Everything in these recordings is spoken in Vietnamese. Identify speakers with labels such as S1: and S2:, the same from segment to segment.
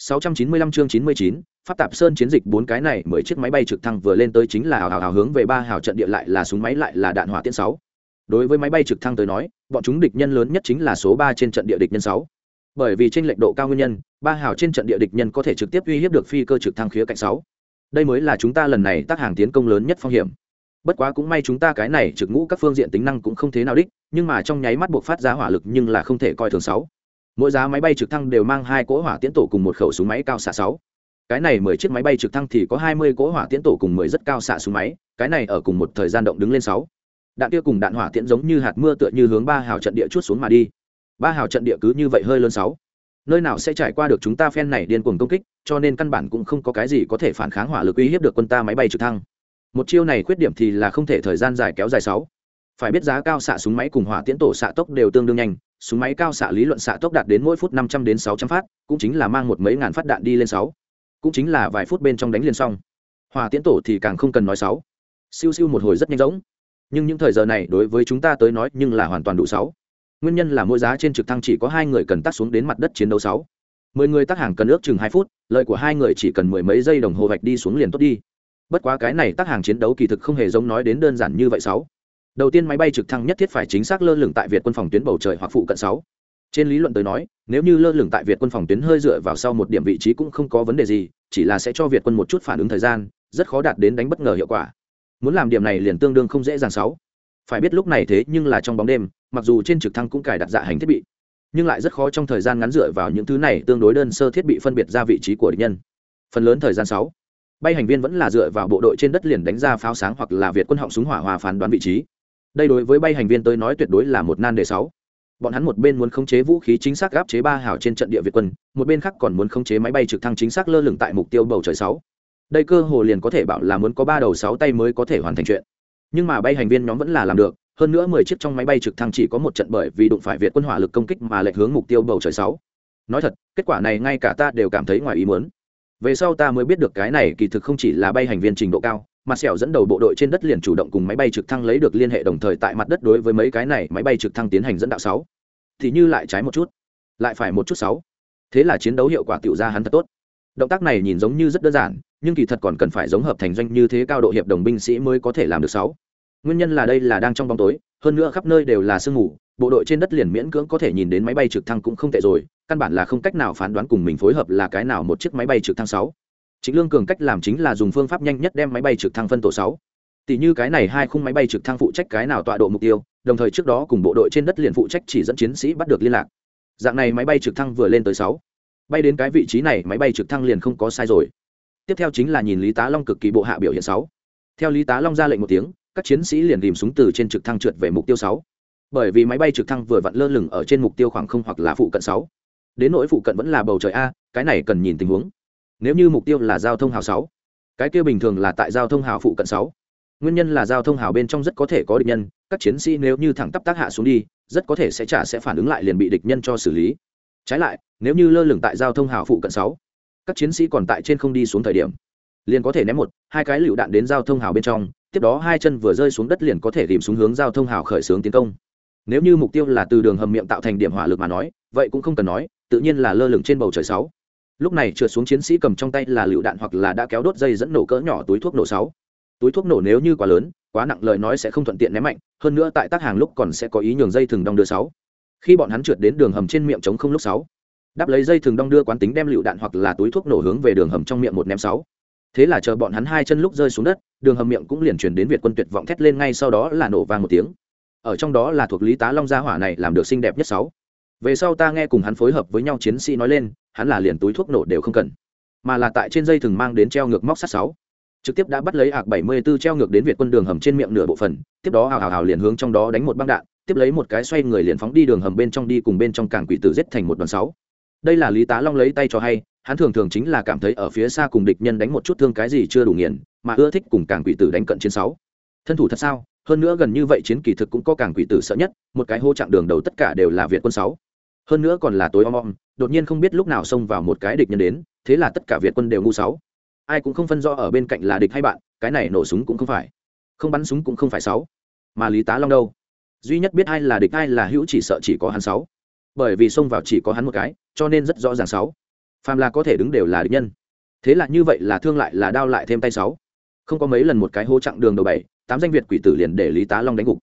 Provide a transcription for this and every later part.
S1: 695 chương 99, Pháp Tạp Sơn chiến dịch bốn cái này mười chiếc máy bay trực thăng vừa lên tới chính là hào hào hào hướng về ba hào trận địa lại là súng máy lại là đạn hỏa tiễn sáu. Đối với máy bay trực thăng tới nói, bọn chúng địch nhân lớn nhất chính là số ba trên trận địa địch nhân sáu. Bởi vì trên lệch độ cao nguyên nhân, ba hào trên trận địa địch nhân có thể trực tiếp uy hiếp được phi cơ trực thăng khía cạnh sáu. Đây mới là chúng ta lần này tác hàng tiến công lớn nhất phong hiểm. Bất quá cũng may chúng ta cái này trực ngũ các phương diện tính năng cũng không thế nào đích, nhưng mà trong nháy mắt buộc phát ra hỏa lực nhưng là không thể coi thường sáu mỗi giá máy bay trực thăng đều mang hai cỗ hỏa tiễn tổ cùng một khẩu súng máy cao xạ sáu. Cái này mười chiếc máy bay trực thăng thì có hai mươi cỗ hỏa tiễn tổ cùng mười rất cao xạ súng máy, cái này ở cùng một thời gian động đứng lên sáu. Đạn kia cùng đạn hỏa tiễn giống như hạt mưa tựa như hướng ba hào trận địa chút xuống mà đi. Ba hào trận địa cứ như vậy hơi lớn sáu. Nơi nào sẽ trải qua được chúng ta phen này điên cuồng công kích, cho nên căn bản cũng không có cái gì có thể phản kháng hỏa lực uy hiếp được quân ta máy bay trực thăng. Một chiêu này khuyết điểm thì là không thể thời gian dài kéo dài sáu. Phải biết giá cao xạ súng máy cùng hỏa tiễn tổ xạ tốc đều tương đương nhanh súng máy cao xạ lý luận xạ tốc đạt đến mỗi phút năm trăm đến sáu trăm phát, cũng chính là mang một mấy ngàn phát đạn đi lên sáu. Cũng chính là vài phút bên trong đánh liền xong. Hỏa tiễn tổ thì càng không cần nói sáu. Siêu siêu một hồi rất nhanh rỗng. Nhưng những thời giờ này đối với chúng ta tới nói nhưng là hoàn toàn đủ sáu. Nguyên nhân là mỗi giá trên trực thăng chỉ có hai người cần tác xuống đến mặt đất chiến đấu sáu. Mười người tác hàng cần ước chừng hai phút lợi của hai người chỉ cần mười mấy giây đồng hồ vạch đi xuống liền tốt đi. Bất quá cái này tác hàng chiến đấu kỳ thực không hề giống nói đến đơn giản như vậy sáu đầu tiên máy bay trực thăng nhất thiết phải chính xác lơ lửng tại việt quân phòng tuyến bầu trời hoặc phụ cận sáu. Trên lý luận tới nói, nếu như lơ lửng tại việt quân phòng tuyến hơi dựa vào sau một điểm vị trí cũng không có vấn đề gì, chỉ là sẽ cho việt quân một chút phản ứng thời gian, rất khó đạt đến đánh bất ngờ hiệu quả. Muốn làm điểm này liền tương đương không dễ dàng sáu. Phải biết lúc này thế nhưng là trong bóng đêm, mặc dù trên trực thăng cũng cài đặt dạ hành thiết bị, nhưng lại rất khó trong thời gian ngắn dựa vào những thứ này tương đối đơn sơ thiết bị phân biệt ra vị trí của địch nhân. Phần lớn thời gian sáu. Bay hành viên vẫn là dựa vào bộ đội trên đất liền đánh ra pháo sáng hoặc là việt quân họng súng hỏa hòa phán đoán vị trí đây đối với bay hành viên tới nói tuyệt đối là một nan đề sáu. Bọn hắn một bên muốn khống chế vũ khí chính xác gáp chế ba hào trên trận địa việt quân, một bên khác còn muốn khống chế máy bay trực thăng chính xác lơ lửng tại mục tiêu bầu trời sáu. Đây cơ hồ liền có thể bảo là muốn có ba đầu sáu tay mới có thể hoàn thành chuyện. Nhưng mà bay hành viên nhóm vẫn là làm được, hơn nữa mười chiếc trong máy bay trực thăng chỉ có một trận bởi vì đụng phải việt quân hỏa lực công kích mà lệch hướng mục tiêu bầu trời sáu. Nói thật, kết quả này ngay cả ta đều cảm thấy ngoài ý muốn. Về sau ta mới biết được cái này kỳ thực không chỉ là bay hành viên trình độ cao mà sẹo dẫn đầu bộ đội trên đất liền chủ động cùng máy bay trực thăng lấy được liên hệ đồng thời tại mặt đất đối với mấy cái này máy bay trực thăng tiến hành dẫn đạo sáu. Thì như lại trái một chút, lại phải một chút sáu. Thế là chiến đấu hiệu quả tiểu ra hắn thật tốt. Động tác này nhìn giống như rất đơn giản, nhưng kỳ thật còn cần phải giống hợp thành doanh như thế cao độ hiệp đồng binh sĩ mới có thể làm được sáu. Nguyên nhân là đây là đang trong bóng tối, hơn nữa khắp nơi đều là sương mù, bộ đội trên đất liền miễn cưỡng có thể nhìn đến máy bay trực thăng cũng không tệ rồi, căn bản là không cách nào phán đoán cùng mình phối hợp là cái nào một chiếc máy bay trực thăng sáu. Trịnh Lương Cường cách làm chính là dùng phương pháp nhanh nhất đem máy bay trực thăng phân tổ sáu. Tỷ như cái này hai khung máy bay trực thăng phụ trách cái nào tọa độ mục tiêu, đồng thời trước đó cùng bộ đội trên đất liền phụ trách chỉ dẫn chiến sĩ bắt được liên lạc. Dạng này máy bay trực thăng vừa lên tới sáu, bay đến cái vị trí này máy bay trực thăng liền không có sai rồi. Tiếp theo chính là nhìn Lý Tá Long cực kỳ bộ hạ biểu hiện sáu. Theo Lý Tá Long ra lệnh một tiếng, các chiến sĩ liền tìm súng từ trên trực thăng trượt về mục tiêu sáu. Bởi vì máy bay trực thăng vừa vặn lơ lửng ở trên mục tiêu khoảng không hoặc là phụ cận sáu. Đến nỗi phụ cận vẫn là bầu trời a, cái này cần nhìn tình huống nếu như mục tiêu là giao thông hào sáu, cái kia bình thường là tại giao thông hào phụ cận sáu. Nguyên nhân là giao thông hào bên trong rất có thể có địch nhân, các chiến sĩ nếu như thẳng tắp tác hạ xuống đi, rất có thể sẽ trả sẽ phản ứng lại liền bị địch nhân cho xử lý. Trái lại, nếu như lơ lửng tại giao thông hào phụ cận sáu, các chiến sĩ còn tại trên không đi xuống thời điểm, liền có thể ném một, hai cái lựu đạn đến giao thông hào bên trong, tiếp đó hai chân vừa rơi xuống đất liền có thể tìm xuống hướng giao thông hào khởi xướng tiến công. Nếu như mục tiêu là từ đường hầm miệng tạo thành điểm hỏa lực mà nói, vậy cũng không cần nói, tự nhiên là lơ lửng trên bầu trời sáu lúc này trượt xuống chiến sĩ cầm trong tay là lựu đạn hoặc là đã kéo đốt dây dẫn nổ cỡ nhỏ túi thuốc nổ sáu. Túi thuốc nổ nếu như quá lớn, quá nặng lời nói sẽ không thuận tiện ném mạnh, hơn nữa tại tác hàng lúc còn sẽ có ý nhường dây thừng đong đưa sáu. Khi bọn hắn trượt đến đường hầm trên miệng chống không lúc sáu, đáp lấy dây thừng đong đưa quán tính đem lựu đạn hoặc là túi thuốc nổ hướng về đường hầm trong miệng một ném sáu. Thế là chờ bọn hắn hai chân lúc rơi xuống đất, đường hầm miệng cũng liền chuyển đến việt quân tuyệt vọng thét lên ngay sau đó là nổ vang một tiếng. Ở trong đó là thuộc lý tá long gia hỏa này làm được xinh đẹp nhất sáu. Về sau ta nghe cùng hắn phối hợp với nhau chiến sĩ nói lên hắn là liền túi thuốc nổ đều không cần, mà là tại trên dây thừng mang đến treo ngược móc sắt sáu. Trực tiếp đã bắt lấy ạc bảy mươi 74 treo ngược đến việt quân đường hầm trên miệng nửa bộ phận tiếp đó hào hào hào liền hướng trong đó đánh một băng đạn, tiếp lấy một cái xoay người liền phóng đi đường hầm bên trong đi cùng bên trong cảng quỷ tử giết thành một đoàn sáu. Đây là lý tá long lấy tay cho hay, hắn thường thường chính là cảm thấy ở phía xa cùng địch nhân đánh một chút thương cái gì chưa đủ nghiền, mà ưa thích cùng cảng quỷ tử đánh cận chiến sáu. Thân thủ thật sao? Hơn nữa gần như vậy chiến kỳ thực cũng có cảng quỷ tử sợ nhất, một cái hô chặng đường đầu tất cả đều là việt quân sáu. Hơn nữa còn là tối om om đột nhiên không biết lúc nào xông vào một cái địch nhân đến, thế là tất cả việt quân đều ngu sáu. Ai cũng không phân rõ ở bên cạnh là địch hay bạn, cái này nổ súng cũng không phải. Không bắn súng cũng không phải sáu. Mà lý tá long đâu? Duy nhất biết ai là địch ai là hữu chỉ sợ chỉ có hắn sáu. Bởi vì xông vào chỉ có hắn một cái, cho nên rất rõ ràng sáu. Phàm là có thể đứng đều là địch nhân. Thế là như vậy là thương lại là đao lại thêm tay sáu. Không có mấy lần một cái hô chặng đường đầu bảy, tám danh việt quỷ tử liền để lý tá long đánh gục.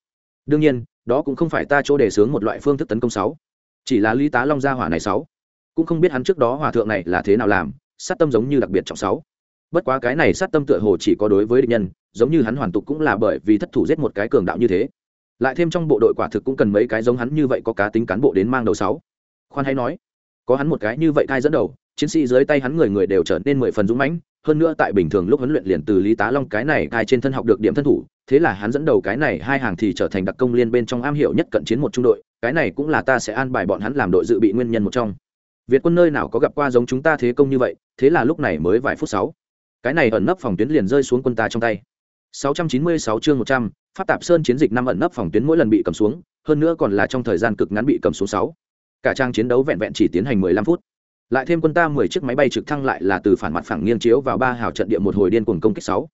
S1: Đương nhiên, đó cũng không phải ta chỗ đề xướng một loại phương thức tấn công sáu. Chỉ là lý tá long gia hỏa này sáu cũng không biết hắn trước đó hòa thượng này là thế nào làm, sát tâm giống như đặc biệt trọng sáu. Bất quá cái này sát tâm tựa hồ chỉ có đối với địch nhân, giống như hắn hoàn tục cũng là bởi vì thất thủ giết một cái cường đạo như thế. Lại thêm trong bộ đội quả thực cũng cần mấy cái giống hắn như vậy có cá tính cán bộ đến mang đầu sáu. Khoan hay nói, có hắn một cái như vậy cai dẫn đầu, chiến sĩ dưới tay hắn người người đều trở nên mười phần dũng mãnh, hơn nữa tại bình thường lúc huấn luyện liền từ lý tá long cái này cai trên thân học được điểm thân thủ, thế là hắn dẫn đầu cái này hai hàng thì trở thành đặc công liên bên trong am hiểu nhất cận chiến một trung đội, cái này cũng là ta sẽ an bài bọn hắn làm đội dự bị nguyên nhân một trong việt quân nơi nào có gặp qua giống chúng ta thế công như vậy thế là lúc này mới vài phút sáu cái này ẩn nấp phòng tuyến liền rơi xuống quân ta trong tay 696 chương 100, phát Tạp Sơn chiến dịch năm ẩn nấp phòng tuyến mỗi lần bị cầm xuống, hơn nữa còn là trong thời gian cực ngắn bị cầm xuống 6. Cả trang chiến đấu vẹn vẹn chỉ tiến hành 15 phút. Lại thêm quân ta 10 chiếc máy bay trực thăng lại là từ phản mặt phẳng nghiêng chiếu vào ba hào trận địa một hồi điên cuồng công kích 6.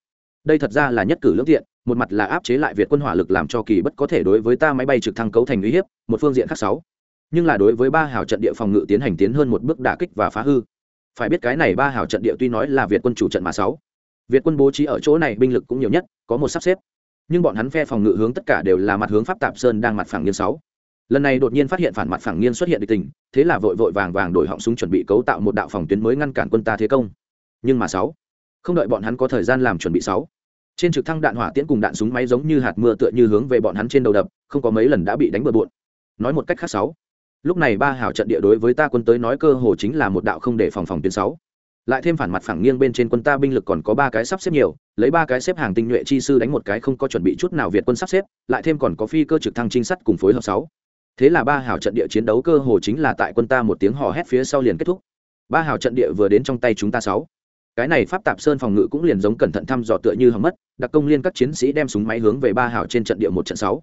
S1: Đây thật ra là nhất cử lưỡng tiện, một mặt là áp chế lại Việt quân hỏa lực làm cho kỳ bất có thể đối với ta máy bay trực thăng cấu thành uy hiếp, một phương diện khác 6. Nhưng là đối với ba hào trận địa phòng ngự tiến hành tiến hơn một bước đả kích và phá hư. Phải biết cái này ba hào trận địa tuy nói là Việt quân chủ trận mà sáu, việt quân bố trí ở chỗ này binh lực cũng nhiều nhất, có một sắp xếp. Nhưng bọn hắn phe phòng ngự hướng tất cả đều là mặt hướng pháp tạp sơn đang mặt phẳng nghiêng sáu. Lần này đột nhiên phát hiện phản mặt phẳng nghiêng xuất hiện địch tình, thế là vội vội vàng vàng đổi họng súng chuẩn bị cấu tạo một đạo phòng tuyến mới ngăn cản quân ta thế công. Nhưng mà sáu, không đợi bọn hắn có thời gian làm chuẩn bị sáu. Trên trực thăng đạn hỏa tiễn cùng đạn súng máy giống như hạt mưa tựa như hướng về bọn hắn trên đầu đập, không có mấy lần đã bị đánh bừa bộn. Nói một cách khác sáu lúc này ba hảo trận địa đối với ta quân tới nói cơ hồ chính là một đạo không để phòng phòng tuyến sáu. Lại thêm phản mặt phẳng nghiêng bên trên quân ta binh lực còn có ba cái sắp xếp nhiều, lấy ba cái xếp hàng tinh nhuệ chi sư đánh một cái không có chuẩn bị chút nào việt quân sắp xếp, lại thêm còn có phi cơ trực thăng trinh sát cùng phối hợp sáu. Thế là ba hảo trận địa chiến đấu cơ hồ chính là tại quân ta một tiếng hò hét phía sau liền kết thúc. Ba hảo trận địa vừa đến trong tay chúng ta sáu. Cái này pháp tạp sơn phòng ngự cũng liền giống cẩn thận thăm dò tựa như hầm mất, đặc công liên các chiến sĩ đem súng máy hướng về ba hảo trên trận địa một trận sáu.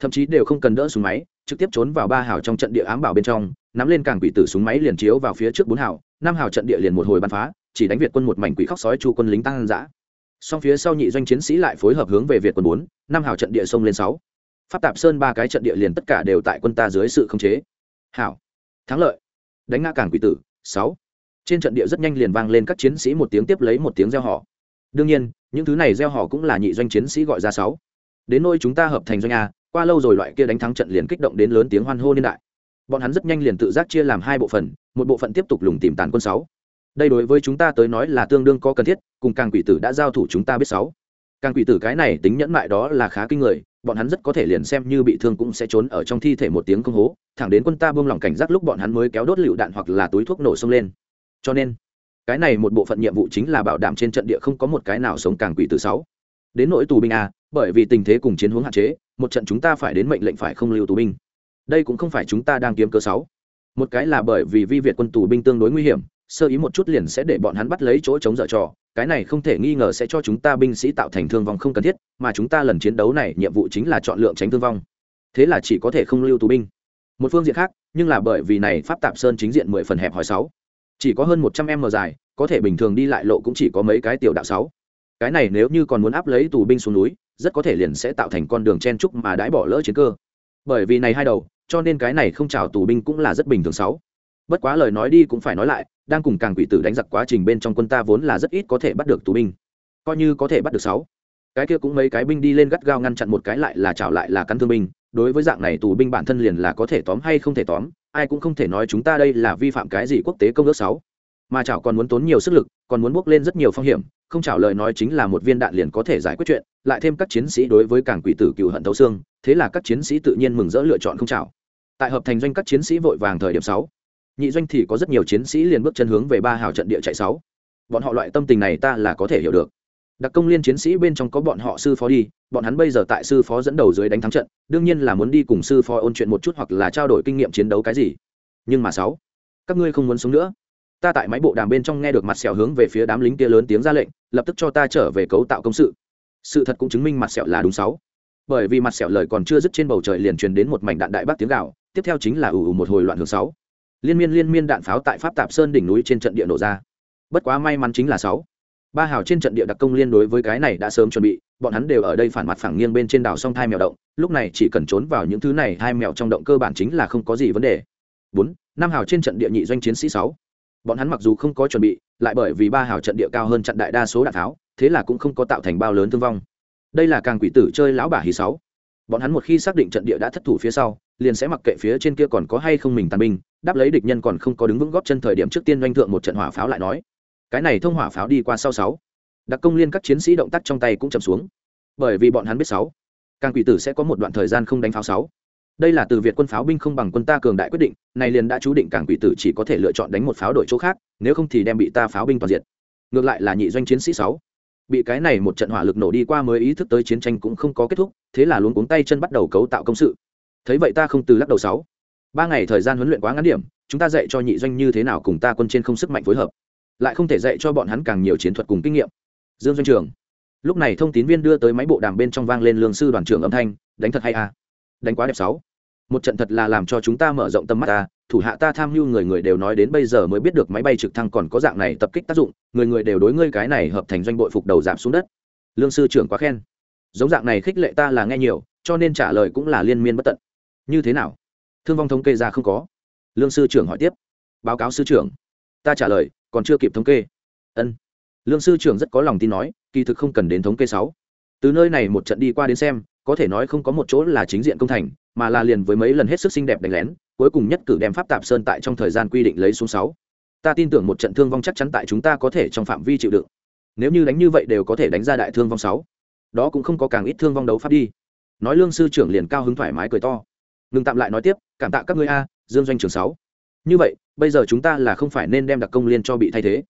S1: Thậm chí đều không cần đỡ súng máy trực tiếp trốn vào ba hào trong trận địa ám bảo bên trong, nắm lên càng quỷ tử súng máy liền chiếu vào phía trước bốn hào, năm hào trận địa liền một hồi bắn phá, chỉ đánh việt quân một mảnh quỷ khóc sói chu quân lính tăng dã. Song phía sau nhị doanh chiến sĩ lại phối hợp hướng về việt quân bốn, năm hào trận địa sông lên sáu. Pháp tạp sơn ba cái trận địa liền tất cả đều tại quân ta dưới sự khống chế. Hảo. Thắng lợi. Đánh ngã càng quỷ tử, sáu. Trên trận địa rất nhanh liền vang lên các chiến sĩ một tiếng tiếp lấy một tiếng reo hò. Đương nhiên, những thứ này gieo họ cũng là nhị doanh chiến sĩ gọi ra sáu. Đến nôi chúng ta hợp thành doanh a qua lâu rồi loại kia đánh thắng trận liền kích động đến lớn tiếng hoan hô niên đại. Bọn hắn rất nhanh liền tự giác chia làm hai bộ phận, một bộ phận tiếp tục lùng tìm tàn quân sáu. Đây đối với chúng ta tới nói là tương đương có cần thiết, cùng càng quỷ tử đã giao thủ chúng ta biết sáu. Càng quỷ tử cái này tính nhẫn mại đó là khá kinh người, bọn hắn rất có thể liền xem như bị thương cũng sẽ trốn ở trong thi thể một tiếng công hố, thẳng đến quân ta buông lỏng cảnh giác lúc bọn hắn mới kéo đốt lựu đạn hoặc là túi thuốc nổ xông lên. Cho nên, cái này một bộ phận nhiệm vụ chính là bảo đảm trên trận địa không có một cái nào sống càng quỷ tử sáu. Đến nỗi tù binh a bởi vì tình thế cùng chiến hướng hạn chế, một trận chúng ta phải đến mệnh lệnh phải không lưu tù binh. Đây cũng không phải chúng ta đang kiếm cơ sáu. Một cái là bởi vì vi việt quân tù binh tương đối nguy hiểm, sơ ý một chút liền sẽ để bọn hắn bắt lấy chỗ chống dở trò, cái này không thể nghi ngờ sẽ cho chúng ta binh sĩ tạo thành thương vong không cần thiết, mà chúng ta lần chiến đấu này nhiệm vụ chính là chọn lượng tránh thương vong. Thế là chỉ có thể không lưu tù binh. Một phương diện khác, nhưng là bởi vì này pháp tạp sơn chính diện mười phần hẹp hỏi sáu. Chỉ có hơn một trăm m dài, có thể bình thường đi lại lộ cũng chỉ có mấy cái tiểu đạo sáu. Cái này nếu như còn muốn áp lấy tù binh xuống núi rất có thể liền sẽ tạo thành con đường chen trúc mà đãi bỏ lỡ chiến cơ. Bởi vì này hai đầu, cho nên cái này không chào tù binh cũng là rất bình thường sáu. Bất quá lời nói đi cũng phải nói lại, đang cùng càng quỷ tử đánh giặc quá trình bên trong quân ta vốn là rất ít có thể bắt được tù binh. Coi như có thể bắt được sáu. Cái kia cũng mấy cái binh đi lên gắt gao ngăn chặn một cái lại là chảo lại là cắn thương binh, đối với dạng này tù binh bản thân liền là có thể tóm hay không thể tóm, ai cũng không thể nói chúng ta đây là vi phạm cái gì quốc tế công ước sáu. Mà chảo còn muốn tốn nhiều sức lực, còn muốn bước lên rất nhiều phong hiểm không trả lời nói chính là một viên đạn liền có thể giải quyết chuyện, lại thêm các chiến sĩ đối với càng quỷ tử cựu hận thấu xương, thế là các chiến sĩ tự nhiên mừng rỡ lựa chọn không chảo. Tại hợp thành doanh các chiến sĩ vội vàng thời điểm sáu, nhị doanh thì có rất nhiều chiến sĩ liền bước chân hướng về ba hào trận địa chạy sáu. Bọn họ loại tâm tình này ta là có thể hiểu được. Đặc công liên chiến sĩ bên trong có bọn họ sư phó đi, bọn hắn bây giờ tại sư phó dẫn đầu dưới đánh thắng trận, đương nhiên là muốn đi cùng sư phó ôn chuyện một chút hoặc là trao đổi kinh nghiệm chiến đấu cái gì. Nhưng mà sáu, các ngươi không muốn sống nữa ta tại máy bộ đàm bên trong nghe được mặt sẹo hướng về phía đám lính kia lớn tiếng ra lệnh, lập tức cho ta trở về cấu tạo công sự. Sự thật cũng chứng minh mặt sẹo là đúng sáu. Bởi vì mặt sẹo lời còn chưa dứt trên bầu trời liền truyền đến một mảnh đạn đại bác tiếng gạo tiếp theo chính là ủ ủ một hồi loạn hướng sáu. Liên miên liên miên đạn pháo tại pháp tạp sơn đỉnh núi trên trận địa nổ ra. Bất quá may mắn chính là sáu. Ba hào trên trận địa đặc công liên đối với cái này đã sớm chuẩn bị, bọn hắn đều ở đây phản mặt phẳng nghiêng bên trên đảo song thai mèo động, lúc này chỉ cần trốn vào những thứ này hai mèo trong động cơ bản chính là không có gì vấn đề. Bốn, năm hào trên trận địa nhị doanh chiến sĩ sáu bọn hắn mặc dù không có chuẩn bị, lại bởi vì ba hào trận địa cao hơn trận đại đa số đạn tháo, thế là cũng không có tạo thành bao lớn thương vong. Đây là càng quỷ tử chơi lão bà hì sáu. Bọn hắn một khi xác định trận địa đã thất thủ phía sau, liền sẽ mặc kệ phía trên kia còn có hay không mình tàn binh, đáp lấy địch nhân còn không có đứng vững góp chân thời điểm trước tiên doanh thượng một trận hỏa pháo lại nói. Cái này thông hỏa pháo đi qua sau sáu. Đặc công liên các chiến sĩ động tác trong tay cũng chậm xuống. Bởi vì bọn hắn biết sáu, càng quỷ tử sẽ có một đoạn thời gian không đánh pháo sáu đây là từ việt quân pháo binh không bằng quân ta cường đại quyết định này liền đã chú định càng quỷ tử chỉ có thể lựa chọn đánh một pháo đội chỗ khác, nếu không thì đem bị ta pháo binh toàn diện ngược lại là nhị doanh chiến sĩ sáu. Bị cái này một trận hỏa lực nổ đi qua mới ý thức tới chiến tranh cũng không có kết thúc, thế là luôn cuống tay chân bắt đầu cấu tạo công sự. Thấy vậy ta không từ lắc đầu sáu. Ba ngày thời gian huấn luyện quá ngắn điểm, chúng ta dạy cho nhị doanh như thế nào cùng ta quân trên không sức mạnh phối hợp. Lại không thể dạy cho bọn hắn càng nhiều chiến thuật cùng kinh nghiệm. Dương doanh trường. Lúc này thông tín viên đưa tới máy bộ đàm bên trong vang lên lương sư đoàn trưởng âm thanh, đánh thật hay à? Đánh quá đẹp sáu một trận thật là làm cho chúng ta mở rộng tầm mắt ta, thủ hạ ta tham mưu người người đều nói đến bây giờ mới biết được máy bay trực thăng còn có dạng này tập kích tác dụng, người người đều đối ngươi cái này hợp thành doanh bội phục đầu giảm xuống đất. Lương sư trưởng quá khen. Giống dạng này khích lệ ta là nghe nhiều, cho nên trả lời cũng là liên miên bất tận. Như thế nào? Thương vong thống kê ra không có. Lương sư trưởng hỏi tiếp. Báo cáo sư trưởng. Ta trả lời, còn chưa kịp thống kê. Ân. Lương sư trưởng rất có lòng tin nói, kỳ thực không cần đến thống kê sáu. Từ nơi này một trận đi qua đến xem, có thể nói không có một chỗ là chính diện công thành mà là liền với mấy lần hết sức xinh đẹp đánh lén, cuối cùng nhất cử đem pháp tạp sơn tại trong thời gian quy định lấy xuống sáu. Ta tin tưởng một trận thương vong chắc chắn tại chúng ta có thể trong phạm vi chịu đựng. Nếu như đánh như vậy đều có thể đánh ra đại thương vong sáu. Đó cũng không có càng ít thương vong đấu pháp đi. Nói lương sư trưởng liền cao hứng thoải mái cười to. Ngừng tạm lại nói tiếp, cảm tạ các ngươi a, dương doanh trường sáu. Như vậy, bây giờ chúng ta là không phải nên đem đặc công liên cho bị thay thế.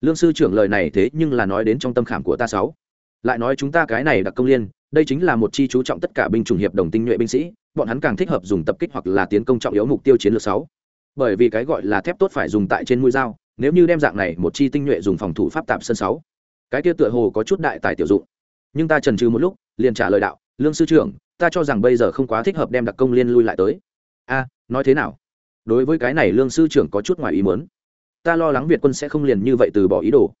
S1: Lương sư trưởng lời này thế nhưng là nói đến trong tâm khảm của ta sáu. Lại nói chúng ta cái này đặc công liên đây chính là một chi chú trọng tất cả binh chủng hiệp đồng tinh nhuệ binh sĩ, bọn hắn càng thích hợp dùng tập kích hoặc là tiến công trọng yếu mục tiêu chiến lược sáu. Bởi vì cái gọi là thép tốt phải dùng tại trên mũi dao, nếu như đem dạng này một chi tinh nhuệ dùng phòng thủ pháp tạp sân sáu. Cái kia tựa hồ có chút đại tài tiểu dụng. Nhưng ta trần trừ một lúc, liền trả lời đạo, lương sư trưởng, ta cho rằng bây giờ không quá thích hợp đem đặc công liên lui lại tới. A, nói thế nào? Đối với cái này lương sư trưởng có chút ngoài ý muốn. Ta lo lắng việt quân sẽ không liền như vậy từ bỏ ý đồ.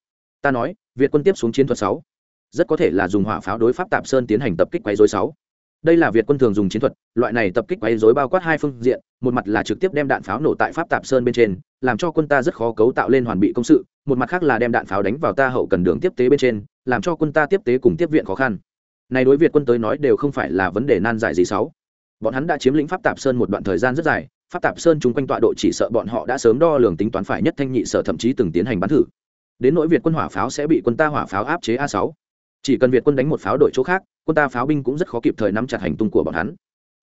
S1: Ta nói, việt quân tiếp xuống chiến thuật sáu rất có thể là dùng hỏa pháo đối pháp tạp sơn tiến hành tập kích quấy dối sáu. Đây là việt quân thường dùng chiến thuật, loại này tập kích quấy dối bao quát hai phương diện, một mặt là trực tiếp đem đạn pháo nổ tại pháp tạp sơn bên trên, làm cho quân ta rất khó cấu tạo lên hoàn bị công sự, một mặt khác là đem đạn pháo đánh vào ta hậu cần đường tiếp tế bên trên, làm cho quân ta tiếp tế cùng tiếp viện khó khăn. Này đối việt quân tới nói đều không phải là vấn đề nan giải gì sáu. Bọn hắn đã chiếm lĩnh pháp tạp sơn một đoạn thời gian rất dài, pháp tạp sơn chung quanh tọa độ chỉ sợ bọn họ đã sớm đo lường tính toán phải nhất thanh nhị sở thậm chí từng tiến hành bắn thử. Đến nỗi việt quân hỏa pháo sẽ bị quân ta hỏa pháo áp chế a sáu chỉ cần việt quân đánh một pháo đội chỗ khác, quân ta pháo binh cũng rất khó kịp thời nắm chặt hành tung của bọn hắn.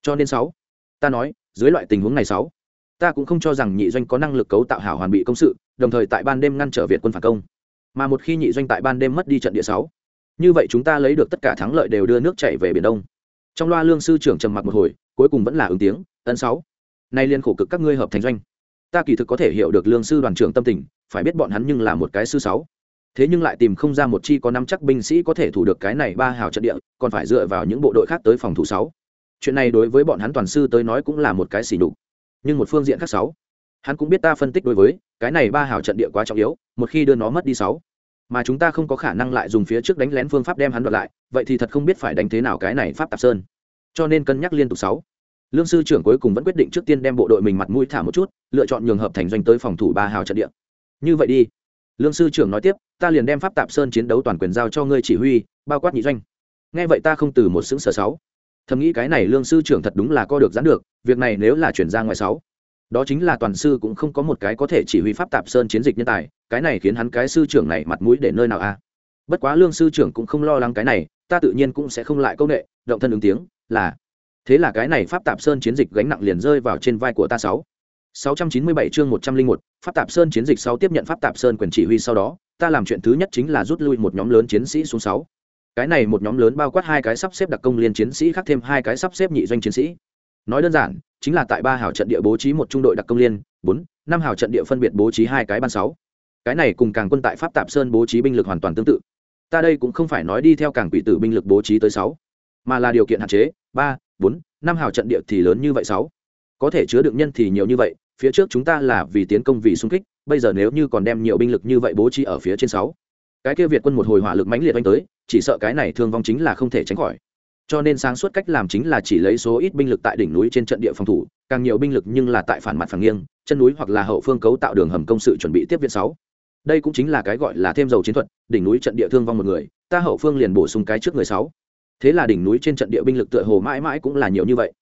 S1: Cho nên sáu, ta nói, dưới loại tình huống này sáu, ta cũng không cho rằng nhị doanh có năng lực cấu tạo hảo hoàn bị công sự, đồng thời tại ban đêm ngăn trở việt quân phản công. Mà một khi nhị doanh tại ban đêm mất đi trận địa sáu, như vậy chúng ta lấy được tất cả thắng lợi đều đưa nước chảy về biển đông. Trong loa lương sư trưởng trầm mặc một hồi, cuối cùng vẫn là ứng tiếng ấn sáu, nay liên khổ cực các ngươi hợp thành doanh. Ta kỳ thực có thể hiểu được lương sư đoàn trưởng tâm tình, phải biết bọn hắn nhưng là một cái sư sáu thế nhưng lại tìm không ra một chi có năm chắc binh sĩ có thể thủ được cái này ba hào trận địa, còn phải dựa vào những bộ đội khác tới phòng thủ sáu. Chuyện này đối với bọn hắn toàn sư tới nói cũng là một cái xỉ đục nhưng một phương diện khác sáu. Hắn cũng biết ta phân tích đối với, cái này ba hào trận địa quá trọng yếu, một khi đưa nó mất đi sáu. Mà chúng ta không có khả năng lại dùng phía trước đánh lén phương pháp đem hắn đoạt lại, vậy thì thật không biết phải đánh thế nào cái này pháp tạp sơn. Cho nên cân nhắc liên tục sáu. Lương sư trưởng cuối cùng vẫn quyết định trước tiên đem bộ đội mình mặt mũi thả một chút, lựa chọn nhường hợp thành doanh tới phòng thủ ba hào trận địa. Như vậy đi lương sư trưởng nói tiếp, ta liền đem pháp tạp sơn chiến đấu toàn quyền giao cho ngươi chỉ huy, bao quát nhị doanh. Nghe vậy ta không từ một xứng sở sáu. Thầm nghĩ cái này lương sư trưởng thật đúng là co được gián được, việc này nếu là chuyển ra ngoài sáu, đó chính là toàn sư cũng không có một cái có thể chỉ huy pháp tạp sơn chiến dịch nhân tài, cái này khiến hắn cái sư trưởng này mặt mũi để nơi nào a? Bất quá lương sư trưởng cũng không lo lắng cái này, ta tự nhiên cũng sẽ không lại công nghệ động thân ứng tiếng, là, thế là cái này pháp tạp sơn chiến dịch gánh nặng liền rơi vào trên vai của ta sáu. 697 chương 101, Pháp Tạp Sơn chiến dịch sau tiếp nhận Pháp Tạp Sơn quyền chỉ huy sau đó, ta làm chuyện thứ nhất chính là rút lui một nhóm lớn chiến sĩ xuống 6. Cái này một nhóm lớn bao quát hai cái sắp xếp đặc công liên chiến sĩ khác thêm hai cái sắp xếp nhị doanh chiến sĩ. Nói đơn giản, chính là tại ba hào trận địa bố trí một trung đội đặc công liên, 4, năm hào trận địa phân biệt bố trí hai cái ban 6. Cái này cùng càng quân tại Pháp Tạp Sơn bố trí binh lực hoàn toàn tương tự. Ta đây cũng không phải nói đi theo càng quỷ tử binh lực bố trí tới 6, mà là điều kiện hạn chế, 3, 4, năm hào trận địa thì lớn như vậy 6. Có thể chứa đựng nhân thì nhiều như vậy, phía trước chúng ta là vì tiến công vì xung kích, bây giờ nếu như còn đem nhiều binh lực như vậy bố trí ở phía trên sáu, cái kia việt quân một hồi hỏa lực mãnh liệt oanh tới, chỉ sợ cái này thương vong chính là không thể tránh khỏi. Cho nên sáng suốt cách làm chính là chỉ lấy số ít binh lực tại đỉnh núi trên trận địa phòng thủ, càng nhiều binh lực nhưng là tại phản mặt phẳng nghiêng, chân núi hoặc là hậu phương cấu tạo đường hầm công sự chuẩn bị tiếp viện sáu. Đây cũng chính là cái gọi là thêm dầu chiến thuật, đỉnh núi trận địa thương vong một người, ta hậu phương liền bổ sung cái trước người sáu. Thế là đỉnh núi trên trận địa binh lực tựa hồ mãi mãi cũng là nhiều như vậy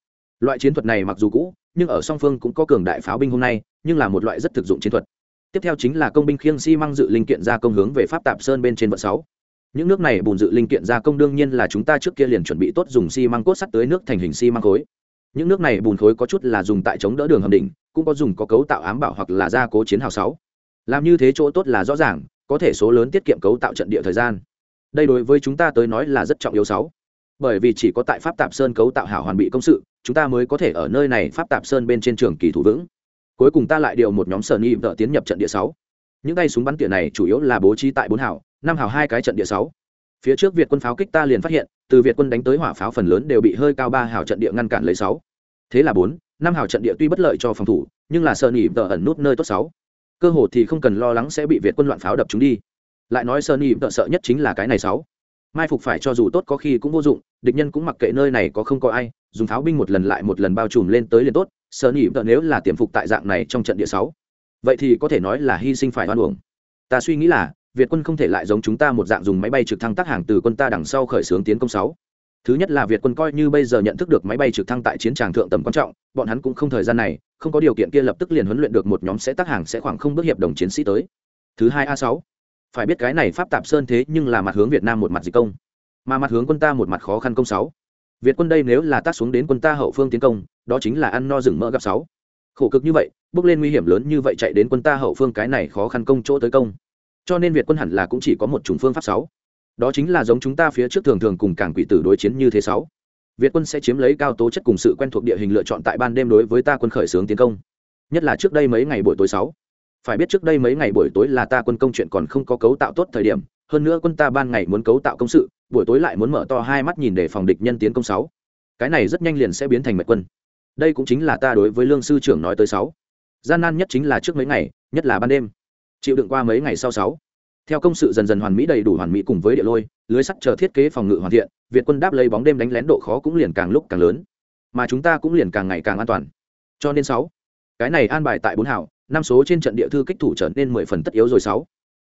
S1: loại chiến thuật này mặc dù cũ, nhưng ở song phương cũng có cường đại pháo binh hôm nay, nhưng là một loại rất thực dụng chiến thuật. Tiếp theo chính là công binh khiêng xi、si、măng dự linh kiện ra công hướng về pháp tạp sơn bên trên vận sáu. Những nước này bùn dự linh kiện gia công đương nhiên là chúng ta trước kia liền chuẩn bị tốt dùng xi、si、măng cốt sắt tới nước thành hình xi、si、măng khối. Những nước này bùn khối có chút là dùng tại chống đỡ đường hầm đỉnh, cũng có dùng có cấu tạo ám bảo hoặc là gia cố chiến hào sáu. Làm như thế chỗ tốt là rõ ràng, có thể số lớn tiết kiệm cấu tạo trận địa thời gian. Đây đối với chúng ta tới nói là rất trọng yếu sáu bởi vì chỉ có tại pháp tạp sơn cấu tạo hảo hoàn bị công sự, chúng ta mới có thể ở nơi này pháp tạp sơn bên trên trường kỳ thủ vững. Cuối cùng ta lại điều một nhóm sở ni vợ tiến nhập trận địa sáu. Những tay súng bắn tỉa này chủ yếu là bố trí tại bốn hảo, năm hảo hai cái trận địa sáu. Phía trước việt quân pháo kích ta liền phát hiện, từ việt quân đánh tới hỏa pháo phần lớn đều bị hơi cao ba hảo trận địa ngăn cản lấy sáu. Thế là bốn, năm hảo trận địa tuy bất lợi cho phòng thủ, nhưng là sợ nỉ vợ ẩn nút nơi tốt sáu. Cơ hồ thì không cần lo lắng sẽ bị việt quân loạn pháo đập chúng đi. Lại nói sợ nỉ vợ sợ nhất chính là cái này sáu mai phục phải cho dù tốt có khi cũng vô dụng, địch nhân cũng mặc kệ nơi này có không có ai, dùng pháo binh một lần lại một lần bao trùm lên tới liền tốt, sợ nhỉ vợ nếu là tiềm phục tại dạng này trong trận địa sáu. Vậy thì có thể nói là hy sinh phải hoan uổng. Ta suy nghĩ là, việt quân không thể lại giống chúng ta một dạng dùng máy bay trực thăng tác hàng từ quân ta đằng sau khởi xướng tiến công sáu. Thứ nhất là việt quân coi như bây giờ nhận thức được máy bay trực thăng tại chiến trường thượng tầm quan trọng, bọn hắn cũng không thời gian này, không có điều kiện kia lập tức liền huấn luyện được một nhóm sẽ tác hàng sẽ khoảng không bước hiệp đồng chiến sĩ tới. Thứ hai a sáu phải biết cái này pháp tạp sơn thế nhưng là mặt hướng việt nam một mặt dịch công, mà mặt hướng quân ta một mặt khó khăn công sáu. Việt quân đây nếu là tác xuống đến quân ta hậu phương tiến công, đó chính là ăn no rừng mỡ gặp sáu. Khổ cực như vậy, bước lên nguy hiểm lớn như vậy chạy đến quân ta hậu phương cái này khó khăn công chỗ tới công. Cho nên việt quân hẳn là cũng chỉ có một chủng phương pháp sáu. Đó chính là giống chúng ta phía trước thường thường cùng cảng quỷ tử đối chiến như thế sáu. Việt quân sẽ chiếm lấy cao tố chất cùng sự quen thuộc địa hình lựa chọn tại ban đêm đối với ta quân khởi xướng tiến công. Nhất là trước đây mấy ngày buổi tối sáu phải biết trước đây mấy ngày buổi tối là ta quân công chuyện còn không có cấu tạo tốt thời điểm, hơn nữa quân ta ban ngày muốn cấu tạo công sự, buổi tối lại muốn mở to hai mắt nhìn để phòng địch nhân tiến công sáu. Cái này rất nhanh liền sẽ biến thành mật quân. Đây cũng chính là ta đối với lương sư trưởng nói tới sáu. Gian nan nhất chính là trước mấy ngày, nhất là ban đêm. Chịu đựng qua mấy ngày sau sáu. Theo công sự dần dần hoàn mỹ đầy đủ hoàn mỹ cùng với địa lôi, lưới sắt chờ thiết kế phòng ngự hoàn thiện, việt quân đáp lấy bóng đêm đánh lén độ khó cũng liền càng lúc càng lớn. Mà chúng ta cũng liền càng ngày càng an toàn. Cho nên sáu. Cái này an bài tại bốn hảo năm số trên trận địa thư kích thủ trở nên mười phần tất yếu rồi sáu.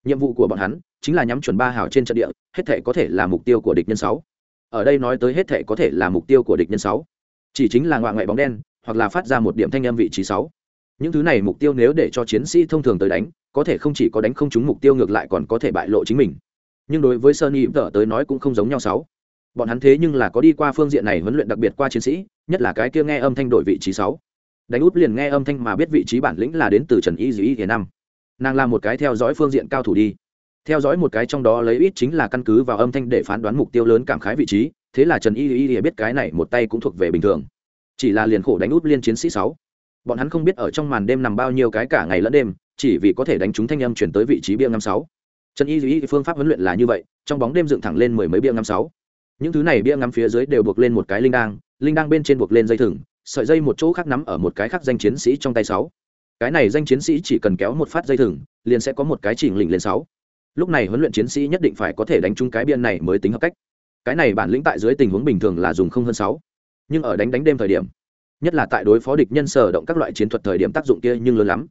S1: Nhiệm vụ của bọn hắn chính là nhắm chuẩn ba hào trên trận địa, hết thể có thể là mục tiêu của địch nhân sáu. Ở đây nói tới hết thể có thể là mục tiêu của địch nhân sáu. Chỉ chính là ngoại ngoại bóng đen, hoặc là phát ra một điểm thanh âm vị trí sáu. Những thứ này mục tiêu nếu để cho chiến sĩ thông thường tới đánh, có thể không chỉ có đánh không trúng mục tiêu ngược lại còn có thể bại lộ chính mình. Nhưng đối với sơn y tờ tới nói cũng không giống nhau sáu. Bọn hắn thế nhưng là có đi qua phương diện này huấn luyện đặc biệt qua chiến sĩ, nhất là cái kia nghe âm thanh đổi vị trí sáu đánh út liền nghe âm thanh mà biết vị trí bản lĩnh là đến từ trần y dĩ thiền năm nàng làm một cái theo dõi phương diện cao thủ đi. Theo dõi một cái trong đó lấy ít chính là căn cứ vào âm thanh để phán đoán mục tiêu lớn cảm khái vị trí, thế là trần y y biết cái này một tay cũng thuộc về bình thường. Chỉ là liền khổ đánh út liên chiến sĩ sáu. Bọn hắn không biết ở trong màn đêm nằm bao nhiêu cái cả ngày lẫn đêm, chỉ vì có thể đánh trúng thanh âm chuyển tới vị trí bia năm sáu. Trần y duy phương pháp huấn luyện là như vậy, trong bóng đêm dựng thẳng lên mười mấy bia năm sáu. Những thứ này bia ngắm phía dưới đều buộc lên một cái linh đang linh đang bên trên buộc lên dây thừng sợi dây một chỗ khác nắm ở một cái khác danh chiến sĩ trong tay sáu. Cái này danh chiến sĩ chỉ cần kéo một phát dây thừng, liền sẽ có một cái chỉnh lình lên sáu. Lúc này huấn luyện chiến sĩ nhất định phải có thể đánh trúng cái biên này mới tính hợp cách. Cái này bản lĩnh tại dưới tình huống bình thường là dùng không hơn sáu. Nhưng ở đánh đánh đêm thời điểm, nhất là tại đối phó địch nhân sở động các loại chiến thuật thời điểm tác dụng kia nhưng lớn lắm.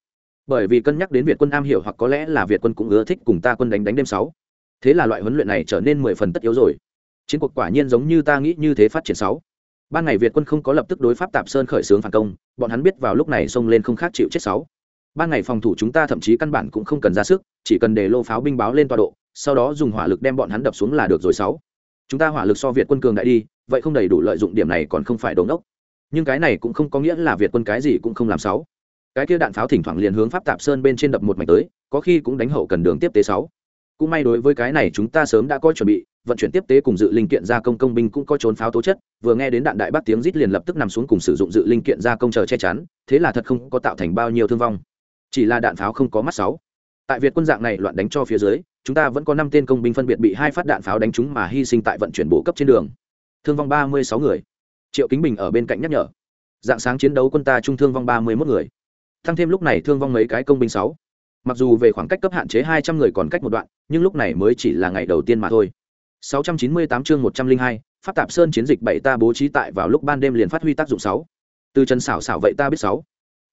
S1: Bởi vì cân nhắc đến việt quân am hiểu hoặc có lẽ là việt quân cũng ưa thích cùng ta quân đánh đánh đêm sáu. Thế là loại huấn luyện này trở nên mười phần tất yếu rồi. Chiến cuộc quả nhiên giống như ta nghĩ như thế phát triển sáu ban ngày việt quân không có lập tức đối pháp tạp sơn khởi xướng phản công, bọn hắn biết vào lúc này xông lên không khác chịu chết sáu. Ban ngày phòng thủ chúng ta thậm chí căn bản cũng không cần ra sức, chỉ cần để lô pháo binh báo lên tọa độ, sau đó dùng hỏa lực đem bọn hắn đập xuống là được rồi sáu. Chúng ta hỏa lực so việt quân cường đại đi, vậy không đầy đủ lợi dụng điểm này còn không phải đống đốc. Nhưng cái này cũng không có nghĩa là việt quân cái gì cũng không làm sáu. Cái kia đạn pháo thỉnh thoảng liền hướng pháp tạp sơn bên trên đập một mảnh tới, có khi cũng đánh hậu cần đường tiếp tế sáu. Cũng may đối với cái này chúng ta sớm đã có chuẩn bị vận chuyển tiếp tế cùng dự linh kiện gia công công binh cũng có trốn pháo tố chất. Vừa nghe đến đạn đại bác tiếng rít liền lập tức nằm xuống cùng sử dụng dự linh kiện gia công chờ che chắn, thế là thật không có tạo thành bao nhiêu thương vong. Chỉ là đạn pháo không có mắt sáu. Tại việt quân dạng này loạn đánh cho phía dưới, chúng ta vẫn có năm tên công binh phân biệt bị hai phát đạn pháo đánh trúng mà hy sinh tại vận chuyển bộ cấp trên đường. Thương vong ba mươi sáu người. Triệu kính bình ở bên cạnh nhắc nhở. Dạng sáng chiến đấu quân ta trung thương vong ba mươi một người. Thăng thêm lúc này thương vong mấy cái công binh sáu. Mặc dù về khoảng cách cấp hạn chế hai trăm người còn cách một đoạn, nhưng lúc này mới chỉ là ngày đầu tiên mà thôi. 698 chương 102, Pháp Tạp Sơn chiến dịch bảy ta bố trí tại vào lúc ban đêm liền phát huy tác dụng 6. Từ chân xảo xảo vậy ta biết 6.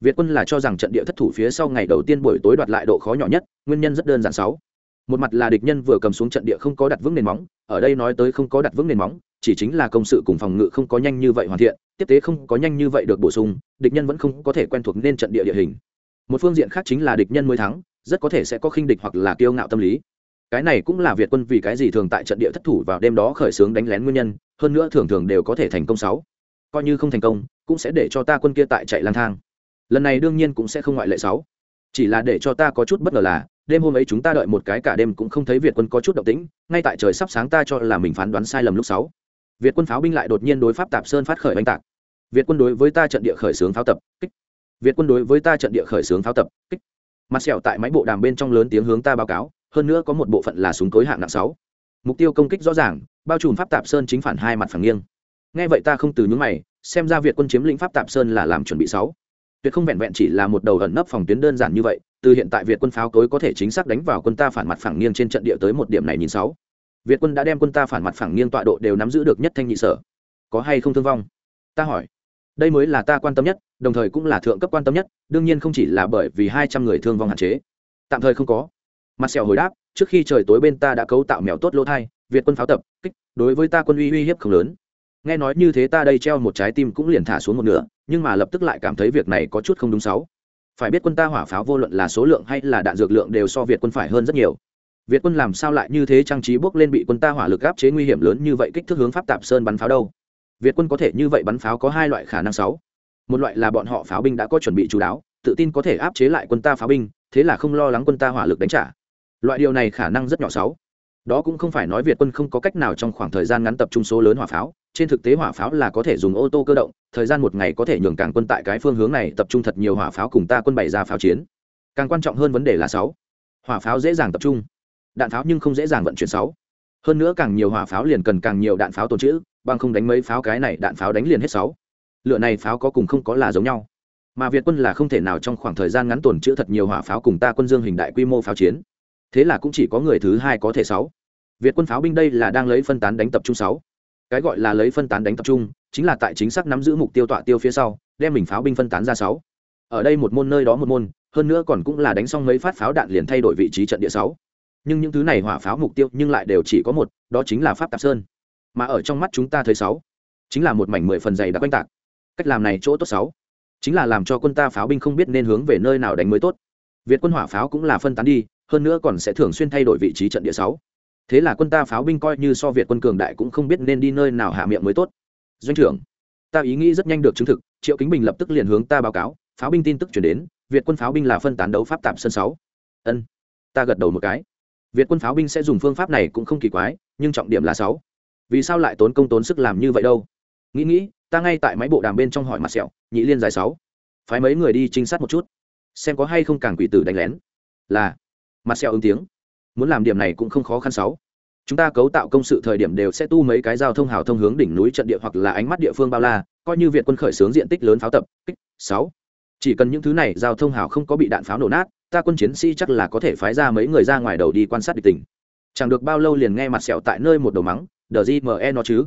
S1: Việt quân là cho rằng trận địa thất thủ phía sau ngày đầu tiên buổi tối đoạt lại độ khó nhỏ nhất, nguyên nhân rất đơn giản 6. Một mặt là địch nhân vừa cầm xuống trận địa không có đặt vững nền móng, ở đây nói tới không có đặt vững nền móng, chỉ chính là công sự cùng phòng ngự không có nhanh như vậy hoàn thiện, tiếp tế không có nhanh như vậy được bổ sung, địch nhân vẫn không có thể quen thuộc nên trận địa địa hình. Một phương diện khác chính là địch nhân mới thắng, rất có thể sẽ có khinh địch hoặc là kiêu ngạo tâm lý cái này cũng là việt quân vì cái gì thường tại trận địa thất thủ vào đêm đó khởi xướng đánh lén nguyên nhân, hơn nữa thường thường đều có thể thành công sáu. Coi như không thành công, cũng sẽ để cho ta quân kia tại chạy lang thang. Lần này đương nhiên cũng sẽ không ngoại lệ sáu. Chỉ là để cho ta có chút bất ngờ là, đêm hôm ấy chúng ta đợi một cái cả đêm cũng không thấy việt quân có chút động tĩnh, ngay tại trời sắp sáng ta cho là mình phán đoán sai lầm lúc sáu. Việt quân pháo binh lại đột nhiên đối pháp tạp sơn phát khởi oanh tạc. Việt quân đối với ta trận địa khởi xướng pháo tập, kích. Việt quân đối với ta trận địa khởi xướng pháo tập, kích. Mặt sẹo tại máy bộ đàm bên trong lớn tiếng hướng ta báo cáo hơn nữa có một bộ phận là súng cối hạng nặng sáu. Mục tiêu công kích rõ ràng, bao trùm pháp tạp sơn chính phản hai mặt phẳng nghiêng. Nghe vậy ta không từ những mày, xem ra việt quân chiếm lĩnh pháp tạp sơn là làm chuẩn bị sáu. Tuyệt không vẹn vẹn chỉ là một đầu ẩn nấp phòng tuyến đơn giản như vậy, từ hiện tại việt quân pháo cối có thể chính xác đánh vào quân ta phản mặt phẳng nghiêng trên trận địa tới một điểm này nhìn sáu. Việt quân đã đem quân ta phản mặt phẳng nghiêng tọa độ đều nắm giữ được nhất thanh nhị sở. Có hay không thương vong? Ta hỏi. Đây mới là ta quan tâm nhất, đồng thời cũng là thượng cấp quan tâm nhất, đương nhiên không chỉ là bởi vì hai trăm người thương vong hạn chế. Tạm thời không có mặt sẹo hồi đáp, trước khi trời tối bên ta đã cấu tạo mèo tốt lỗ thai, việt quân pháo tập, kích, đối với ta quân uy uy hiếp không lớn. Nghe nói như thế ta đây treo một trái tim cũng liền thả xuống một nửa, nhưng mà lập tức lại cảm thấy việc này có chút không đúng sáu. Phải biết quân ta hỏa pháo vô luận là số lượng hay là đạn dược lượng đều so việt quân phải hơn rất nhiều. Việt quân làm sao lại như thế trang trí bước lên bị quân ta hỏa lực áp chế nguy hiểm lớn như vậy kích thước hướng pháp tạp sơn bắn pháo đâu? Việt quân có thể như vậy bắn pháo có hai loại khả năng sáu. Một loại là bọn họ pháo binh đã có chuẩn bị chú đáo, tự tin có thể áp chế lại quân ta pháo binh, thế là không lo lắng quân ta hỏa lực đánh trả loại điều này khả năng rất nhỏ sáu. Đó cũng không phải nói việt quân không có cách nào trong khoảng thời gian ngắn tập trung số lớn hỏa pháo, trên thực tế hỏa pháo là có thể dùng ô tô cơ động, thời gian một ngày có thể nhường càng quân tại cái phương hướng này tập trung thật nhiều hỏa pháo cùng ta quân bày ra pháo chiến. Càng quan trọng hơn vấn đề là sáu. Hỏa pháo dễ dàng tập trung, đạn pháo nhưng không dễ dàng vận chuyển sáu. Hơn nữa càng nhiều hỏa pháo liền cần càng nhiều đạn pháo tồn trữ, bằng không đánh mấy pháo cái này đạn pháo đánh liền hết sáu. Lựa này pháo có cùng không có là giống nhau. Mà việt quân là không thể nào trong khoảng thời gian ngắn tồn trữ thật nhiều hỏa pháo cùng ta quân dương hình đại quy mô pháo chiến thế là cũng chỉ có người thứ hai có thể sáu. Việt quân pháo binh đây là đang lấy phân tán đánh tập trung sáu. Cái gọi là lấy phân tán đánh tập trung, chính là tại chính xác nắm giữ mục tiêu tọa tiêu phía sau, đem mình pháo binh phân tán ra sáu. Ở đây một môn nơi đó một môn, hơn nữa còn cũng là đánh xong mấy phát pháo đạn liền thay đổi vị trí trận địa sáu. Nhưng những thứ này hỏa pháo mục tiêu nhưng lại đều chỉ có một, đó chính là pháp tạp sơn. Mà ở trong mắt chúng ta thấy sáu, chính là một mảnh mười phần dày đã quanh tạc. Cách làm này chỗ tốt sáu, chính là làm cho quân ta pháo binh không biết nên hướng về nơi nào đánh mới tốt. Việt quân hỏa pháo cũng là phân tán đi hơn nữa còn sẽ thường xuyên thay đổi vị trí trận địa sáu. Thế là quân ta pháo binh coi như so việt quân cường đại cũng không biết nên đi nơi nào hạ miệng mới tốt. Doanh trưởng, ta ý nghĩ rất nhanh được chứng thực, triệu kính bình lập tức liền hướng ta báo cáo, pháo binh tin tức chuyển đến, việt quân pháo binh là phân tán đấu pháp tạm sân sáu. Ân, ta gật đầu một cái. Việt quân pháo binh sẽ dùng phương pháp này cũng không kỳ quái, nhưng trọng điểm là sáu. Vì sao lại tốn công tốn sức làm như vậy đâu? Nghĩ nghĩ, ta ngay tại máy bộ đàm bên trong hỏi mặt sẹo, nhị liên dài sáu. Phái mấy người đi trinh sát một chút, xem có hay không càng quỷ tử đánh lén. Là mặt sẹo ứng tiếng. Muốn làm điểm này cũng không khó khăn sáu. Chúng ta cấu tạo công sự thời điểm đều sẽ tu mấy cái giao thông hào thông hướng đỉnh núi trận địa hoặc là ánh mắt địa phương bao la, coi như việt quân khởi xướng diện tích lớn pháo tập, kích, sáu. Chỉ cần những thứ này giao thông hào không có bị đạn pháo nổ nát, ta quân chiến sĩ chắc là có thể phái ra mấy người ra ngoài đầu đi quan sát địch tình. Chẳng được bao lâu liền nghe mặt sẹo tại nơi một đầu mắng, đờ gì mẹ e nó chứ?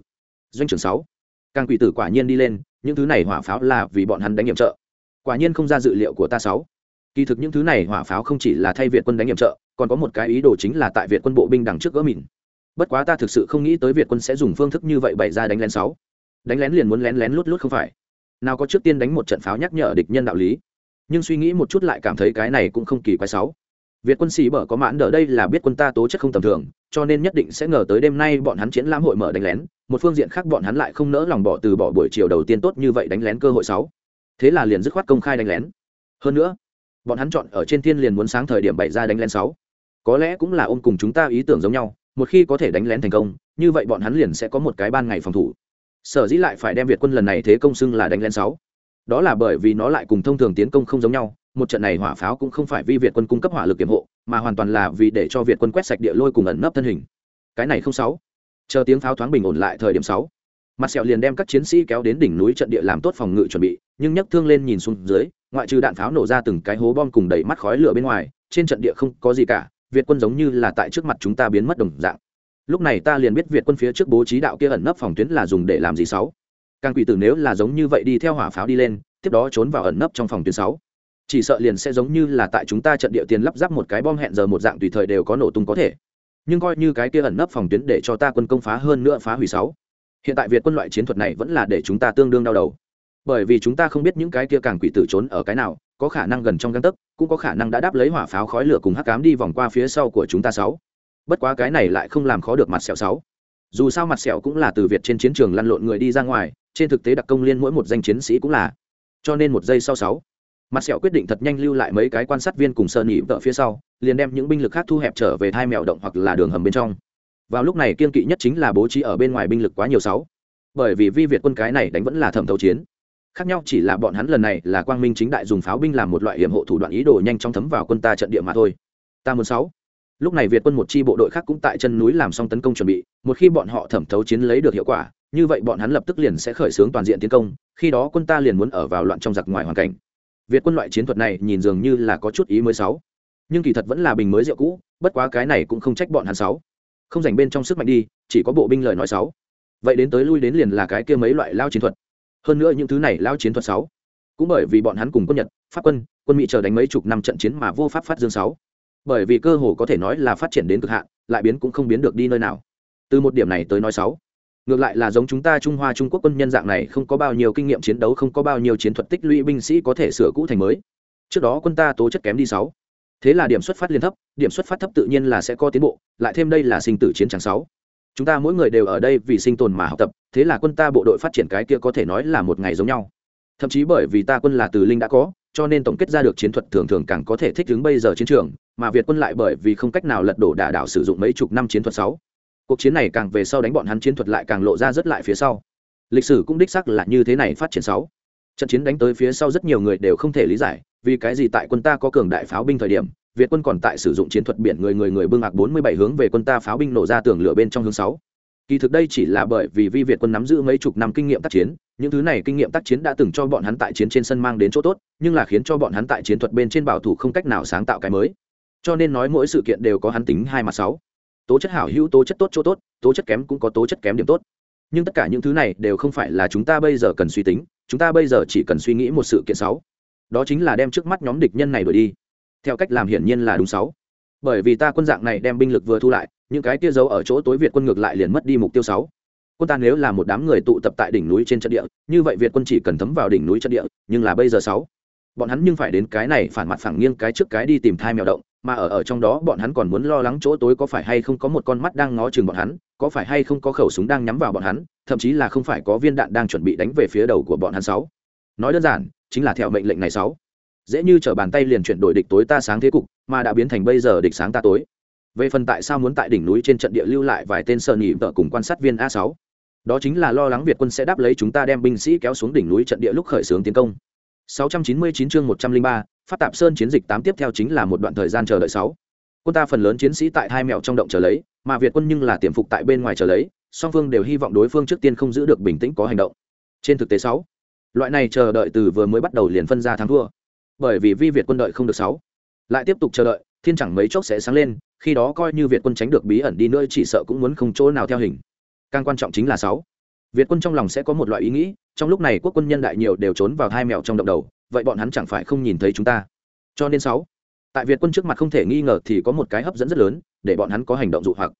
S1: Doanh trưởng sáu. Càng quỷ tử quả nhiên đi lên, những thứ này hỏa pháo là vì bọn hắn đánh nhiệm trợ. Quả nhiên không ra dự liệu của ta sáu kỳ thực những thứ này hỏa pháo không chỉ là thay việt quân đánh nhiệm trợ còn có một cái ý đồ chính là tại việt quân bộ binh đằng trước gỡ mìn. Bất quá ta thực sự không nghĩ tới việt quân sẽ dùng phương thức như vậy bày ra đánh lén sáu. Đánh lén liền muốn lén lén lút lút không phải. Nào có trước tiên đánh một trận pháo nhắc nhở địch nhân đạo lý. Nhưng suy nghĩ một chút lại cảm thấy cái này cũng không kỳ quái sáu. Việt quân xì bở có mãn đỡ đây là biết quân ta tố chất không tầm thường, cho nên nhất định sẽ ngờ tới đêm nay bọn hắn chiến lãm hội mở đánh lén. Một phương diện khác bọn hắn lại không nỡ lòng bỏ từ bỏ buổi chiều đầu tiên tốt như vậy đánh lén cơ hội sáu. Thế là liền dứt khoát công khai đánh lén. Hơn nữa bọn hắn chọn ở trên thiên liền muốn sáng thời điểm bày ra đánh lén sáu. Có lẽ cũng là ôm cùng chúng ta ý tưởng giống nhau, một khi có thể đánh lén thành công, như vậy bọn hắn liền sẽ có một cái ban ngày phòng thủ. Sở dĩ lại phải đem việt quân lần này thế công xưng là đánh lén sáu. Đó là bởi vì nó lại cùng thông thường tiến công không giống nhau, một trận này hỏa pháo cũng không phải vì việt quân cung cấp hỏa lực kiểm hộ, mà hoàn toàn là vì để cho việt quân quét sạch địa lôi cùng ẩn nấp thân hình. Cái này không sáu. Chờ tiếng pháo thoáng bình ổn lại thời điểm sáu. Mặt sẹo liền đem các chiến sĩ kéo đến đỉnh núi trận địa làm tốt phòng ngự chuẩn bị, nhưng nhấc thương lên nhìn xuống dưới ngoại trừ đạn pháo nổ ra từng cái hố bom cùng đầy mắt khói lửa bên ngoài, trên trận địa không có gì cả, việt quân giống như là tại trước mặt chúng ta biến mất đồng dạng. Lúc này ta liền biết việt quân phía trước bố trí đạo kia ẩn nấp phòng tuyến là dùng để làm gì sáu. Càng quỷ tử nếu là giống như vậy đi theo hỏa pháo đi lên, tiếp đó trốn vào ẩn nấp trong phòng tuyến sáu. Chỉ sợ liền sẽ giống như là tại chúng ta trận địa tiền lắp ráp một cái bom hẹn giờ một dạng tùy thời đều có nổ tung có thể. Nhưng coi như cái kia ẩn nấp phòng tuyến để cho ta quân công phá hơn nữa phá hủy sáu. Hiện tại việt quân loại chiến thuật này vẫn là để chúng ta tương đương đau đầu bởi vì chúng ta không biết những cái kia càng quỷ tử trốn ở cái nào, có khả năng gần trong găng tấc, cũng có khả năng đã đáp lấy hỏa pháo khói lửa cùng hắc cám đi vòng qua phía sau của chúng ta sáu. Bất quá cái này lại không làm khó được mặt sẹo sáu. Dù sao mặt sẹo cũng là từ việt trên chiến trường lăn lộn người đi ra ngoài, trên thực tế đặc công liên mỗi một danh chiến sĩ cũng là. Cho nên một giây sau sáu, mặt sẹo quyết định thật nhanh lưu lại mấy cái quan sát viên cùng sợ nhị vợ phía sau, liền đem những binh lực khác thu hẹp trở về hai mèo động hoặc là đường hầm bên trong. Vào lúc này kiên kỵ nhất chính là bố trí ở bên ngoài binh lực quá nhiều sáu. Bởi vì vi việt quân cái này đánh vẫn là thẩm thấu chiến khác nhau chỉ là bọn hắn lần này là quang minh chính đại dùng pháo binh làm một loại hiểm hộ thủ đoạn ý đồ nhanh chóng thấm vào quân ta trận địa mà thôi. Ta muốn sáu. Lúc này việt quân một chi bộ đội khác cũng tại chân núi làm xong tấn công chuẩn bị, một khi bọn họ thẩm thấu chiến lấy được hiệu quả, như vậy bọn hắn lập tức liền sẽ khởi xướng toàn diện tiến công, khi đó quân ta liền muốn ở vào loạn trong giặc ngoài hoàn cảnh. Việt quân loại chiến thuật này nhìn dường như là có chút ý mới sáu. Nhưng kỳ thật vẫn là bình mới rượu cũ, bất quá cái này cũng không trách bọn hắn sáu. Không dành bên trong sức mạnh đi, chỉ có bộ binh lời nói sáu. Vậy đến tới lui đến liền là cái kia mấy loại lao chiến thuật hơn nữa những thứ này lao chiến thuật sáu. Cũng bởi vì bọn hắn cùng quân nhật, pháp quân quân mỹ chờ đánh mấy chục năm trận chiến mà vô pháp phát dương sáu. Bởi vì cơ hồ có thể nói là phát triển đến cực hạn, lại biến cũng không biến được đi nơi nào. Từ một điểm này tới nói sáu, ngược lại là giống chúng ta trung hoa, trung quốc quân nhân dạng này không có bao nhiêu kinh nghiệm chiến đấu, không có bao nhiêu chiến thuật tích lũy binh sĩ có thể sửa cũ thành mới. Trước đó quân ta tố chất kém đi sáu. Thế là điểm xuất phát liên thấp, điểm xuất phát thấp tự nhiên là sẽ có tiến bộ, lại thêm đây là sinh tử chiến tràng sáu chúng ta mỗi người đều ở đây vì sinh tồn mà học tập, thế là quân ta bộ đội phát triển cái kia có thể nói là một ngày giống nhau. Thậm chí bởi vì ta quân là từ linh đã có, cho nên tổng kết ra được chiến thuật thường thường càng có thể thích ứng bây giờ chiến trường, mà việt quân lại bởi vì không cách nào lật đổ đả đảo sử dụng mấy chục năm chiến thuật sáu. Cuộc chiến này càng về sau đánh bọn hắn chiến thuật lại càng lộ ra rất lại phía sau. Lịch sử cũng đích sắc là như thế này phát triển sáu. Trận chiến đánh tới phía sau rất nhiều người đều không thể lý giải, vì cái gì tại quân ta có cường đại pháo binh thời điểm việt quân còn tại sử dụng chiến thuật biển người người người bưng ạc bốn mươi bảy hướng về quân ta pháo binh nổ ra tường lửa bên trong hướng sáu. Kỳ thực đây chỉ là bởi vì vi việt quân nắm giữ mấy chục năm kinh nghiệm tác chiến, những thứ này kinh nghiệm tác chiến đã từng cho bọn hắn tại chiến trên sân mang đến chỗ tốt, nhưng là khiến cho bọn hắn tại chiến thuật bên trên bảo thủ không cách nào sáng tạo cái mới. Cho nên nói mỗi sự kiện đều có hắn tính hai mặt sáu. Tố chất hảo hữu, tố chất tốt chỗ tốt, tố chất kém cũng có tố chất kém điểm tốt. Nhưng tất cả những thứ này đều không phải là chúng ta bây giờ cần suy tính, chúng ta bây giờ chỉ cần suy nghĩ một sự kiện sáu. Đó chính là đem trước mắt nhóm địch nhân này đuổi đi theo cách làm hiển nhiên là đúng sáu. Bởi vì ta quân dạng này đem binh lực vừa thu lại, những cái kia giấu ở chỗ tối việt quân ngược lại liền mất đi mục tiêu sáu. Quân ta nếu là một đám người tụ tập tại đỉnh núi trên trận địa, như vậy việt quân chỉ cần thấm vào đỉnh núi trận địa, nhưng là bây giờ sáu. Bọn hắn nhưng phải đến cái này phản mặt phẳng nghiêng cái trước cái đi tìm thai mèo động, mà ở ở trong đó bọn hắn còn muốn lo lắng chỗ tối có phải hay không có một con mắt đang ngó chừng bọn hắn, có phải hay không có khẩu súng đang nhắm vào bọn hắn, thậm chí là không phải có viên đạn đang chuẩn bị đánh về phía đầu của bọn hắn sáu. Nói đơn giản, chính là theo mệnh lệnh này sáu dễ như t bàn tay liền chuyển đổi địch tối ta sáng thế cục mà đã biến thành bây giờ địch sáng ta tối. Về phần tại sao muốn tại đỉnh núi trên trận địa lưu lại vài tên sợ nhị vợ cùng quan sát viên a sáu? Đó chính là lo lắng việt quân sẽ đáp lấy chúng ta đem binh sĩ kéo xuống đỉnh núi trận địa lúc khởi xướng tiến công. 699 chương 103, phát tạp sơn chiến dịch tám tiếp theo chính là một đoạn thời gian chờ đợi sáu. Quân ta phần lớn chiến sĩ tại hai mẹo trong động chờ lấy mà việt quân nhưng là tiềm phục tại bên ngoài chờ lấy song phương đều hy vọng đối phương trước tiên không giữ được bình tĩnh có hành động. Trên thực tế sáu loại này chờ đợi từ vừa mới bắt đầu liền phân ra thắng thua bởi vì vi việt quân đợi không được sáu. Lại tiếp tục chờ đợi, thiên chẳng mấy chốc sẽ sáng lên, khi đó coi như việt quân tránh được bí ẩn đi nữa chỉ sợ cũng muốn không chỗ nào theo hình. Càng quan trọng chính là sáu. Việt quân trong lòng sẽ có một loại ý nghĩ, trong lúc này quốc quân nhân đại nhiều đều trốn vào hai mèo trong động đầu, vậy bọn hắn chẳng phải không nhìn thấy chúng ta. Cho nên sáu, tại việt quân trước mặt không thể nghi ngờ thì có một cái hấp dẫn rất lớn, để bọn hắn có hành động dụ hoặc.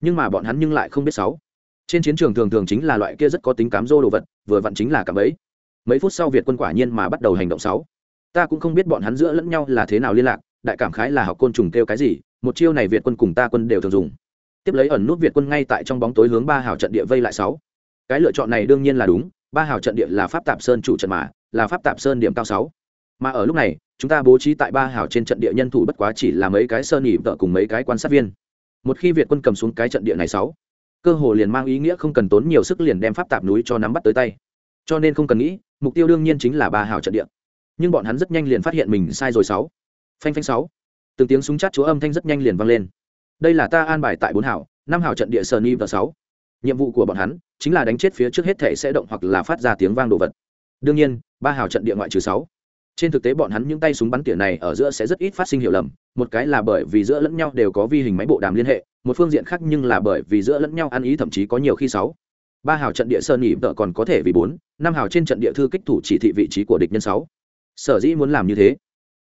S1: Nhưng mà bọn hắn nhưng lại không biết sáu. Trên chiến trường thường thường chính là loại kia rất có tính cám dô đồ vật, vừa vặn chính là cả ấy mấy phút sau việt quân quả nhiên mà bắt đầu hành động sáu ta cũng không biết bọn hắn giữa lẫn nhau là thế nào liên lạc, đại cảm khái là học côn trùng kêu cái gì, một chiêu này việt quân cùng ta quân đều thường dùng. Tiếp lấy ẩn nút việt quân ngay tại trong bóng tối hướng ba hào trận địa vây lại sáu. Cái lựa chọn này đương nhiên là đúng, ba hào trận địa là pháp tạp sơn chủ trận mà, là pháp tạp sơn điểm cao sáu. Mà ở lúc này, chúng ta bố trí tại ba hào trên trận địa nhân thủ bất quá chỉ là mấy cái sơn nhị vợ cùng mấy cái quan sát viên. Một khi việt quân cầm xuống cái trận địa này sáu, cơ hồ liền mang ý nghĩa không cần tốn nhiều sức liền đem pháp tạp núi cho nắm bắt tới tay. Cho nên không cần nghĩ, mục tiêu đương nhiên chính là ba hào trận địa nhưng bọn hắn rất nhanh liền phát hiện mình sai rồi sáu. Phanh phanh sáu. Từng tiếng súng chát chúa âm thanh rất nhanh liền vang lên. Đây là ta an bài tại bốn hảo, năm hảo trận địa sơn y và sáu. Nhiệm vụ của bọn hắn chính là đánh chết phía trước hết thể sẽ động hoặc là phát ra tiếng vang đồ vật. Đương nhiên, ba hảo trận địa ngoại trừ sáu. Trên thực tế bọn hắn những tay súng bắn tỉa này ở giữa sẽ rất ít phát sinh hiểu lầm, một cái là bởi vì giữa lẫn nhau đều có vi hình máy bộ đàm liên hệ, một phương diện khác nhưng là bởi vì giữa lẫn nhau ăn ý thậm chí có nhiều khi sáu. Ba hào trận địa sơn nhị vợ còn có thể vì bốn, năm hào trên trận địa thư kích thủ chỉ thị vị trí của địch nhân sáu sở dĩ muốn làm như thế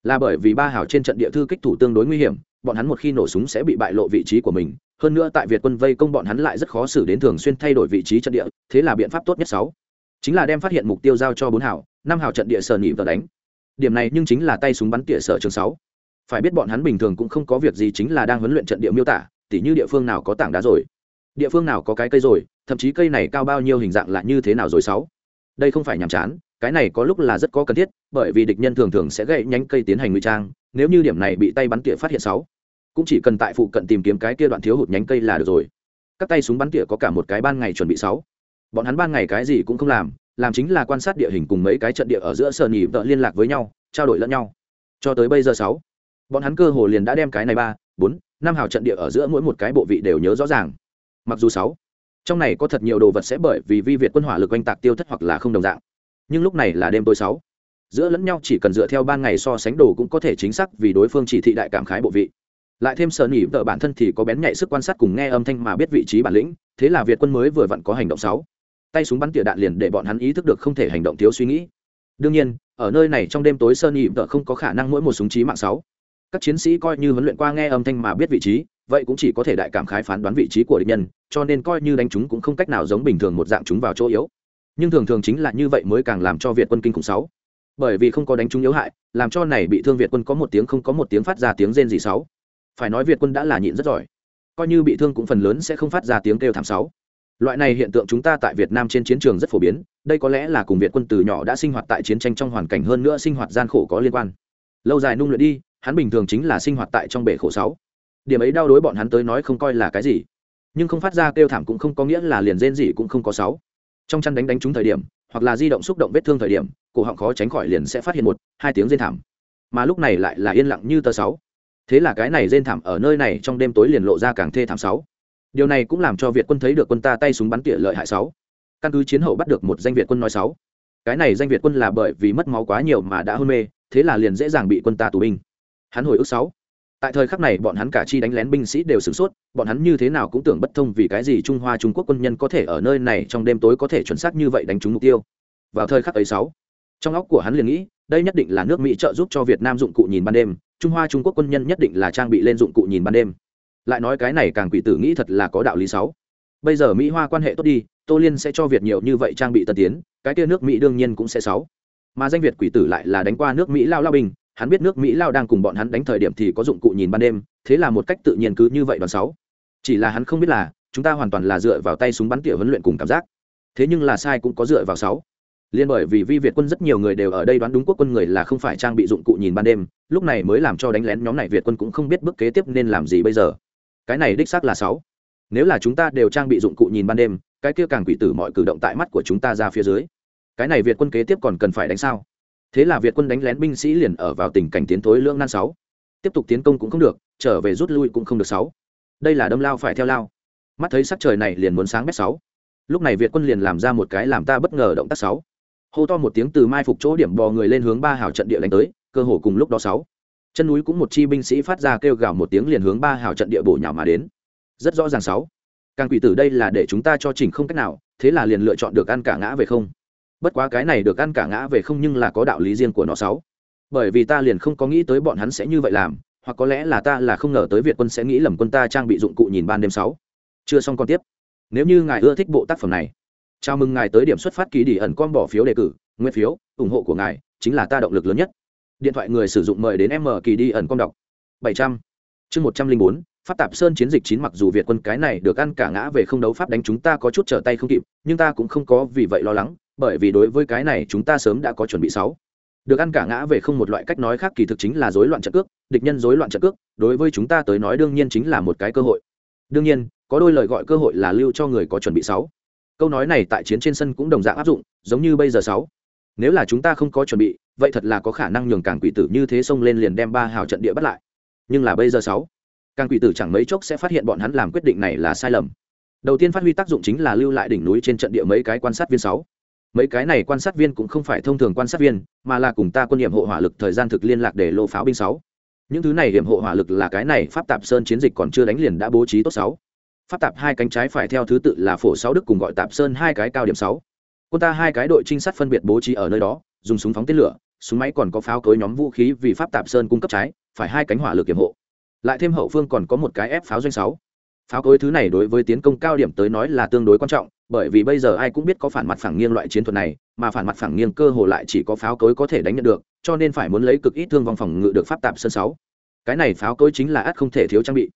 S1: là bởi vì ba hảo trên trận địa thư kích thủ tương đối nguy hiểm bọn hắn một khi nổ súng sẽ bị bại lộ vị trí của mình hơn nữa tại việt quân vây công bọn hắn lại rất khó xử đến thường xuyên thay đổi vị trí trận địa thế là biện pháp tốt nhất sáu. Chính là đem phát hiện mục tiêu giao cho bốn hảo, năm hảo trận địa sở nhị vợ đánh. Điểm này nhưng chính là tay súng bắn tỉa sở trường sáu. Phải biết bọn hắn bình thường cũng không có việc gì chính là đang huấn luyện trận địa miêu tả tỉ như địa phương nào có tảng đá rồi địa phương nào có cái cây rồi thậm chí cây này cao bao nhiêu hình dạng là như thế nào rồi sáu. Đây không phải nhàm chán cái này có lúc là rất có cần thiết, bởi vì địch nhân thường thường sẽ gậy nhánh cây tiến hành ngụy trang, nếu như điểm này bị tay bắn tỉa phát hiện sáu, cũng chỉ cần tại phụ cận tìm kiếm cái kia đoạn thiếu hụt nhánh cây là được rồi. Các tay súng bắn tỉa có cả một cái ban ngày chuẩn bị sáu. Bọn hắn ban ngày cái gì cũng không làm làm chính là quan sát địa hình cùng mấy cái trận địa ở giữa sờ nhì vợ liên lạc với nhau, trao đổi lẫn nhau. Cho tới bây giờ sáu, bọn hắn cơ hồ liền đã đem cái này ba, bốn, năm hào trận địa ở giữa mỗi một cái bộ vị đều nhớ rõ ràng. Mặc dù sáu, trong này có thật nhiều đồ vật sẽ bởi vì vi việt quân hỏa lực oanh tạc tiêu thất hoặc là không đồng dạng nhưng lúc này là đêm tối sáu. Giữa lẫn nhau chỉ cần dựa theo ban ngày so sánh đồ cũng có thể chính xác vì đối phương chỉ thị đại cảm khái bộ vị. Lại thêm sợ nỉ vợ bản thân thì có bén nhạy sức quan sát cùng nghe âm thanh mà biết vị trí bản lĩnh, thế là việt quân mới vừa vặn có hành động sáu. Tay súng bắn tỉa đạn liền để bọn hắn ý thức được không thể hành động thiếu suy nghĩ. Đương nhiên, ở nơi này trong đêm tối sơn nhị vợ không có khả năng mỗi một súng trí mạng sáu. Các chiến sĩ coi như huấn luyện qua nghe âm thanh mà biết vị trí, vậy cũng chỉ có thể đại cảm khái phán đoán vị trí của địch nhân, cho nên coi như đánh chúng cũng không cách nào giống bình thường một dạng chúng vào chỗ yếu nhưng thường thường chính là như vậy mới càng làm cho việt quân kinh khủng sáu. Bởi vì không có đánh trúng yếu hại, làm cho này bị thương việt quân có một tiếng không có một tiếng phát ra tiếng rên gì sáu. Phải nói việt quân đã là nhịn rất giỏi. Coi như bị thương cũng phần lớn sẽ không phát ra tiếng kêu thảm sáu. Loại này hiện tượng chúng ta tại việt nam trên chiến trường rất phổ biến, đây có lẽ là cùng việt quân từ nhỏ đã sinh hoạt tại chiến tranh trong hoàn cảnh hơn nữa sinh hoạt gian khổ có liên quan. Lâu dài nung luyện đi, hắn bình thường chính là sinh hoạt tại trong bể khổ sáu. Điểm ấy đau đối bọn hắn tới nói không coi là cái gì. Nhưng không phát ra kêu thảm cũng không có nghĩa là liền rên gì cũng không có sáu trong chăn đánh đánh trúng thời điểm, hoặc là di động xúc động vết thương thời điểm, cổ họng khó tránh khỏi liền sẽ phát hiện một, hai tiếng rên thảm. Mà lúc này lại là yên lặng như tờ sáu. Thế là cái này rên thảm ở nơi này trong đêm tối liền lộ ra càng thê thảm sáu. Điều này cũng làm cho việt quân thấy được quân ta tay súng bắn tỉa lợi hại sáu. Căn cứ chiến hậu bắt được một danh việt quân nói sáu. Cái này danh việt quân là bởi vì mất máu quá nhiều mà đã hôn mê, thế là liền dễ dàng bị quân ta tù binh. Hắn hồi ức sáu tại thời khắc này, bọn hắn cả chi đánh lén binh sĩ đều sửng sốt, bọn hắn như thế nào cũng tưởng bất thông vì cái gì trung hoa trung quốc quân nhân có thể ở nơi này trong đêm tối có thể chuẩn xác như vậy đánh trúng mục tiêu. Vào thời khắc ấy sáu, trong óc của hắn liền nghĩ, đây nhất định là nước mỹ trợ giúp cho việt nam dụng cụ nhìn ban đêm, trung hoa trung quốc quân nhân nhất định là trang bị lên dụng cụ nhìn ban đêm. Lại nói cái này càng quỷ tử nghĩ thật là có đạo lý sáu. Bây giờ mỹ hoa quan hệ tốt đi, tô liên sẽ cho việt nhiều như vậy trang bị tân tiến, cái kia nước mỹ đương nhiên cũng sẽ sáu. Mà danh việt quỷ tử lại là đánh qua nước mỹ lao lao bình hắn biết nước mỹ lao đang cùng bọn hắn đánh thời điểm thì có dụng cụ nhìn ban đêm, thế là một cách tự nhiên cứ như vậy đoàn sáu. Chỉ là hắn không biết là, chúng ta hoàn toàn là dựa vào tay súng bắn tỉa huấn luyện cùng cảm giác. Thế nhưng là sai cũng có dựa vào sáu. Liên bởi vì vi việt quân rất nhiều người đều ở đây đoán đúng quốc quân người là không phải trang bị dụng cụ nhìn ban đêm, lúc này mới làm cho đánh lén nhóm này việt quân cũng không biết bước kế tiếp nên làm gì bây giờ. Cái này đích xác là sáu. Nếu là chúng ta đều trang bị dụng cụ nhìn ban đêm, cái kia càng quỷ tử mọi cử động tại mắt của chúng ta ra phía dưới. Cái này việt quân kế tiếp còn cần phải đánh sao? Thế là việt quân đánh lén binh sĩ liền ở vào tình cảnh tiến thối lưỡng nan sáu. Tiếp tục tiến công cũng không được, trở về rút lui cũng không được sáu. Đây là đâm lao phải theo lao. Mắt thấy sắc trời này liền muốn sáng mét sáu. Lúc này việt quân liền làm ra một cái làm ta bất ngờ động tác sáu. Hô to một tiếng từ mai phục chỗ điểm bò người lên hướng ba hào trận địa đánh tới, cơ hồ cùng lúc đó sáu. Chân núi cũng một chi binh sĩ phát ra kêu gào một tiếng liền hướng ba hào trận địa bổ nhào mà đến. Rất rõ ràng sáu. Càng quỷ tử đây là để chúng ta cho chỉnh không cách nào, thế là liền lựa chọn được ăn cả ngã về không bất quá cái này được ăn cả ngã về không nhưng là có đạo lý riêng của nó sáu. Bởi vì ta liền không có nghĩ tới bọn hắn sẽ như vậy làm, hoặc có lẽ là ta là không ngờ tới việt quân sẽ nghĩ lầm quân ta trang bị dụng cụ nhìn ban đêm sáu. Chưa xong còn tiếp. Nếu như ngài ưa thích bộ tác phẩm này, chào mừng ngài tới điểm xuất phát kỳ đi ẩn con bỏ phiếu đề cử, nguyên phiếu, ủng hộ của ngài chính là ta động lực lớn nhất. Điện thoại người sử dụng mời đến m kỳ đi ẩn con đọc. Bảy trăm. Chương một trăm linh bốn phát tạp sơn chiến dịch chín mặc dù việt quân cái này được ăn cả ngã về không đấu pháp đánh chúng ta có chút trở tay không kịp, nhưng ta cũng không có vì vậy lo lắng bởi vì đối với cái này chúng ta sớm đã có chuẩn bị sáu. Được ăn cả ngã về không một loại cách nói khác kỳ thực chính là rối loạn trận cước, địch nhân rối loạn trận cước, đối với chúng ta tới nói đương nhiên chính là một cái cơ hội. Đương nhiên, có đôi lời gọi cơ hội là lưu cho người có chuẩn bị sáu. Câu nói này tại chiến trên sân cũng đồng dạng áp dụng, giống như bây giờ sáu. Nếu là chúng ta không có chuẩn bị, vậy thật là có khả năng nhường càng quỷ tử như thế xông lên liền đem ba hào trận địa bắt lại. Nhưng là bây giờ sáu càng quỷ tử chẳng mấy chốc sẽ phát hiện bọn hắn làm quyết định này là sai lầm. Đầu tiên phát huy tác dụng chính là lưu lại đỉnh núi trên trận địa mấy cái quan sát viên sáu mấy cái này quan sát viên cũng không phải thông thường quan sát viên, mà là cùng ta quân nhiệm hộ hỏa lực thời gian thực liên lạc để lô pháo binh sáu. Những thứ này hiểm hộ hỏa lực là cái này, pháp tạp sơn chiến dịch còn chưa đánh liền đã bố trí tốt sáu. Pháp tạp hai cánh trái phải theo thứ tự là phổ sáu đức cùng gọi tạp sơn hai cái cao điểm sáu. Quân ta hai cái đội trinh sát phân biệt bố trí ở nơi đó, dùng súng phóng tên lửa, súng máy còn có pháo cối nhóm vũ khí vì pháp tạp sơn cung cấp trái, phải hai cánh hỏa lực hiểm hộ. Lại thêm hậu phương còn có một cái ép pháo doanh sáu. Pháo cối thứ này đối với tiến công cao điểm tới nói là tương đối quan trọng bởi vì bây giờ ai cũng biết có phản mặt phẳng nghiêng loại chiến thuật này, mà phản mặt phẳng nghiêng cơ hồ lại chỉ có pháo cối có thể đánh nhận được, cho nên phải muốn lấy cực ít thương vong phòng ngự được pháp tạp sơn sáu. Cái này pháo cối chính là ắt không thể thiếu trang bị.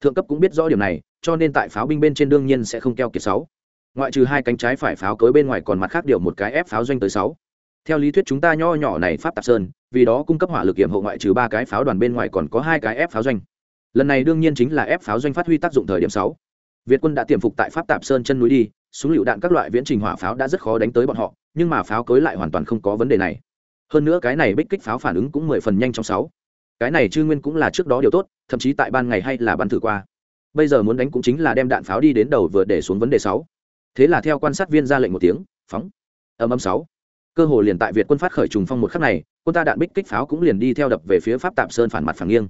S1: Thượng cấp cũng biết rõ điểm này, cho nên tại pháo binh bên trên đương nhiên sẽ không keo kiệt sáu. Ngoại trừ hai cánh trái phải pháo cối bên ngoài còn mặt khác điều một cái ép pháo doanh tới sáu. Theo lý thuyết chúng ta nho nhỏ này pháp tạp sơn, vì đó cung cấp hỏa lực hiểm hộ ngoại trừ ba cái pháo đoàn bên ngoài còn có hai cái ép pháo doanh. Lần này đương nhiên chính là ép pháo doanh phát huy tác dụng thời điểm sáu. Việt quân đã tiềm phục tại pháp tạp sơn chân núi đi súng lựu đạn các loại viễn trình hỏa pháo đã rất khó đánh tới bọn họ, nhưng mà pháo cối lại hoàn toàn không có vấn đề này. Hơn nữa cái này bích kích pháo phản ứng cũng mười phần nhanh trong sáu. Cái này chư nguyên cũng là trước đó điều tốt, thậm chí tại ban ngày hay là bắn thử qua. Bây giờ muốn đánh cũng chính là đem đạn pháo đi đến đầu vừa để xuống vấn đề sáu. Thế là theo quan sát viên ra lệnh một tiếng, phóng. Âm âm sáu. Cơ hồ liền tại việt quân phát khởi trùng phong một khắc này, quân ta đạn bích kích pháo cũng liền đi theo đập về phía pháp tạm sơn phản mặt phản nghiêng.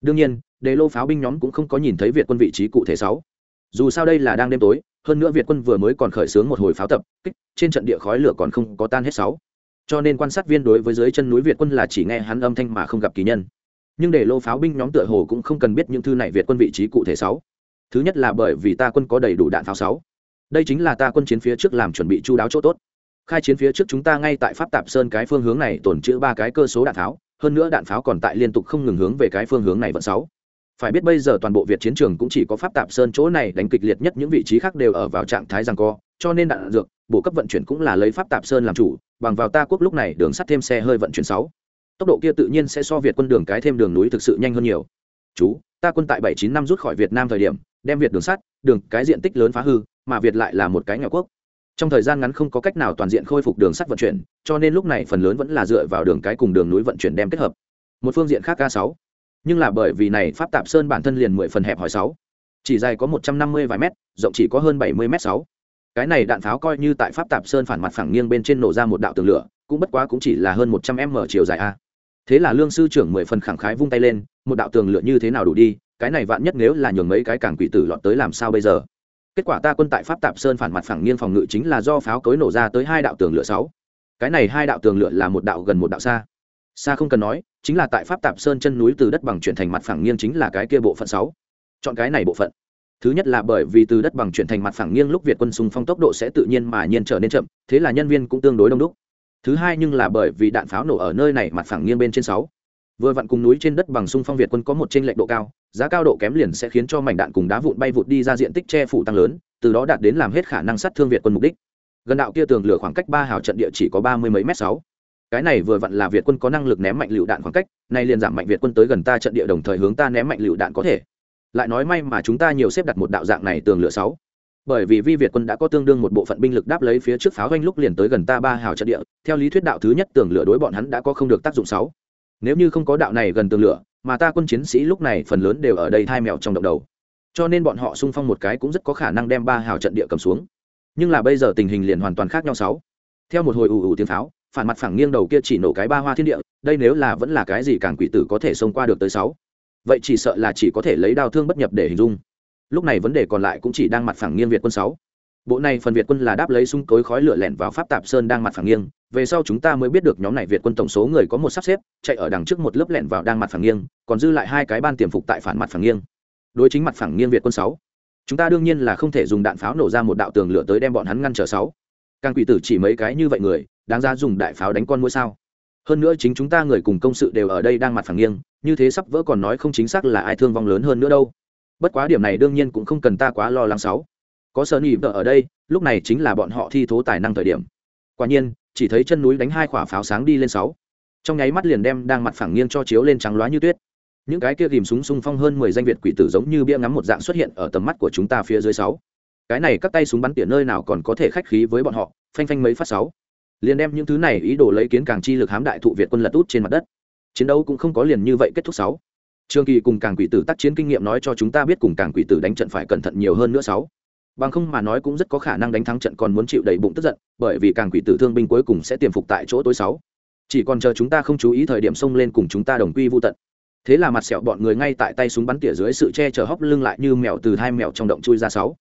S1: Đương nhiên đề lô pháo binh nhóm cũng không có nhìn thấy việt quân vị trí cụ thể sáu dù sao đây là đang đêm tối, hơn nữa việt quân vừa mới còn khởi xướng một hồi pháo tập, kích, trên trận địa khói lửa còn không có tan hết sáu. Cho nên quan sát viên đối với dưới chân núi việt quân là chỉ nghe hắn âm thanh mà không gặp kỳ nhân. Nhưng để lô pháo binh nhóm tựa hồ cũng không cần biết những thư này việt quân vị trí cụ thể sáu. Thứ nhất là bởi vì ta quân có đầy đủ đạn pháo sáu. Đây chính là ta quân chiến phía trước làm chuẩn bị chu đáo chỗ tốt. Khai chiến phía trước chúng ta ngay tại pháp tạp sơn cái phương hướng này tổn trữ ba cái cơ số đạn pháo, hơn nữa đạn pháo còn tại liên tục không ngừng hướng về cái phương hướng này vẫn sáu phải biết bây giờ toàn bộ việt chiến trường cũng chỉ có pháp tạp sơn chỗ này đánh kịch liệt nhất những vị trí khác đều ở vào trạng thái rằng co, cho nên đạn dược bộ cấp vận chuyển cũng là lấy pháp tạp sơn làm chủ, bằng vào ta quốc lúc này đường sắt thêm xe hơi vận chuyển sáu. Tốc độ kia tự nhiên sẽ so việt quân đường cái thêm đường núi thực sự nhanh hơn nhiều. Chú, ta quân tại bảy chín năm rút khỏi việt nam thời điểm, đem việt đường sắt, đường cái diện tích lớn phá hư, mà việt lại là một cái nhỏ quốc. Trong thời gian ngắn không có cách nào toàn diện khôi phục đường sắt vận chuyển, cho nên lúc này phần lớn vẫn là dựa vào đường cái cùng đường núi vận chuyển đem kết hợp. Một phương diện khác k sáu nhưng là bởi vì này pháp tạp sơn bản thân liền mười phần hẹp hỏi sáu. Chỉ dài có một trăm năm mươi vài mét, rộng chỉ có hơn bảy mươi mét sáu. Cái này đạn pháo coi như tại pháp tạp sơn phản mặt phẳng nghiêng bên trên nổ ra một đạo tường lửa, cũng bất quá cũng chỉ là hơn một trăm m chiều dài a. Thế là lương sư trưởng mười phần khẳng khái vung tay lên, một đạo tường lửa như thế nào đủ đi, cái này vạn nhất nếu là nhường mấy cái cảng quỷ tử lọt tới làm sao bây giờ? Kết quả ta quân tại pháp tạp sơn phản mặt phẳng nghiêng phòng ngự chính là do pháo cối nổ ra tới hai đạo tường lửa sáu. Cái này hai đạo tường lửa là một đạo gần một đạo xa xa không cần nói, chính là tại pháp tạp sơn chân núi từ đất bằng chuyển thành mặt phẳng nghiêng chính là cái kia bộ phận sáu. Chọn cái này bộ phận. Thứ nhất là bởi vì từ đất bằng chuyển thành mặt phẳng nghiêng lúc việt quân xung phong tốc độ sẽ tự nhiên mà nhiên trở nên chậm, thế là nhân viên cũng tương đối đông đúc. Thứ hai nhưng là bởi vì đạn pháo nổ ở nơi này mặt phẳng nghiêng bên trên sáu. Vừa vặn cùng núi trên đất bằng xung phong việt quân có một trên lệnh độ cao, giá cao độ kém liền sẽ khiến cho mảnh đạn cùng đá vụn bay vụt đi ra diện tích che phủ tăng lớn, từ đó đạt đến làm hết khả năng sát thương việt quân mục đích. Gần đạo kia tường lửa khoảng cách ba hào trận địa chỉ có ba mươi mấy m sáu cái này vừa vặn là việt quân có năng lực ném mạnh lựu đạn khoảng cách, nay liền giảm mạnh việt quân tới gần ta trận địa đồng thời hướng ta ném mạnh lựu đạn có thể. Lại nói may mà chúng ta nhiều xếp đặt một đạo dạng này tường lửa sáu. Bởi vì vi việt quân đã có tương đương một bộ phận binh lực đáp lấy phía trước pháo doanh lúc liền tới gần ta ba hào trận địa, theo lý thuyết đạo thứ nhất tường lửa đối bọn hắn đã có không được tác dụng sáu. Nếu như không có đạo này gần tường lửa, mà ta quân chiến sĩ lúc này phần lớn đều ở đây thai mèo trong động đầu. Cho nên bọn họ xung phong một cái cũng rất có khả năng đem ba hào trận địa cầm xuống. Nhưng là bây giờ tình hình liền hoàn toàn khác nhau sáu. Theo một hồi ù ù tiếng pháo phản mặt phẳng nghiêng đầu kia chỉ nổ cái ba hoa thiên địa, đây nếu là vẫn là cái gì càng quỷ tử có thể xông qua được tới sáu. Vậy chỉ sợ là chỉ có thể lấy đao thương bất nhập để hình dung. Lúc này vấn đề còn lại cũng chỉ đang mặt phẳng nghiêng việt quân sáu. Bộ này phần việt quân là đáp lấy sung cối khói lửa lẻn vào pháp tạp sơn đang mặt phẳng nghiêng, về sau chúng ta mới biết được nhóm này việt quân tổng số người có một sắp xếp, chạy ở đằng trước một lớp lẻn vào đang mặt phẳng nghiêng, còn dư lại hai cái ban tiềm phục tại phản mặt phẳng nghiêng. Đối chính mặt phẳng nghiêng việt quân sáu, chúng ta đương nhiên là không thể dùng đạn pháo nổ ra một đạo tường lửa tới đem bọn hắn ngăn trở sáu càng quỷ tử chỉ mấy cái như vậy người, đáng ra dùng đại pháo đánh con mũi sao? Hơn nữa chính chúng ta người cùng công sự đều ở đây đang mặt phẳng nghiêng, như thế sắp vỡ còn nói không chính xác là ai thương vong lớn hơn nữa đâu. Bất quá điểm này đương nhiên cũng không cần ta quá lo lắng sáu. Có sơn nhị vợ ở đây, lúc này chính là bọn họ thi thố tài năng thời điểm. Quả nhiên, chỉ thấy chân núi đánh hai quả pháo sáng đi lên sáu. Trong nháy mắt liền đem đang mặt phẳng nghiêng cho chiếu lên trắng loá như tuyết. Những cái kia ghìm súng xung phong hơn mười danh việt quỷ tử giống như bia ngắm một dạng xuất hiện ở tầm mắt của chúng ta phía dưới sáu cái này các tay súng bắn tỉa nơi nào còn có thể khách khí với bọn họ, phanh phanh mấy phát sáu. Liền đem những thứ này ý đồ lấy kiến càng chi lực hám đại thụ việt quân lật út trên mặt đất. Chiến đấu cũng không có liền như vậy kết thúc sáu. Trường kỳ cùng càng quỷ tử tác chiến kinh nghiệm nói cho chúng ta biết cùng càng quỷ tử đánh trận phải cẩn thận nhiều hơn nữa sáu. Bằng không mà nói cũng rất có khả năng đánh thắng trận còn muốn chịu đầy bụng tức giận, bởi vì càng quỷ tử thương binh cuối cùng sẽ tiềm phục tại chỗ tối sáu. Chỉ còn chờ chúng ta không chú ý thời điểm xông lên cùng chúng ta đồng quy vô tận. Thế là mặt sẹo bọn người ngay tại tay súng bắn tỉa dưới sự che chở hóc lưng lại như mèo từ hai mèo trong động chui ra sáu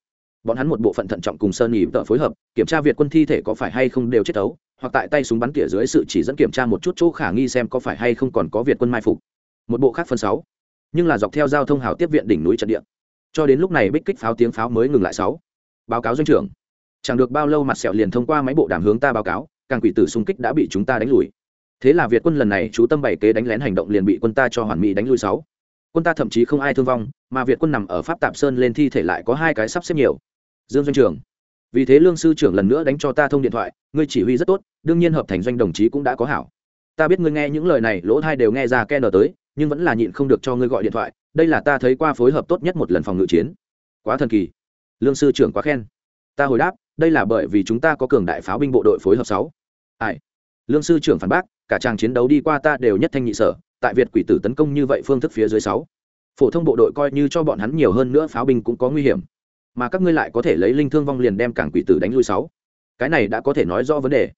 S1: bọn hắn một bộ phận thận trọng cùng sơn nhị tợ phối hợp, kiểm tra việt quân thi thể có phải hay không đều chết tấu hoặc tại tay súng bắn tỉa dưới sự chỉ dẫn kiểm tra một chút chỗ khả nghi xem có phải hay không còn có việt quân mai phục. Một bộ khác phân sáu. Nhưng là dọc theo giao thông hào tiếp viện đỉnh núi trận địa. Cho đến lúc này bích kích pháo tiếng pháo mới ngừng lại sáu. Báo cáo doanh trưởng. Chẳng được bao lâu mặt sẹo liền thông qua máy bộ đàm hướng ta báo cáo, càng quỷ tử xung kích đã bị chúng ta đánh lùi. Thế là việt quân lần này chú tâm bảy kế đánh lén hành động liền bị quân ta cho hoàn mỹ đánh lui sáu. Quân ta thậm chí không ai thương vong, mà việt quân nằm ở pháp tạp sơn lên thi thể lại có hai cái sắp xếp nhiều dương doanh trưởng vì thế lương sư trưởng lần nữa đánh cho ta thông điện thoại, ngươi chỉ huy rất tốt, đương nhiên hợp thành doanh đồng chí cũng đã có hảo. Ta biết ngươi nghe những lời này, lỗ thai đều nghe ra ken tới, nhưng vẫn là nhịn không được cho ngươi gọi điện thoại, đây là ta thấy qua phối hợp tốt nhất một lần phòng ngự chiến. Quá thần kỳ. Lương sư trưởng quá khen. Ta hồi đáp, đây là bởi vì chúng ta có cường đại pháo binh bộ đội phối hợp sáu. Ai? Lương sư trưởng phản bác, cả tràng chiến đấu đi qua ta đều nhất thanh nhị sở, tại việt quỷ tử tấn công như vậy phương thức phía dưới sáu. Phổ thông bộ đội coi như cho bọn hắn nhiều hơn nữa, pháo binh cũng có nguy hiểm mà các ngươi lại có thể lấy linh thương vong liền đem cảng quỷ tử đánh lui sáu. Cái này đã có thể nói rõ vấn đề.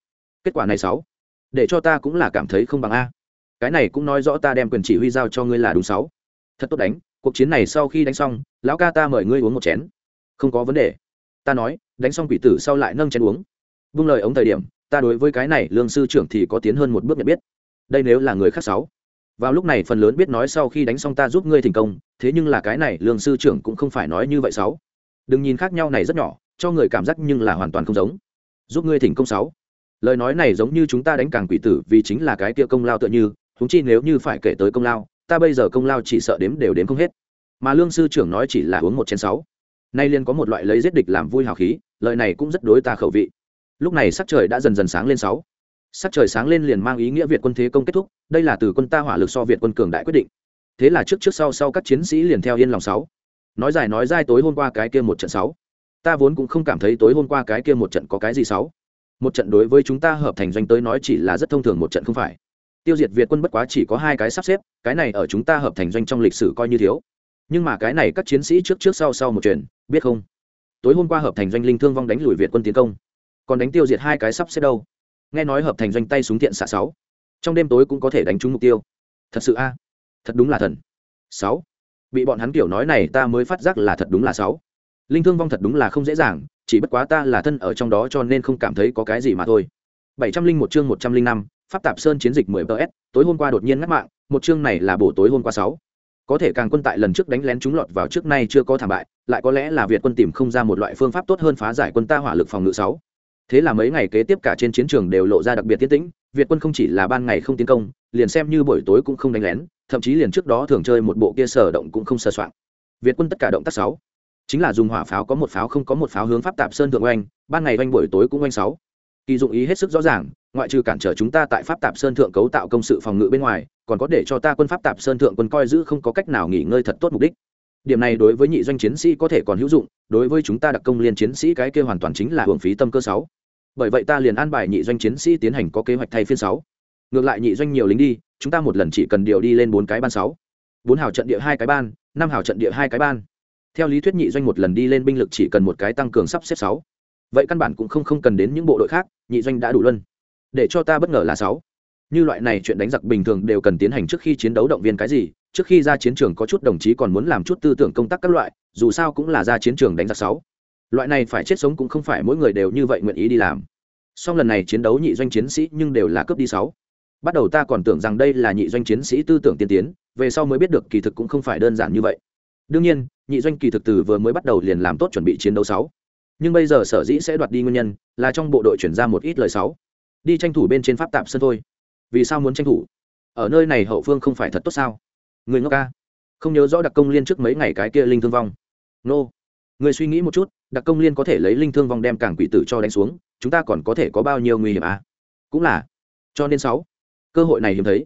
S1: Kết quả này sáu, để cho ta cũng là cảm thấy không bằng a. Cái này cũng nói rõ ta đem quyền chỉ huy giao cho ngươi là đúng sáu. Thật tốt đánh, cuộc chiến này sau khi đánh xong, lão ca ta mời ngươi uống một chén. Không có vấn đề. Ta nói, đánh xong quỷ tử sau lại nâng chén uống. Vung lời ống thời điểm, ta đối với cái này lương sư trưởng thì có tiến hơn một bước nhận biết. Đây nếu là người khác sáu. Vào lúc này phần lớn biết nói sau khi đánh xong ta giúp ngươi thành công, thế nhưng là cái này lương sư trưởng cũng không phải nói như vậy sáu đừng nhìn khác nhau này rất nhỏ, cho người cảm giác nhưng là hoàn toàn không giống. Giúp ngươi thỉnh công sáu. Lời nói này giống như chúng ta đánh càng quỷ tử vì chính là cái kia công lao tựa như chúng chi nếu như phải kể tới công lao, ta bây giờ công lao chỉ sợ đếm đều đếm không hết. Mà lương sư trưởng nói chỉ là uống một chén sáu. Nay liên có một loại lấy giết địch làm vui hào khí, lời này cũng rất đối ta khẩu vị. Lúc này sắc trời đã dần dần sáng lên sáu. Sắc trời sáng lên liền mang ý nghĩa việt quân thế công kết thúc, đây là từ quân ta hỏa lực so việt quân cường đại quyết định. Thế là trước trước sau sau các chiến sĩ liền theo yên lòng sáu nói dài nói dai tối hôm qua cái kia một trận sáu. Ta vốn cũng không cảm thấy tối hôm qua cái kia một trận có cái gì sáu. Một trận đối với chúng ta hợp thành doanh tới nói chỉ là rất thông thường một trận không phải. Tiêu diệt việt quân bất quá chỉ có hai cái sắp xếp, cái này ở chúng ta hợp thành doanh trong lịch sử coi như thiếu. Nhưng mà cái này các chiến sĩ trước trước sau sau một chuyện, biết không? Tối hôm qua hợp thành doanh linh thương vong đánh lùi việt quân tiến công. Còn đánh tiêu diệt hai cái sắp xếp đâu? Nghe nói hợp thành doanh tay súng thiện xạ sáu. Trong đêm tối cũng có thể đánh trúng mục tiêu. Thật sự a? Thật đúng là thần. Sáu bị bọn hắn kiểu nói này ta mới phát giác là thật đúng là sáu. Linh thương vong thật đúng là không dễ dàng, chỉ bất quá ta là thân ở trong đó cho nên không cảm thấy có cái gì mà thôi. Bảy trăm linh một chương một trăm linh năm, pháp tạp sơn chiến dịch 10 ps tối hôm qua đột nhiên ngắt mạng, một chương này là bổ tối hôm qua sáu. Có thể càng quân tại lần trước đánh lén chúng lọt vào trước nay chưa có thảm bại, lại có lẽ là việt quân tìm không ra một loại phương pháp tốt hơn phá giải quân ta hỏa lực phòng ngự sáu. Thế là mấy ngày kế tiếp cả trên chiến trường đều lộ ra đặc biệt tiến tĩnh, việt quân không chỉ là ban ngày không tiến công, liền xem như buổi tối cũng không đánh lén thậm chí liền trước đó thường chơi một bộ kia sở động cũng không sơ soạn việt quân tất cả động tác sáu. Chính là dùng hỏa pháo có một pháo không có một pháo hướng pháp tạp sơn thượng oanh, ban ngày oanh buổi tối cũng oanh sáu. Kỳ dụng ý hết sức rõ ràng, ngoại trừ cản trở chúng ta tại pháp tạp sơn thượng cấu tạo công sự phòng ngự bên ngoài, còn có để cho ta quân pháp tạp sơn thượng quân coi giữ không có cách nào nghỉ ngơi thật tốt mục đích. Điểm này đối với nhị doanh chiến sĩ có thể còn hữu dụng, đối với chúng ta đặc công liên chiến sĩ cái kia hoàn toàn chính là hưởng phí tâm cơ sáu. Bởi vậy ta liền an bài nhị doanh chiến sĩ tiến hành có kế hoạch thay phiên sáu ngược lại nhị doanh nhiều lính đi, chúng ta một lần chỉ cần điều đi lên bốn cái ban sáu. Bốn hào trận địa, hai cái ban, năm hào trận địa, hai cái ban. Theo lý thuyết nhị doanh một lần đi lên binh lực chỉ cần một cái tăng cường sắp xếp sáu. Vậy căn bản cũng không không cần đến những bộ đội khác, nhị doanh đã đủ luân. Để cho ta bất ngờ là sáu. Như loại này chuyện đánh giặc bình thường đều cần tiến hành trước khi chiến đấu động viên cái gì, trước khi ra chiến trường có chút đồng chí còn muốn làm chút tư tưởng công tác các loại, dù sao cũng là ra chiến trường đánh giặc sáu. Loại này phải chết sống cũng không phải mỗi người đều như vậy nguyện ý đi làm. Song lần này chiến đấu nhị doanh chiến sĩ nhưng đều là cướp đi sáu bắt đầu ta còn tưởng rằng đây là nhị doanh chiến sĩ tư tưởng tiên tiến, về sau mới biết được kỳ thực cũng không phải đơn giản như vậy. Đương nhiên, nhị doanh kỳ thực từ vừa mới bắt đầu liền làm tốt chuẩn bị chiến đấu sáu. Nhưng bây giờ sở dĩ sẽ đoạt đi nguyên nhân, là trong bộ đội chuyển ra một ít lời sáu. Đi tranh thủ bên trên pháp tạm sân thôi. Vì sao muốn tranh thủ? Ở nơi này hậu phương không phải thật tốt sao? Người ngốc ca. Không nhớ rõ đặc công liên trước mấy ngày cái kia linh thương vong. Nô. Người suy nghĩ một chút, đặc công liên có thể lấy linh thương vong đem cảng quỷ tử cho đánh xuống, chúng ta còn có thể có bao nhiêu nguy hiểm à? cũng là. Cho nên sáu cơ hội này hiếm thấy.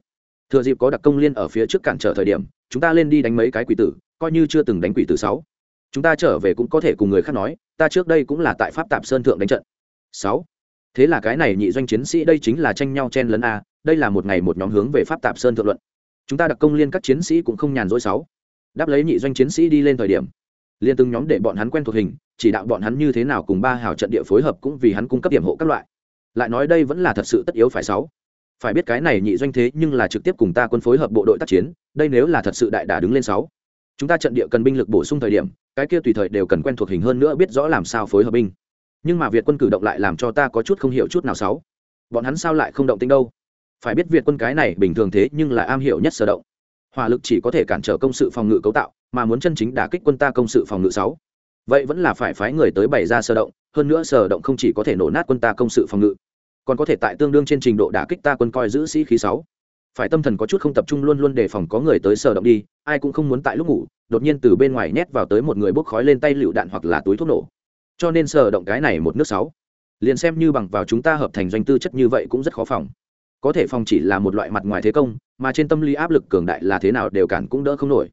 S1: Thừa dịp có đặc công liên ở phía trước cản trở thời điểm, chúng ta lên đi đánh mấy cái quỷ tử, coi như chưa từng đánh quỷ tử sáu. Chúng ta trở về cũng có thể cùng người khác nói, ta trước đây cũng là tại pháp tạp sơn thượng đánh trận. Sáu. Thế là cái này nhị doanh chiến sĩ đây chính là tranh nhau chen lấn a, đây là một ngày một nhóm hướng về pháp tạp sơn thượng luận. Chúng ta đặc công liên các chiến sĩ cũng không nhàn rỗi sáu. Đáp lấy nhị doanh chiến sĩ đi lên thời điểm liên từng nhóm để bọn hắn quen thuộc hình, chỉ đạo bọn hắn như thế nào cùng ba hào trận địa phối hợp cũng vì hắn cung cấp điểm hộ các loại. Lại nói đây vẫn là thật sự tất yếu phải sáu phải biết cái này nhị doanh thế nhưng là trực tiếp cùng ta quân phối hợp bộ đội tác chiến, đây nếu là thật sự đại đả đứng lên sáu. Chúng ta trận địa cần binh lực bổ sung thời điểm, cái kia tùy thời đều cần quen thuộc hình hơn nữa biết rõ làm sao phối hợp binh. Nhưng mà việt quân cử động lại làm cho ta có chút không hiểu chút nào sáu. Bọn hắn sao lại không động tinh đâu? Phải biết việt quân cái này bình thường thế nhưng là am hiểu nhất sở động. Hỏa lực chỉ có thể cản trở công sự phòng ngự cấu tạo, mà muốn chân chính đả kích quân ta công sự phòng ngự sáu. Vậy vẫn là phải phái người tới bày ra sở động, hơn nữa sở động không chỉ có thể nổ nát quân ta công sự phòng ngự còn có thể tại tương đương trên trình độ đả kích ta quân coi giữ sĩ khí sáu. Phải tâm thần có chút không tập trung luôn luôn đề phòng có người tới sờ động đi, ai cũng không muốn tại lúc ngủ, đột nhiên từ bên ngoài nhét vào tới một người bốc khói lên tay lựu đạn hoặc là túi thuốc nổ. Cho nên sờ động cái này một nước sáu. Liền xem như bằng vào chúng ta hợp thành doanh tư chất như vậy cũng rất khó phòng. Có thể phòng chỉ là một loại mặt ngoài thế công, mà trên tâm lý áp lực cường đại là thế nào đều cản cũng đỡ không nổi.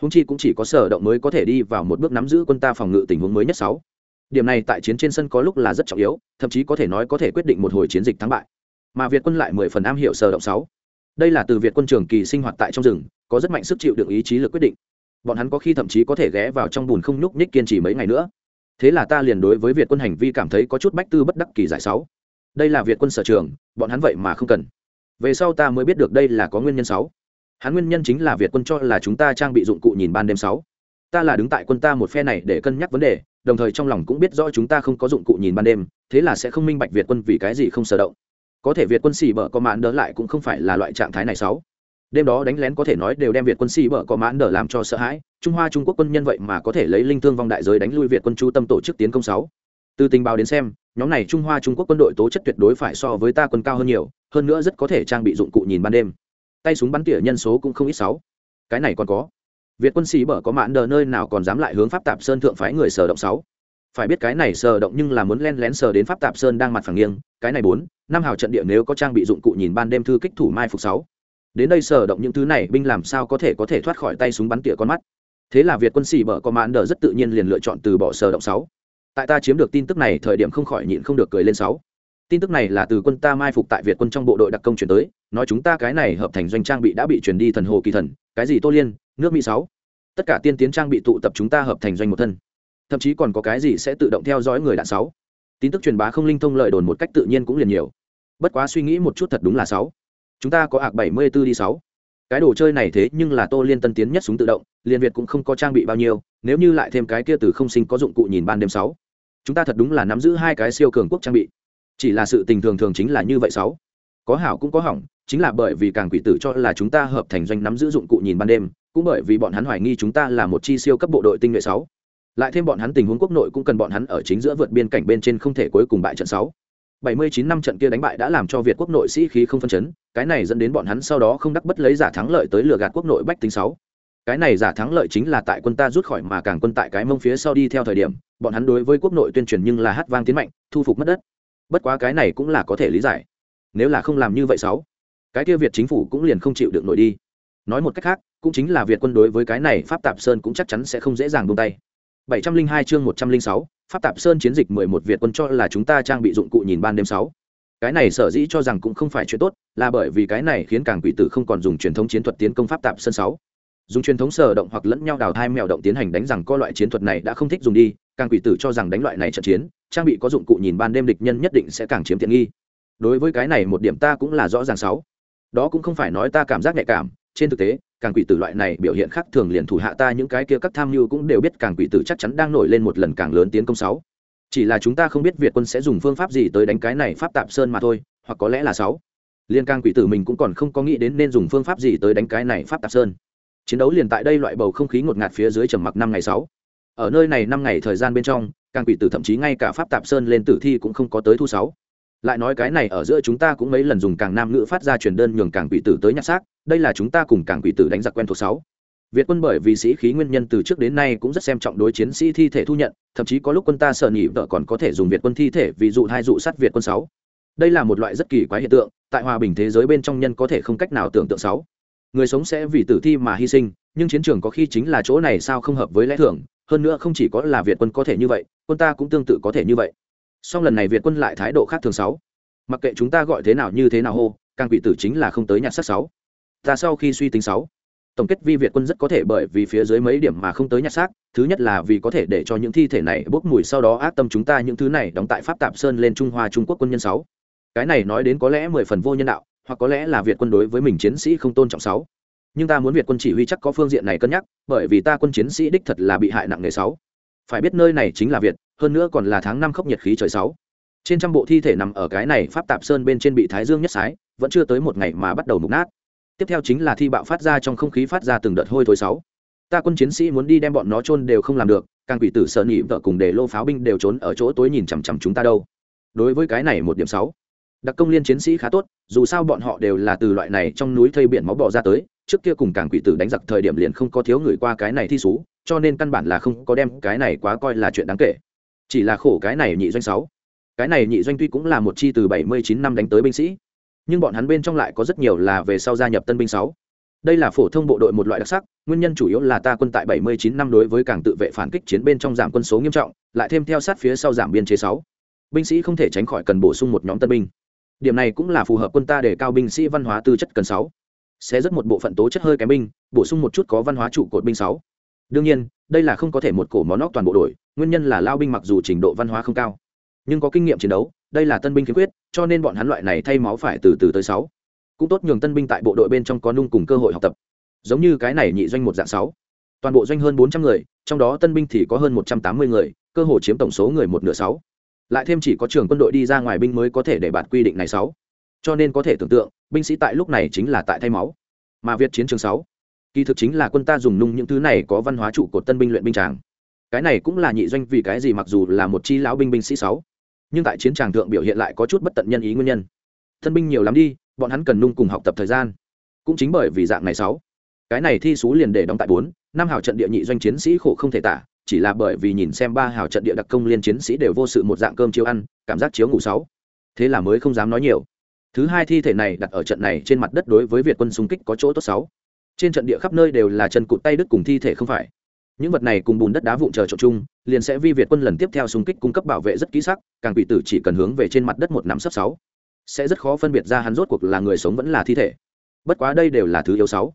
S1: Húng chi cũng chỉ có sở động mới có thể đi vào một bước nắm giữ quân ta phòng ngự tình huống mới nhất sáu điểm này tại chiến trên sân có lúc là rất trọng yếu, thậm chí có thể nói có thể quyết định một hồi chiến dịch thắng bại. Mà việt quân lại mười phần am hiểu sở động sáu. Đây là từ việt quân trường kỳ sinh hoạt tại trong rừng, có rất mạnh sức chịu đựng ý chí lực quyết định. Bọn hắn có khi thậm chí có thể ghé vào trong bùn không nhúc nhích kiên trì mấy ngày nữa. Thế là ta liền đối với việt quân hành vi cảm thấy có chút bách tư bất đắc kỳ giải sáu. Đây là việt quân sở trường, bọn hắn vậy mà không cần. Về sau ta mới biết được đây là có nguyên nhân sáu. Hắn nguyên nhân chính là việt quân cho là chúng ta trang bị dụng cụ nhìn ban đêm sáu. Ta là đứng tại quân ta một phe này để cân nhắc vấn đề đồng thời trong lòng cũng biết rõ chúng ta không có dụng cụ nhìn ban đêm, thế là sẽ không minh bạch việt quân vì cái gì không sở động. Có thể việt quân xì bở có mãn đỡ lại cũng không phải là loại trạng thái này sáu. Đêm đó đánh lén có thể nói đều đem việt quân xì bở có mãn đỡ làm cho sợ hãi, trung hoa trung quốc quân nhân vậy mà có thể lấy linh thương vong đại giới đánh lui việt quân chú tâm tổ chức tiến công sáu. Từ tình báo đến xem, nhóm này trung hoa trung quốc quân đội tố chất tuyệt đối phải so với ta quân cao hơn nhiều, hơn nữa rất có thể trang bị dụng cụ nhìn ban đêm. Tay súng bắn tỉa nhân số cũng không ít sáu. Cái này còn có việt quân sĩ bở có mãn đờ nơi nào còn dám lại hướng pháp tạp sơn thượng phái người sở động sáu? Phải biết cái này sở động nhưng là muốn len lén sờ đến pháp tạp sơn đang mặt phẳng nghiêng, cái này bốn, năm hào trận địa nếu có trang bị dụng cụ nhìn ban đêm thư kích thủ mai phục sáu. Đến đây sở động những thứ này, binh làm sao có thể có thể thoát khỏi tay súng bắn tỉa con mắt? Thế là việt quân sĩ bở có mãn đờ rất tự nhiên liền lựa chọn từ bỏ sở động sáu. Tại ta chiếm được tin tức này, thời điểm không khỏi nhịn không được cười lên sáu. Tin tức này là từ quân ta mai phục tại việt quân trong bộ đội đặc công chuyển tới, nói chúng ta cái này hợp thành doanh trang bị đã bị chuyển đi thần hồ kỳ thần, cái gì tô liên nước mỹ sáu. Tất cả tiên tiến trang bị tụ tập chúng ta hợp thành doanh một thân. Thậm chí còn có cái gì sẽ tự động theo dõi người đạn sáu. Tin tức truyền bá không linh thông lợi đồn một cách tự nhiên cũng liền nhiều. Bất quá suy nghĩ một chút thật đúng là sáu. Chúng ta có ạc bảy mươi 74 đi sáu. Cái đồ chơi này thế nhưng là tô liên tân tiến nhất súng tự động liên việt cũng không có trang bị bao nhiêu, nếu như lại thêm cái kia từ không sinh có dụng cụ nhìn ban đêm sáu. Chúng ta thật đúng là nắm giữ hai cái siêu cường quốc trang bị. Chỉ là sự tình thường thường chính là như vậy sáu. Có hảo cũng có hỏng chính là bởi vì càng quỷ tử cho là chúng ta hợp thành doanh nắm giữ dụng cụ nhìn ban đêm cũng bởi vì bọn hắn hoài nghi chúng ta là một chi siêu cấp bộ đội tinh nhuệ sáu lại thêm bọn hắn tình huống quốc nội cũng cần bọn hắn ở chính giữa vượt biên cảnh bên trên không thể cuối cùng bại trận sáu 79 năm trận kia đánh bại đã làm cho Việt quốc nội sĩ khí không phân chấn, cái này dẫn đến bọn hắn sau đó không đắc bất lấy giả thắng lợi tới lừa gạt quốc nội bách tính sáu. Cái này giả thắng lợi chính là tại quân ta rút khỏi mà càng quân tại cái mông phía sau đi theo thời điểm, bọn hắn đối với quốc nội tuyên truyền nhưng là hát vang tiến mạnh, thu phục mất đất. Bất quá cái này cũng là có thể lý giải. Nếu là không làm như vậy sáu, cái kia Việt chính phủ cũng liền không chịu được nổi đi. Nói một cách khác, cũng chính là Việt quân đối với cái này Pháp Tạp Sơn cũng chắc chắn sẽ không dễ dàng buông tay. 702 chương 106, Pháp Tạp Sơn chiến dịch 11 Việt quân cho là chúng ta trang bị dụng cụ nhìn ban đêm 6. Cái này sở dĩ cho rằng cũng không phải chuyện tốt, là bởi vì cái này khiến càng quỷ tử không còn dùng truyền thống chiến thuật tiến công Pháp Tạp Sơn 6. Dùng truyền thống sở động hoặc lẫn nhau đào thai mèo động tiến hành đánh rằng co loại chiến thuật này đã không thích dùng đi, càng quỷ tử cho rằng đánh loại này trận chiến, trang bị có dụng cụ nhìn ban đêm địch nhân nhất định sẽ càng chiếm tiện nghi. Đối với cái này một điểm ta cũng là rõ ràng sáu. Đó cũng không phải nói ta cảm giác nhạy cảm, trên thực tế, càng quỷ tử loại này biểu hiện khác thường liền thủ hạ ta những cái kia các tham mưu cũng đều biết càng quỷ tử chắc chắn đang nổi lên một lần càng lớn tiến công sáu. Chỉ là chúng ta không biết việt quân sẽ dùng phương pháp gì tới đánh cái này pháp tạp sơn mà thôi hoặc có lẽ là sáu. Liên càng quỷ tử mình cũng còn không có nghĩ đến nên dùng phương pháp gì tới đánh cái này pháp tạp sơn. Chiến đấu liền tại đây loại bầu không khí ngột ngạt phía dưới trầm mặc năm ngày sáu. Ở nơi này năm ngày thời gian bên trong càng quỷ tử thậm chí ngay cả pháp tạp sơn lên tử thi cũng không có tới thu sáu lại nói cái này ở giữa chúng ta cũng mấy lần dùng càng nam ngữ phát ra truyền đơn nhường càng quỷ tử tới nhặt xác, đây là chúng ta cùng càng quỷ tử đánh giặc quen thuộc sáu. Việt quân bởi vì sĩ khí nguyên nhân từ trước đến nay cũng rất xem trọng đối chiến sĩ thi thể thu nhận, thậm chí có lúc quân ta sợ nhị vợ còn có thể dùng việt quân thi thể ví dụ hai dụ sát việt quân sáu. Đây là một loại rất kỳ quái hiện tượng, tại hòa bình thế giới bên trong nhân có thể không cách nào tưởng tượng sáu. Người sống sẽ vì tử thi mà hy sinh, nhưng chiến trường có khi chính là chỗ này sao không hợp với lẽ thường, hơn nữa không chỉ có là việt quân có thể như vậy, quân ta cũng tương tự có thể như vậy song lần này việt quân lại thái độ khác thường sáu. Mặc kệ chúng ta gọi thế nào như thế nào hô, càng quỷ tử chính là không tới nhặt sắc sáu. Ta sau khi suy tính sáu, tổng kết vi việt quân rất có thể bởi vì phía dưới mấy điểm mà không tới nhặt xác, thứ nhất là vì có thể để cho những thi thể này bốc mùi sau đó ác tâm chúng ta những thứ này đóng tại pháp tạp sơn lên trung hoa trung quốc quân nhân sáu. Cái này nói đến có lẽ mười phần vô nhân đạo, hoặc có lẽ là việt quân đối với mình chiến sĩ không tôn trọng sáu. Nhưng ta muốn việt quân chỉ huy chắc có phương diện này cân nhắc, bởi vì ta quân chiến sĩ đích thật là bị hại nặng nề sáu. Phải biết nơi này chính là việt hơn nữa còn là tháng năm khốc nhiệt khí trời sáu. Trên trăm bộ thi thể nằm ở cái này pháp tạp sơn bên trên bị thái dương nhất sái, vẫn chưa tới một ngày mà bắt đầu mục nát. Tiếp theo chính là thi bạo phát ra trong không khí phát ra từng đợt hôi thối sáu. Ta quân chiến sĩ muốn đi đem bọn nó chôn đều không làm được, càng quỷ tử sợ nhị vợ cùng để lô pháo binh đều trốn ở chỗ tối nhìn chằm chằm chúng ta đâu. Đối với cái này một điểm sáu, đặc công liên chiến sĩ khá tốt, dù sao bọn họ đều là từ loại này trong núi thây biển máu bỏ ra tới, trước kia cùng càng quỷ tử đánh giặc thời điểm liền không có thiếu người qua cái này thi xú, cho nên căn bản là không có đem cái này quá coi là chuyện đáng kể chỉ là khổ cái này nhị doanh sáu cái này nhị doanh tuy cũng là một chi từ bảy mươi chín năm đánh tới binh sĩ, nhưng bọn hắn bên trong lại có rất nhiều là về sau gia nhập tân binh sáu đây là phổ thông bộ đội một loại đặc sắc, nguyên nhân chủ yếu là ta quân tại 79 năm đối với cảng tự vệ phản kích chiến bên trong giảm quân số nghiêm trọng, lại thêm theo sát phía sau giảm biên chế 6. binh sĩ không thể tránh khỏi cần bổ sung một nhóm tân binh điểm này cũng là phù hợp quân ta để cao binh sĩ văn hóa tư chất cần 6. sẽ rất một bộ phận tố chất hơi kém binh, bổ sung một chút có văn hóa trụ cột binh 6 đương nhiên, đây là không có thể một cổ món óc toàn bộ đội nguyên nhân là lao binh mặc dù trình độ văn hóa không cao, nhưng có kinh nghiệm chiến đấu, đây là tân binh khiếm khuyết, cho nên bọn hắn loại này thay máu phải từ từ tới sáu. Cũng tốt nhường tân binh tại bộ đội bên trong có nung cùng cơ hội học tập. Giống như cái này nhị doanh một dạng sáu. Toàn bộ doanh hơn bốn trăm người, trong đó tân binh thì có hơn một trăm tám mươi người, cơ hội chiếm tổng số người một nửa sáu. Lại thêm chỉ có trường quân đội đi ra ngoài binh mới có thể để bạt quy định này sáu. Cho nên có thể tưởng tượng, binh sĩ tại lúc này chính là tại thay máu, mà việt chiến trường sáu kỳ thực chính là quân ta dùng nung những thứ này có văn hóa trụ cột tân binh luyện binh tràng. Cái này cũng là nhị doanh vì cái gì mặc dù là một chi lão binh binh sĩ sáu, nhưng tại chiến tràng thượng biểu hiện lại có chút bất tận nhân ý nguyên nhân. Thân binh nhiều lắm đi, bọn hắn cần nung cùng học tập thời gian. Cũng chính bởi vì dạng này sáu, cái này thi số liền để đóng tại bốn, năm hào trận địa nhị doanh chiến sĩ khổ không thể tả, chỉ là bởi vì nhìn xem ba hào trận địa đặc công liên chiến sĩ đều vô sự một dạng cơm chiếu ăn, cảm giác chiếu ngủ sáu. Thế là mới không dám nói nhiều. Thứ hai thi thể này đặt ở trận này trên mặt đất đối với việt quân xung kích có chỗ tốt sáu trên trận địa khắp nơi đều là chân cụt tay đứt cùng thi thể không phải. Những vật này cùng bùn đất đá vụn chờ trộn chung, liền sẽ vi việt quân lần tiếp theo xung kích cung cấp bảo vệ rất kỹ sắc, càng quỷ tử chỉ cần hướng về trên mặt đất một năm sấp sáu. Sẽ rất khó phân biệt ra hắn rốt cuộc là người sống vẫn là thi thể. Bất quá đây đều là thứ yếu sáu.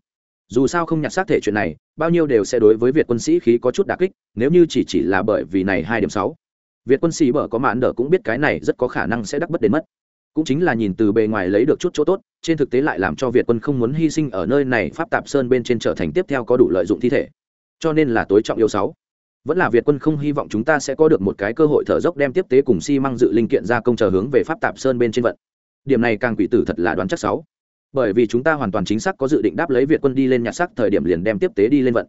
S1: Dù sao không nhặt xác thể chuyện này, bao nhiêu đều sẽ đối với việt quân sĩ khí có chút đà kích, nếu như chỉ chỉ là bởi vì này hai điểm sáu. Việt quân sĩ bở có mãn đỡ cũng biết cái này rất có khả năng sẽ đắc bất đến mất cũng chính là nhìn từ bề ngoài lấy được chút chỗ tốt, trên thực tế lại làm cho việt quân không muốn hy sinh ở nơi này, pháp tạp sơn bên trên trở thành tiếp theo có đủ lợi dụng thi thể. Cho nên là tối trọng yếu sáu. Vẫn là việt quân không hy vọng chúng ta sẽ có được một cái cơ hội thở dốc đem tiếp tế cùng xi、si、măng dự linh kiện ra công chờ hướng về pháp tạp sơn bên trên vận. Điểm này càng quỷ tử thật là đoán chắc sáu. Bởi vì chúng ta hoàn toàn chính xác có dự định đáp lấy việt quân đi lên nhặt sắc thời điểm liền đem tiếp tế đi lên vận.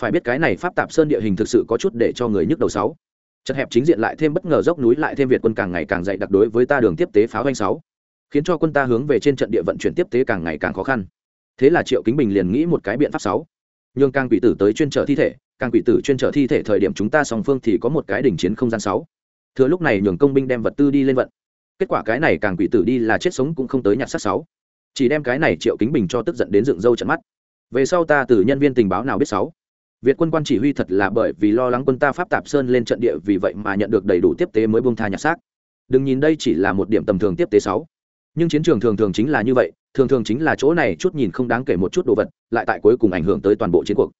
S1: Phải biết cái này pháp tạp sơn địa hình thực sự có chút để cho người nhức đầu sáu chật hẹp chính diện lại thêm bất ngờ dốc núi lại thêm việt quân càng ngày càng dày đặc đối với ta đường tiếp tế pháo doanh sáu. Khiến cho quân ta hướng về trên trận địa vận chuyển tiếp tế càng ngày càng khó khăn. Thế là triệu kính bình liền nghĩ một cái biện pháp sáu. Nhưng càng quỷ tử tới chuyên trở thi thể, càng quỷ tử chuyên trở thi thể thời điểm chúng ta song phương thì có một cái đỉnh chiến không gian sáu. Thừa lúc này nhường công binh đem vật tư đi lên vận. Kết quả cái này càng quỷ tử đi là chết sống cũng không tới nhặt sát sáu. Chỉ đem cái này triệu kính bình cho tức giận đến dựng râu trận mắt. Về sau ta từ nhân viên tình báo nào biết sáu việt quân quan chỉ huy thật là bởi vì lo lắng quân ta pháp tạp sơn lên trận địa vì vậy mà nhận được đầy đủ tiếp tế mới buông tha nhặt xác. Đừng nhìn đây chỉ là một điểm tầm thường tiếp tế sáu. Nhưng chiến trường thường thường chính là như vậy, thường thường chính là chỗ này chút nhìn không đáng kể một chút đồ vật, lại tại cuối cùng ảnh hưởng tới toàn bộ chiến cuộc.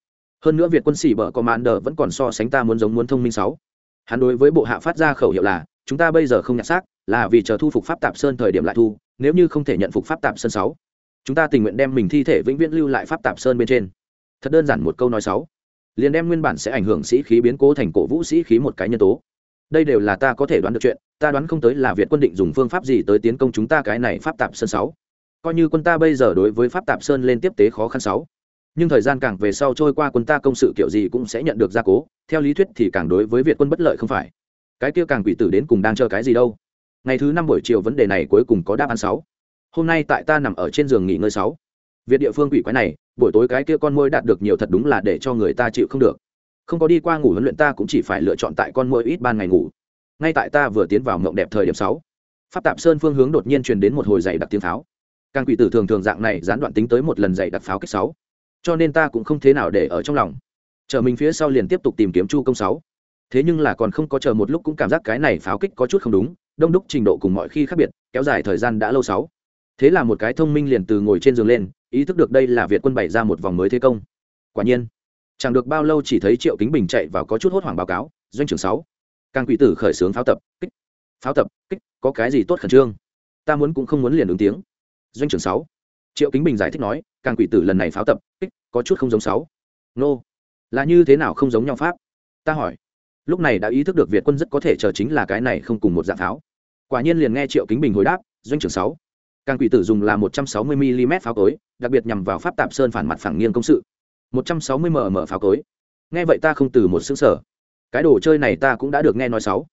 S1: Hơn nữa việt quân sĩ bờ commander vẫn còn so sánh ta muốn giống muốn thông minh sáu. Hắn đối với bộ hạ phát ra khẩu hiệu là, chúng ta bây giờ không nhặt xác, là vì chờ thu phục pháp tạp sơn thời điểm lại thu, nếu như không thể nhận phục pháp tạp sơn sáu, chúng ta tình nguyện đem mình thi thể vĩnh viễn lưu lại pháp tạp sơn bên trên. Thật đơn giản một câu nói sáu liền đem nguyên bản sẽ ảnh hưởng sĩ khí biến cố thành cổ vũ sĩ khí một cái nhân tố. Đây đều là ta có thể đoán được chuyện, ta đoán không tới là việt quân định dùng phương pháp gì tới tiến công chúng ta cái này pháp tạp sơn sáu. Coi như quân ta bây giờ đối với pháp tạp sơn lên tiếp tế khó khăn sáu. Nhưng thời gian càng về sau trôi qua quân ta công sự kiểu gì cũng sẽ nhận được gia cố, theo lý thuyết thì càng đối với việt quân bất lợi không phải. Cái kia càng quỷ tử đến cùng đang chờ cái gì đâu. Ngày thứ năm buổi chiều vấn đề này cuối cùng có đáp án sáu. Hôm nay tại ta nằm ở trên giường nghỉ ngơi sáu việc địa phương quỷ quái này, buổi tối cái kia con môi đạt được nhiều thật đúng là để cho người ta chịu không được. Không có đi qua ngủ huấn luyện ta cũng chỉ phải lựa chọn tại con môi ít ban ngày ngủ. Ngay tại ta vừa tiến vào mộng đẹp thời điểm sáu, pháp tạp sơn phương hướng đột nhiên truyền đến một hồi dày đặc tiếng pháo. Càng quỷ tử thường thường dạng này gián đoạn tính tới một lần dày đặc pháo kích sáu. Cho nên ta cũng không thế nào để ở trong lòng. Chờ mình phía sau liền tiếp tục tìm kiếm chu công sáu. Thế nhưng là còn không có chờ một lúc cũng cảm giác cái này pháo kích có chút không đúng, đông đúc trình độ cùng mọi khi khác biệt, kéo dài thời gian đã lâu sáu. Thế là một cái thông minh liền từ ngồi trên giường lên ý thức được đây là việt quân bày ra một vòng mới thế công. Quả nhiên, chẳng được bao lâu chỉ thấy triệu kính bình chạy vào có chút hốt hoảng báo cáo, doanh trưởng sáu càng quỷ tử khởi xướng pháo tập, kích, pháo tập, kích, có cái gì tốt khẩn trương? Ta muốn cũng không muốn liền ứng tiếng. Doanh trưởng sáu, triệu kính bình giải thích nói càng quỷ tử lần này pháo tập, kích, có chút không giống sáu. Nô, là như thế nào không giống nhau pháp? Ta hỏi. Lúc này đã ý thức được việt quân rất có thể chờ chính là cái này không cùng một dạng pháo. Quả nhiên liền nghe triệu kính bình hồi đáp, doanh trưởng sáu càng quỷ tử dùng là một trăm sáu mươi mm pháo cối, đặc biệt nhằm vào pháp tạp sơn phản mặt phẳng nghiêng công sự. một trăm sáu mươi mm pháo cối. Nghe vậy ta không từ một xứng sở cái đồ chơi này ta cũng đã được nghe nói sáu.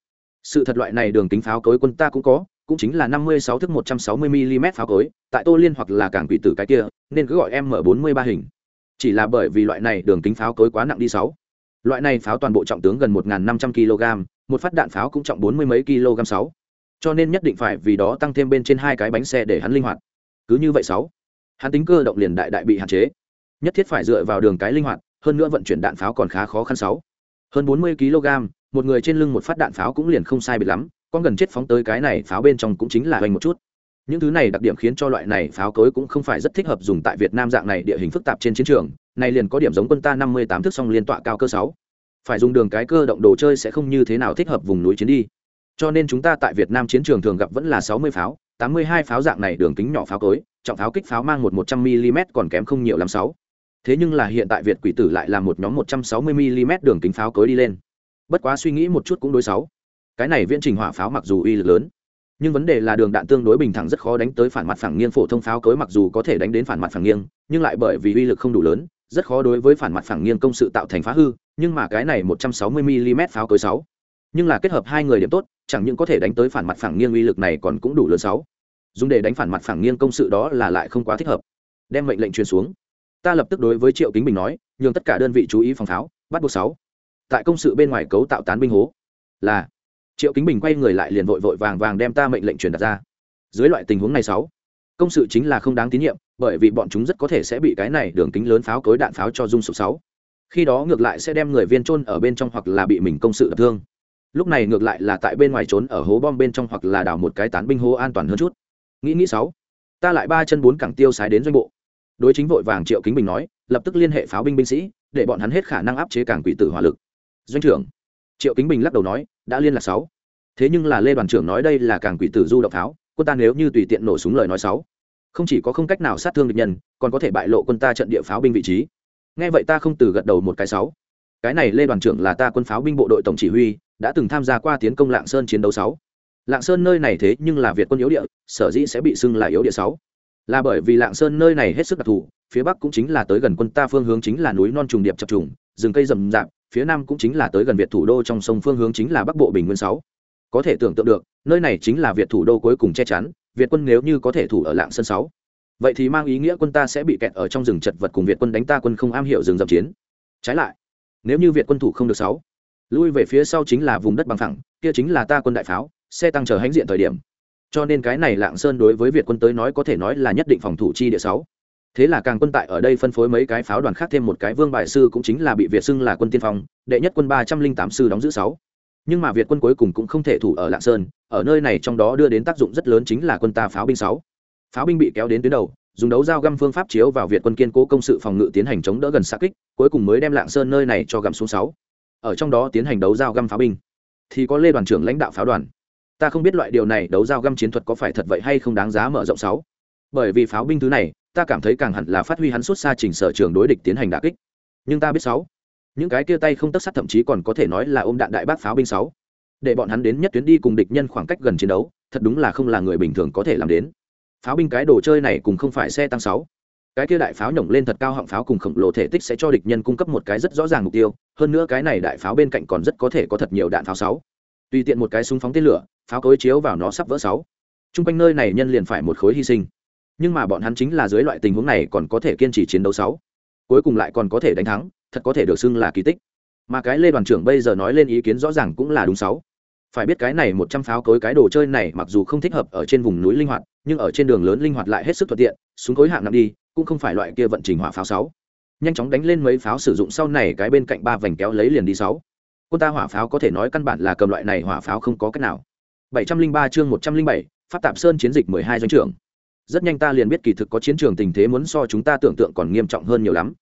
S1: Sự thật loại này đường kính pháo cối quân ta cũng có, cũng chính là năm mươi sáu thước một trăm sáu mươi mm pháo cối, tại tô liên hoặc là cảng quỷ tử cái kia, nên cứ gọi m bốn mươi ba hình. Chỉ là bởi vì loại này đường kính pháo cối quá nặng đi sáu. Loại này pháo toàn bộ trọng tướng gần một năm trăm kg một phát đạn pháo cũng trọng bốn mươi mấy kg sáu cho nên nhất định phải vì đó tăng thêm bên trên hai cái bánh xe để hắn linh hoạt. Cứ như vậy sáu, hắn tính cơ động liền đại đại bị hạn chế. Nhất thiết phải dựa vào đường cái linh hoạt, hơn nữa vận chuyển đạn pháo còn khá khó khăn sáu. Hơn bốn mươi kg, một người trên lưng một phát đạn pháo cũng liền không sai biệt lắm, con gần chết phóng tới cái này pháo bên trong cũng chính là hoành một chút. Những thứ này đặc điểm khiến cho loại này pháo cối cũng không phải rất thích hợp dùng tại việt nam dạng này địa hình phức tạp trên chiến trường, này liền có điểm giống quân ta năm mươi tám thước song liên tọa cao cơ sáu. Phải dùng đường cái cơ động đồ chơi sẽ không như thế nào thích hợp vùng núi chiến đi cho nên chúng ta tại việt nam chiến trường thường gặp vẫn là sáu mươi pháo, tám mươi hai pháo dạng này đường kính nhỏ pháo cối, trọng pháo kích pháo mang một một trăm mm còn kém không nhiều lắm sáu. Thế nhưng là hiện tại việt quỷ tử lại là một nhóm một trăm sáu mươi mm đường kính pháo cối đi lên. Bất quá suy nghĩ một chút cũng đối sáu. Cái này viễn trình hỏa pháo mặc dù uy lực lớn, nhưng vấn đề là đường đạn tương đối bình thẳng rất khó đánh tới phản mặt phẳng nghiêng, phổ thông pháo cối mặc dù có thể đánh đến phản mặt phẳng nghiêng, nhưng lại bởi vì uy lực không đủ lớn, rất khó đối với phản mặt phẳng nghiêng công sự tạo thành phá hư, nhưng mà cái này một trăm sáu mươi mm pháo cối sáu, nhưng là kết hợp hai người điểm tốt chẳng những có thể đánh tới phản mặt phẳng nghiêng uy lực này còn cũng đủ lớn sáu. Dùng để đánh phản mặt phẳng nghiêng công sự đó là lại không quá thích hợp. Đem mệnh lệnh truyền xuống. Ta lập tức đối với triệu kính bình nói, nhường tất cả đơn vị chú ý phòng pháo, bắt buộc sáu. Tại công sự bên ngoài cấu tạo tán binh hố. Là. Triệu kính bình quay người lại liền vội vội vàng vàng đem ta mệnh lệnh truyền đặt ra. Dưới loại tình huống này sáu, công sự chính là không đáng tín nhiệm, bởi vì bọn chúng rất có thể sẽ bị cái này đường kính lớn pháo cối đạn pháo cho dung sụp sáu. Khi đó ngược lại sẽ đem người viên trôn ở bên trong hoặc là bị mình công sự đập thương lúc này ngược lại là tại bên ngoài trốn ở hố bom bên trong hoặc là đào một cái tán binh hố an toàn hơn chút. Nghĩ nghĩ sáu, ta lại ba chân bốn cẳng tiêu sái đến doanh bộ. Đối chính vội vàng triệu kính bình nói, lập tức liên hệ pháo binh binh sĩ, để bọn hắn hết khả năng áp chế cảng quỷ tử hỏa lực. Doanh trưởng, triệu kính bình lắc đầu nói, đã liên lạc sáu. Thế nhưng là lê đoàn trưởng nói đây là cảng quỷ tử du động pháo, quân ta nếu như tùy tiện nổ súng lời nói sáu. Không chỉ có không cách nào sát thương địch nhân, còn có thể bại lộ quân ta trận địa pháo binh vị trí. Nghe vậy ta không từ gật đầu một cái sáu. Cái này lê đoàn trưởng là ta quân pháo binh bộ đội tổng chỉ huy đã từng tham gia qua tiến công lạng sơn chiến đấu sáu. Lạng sơn nơi này thế nhưng là việt quân yếu địa, sở dĩ sẽ bị xưng là yếu địa sáu. Là bởi vì lạng sơn nơi này hết sức đặc thù, phía bắc cũng chính là tới gần quân ta phương hướng chính là núi non trùng điệp chập trùng, rừng cây rậm rạp, phía nam cũng chính là tới gần việt thủ đô trong sông phương hướng chính là bắc bộ bình nguyên sáu. Có thể tưởng tượng được, nơi này chính là việt thủ đô cuối cùng che chắn, việt quân nếu như có thể thủ ở lạng sơn sáu. Vậy thì mang ý nghĩa quân ta sẽ bị kẹt ở trong rừng chật vật cùng việt quân đánh ta quân không am hiểu rừng dập chiến. Trái lại, nếu như việt quân thủ không được sáu lui về phía sau chính là vùng đất bằng phẳng, kia chính là ta quân đại pháo, xe tăng chờ hãnh diện thời điểm. Cho nên cái này lạng sơn đối với việt quân tới nói có thể nói là nhất định phòng thủ chi địa sáu. Thế là càng quân tại ở đây phân phối mấy cái pháo đoàn khác thêm một cái vương bài sư cũng chính là bị việt xưng là quân tiên phong, đệ nhất quân ba trăm linh tám sư đóng giữ sáu. Nhưng mà việt quân cuối cùng cũng không thể thủ ở lạng sơn, ở nơi này trong đó đưa đến tác dụng rất lớn chính là quân ta pháo binh sáu. Pháo binh bị kéo đến tuyến đầu, dùng đấu dao găm phương pháp chiếu vào việt quân kiên cố công sự phòng ngự tiến hành chống đỡ gần xa kích, cuối cùng mới đem lạng sơn nơi này cho gặm xuống sáu ở trong đó tiến hành đấu giao găm pháo binh. Thì có lê đoàn trưởng lãnh đạo pháo đoàn. Ta không biết loại điều này đấu giao găm chiến thuật có phải thật vậy hay không đáng giá mở rộng sáu. Bởi vì pháo binh thứ này, ta cảm thấy càng hẳn là phát huy hắn suốt xa trình sở trường đối địch tiến hành đả kích. Nhưng ta biết sáu. Những cái kia tay không tất sắt thậm chí còn có thể nói là ôm đạn đại bác pháo binh sáu. Để bọn hắn đến nhất tuyến đi cùng địch nhân khoảng cách gần chiến đấu, thật đúng là không là người bình thường có thể làm đến. Pháo binh cái đồ chơi này cũng không phải xe tăng sáu cái kia đại pháo nhổng lên thật cao họng pháo cùng khổng lồ thể tích sẽ cho địch nhân cung cấp một cái rất rõ ràng mục tiêu, hơn nữa cái này đại pháo bên cạnh còn rất có thể có thật nhiều đạn pháo sáu. Tùy tiện một cái súng phóng tên lửa, pháo cối chiếu vào nó sắp vỡ sáu. Chung quanh nơi này nhân liền phải một khối hy sinh. Nhưng mà bọn hắn chính là dưới loại tình huống này còn có thể kiên trì chiến đấu sáu. Cuối cùng lại còn có thể đánh thắng, thật có thể được xưng là kỳ tích. Mà cái lê đoàn trưởng bây giờ nói lên ý kiến rõ ràng cũng là đúng sáu. Phải biết cái này một trăm pháo cối cái đồ chơi này mặc dù không thích hợp ở trên vùng núi linh hoạt, nhưng ở trên đường lớn linh hoạt lại hết sức thuận tiện, súng cối hạng nặng đi cũng không phải loại kia vận trình hỏa pháo sáu. Nhanh chóng đánh lên mấy pháo sử dụng sau này cái bên cạnh ba vành kéo lấy liền đi sáu. Quân ta hỏa pháo có thể nói căn bản là cầm loại này hỏa pháo không có cách nào. 703 chương 107, pháp tạp sơn chiến dịch 12 doanh trưởng. Rất nhanh ta liền biết kỳ thực có chiến trường tình thế muốn so chúng ta tưởng tượng còn nghiêm trọng hơn nhiều lắm.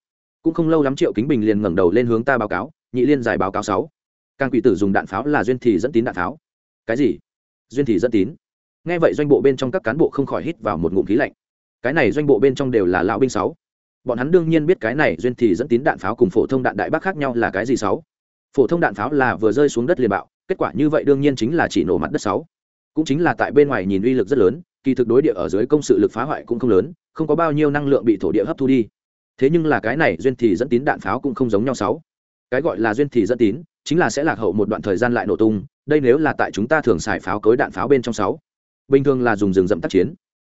S1: Cũng không lâu lắm triệu kính bình liền ngẩng đầu lên hướng ta báo cáo nhị liên giải báo cáo sáu. Càng quỷ tử dùng đạn pháo là duyên thì dẫn tín đạn pháo. Cái gì? Duyên thì dẫn tín. Nghe vậy doanh bộ bên trong các cán bộ không khỏi hít vào một ngụm khí lạnh cái này doanh bộ bên trong đều là lão binh sáu. Bọn hắn đương nhiên biết cái này duyên thì dẫn tín đạn pháo cùng phổ thông đạn đại bác khác nhau là cái gì sáu. Phổ thông đạn pháo là vừa rơi xuống đất liền bạo, kết quả như vậy đương nhiên chính là chỉ nổ mặt đất sáu. Cũng chính là tại bên ngoài nhìn uy lực rất lớn, kỳ thực đối địa ở dưới công sự lực phá hoại cũng không lớn, không có bao nhiêu năng lượng bị thổ địa hấp thu đi. Thế nhưng là cái này duyên thì dẫn tín đạn pháo cũng không giống nhau sáu. Cái gọi là duyên thì dẫn tín, chính là sẽ lạc hậu một đoạn thời gian lại nổ tung, đây nếu là tại chúng ta thường xài pháo cối đạn pháo bên trong sáu. Bình thường là dùng rừng rậm tác chiến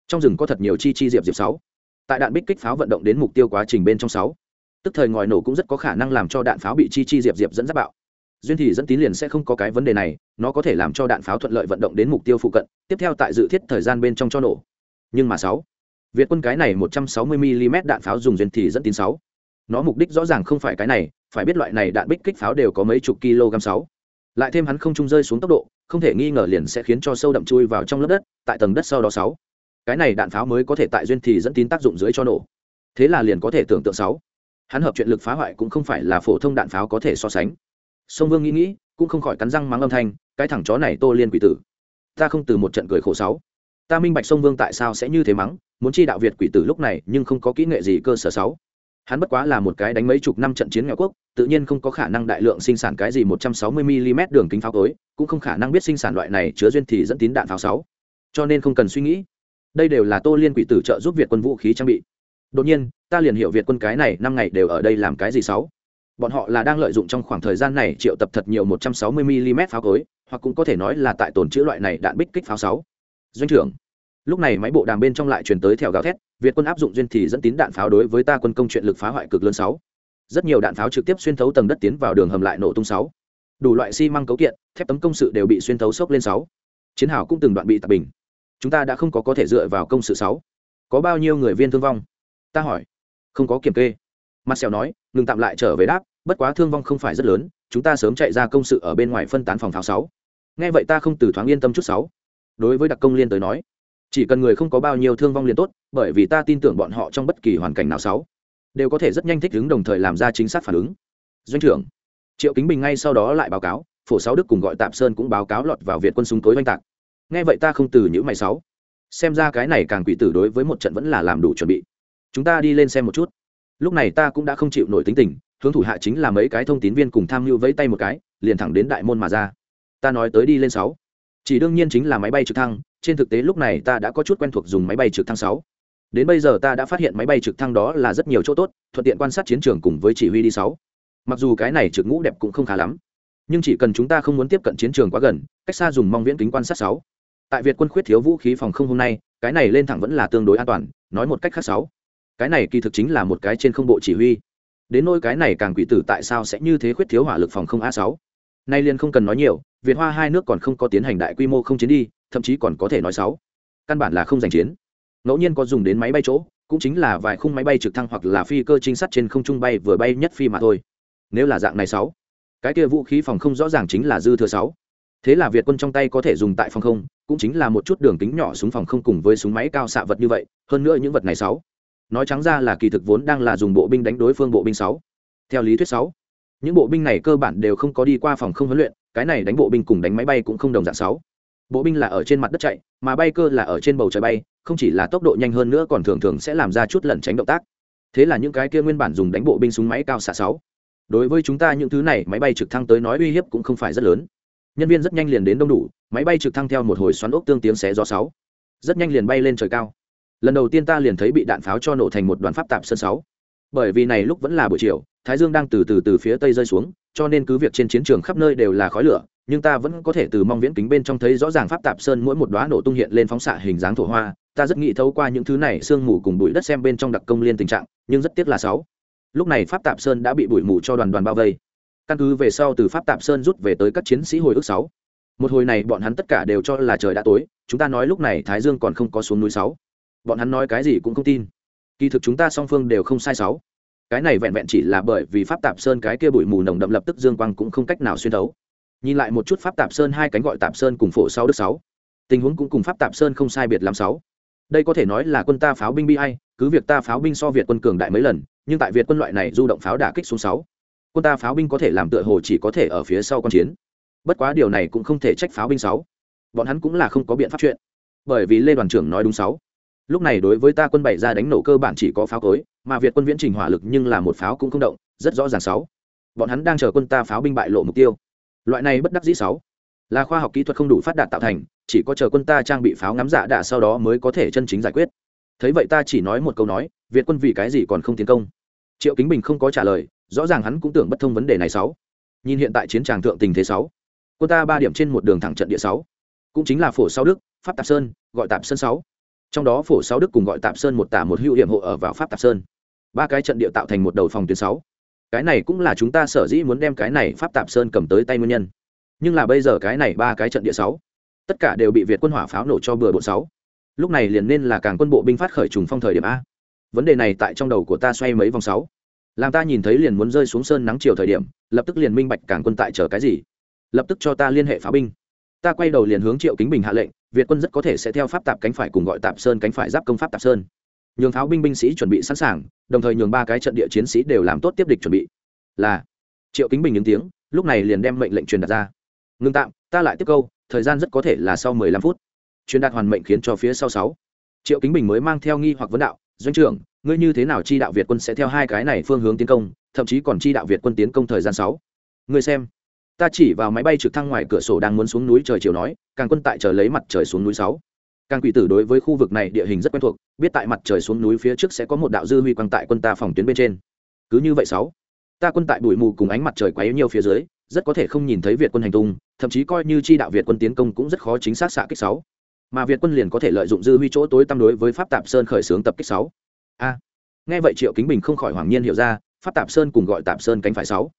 S1: trong rừng có thật nhiều chi chi diệp diệp sáu. Tại đạn bích kích pháo vận động đến mục tiêu quá trình bên trong sáu. Tức thời ngòi nổ cũng rất có khả năng làm cho đạn pháo bị chi chi diệp diệp dẫn dắt bạo. Duyên thì dẫn tín liền sẽ không có cái vấn đề này, nó có thể làm cho đạn pháo thuận lợi vận động đến mục tiêu phụ cận, tiếp theo tại dự thiết thời gian bên trong cho nổ. Nhưng mà sáu. Việt quân cái này 160 mm đạn pháo dùng duyên thì dẫn tín sáu. Nó mục đích rõ ràng không phải cái này, phải biết loại này đạn bích kích pháo đều có mấy chục kg sáu. Lại thêm hắn không trung rơi xuống tốc độ, không thể nghi ngờ liền sẽ khiến cho sâu đậm chui vào trong lớp đất, tại tầng đất sau đó sáu cái này đạn pháo mới có thể tại duyên thì dẫn tín tác dụng dưới cho nổ. Thế là liền có thể tưởng tượng sáu. Hắn hợp chuyện lực phá hoại cũng không phải là phổ thông đạn pháo có thể so sánh. Sông vương nghĩ nghĩ, cũng không khỏi cắn răng mắng âm thanh, cái thằng chó này tô liên quỷ tử. Ta không từ một trận cười khổ sáu. Ta minh bạch sông vương tại sao sẽ như thế mắng, muốn chi đạo việt quỷ tử lúc này nhưng không có kỹ nghệ gì cơ sở sáu. Hắn bất quá là một cái đánh mấy chục năm trận chiến nghèo quốc, tự nhiên không có khả năng đại lượng sinh sản cái gì một trăm sáu mươi mm đường kính pháo tối cũng không khả năng biết sinh sản loại này chứa duyên thì dẫn tín đạn pháo sáu. Cho nên không cần suy nghĩ đây đều là tô liên quỷ tử trợ giúp việt quân vũ khí trang bị. Đột nhiên, ta liền hiểu việt quân cái này năm ngày đều ở đây làm cái gì sáu. Bọn họ là đang lợi dụng trong khoảng thời gian này triệu tập thật nhiều 160 mm pháo cối, hoặc cũng có thể nói là tại tồn chữ loại này đạn bích kích pháo sáu. Doanh trưởng, lúc này máy bộ đàm bên trong lại truyền tới theo gào thét, việt quân áp dụng duyên thì dẫn tín đạn pháo đối với ta quân công chuyện lực phá hoại cực lớn sáu. Rất nhiều đạn pháo trực tiếp xuyên thấu tầng đất tiến vào đường hầm lại nổ tung sáu. Đủ loại xi măng cấu kiện, thép tấm công sự đều bị xuyên thấu sốc lên sáu. Chiến hào cũng từng đoạn bị tạp bình chúng ta đã không có có thể dựa vào công sự sáu. Có bao nhiêu người viên thương vong? Ta hỏi. Không có kiểm kê. Mặt sẹo nói, ngừng tạm lại trở về đáp, bất quá thương vong không phải rất lớn, chúng ta sớm chạy ra công sự ở bên ngoài phân tán phòng pháo sáu. Nghe vậy ta không từ thoáng yên tâm chút sáu. Đối với đặc công liên tới nói, chỉ cần người không có bao nhiêu thương vong liền tốt, bởi vì ta tin tưởng bọn họ trong bất kỳ hoàn cảnh nào sáu. Đều có thể rất nhanh thích ứng đồng thời làm ra chính xác phản ứng. Doanh trưởng, triệu kính bình ngay sau đó lại báo cáo, phổ sáu đức cùng gọi tạm sơn cũng báo cáo lọt vào việt quân súng tối oanh tạc nghe vậy ta không từ những mày sáu. Xem ra cái này càng quỷ tử đối với một trận vẫn là làm đủ chuẩn bị. Chúng ta đi lên xem một chút. Lúc này ta cũng đã không chịu nổi tính tình, hướng thủ hạ chính là mấy cái thông tín viên cùng tham mưu vẫy tay một cái, liền thẳng đến đại môn mà ra. Ta nói tới đi lên sáu. Chỉ đương nhiên chính là máy bay trực thăng, trên thực tế lúc này ta đã có chút quen thuộc dùng máy bay trực thăng sáu. Đến bây giờ ta đã phát hiện máy bay trực thăng đó là rất nhiều chỗ tốt, thuận tiện quan sát chiến trường cùng với chỉ huy đi sáu. Mặc dù cái này trực ngũ đẹp cũng không khá lắm, nhưng chỉ cần chúng ta không muốn tiếp cận chiến trường quá gần, cách xa dùng mong viễn kính quan sát sáu tại việt quân khuyết thiếu vũ khí phòng không hôm nay, cái này lên thẳng vẫn là tương đối an toàn, nói một cách khác sáu. Cái này kỳ thực chính là một cái trên không bộ chỉ huy. Đến nôi cái này càng quỷ tử tại sao sẽ như thế khuyết thiếu hỏa lực phòng không a sáu? Nay liền không cần nói nhiều, việt hoa hai nước còn không có tiến hành đại quy mô không chiến đi, thậm chí còn có thể nói sáu. Căn bản là không giành chiến. Ngẫu nhiên có dùng đến máy bay chỗ, cũng chính là vài khung máy bay trực thăng hoặc là phi cơ trinh sát trên không trung bay vừa bay nhất phi mà thôi. Nếu là dạng này sáu, cái kia vũ khí phòng không rõ ràng chính là dư thừa sáu. Thế là việt quân trong tay có thể dùng tại phòng không cũng chính là một chút đường kính nhỏ súng phòng không cùng với súng máy cao xạ vật như vậy, hơn nữa những vật này sáu. Nói trắng ra là kỳ thực vốn đang là dùng bộ binh đánh đối phương bộ binh sáu. Theo lý thuyết sáu, những bộ binh này cơ bản đều không có đi qua phòng không huấn luyện, cái này đánh bộ binh cùng đánh máy bay cũng không đồng dạng sáu. Bộ binh là ở trên mặt đất chạy, mà bay cơ là ở trên bầu trời bay, không chỉ là tốc độ nhanh hơn nữa còn thường thường sẽ làm ra chút lẩn tránh động tác. Thế là những cái kia nguyên bản dùng đánh bộ binh súng máy cao xạ sáu. Đối với chúng ta những thứ này, máy bay trực thăng tới nói uy hiếp cũng không phải rất lớn nhân viên rất nhanh liền đến đông đủ, máy bay trực thăng theo một hồi xoắn ốc tương tiếng xé gió sáu. Rất nhanh liền bay lên trời cao. Lần đầu tiên ta liền thấy bị đạn pháo cho nổ thành một đoàn pháp tạp sân sáu. Bởi vì này lúc vẫn là buổi chiều, thái dương đang từ từ từ phía tây rơi xuống, cho nên cứ việc trên chiến trường khắp nơi đều là khói lửa, nhưng ta vẫn có thể từ mong viễn kính bên trong thấy rõ ràng pháp tạp sơn mỗi một đoá nổ tung hiện lên phóng xạ hình dáng thổ hoa. Ta rất nghĩ thấu qua những thứ này, sương mù cùng bụi đất xem bên trong đặc công liên tình trạng, nhưng rất tiếc là sáu. Lúc này pháp tạp sơn đã bị bụi mù cho đoàn đoàn bao vây căn cứ về sau từ pháp tạp sơn rút về tới các chiến sĩ hồi ức sáu. Một hồi này bọn hắn tất cả đều cho là trời đã tối, chúng ta nói lúc này thái dương còn không có xuống núi sáu. Bọn hắn nói cái gì cũng không tin. Kỳ thực chúng ta song phương đều không sai sáu. Cái này vẹn vẹn chỉ là bởi vì pháp tạp sơn cái kia bụi mù nồng đậm lập tức dương quang cũng không cách nào xuyên thấu. Nhìn lại một chút pháp tạp sơn hai cánh gọi tạp sơn cùng phổ sau đức sáu. Tình huống cũng cùng pháp tạp sơn không sai biệt làm sáu. Đây có thể nói là quân ta pháo binh bi hay cứ việc ta pháo binh so việt quân cường đại mấy lần, nhưng tại việt quân loại này du động pháo đả kích xuống sáu quân ta pháo binh có thể làm tựa hồ chỉ có thể ở phía sau con chiến. Bất quá điều này cũng không thể trách pháo binh sáu. Bọn hắn cũng là không có biện pháp chuyện. Bởi vì lê đoàn trưởng nói đúng sáu. Lúc này đối với ta quân bảy ra đánh nổ cơ bản chỉ có pháo cối, mà việt quân viễn trình hỏa lực nhưng là một pháo cũng không động, rất rõ ràng sáu. Bọn hắn đang chờ quân ta pháo binh bại lộ mục tiêu. Loại này bất đắc dĩ sáu. Là khoa học kỹ thuật không đủ phát đạt tạo thành, chỉ có chờ quân ta trang bị pháo ngắm dạ đạ sau đó mới có thể chân chính giải quyết. Thấy vậy ta chỉ nói một câu nói, việt quân vì cái gì còn không tiến công? Triệu kính bình không có trả lời rõ ràng hắn cũng tưởng bất thông vấn đề này sáu nhìn hiện tại chiến tràng thượng tình thế sáu quân ta ba điểm trên một đường thẳng trận địa sáu cũng chính là phổ sáu đức pháp tạp sơn gọi tạp sơn sáu trong đó phổ sáu đức cùng gọi tạp sơn một tả một hữu hiểm hộ ở vào pháp tạp sơn ba cái trận địa tạo thành một đầu phòng tuyến sáu cái này cũng là chúng ta sở dĩ muốn đem cái này pháp tạp sơn cầm tới tay nguyên nhân nhưng là bây giờ cái này ba cái trận địa sáu tất cả đều bị việt quân hỏa pháo nổ cho bừa bộ sáu lúc này liền nên là càng quân bộ binh phát khởi trùng phong thời điểm a vấn đề này tại trong đầu của ta xoay mấy vòng sáu. Làm ta nhìn thấy liền muốn rơi xuống sơn nắng chiều thời điểm, lập tức liền minh bạch cản quân tại chờ cái gì. Lập tức cho ta liên hệ pháo binh. Ta quay đầu liền hướng triệu kính bình hạ lệnh, việt quân rất có thể sẽ theo pháp tạp cánh phải cùng gọi tạp sơn cánh phải giáp công pháp tạp sơn. Nhường pháo binh binh sĩ chuẩn bị sẵn sàng, đồng thời nhường ba cái trận địa chiến sĩ đều làm tốt tiếp địch chuẩn bị. Là, triệu kính bình ứng tiếng, lúc này liền đem mệnh lệnh truyền đặt ra. Ngưng tạm, ta lại tiếp câu, thời gian rất có thể là sau mười lăm phút. Truyền đạt hoàn mệnh khiến cho phía sau sáu. Triệu kính bình mới mang theo nghi hoặc vấn đạo doanh trưởng, ngươi như thế nào chi đạo việt quân sẽ theo hai cái này phương hướng tiến công, thậm chí còn chi đạo việt quân tiến công thời gian sáu? Ngươi xem. Ta chỉ vào máy bay trực thăng ngoài cửa sổ đang muốn xuống núi trời chiều nói, càng quân tại chờ lấy mặt trời xuống núi sáu. Càng quỷ tử đối với khu vực này địa hình rất quen thuộc, biết tại mặt trời xuống núi phía trước sẽ có một đạo dư huy quang tại quân ta phòng tuyến bên trên. Cứ như vậy sáu. Ta quân tại bụi mù cùng ánh mặt trời quá yếu nhiều phía dưới, rất có thể không nhìn thấy việt quân hành tung, thậm chí coi như chi đạo việt quân tiến công cũng rất khó chính xác xạ kích sáu mà việt quân liền có thể lợi dụng dư huy chỗ tối tăm đối với pháp tạp sơn khởi xướng tập kích sáu. A. Nghe vậy triệu kính bình không khỏi hoàng nhiên hiểu ra, pháp tạp sơn cùng gọi tạp sơn cánh phải sáu.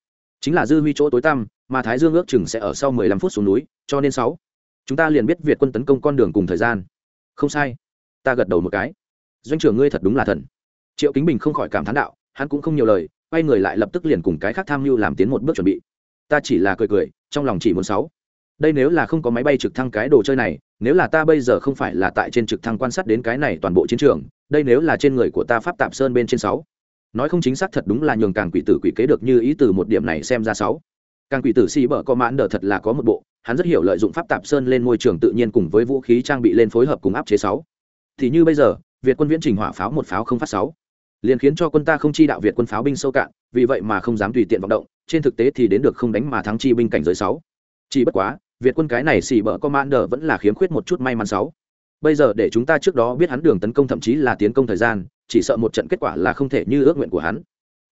S1: Chính là dư huy chỗ tối tăm, mà thái dương ước chừng sẽ ở sau mười lăm phút xuống núi, cho nên sáu. Chúng ta liền biết việt quân tấn công con đường cùng thời gian. Không sai. Ta gật đầu một cái. Doanh trưởng ngươi thật đúng là thần. Triệu kính bình không khỏi cảm thán đạo, hắn cũng không nhiều lời, quay người lại lập tức liền cùng cái khác tham mưu làm tiến một bước chuẩn bị. Ta chỉ là cười cười, trong lòng chỉ muốn sáu. Đây nếu là không có máy bay trực thăng cái đồ chơi này nếu là ta bây giờ không phải là tại trên trực thăng quan sát đến cái này toàn bộ chiến trường, đây nếu là trên người của ta pháp tạp sơn bên trên sáu. Nói không chính xác thật đúng là nhường càng quỷ tử quỷ kế được như ý từ một điểm này xem ra sáu. Càng quỷ tử xì bở có mãn đờ thật là có một bộ, hắn rất hiểu lợi dụng pháp tạp sơn lên môi trường tự nhiên cùng với vũ khí trang bị lên phối hợp cùng áp chế sáu. Thì như bây giờ, việt quân viễn trình hỏa pháo một pháo không phát sáu. Liền khiến cho quân ta không chi đạo việt quân pháo binh sâu cạn, vì vậy mà không dám tùy tiện vọng động, trên thực tế thì đến được không đánh mà thắng chi binh cảnh giới sáu. Chỉ bất quá việt quân cái này xì bở commander vẫn là khiếm khuyết một chút may mắn sáu. Bây giờ để chúng ta trước đó biết hắn đường tấn công thậm chí là tiến công thời gian chỉ sợ một trận kết quả là không thể như ước nguyện của hắn.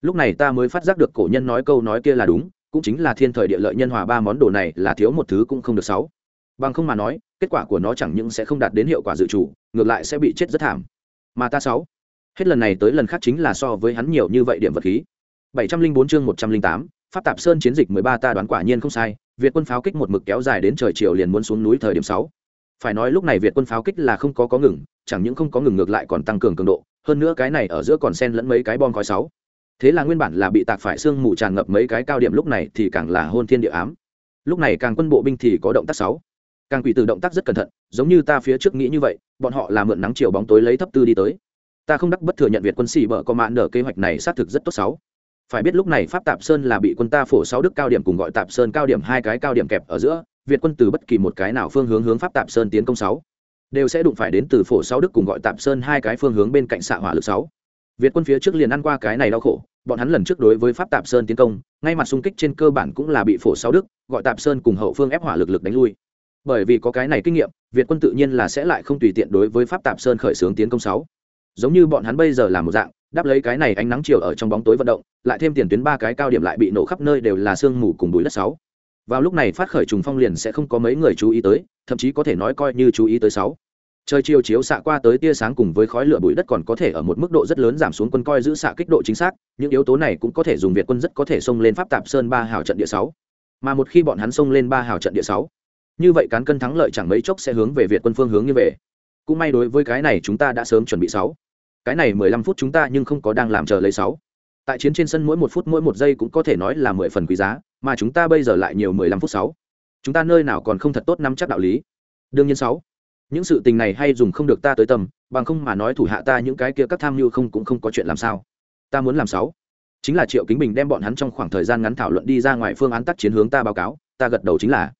S1: Lúc này ta mới phát giác được cổ nhân nói câu nói kia là đúng cũng chính là thiên thời địa lợi nhân hòa ba món đồ này là thiếu một thứ cũng không được sáu. Bằng không mà nói kết quả của nó chẳng những sẽ không đạt đến hiệu quả dự chủ ngược lại sẽ bị chết rất thảm. Mà ta sáu. Hết lần này tới lần khác chính là so với hắn nhiều như vậy điểm vật khí. 704 chương 108, pháp tạp sơn chiến dịch 13 ta đoán quả nhiên không sai việt quân pháo kích một mực kéo dài đến trời chiều liền muốn xuống núi thời điểm sáu. phải nói lúc này việt quân pháo kích là không có có ngừng chẳng những không có ngừng ngược lại còn tăng cường cường độ hơn nữa cái này ở giữa còn xen lẫn mấy cái bom khói sáu. thế là nguyên bản là bị tạc phải xương mù tràn ngập mấy cái cao điểm lúc này thì càng là hôn thiên địa ám lúc này càng quân bộ binh thì có động tác sáu, càng quỷ tử động tác rất cẩn thận giống như ta phía trước nghĩ như vậy bọn họ là mượn nắng chiều bóng tối lấy thấp tư đi tới ta không đắc bất thừa nhận việt quân xì bở có mạn nở kế hoạch này xác thực rất tốt sáu phải biết lúc này pháp tạp sơn là bị quân ta phổ sáu đức cao điểm cùng gọi tạp sơn cao điểm hai cái cao điểm kẹp ở giữa, việt quân từ bất kỳ một cái nào phương hướng hướng pháp tạp sơn tiến công sáu. Đều sẽ đụng phải đến từ phổ sáu đức cùng gọi tạp sơn hai cái phương hướng bên cạnh xạ hỏa lực sáu. Việt quân phía trước liền ăn qua cái này đau khổ, bọn hắn lần trước đối với pháp tạp sơn tiến công, ngay mặt xung kích trên cơ bản cũng là bị phổ sáu đức, gọi tạp sơn cùng hậu phương ép hỏa lực lực đánh lui. Bởi vì có cái này kinh nghiệm, việt quân tự nhiên là sẽ lại không tùy tiện đối với pháp tạp sơn khởi xướng tiến công sáu. Giống như bọn hắn bây giờ làm một dạng đáp lấy cái này ánh nắng chiều ở trong bóng tối vận động, lại thêm tiền tuyến ba cái cao điểm lại bị nổ khắp nơi đều là sương mù cùng bụi đất sáu. Vào lúc này phát khởi trùng phong liền sẽ không có mấy người chú ý tới, thậm chí có thể nói coi như chú ý tới sáu. Trời chiều chiếu xạ qua tới tia sáng cùng với khói lửa bụi đất còn có thể ở một mức độ rất lớn giảm xuống quân coi giữ xạ kích độ chính xác, những yếu tố này cũng có thể dùng việt quân rất có thể xông lên pháp tạp sơn ba hào trận địa sáu. Mà một khi bọn hắn xông lên ba hào trận địa sáu, như vậy cán cân thắng lợi chẳng mấy chốc sẽ hướng về việt quân phương hướng như về cũng may đối với cái này chúng ta đã sớm chuẩn bị sáu cái này mười lăm phút chúng ta nhưng không có đang làm chờ lấy sáu. Tại chiến trên sân mỗi một phút mỗi một giây cũng có thể nói là mười phần quý giá, mà chúng ta bây giờ lại nhiều mười lăm phút sáu. Chúng ta nơi nào còn không thật tốt nắm chắc đạo lý. Đương nhiên sáu. Những sự tình này hay dùng không được ta tới tầm bằng không mà nói thủ hạ ta những cái kia các tham mưu không cũng không có chuyện làm sao. Ta muốn làm sáu. Chính là triệu kính bình đem bọn hắn trong khoảng thời gian ngắn thảo luận đi ra ngoài phương án tác chiến hướng ta báo cáo, ta gật đầu chính là.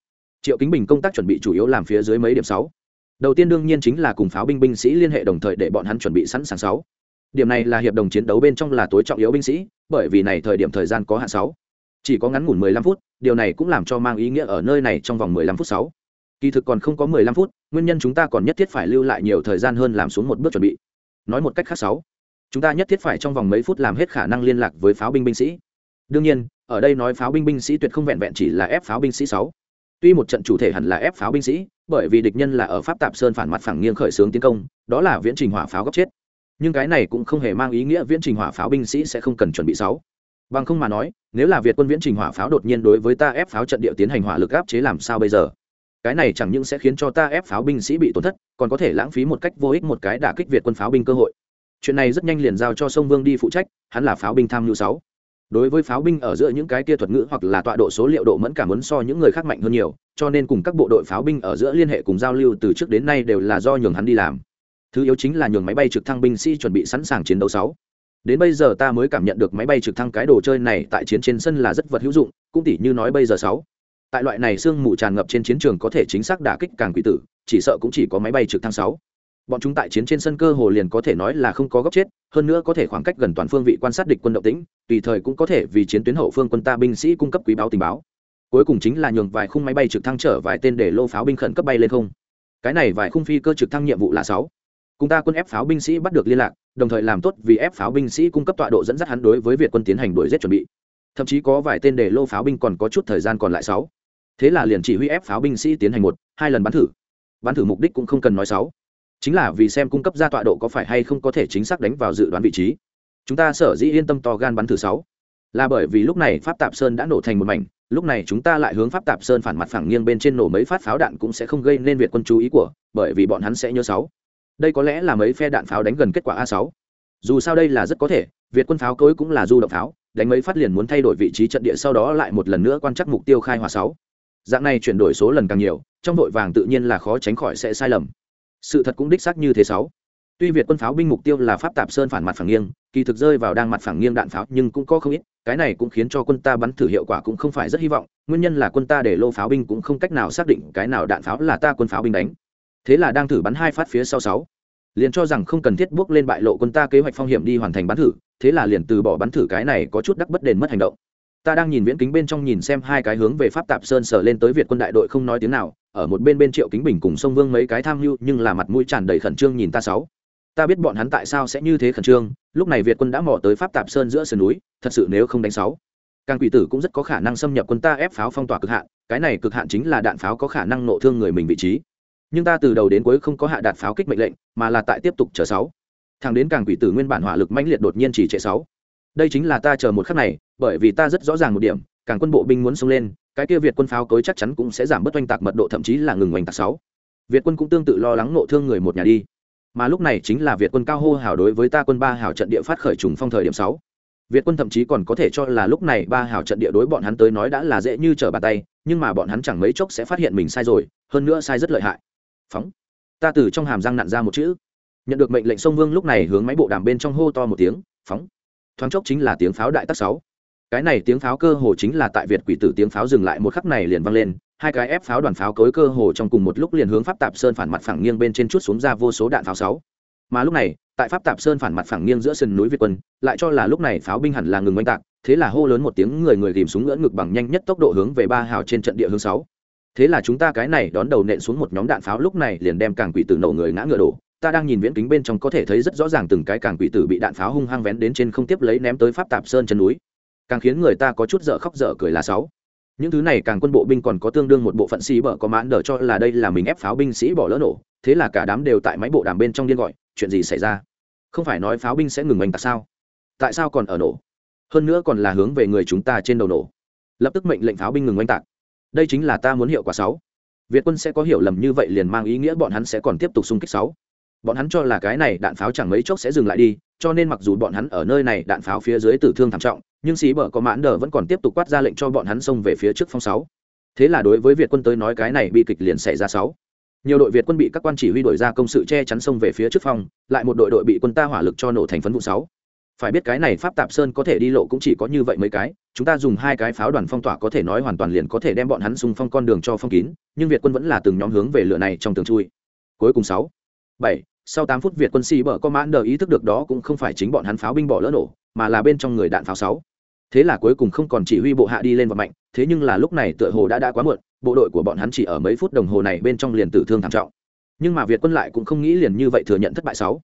S1: Triệu kính bình công tác chuẩn bị chủ yếu làm phía dưới mấy điểm sáu đầu tiên đương nhiên chính là cùng pháo binh binh sĩ liên hệ đồng thời để bọn hắn chuẩn bị sẵn sàng sáu. Điểm này là hiệp đồng chiến đấu bên trong là tối trọng yếu binh sĩ, bởi vì này thời điểm thời gian có hạn sáu. Chỉ có ngắn ngủn 15 phút, điều này cũng làm cho mang ý nghĩa ở nơi này trong vòng 15 phút sáu. Kỳ thực còn không có 15 phút, nguyên nhân chúng ta còn nhất thiết phải lưu lại nhiều thời gian hơn làm xuống một bước chuẩn bị. Nói một cách khác sáu, chúng ta nhất thiết phải trong vòng mấy phút làm hết khả năng liên lạc với pháo binh binh sĩ. Đương nhiên, ở đây nói pháo binh binh sĩ tuyệt không vẹn vẹn chỉ là ép pháo binh sĩ sáu tuy một trận chủ thể hẳn là ép pháo binh sĩ, bởi vì địch nhân là ở pháp tạp sơn phản mặt phẳng nghiêng khởi xướng tiến công, đó là viễn trình hỏa pháo góc chết. Nhưng cái này cũng không hề mang ý nghĩa viễn trình hỏa pháo binh sĩ sẽ không cần chuẩn bị sáu. Bằng không mà nói, nếu là việt quân viễn trình hỏa pháo đột nhiên đối với ta ép pháo trận địa tiến hành hỏa lực áp chế làm sao bây giờ? Cái này chẳng những sẽ khiến cho ta ép pháo binh sĩ bị tổn thất, còn có thể lãng phí một cách vô ích một cái đả kích việt quân pháo binh cơ hội. Chuyện này rất nhanh liền giao cho sông vương đi phụ trách, hắn là pháo binh tham nhu sáu đối với pháo binh ở giữa những cái kia thuật ngữ hoặc là tọa độ số liệu độ mẫn cảm muốn so những người khác mạnh hơn nhiều, cho nên cùng các bộ đội pháo binh ở giữa liên hệ cùng giao lưu từ trước đến nay đều là do nhường hắn đi làm. Thứ yếu chính là nhường máy bay trực thăng binh sĩ chuẩn bị sẵn sàng chiến đấu sáu. Đến bây giờ ta mới cảm nhận được máy bay trực thăng cái đồ chơi này tại chiến trên sân là rất vật hữu dụng, cũng tỉ như nói bây giờ sáu. Tại loại này sương mù tràn ngập trên chiến trường có thể chính xác đả kích càng quỷ tử, chỉ sợ cũng chỉ có máy bay trực thăng sáu bọn chúng tại chiến trên sân cơ hồ liền có thể nói là không có góc chết, hơn nữa có thể khoảng cách gần toàn phương vị quan sát địch quân động tĩnh, tùy thời cũng có thể vì chiến tuyến hậu phương quân ta binh sĩ cung cấp quý báo tình báo. Cuối cùng chính là nhường vài khung máy bay trực thăng chở vài tên để lô pháo binh khẩn cấp bay lên không. Cái này vài khung phi cơ trực thăng nhiệm vụ là sáu. Cùng ta quân ép pháo binh sĩ bắt được liên lạc, đồng thời làm tốt vì ép pháo binh sĩ cung cấp tọa độ dẫn dắt hắn đối với việt quân tiến hành đuổi giết chuẩn bị. Thậm chí có vài tên để lô pháo binh còn có chút thời gian còn lại sáu. Thế là liền chỉ huy ép pháo binh sĩ tiến hành một, hai lần bắn thử. Bắn thử mục đích cũng không cần nói sáu chính là vì xem cung cấp ra tọa độ có phải hay không có thể chính xác đánh vào dự đoán vị trí. Chúng ta sở dĩ yên tâm to gan bắn thử sáu. Là bởi vì lúc này pháp tạp sơn đã nổ thành một mảnh, lúc này chúng ta lại hướng pháp tạp sơn phản mặt phẳng nghiêng bên trên nổ mấy phát pháo đạn cũng sẽ không gây nên việt quân chú ý của, bởi vì bọn hắn sẽ nhớ sáu. Đây có lẽ là mấy phe đạn pháo đánh gần kết quả a sáu. Dù sao đây là rất có thể, việt quân pháo cối cũng là du động pháo, đánh mấy phát liền muốn thay đổi vị trí trận địa sau đó lại một lần nữa quan trắc mục tiêu khai hỏa sáu. Dạng này chuyển đổi số lần càng nhiều, trong đội vàng tự nhiên là khó tránh khỏi sẽ sai lầm sự thật cũng đích xác như thế sáu. Tuy việt quân pháo binh mục tiêu là pháp tạp sơn phản mặt phẳng nghiêng, kỳ thực rơi vào đang mặt phẳng nghiêng đạn pháo nhưng cũng có không ít, cái này cũng khiến cho quân ta bắn thử hiệu quả cũng không phải rất hy vọng, nguyên nhân là quân ta để lô pháo binh cũng không cách nào xác định cái nào đạn pháo là ta quân pháo binh đánh. Thế là đang thử bắn hai phát phía sau sáu. Liền cho rằng không cần thiết bước lên bại lộ quân ta kế hoạch phong hiểm đi hoàn thành bắn thử, thế là liền từ bỏ bắn thử cái này có chút đắc bất đền mất hành động ta đang nhìn viễn kính bên trong nhìn xem hai cái hướng về pháp tạp sơn sở lên tới việt quân đại đội không nói tiếng nào, ở một bên bên triệu kính bình cùng sông vương mấy cái tham mưu, nhưng là mặt mũi tràn đầy khẩn trương nhìn ta sáu. Ta biết bọn hắn tại sao sẽ như thế khẩn trương, lúc này việt quân đã mò tới pháp tạp sơn giữa sườn núi, thật sự nếu không đánh sáu. Càng quỷ tử cũng rất có khả năng xâm nhập quân ta ép pháo phong tỏa cực hạn, cái này cực hạn chính là đạn pháo có khả năng nộ thương người mình vị trí. Nhưng ta từ đầu đến cuối không có hạ đạn pháo kích mệnh lệnh, mà là tại tiếp tục chờ sáu. Thằng đến càng quỷ tử nguyên bản hỏa lực mãnh liệt đột nhiên chỉ trệ sáu đây chính là ta chờ một khắc này, bởi vì ta rất rõ ràng một điểm, càng quân bộ binh muốn xông lên, cái kia việt quân pháo cối chắc chắn cũng sẽ giảm bớt oanh tạc mật độ, thậm chí là ngừng oanh tạc sáu. Việt quân cũng tương tự lo lắng nộ thương người một nhà đi. Mà lúc này chính là việt quân cao hô hào đối với ta quân ba hào trận địa phát khởi trùng phong thời điểm sáu. Việt quân thậm chí còn có thể cho là lúc này ba hào trận địa đối bọn hắn tới nói đã là dễ như trở bàn tay, nhưng mà bọn hắn chẳng mấy chốc sẽ phát hiện mình sai rồi, hơn nữa sai rất lợi hại. Phóng. Ta từ trong hàm răng nặn ra một chữ. Nhận được mệnh lệnh sông vương lúc này hướng máy bộ đàm bên trong hô to một tiếng, phóng thoáng chốc chính là tiếng pháo đại tác sáu. Cái này tiếng pháo cơ hồ chính là tại việt quỷ tử tiếng pháo dừng lại một khắc này liền vang lên, hai cái ép pháo đoàn pháo cối cơ hồ trong cùng một lúc liền hướng pháp tạp sơn phản mặt phẳng nghiêng bên trên chút xuống ra vô số đạn pháo sáu. Mà lúc này, tại pháp tạp sơn phản mặt phẳng nghiêng giữa sườn núi việt quân, lại cho là lúc này pháo binh hẳn là ngừng oanh tạc, thế là hô lớn một tiếng người người tìm súng ngỡ ngực bằng nhanh nhất tốc độ hướng về ba hào trên trận địa hướng sáu. Thế là chúng ta cái này đón đầu nện xuống một nhóm đạn pháo lúc này liền đem càng quỷ tử nổ người ngã ngựa đổ ta đang nhìn viễn kính bên trong có thể thấy rất rõ ràng từng cái càng quỷ tử bị đạn pháo hung hăng vén đến trên không tiếp lấy ném tới pháp tạp sơn chân núi. Càng khiến người ta có chút dở khóc dở cười là sáu. Những thứ này càng quân bộ binh còn có tương đương một bộ phận sĩ bở có mãn đờ cho là đây là mình ép pháo binh sĩ bỏ lỡ nổ, thế là cả đám đều tại máy bộ đàm bên trong điên gọi, chuyện gì xảy ra? Không phải nói pháo binh sẽ ngừng oanh tạc sao? Tại sao còn ở nổ? Hơn nữa còn là hướng về người chúng ta trên đầu nổ. Lập tức mệnh lệnh pháo binh ngừng oanh tạc. Đây chính là ta muốn hiệu quả sáu. Việt quân sẽ có hiểu lầm như vậy liền mang ý nghĩa bọn hắn sẽ còn tiếp tục xung kích sáu bọn hắn cho là cái này đạn pháo chẳng mấy chốc sẽ dừng lại đi, cho nên mặc dù bọn hắn ở nơi này đạn pháo phía dưới tử thương thảm trọng, nhưng sĩ bờ có mãn đờ vẫn còn tiếp tục quát ra lệnh cho bọn hắn xông về phía trước phong sáu. Thế là đối với việt quân tới nói cái này bi kịch liền xảy ra sáu. Nhiều đội việt quân bị các quan chỉ huy đổi ra công sự che chắn sông về phía trước phong, lại một đội đội bị quân ta hỏa lực cho nổ thành phấn vụ sáu. Phải biết cái này pháp tạp sơn có thể đi lộ cũng chỉ có như vậy mấy cái, chúng ta dùng hai cái pháo đoàn phong tỏa có thể nói hoàn toàn liền có thể đem bọn hắn xung phong con đường cho phong kín, nhưng việt quân vẫn là từng nhóm hướng về lửa này trong tường chui. Cuối cùng sáu. Bảy sau tám phút việt quân sĩ bờ có mãn đờ ý thức được đó cũng không phải chính bọn hắn pháo binh bỏ lỡ nổ, mà là bên trong người đạn pháo sáu. Thế là cuối cùng không còn chỉ huy bộ hạ đi lên và mạnh thế nhưng là lúc này tựa hồ đã đã quá muộn, bộ đội của bọn hắn chỉ ở mấy phút đồng hồ này bên trong liền tử thương thảm trọng. Nhưng mà việt quân lại cũng không nghĩ liền như vậy thừa nhận thất bại sáu.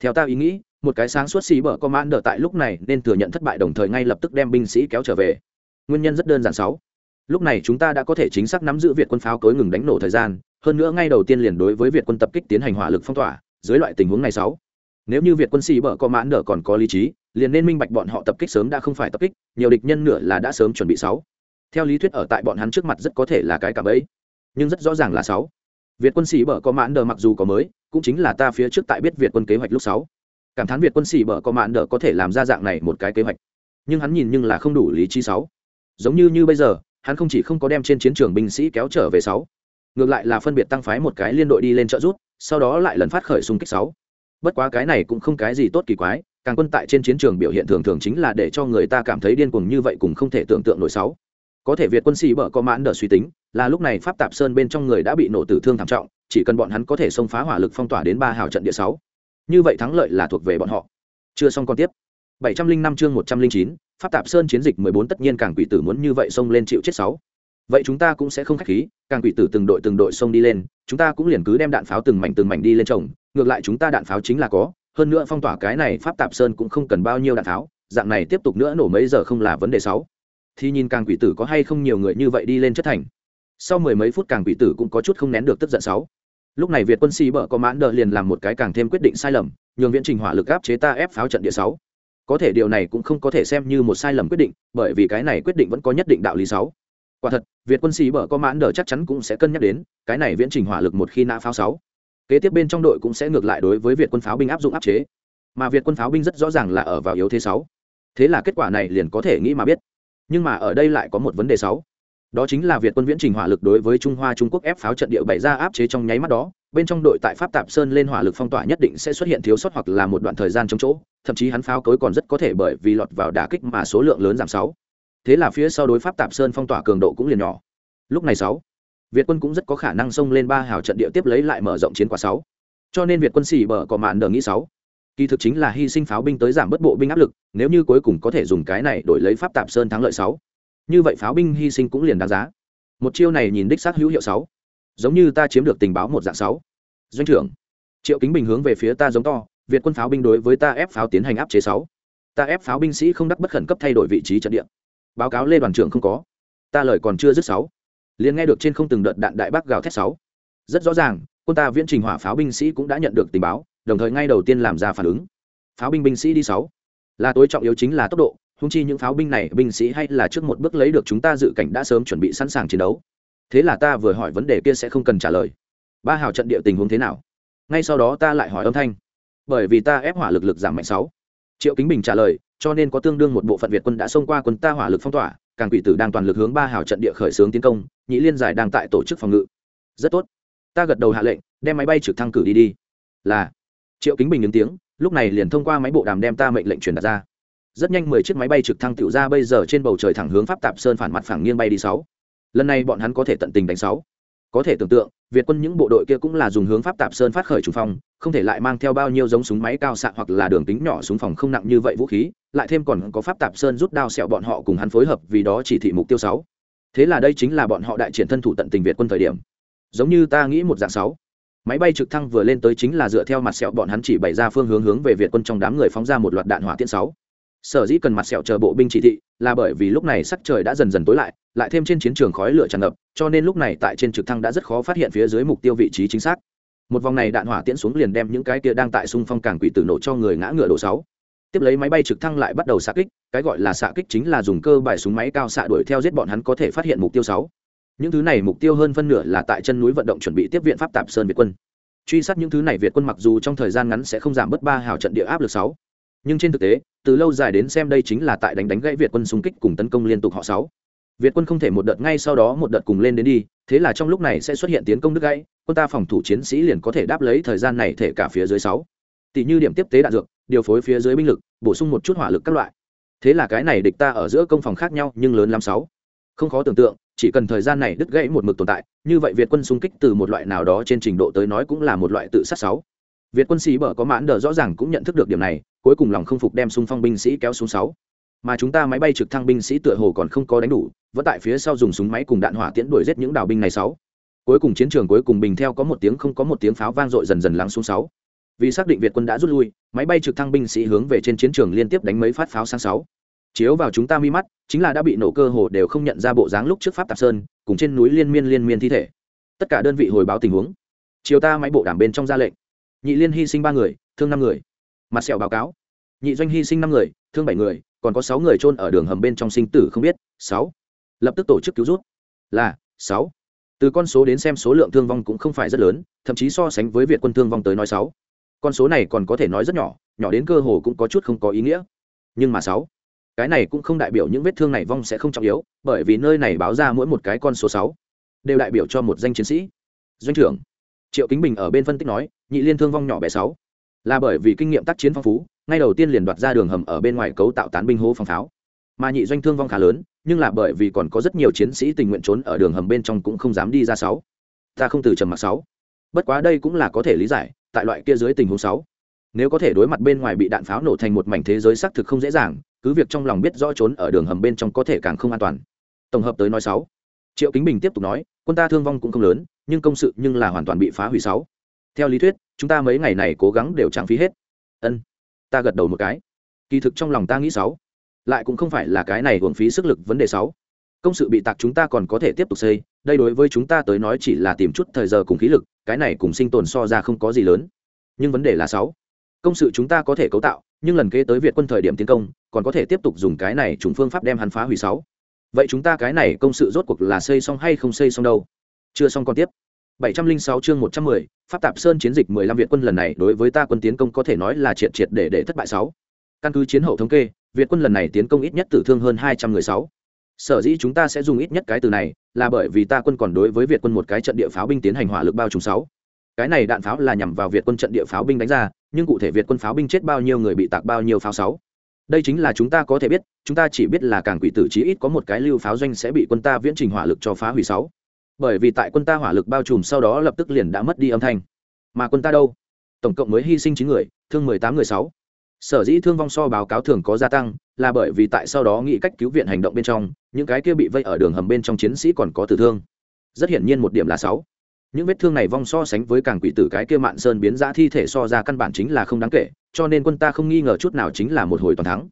S1: Theo ta ý nghĩ, một cái sáng suốt xì bở commander tại lúc này nên thừa nhận thất bại đồng thời ngay lập tức đem binh sĩ kéo trở về. Nguyên nhân rất đơn giản sáu. Lúc này chúng ta đã có thể chính xác nắm giữ việt quân pháo cối ngừng đánh nổ thời gian, hơn nữa ngay đầu tiên liền đối với việt quân tập kích tiến hành hỏa lực phong tỏa dưới loại tình huống này sáu. Nếu như việt quân xì bở có mãn nở còn có lý trí, liền nên minh bạch bọn họ tập kích sớm đã không phải tập kích, nhiều địch nhân nửa là đã sớm chuẩn bị sáu. Theo lý thuyết ở tại bọn hắn trước mặt rất có thể là cái cả bẫy. Nhưng rất rõ ràng là sáu. Việt quân xì bở có mãn nở mặc dù có mới, cũng chính là ta phía trước tại biết việt quân kế hoạch lúc sáu. Cảm thán việt quân xì bở có mãn nở có thể làm ra dạng này một cái kế hoạch. Nhưng hắn nhìn nhưng là không đủ lý trí sáu. Giống như như bây giờ, hắn không chỉ không có đem trên chiến trường binh sĩ kéo trở về sáu. Ngược lại là phân biệt tăng phái một cái liên đội đi lên trợ rút sau đó lại lần phát khởi xung kích sáu. Bất quá cái này cũng không cái gì tốt kỳ quái càng quân tại trên chiến trường biểu hiện thường thường chính là để cho người ta cảm thấy điên cuồng như vậy cũng không thể tưởng tượng nổi sáu. Có thể việt quân sĩ bở có mãn đờ suy tính là lúc này pháp tạp sơn bên trong người đã bị nổ tử thương thảm trọng chỉ cần bọn hắn có thể xông phá hỏa lực phong tỏa đến ba hào trận địa sáu. Như vậy thắng lợi là thuộc về bọn họ. Chưa xong còn tiếp. 705 chương 109, pháp tạp sơn chiến dịch 14 tất nhiên càng quỷ tử muốn như vậy xông lên chịu chết sáu vậy chúng ta cũng sẽ không khách khí, càng quỷ tử từng đội từng đội xông đi lên, chúng ta cũng liền cứ đem đạn pháo từng mảnh từng mảnh đi lên trồng, ngược lại chúng ta đạn pháo chính là có, hơn nữa phong tỏa cái này pháp tạp sơn cũng không cần bao nhiêu đạn pháo, dạng này tiếp tục nữa nổ mấy giờ không là vấn đề sáu. Thì nhìn càng quỷ tử có hay không nhiều người như vậy đi lên chất thành. Sau mười mấy phút càng quỷ tử cũng có chút không nén được tức giận sáu. Lúc này việt quân sĩ bợ có mãn đờ liền làm một cái càng thêm quyết định sai lầm, nhường viễn trình hỏa lực áp chế ta ép pháo trận địa sáu. Có thể điều này cũng không có thể xem như một sai lầm quyết định, bởi vì cái này quyết định vẫn có nhất định đạo lý sáu quả thật, việt quân sĩ bở có mãn đờ chắc chắn cũng sẽ cân nhắc đến, cái này viễn trình hỏa lực một khi nã pháo sáu. Kế tiếp bên trong đội cũng sẽ ngược lại đối với việt quân pháo binh áp dụng áp chế. Mà việt quân pháo binh rất rõ ràng là ở vào yếu thế sáu. Thế là kết quả này liền có thể nghĩ mà biết. Nhưng mà ở đây lại có một vấn đề sáu. Đó chính là việt quân viễn trình hỏa lực đối với trung hoa trung quốc ép pháo trận địa bày ra áp chế trong nháy mắt đó. Bên trong đội tại pháp tạp sơn lên hỏa lực phong tỏa nhất định sẽ xuất hiện thiếu sót hoặc là một đoạn thời gian trong chỗ. Thậm chí hắn pháo cối còn rất có thể bởi vì lọt vào đả kích mà số lượng lớn giảm sáu thế là phía sau đối pháp tạp sơn phong tỏa cường độ cũng liền nhỏ. Lúc này sáu, việt quân cũng rất có khả năng xông lên ba hào trận địa tiếp lấy lại mở rộng chiến quả sáu. Cho nên việt quân xì bờ có mạn đờ nghĩ sáu. Kỳ thực chính là hy sinh pháo binh tới giảm bất bộ binh áp lực, nếu như cuối cùng có thể dùng cái này đổi lấy pháp tạp sơn thắng lợi sáu. Như vậy pháo binh hy sinh cũng liền đáng giá. Một chiêu này nhìn đích xác hữu hiệu sáu. Giống như ta chiếm được tình báo một dạng sáu. Doanh trưởng, triệu kính bình hướng về phía ta giống to, việt quân pháo binh đối với ta ép pháo tiến hành áp chế sáu. Ta ép pháo binh sĩ không đắc bất khẩn cấp thay đổi vị trí trận địa báo cáo lê đoàn trưởng không có. Ta lời còn chưa dứt sáu. Liền nghe được trên không từng đợt đạn đại bác gào thét sáu. Rất rõ ràng, quân ta viễn trình hỏa pháo binh sĩ cũng đã nhận được tình báo, đồng thời ngay đầu tiên làm ra phản ứng. Pháo binh binh sĩ đi sáu. Là tối trọng yếu chính là tốc độ húng chi những pháo binh này binh sĩ hay là trước một bước lấy được chúng ta dự cảnh đã sớm chuẩn bị sẵn sàng chiến đấu. Thế là ta vừa hỏi vấn đề kia sẽ không cần trả lời. Ba hào trận địa tình huống thế nào? Ngay sau đó ta lại hỏi âm thanh. Bởi vì ta ép hỏa lực lực giảm mạnh sáu. Triệu kính bình trả lời cho nên có tương đương một bộ phận việt quân đã xông qua quân ta hỏa lực phong tỏa, càng quỷ tử đang toàn lực hướng ba hào trận địa khởi xướng tiến công, nhị liên giải đang tại tổ chức phòng ngự. Rất tốt. Ta gật đầu hạ lệnh, đem máy bay trực thăng cử đi đi. Là. Triệu kính bình ứng tiếng, lúc này liền thông qua máy bộ đàm đem ta mệnh lệnh truyền đặt ra. Rất nhanh mười chiếc máy bay trực thăng tiểu ra bây giờ trên bầu trời thẳng hướng pháp tạp sơn phản mặt phẳng nghiêng bay đi sáu. Lần này bọn hắn có thể tận tình đánh sáu có thể tưởng tượng, việt quân những bộ đội kia cũng là dùng hướng pháp tạp sơn phát khởi trùng phong, không thể lại mang theo bao nhiêu giống súng máy cao xạ hoặc là đường tính nhỏ súng phòng không nặng như vậy vũ khí, lại thêm còn có pháp tạp sơn rút đao sẹo bọn họ cùng hắn phối hợp vì đó chỉ thị mục tiêu sáu. Thế là đây chính là bọn họ đại triển thân thủ tận tình việt quân thời điểm. Giống như ta nghĩ một dạng sáu. Máy bay trực thăng vừa lên tới chính là dựa theo mặt sẹo bọn hắn chỉ bày ra phương hướng hướng về việt quân trong đám người phóng ra một loạt đạn hỏa tiễn sáu. Sở dĩ cần mặt sẹo chờ bộ binh chỉ thị, là bởi vì lúc này sắc trời đã dần dần tối lại lại thêm trên chiến trường khói lửa tràn ngập cho nên lúc này tại trên trực thăng đã rất khó phát hiện phía dưới mục tiêu vị trí chính xác. Một vòng này đạn hỏa tiễn xuống liền đem những cái kia đang tại xung phong cảng quỷ tử nổ cho người ngã ngựa độ sáu. Tiếp lấy máy bay trực thăng lại bắt đầu xạ kích, cái gọi là xạ kích chính là dùng cơ bài súng máy cao xạ đuổi theo giết bọn hắn có thể phát hiện mục tiêu sáu. Những thứ này mục tiêu hơn phân nửa là tại chân núi vận động chuẩn bị tiếp viện pháp tạp sơn việt quân. Truy sát những thứ này việt quân mặc dù trong thời gian ngắn sẽ không giảm bớt ba hào trận địa áp lực sáu. Nhưng trên thực tế, từ lâu dài đến xem đây chính là tại đánh đánh gãy việt quân xung kích cùng tấn công liên tục họ sáu việt quân không thể một đợt ngay sau đó một đợt cùng lên đến đi, thế là trong lúc này sẽ xuất hiện tiến công đứt gãy, quân ta phòng thủ chiến sĩ liền có thể đáp lấy thời gian này thể cả phía dưới sáu. Tỷ như điểm tiếp tế đạn dược, điều phối phía dưới binh lực, bổ sung một chút hỏa lực các loại. Thế là cái này địch ta ở giữa công phòng khác nhau nhưng lớn lắm sáu. Không khó tưởng tượng, chỉ cần thời gian này đứt gãy một mực tồn tại, như vậy việt quân xung kích từ một loại nào đó trên trình độ tới nói cũng là một loại tự sát sáu. Việt quân sĩ bở có mãn đờ rõ ràng cũng nhận thức được điểm này, cuối cùng lòng không phục đem xung phong binh sĩ kéo xuống sáu mà chúng ta máy bay trực thăng binh sĩ tựa hồ còn không có đánh đủ, vẫn tại phía sau dùng súng máy cùng đạn hỏa tiễn đuổi giết những đào binh này sáu. Cuối cùng chiến trường cuối cùng bình theo có một tiếng không có một tiếng pháo vang dội dần dần lắng xuống sáu. Vì xác định việt quân đã rút lui, máy bay trực thăng binh sĩ hướng về trên chiến trường liên tiếp đánh mấy phát pháo sang sáu. Chiếu vào chúng ta mi mắt, chính là đã bị nổ cơ hồ đều không nhận ra bộ dáng lúc trước pháp tạp sơn, cùng trên núi liên miên liên miên thi thể. Tất cả đơn vị hồi báo tình huống. Chiều ta máy bộ đảm bên trong ra lệnh. Nhị liên hy sinh ba người, thương năm người. Mặt sẹo báo cáo. Nhị doanh hy sinh năm người, thương bảy người còn có sáu người trôn ở đường hầm bên trong sinh tử không biết, sáu. Lập tức tổ chức cứu rút. Là, sáu. Từ con số đến xem số lượng thương vong cũng không phải rất lớn, thậm chí so sánh với việt quân thương vong tới nói sáu. Con số này còn có thể nói rất nhỏ nhỏ đến cơ hồ cũng có chút không có ý nghĩa. Nhưng mà sáu. Cái này cũng không đại biểu những vết thương này vong sẽ không trọng yếu, bởi vì nơi này báo ra mỗi một cái con số sáu đều đại biểu cho một danh chiến sĩ. Doanh trưởng, triệu kính bình ở bên phân tích nói, nhị liên thương vong nhỏ bé sáu là bởi vì kinh nghiệm tác chiến phong phú ngay đầu tiên liền đoạt ra đường hầm ở bên ngoài cấu tạo tán binh hố phòng pháo. Mà nhị doanh thương vong khá lớn, nhưng là bởi vì còn có rất nhiều chiến sĩ tình nguyện trốn ở đường hầm bên trong cũng không dám đi ra sáu. Ta không từ trầm mặc sáu. Bất quá đây cũng là có thể lý giải, tại loại kia dưới tình huống sáu. Nếu có thể đối mặt bên ngoài bị đạn pháo nổ thành một mảnh thế giới xác thực không dễ dàng, cứ việc trong lòng biết rõ trốn ở đường hầm bên trong có thể càng không an toàn. Tổng hợp tới nói sáu. Triệu kính bình tiếp tục nói, quân ta thương vong cũng không lớn, nhưng công sự nhưng là hoàn toàn bị phá hủy sáu. Theo lý thuyết, chúng ta mấy ngày này cố gắng đều trang phí hết. Ân ta gật đầu một cái. Kỳ thực trong lòng ta nghĩ sáu, lại cũng không phải là cái này hưởng phí sức lực vấn đề sáu. Công sự bị tạc chúng ta còn có thể tiếp tục xây, đây đối với chúng ta tới nói chỉ là tìm chút thời giờ cùng khí lực, cái này cùng sinh tồn so ra không có gì lớn. Nhưng vấn đề là sáu, công sự chúng ta có thể cấu tạo, nhưng lần kế tới việt quân thời điểm tiến công, còn có thể tiếp tục dùng cái này chúng phương pháp đem hắn phá hủy sáu. Vậy chúng ta cái này công sự rốt cuộc là xây xong hay không xây xong đâu? Chưa xong còn tiếp. 706 chương 110, Pháp Tạp Sơn chiến dịch 15 Việt quân lần này đối với ta quân tiến công có thể nói là triệt triệt để để thất bại 6. Căn cứ chiến hậu thống kê, Việt quân lần này tiến công ít nhất tử thương hơn 200 người 6. Sở dĩ chúng ta sẽ dùng ít nhất cái từ này, là bởi vì ta quân còn đối với Việt quân một cái trận địa pháo binh tiến hành hỏa lực bao trùm 6. Cái này đạn pháo là nhằm vào Việt quân trận địa pháo binh đánh ra, nhưng cụ thể Việt quân pháo binh chết bao nhiêu người bị tạc bao nhiêu pháo 6. Đây chính là chúng ta có thể biết, chúng ta chỉ biết là càng quỷ tử chí ít có một cái lưu pháo doanh sẽ bị quân ta viễn trình hỏa lực cho phá hủy 6 bởi vì tại quân ta hỏa lực bao trùm sau đó lập tức liền đã mất đi âm thanh. Mà quân ta đâu? Tổng cộng mới hy sinh chín người, thương mười tám người sáu. Sở dĩ thương vong so báo cáo thường có gia tăng là bởi vì tại sau đó nghĩ cách cứu viện hành động bên trong, những cái kia bị vây ở đường hầm bên trong chiến sĩ còn có tử thương. Rất hiển nhiên một điểm là sáu. Những vết thương này vong so sánh với càng quỷ tử cái kia mạn sơn biến giã thi thể so ra căn bản chính là không đáng kể, cho nên quân ta không nghi ngờ chút nào chính là một hồi toàn thắng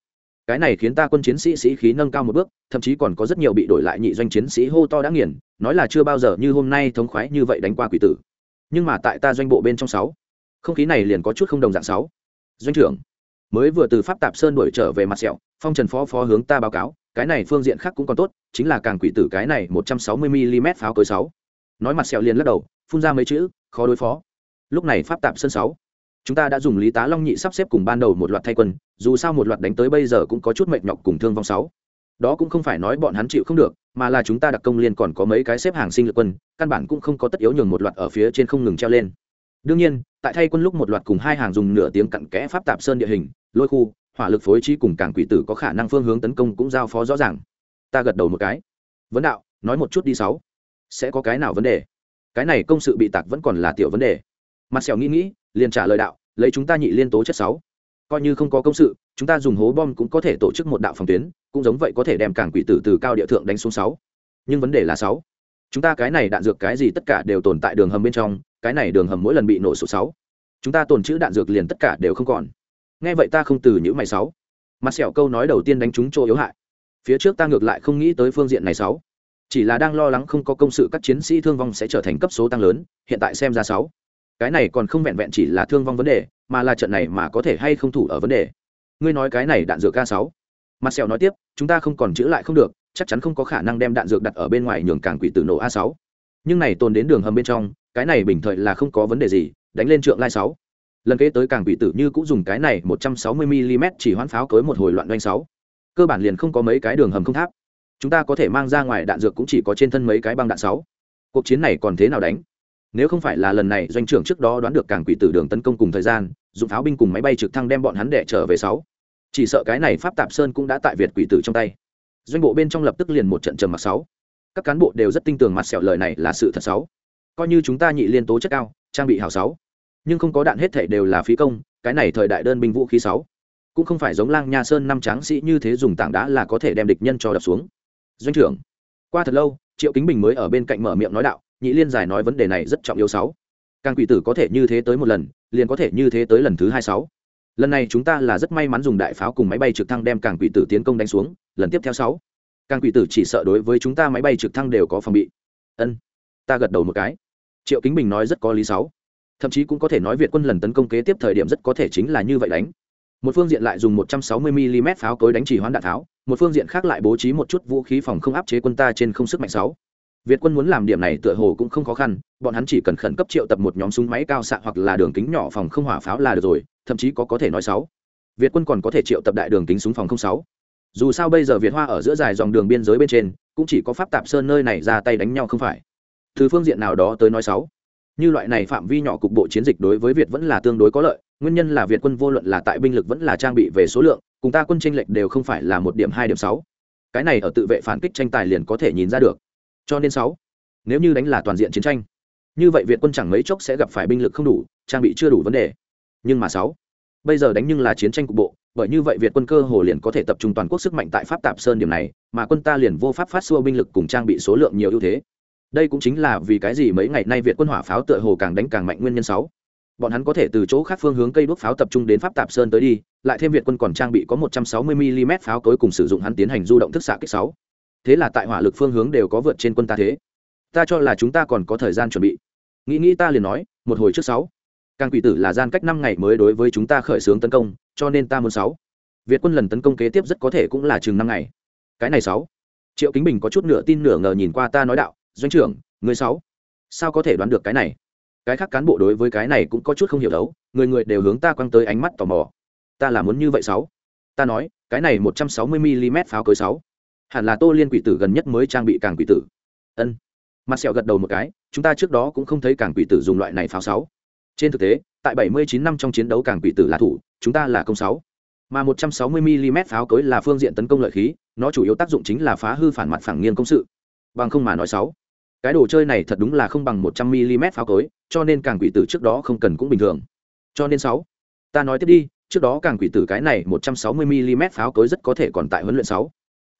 S1: cái này khiến ta quân chiến sĩ sĩ khí nâng cao một bước, thậm chí còn có rất nhiều bị đổi lại nhị doanh chiến sĩ hô to đã nghiền, nói là chưa bao giờ như hôm nay thống khoái như vậy đánh qua quỷ tử. Nhưng mà tại ta doanh bộ bên trong sáu, không khí này liền có chút không đồng dạng sáu. Doanh trưởng, mới vừa từ pháp tạp sơn đuổi trở về mặt sẹo, phong trần phó phó hướng ta báo cáo, cái này phương diện khác cũng còn tốt, chính là càng quỷ tử cái này một trăm sáu mươi mm pháo cối sáu. Nói mặt sẹo liền lắc đầu, phun ra mấy chữ, khó đối phó. Lúc này pháp tạp sơn sáu chúng ta đã dùng lý tá long nhị sắp xếp cùng ban đầu một loạt thay quân, dù sao một loạt đánh tới bây giờ cũng có chút mệt nhọc cùng thương vong sáu. Đó cũng không phải nói bọn hắn chịu không được, mà là chúng ta đặc công liên còn có mấy cái xếp hàng sinh lực quân, căn bản cũng không có tất yếu nhường một loạt ở phía trên không ngừng treo lên. Đương nhiên, tại thay quân lúc một loạt cùng hai hàng dùng nửa tiếng cặn kẽ pháp tạp sơn địa hình, lôi khu, hỏa lực phối trí cùng cảng quỷ tử có khả năng phương hướng tấn công cũng giao phó rõ ràng. Ta gật đầu một cái. Vấn đạo, nói một chút đi sáu. Sẽ có cái nào vấn đề? Cái này công sự bị tạc vẫn còn là tiểu vấn đề. Mặt sẹo nghĩ nghĩ liền trả lời đạo, lấy chúng ta nhị liên tố chất sáu. Coi như không có công sự, chúng ta dùng hố bom cũng có thể tổ chức một đạo phòng tuyến, cũng giống vậy có thể đem cảng quỷ tử từ cao địa thượng đánh xuống sáu. Nhưng vấn đề là sáu. Chúng ta cái này đạn dược cái gì tất cả đều tồn tại đường hầm bên trong, cái này đường hầm mỗi lần bị nổ sụt sáu. Chúng ta tồn chữ đạn dược liền tất cả đều không còn. Nghe vậy ta không từ những mày sáu. Mặt sẹo câu nói đầu tiên đánh trúng chỗ yếu hại. Phía trước ta ngược lại không nghĩ tới phương diện này sáu. Chỉ là đang lo lắng không có công sự các chiến sĩ thương vong sẽ trở thành cấp số tăng lớn, hiện tại xem ra sáu cái này còn không vẹn vẹn chỉ là thương vong vấn đề, mà là trận này mà có thể hay không thủ ở vấn đề. Ngươi nói cái này đạn dược k sáu. Mặt sẹo nói tiếp, chúng ta không còn chữ lại không được, chắc chắn không có khả năng đem đạn dược đặt ở bên ngoài nhường càng quỷ tử nổ a sáu. Nhưng này tồn đến đường hầm bên trong, cái này bình thời là không có vấn đề gì, đánh lên trượng lai sáu. Lần kế tới càng quỷ tử như cũng dùng cái này một trăm sáu mươi mm chỉ hoán pháo cối một hồi loạn doanh sáu. Cơ bản liền không có mấy cái đường hầm không tháp. Chúng ta có thể mang ra ngoài đạn dược cũng chỉ có trên thân mấy cái băng đạn sáu. Cuộc chiến này còn thế nào đánh? Nếu không phải là lần này doanh trưởng trước đó đoán được càng quỷ tử đường tấn công cùng thời gian dùng pháo binh cùng máy bay trực thăng đem bọn hắn đẻ trở về sáu. Chỉ sợ cái này pháp tạp sơn cũng đã tại việt quỷ tử trong tay. Doanh bộ bên trong lập tức liền một trận trầm mặc sáu. Các cán bộ đều rất tin tưởng mặt sẹo lời này là sự thật sáu. Coi như chúng ta nhị liên tố chất cao, trang bị hào sáu. Nhưng không có đạn hết thể đều là phí công, cái này thời đại đơn binh vũ khí sáu. Cũng không phải giống lang nha sơn năm tráng sĩ như thế dùng tảng đá là có thể đem địch nhân cho đập xuống. Doanh trưởng, qua thật lâu, triệu kính bình mới ở bên cạnh mở miệng nói đạo nhị liên giải nói vấn đề này rất trọng yếu sáu. Càng quỷ tử có thể như thế tới một lần, liền có thể như thế tới lần thứ hai sáu. Lần này chúng ta là rất may mắn dùng đại pháo cùng máy bay trực thăng đem càng quỷ tử tiến công đánh xuống, lần tiếp theo sáu. Càng quỷ tử chỉ sợ đối với chúng ta máy bay trực thăng đều có phòng bị. Ân, ta gật đầu một cái. Triệu kính bình nói rất có lý sáu. Thậm chí cũng có thể nói việt quân lần tấn công kế tiếp thời điểm rất có thể chính là như vậy đánh. Một phương diện lại dùng 160 mm pháo cối đánh chỉ hoán đạn tháo, một phương diện khác lại bố trí một chút vũ khí phòng không áp chế quân ta trên không sức mạnh sáu. Việt quân muốn làm điểm này tựa hồ cũng không khó khăn, bọn hắn chỉ cần khẩn cấp triệu tập một nhóm súng máy cao xạ hoặc là đường kính nhỏ phòng không hỏa pháo là được rồi, thậm chí có có thể nói sáu. Việt quân còn có thể triệu tập đại đường kính súng phòng không sáu. Dù sao bây giờ Việt Hoa ở giữa dài dòng đường biên giới bên trên, cũng chỉ có pháp tạp sơn nơi này ra tay đánh nhau không phải. Từ phương diện nào đó tới nói sáu. Như loại này phạm vi nhỏ cục bộ chiến dịch đối với Việt vẫn là tương đối có lợi, nguyên nhân là Việt quân vô luận là tại binh lực vẫn là trang bị về số lượng, cùng ta quân chênh lệch đều không phải là một điểm hai điểm sáu. Cái này ở tự vệ phản kích tranh tài liền có thể nhìn ra được cho nên sáu, nếu như đánh là toàn diện chiến tranh, như vậy việt quân chẳng mấy chốc sẽ gặp phải binh lực không đủ, trang bị chưa đủ vấn đề. Nhưng mà sáu, bây giờ đánh nhưng là chiến tranh cục bộ, bởi như vậy việt quân cơ hồ liền có thể tập trung toàn quốc sức mạnh tại pháp tạp sơn điểm này, mà quân ta liền vô pháp phát xua binh lực cùng trang bị số lượng nhiều ưu thế. Đây cũng chính là vì cái gì mấy ngày nay việt quân hỏa pháo tựa hồ càng đánh càng mạnh nguyên nhân sáu. Bọn hắn có thể từ chỗ khác phương hướng cây đuốc pháo tập trung đến pháp tạp sơn tới đi, lại thêm việt quân còn trang bị có 160 mm pháo cối cùng sử dụng hắn tiến hành du động thức xạ kích sáu thế là tại hỏa lực phương hướng đều có vượt trên quân ta thế. Ta cho là chúng ta còn có thời gian chuẩn bị. Nghĩ nghĩ ta liền nói, một hồi trước sáu. Càng quỷ tử là gian cách năm ngày mới đối với chúng ta khởi xướng tấn công, cho nên ta muốn sáu. Việt quân lần tấn công kế tiếp rất có thể cũng là chừng năm ngày. Cái này sáu. Triệu kính bình có chút nửa tin nửa ngờ nhìn qua ta nói đạo, doanh trưởng người sáu. Sao có thể đoán được cái này? Cái khác cán bộ đối với cái này cũng có chút không hiểu đấu, người người đều hướng ta quăng tới ánh mắt tò mò. Ta là muốn như vậy sáu. Ta nói, cái này một trăm sáu mươi mm pháo cối sáu hẳn là tô liên quỷ tử gần nhất mới trang bị càng quỷ tử. Ân. Mặt sẹo gật đầu một cái, chúng ta trước đó cũng không thấy càng quỷ tử dùng loại này pháo sáu. Trên thực tế, tại 79 năm trong chiến đấu càng quỷ tử là thủ, chúng ta là công sáu. Mà 160 mm pháo cối là phương diện tấn công lợi khí, nó chủ yếu tác dụng chính là phá hư phản mặt phẳng nghiêng công sự. Bằng không mà nói sáu. Cái đồ chơi này thật đúng là không bằng 100 mm pháo cối, cho nên càng quỷ tử trước đó không cần cũng bình thường. Cho nên sáu. Ta nói tiếp đi, trước đó càng quỷ tử cái này 160 mm pháo cối rất có thể còn tại huấn luyện sáu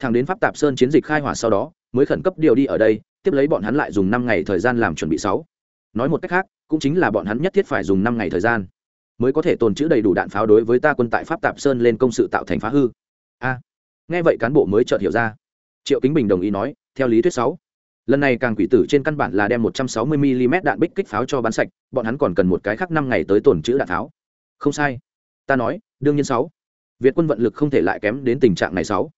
S1: thẳng đến pháp tạp sơn chiến dịch khai hỏa sau đó, mới khẩn cấp điều đi ở đây, tiếp lấy bọn hắn lại dùng năm ngày thời gian làm chuẩn bị sáu. Nói một cách khác, cũng chính là bọn hắn nhất thiết phải dùng năm ngày thời gian, mới có thể tồn trữ đầy đủ đạn pháo đối với ta quân tại pháp tạp sơn lên công sự tạo thành phá hư. A. Nghe vậy cán bộ mới chợt hiểu ra. Triệu kính bình đồng ý nói, theo lý thuyết sáu. Lần này càng quỷ tử trên căn bản là đem 160 mm đạn bích kích pháo cho bắn sạch, bọn hắn còn cần một cái khác năm ngày tới tồn trữ đạn pháo. Không sai. Ta nói, đương nhiên sáu. Việt quân vận lực không thể lại kém đến tình trạng này sáu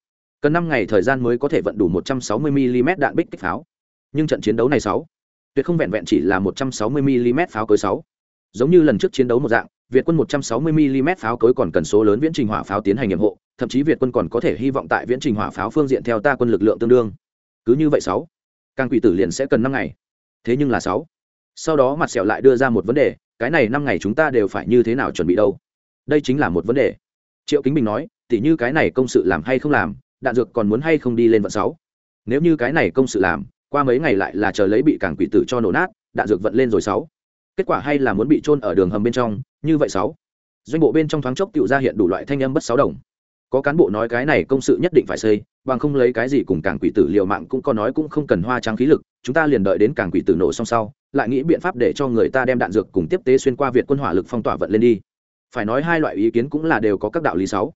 S1: cần năm ngày thời gian mới có thể vận đủ 160 mm đạn bích kích pháo. Nhưng trận chiến đấu này sáu, tuyệt không vẹn vẹn chỉ là 160 mm pháo cối sáu. Giống như lần trước chiến đấu một dạng, việt quân 160 mm pháo cối còn cần số lớn viễn trình hỏa pháo tiến hành nhiệm hộ, thậm chí việt quân còn có thể hy vọng tại viễn trình hỏa pháo phương diện theo ta quân lực lượng tương đương. Cứ như vậy sáu, càng quỷ tử liền sẽ cần năm ngày. Thế nhưng là sáu, sau đó mặt sẹo lại đưa ra một vấn đề, cái này năm ngày chúng ta đều phải như thế nào chuẩn bị đâu? Đây chính là một vấn đề. Triệu kính bình nói, tỉ như cái này công sự làm hay không làm đạn dược còn muốn hay không đi lên vận sáu. Nếu như cái này công sự làm, qua mấy ngày lại là chờ lấy bị cảng quỷ tử cho nổ nát, đạn dược vận lên rồi sáu. Kết quả hay là muốn bị trôn ở đường hầm bên trong, như vậy sáu. Doanh bộ bên trong thoáng chốc tự ra hiện đủ loại thanh âm bất sáu đồng. Có cán bộ nói cái này công sự nhất định phải xây, bằng không lấy cái gì cùng cảng quỷ tử liều mạng cũng có nói cũng không cần hoa trang khí lực, chúng ta liền đợi đến cảng quỷ tử nổ xong sau, lại nghĩ biện pháp để cho người ta đem đạn dược cùng tiếp tế xuyên qua việt quân hỏa lực phong tỏa vận lên đi. Phải nói hai loại ý kiến cũng là đều có các đạo lý sáu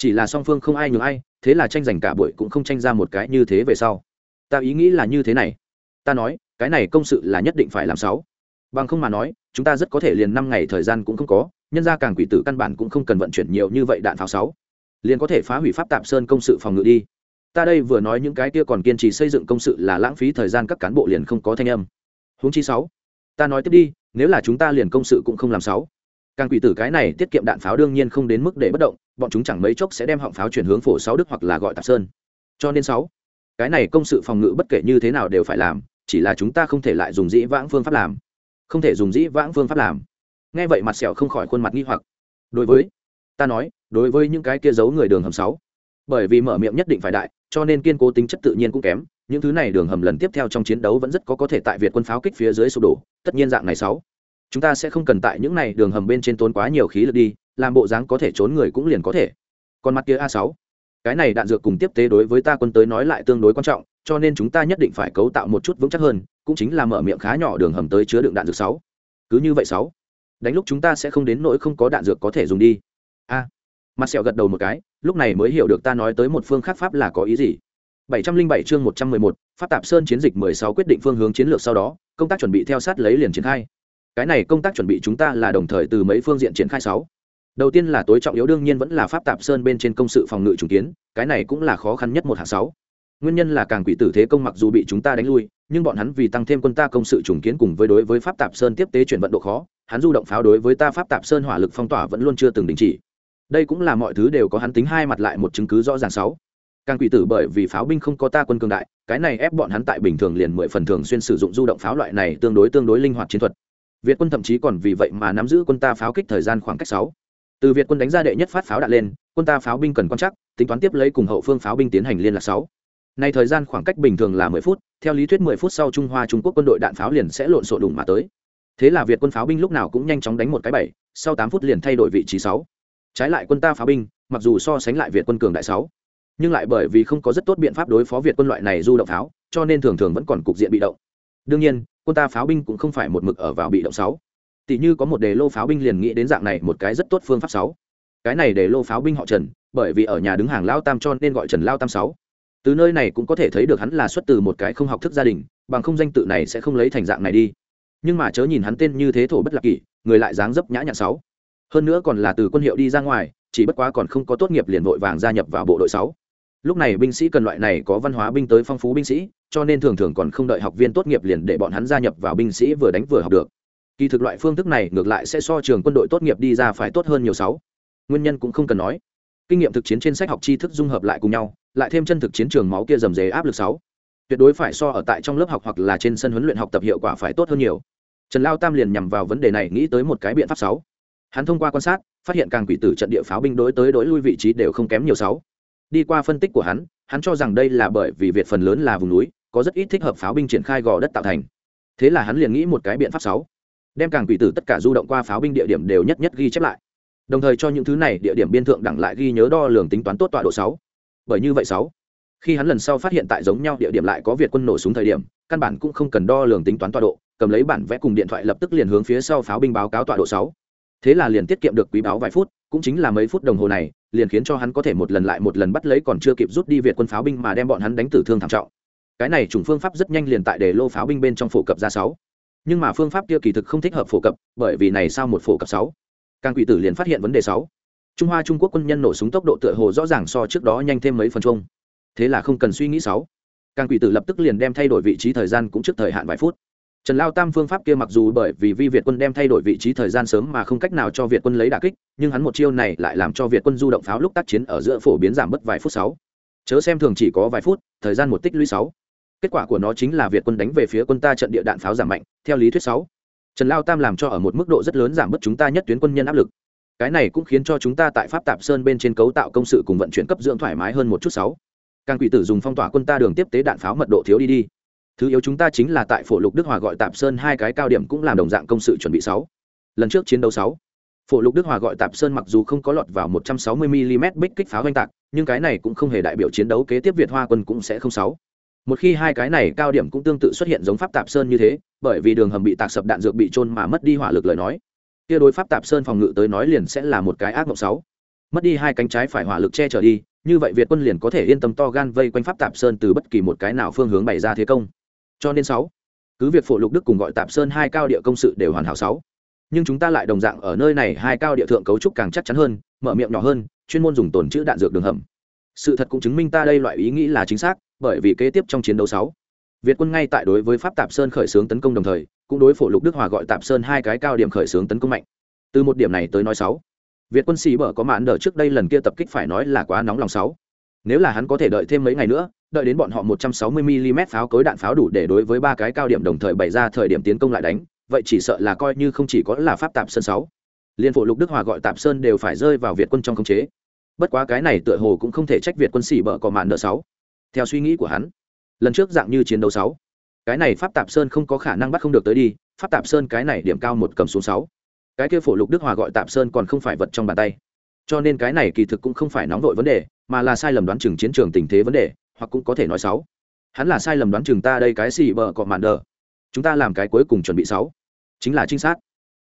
S1: chỉ là song phương không ai nhường ai, thế là tranh giành cả buổi cũng không tranh ra một cái như thế về sau. Ta ý nghĩ là như thế này. Ta nói, cái này công sự là nhất định phải làm sáu. Bằng không mà nói, chúng ta rất có thể liền năm ngày thời gian cũng không có, nhân ra càng quỷ tử căn bản cũng không cần vận chuyển nhiều như vậy đạn pháo sáu. Liền có thể phá hủy pháp tạm sơn công sự phòng ngự đi. Ta đây vừa nói những cái kia còn kiên trì xây dựng công sự là lãng phí thời gian các cán bộ liền không có thanh âm. Huống chi sáu. Ta nói tiếp đi, nếu là chúng ta liền công sự cũng không làm sáu càng quỷ tử cái này tiết kiệm đạn pháo đương nhiên không đến mức để bất động, bọn chúng chẳng mấy chốc sẽ đem họng pháo chuyển hướng phổ sáu đức hoặc là gọi tạp sơn. Cho nên sáu, cái này công sự phòng ngự bất kể như thế nào đều phải làm, chỉ là chúng ta không thể lại dùng dĩ vãng phương pháp làm. Không thể dùng dĩ vãng phương pháp làm. Nghe vậy mặt sẹo không khỏi khuôn mặt nghi hoặc. Đối với, ta nói, đối với những cái kia giấu người đường hầm sáu, bởi vì mở miệng nhất định phải đại, cho nên kiên cố tính chất tự nhiên cũng kém, những thứ này đường hầm lần tiếp theo trong chiến đấu vẫn rất có có thể tại việt quân pháo kích phía dưới sụp đổ, tất nhiên dạng này sáu chúng ta sẽ không cần tại những này đường hầm bên trên tốn quá nhiều khí lực đi làm bộ dáng có thể trốn người cũng liền có thể. Còn mặt kia a sáu cái này đạn dược cùng tiếp tế đối với ta quân tới nói lại tương đối quan trọng cho nên chúng ta nhất định phải cấu tạo một chút vững chắc hơn cũng chính là mở miệng khá nhỏ đường hầm tới chứa đựng đạn dược sáu. Cứ như vậy sáu đánh lúc chúng ta sẽ không đến nỗi không có đạn dược có thể dùng đi. A mặt sẹo gật đầu một cái lúc này mới hiểu được ta nói tới một phương khác pháp là có ý gì. 707 chương 111, Pháp Tạp Sơn chiến dịch 16 quyết định phương hướng chiến lược sau đó, công tác chuẩn bị theo sát lấy liền triển khai. Cái này công tác chuẩn bị chúng ta là đồng thời từ mấy phương diện triển khai sáu. Đầu tiên là tối trọng yếu đương nhiên vẫn là Pháp Tạp Sơn bên trên công sự phòng ngự trùng kiến, cái này cũng là khó khăn nhất một hạng sáu. Nguyên nhân là càng quỷ tử thế công mặc dù bị chúng ta đánh lui, nhưng bọn hắn vì tăng thêm quân ta công sự trùng kiến cùng với đối với Pháp Tạp Sơn tiếp tế chuyển vận độ khó, hắn du động pháo đối với ta Pháp Tạp Sơn hỏa lực phong tỏa vẫn luôn chưa từng đình chỉ. Đây cũng là mọi thứ đều có hắn tính hai mặt lại một chứng cứ rõ ràng sáu. Càng quỷ tử bởi vì pháo binh không có ta quân cường đại cái này ép bọn hắn tại bình thường liền mười phần thường xuyên sử dụng du động pháo loại này tương đối tương đối linh hoạt chiến thuật việt quân thậm chí còn vì vậy mà nắm giữ quân ta pháo kích thời gian khoảng cách sáu. Từ việt quân đánh ra đệ nhất phát pháo đạn lên, quân ta pháo binh cần quan chắc tính toán tiếp lấy cùng hậu phương pháo binh tiến hành liên lạc sáu. Nay thời gian khoảng cách bình thường là mười phút, theo lý thuyết mười phút sau trung hoa trung quốc quân đội đạn pháo liền sẽ lộn xộn đùng mà tới. Thế là việt quân pháo binh lúc nào cũng nhanh chóng đánh một cái bảy, sau tám phút liền thay đổi vị trí sáu. Trái lại quân ta pháo binh, mặc dù so sánh lại việt quân cường đại sáu, nhưng lại bởi vì không có rất tốt biện pháp đối phó việt quân loại này du động pháo, cho nên thường thường vẫn còn cục diện bị động đương nhiên, quân ta pháo binh cũng không phải một mực ở vào bị động sáu. Tỷ như có một đề lô pháo binh liền nghĩ đến dạng này một cái rất tốt phương pháp sáu. Cái này để lô pháo binh họ trần, bởi vì ở nhà đứng hàng lao tam cho nên gọi trần lao tam sáu. Từ nơi này cũng có thể thấy được hắn là xuất từ một cái không học thức gia đình, bằng không danh tự này sẽ không lấy thành dạng này đi. Nhưng mà chớ nhìn hắn tên như thế thổ bất lạc kỷ, người lại dáng dấp nhã nhặn sáu. Hơn nữa còn là từ quân hiệu đi ra ngoài, chỉ bất quá còn không có tốt nghiệp liền vội vàng gia nhập vào bộ đội sáu. Lúc này binh sĩ cần loại này có văn hóa binh tới phong phú binh sĩ cho nên thường thường còn không đợi học viên tốt nghiệp liền để bọn hắn gia nhập vào binh sĩ vừa đánh vừa học được. Kỳ thực loại phương thức này ngược lại sẽ so trường quân đội tốt nghiệp đi ra phải tốt hơn nhiều sáu. Nguyên nhân cũng không cần nói. Kinh nghiệm thực chiến trên sách học tri thức dung hợp lại cùng nhau, lại thêm chân thực chiến trường máu kia dầm dề áp lực sáu. Tuyệt đối phải so ở tại trong lớp học hoặc là trên sân huấn luyện học tập hiệu quả phải tốt hơn nhiều. Trần lao tam liền nhằm vào vấn đề này nghĩ tới một cái biện pháp sáu. Hắn thông qua quan sát, phát hiện càng quỷ tử trận địa pháo binh đối tới đối lui vị trí đều không kém nhiều sáu. Đi qua phân tích của hắn hắn cho rằng đây là bởi vì việt phần lớn là vùng núi có rất ít thích hợp pháo binh triển khai gò đất tạo thành. Thế là hắn liền nghĩ một cái biện pháp sáu. Đem càng quỷ tử tất cả du động qua pháo binh địa điểm đều nhất nhất ghi chép lại. Đồng thời cho những thứ này địa điểm biên thượng đẳng lại ghi nhớ đo lường tính toán tốt tọa độ sáu. Bởi như vậy sáu, khi hắn lần sau phát hiện tại giống nhau địa điểm lại có việt quân nổ súng thời điểm, căn bản cũng không cần đo lường tính toán tọa độ, cầm lấy bản vẽ cùng điện thoại lập tức liền hướng phía sau pháo binh báo cáo tọa độ sáu. Thế là liền tiết kiệm được quý báo vài phút, cũng chính là mấy phút đồng hồ này, liền khiến cho hắn có thể một lần lại một lần bắt lấy còn chưa kịp rút đi việt quân pháo binh mà đem bọn hắn đánh tử thương thảm trọng cái này chủng phương pháp rất nhanh liền tại để lô pháo binh bên trong phổ cập ra sáu. Nhưng mà phương pháp kia kỳ thực không thích hợp phổ cập, bởi vì này sao một phổ cập sáu? Càng quỷ tử liền phát hiện vấn đề sáu. Trung hoa trung quốc quân nhân nổ súng tốc độ tựa hồ rõ ràng so trước đó nhanh thêm mấy phần chung. Thế là không cần suy nghĩ sáu. Càng quỷ tử lập tức liền đem thay đổi vị trí thời gian cũng trước thời hạn vài phút. Trần lao tam phương pháp kia mặc dù bởi vì vi việt quân đem thay đổi vị trí thời gian sớm mà không cách nào cho việt quân lấy đà kích, nhưng hắn một chiêu này lại làm cho việt quân du động pháo lúc tác chiến ở giữa phổ biến giảm mất vài phút sáu. Chớ xem thường chỉ có vài phút, thời gian một tích lũy sáu kết quả của nó chính là việt quân đánh về phía quân ta trận địa đạn pháo giảm mạnh, theo lý thuyết sáu. Trần lao tam làm cho ở một mức độ rất lớn giảm bớt chúng ta nhất tuyến quân nhân áp lực. Cái này cũng khiến cho chúng ta tại pháp tạp sơn bên trên cấu tạo công sự cùng vận chuyển cấp dưỡng thoải mái hơn một chút sáu. Càng quỷ tử dùng phong tỏa quân ta đường tiếp tế đạn pháo mật độ thiếu đi đi. Thứ yếu chúng ta chính là tại phổ lục đức hòa gọi tạp sơn hai cái cao điểm cũng làm đồng dạng công sự chuẩn bị sáu. Lần trước chiến đấu sáu. Phổ lục đức hòa gọi tạp sơn mặc dù không có lọt vào 160 mm bích kích pháo oanh tạc, nhưng cái này cũng không hề đại biểu chiến đấu kế tiếp việt hoa quân cũng sẽ không sáu một khi hai cái này cao điểm cũng tương tự xuất hiện giống pháp tạp sơn như thế, bởi vì đường hầm bị tạc sập đạn dược bị trôn mà mất đi hỏa lực lời nói, kia đối pháp tạp sơn phòng ngự tới nói liền sẽ là một cái ác mộng sáu. Mất đi hai cánh trái phải hỏa lực che chở đi, như vậy việt quân liền có thể yên tâm to gan vây quanh pháp tạp sơn từ bất kỳ một cái nào phương hướng bày ra thế công. Cho nên sáu, cứ việc phổ lục đức cùng gọi tạp sơn hai cao địa công sự đều hoàn hảo sáu, nhưng chúng ta lại đồng dạng ở nơi này hai cao địa thượng cấu trúc càng chắc chắn hơn, mở miệng nhỏ hơn, chuyên môn dùng tồn chữ đạn dược đường hầm sự thật cũng chứng minh ta đây loại ý nghĩ là chính xác, bởi vì kế tiếp trong chiến đấu sáu, việt quân ngay tại đối với pháp tạp sơn khởi xướng tấn công đồng thời, cũng đối phổ lục đức hòa gọi tạp sơn hai cái cao điểm khởi xướng tấn công mạnh. Từ một điểm này tới nói sáu, việt quân xì bở có mãn đờ trước đây lần kia tập kích phải nói là quá nóng lòng sáu. Nếu là hắn có thể đợi thêm mấy ngày nữa, đợi đến bọn họ 160 mm pháo cối đạn pháo đủ để đối với ba cái cao điểm đồng thời bày ra thời điểm tiến công lại đánh, vậy chỉ sợ là coi như không chỉ có là pháp tạp sơn sáu. Liên phổ lục đức hòa gọi tạp sơn đều phải rơi vào việt quân trong khống chế bất quá cái này tựa hồ cũng không thể trách việt quân xỉ bợ có mạn nợ sáu. Theo suy nghĩ của hắn, lần trước dạng như chiến đấu sáu. Cái này pháp tạp sơn không có khả năng bắt không được tới đi, pháp tạp sơn cái này điểm cao một cầm xuống sáu. Cái kia phổ lục đức hòa gọi tạp sơn còn không phải vật trong bàn tay. Cho nên cái này kỳ thực cũng không phải nóng vội vấn đề, mà là sai lầm đoán chừng chiến trường tình thế vấn đề, hoặc cũng có thể nói sáu. Hắn là sai lầm đoán chừng ta đây cái xì bờ cọ mạn đờ chúng ta làm cái cuối cùng chuẩn bị sáu. Chính là trinh sát.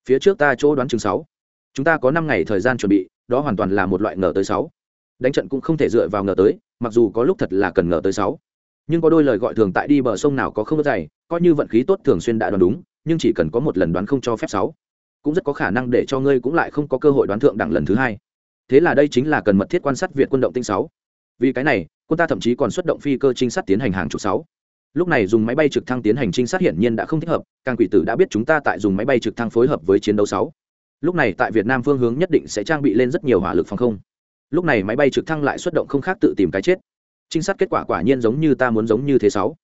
S1: Phía trước ta chỗ đoán chừng sáu. Chúng ta có năm ngày thời gian chuẩn bị đó hoàn toàn là một loại ngờ tới sáu. Đánh trận cũng không thể dựa vào ngờ tới, mặc dù có lúc thật là cần ngờ tới sáu. Nhưng có đôi lời gọi thường tại đi bờ sông nào có không dày, coi như vận khí tốt thường xuyên đã đoán đúng, nhưng chỉ cần có một lần đoán không cho phép sáu. Cũng rất có khả năng để cho ngươi cũng lại không có cơ hội đoán thượng đẳng lần thứ hai. Thế là đây chính là cần mật thiết quan sát việt quân động tinh sáu. Vì cái này, quân ta thậm chí còn xuất động phi cơ trinh sát tiến hành hàng chục sáu. Lúc này dùng máy bay trực thăng tiến hành trinh sát hiển nhiên đã không thích hợp, càng quỷ tử đã biết chúng ta tại dùng máy bay trực thăng phối hợp với chiến đấu sáu lúc này tại việt nam phương hướng nhất định sẽ trang bị lên rất nhiều hỏa lực phòng không. Lúc này máy bay trực thăng lại xuất động không khác tự tìm cái chết. Trinh sát kết quả quả nhiên giống như ta muốn giống như thế sáu.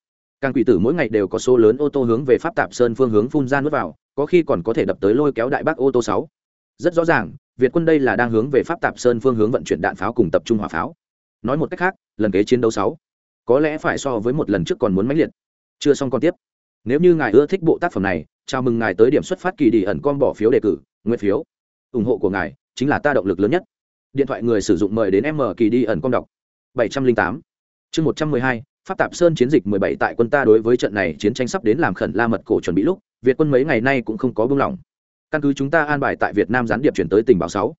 S1: Càng quỷ tử mỗi ngày đều có số lớn ô tô hướng về pháp tạp sơn phương hướng phun ra nước vào, có khi còn có thể đập tới lôi kéo đại bác ô tô sáu. Rất rõ ràng, việt quân đây là đang hướng về pháp tạp sơn phương hướng vận chuyển đạn pháo cùng tập trung hỏa pháo. Nói một cách khác, lần kế chiến đấu sáu, có lẽ phải so với một lần trước còn muốn mãnh liệt. Chưa xong còn tiếp. Nếu như ngài ưa thích bộ tác phẩm này, chào mừng ngài tới điểm xuất phát kỳ đi ẩn con bỏ phiếu đề cử nguyên phiếu. Ủng hộ của ngài chính là ta động lực lớn nhất. Điện thoại người sử dụng mời đến m kỳ đi ẩn công đọc. bảy trăm linh tám. Chương một trăm mười hai, pháp tạp sơn chiến dịch mười bảy tại quân ta đối với trận này chiến tranh sắp đến làm khẩn la mật cổ chuẩn bị lúc, việt quân mấy ngày nay cũng không có buông lỏng. Căn cứ chúng ta an bài tại việt nam gián điệp chuyển tới tình báo sáu.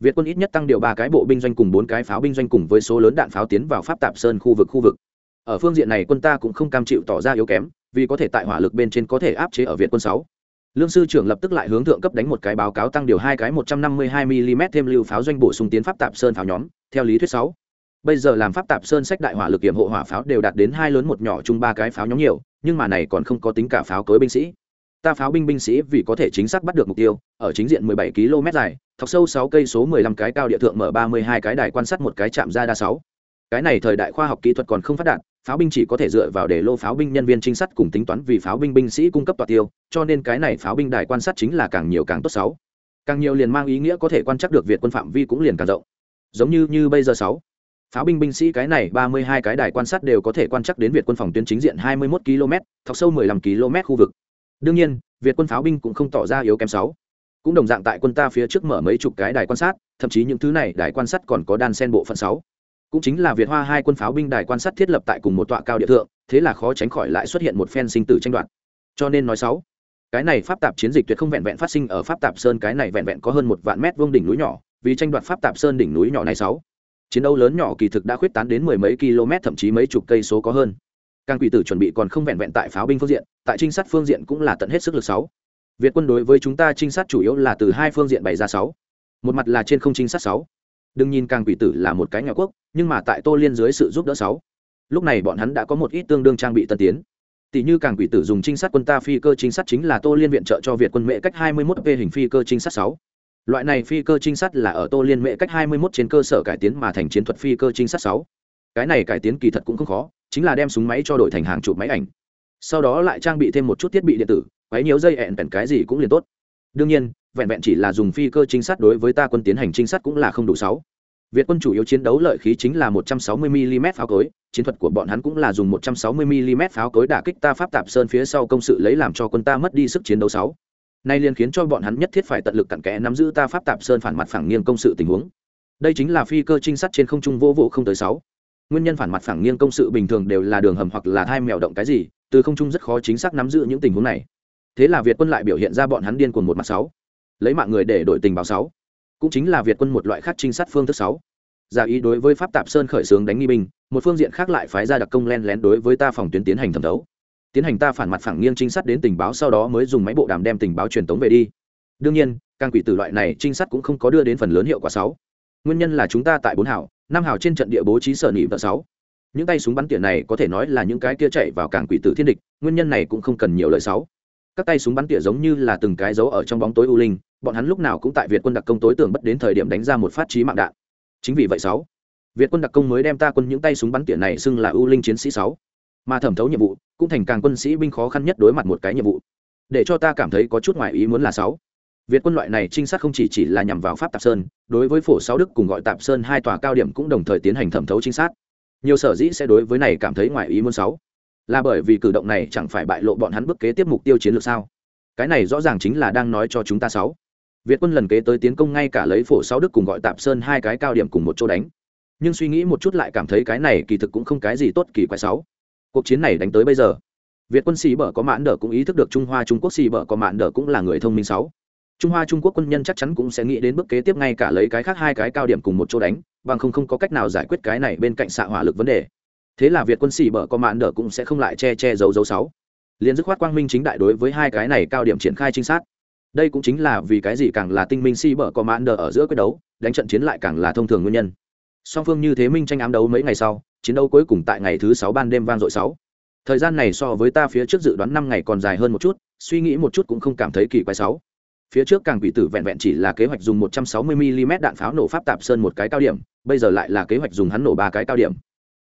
S1: Việt quân ít nhất tăng điều ba cái bộ binh doanh cùng bốn cái pháo binh doanh cùng với số lớn đạn pháo tiến vào pháp tạp sơn khu vực khu vực. Ở phương diện này quân ta cũng không cam chịu tỏ ra yếu kém, vì có thể tại hỏa lực bên trên có thể áp chế ở việt quân sáu lương sư trưởng lập tức lại hướng thượng cấp đánh một cái báo cáo tăng điều hai cái một trăm năm mươi hai mm thêm lưu pháo doanh bổ sung tiến pháp tạp sơn pháo nhóm, theo lý thuyết sáu bây giờ làm pháp tạp sơn sách đại hỏa lực kiểm hộ hỏa pháo đều đạt đến hai lớn một nhỏ chung ba cái pháo nhóm nhiều, nhưng mà này còn không có tính cả pháo cối binh sĩ ta pháo binh binh sĩ vì có thể chính xác bắt được mục tiêu, ở chính diện 17 km dài, thọc sâu 6 cây số 15 cái cao địa thượng mở 32 cái đài quan sát một cái chạm ra đa 6. cái này thời đại khoa học kỹ thuật còn không phát đạt pháo binh chỉ có thể dựa vào để lô pháo binh nhân viên trinh sát cùng tính toán vì pháo binh binh sĩ cung cấp tọa tiêu, cho nên cái này pháo binh đài quan sát chính là càng nhiều càng tốt sáu. Càng nhiều liền mang ý nghĩa có thể quan trắc được việt quân phạm vi cũng liền càng rộng. Giống như như bây giờ sáu. Pháo binh binh sĩ cái này ba mươi hai cái đài quan sát đều có thể quan trắc đến việt quân phòng tuyến chính diện hai mươi 21 km thọc sâu 15 km khu vực. Đương nhiên, việt quân pháo binh cũng không tỏ ra yếu kém sáu. Cũng đồng dạng tại quân ta phía trước mở mấy chục cái đài quan sát, thậm chí những thứ này đài quan sát còn có đan sen bộ phận sáu cũng chính là việt hoa hai quân pháo binh đài quan sát thiết lập tại cùng một tọa cao địa thượng, thế là khó tránh khỏi lại xuất hiện một phen sinh tử tranh đoạt. Cho nên nói sáu, cái này pháp tạp chiến dịch tuyệt không vẹn vẹn phát sinh ở pháp tạp sơn, cái này vẹn vẹn có hơn một vạn mét vuông đỉnh núi nhỏ, vì tranh đoạt pháp tạp sơn đỉnh núi nhỏ này sáu. Chiến đấu lớn nhỏ kỳ thực đã khuyết tán đến mười mấy km, thậm chí mấy chục cây số có hơn. Càng quỷ tử chuẩn bị còn không vẹn vẹn tại pháo binh phương diện, tại trinh sát phương diện cũng là tận hết sức lực sáu. Việt quân đối với chúng ta trinh sát chủ yếu là từ hai phương diện bày ra sáu. Một mặt là trên không trinh sát sáu đừng nhìn càng quỷ tử là một cái nhà quốc, nhưng mà tại tô liên dưới sự giúp đỡ sáu lúc này bọn hắn đã có một ít tương đương trang bị tân tiến tỷ như càng quỷ tử dùng trinh sát quân ta phi cơ trinh sát chính là tô liên viện trợ cho việt quân mệ cách 21 p hình phi cơ trinh sát 6. loại này phi cơ trinh sát là ở tô liên mệ cách 21 trên cơ sở cải tiến mà thành chiến thuật phi cơ trinh sát 6. cái này cải tiến kỳ thật cũng không khó, chính là đem súng máy cho đổi thành hàng chụp máy ảnh sau đó lại trang bị thêm một chút thiết bị điện tử máy nhiều dây ẹn vẹn cái gì cũng liền tốt đương nhiên vẹn vẹn chỉ là dùng phi cơ trinh sát đối với ta quân tiến hành trinh sát cũng là không đủ sáu. Việt quân chủ yếu chiến đấu lợi khí chính là 160 mm pháo cối, chiến thuật của bọn hắn cũng là dùng 160 mm pháo cối đả kích ta pháp tạp sơn phía sau công sự lấy làm cho quân ta mất đi sức chiến đấu sáu. Nay liền khiến cho bọn hắn nhất thiết phải tận lực cặn kẽ nắm giữ ta pháp tạp sơn phản mặt phẳng nghiêng công sự tình huống. Đây chính là phi cơ trinh sát trên không trung vô vụ không tới sáu. Nguyên nhân phản mặt phẳng nghiêng công sự bình thường đều là đường hầm hoặc là thai mèo động cái gì, từ không trung rất khó chính xác nắm giữ những tình huống này. Thế là việt quân lại biểu hiện ra bọn hắn điên cuồng một mặt sáu lấy mạng người để đổi tình báo sáu. Cũng chính là việt quân một loại khác trinh sát phương thức sáu. Giả ý đối với pháp tạp sơn khởi xướng đánh nghi binh, một phương diện khác lại phái ra đặc công len lén đối với ta phòng tuyến tiến hành thẩm thấu. Tiến hành ta phản mặt phẳng nghiêng trinh sát đến tình báo sau đó mới dùng máy bộ đàm đem tình báo truyền tống về đi. Đương nhiên, càng quỷ tử loại này trinh sát cũng không có đưa đến phần lớn hiệu quả sáu. Nguyên nhân là chúng ta tại bốn hảo năm hào trên trận địa bố trí sở nỉ vợ sáu. Những tay súng bắn tỉa này có thể nói là những cái kia chạy vào cảng quỷ tử thiên địch, nguyên nhân này cũng không cần nhiều lời sáu các tay súng bắn tỉa giống như là từng cái dấu ở trong bóng tối u linh, bọn hắn lúc nào cũng tại việt quân đặc công tối tưởng bất đến thời điểm đánh ra một phát trí mạng đạn. Chính vì vậy sáu, việt quân đặc công mới đem ta quân những tay súng bắn tỉa này xưng là u linh chiến sĩ sáu. Mà thẩm thấu nhiệm vụ, cũng thành càng quân sĩ binh khó khăn nhất đối mặt một cái nhiệm vụ. Để cho ta cảm thấy có chút ngoài ý muốn là sáu. Việt quân loại này trinh sát không chỉ chỉ là nhằm vào pháp tạp sơn, đối với phổ sáu đức cùng gọi tạp sơn hai tòa cao điểm cũng đồng thời tiến hành thẩm thấu trinh sát. Nhiều sở dĩ sẽ đối với này cảm thấy ngoài ý muốn sáu là bởi vì cử động này chẳng phải bại lộ bọn hắn bước kế tiếp mục tiêu chiến lược sao? Cái này rõ ràng chính là đang nói cho chúng ta sáu. Việt quân lần kế tới tiến công ngay cả lấy phổ sáu đức cùng gọi tạp sơn hai cái cao điểm cùng một chỗ đánh. Nhưng suy nghĩ một chút lại cảm thấy cái này kỳ thực cũng không cái gì tốt kỳ quái sáu. Cuộc chiến này đánh tới bây giờ, việt quân xì bở có mãn đờ cũng ý thức được trung hoa trung quốc xì bở có mãn đờ cũng là người thông minh sáu. Trung hoa trung quốc quân nhân chắc chắn cũng sẽ nghĩ đến bước kế tiếp ngay cả lấy cái khác hai cái cao điểm cùng một chỗ đánh, bằng không không có cách nào giải quyết cái này bên cạnh xạ hỏa lực vấn đề thế là việt quân xì bở có mạn đỡ cũng sẽ không lại che che giấu giấu sáu. Liền dứt khoát quang minh chính đại đối với hai cái này cao điểm triển khai trinh sát. Đây cũng chính là vì cái gì càng là tinh minh sĩ bở có mạn đỡ ở giữa quyết đấu, đánh trận chiến lại càng là thông thường nguyên nhân. Song phương như thế minh tranh ám đấu mấy ngày sau, chiến đấu cuối cùng tại ngày thứ sáu ban đêm vang dội sáu. Thời gian này so với ta phía trước dự đoán năm ngày còn dài hơn một chút, suy nghĩ một chút cũng không cảm thấy kỳ quái sáu. Phía trước càng quỷ tử vẹn vẹn chỉ là kế hoạch dùng 160 mm đạn pháo nổ pháp tạp sơn một cái cao điểm, bây giờ lại là kế hoạch dùng hắn nổ ba cái cao điểm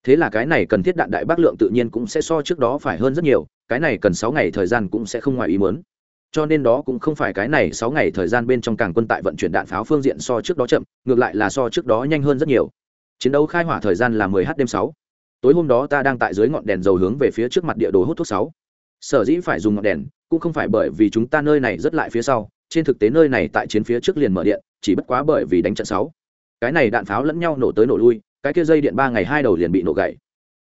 S1: thế là cái này cần thiết đạn đại bác lượng tự nhiên cũng sẽ so trước đó phải hơn rất nhiều, cái này cần sáu ngày thời gian cũng sẽ không ngoài ý muốn. Cho nên đó cũng không phải cái này sáu ngày thời gian bên trong càng quân tại vận chuyển đạn pháo phương diện so trước đó chậm, ngược lại là so trước đó nhanh hơn rất nhiều. Chiến đấu khai hỏa thời gian là 10 h đêm sáu. Tối hôm đó ta đang tại dưới ngọn đèn dầu hướng về phía trước mặt địa đồ hút thuốc sáu. Sở dĩ phải dùng ngọn đèn, cũng không phải bởi vì chúng ta nơi này rất lại phía sau, trên thực tế nơi này tại chiến phía trước liền mở điện, chỉ bất quá bởi vì đánh trận sáu. Cái này đạn pháo lẫn nhau nổ tới nổ lui cái kia dây điện ba ngày hai đầu liền bị nổ gãy.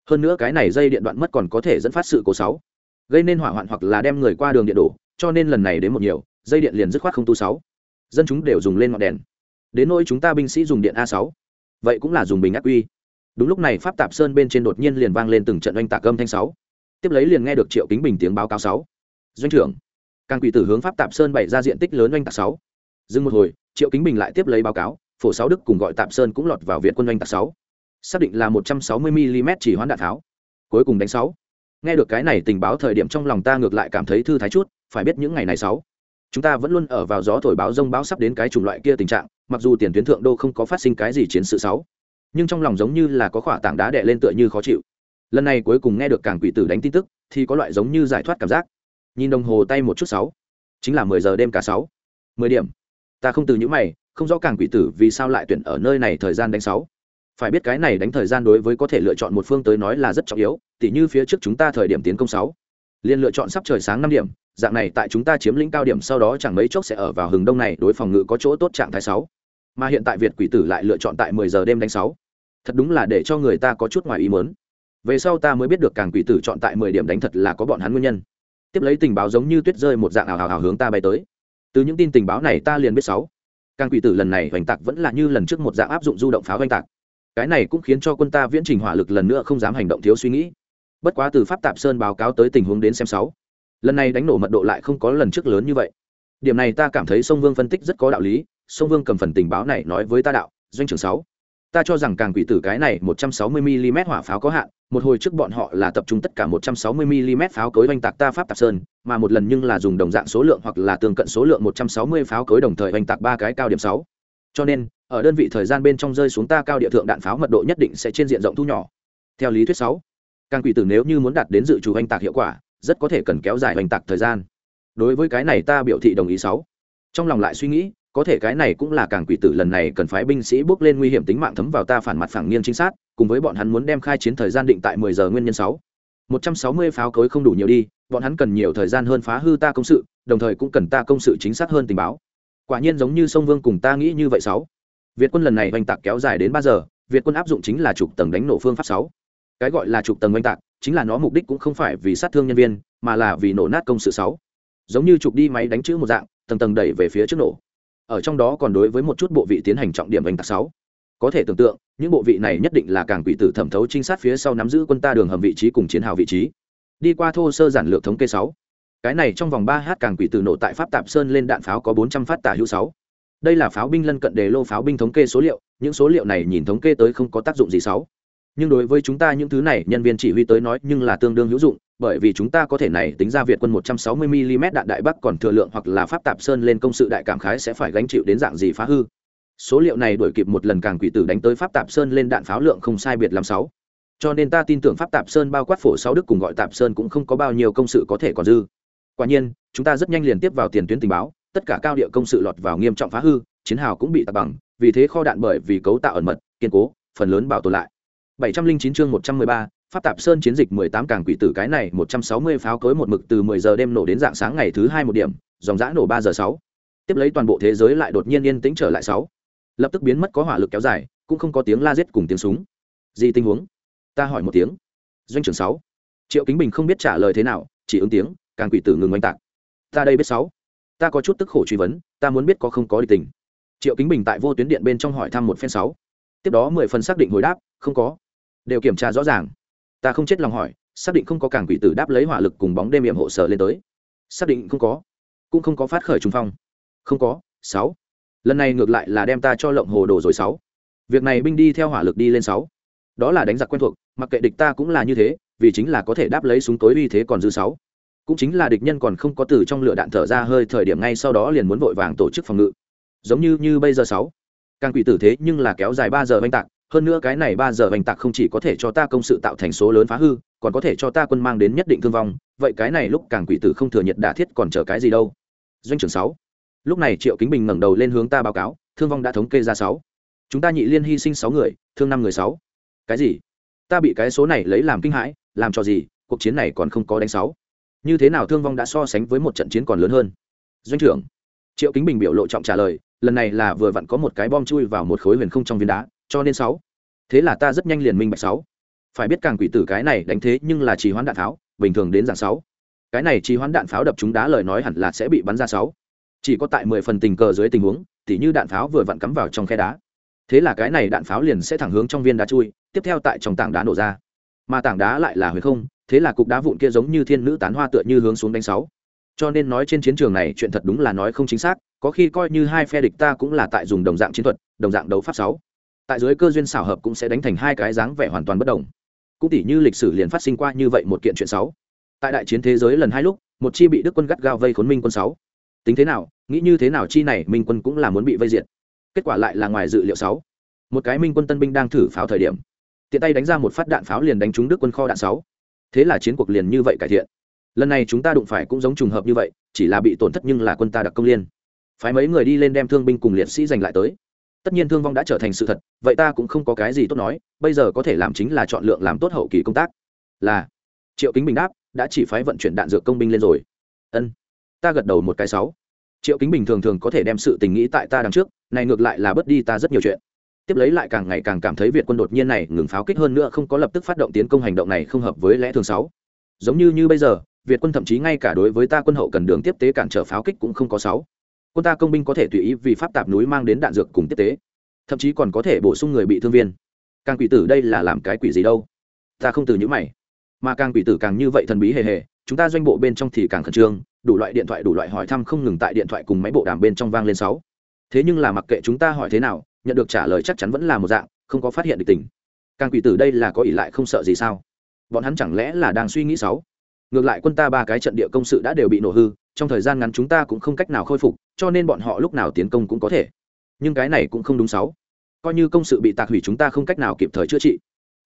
S1: Hơn nữa cái này dây điện đoạn mất còn có thể dẫn phát sự cố sáu. Gây nên hỏa hoạn hoặc là đem người qua đường điện đổ, cho nên lần này đến một nhiều, dây điện liền dứt khoát không tu sáu. Dân chúng đều dùng lên ngọn đèn. Đến nỗi chúng ta binh sĩ dùng điện a sáu. Vậy cũng là dùng bình ác quy. Đúng lúc này pháp tạp sơn bên trên đột nhiên liền vang lên từng trận oanh tạc âm thanh sáu. Tiếp lấy liền nghe được triệu kính bình tiếng báo cáo sáu. Doanh trưởng, càng quỷ tử hướng pháp tạp sơn bày ra diện tích lớn oanh tạc sáu. Dừng một hồi, triệu kính bình lại tiếp lấy báo cáo, phổ sáu đức cùng gọi tạp sơn cũng lọt vào viện quân oanh tạc sáu xác định là một trăm sáu mươi mm chỉ hoán đạn tháo. Cuối cùng đánh sáu. Nghe được cái này tình báo thời điểm trong lòng ta ngược lại cảm thấy thư thái chút, phải biết những ngày này sáu. Chúng ta vẫn luôn ở vào gió thổi báo rông báo sắp đến cái chủng loại kia tình trạng, mặc dù tiền tuyến thượng đô không có phát sinh cái gì chiến sự sáu. Nhưng trong lòng giống như là có khỏa tảng đá đè lên tựa như khó chịu. Lần này cuối cùng nghe được càng quỷ tử đánh tin tức, thì có loại giống như giải thoát cảm giác. Nhìn đồng hồ tay một chút sáu. Chính là mười giờ đêm cả sáu. Mười điểm. Ta không từ những mày, không rõ càng quỷ tử vì sao lại tuyển ở nơi này thời gian đánh sáu phải biết cái này đánh thời gian đối với có thể lựa chọn một phương tới nói là rất trọng yếu, tỉ như phía trước chúng ta thời điểm tiến công sáu. Liền lựa chọn sắp trời sáng năm điểm, dạng này tại chúng ta chiếm lĩnh cao điểm sau đó chẳng mấy chốc sẽ ở vào hừng đông này, đối phòng ngự có chỗ tốt trạng thái sáu. Mà hiện tại việt quỷ tử lại lựa chọn tại mười giờ đêm đánh sáu. Thật đúng là để cho người ta có chút ngoài ý mớn về sau ta mới biết được càng quỷ tử chọn tại mười điểm đánh thật là có bọn hắn nguyên nhân. Tiếp lấy tình báo giống như tuyết rơi một dạng ảo hào hào hướng ta bay tới. Từ những tin tình báo này ta liền biết sáu. Càng quỷ tử lần này hoành tạc vẫn là như lần trước một dạng áp dụng du động pháo hoành tạc cái này cũng khiến cho quân ta viễn trình hỏa lực lần nữa không dám hành động thiếu suy nghĩ. Bất quá từ pháp tạp sơn báo cáo tới tình huống đến xem sáu. Lần này đánh nổ mật độ lại không có lần trước lớn như vậy. Điểm này ta cảm thấy sông vương phân tích rất có đạo lý, sông vương cầm phần tình báo này nói với ta đạo, doanh trưởng sáu. Ta cho rằng càng quỷ tử cái này 160 mm hỏa pháo có hạn, một hồi trước bọn họ là tập trung tất cả 160 mm pháo cối oanh tạc ta pháp tạp sơn, mà một lần nhưng là dùng đồng dạng số lượng hoặc là tương cận số lượng 160 pháo cối đồng thời oanh tạc ba cái cao điểm sáu. Cho nên ở đơn vị thời gian bên trong rơi xuống ta cao địa thượng đạn pháo mật độ nhất định sẽ trên diện rộng thu nhỏ. Theo lý thuyết sáu, càng quỷ tử nếu như muốn đạt đến dự trù oanh tạc hiệu quả, rất có thể cần kéo dài oanh tạc thời gian. Đối với cái này ta biểu thị đồng ý sáu. Trong lòng lại suy nghĩ, có thể cái này cũng là càng quỷ tử lần này cần phái binh sĩ bước lên nguy hiểm tính mạng thấm vào ta phản mặt phẳng nghiêng chính xác cùng với bọn hắn muốn đem khai chiến thời gian định tại mười giờ nguyên nhân sáu. Một trăm sáu mươi pháo cối không đủ nhiều đi, bọn hắn cần nhiều thời gian hơn phá hư ta công sự, đồng thời cũng cần ta công sự chính xác hơn tình báo. Quả nhiên giống như sông vương cùng ta nghĩ như vậy sáu việt quân lần này oanh tạc kéo dài đến ba giờ, việt quân áp dụng chính là trục tầng đánh nổ phương pháp sáu. Cái gọi là trục tầng oanh tạc, chính là nó mục đích cũng không phải vì sát thương nhân viên, mà là vì nổ nát công sự sáu. Giống như trục đi máy đánh chữ một dạng, tầng tầng đẩy về phía trước nổ. Ở trong đó còn đối với một chút bộ vị tiến hành trọng điểm oanh tạc sáu. Có thể tưởng tượng, những bộ vị này nhất định là càng quỷ tử thẩm thấu trinh sát phía sau nắm giữ quân ta đường hầm vị trí cùng chiến hào vị trí. Đi qua thô sơ giản lược thống kê sáu. Cái này trong vòng ba h càng quỷ tử nổ tại pháp tạp sơn lên đạn pháo có bốn trăm phát tả hữu sáu đây là pháo binh lân cận đề lô pháo binh thống kê số liệu, những số liệu này nhìn thống kê tới không có tác dụng gì sáu nhưng đối với chúng ta những thứ này, nhân viên chỉ huy tới nói nhưng là tương đương hữu dụng, bởi vì chúng ta có thể này tính ra việt quân 160 mm đạn đại bắc còn thừa lượng hoặc là pháp tạp sơn lên công sự đại cảm khái sẽ phải gánh chịu đến dạng gì phá hư. Số liệu này đổi kịp một lần càng quỷ tử đánh tới pháp tạp sơn lên đạn pháo lượng không sai biệt làm sáu. Cho nên ta tin tưởng pháp tạp sơn bao quát phổ sáu đức cùng gọi tạp sơn cũng không có bao nhiêu công sự có thể còn dư. Quả nhiên, chúng ta rất nhanh liền tiếp vào tiền tuyến tình báo tất cả cao địa công sự lọt vào nghiêm trọng phá hư chiến hào cũng bị tạt bằng vì thế kho đạn bởi vì cấu tạo ẩn mật kiên cố phần lớn bảo tồn lại 709 chương 113, Pháp Tạp Sơn chiến dịch 18 càng quỷ tử cái này 160 pháo cối một mực từ 10 giờ đêm nổ đến dạng sáng ngày thứ hai một điểm, dòng dã nổ 3 giờ 6. Tiếp lấy toàn bộ thế giới lại đột nhiên yên tĩnh trở lại 6. Lập tức biến mất có hỏa lực kéo dài, cũng không có tiếng la giết cùng tiếng súng. Gì tình huống? Ta hỏi một tiếng. Doanh trưởng 6. Triệu Kính Bình không biết trả lời thế nào, chỉ ứng tiếng, càng quỷ tử ngừng oanh tạc. Ta đây biết 6. Ta có chút tức khổ truy vấn, ta muốn biết có không có địch tình. Triệu Kính Bình tại vô tuyến điện bên trong hỏi thăm một phen sáu. Tiếp đó 10 phần xác định hồi đáp, không có. Đều kiểm tra rõ ràng. Ta không chết lòng hỏi xác định không có cảng quỷ tử đáp lấy hỏa lực cùng bóng đêm hiểm hộ sở lên tới. Xác định không có. Cũng không có phát khởi trung phong. Không có sáu. Lần này ngược lại là đem ta cho lộng hồ đồ rồi sáu. Việc này binh đi theo hỏa lực đi lên sáu. Đó là đánh giặc quen thuộc mặc kệ địch ta cũng là như thế vì chính là có thể đáp lấy súng tối uy thế còn dư sáu cũng chính là địch nhân còn không có từ trong lửa đạn thở ra hơi thời điểm ngay sau đó liền muốn vội vàng tổ chức phòng ngự. Giống như như bây giờ sáu, càng quỷ tử thế nhưng là kéo dài ba giờ oanh tạc, hơn nữa cái này ba giờ oanh tạc không chỉ có thể cho ta công sự tạo thành số lớn phá hư, còn có thể cho ta quân mang đến nhất định thương vong, vậy cái này lúc càng quỷ tử không thừa nhiệt đả thiết còn chờ cái gì đâu. Doanh trưởng sáu, lúc này triệu kính bình ngẩng đầu lên hướng ta báo cáo, thương vong đã thống kê ra sáu. Chúng ta nhị liên hy sinh sáu người, thương năm người sáu. Cái gì? Ta bị cái số này lấy làm kinh hãi, làm cho gì? Cuộc chiến này còn không có đánh sáu như thế nào thương vong đã so sánh với một trận chiến còn lớn hơn? Doanh trưởng, triệu kính bình biểu lộ trọng trả lời, lần này là vừa vặn có một cái bom chui vào một khối huyền không trong viên đá, cho nên sáu. Thế là ta rất nhanh liền minh bạch sáu. Phải biết càng quỷ tử cái này đánh thế nhưng là trì hoãn đạn pháo, bình thường đến dạng sáu. Cái này trì hoãn đạn pháo đập chúng đá lời nói hẳn là sẽ bị bắn ra sáu. Chỉ có tại mười phần tình cờ dưới tình huống, tỉ như đạn pháo vừa vặn cắm vào trong khe đá. Thế là cái này đạn pháo liền sẽ thẳng hướng trong viên đá chui, tiếp theo tại trong tảng đá nổ ra. Mà tảng đá lại là huyền không thế là cục đá vụn kia giống như thiên nữ tán hoa tựa như hướng xuống đánh sáu. Cho nên nói trên chiến trường này chuyện thật đúng là nói không chính xác, có khi coi như hai phe địch ta cũng là tại dùng đồng dạng chiến thuật, đồng dạng đấu pháp sáu. Tại dưới cơ duyên xảo hợp cũng sẽ đánh thành hai cái dáng vẻ hoàn toàn bất đồng. Cũng tỉ như lịch sử liền phát sinh qua như vậy một kiện chuyện sáu. Tại đại chiến thế giới lần hai lúc, một chi bị đức quân gắt gao vây khốn minh quân sáu. Tính thế nào, nghĩ như thế nào chi này minh quân cũng là muốn bị vây diệt. Kết quả lại là ngoài dự liệu sáu. Một cái minh quân tân binh đang thử pháo thời điểm. Tiện tay đánh ra một phát đạn pháo liền đánh trúng đức quân kho đạn sáu thế là chiến cuộc liền như vậy cải thiện. Lần này chúng ta đụng phải cũng giống trùng hợp như vậy, chỉ là bị tổn thất nhưng là quân ta đặc công liên. Phái mấy người đi lên đem thương binh cùng liệt sĩ giành lại tới. Tất nhiên thương vong đã trở thành sự thật, vậy ta cũng không có cái gì tốt nói, bây giờ có thể làm chính là chọn lượng làm tốt hậu kỳ công tác. Là. Triệu kính bình đáp, đã chỉ phái vận chuyển đạn dược công binh lên rồi. Ân. Ta gật đầu một cái sáu. Triệu kính bình thường thường có thể đem sự tình nghĩ tại ta đằng trước, này ngược lại là bớt đi ta rất nhiều chuyện tiếp lấy lại càng ngày càng cảm thấy việt quân đột nhiên này ngừng pháo kích hơn nữa không có lập tức phát động tiến công hành động này không hợp với lẽ thường sáu. Giống như như bây giờ, việt quân thậm chí ngay cả đối với ta quân hậu cần đường tiếp tế cản trở pháo kích cũng không có sáu. Quân ta công binh có thể tùy ý vì pháp tạp núi mang đến đạn dược cùng tiếp tế, thậm chí còn có thể bổ sung người bị thương viên. Càng quỷ tử đây là làm cái quỷ gì đâu? Ta không từ những mày. Mà càng quỷ tử càng như vậy thần bí hề hề, chúng ta doanh bộ bên trong thì càng khẩn trương, đủ loại điện thoại đủ loại hỏi thăm không ngừng tại điện thoại cùng máy bộ đàm bên trong vang lên sáu. Thế nhưng là mặc kệ chúng ta hỏi thế nào nhận được trả lời chắc chắn vẫn là một dạng, không có phát hiện được tình. Càng quỷ tử đây là có ỷ lại không sợ gì sao? Bọn hắn chẳng lẽ là đang suy nghĩ sáu ngược lại quân ta ba cái trận địa công sự đã đều bị nổ hư, trong thời gian ngắn chúng ta cũng không cách nào khôi phục, cho nên bọn họ lúc nào tiến công cũng có thể. Nhưng cái này cũng không đúng sáu coi như công sự bị tạc hủy chúng ta không cách nào kịp thời chữa trị.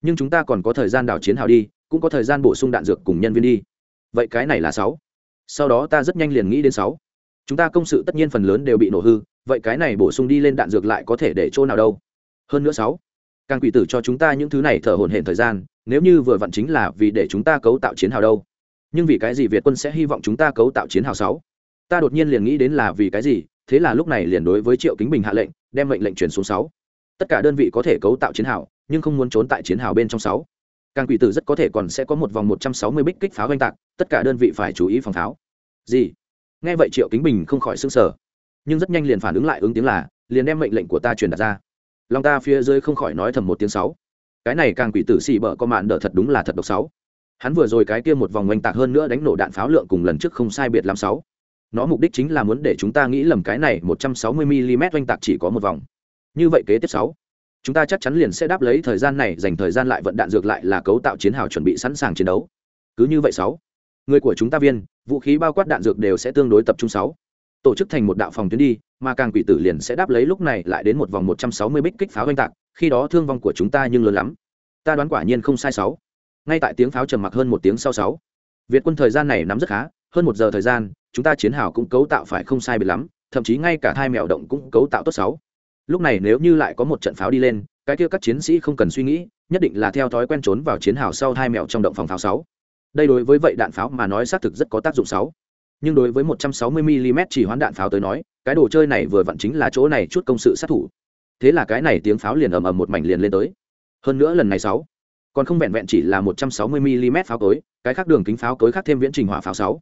S1: Nhưng chúng ta còn có thời gian đảo chiến hào đi, cũng có thời gian bổ sung đạn dược cùng nhân viên đi. Vậy cái này là sáu sau đó ta rất nhanh liền nghĩ đến sáu chúng ta công sự tất nhiên phần lớn đều bị nổ hư vậy cái này bổ sung đi lên đạn dược lại có thể để chỗ nào đâu? Hơn nữa sáu, càng quỷ tử cho chúng ta những thứ này thở hổn hển thời gian, nếu như vừa vặn chính là vì để chúng ta cấu tạo chiến hào đâu. Nhưng vì cái gì việt quân sẽ hy vọng chúng ta cấu tạo chiến hào sáu? Ta đột nhiên liền nghĩ đến là vì cái gì, thế là lúc này liền đối với triệu kính bình hạ lệnh, đem mệnh lệnh chuyển xuống sáu. Tất cả đơn vị có thể cấu tạo chiến hào, nhưng không muốn trốn tại chiến hào bên trong sáu. Càng quỷ tử rất có thể còn sẽ có một vòng một trăm sáu mươi bích kích pháo oanh tạc, tất cả đơn vị phải chú ý phòng pháo gì? Nghe vậy triệu kính bình không khỏi s ư n g sở nhưng rất nhanh liền phản ứng lại ứng tiếng là, liền đem mệnh lệnh của ta truyền đặt ra. Long ta phía dưới không khỏi nói thầm một tiếng sáu. Cái này càng quỷ tử xì bợ có mạn đỡ thật đúng là thật độc sáu. Hắn vừa rồi cái kia một vòng oanh tạc hơn nữa đánh nổ đạn pháo lượng cùng lần trước không sai biệt lắm sáu. Nó mục đích chính là muốn để chúng ta nghĩ lầm cái này một trăm sáu mươi mm oanh tạc chỉ có một vòng. Như vậy kế tiếp sáu. Chúng ta chắc chắn liền sẽ đáp lấy thời gian này, dành thời gian lại vận đạn dược lại là cấu tạo chiến hào chuẩn bị sẵn sàng chiến đấu. Cứ như vậy sáu. Người của chúng ta viên, vũ khí bao quát đạn dược đều sẽ tương đối tập trung sáu tổ chức thành một đạo phòng tuyến đi, mà càng quỷ tử liền sẽ đáp lấy lúc này lại đến một vòng một trăm sáu mươi bích kích pháo oanh tạc, khi đó thương vong của chúng ta nhưng lớn lắm. Ta đoán quả nhiên không sai sáu. Ngay tại tiếng pháo trầm mặc hơn một tiếng sau sáu. Việt quân thời gian này nắm rất khá, hơn một giờ thời gian, chúng ta chiến hào cũng cấu tạo phải không sai biệt lắm, thậm chí ngay cả hai mèo động cũng cấu tạo tốt sáu. Lúc này nếu như lại có một trận pháo đi lên, cái kia các chiến sĩ không cần suy nghĩ, nhất định là theo thói quen trốn vào chiến hào sau hai mẹo trong động phòng pháo sáu. Đây đối với vậy đạn pháo mà nói xác thực rất có tác dụng sáu nhưng đối với 160 mm chỉ hoán đạn pháo tới nói, cái đồ chơi này vừa vặn chính là chỗ này chút công sự sát thủ. Thế là cái này tiếng pháo liền ầm ầm một mảnh liền lên tới. Hơn nữa lần này sáu, còn không vẹn vẹn chỉ là 160 mm pháo cối, cái khác đường kính pháo cối khác thêm viễn trình hỏa pháo sáu.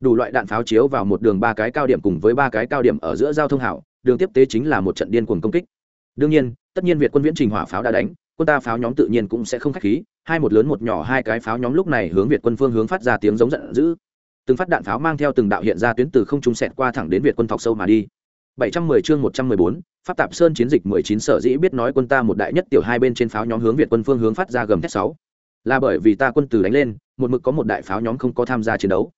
S1: Đủ loại đạn pháo chiếu vào một đường ba cái cao điểm cùng với ba cái cao điểm ở giữa giao thông hảo, đường tiếp tế chính là một trận điên cuồng công kích. Đương nhiên, tất nhiên việt quân viễn trình hỏa pháo đã đánh, quân ta pháo nhóm tự nhiên cũng sẽ không khách khí, hai một lớn một nhỏ hai cái pháo nhóm lúc này hướng việt quân phương hướng phát ra tiếng giống giận dữ từng phát đạn pháo mang theo từng đạo hiện ra tuyến từ không trung sẹt qua thẳng đến việt quân thọc sâu mà đi 710 chương 114, Pháp Tạp Sơn chiến dịch 19 sở dĩ biết nói quân ta một đại nhất tiểu hai bên trên pháo nhóm hướng Việt quân phương hướng phát ra gầm thét 6. Là bởi vì ta quân từ đánh lên, một mực có một đại pháo nhóm không có tham gia chiến đấu.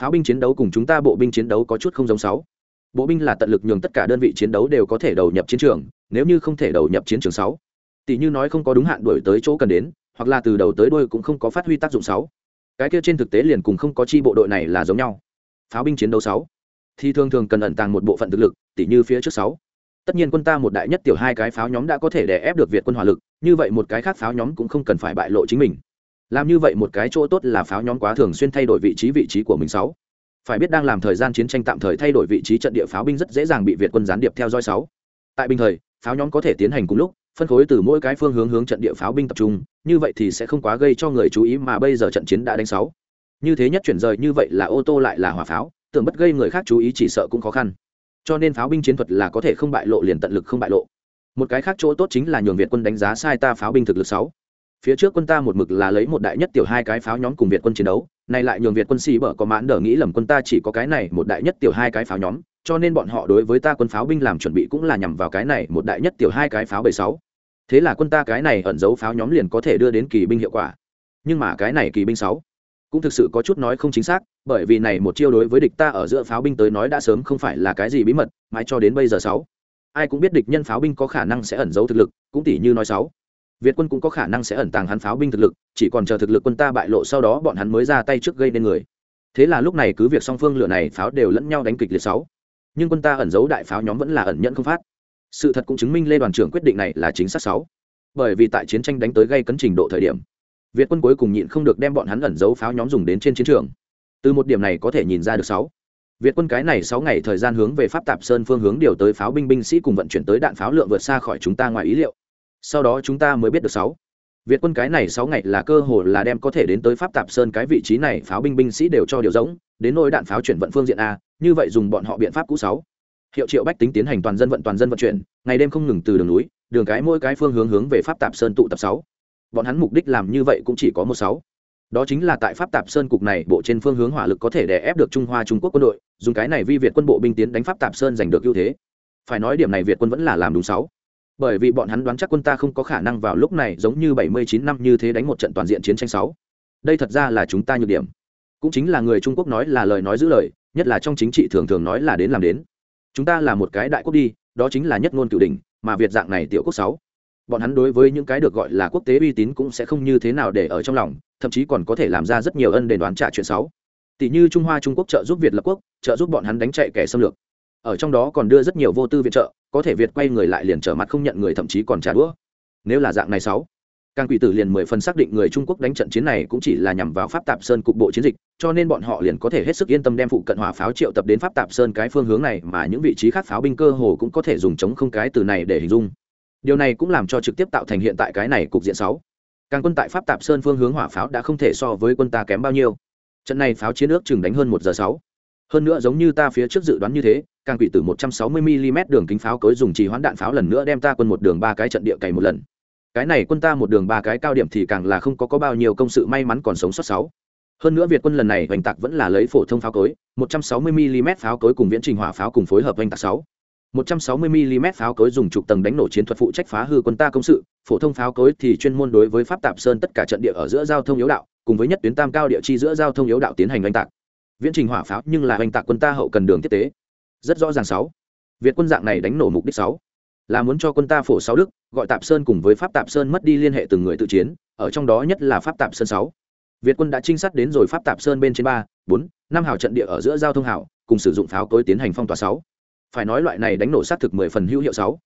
S1: Pháo binh chiến đấu cùng chúng ta bộ binh chiến đấu có chút không giống sáu. Bộ binh là tận lực nhường tất cả đơn vị chiến đấu đều có thể đầu nhập chiến trường, nếu như không thể đầu nhập chiến trường 6. Tỷ như nói không có đúng hạn đuổi tới chỗ cần đến, hoặc là từ đầu tới đuôi cũng không có phát huy tác dụng 6. Cái kia trên thực tế liền cùng không có chi bộ đội này là giống nhau. Pháo binh chiến đấu 6 thì thường thường cần ẩn tàng một bộ phận thực lực, tỉ như phía trước sáu. Tất nhiên quân ta một đại nhất tiểu hai cái pháo nhóm đã có thể đè ép được việt quân hỏa lực, như vậy một cái khác pháo nhóm cũng không cần phải bại lộ chính mình. Làm như vậy một cái chỗ tốt là pháo nhóm quá thường xuyên thay đổi vị trí vị trí của mình sáu. Phải biết đang làm thời gian chiến tranh tạm thời thay đổi vị trí trận địa pháo binh rất dễ dàng bị việt quân gián điệp theo dõi sáu. Tại bình thời, pháo nhóm có thể tiến hành cùng lúc phân phối từ mỗi cái phương hướng hướng trận địa pháo binh tập trung, như vậy thì sẽ không quá gây cho người chú ý mà bây giờ trận chiến đã đánh sáu. Như thế nhất chuyển rời như vậy là ô tô lại là hỏa pháo, tưởng bất gây người khác chú ý chỉ sợ cũng khó khăn. Cho nên pháo binh chiến thuật là có thể không bại lộ liền tận lực không bại lộ. Một cái khác chỗ tốt chính là nhường việt quân đánh giá sai ta pháo binh thực lực sáu. Phía trước quân ta một mực là lấy một đại nhất tiểu hai cái pháo nhóm cùng việt quân chiến đấu này lại nhường việt quân xì bở có mãn đờ nghĩ lầm quân ta chỉ có cái này, một đại nhất tiểu hai cái pháo nhóm, cho nên bọn họ đối với ta quân pháo binh làm chuẩn bị cũng là nhằm vào cái này, một đại nhất tiểu hai cái pháo bảy sáu. Thế là quân ta cái này ẩn giấu pháo nhóm liền có thể đưa đến kỳ binh hiệu quả. Nhưng mà cái này kỳ binh sáu cũng thực sự có chút nói không chính xác, bởi vì này một chiêu đối với địch ta ở giữa pháo binh tới nói đã sớm không phải là cái gì bí mật, mãi cho đến bây giờ sáu. Ai cũng biết địch nhân pháo binh có khả năng sẽ ẩn giấu thực lực, cũng tỷ như nói sáu việt quân cũng có khả năng sẽ ẩn tàng hắn pháo binh thực lực, chỉ còn chờ thực lực quân ta bại lộ sau đó bọn hắn mới ra tay trước gây nên người. Thế là lúc này cứ việc song phương lửa này pháo đều lẫn nhau đánh kịch liệt sáu, nhưng quân ta ẩn giấu đại pháo nhóm vẫn là ẩn nhận không phát. Sự thật cũng chứng minh lê đoàn trưởng quyết định này là chính xác sáu. Bởi vì tại chiến tranh đánh tới gây cấn trình độ thời điểm, việt quân cuối cùng nhịn không được đem bọn hắn ẩn giấu pháo nhóm dùng đến trên chiến trường. Từ một điểm này có thể nhìn ra được sáu. Việt quân cái này sáu ngày thời gian hướng về pháp tạp sơn phương hướng điều tới pháo binh binh sĩ cùng vận chuyển tới đạn pháo lượng vượt xa khỏi chúng ta ngoài ý liệu sau đó chúng ta mới biết được sáu. Việt quân cái này sáu ngày là cơ hội là đem có thể đến tới pháp tạp sơn cái vị trí này, pháo binh binh sĩ đều cho điều giống, đến nỗi đạn pháo chuyển vận phương diện a, như vậy dùng bọn họ biện pháp cũ sáu. Hiệu triệu bách tính tiến hành toàn dân vận, toàn dân vận chuyển, ngày đêm không ngừng từ đường núi, đường cái mỗi cái phương hướng hướng về pháp tạp sơn tụ tập sáu. Bọn hắn mục đích làm như vậy cũng chỉ có một sáu. Đó chính là tại pháp tạp sơn cục này, bộ trên phương hướng hỏa lực có thể đè ép được trung hoa, trung quốc quân đội, dùng cái này vi việt quân bộ binh tiến đánh pháp tạp sơn giành được ưu thế. Phải nói điểm này việt quân vẫn là làm đúng sáu bởi vì bọn hắn đoán chắc quân ta không có khả năng vào lúc này giống như 79 năm như thế đánh một trận toàn diện chiến tranh sáu. Đây thật ra là chúng ta nhược điểm. Cũng chính là người trung quốc nói là lời nói giữ lời, nhất là trong chính trị thường thường nói là đến làm đến. Chúng ta là một cái đại quốc đi, đó chính là nhất ngôn cửu đỉnh, mà việt dạng này tiểu quốc sáu. Bọn hắn đối với những cái được gọi là quốc tế uy tín cũng sẽ không như thế nào để ở trong lòng, thậm chí còn có thể làm ra rất nhiều ân đền đoán trả chuyện sáu. Tỷ như trung hoa trung quốc trợ giúp việt lập quốc, trợ giúp bọn hắn đánh chạy kẻ xâm lược ở trong đó còn đưa rất nhiều vô tư viện trợ, có thể việt quay người lại liền trở mặt không nhận người, thậm chí còn trả đũa. Nếu là dạng này sáu càng quỷ tử liền mười phần xác định người trung quốc đánh trận chiến này cũng chỉ là nhằm vào pháp tạp sơn cục bộ chiến dịch, cho nên bọn họ liền có thể hết sức yên tâm đem phụ cận hỏa pháo triệu tập đến pháp tạp sơn cái phương hướng này mà những vị trí khác pháo binh cơ hồ cũng có thể dùng chống không cái từ này để hình dung. Điều này cũng làm cho trực tiếp tạo thành hiện tại cái này cục diện sáu. Càng quân tại pháp tạp sơn phương hướng hỏa pháo đã không thể so với quân ta kém bao nhiêu. Trận này pháo chiến ước chừng đánh hơn một giờ sáu hơn nữa giống như ta phía trước dự đoán như thế càng quỷ từ 160 mm đường kính pháo cối dùng trì hoãn đạn pháo lần nữa đem ta quân một đường ba cái trận địa cày một lần. Cái này quân ta một đường ba cái cao điểm thì càng là không có có bao nhiêu công sự may mắn còn sống sót sáu. Hơn nữa việt quân lần này hoành tạc vẫn là lấy phổ thông pháo cối 160 mm pháo cối cùng viễn trình hỏa pháo cùng phối hợp hoành tạc sáu. 160 mm pháo cối dùng trục tầng đánh nổ chiến thuật phụ trách phá hư quân ta công sự, phổ thông pháo cối thì chuyên môn đối với pháp tạp sơn tất cả trận địa ở giữa giao thông yếu đạo, cùng với nhất tuyến tam cao địa chi giữa giao thông yếu đạo tiến hành đánh tạc. Viễn trình hỏa pháo nhưng là đánh tạc quân ta hậu cần đường tiếp tế. Rất rõ ràng sáu. Việt quân dạng này đánh nổ mục đích sáu là muốn cho quân ta phổ sáu đức, gọi tạp sơn cùng với pháp tạp sơn mất đi liên hệ từng người tự chiến, ở trong đó nhất là pháp tạp sơn sáu. Việt quân đã trinh sát đến rồi pháp tạp sơn bên trên ba, bốn, năm hào trận địa ở giữa giao thông hào, cùng sử dụng pháo cối tiến hành phong tỏa sáu phải nói loại này đánh nổ sát thực mười phần hữu hiệu sáu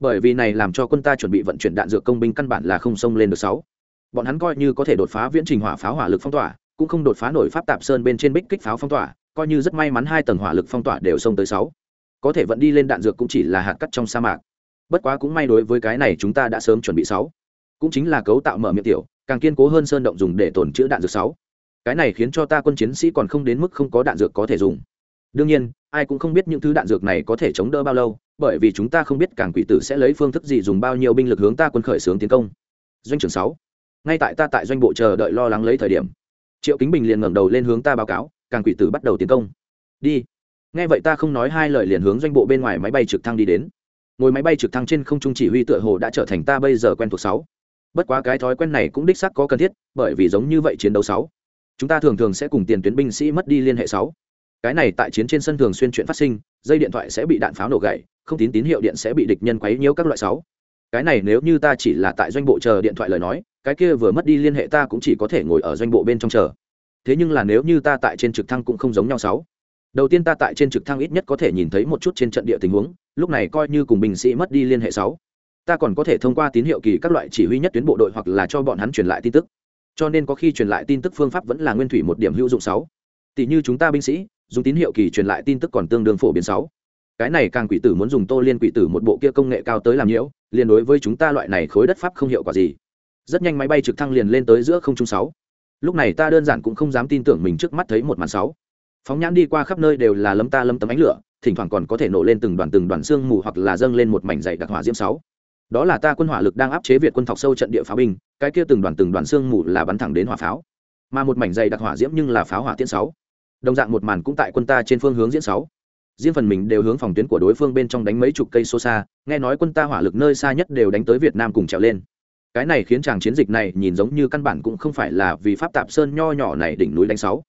S1: bởi vì này làm cho quân ta chuẩn bị vận chuyển đạn dược công binh căn bản là không xông lên được sáu bọn hắn coi như có thể đột phá viễn trình hỏa pháo hỏa lực phong tỏa cũng không đột phá nổi pháp tạp sơn bên trên bích kích pháo phong tỏa, coi như rất may mắn hai tầng hỏa lực phong tỏa đều xông tới sáu. Có thể vận đi lên đạn dược cũng chỉ là hạt cắt trong sa mạc. Bất quá cũng may đối với cái này chúng ta đã sớm chuẩn bị sáu. Cũng chính là cấu tạo mở miệng tiểu, càng kiên cố hơn sơn động dùng để tồn chữ đạn dược sáu. Cái này khiến cho ta quân chiến sĩ còn không đến mức không có đạn dược có thể dùng. Đương nhiên, ai cũng không biết những thứ đạn dược này có thể chống đỡ bao lâu, bởi vì chúng ta không biết càng quỷ tử sẽ lấy phương thức gì dùng bao nhiêu binh lực hướng ta quân khởi xướng tiến công. Doanh trưởng sáu, ngay tại ta tại doanh bộ chờ đợi lo lắng lấy thời điểm triệu kính bình liền ngẩng đầu lên hướng ta báo cáo càng quỷ tử bắt đầu tiến công đi nghe vậy ta không nói hai lời liền hướng doanh bộ bên ngoài máy bay trực thăng đi đến ngồi máy bay trực thăng trên không trung chỉ huy tựa hồ đã trở thành ta bây giờ quen thuộc sáu bất quá cái thói quen này cũng đích xác có cần thiết bởi vì giống như vậy chiến đấu sáu chúng ta thường thường sẽ cùng tiền tuyến binh sĩ mất đi liên hệ sáu cái này tại chiến trên sân thường xuyên chuyện phát sinh dây điện thoại sẽ bị đạn pháo nổ gãy không tín tín hiệu điện sẽ bị địch nhân quấy nhiễu các loại sáu cái này nếu như ta chỉ là tại doanh bộ chờ điện thoại lời nói cái kia vừa mất đi liên hệ ta cũng chỉ có thể ngồi ở doanh bộ bên trong chờ. Thế nhưng là nếu như ta tại trên trực thăng cũng không giống nhau sáu. Đầu tiên ta tại trên trực thăng ít nhất có thể nhìn thấy một chút trên trận địa tình huống, lúc này coi như cùng binh sĩ mất đi liên hệ sáu. Ta còn có thể thông qua tín hiệu kỳ các loại chỉ huy nhất tuyến bộ đội hoặc là cho bọn hắn truyền lại tin tức. Cho nên có khi truyền lại tin tức phương pháp vẫn là nguyên thủy một điểm hữu dụng sáu. Tỷ như chúng ta binh sĩ, dùng tín hiệu kỳ truyền lại tin tức còn tương đương phổ biến sáu. Cái này càng quỷ tử muốn dùng tô liên quỷ tử một bộ kia công nghệ cao tới làm nhiễu, liền đối với chúng ta loại này khối đất pháp không hiệu quả gì rất nhanh máy bay trực thăng liền lên tới giữa không trung sáu. Lúc này ta đơn giản cũng không dám tin tưởng mình trước mắt thấy một màn sáu. Phóng nhãn đi qua khắp nơi đều là lấm ta lấm tấm ánh lửa, thỉnh thoảng còn có thể nổ lên từng đoàn từng đoàn xương mù hoặc là dâng lên một mảnh dày đặc hỏa diễm sáu. Đó là ta quân hỏa lực đang áp chế việt quân thọc sâu trận địa pháo binh, cái kia từng đoàn từng đoàn xương mù là bắn thẳng đến hỏa pháo. Mà một mảnh dày đặc hỏa diễm nhưng là pháo hỏa tiễn sáu. Đồng dạng một màn cũng tại quân ta trên phương hướng diễn sáu. Riêng phần mình đều hướng phòng tuyến của đối phương bên trong đánh mấy chục cây số xa, nghe nói quân ta hỏa lực nơi xa nhất đều đánh tới việt nam cùng trèo lên cái này khiến chàng chiến dịch này nhìn giống như căn bản cũng không phải là vì pháp tạp sơn nho nhỏ này đỉnh núi đánh sáu.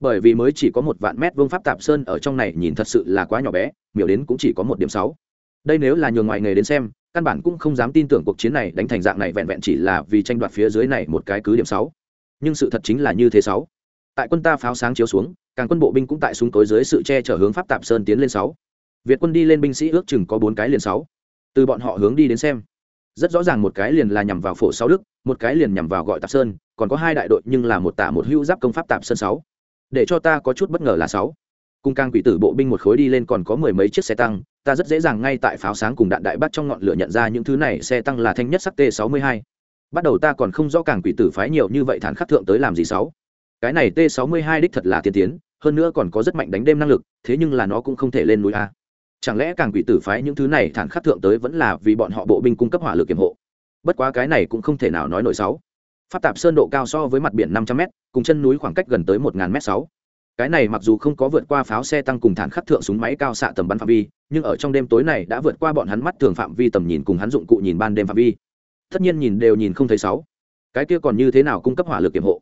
S1: Bởi vì mới chỉ có một vạn mét vương pháp tạp sơn ở trong này nhìn thật sự là quá nhỏ bé, miểu đến cũng chỉ có một điểm sáu. Đây nếu là nhường ngoài nghề đến xem, căn bản cũng không dám tin tưởng cuộc chiến này đánh thành dạng này vẹn vẹn chỉ là vì tranh đoạt phía dưới này một cái cứ điểm sáu. Nhưng sự thật chính là như thế sáu. Tại quân ta pháo sáng chiếu xuống, càng quân bộ binh cũng tại súng tối dưới sự che chở hướng pháp tạp sơn tiến lên sáu. Việt quân đi lên binh sĩ ước chừng có bốn cái liền sáu. Từ bọn họ hướng đi đến xem rất rõ ràng một cái liền là nhằm vào phổ sáu đức, một cái liền nhằm vào gọi tạp sơn, còn có hai đại đội nhưng là một tả một hữu giáp công pháp tạp sơn sáu. Để cho ta có chút bất ngờ là sáu. Cung càng quỷ tử bộ binh một khối đi lên còn có mười mấy chiếc xe tăng, ta rất dễ dàng ngay tại pháo sáng cùng đạn đại bắt trong ngọn lửa nhận ra những thứ này, xe tăng là thanh nhất sắc t 62 bắt đầu ta còn không rõ càng quỷ tử phái nhiều như vậy thản khắc thượng tới làm gì sáu. Cái này t 62 đích thật là tiên tiến, hơn nữa còn có rất mạnh đánh đêm năng lực, thế nhưng là nó cũng không thể lên núi a chẳng lẽ càng quỷ tử phái những thứ này thản khắc thượng tới vẫn là vì bọn họ bộ binh cung cấp hỏa lực kiểm hộ? Bất quá cái này cũng không thể nào nói nổi sáu. Phát tạp sơn độ cao so với mặt biển năm trăm m cùng chân núi khoảng cách gần tới một ngàn m sáu. Cái này mặc dù không có vượt qua pháo xe tăng cùng thản khắc thượng súng máy cao xạ tầm bắn phạm vi, nhưng ở trong đêm tối này đã vượt qua bọn hắn mắt thường phạm vi tầm nhìn cùng hắn dụng cụ nhìn ban đêm phạm vi. Tất nhiên nhìn đều nhìn không thấy sáu. Cái kia còn như thế nào cung cấp hỏa lực kiểm hộ?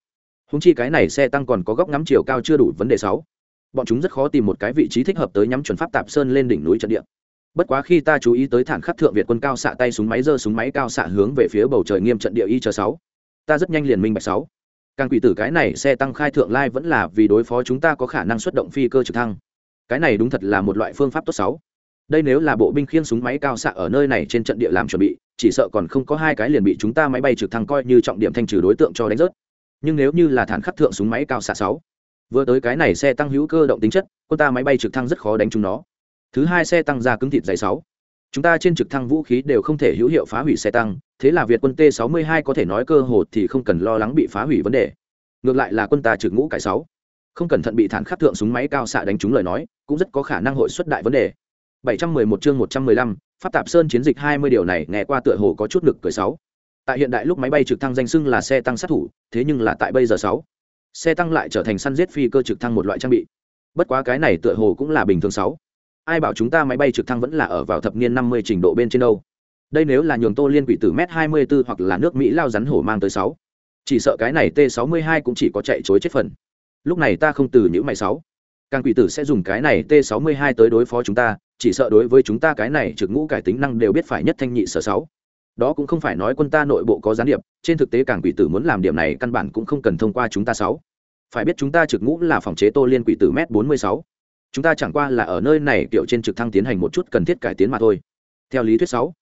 S1: Húng chi cái này xe tăng còn có góc ngắm chiều cao chưa đủ vấn đề sáu bọn chúng rất khó tìm một cái vị trí thích hợp tới nhắm chuẩn pháp tạp sơn lên đỉnh núi trận địa. Bất quá khi ta chú ý tới thản khắc thượng việt quân cao xạ tay súng máy giơ súng máy cao xạ hướng về phía bầu trời nghiêm trận địa y chờ sáu. Ta rất nhanh liền minh bạch sáu. Càng quỷ tử cái này xe tăng khai thượng lai vẫn là vì đối phó chúng ta có khả năng xuất động phi cơ trực thăng. Cái này đúng thật là một loại phương pháp tốt sáu. Đây nếu là bộ binh khiêng súng máy cao xạ ở nơi này trên trận địa làm chuẩn bị, chỉ sợ còn không có hai cái liền bị chúng ta máy bay trực thăng coi như trọng điểm thanh trừ đối tượng cho đánh rớt. Nhưng nếu như là thản khắc thượng súng máy cao xạ sáu vừa tới cái này xe tăng hữu cơ động tính chất quân ta máy bay trực thăng rất khó đánh chúng nó. Thứ hai xe tăng ra cứng thịt dày sáu. Chúng ta trên trực thăng vũ khí đều không thể hữu hiệu phá hủy xe tăng thế là việt quân t 62 có thể nói cơ hồ thì không cần lo lắng bị phá hủy vấn đề. Ngược lại là quân ta trực ngũ cải sáu. Không cẩn thận bị thản khắc thượng súng máy cao xạ đánh trúng lời nói cũng rất có khả năng hội xuất đại vấn đề. 711 chương 115, phát tạp sơn chiến dịch 20 điều này nghe qua tựa hồ có chút nực cười sáu. Tại hiện đại lúc máy bay trực thăng danh xưng là xe tăng sát thủ thế nhưng là tại bây giờ sáu xe tăng lại trở thành săn giết phi cơ trực thăng một loại trang bị. Bất quá cái này tựa hồ cũng là bình thường sáu. Ai bảo chúng ta máy bay trực thăng vẫn là ở vào thập niên 50 trình độ bên trên đâu? Đây nếu là nhường tô liên quỷ từ m hai mươi b ố hoặc là nước mỹ lao rắn hổ mang tới sáu. Chỉ sợ cái này t sáu mươi hai cũng chỉ có chạy chối chết phần. Lúc này ta không từ những mày sáu. Càng quỷ tử sẽ dùng cái này t sáu mươi hai tới đối phó chúng ta, chỉ sợ đối với chúng ta cái này trực ngũ cải tính năng đều biết phải nhất thanh nhị sở sáu đó cũng không phải nói quân ta nội bộ có gián điệp, trên thực tế càng quỷ tử muốn làm điểm này căn bản cũng không cần thông qua chúng ta sáu. Phải biết chúng ta trực ngũ là phòng chế tô liên quỷ tử m bốn mươi sáu. Chúng ta chẳng qua là ở nơi này, kiểu trên trực thăng tiến hành một chút cần thiết cải tiến mà thôi. Theo lý thuyết sáu,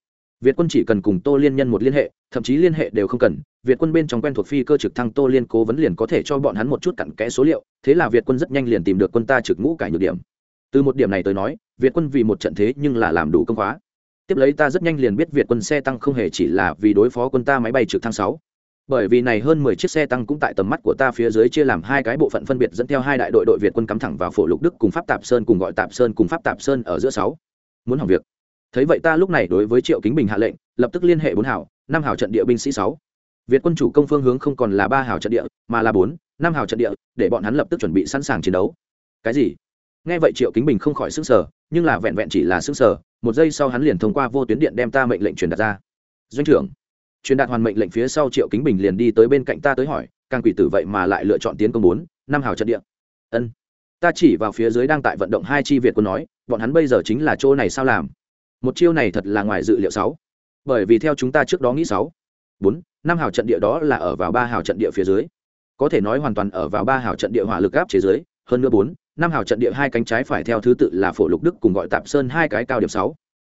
S1: việt quân chỉ cần cùng tô liên nhân một liên hệ, thậm chí liên hệ đều không cần, việt quân bên trong quen thuộc phi cơ trực thăng tô liên cố vấn liền có thể cho bọn hắn một chút cặn kẽ số liệu, thế là việt quân rất nhanh liền tìm được quân ta trực ngũ cải nhược điểm. Từ một điểm này tới nói, việt quân vì một trận thế nhưng là làm đủ công khóa tiếp lấy ta rất nhanh liền biết việt quân xe tăng không hề chỉ là vì đối phó quân ta máy bay trực thăng sáu. Bởi vì này hơn mười chiếc xe tăng cũng tại tầm mắt của ta phía dưới chia làm hai cái bộ phận phân biệt dẫn theo hai đại đội đội việt quân cắm thẳng vào phổ lục đức cùng pháp tạp sơn cùng gọi tạp sơn cùng pháp tạp sơn ở giữa sáu. Muốn hỏng việc. Thấy vậy ta lúc này đối với triệu kính bình hạ lệnh, lập tức liên hệ bốn hảo năm hảo trận địa binh sĩ sáu. Việt quân chủ công phương hướng không còn là ba hảo trận địa, mà là bốn, năm hảo trận địa, để bọn hắn lập tức chuẩn bị sẵn sàng chiến đấu. Cái gì? Nghe vậy triệu kính bình không khỏi sững sở nhưng là vẹn vẹn chỉ là sững sở một giây sau hắn liền thông qua vô tuyến điện đem ta mệnh lệnh truyền đạt ra. Doanh trưởng, truyền đạt hoàn mệnh lệnh phía sau triệu kính bình liền đi tới bên cạnh ta tới hỏi, càng quỷ tử vậy mà lại lựa chọn tiến công bốn, năm hào trận địa. Ân. Ta chỉ vào phía dưới đang tại vận động hai chi việt quân nói, bọn hắn bây giờ chính là chỗ này sao làm? Một chiêu này thật là ngoài dự liệu sáu. Bởi vì theo chúng ta trước đó nghĩ sáu, bốn, năm hào trận địa đó là ở vào ba hào trận địa phía dưới. Có thể nói hoàn toàn ở vào ba hào trận địa hỏa lực áp chế dưới, hơn nữa bốn năm hào trận địa hai cánh trái phải theo thứ tự là phổ lục đức cùng gọi tạp sơn hai cái cao điểm sáu.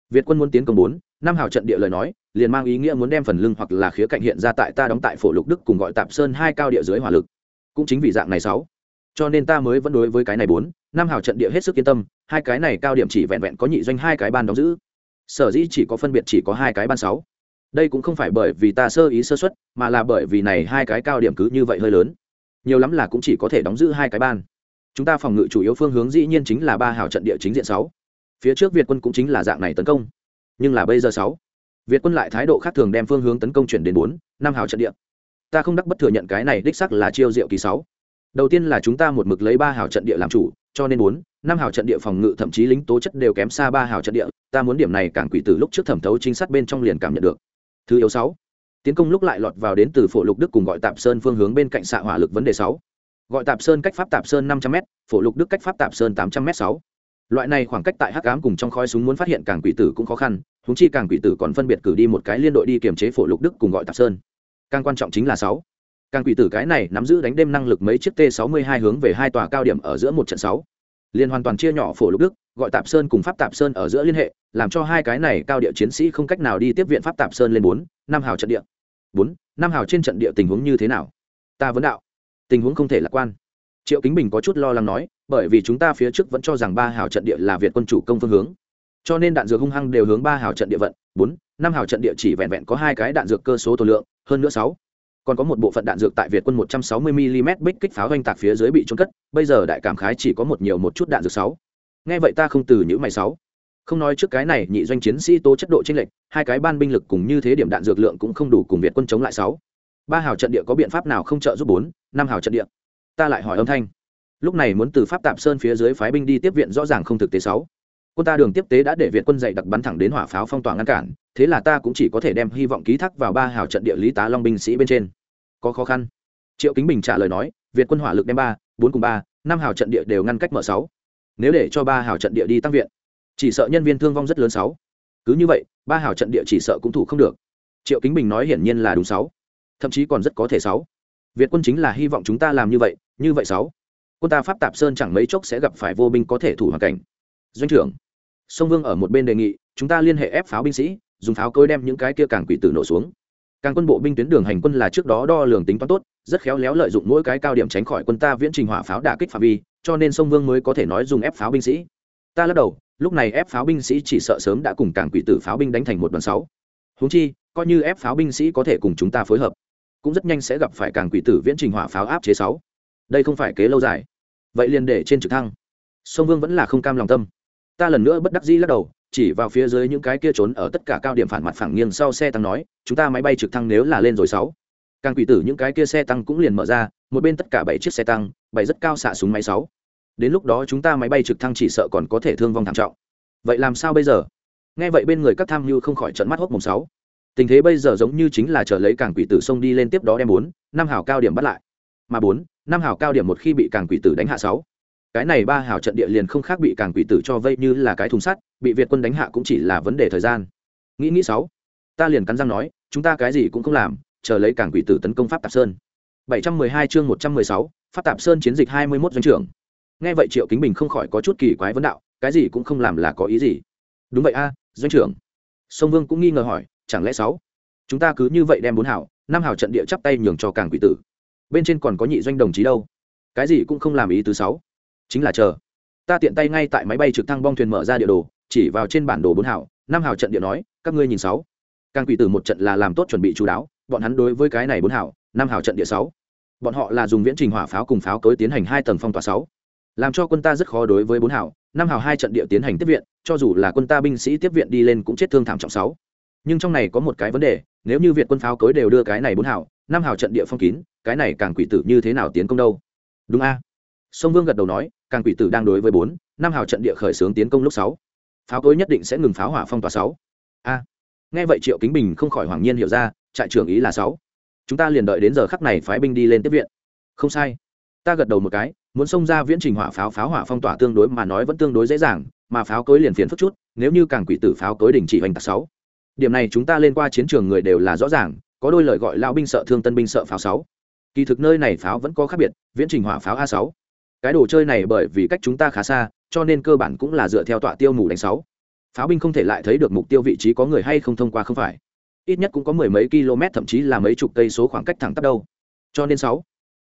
S1: Việt quân muốn tiến công bốn, năm hào trận địa lời nói, liền mang ý nghĩa muốn đem phần lưng hoặc là khía cạnh hiện ra tại ta đóng tại phổ lục đức cùng gọi tạp sơn hai cao địa dưới hỏa lực. Cũng chính vì dạng này sáu. Cho nên ta mới vẫn đối với cái này bốn, năm hào trận địa hết sức yên tâm, hai cái này cao điểm chỉ vẹn vẹn có nhị doanh hai cái ban đóng giữ. Sở dĩ chỉ có phân biệt chỉ có hai cái ban sáu. Đây cũng không phải bởi vì ta sơ ý sơ xuất mà là bởi vì này hai cái cao điểm cứ như vậy hơi lớn. Nhiều lắm là cũng chỉ có thể đóng giữ hai cái ban chúng ta phòng ngự chủ yếu phương hướng dĩ nhiên chính là ba hào trận địa chính diện sáu. Phía trước việt quân cũng chính là dạng này tấn công. Nhưng là bây giờ sáu, việt quân lại thái độ khác thường đem phương hướng tấn công chuyển đến bốn, năm hào trận địa. Ta không đắc bất thừa nhận cái này đích sắc là chiêu diệu kỳ sáu. Đầu tiên là chúng ta một mực lấy ba hào trận địa làm chủ, cho nên bốn, năm hào trận địa phòng ngự thậm chí lính tố chất đều kém xa ba hào trận địa, ta muốn điểm này càng quỷ tử lúc trước thẩm thấu chính xác bên trong liền cảm nhận được. Thứ yếu sáu, tiến công lúc lại lọt vào đến từ phổ lục đức cùng gọi tạm sơn phương hướng bên cạnh xạ hỏa lực vấn đề sáu gọi tạp sơn cách pháp tạp sơn năm trăm m phổ lục đức cách pháp tạp sơn tám trăm m sáu. Loại này khoảng cách tại hắc Cám cùng trong khói súng muốn phát hiện càng quỷ tử cũng khó khăn húng chi càng quỷ tử còn phân biệt cử đi một cái liên đội đi kiềm chế phổ lục đức cùng gọi tạp sơn. Càng quan trọng chính là sáu. Càng quỷ tử cái này nắm giữ đánh đêm năng lực mấy chiếc t 62 hướng về hai tòa cao điểm ở giữa một trận sáu. Liên hoàn toàn chia nhỏ phổ lục đức, gọi tạp sơn cùng pháp tạp sơn ở giữa liên hệ, làm cho hai cái này cao địa chiến sĩ không cách nào đi tiếp viện pháp tạp sơn lên bốn, năm hào trận địa. Bốn, năm hào trên trận địa tình huống như thế nào? Ta vấn đạo tình huống không thể lạc quan. Triệu kính bình có chút lo lắng nói, bởi vì chúng ta phía trước vẫn cho rằng ba hào trận địa là việt quân chủ công phương hướng. Cho nên đạn dược hung hăng đều hướng ba hào trận địa vận, bốn, năm hào trận địa chỉ vẹn vẹn có hai cái đạn dược cơ số tổ lượng, hơn nữa sáu. Còn có một bộ phận đạn dược tại việt quân 160 mm bích kích pháo oanh tạc phía dưới bị trôn cất, bây giờ đại cảm khái chỉ có một nhiều một chút đạn dược sáu. Nghe vậy ta không từ những mày sáu. Không nói trước cái này, nhị doanh chiến sĩ tố chất độ chênh lệch, hai cái ban binh lực cùng như thế điểm đạn dược lượng cũng không đủ cùng việt quân chống lại sáu ba hào trận địa có biện pháp nào không trợ giúp bốn, năm hào trận địa? Ta lại hỏi âm thanh. Lúc này muốn từ pháp tạp sơn phía dưới phái binh đi tiếp viện rõ ràng không thực tế sáu. Quân ta đường tiếp tế đã để viện quân dạy đặc bắn thẳng đến hỏa pháo phong tỏa ngăn cản, thế là ta cũng chỉ có thể đem hy vọng ký thác vào ba hào trận địa lý tá long binh sĩ bên trên. Có khó khăn? Triệu kính bình trả lời nói, việt quân hỏa lực đem ba, bốn cùng ba, năm hào trận địa đều ngăn cách mở sáu. Nếu để cho ba hào trận địa đi tăng viện, chỉ sợ nhân viên thương vong rất lớn sáu. Cứ như vậy, ba hào trận địa chỉ sợ cũng thủ không được. Triệu kính bình nói hiển nhiên là đúng sáu thậm chí còn rất có thể sáu. Việt quân chính là hy vọng chúng ta làm như vậy như vậy sáu. Quân ta pháp tạp sơn chẳng mấy chốc sẽ gặp phải vô binh có thể thủ hoàn cảnh. Doanh trưởng, sông vương ở một bên đề nghị, chúng ta liên hệ ép pháo binh sĩ, dùng pháo cối đem những cái kia càng quỷ tử nổ xuống. Càng quân bộ binh tuyến đường hành quân là trước đó đo lường tính toán tốt, rất khéo léo lợi dụng mỗi cái cao điểm tránh khỏi quân ta viễn trình hỏa pháo đả kích phạm vi, cho nên sông vương mới có thể nói dùng ép pháo binh sĩ. Ta lắc đầu, lúc này ép pháo binh sĩ chỉ sợ sớm đã cùng càng quỷ tử pháo binh đánh thành một đoàn sáu. Húng chi, coi như ép pháo binh sĩ có thể cùng chúng ta phối hợp cũng rất nhanh sẽ gặp phải càng quỷ tử viễn trình hỏa pháo áp chế sáu. Đây không phải kế lâu dài. Vậy liền để trên trực thăng. Sông vương vẫn là không cam lòng tâm. Ta lần nữa bất đắc dĩ lắc đầu, chỉ vào phía dưới những cái kia trốn ở tất cả cao điểm phản mặt phẳng nghiêng sau xe tăng nói, chúng ta máy bay trực thăng nếu là lên rồi sáu. Càng quỷ tử những cái kia xe tăng cũng liền mở ra, một bên tất cả bảy chiếc xe tăng, bảy rất cao xạ súng máy sáu. Đến lúc đó chúng ta máy bay trực thăng chỉ sợ còn có thể thương vong thảm trọng. Vậy làm sao bây giờ? Nghe vậy bên người các tham mưu không khỏi trận mắt hốc mùng sáu tình thế bây giờ giống như chính là chờ lấy càng quỷ tử xông đi lên tiếp đó đem bốn năm hào cao điểm bắt lại. Mà bốn năm hào cao điểm một khi bị càng quỷ tử đánh hạ sáu. Cái này ba hào trận địa liền không khác bị càng quỷ tử cho vây như là cái thùng sắt bị việt quân đánh hạ cũng chỉ là vấn đề thời gian. Nghĩ nghĩ sáu ta liền cắn răng nói chúng ta cái gì cũng không làm chờ lấy càng quỷ tử tấn công pháp tạp sơn. 712 chương 116, pháp tạp sơn chiến dịch 21 doanh trưởng. Nghe vậy triệu kính bình không khỏi có chút kỳ quái vấn đạo cái gì cũng không làm là có ý gì. Đúng vậy a doanh trưởng. Sông vương cũng nghi ngờ hỏi chẳng lẽ sáu? Chúng ta cứ như vậy đem bốn hảo, năm hảo trận địa chắp tay nhường cho càng quỷ tử. Bên trên còn có nhị doanh đồng chí đâu? Cái gì cũng không làm ý thứ sáu. Chính là chờ. Ta tiện tay ngay tại máy bay trực thăng bong thuyền mở ra địa đồ, chỉ vào trên bản đồ bốn hảo, năm hảo trận địa nói, các ngươi nhìn sáu. Càng quỷ tử một trận là làm tốt chuẩn bị chú đáo, bọn hắn đối với cái này bốn hảo, năm hảo trận địa sáu. Bọn họ là dùng viễn trình hỏa pháo cùng pháo cối tiến hành hai tầng phong tỏa sáu. Làm cho quân ta rất khó đối với bốn hảo, năm hảo hai trận địa tiến hành tiếp viện, cho dù là quân ta binh sĩ tiếp viện đi lên cũng chết thương thảm trọng sáu nhưng trong này có một cái vấn đề, nếu như việt quân pháo cối đều đưa cái này bốn hảo năm hảo trận địa phong kín, cái này càng quỷ tử như thế nào tiến công đâu? Đúng a? Sông vương gật đầu nói, càng quỷ tử đang đối với bốn, năm hảo trận địa khởi xướng tiến công lúc sáu. Pháo cối nhất định sẽ ngừng pháo hỏa phong tỏa sáu. A. Nghe vậy triệu kính bình không khỏi hoàng nhiên hiểu ra, trại trưởng ý là sáu. Chúng ta liền đợi đến giờ khắc này phái binh đi lên tiếp viện. Không sai. Ta gật đầu một cái, muốn xông ra viễn trình hỏa pháo pháo hỏa phong tỏa tương đối mà nói vẫn tương đối dễ dàng, mà pháo cối liền phiền phức chút, nếu như càng quỷ tử pháo cối đình chỉ hoành tạc sáu điểm này chúng ta lên qua chiến trường người đều là rõ ràng, có đôi lời gọi lao binh sợ thương tân binh sợ pháo sáu. Kỳ thực nơi này pháo vẫn có khác biệt, viễn trình hỏa pháo a sáu. Cái đồ chơi này bởi vì cách chúng ta khá xa, cho nên cơ bản cũng là dựa theo tọa tiêu mù đánh sáu. Pháo binh không thể lại thấy được mục tiêu vị trí có người hay không thông qua không phải. Ít nhất cũng có mười mấy km, thậm chí là mấy chục cây số khoảng cách thẳng tắp đâu. Cho nên sáu,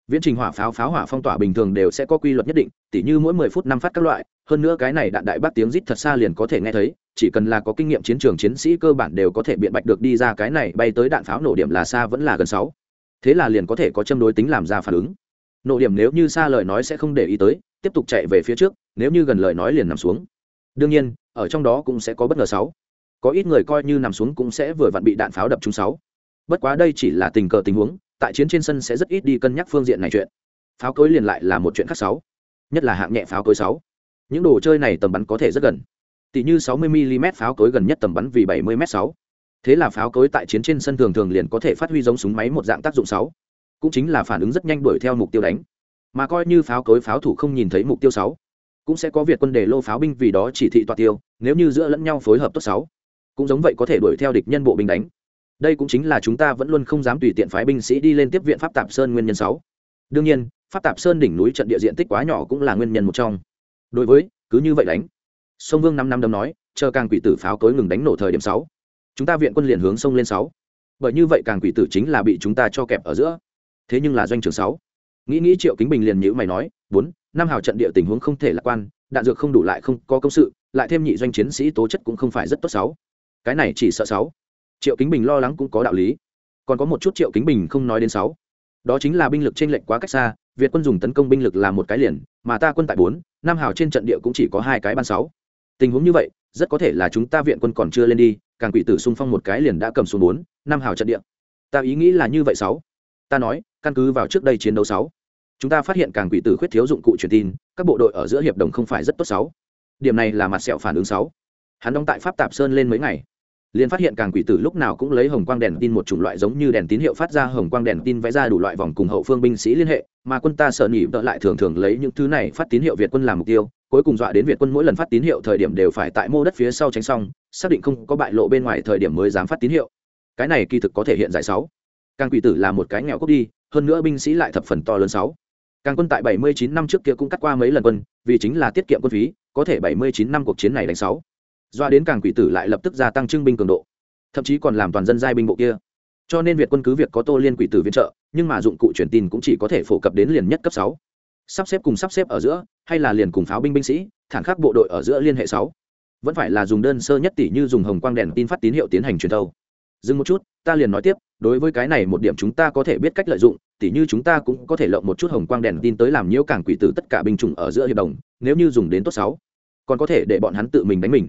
S1: viễn trình hỏa pháo pháo hỏa phong tỏa bình thường đều sẽ có quy luật nhất định, tỉ như mỗi mười phút năm phát các loại hơn nữa cái này đạn đại bác tiếng rít thật xa liền có thể nghe thấy, chỉ cần là có kinh nghiệm chiến trường chiến sĩ cơ bản đều có thể biện bạch được đi ra cái này bay tới đạn pháo nổ điểm là xa vẫn là gần sáu. Thế là liền có thể có châm đối tính làm ra phản ứng. Nổ điểm nếu như xa lời nói sẽ không để ý tới, tiếp tục chạy về phía trước, nếu như gần lời nói liền nằm xuống. Đương nhiên, ở trong đó cũng sẽ có bất ngờ sáu. Có ít người coi như nằm xuống cũng sẽ vừa vặn bị đạn pháo đập trúng sáu. Bất quá đây chỉ là tình cờ tình huống, tại chiến trên sân sẽ rất ít đi cân nhắc phương diện này chuyện. Pháo cối liền lại là một chuyện khác sáu. Nhất là hạng nhẹ pháo cối sáu những đồ chơi này tầm bắn có thể rất gần. Tỷ như 60 mm pháo cối gần nhất tầm bắn vì 70 m 6 thế là pháo cối tại chiến trên sân thường thường liền có thể phát huy giống súng máy một dạng tác dụng sáu. Cũng chính là phản ứng rất nhanh đuổi theo mục tiêu đánh. Mà coi như pháo cối pháo thủ không nhìn thấy mục tiêu sáu, cũng sẽ có việc quân đề lô pháo binh vì đó chỉ thị toa tiêu, nếu như giữa lẫn nhau phối hợp tốt sáu. Cũng giống vậy có thể đuổi theo địch nhân bộ binh đánh. Đây cũng chính là chúng ta vẫn luôn không dám tùy tiện phái binh sĩ đi lên tiếp viện pháp tạp sơn nguyên nhân sáu. Đương nhiên, pháp tạp sơn đỉnh núi trận địa diện tích quá nhỏ cũng là nguyên nhân một trong đối với, cứ như vậy đánh. Sông vương năm năm đấm nói, chờ càng quỷ tử pháo cối ngừng đánh nổ thời điểm sáu. Chúng ta viện quân liền hướng sông lên sáu. Bởi như vậy càng quỷ tử chính là bị chúng ta cho kẹp ở giữa. Thế nhưng là doanh trường sáu. Nghĩ nghĩ triệu kính bình liền nhữ mày nói, bốn, năm hào trận địa tình huống không thể lạc quan, đạn dược không đủ lại không có công sự, lại thêm nhị doanh chiến sĩ tố chất cũng không phải rất tốt sáu. Cái này chỉ sợ sáu. Triệu kính bình lo lắng cũng có đạo lý. Còn có một chút triệu kính bình không nói đến sáu. Đó chính là binh lực trên lệnh quá cách xa việt quân dùng tấn công binh lực là một cái liền, mà ta quân tại bốn, Nam hào trên trận địa cũng chỉ có hai cái ban sáu. Tình huống như vậy, rất có thể là chúng ta viện quân còn chưa lên đi, càng quỷ tử xung phong một cái liền đã cầm xuống bốn, Nam hào trận địa. Ta ý nghĩ là như vậy sáu. Ta nói, căn cứ vào trước đây chiến đấu sáu. Chúng ta phát hiện càng quỷ tử khuyết thiếu dụng cụ truyền tin, các bộ đội ở giữa hiệp đồng không phải rất tốt sáu. Điểm này là mặt sẹo phản ứng sáu. Hắn đóng tại pháp tạp sơn lên mấy ngày. Liền phát hiện càng quỷ tử lúc nào cũng lấy hồng quang đèn tin một chủng loại giống như đèn tín hiệu phát ra hồng quang đèn tin vẽ ra đủ loại vòng cùng hậu phương binh sĩ liên hệ mà quân ta sợ nhị đỡ lại thường thường lấy những thứ này phát tín hiệu việt quân làm mục tiêu, cuối cùng dọa đến việt quân mỗi lần phát tín hiệu thời điểm đều phải tại mô đất phía sau tránh xong xác định không có bại lộ bên ngoài thời điểm mới dám phát tín hiệu. Cái này kỳ thực có thể hiện giải sáu. Càng quỷ tử là một cái nghèo cốc đi, hơn nữa binh sĩ lại thập phần to lớn sáu. Càng quân tại 79 năm trước kia cũng cắt qua mấy lần quân, vì chính là tiết kiệm quân phí, có thể 79 năm cuộc chiến này đánh sáu. Dọa đến càng quỷ tử lại lập tức gia tăng trưng binh cường độ, thậm chí còn làm toàn dân giai binh bộ kia. Cho nên việt quân cứ việc có tô liên quỷ tử viện trợ nhưng mà dụng cụ truyền tin cũng chỉ có thể phổ cập đến liền nhất cấp sáu. Sắp xếp cùng sắp xếp ở giữa, hay là liền cùng pháo binh binh sĩ thản khắc bộ đội ở giữa liên hệ sáu. Vẫn phải là dùng đơn sơ nhất tỷ như dùng hồng quang đèn tin phát tín hiệu tiến hành truyền thâu. Dừng một chút, ta liền nói tiếp, đối với cái này một điểm chúng ta có thể biết cách lợi dụng, tỉ như chúng ta cũng có thể lộng một chút hồng quang đèn tin tới làm nhiễu cảng quỷ tử tất cả binh chủng ở giữa hiệp đồng, nếu như dùng đến tốt sáu. Còn có thể để bọn hắn tự mình đánh mình.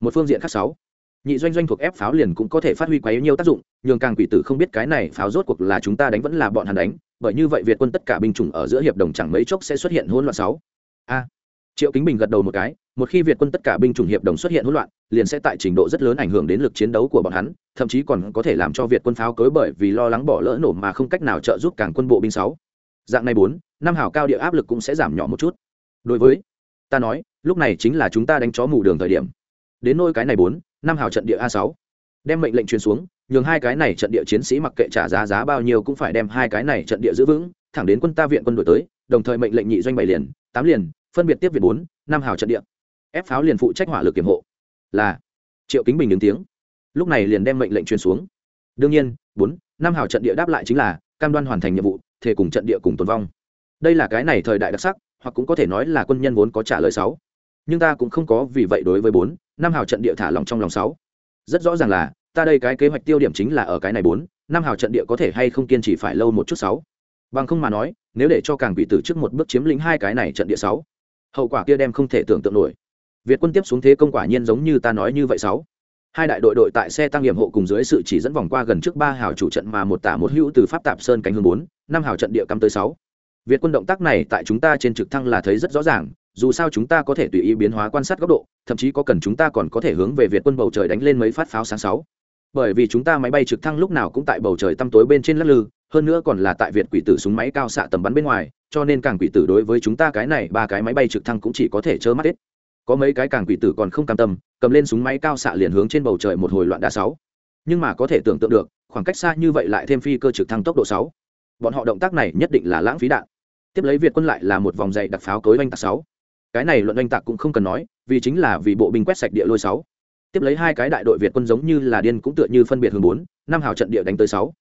S1: Một phương diện khác sáu nhị doanh doanh thuộc ép pháo liền cũng có thể phát huy quá nhiều tác dụng, nhường càng quỷ tử không biết cái này pháo rốt cuộc là chúng ta đánh vẫn là bọn hắn đánh, bởi như vậy việt quân tất cả binh chủng ở giữa hiệp đồng chẳng mấy chốc sẽ xuất hiện hỗn loạn sáu. A. Triệu kính bình gật đầu một cái, một khi việt quân tất cả binh chủng hiệp đồng xuất hiện hỗn loạn, liền sẽ tại trình độ rất lớn ảnh hưởng đến lực chiến đấu của bọn hắn, thậm chí còn có thể làm cho việt quân pháo cối bởi vì lo lắng bỏ lỡ nổ mà không cách nào trợ giúp càng quân bộ binh sáu. Dạng này bốn, năm hào cao địa áp lực cũng sẽ giảm nhỏ một chút. Đối với, ta nói, lúc này chính là chúng ta đánh chó mù đường thời điểm đến nôi cái này bốn, năm hào trận địa a sáu. Đem mệnh lệnh truyền xuống, nhường hai cái này trận địa chiến sĩ mặc kệ trả giá giá bao nhiêu cũng phải đem hai cái này trận địa giữ vững, thẳng đến quân ta viện quân đội tới, đồng thời mệnh lệnh nhị doanh bảy liền, tám liền, phân biệt tiếp viện bốn, năm hào trận địa. Ép pháo liền phụ trách hỏa lực kiểm hộ. Là, triệu kính bình đứng tiếng. Lúc này liền đem mệnh lệnh truyền xuống. Đương nhiên, bốn, năm hào trận địa đáp lại chính là cam đoan hoàn thành nhiệm vụ thể cùng trận địa cùng tồn vong. Đây là cái này thời đại đặc sắc, hoặc cũng có thể nói là quân nhân vốn có trả lời sáu nhưng ta cũng không có vì vậy đối với bốn năm hào trận địa thả lòng trong lòng sáu. Rất rõ ràng là, ta đây cái kế hoạch tiêu điểm chính là ở cái này bốn năm hào trận địa có thể hay không kiên trì phải lâu một chút sáu. Bằng không mà nói, nếu để cho càng bị tử trước một bước chiếm lĩnh hai cái này trận địa sáu, hậu quả kia đem không thể tưởng tượng nổi. Việt quân tiếp xuống thế công quả nhiên giống như ta nói như vậy sáu. Hai đại đội đội tại xe tăng nghiệm hộ cùng dưới sự chỉ dẫn vòng qua gần trước ba hào chủ trận mà một tả một hữu từ pháp tạp sơn cánh hướng bốn năm hào trận địa cắm tới sáu. Việt quân động tác này tại chúng ta trên trực thăng là thấy rất rõ ràng dù sao chúng ta có thể tùy ý biến hóa quan sát góc độ, thậm chí có cần chúng ta còn có thể hướng về việt quân bầu trời đánh lên mấy phát pháo sáng sáu. Bởi vì chúng ta máy bay trực thăng lúc nào cũng tại bầu trời tăm tối bên trên lắc lư, hơn nữa còn là tại việt quỷ tử súng máy cao xạ tầm bắn bên ngoài, cho nên càng quỷ tử đối với chúng ta cái này ba cái máy bay trực thăng cũng chỉ có thể trơ mắt hết. Có mấy cái càng quỷ tử còn không cam tâm, cầm lên súng máy cao xạ liền hướng trên bầu trời một hồi loạn đá sáu. Nhưng mà có thể tưởng tượng được, khoảng cách xa như vậy lại thêm phi cơ trực thăng tốc độ sáu. Bọn họ động tác này nhất định là lãng phí đạn. Tiếp lấy việt quân lại là một vòng dày đặc pháo cối oanh tạc sáu cái này luận oanh tạc cũng không cần nói, vì chính là vì bộ binh quét sạch địa lôi sáu. Tiếp lấy hai cái đại đội việt quân giống như là điên cũng tựa như phân biệt hướng bốn, năm hào trận địa đánh tới sáu.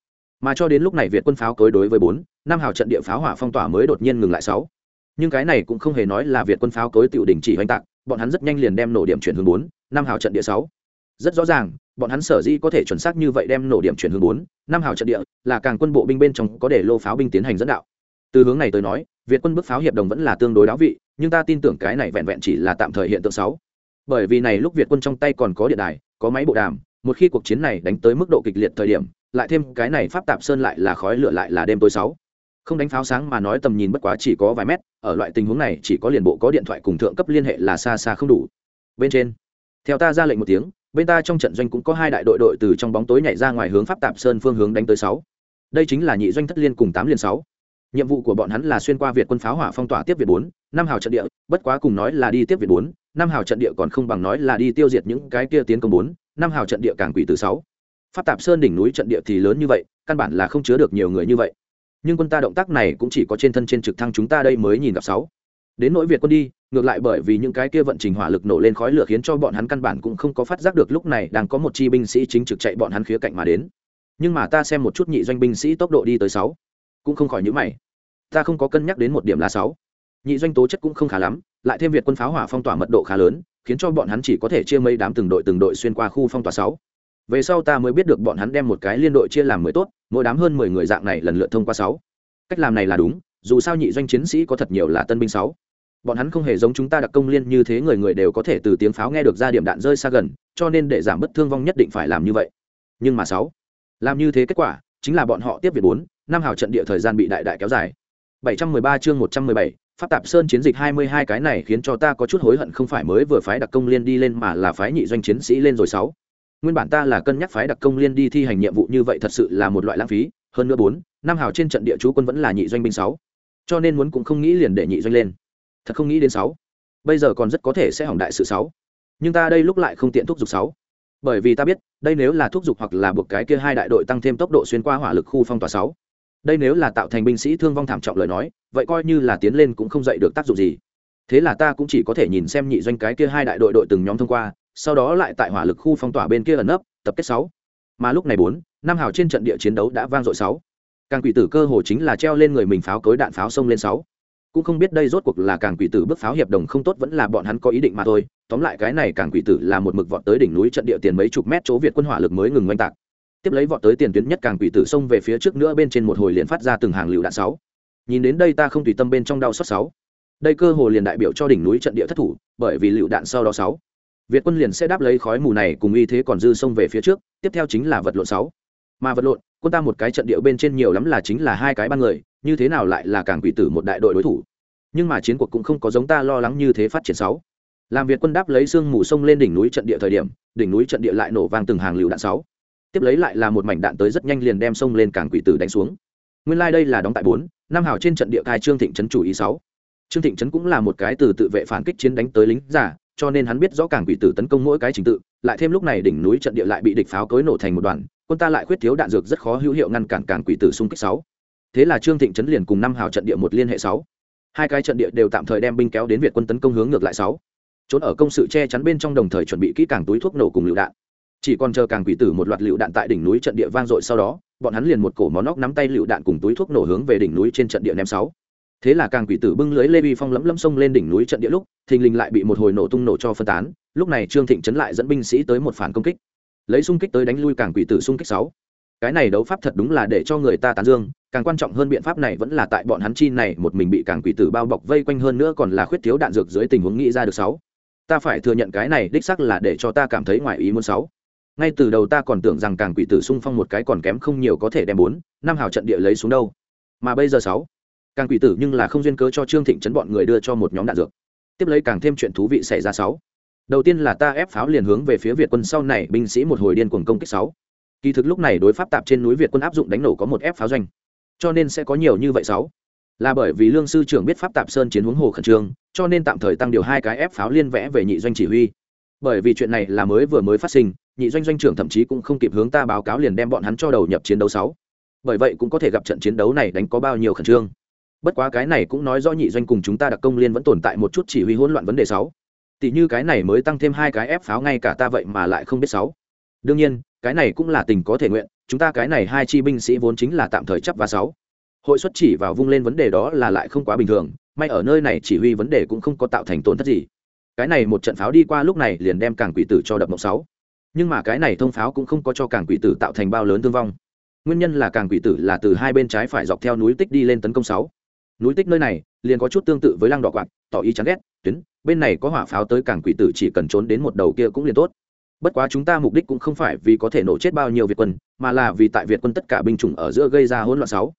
S1: Mà cho đến lúc này việt quân pháo cối đối với bốn, năm hào trận địa pháo hỏa phong tỏa mới đột nhiên ngừng lại sáu. Nhưng cái này cũng không hề nói là việt quân pháo cối tự đình chỉ oanh tạc, bọn hắn rất nhanh liền đem nổ điểm chuyển hướng bốn, năm hào trận địa sáu. Rất rõ ràng, bọn hắn sở dĩ có thể chuẩn xác như vậy đem nổ điểm chuyển hướng bốn, năm hào trận địa là càng quân bộ binh bên trong có để lô pháo binh tiến hành dẫn đạo. Từ hướng này tới nói, việt quân bước pháo hiệp đồng vẫn là tương đối đáo vị nhưng ta tin tưởng cái này vẹn vẹn chỉ là tạm thời hiện tượng sáu. Bởi vì này lúc việt quân trong tay còn có điện đài, có máy bộ đàm, một khi cuộc chiến này đánh tới mức độ kịch liệt thời điểm, lại thêm cái này pháp tạp sơn lại là khói lửa lại là đêm tối sáu. Không đánh pháo sáng mà nói tầm nhìn bất quá chỉ có vài mét, ở loại tình huống này chỉ có liền bộ có điện thoại cùng thượng cấp liên hệ là xa xa không đủ. Bên trên, theo ta ra lệnh một tiếng, bên ta trong trận doanh cũng có hai đại đội đội từ trong bóng tối nhảy ra ngoài hướng pháp tạp sơn phương hướng đánh tới sáu. Đây chính là nhị doanh thất liên cùng tám liên sáu nhiệm vụ của bọn hắn là xuyên qua việt quân pháo hỏa phong tỏa tiếp việt bốn, năm hào trận địa, bất quá cùng nói là đi tiếp việt bốn, năm hào trận địa còn không bằng nói là đi tiêu diệt những cái kia tiến công bốn, năm hào trận địa càng quỷ từ sáu. Phát tạp sơn đỉnh núi trận địa thì lớn như vậy, căn bản là không chứa được nhiều người như vậy. Nhưng quân ta động tác này cũng chỉ có trên thân trên trực thăng chúng ta đây mới nhìn gặp sáu. Đến nỗi việt quân đi, ngược lại bởi vì những cái kia vận trình hỏa lực nổ lên khói lửa khiến cho bọn hắn căn bản cũng không có phát giác được lúc này đang có một chi binh sĩ chính trực chạy bọn hắn khía cạnh mà đến. Nhưng mà ta xem một chút nhị doanh binh sĩ tốc độ đi tới sáu cũng không khỏi nhữ mày. Ta không có cân nhắc đến một điểm là sáu. Nhị doanh tố chất cũng không khá lắm, lại thêm việc quân pháo hỏa phong tỏa mật độ khá lớn, khiến cho bọn hắn chỉ có thể chia mấy đám từng đội từng đội xuyên qua khu phong tỏa sáu. Về sau ta mới biết được bọn hắn đem một cái liên đội chia làm mười tốt, mỗi đám hơn mười người dạng này lần lượt thông qua sáu. Cách làm này là đúng, dù sao nhị doanh chiến sĩ có thật nhiều là tân binh sáu. Bọn hắn không hề giống chúng ta đặc công liên như thế người người đều có thể từ tiếng pháo nghe được ra điểm đạn rơi xa gần, cho nên để giảm bất thương vong nhất định phải làm như vậy. Nhưng mà sáu, làm như thế kết quả chính là bọn họ tiếp việt bốn năm hào trận địa thời gian bị đại đại kéo dài 713 chương 117, Pháp Tạp Sơn chiến dịch 22 cái này khiến cho ta có chút hối hận không phải mới vừa phái đặc công liên đi lên mà là phái nhị doanh chiến sĩ lên rồi sáu. Nguyên bản ta là cân nhắc phái đặc công liên đi thi hành nhiệm vụ như vậy thật sự là một loại lãng phí, hơn nữa bốn, năm hào trên trận địa chú quân vẫn là nhị doanh binh sáu. Cho nên muốn cũng không nghĩ liền để nhị doanh lên. Thật không nghĩ đến sáu. Bây giờ còn rất có thể sẽ hỏng đại sự sáu. Nhưng ta đây lúc lại không tiện thúc giục sáu. Bởi vì ta biết, đây nếu là thúc giục hoặc là buộc cái kia hai đại đội tăng thêm tốc độ xuyên qua hỏa lực khu phong tỏa sáu. Đây nếu là tạo thành binh sĩ thương vong thảm trọng lời nói vậy coi như là tiến lên cũng không dạy được tác dụng gì. Thế là ta cũng chỉ có thể nhìn xem nhị doanh cái kia hai đại đội đội từng nhóm thông qua sau đó lại tại hỏa lực khu phong tỏa bên kia ẩn nấp tập kết sáu. Mà lúc này bốn năm hào trên trận địa chiến đấu đã vang dội sáu. Càng quỷ tử cơ hồ chính là treo lên người mình pháo cối đạn pháo xông lên sáu. Cũng không biết đây rốt cuộc là càng quỷ tử bước pháo hiệp đồng không tốt vẫn là bọn hắn có ý định mà thôi tóm lại cái này càng quỷ tử là một mực vọt tới đỉnh núi trận địa tiền mấy chục mét chỗ việt quân hỏa lực mới ngừng oanh tạc. Tiếp lấy vọt tới tiền tuyến nhất càng quỷ tử xông về phía trước nữa bên trên một hồi liền phát ra từng hàng lựu đạn sáu. Nhìn đến đây ta không tùy tâm bên trong đau xót sáu. Đây cơ hồ liền đại biểu cho đỉnh núi trận địa thất thủ, bởi vì lựu đạn sau đó sáu. Việt quân liền sẽ đáp lấy khói mù này cùng uy thế còn dư xông về phía trước, tiếp theo chính là vật lộn sáu. Mà vật lộn, quân ta một cái trận địa bên trên nhiều lắm là chính là hai cái ban người, như thế nào lại là càng quỷ tử một đại đội đối thủ? Nhưng mà chiến cuộc cũng không có giống ta lo lắng như thế phát triển sáu làm việt quân đáp lấy sương mù sông lên đỉnh núi trận địa thời điểm, đỉnh núi trận địa lại nổ vang từng hàng lựu đạn sáu. Tiếp lấy lại là một mảnh đạn tới rất nhanh liền đem sông lên cảng quỷ tử đánh xuống. Nguyên lai、like、đây là đóng tại bốn, năm hào trên trận địa cai trương thịnh trấn chủ ý sáu. Trương thịnh trấn cũng là một cái từ tự vệ phản kích chiến đánh tới lính giả, cho nên hắn biết rõ cảng quỷ tử tấn công mỗi cái trình tự, lại thêm lúc này đỉnh núi trận địa lại bị địch pháo cối nổ thành một đoàn, quân ta lại khuyết thiếu đạn dược rất khó hữu hiệu ngăn cản cảng quỷ tử xung kích sáu. Thế là trương thịnh trấn liền cùng năm hào trận địa một liên hệ sáu. Hai cái trận địa đều tạm thời đem binh kéo đến việt quân tấn công hướng ngược lại sáu trốn ở công sự che chắn bên trong đồng thời chuẩn bị kỹ càng túi thuốc nổ cùng lựu đạn. Chỉ còn chờ càng quỷ tử một loạt lựu đạn tại đỉnh núi trận địa vang dội sau đó, bọn hắn liền một cổ món óc nắm tay lựu đạn cùng túi thuốc nổ hướng về đỉnh núi trên trận địa ném sáu. Thế là càng quỷ tử bưng lưới lê vi phong lẫm lẫm sông lên đỉnh núi trận địa lúc, thình lình lại bị một hồi nổ tung nổ cho phân tán, lúc này trương thịnh chấn lại dẫn binh sĩ tới một phản công kích. Lấy xung kích tới đánh lui càng quỷ tử xung kích sáu. Cái này đấu pháp thật đúng là để cho người ta tán dương, càng quan trọng hơn biện pháp này vẫn là tại bọn hắn chi này một mình bị càng quỷ tử bao bọc vây quanh hơn nữa còn là khuyết thiếu đạn dược dưới tình huống nghĩ ra được sáu ta phải thừa nhận cái này đích sắc là để cho ta cảm thấy ngoài ý muốn sáu. Ngay từ đầu ta còn tưởng rằng càng quỷ tử xung phong một cái còn kém không nhiều có thể đem bốn, năm hào trận địa lấy xuống đâu. Mà bây giờ sáu, càng quỷ tử nhưng là không duyên cớ cho trương thịnh chấn bọn người đưa cho một nhóm đạn dược. Tiếp lấy càng thêm chuyện thú vị xảy ra sáu. Đầu tiên là ta ép pháo liền hướng về phía việt quân sau này binh sĩ một hồi điên cuồng công kích sáu. Kỳ thực lúc này đối pháp tạp trên núi việt quân áp dụng đánh nổ có một ép pháo doanh. Cho nên sẽ có nhiều như vậy sáu là bởi vì lương sư trưởng biết pháp tạp sơn chiến hướng hồ khẩn trương, cho nên tạm thời tăng điều hai cái ép pháo liên vẽ về nhị doanh chỉ huy. Bởi vì chuyện này là mới vừa mới phát sinh, nhị doanh doanh trưởng thậm chí cũng không kịp hướng ta báo cáo liền đem bọn hắn cho đầu nhập chiến đấu sáu. Bởi vậy cũng có thể gặp trận chiến đấu này đánh có bao nhiêu khẩn trương. Bất quá cái này cũng nói rõ nhị doanh cùng chúng ta đặc công liên vẫn tồn tại một chút chỉ huy hỗn loạn vấn đề sáu. Tỷ như cái này mới tăng thêm hai cái ép pháo ngay cả ta vậy mà lại không biết sáu. Đương nhiên, cái này cũng là tình có thể nguyện, chúng ta cái này hai chi binh sĩ vốn chính là tạm thời chấp và sáu hội xuất chỉ vào vung lên vấn đề đó là lại không quá bình thường, may ở nơi này chỉ huy vấn đề cũng không có tạo thành tổn thất gì. Cái này một trận pháo đi qua lúc này liền đem càng quỷ tử cho đập mộng sáu. Nhưng mà cái này thông pháo cũng không có cho càng quỷ tử tạo thành bao lớn thương vong. Nguyên nhân là càng quỷ tử là từ hai bên trái phải dọc theo núi tích đi lên tấn công sáu. Núi tích nơi này liền có chút tương tự với lăng đỏ quạt, tỏ ý chán ghét, tuyến, bên này có hỏa pháo tới càng quỷ tử chỉ cần trốn đến một đầu kia cũng liền tốt. Bất quá chúng ta mục đích cũng không phải vì có thể nổ chết bao nhiêu việt quân, mà là vì tại việt quân tất cả binh chủng ở giữa gây ra hỗn loạn sáu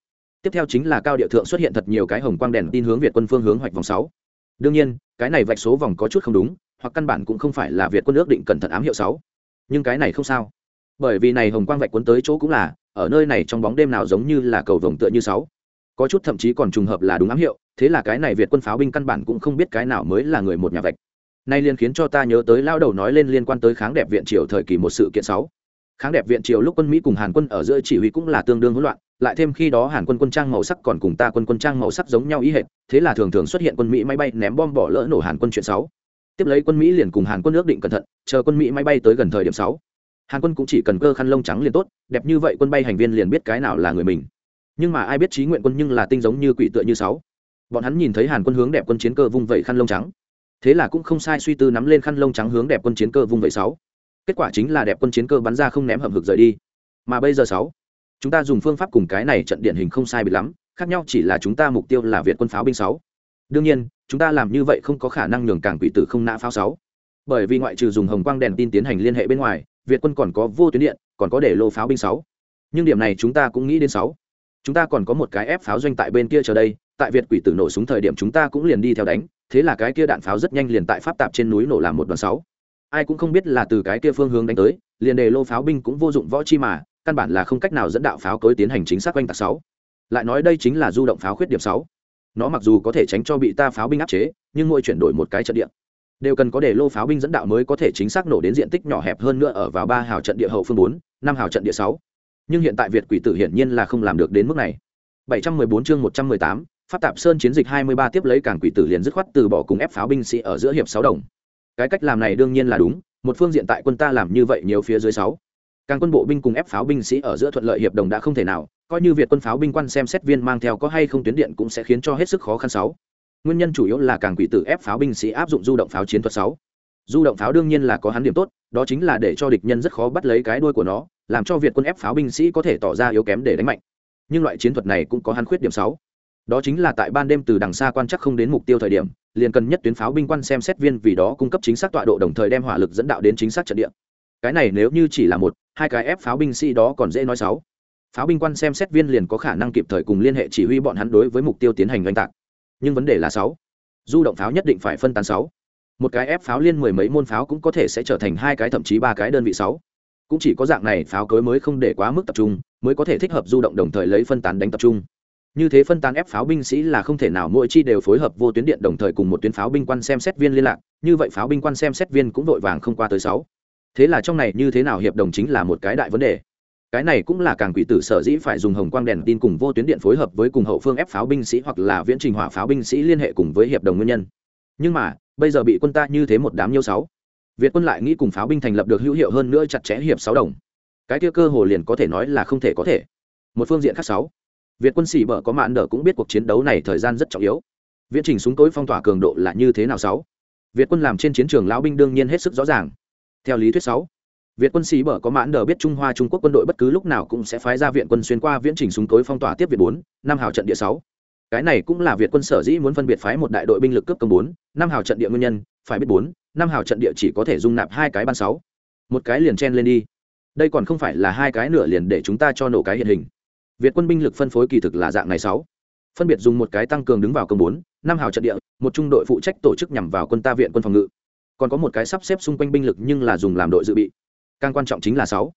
S1: tiếp theo chính là cao địa thượng xuất hiện thật nhiều cái hồng quang đèn tin hướng việt quân phương hướng hoạch vòng sáu. Đương nhiên, cái này vạch số vòng có chút không đúng, hoặc căn bản cũng không phải là việt quân ước định cẩn thận ám hiệu sáu. Nhưng cái này không sao. Bởi vì này hồng quang vạch cuốn tới chỗ cũng là, ở nơi này trong bóng đêm nào giống như là cầu vồng tựa như sáu. Có chút thậm chí còn trùng hợp là đúng ám hiệu, thế là cái này việt quân pháo binh căn bản cũng không biết cái nào mới là người một nhà vạch. Nay liền khiến cho ta nhớ tới lao đầu nói lên liên quan tới kháng đẹp viện triều thời kỳ một sự kiện sáu kháng đẹp viện triều lúc quân mỹ cùng hàn quân ở giữa chỉ huy cũng là tương đương hỗn loạn, lại thêm khi đó hàn quân quân trang màu sắc còn cùng ta quân quân trang màu sắc giống nhau ý hệt, thế là thường thường xuất hiện quân mỹ máy bay ném bom bỏ lỡ nổ hàn quân chuyện sáu. Tiếp lấy quân mỹ liền cùng hàn quân ước định cẩn thận, chờ quân mỹ máy bay tới gần thời điểm sáu. Hàn quân cũng chỉ cần cơ khăn lông trắng liền tốt, đẹp như vậy quân bay hành viên liền biết cái nào là người mình. Nhưng mà ai biết trí nguyện quân nhưng là tinh giống như quỷ tựa như sáu. Bọn hắn nhìn thấy hàn quân hướng đẹp quân chiến cơ vung vẩy khăn lông trắng. Thế là cũng không sai suy tư nắm lên khăn lông trắng hướng đẹp quân chiến cơ vung vẩy sáu kết quả chính là đẹp quân chiến cơ bắn ra không ném hầm hực rời đi. Mà bây giờ sáu, chúng ta dùng phương pháp cùng cái này trận điển hình không sai bị lắm, khác nhau chỉ là chúng ta mục tiêu là việt quân pháo binh sáu. Đương nhiên, chúng ta làm như vậy không có khả năng nhường cảng quỷ tử không nã pháo sáu. Bởi vì ngoại trừ dùng hồng quang đèn tin tiến hành liên hệ bên ngoài, việt quân còn có vô tuyến điện, còn có để lô pháo binh sáu. Nhưng điểm này chúng ta cũng nghĩ đến sáu. Chúng ta còn có một cái ép pháo doanh tại bên kia chờ đây, tại việt quỷ tử nổ súng thời điểm chúng ta cũng liền đi theo đánh, thế là cái kia đạn pháo rất nhanh liền tại pháp tạp trên núi nổ làm một đoàn sáu ai cũng không biết là từ cái kia phương hướng đánh tới liền đề lô pháo binh cũng vô dụng võ chi mà căn bản là không cách nào dẫn đạo pháo cối tiến hành chính xác quanh tạc sáu. Lại nói đây chính là du động pháo khuyết điểm sáu. Nó mặc dù có thể tránh cho bị ta pháo binh áp chế nhưng mỗi chuyển đổi một cái trận địa đều cần có đề lô pháo binh dẫn đạo mới có thể chính xác nổ đến diện tích nhỏ hẹp hơn nữa ở vào ba hào trận địa hậu phương bốn năm hào trận địa sáu. Nhưng hiện tại việt quỷ tử hiển nhiên là không làm được đến mức này. 714 chương 118, pháp tạp sơn chiến dịch 23 tiếp lấy cảng quỷ tử liền dứt khoát từ bỏ cùng ép pháo binh sĩ ở giữa hiệp sáu đồng cái cách làm này đương nhiên là đúng, một phương diện tại quân ta làm như vậy nhiều phía dưới sáu. Càng quân bộ binh cùng ép pháo binh sĩ ở giữa thuận lợi hiệp đồng đã không thể nào, coi như việt quân pháo binh quan xem xét viên mang theo có hay không tuyến điện cũng sẽ khiến cho hết sức khó khăn sáu. Nguyên nhân chủ yếu là càng quỷ tử ép pháo binh sĩ áp dụng du động pháo chiến thuật sáu. Du động pháo đương nhiên là có hắn điểm tốt, đó chính là để cho địch nhân rất khó bắt lấy cái đuôi của nó, làm cho việt quân ép pháo binh sĩ có thể tỏ ra yếu kém để đánh mạnh. Nhưng loại chiến thuật này cũng có hắn khuyết điểm sáu đó chính là tại ban đêm từ đằng xa quan chắc không đến mục tiêu thời điểm, liền cần nhất tuyến pháo binh quan xem xét viên vì đó cung cấp chính xác tọa độ đồng thời đem hỏa lực dẫn đạo đến chính xác trận địa. Cái này nếu như chỉ là một, hai cái ép pháo binh sĩ đó còn dễ nói sáu. Pháo binh quan xem xét viên liền có khả năng kịp thời cùng liên hệ chỉ huy bọn hắn đối với mục tiêu tiến hành oanh tạc. Nhưng vấn đề là sáu. Du động pháo nhất định phải phân tán sáu. Một cái ép pháo liên mười mấy môn pháo cũng có thể sẽ trở thành hai cái thậm chí ba cái đơn vị sáu. Cũng chỉ có dạng này pháo cối mới không để quá mức tập trung, mới có thể thích hợp du động đồng thời lấy phân tán đánh tập trung như thế phân tán ép pháo binh sĩ là không thể nào, mỗi chi đều phối hợp vô tuyến điện đồng thời cùng một tuyến pháo binh quan xem xét viên liên lạc, như vậy pháo binh quan xem xét viên cũng vội vàng không qua tới sáu. Thế là trong này như thế nào hiệp đồng chính là một cái đại vấn đề. Cái này cũng là càng quỷ tử sở dĩ phải dùng hồng quang đèn tin cùng vô tuyến điện phối hợp với cùng hậu phương ép pháo binh sĩ hoặc là viễn trình hỏa pháo binh sĩ liên hệ cùng với hiệp đồng nguyên nhân. Nhưng mà, bây giờ bị quân ta như thế một đám nhiêu sáu. Việt quân lại nghĩ cùng pháo binh thành lập được hữu hiệu hơn nữa chặt chẽ hiệp sáu đồng. Cái kia cơ hồ liền có thể nói là không thể có thể. Một phương diện khác sáu việt quân sĩ bở có mạn đỡ cũng biết cuộc chiến đấu này thời gian rất trọng yếu. Viễn trình súng tối phong tỏa cường độ là như thế nào sáu? Việt quân làm trên chiến trường lão binh đương nhiên hết sức rõ ràng. Theo lý thuyết sáu, Việt quân sĩ bở có mãn đờ biết Trung Hoa Trung Quốc quân đội bất cứ lúc nào cũng sẽ phái ra viện quân xuyên qua viễn trình súng tối phong tỏa tiếp Việt bốn, năm hào trận địa sáu. Cái này cũng là việt quân sở dĩ muốn phân biệt phái một đại đội binh lực cấp công bốn, năm hào trận địa nguyên nhân, phải biết bốn, năm hào trận địa chỉ có thể dung nạp hai cái ban sáu. Một cái liền chen lên đi. Đây còn không phải là hai cái nửa liền để chúng ta cho nổ cái hiện hình việt quân binh lực phân phối kỳ thực là dạng này sáu. Phân biệt dùng một cái tăng cường đứng vào công bốn, năm hào trận địa, một trung đội phụ trách tổ chức nhằm vào quân ta viện quân phòng ngự. Còn có một cái sắp xếp xung quanh binh lực nhưng là dùng làm đội dự bị. Càng quan trọng chính là sáu.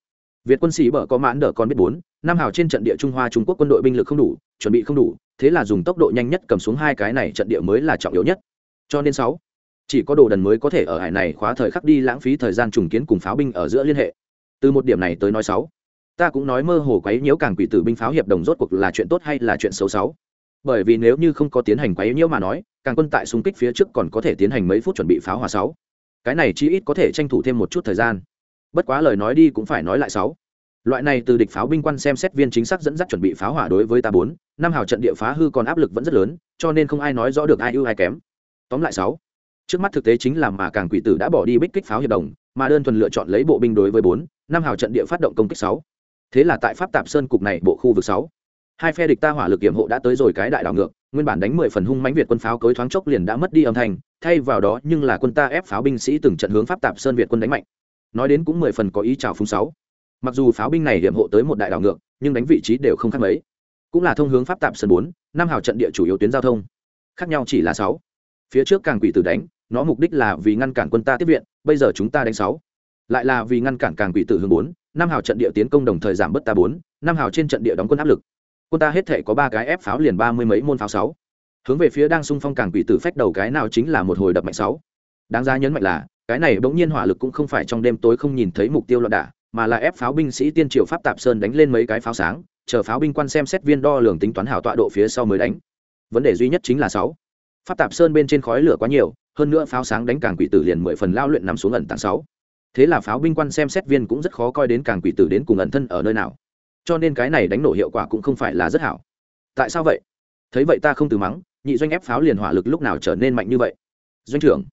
S1: Việt quân sĩ bở có mãn đỡ còn biết bốn, năm hào trên trận địa trung hoa trung quốc quân đội binh lực không đủ, chuẩn bị không đủ, thế là dùng tốc độ nhanh nhất cầm xuống hai cái này trận địa mới là trọng yếu nhất. Cho nên sáu, chỉ có đồ đần mới có thể ở hải này khóa thời khắc đi lãng phí thời gian trùng kiến cùng pháo binh ở giữa liên hệ. Từ một điểm này tới nói sáu ta cũng nói mơ hồ quấy nhiễu càng quỷ tử binh pháo hiệp đồng rốt cuộc là chuyện tốt hay là chuyện xấu xấu. Bởi vì nếu như không có tiến hành quấy nhiễu mà nói, càng quân tại xung kích phía trước còn có thể tiến hành mấy phút chuẩn bị pháo hòa sáu. Cái này chi ít có thể tranh thủ thêm một chút thời gian. Bất quá lời nói đi cũng phải nói lại sáu. Loại này từ địch pháo binh quan xem xét viên chính xác dẫn dắt chuẩn bị pháo hỏa đối với ta bốn, năm hào trận địa phá hư còn áp lực vẫn rất lớn, cho nên không ai nói rõ được ai ưu ai kém. Tóm lại sáu, trước mắt thực tế chính là mà càng quỷ tử đã bỏ đi bích kích pháo hiệp đồng, mà đơn thuần lựa chọn lấy bộ binh đối với bốn, năm hào trận địa phát động công kích sáu thế là tại pháp tạp sơn cục này bộ khu vực sáu, hai phe địch ta hỏa lực kiểm hộ đã tới rồi cái đại đảo ngược, nguyên bản đánh mười phần hung mãnh việt quân pháo cối thoáng chốc liền đã mất đi âm thanh, thay vào đó nhưng là quân ta ép pháo binh sĩ từng trận hướng pháp tạp sơn việt quân đánh mạnh. Nói đến cũng mười phần có ý chào phúng sáu. Mặc dù pháo binh này hiểm hộ tới một đại đảo ngược, nhưng đánh vị trí đều không khác mấy. Cũng là thông hướng pháp tạp sơn bốn, năm hào trận địa chủ yếu tuyến giao thông. Khác nhau chỉ là sáu. Phía trước càng quỷ tử đánh, nó mục đích là vì ngăn cản quân ta tiếp viện, bây giờ chúng ta đánh sáu lại là vì ngăn cản càng quỷ tử hướng bốn năm hào trận địa tiến công đồng thời giảm bớt ta bốn năm hào trên trận địa đóng quân áp lực. Quân ta hết thể có ba cái ép pháo liền ba mươi mấy môn pháo sáu. Hướng về phía đang xung phong càng quỷ tử phách đầu cái nào chính là một hồi đập mạnh sáu. Đáng ra nhấn mạnh là, cái này bỗng nhiên hỏa lực cũng không phải trong đêm tối không nhìn thấy mục tiêu loạn đả, mà là ép pháo binh sĩ tiên triều pháp tạp sơn đánh lên mấy cái pháo sáng, chờ pháo binh quan xem xét viên đo lường tính toán hảo tọa độ phía sau mới đánh. Vấn đề duy nhất chính là sáu. Pháp tạp sơn bên trên khói lửa quá nhiều, hơn nữa pháo sáng đánh càng quỷ tử liền mười phần lao luyện nằm xuống ẩn tàng sáu thế là pháo binh quan xem xét viên cũng rất khó coi đến càng quỷ tử đến cùng ẩn thân ở nơi nào. Cho nên cái này đánh nổ hiệu quả cũng không phải là rất hảo. Tại sao vậy? Thấy vậy ta không từ mắng, nhị doanh ép pháo liền hỏa lực lúc nào trở nên mạnh như vậy? Doanh trưởng,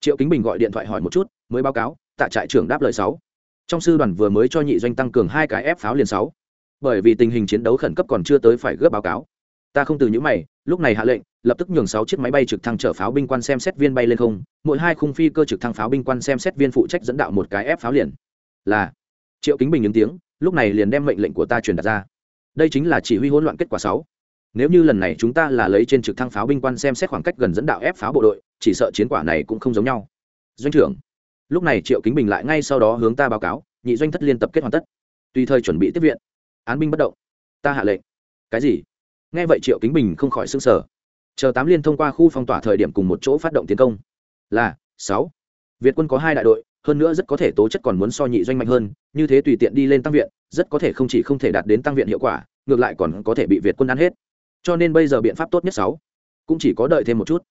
S1: triệu kính bình gọi điện thoại hỏi một chút, mới báo cáo, tạ trại trưởng đáp lời sáu. Trong sư đoàn vừa mới cho nhị doanh tăng cường hai cái ép pháo liền sáu. Bởi vì tình hình chiến đấu khẩn cấp còn chưa tới phải gấp báo cáo. Ta không từ những mày, lúc này hạ lệnh lập tức nhường sáu chiếc máy bay trực thăng chở pháo binh quan xem xét viên bay lên không, mỗi hai khung phi cơ trực thăng pháo binh quan xem xét viên phụ trách dẫn đạo một cái ép pháo liền. Là, triệu kính bình ứng tiếng, lúc này liền đem mệnh lệnh của ta truyền đạt ra. Đây chính là chỉ huy hỗn loạn kết quả sáu. Nếu như lần này chúng ta là lấy trên trực thăng pháo binh quan xem xét khoảng cách gần dẫn đạo ép pháo bộ đội, chỉ sợ chiến quả này cũng không giống nhau. Doanh trưởng, lúc này triệu kính bình lại ngay sau đó hướng ta báo cáo, nhị doanh thất liên tập kết hoàn tất. Tùy thời chuẩn bị tiếp viện. Án binh bất động. Ta hạ lệnh. Cái gì? Nghe vậy triệu kính bình không khỏi sửng sở chờ tám liên thông qua khu phong tỏa thời điểm cùng một chỗ phát động tiến công. Là, sáu. Việt quân có hai đại đội, hơn nữa rất có thể tố chất còn muốn so nhị doanh mạnh hơn, như thế tùy tiện đi lên tăng viện, rất có thể không chỉ không thể đạt đến tăng viện hiệu quả, ngược lại còn có thể bị việt quân ăn hết. Cho nên bây giờ biện pháp tốt nhất sáu. Cũng chỉ có đợi thêm một chút.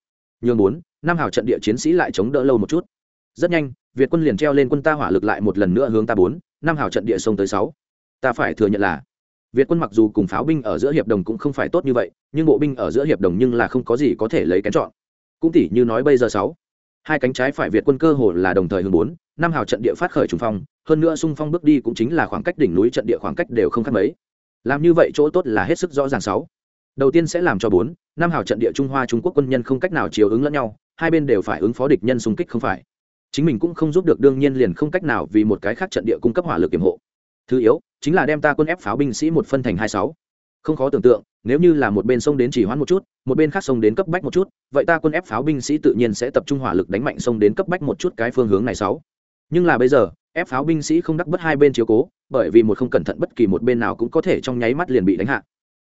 S1: Nhường bốn, năm hào trận địa chiến sĩ lại chống đỡ lâu một chút. Rất nhanh, việt quân liền treo lên quân ta hỏa lực lại một lần nữa hướng ta bốn, năm hào trận địa sông tới sáu. Ta phải thừa nhận là việt quân mặc dù cùng pháo binh ở giữa hiệp đồng cũng không phải tốt như vậy, nhưng bộ binh ở giữa hiệp đồng nhưng là không có gì có thể lấy kén chọn. Cũng tỉ như nói bây giờ sáu, hai cánh trái phải việt quân cơ hồ là đồng thời hướng bốn, năm hào trận địa phát khởi trùng phong, hơn nữa xung phong bước đi cũng chính là khoảng cách đỉnh núi trận địa khoảng cách đều không khác mấy. Làm như vậy chỗ tốt là hết sức rõ ràng sáu. Đầu tiên sẽ làm cho bốn, năm hào trận địa trung hoa trung quốc quân nhân không cách nào chiều ứng lẫn nhau, hai bên đều phải ứng phó địch nhân xung kích không phải. Chính mình cũng không giúp được đương nhiên liền không cách nào vì một cái khác trận địa cung cấp hỏa lực kiểm hộ. Thứ yếu chính là đem ta quân ép pháo binh sĩ một phân thành hai sáu. Không khó tưởng tượng, nếu như là một bên sông đến chỉ hoãn một chút, một bên khác sông đến cấp bách một chút, vậy ta quân ép pháo binh sĩ tự nhiên sẽ tập trung hỏa lực đánh mạnh sông đến cấp bách một chút cái phương hướng này sáu. Nhưng là bây giờ, ép pháo binh sĩ không đắc bất hai bên chiếu cố, bởi vì một không cẩn thận bất kỳ một bên nào cũng có thể trong nháy mắt liền bị đánh hạ.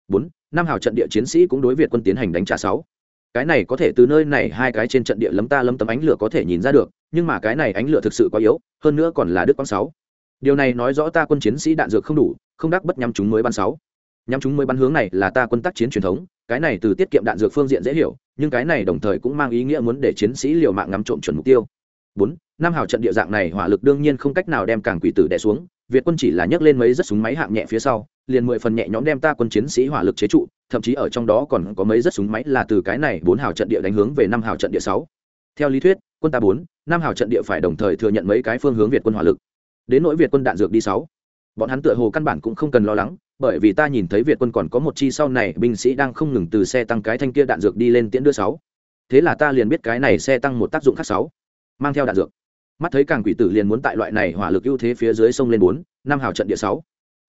S1: Bốn, năm hào trận địa chiến sĩ cũng đối việt quân tiến hành đánh trả sáu. Cái này có thể từ nơi này hai cái trên trận địa lấm ta lấm tấm ánh lửa có thể nhìn ra được, nhưng mà cái này ánh lửa thực sự quá yếu, hơn nữa còn là đức quang sáu điều này nói rõ ta quân chiến sĩ đạn dược không đủ, không đắc bất nhắm chúng mới bắn sáu. Nhắm chúng mới bắn hướng này là ta quân tác chiến truyền thống, cái này từ tiết kiệm đạn dược phương diện dễ hiểu, nhưng cái này đồng thời cũng mang ý nghĩa muốn để chiến sĩ liều mạng ngắm trộm chuẩn mục tiêu. Bốn, năm hào trận địa dạng này hỏa lực đương nhiên không cách nào đem cảng quỷ tử đè xuống, việt quân chỉ là nhấc lên mấy rất súng máy hạng nhẹ phía sau, liền mười phần nhẹ nhõm đem ta quân chiến sĩ hỏa lực chế trụ, thậm chí ở trong đó còn có mấy rất súng máy là từ cái này bốn hào trận địa đánh hướng về năm hào trận địa sáu. Theo lý thuyết, quân ta bốn, năm hào trận địa phải đồng thời thừa nhận mấy cái phương hướng việt quân hỏa lực đến nỗi việt quân đạn dược đi sáu. Bọn hắn tựa hồ căn bản cũng không cần lo lắng, bởi vì ta nhìn thấy việt quân còn có một chi sau này binh sĩ đang không ngừng từ xe tăng cái thanh kia đạn dược đi lên tiễn đưa sáu. Thế là ta liền biết cái này xe tăng một tác dụng khác sáu. Mang theo đạn dược. Mắt thấy càng quỷ tử liền muốn tại loại này hỏa lực ưu thế phía dưới sông lên bốn, năm hào trận địa sáu.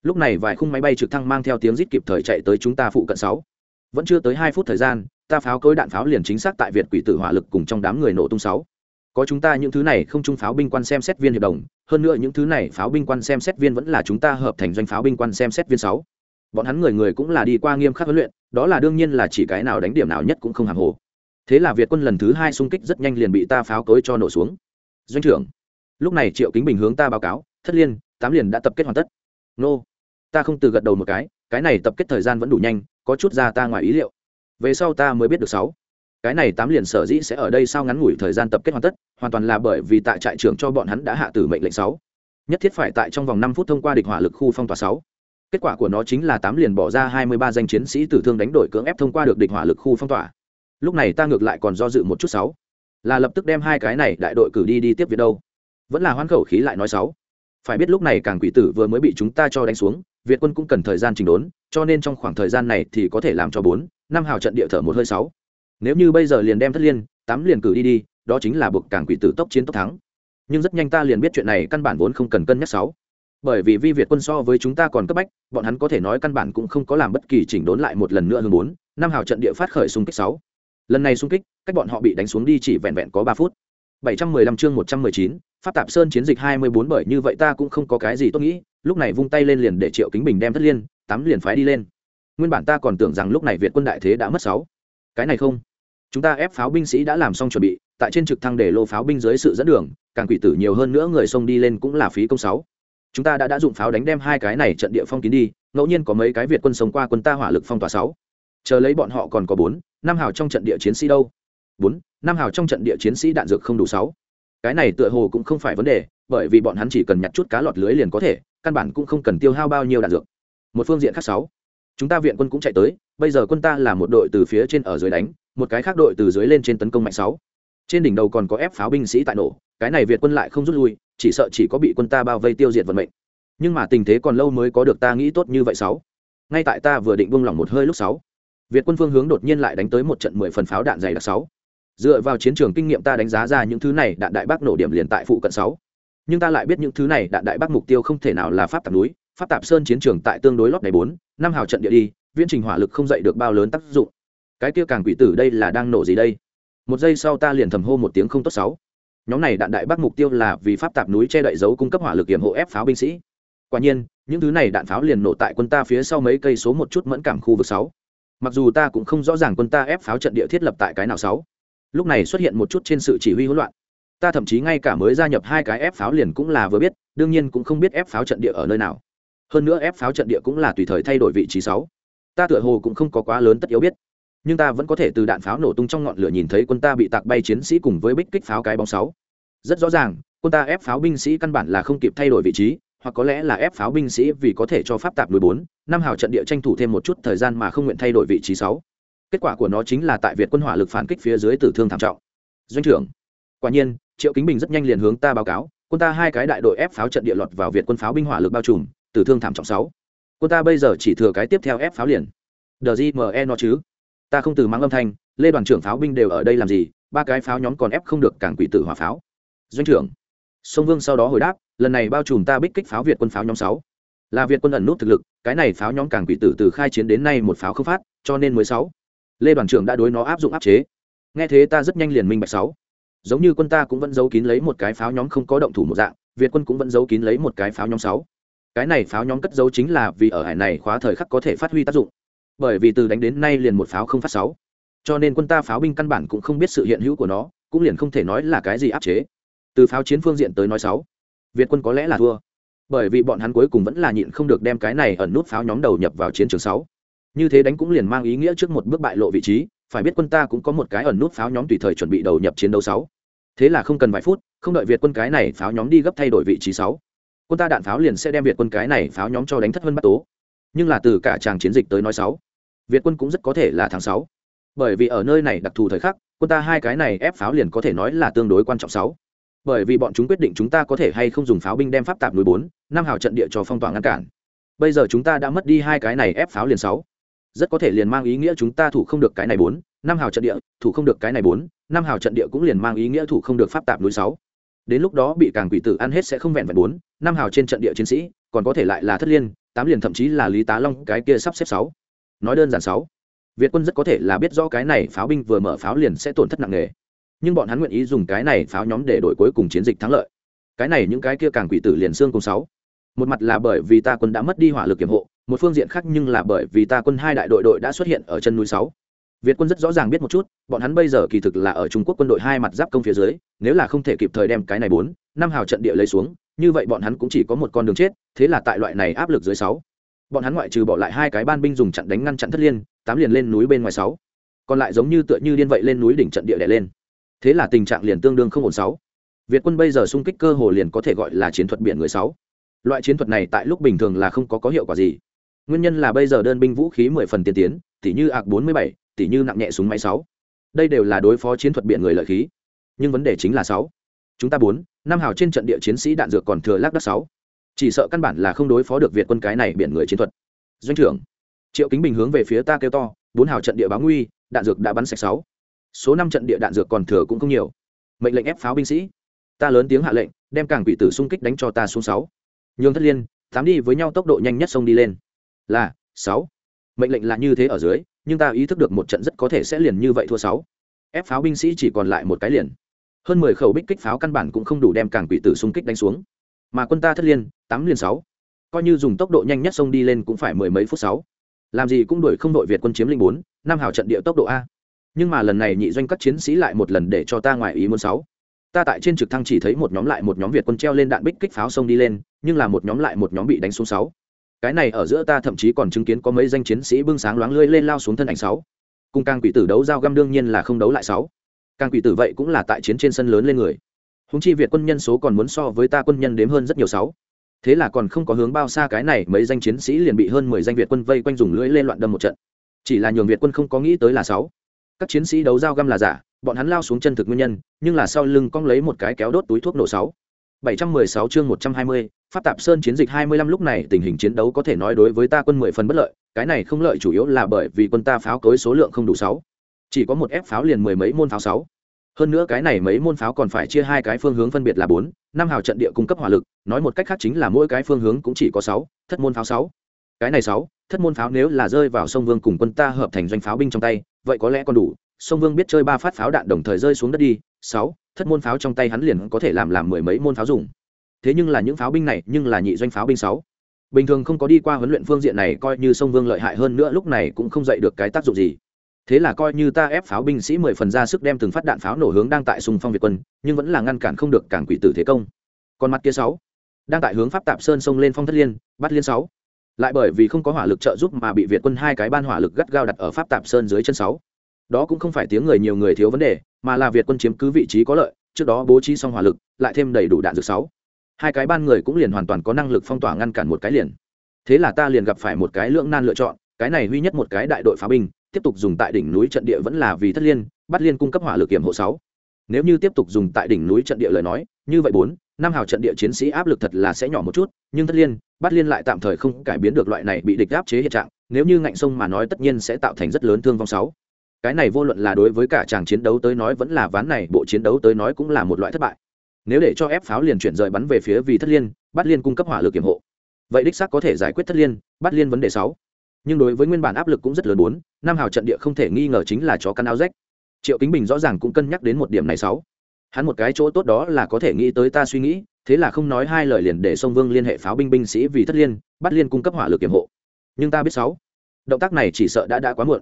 S1: Lúc này vài khung máy bay trực thăng mang theo tiếng rít kịp thời chạy tới chúng ta phụ cận sáu. Vẫn chưa tới hai phút thời gian, ta pháo cối đạn pháo liền chính xác tại việt quỷ tử hỏa lực cùng trong đám người nổ tung sáu. Có chúng ta những thứ này không trung pháo binh quan xem xét viên hiệp đồng hơn nữa những thứ này pháo binh quan xem xét viên vẫn là chúng ta hợp thành doanh pháo binh quan xem xét viên sáu. Bọn hắn người người cũng là đi qua nghiêm khắc huấn luyện, đó là đương nhiên là chỉ cái nào đánh điểm nào nhất cũng không hàng hồ. Thế là việt quân lần thứ hai xung kích rất nhanh liền bị ta pháo cối cho nổ xuống. Doanh trưởng, lúc này triệu kính bình hướng ta báo cáo, thất liên, tám liền đã tập kết hoàn tất. Nô. Ta không từ gật đầu một cái cái này tập kết thời gian vẫn đủ nhanh, có chút ra ta ngoài ý liệu. Về sau ta mới biết được sáu cái này tám liền sở dĩ sẽ ở đây sau ngắn ngủi thời gian tập kết hoàn tất, hoàn toàn là bởi vì tại trại trưởng cho bọn hắn đã hạ tử mệnh lệnh sáu. Nhất thiết phải tại trong vòng năm phút thông qua địch hỏa lực khu phong tỏa sáu. Kết quả của nó chính là tám liền bỏ ra hai mươi ba danh chiến sĩ tử thương đánh đổi cưỡng ép thông qua được địch hỏa lực khu phong tỏa. Lúc này ta ngược lại còn do dự một chút sáu. Là lập tức đem hai cái này đại đội cử đi đi tiếp việt đâu. Vẫn là hoán khẩu khí lại nói sáu. Phải biết lúc này càng quỷ tử vừa mới bị chúng ta cho đánh xuống, việt quân cũng cần thời gian trình đốn, cho nên trong khoảng thời gian này thì có thể làm cho bốn. Năm hào trận địa thở một hơi sáu nếu như bây giờ liền đem thất liên tám liền cử đi đi đó chính là buộc càng quỷ tử tốc chiến tốc thắng nhưng rất nhanh ta liền biết chuyện này căn bản vốn không cần cân nhắc sáu bởi vì vi việt quân so với chúng ta còn cấp bách bọn hắn có thể nói căn bản cũng không có làm bất kỳ chỉnh đốn lại một lần nữa hơn bốn năm hào trận địa phát khởi xung kích sáu lần này xung kích cách bọn họ bị đánh xuống đi chỉ vẹn vẹn có ba phút 715 chương 119, Pháp Tạp Sơn chiến dịch 24 bởi như vậy ta cũng không có cái gì tốt nghĩ, lúc này vung tay lên liền để Triệu Kính Bình đem thất liên, tám liền phái đi lên. Nguyên bản ta còn tưởng rằng lúc này Việt quân đại thế đã mất sáu. Cái này không. Chúng ta ép pháo binh sĩ đã làm xong chuẩn bị, tại trên trực thăng để lô pháo binh dưới sự dẫn đường, càng quỷ tử nhiều hơn nữa người xông đi lên cũng là phí công sáu. Chúng ta đã đã dụng pháo đánh đem hai cái này trận địa phong kín đi, ngẫu nhiên có mấy cái Việt quân sống qua quân ta hỏa lực phong tỏa sáu. Chờ lấy bọn họ còn có bốn, năm hào trong trận địa chiến sĩ đâu? bốn năm hào trong trận địa chiến sĩ đạn dược không đủ sáu cái này tựa hồ cũng không phải vấn đề bởi vì bọn hắn chỉ cần nhặt chút cá lọt lưới liền có thể căn bản cũng không cần tiêu hao bao nhiêu đạn dược một phương diện khác sáu chúng ta viện quân cũng chạy tới, bây giờ quân ta là một đội từ phía trên ở dưới đánh, một cái khác đội từ dưới lên trên tấn công mạnh sáu. Trên đỉnh đầu còn có ép pháo binh sĩ tại nổ, cái này việt quân lại không rút lui, chỉ sợ chỉ có bị quân ta bao vây tiêu diệt vận mệnh. Nhưng mà tình thế còn lâu mới có được ta nghĩ tốt như vậy sáu. Ngay tại ta vừa định buông lỏng một hơi lúc sáu, việt quân phương hướng đột nhiên lại đánh tới một trận mười phần pháo đạn dày đặc sáu. Dựa vào chiến trường kinh nghiệm ta đánh giá ra những thứ này, đạn đại bác nổ điểm liền tại phụ cận sáu. Nhưng ta lại biết những thứ này, đạn đại bác mục tiêu không thể nào là pháp tạp núi pháp tạp sơn chiến trường tại tương đối lót này bốn, năm hào trận địa đi, viễn trình hỏa lực không dậy được bao lớn tác dụng. Cái kia càng quỷ tử đây là đang nổ gì đây? Một giây sau ta liền thầm hô một tiếng không tốt sáu. Nhóm này đạn đại bác mục tiêu là vì pháp tạp núi che đậy dấu cung cấp hỏa lực kiểm hộ ép pháo binh sĩ. Quả nhiên, những thứ này đạn pháo liền nổ tại quân ta phía sau mấy cây số một chút mẫn cảm khu vực sáu. Mặc dù ta cũng không rõ ràng quân ta ép pháo trận địa thiết lập tại cái nào sáu. Lúc này xuất hiện một chút trên sự chỉ huy hỗn loạn. Ta thậm chí ngay cả mới gia nhập hai cái ép pháo liền cũng là vừa biết, đương nhiên cũng không biết ép pháo trận địa ở nơi nào hơn nữa ép pháo trận địa cũng là tùy thời thay đổi vị trí sáu. Ta tựa hồ cũng không có quá lớn tất yếu biết. Nhưng ta vẫn có thể từ đạn pháo nổ tung trong ngọn lửa nhìn thấy quân ta bị tạc bay chiến sĩ cùng với bích kích pháo cái bóng sáu. Rất rõ ràng, quân ta ép pháo binh sĩ căn bản là không kịp thay đổi vị trí, hoặc có lẽ là ép pháo binh sĩ vì có thể cho pháp tạp núi bốn, năm hào trận địa tranh thủ thêm một chút thời gian mà không nguyện thay đổi vị trí sáu. Kết quả của nó chính là tại việt quân hỏa lực phản kích phía dưới tử thương thảm trọng. Doanh trưởng, quả nhiên, triệu kính bình rất nhanh liền hướng ta báo cáo, quân ta hai cái đại đội ép pháo trận địa lọt vào việt quân pháo binh hỏa lực bao trùm tử thương thảm trọng sáu. Quân ta bây giờ chỉ thừa cái tiếp theo ép pháo liền. Đờ gì me nó chứ? Ta không từ mang âm thanh, lê đoàn trưởng pháo binh đều ở đây làm gì? Ba cái pháo nhóm còn ép không được cảng quỷ tử hỏa pháo. Doanh trưởng, sông vương sau đó hồi đáp, lần này bao trùm ta bích kích pháo việt quân pháo nhóm sáu. Là việt quân ẩn nút thực lực, cái này pháo nhóm cảng quỷ tử từ khai chiến đến nay một pháo không phát, cho nên mới sáu. Lê đoàn trưởng đã đối nó áp dụng áp chế. Nghe thế ta rất nhanh liền minh bạch sáu. Giống như quân ta cũng vẫn giấu kín lấy một cái pháo nhóm không có động thủ một dạng, việt quân cũng vẫn giấu kín lấy một cái pháo nhóm sáu cái này pháo nhóm cất giấu chính là vì ở hải này khóa thời khắc có thể phát huy tác dụng. Bởi vì từ đánh đến nay liền một pháo không phát sáu. Cho nên quân ta pháo binh căn bản cũng không biết sự hiện hữu của nó, cũng liền không thể nói là cái gì áp chế. Từ pháo chiến phương diện tới nói sáu, việt quân có lẽ là thua. Bởi vì bọn hắn cuối cùng vẫn là nhịn không được đem cái này ẩn nút pháo nhóm đầu nhập vào chiến trường sáu. Như thế đánh cũng liền mang ý nghĩa trước một bước bại lộ vị trí, phải biết quân ta cũng có một cái ẩn nút pháo nhóm tùy thời chuẩn bị đầu nhập chiến đấu sáu. Thế là không cần vài phút, không đợi việt quân cái này pháo nhóm đi gấp thay đổi vị trí sáu quân ta đạn pháo liền sẽ đem việt quân cái này pháo nhóm cho đánh thất hơn bắt tố. Nhưng là từ cả tràng chiến dịch tới nói sáu, việt quân cũng rất có thể là tháng sáu. Bởi vì ở nơi này đặc thù thời khắc, quân ta hai cái này ép pháo liền có thể nói là tương đối quan trọng sáu. Bởi vì bọn chúng quyết định chúng ta có thể hay không dùng pháo binh đem pháp tạp núi bốn năm hào trận địa cho phong tỏa ngăn cản. Bây giờ chúng ta đã mất đi hai cái này ép pháo liền sáu. Rất có thể liền mang ý nghĩa chúng ta thủ không được cái này bốn năm hào trận địa, thủ không được cái này bốn năm hào trận địa cũng liền mang ý nghĩa thủ không được pháp tạp núi sáu đến lúc đó bị càng quỷ tử ăn hết sẽ không vẹn vẹn bốn, năm hào trên trận địa chiến sĩ, còn có thể lại là thất liên, tám liền thậm chí là lý tá long, cái kia sắp xếp sáu. Nói đơn giản sáu, việt quân rất có thể là biết rõ cái này pháo binh vừa mở pháo liền sẽ tổn thất nặng nề. Nhưng bọn hắn nguyện ý dùng cái này pháo nhóm để đổi cuối cùng chiến dịch thắng lợi. Cái này những cái kia càng quỷ tử liền xương cùng sáu. Một mặt là bởi vì ta quân đã mất đi hỏa lực kiểm hộ, một phương diện khác nhưng là bởi vì ta quân hai đại đội đội đã xuất hiện ở chân núi sáu. Việt quân rất rõ ràng biết một chút, bọn hắn bây giờ kỳ thực là ở Trung Quốc quân đội hai mặt giáp công phía dưới, nếu là không thể kịp thời đem cái này bốn, năm hào trận địa lấy xuống, như vậy bọn hắn cũng chỉ có một con đường chết, thế là tại loại này áp lực dưới sáu, Bọn hắn ngoại trừ bỏ lại hai cái ban binh dùng chặn đánh ngăn chặn thất liên, tám liền lên núi bên ngoài sáu, Còn lại giống như tựa như điên vậy lên núi đỉnh trận địa đè lên. Thế là tình trạng liền tương đương không ổn sáu. Việt quân bây giờ xung kích cơ hồ liền có thể gọi là chiến thuật biển người sáu. Loại chiến thuật này tại lúc bình thường là không có có hiệu quả gì. Nguyên nhân là bây giờ đơn binh vũ khí mười phần tiên tiến, tỉ như AK47, tỉ như nặng nhẹ súng máy sáu. Đây đều là đối phó chiến thuật biển người lợi khí. Nhưng vấn đề chính là sáu. Chúng ta bốn, năm hào trên trận địa chiến sĩ đạn dược còn thừa lác đắc sáu. Chỉ sợ căn bản là không đối phó được việt quân cái này biển người chiến thuật. Doanh trưởng, triệu kính bình hướng về phía ta kêu to, bốn hào trận địa báo nguy, đạn dược đã bắn sạch sáu. Số năm trận địa đạn dược còn thừa cũng không nhiều. Mệnh lệnh ép pháo binh sĩ. Ta lớn tiếng hạ lệnh, đem càng quỷ tử xung kích đánh cho ta xuống sáu. Nhường thất liên tám đi với nhau tốc độ nhanh nhất sông đi lên. Là, sáu. Mệnh lệnh là như thế ở dưới nhưng ta ý thức được một trận rất có thể sẽ liền như vậy thua sáu. Ép pháo binh sĩ chỉ còn lại một cái liền. Hơn mười khẩu bích kích pháo căn bản cũng không đủ đem cảng quỷ tử xung kích đánh xuống. Mà quân ta thất liên, tám liền sáu. Coi như dùng tốc độ nhanh nhất xông đi lên cũng phải mười mấy phút sáu. Làm gì cũng đuổi không đội việt quân chiếm linh bốn, năm hào trận địa tốc độ a. Nhưng mà lần này nhị doanh các chiến sĩ lại một lần để cho ta ngoài ý muốn sáu. Ta tại trên trực thăng chỉ thấy một nhóm lại một nhóm việt quân treo lên đạn bích kích pháo sông đi lên, nhưng là một nhóm lại một nhóm bị đánh xuống sáu cái này ở giữa ta thậm chí còn chứng kiến có mấy danh chiến sĩ bưng sáng loáng lưỡi lên lao xuống thân ảnh sáu. Cùng càng quỷ tử đấu giao găm đương nhiên là không đấu lại sáu. Càng quỷ tử vậy cũng là tại chiến trên sân lớn lên người. Húng chi việt quân nhân số còn muốn so với ta quân nhân đếm hơn rất nhiều sáu. Thế là còn không có hướng bao xa cái này, mấy danh chiến sĩ liền bị hơn mười danh việt quân vây quanh dùng lưỡi lên loạn đâm một trận. Chỉ là nhường việt quân không có nghĩ tới là sáu. Các chiến sĩ đấu dao găm là giả, bọn hắn lao xuống chân thực nguyên nhân, nhưng là sau lưng cong lấy một cái kéo đốt túi thuốc nổ sáu. 716 chương 120, Pháp Tạp Sơn chiến dịch 25 lúc này tình hình chiến đấu có thể nói đối với ta quân 10 phần bất lợi, cái này không lợi chủ yếu là bởi vì quân ta pháo cối số lượng không đủ 6. Chỉ có một ép pháo liền mười mấy môn pháo 6. Hơn nữa cái này mấy môn pháo còn phải chia hai cái phương hướng phân biệt là 4, năm hào trận địa cung cấp hỏa lực, nói một cách khác chính là mỗi cái phương hướng cũng chỉ có 6, thất môn pháo 6. Cái này 6, thất môn pháo nếu là rơi vào sông Vương cùng quân ta hợp thành doanh pháo binh trong tay, vậy có lẽ còn đủ, sông Vương biết chơi ba phát pháo đạn đồng thời rơi xuống đất đi, 6, thất môn pháo trong tay hắn liền có thể làm làm mười mấy môn pháo dùng. Thế nhưng là những pháo binh này, nhưng là nhị doanh pháo binh sáu. Bình thường không có đi qua huấn luyện phương diện này coi như sông vương lợi hại hơn nữa lúc này cũng không dậy được cái tác dụng gì. Thế là coi như ta ép pháo binh sĩ mười phần ra sức đem từng phát đạn pháo nổ hướng đang tại xung phong việt quân, nhưng vẫn là ngăn cản không được cản quỷ tử thế công. Còn mặt kia sáu, đang tại hướng pháp tạp sơn sông lên phong thất liên bắt liên sáu. Lại bởi vì không có hỏa lực trợ giúp mà bị việt quân hai cái ban hỏa lực gắt gao đặt ở pháp tạp sơn dưới chân sáu đó cũng không phải tiếng người nhiều người thiếu vấn đề, mà là việt quân chiếm cứ vị trí có lợi, trước đó bố trí xong hỏa lực, lại thêm đầy đủ đạn dược sáu. Hai cái ban người cũng liền hoàn toàn có năng lực phong tỏa ngăn cản một cái liền. Thế là ta liền gặp phải một cái lưỡng nan lựa chọn, cái này duy nhất một cái đại đội pháo binh, tiếp tục dùng tại đỉnh núi trận địa vẫn là vì thất liên, bắt liên cung cấp hỏa lực kiểm hộ sáu. Nếu như tiếp tục dùng tại đỉnh núi trận địa lời nói, như vậy bốn, năm hào trận địa chiến sĩ áp lực thật là sẽ nhỏ một chút, nhưng thất liên, bắt liên lại tạm thời không cải biến được loại này bị địch áp chế hiện trạng, nếu như ngạnh sông mà nói tất nhiên sẽ tạo thành rất lớn thương vong sáu cái này vô luận là đối với cả chàng chiến đấu tới nói vẫn là ván này, bộ chiến đấu tới nói cũng là một loại thất bại. Nếu để cho ép pháo liền chuyển rời bắn về phía vì thất liên, bắt liên cung cấp hỏa lực kiểm hộ. Vậy đích xác có thể giải quyết thất liên, bắt liên vấn đề sáu. Nhưng đối với nguyên bản áp lực cũng rất lớn bốn, nam hào trận địa không thể nghi ngờ chính là chó căn áo rách. Triệu kính bình rõ ràng cũng cân nhắc đến một điểm này sáu. Hắn một cái chỗ tốt đó là có thể nghĩ tới ta suy nghĩ, thế là không nói hai lời liền để sông vương liên hệ pháo binh binh sĩ vì thất liên, bắt liên cung cấp hỏa lực kiểm hộ. Nhưng ta biết sáu. Động tác này chỉ sợ đã đã quá muộn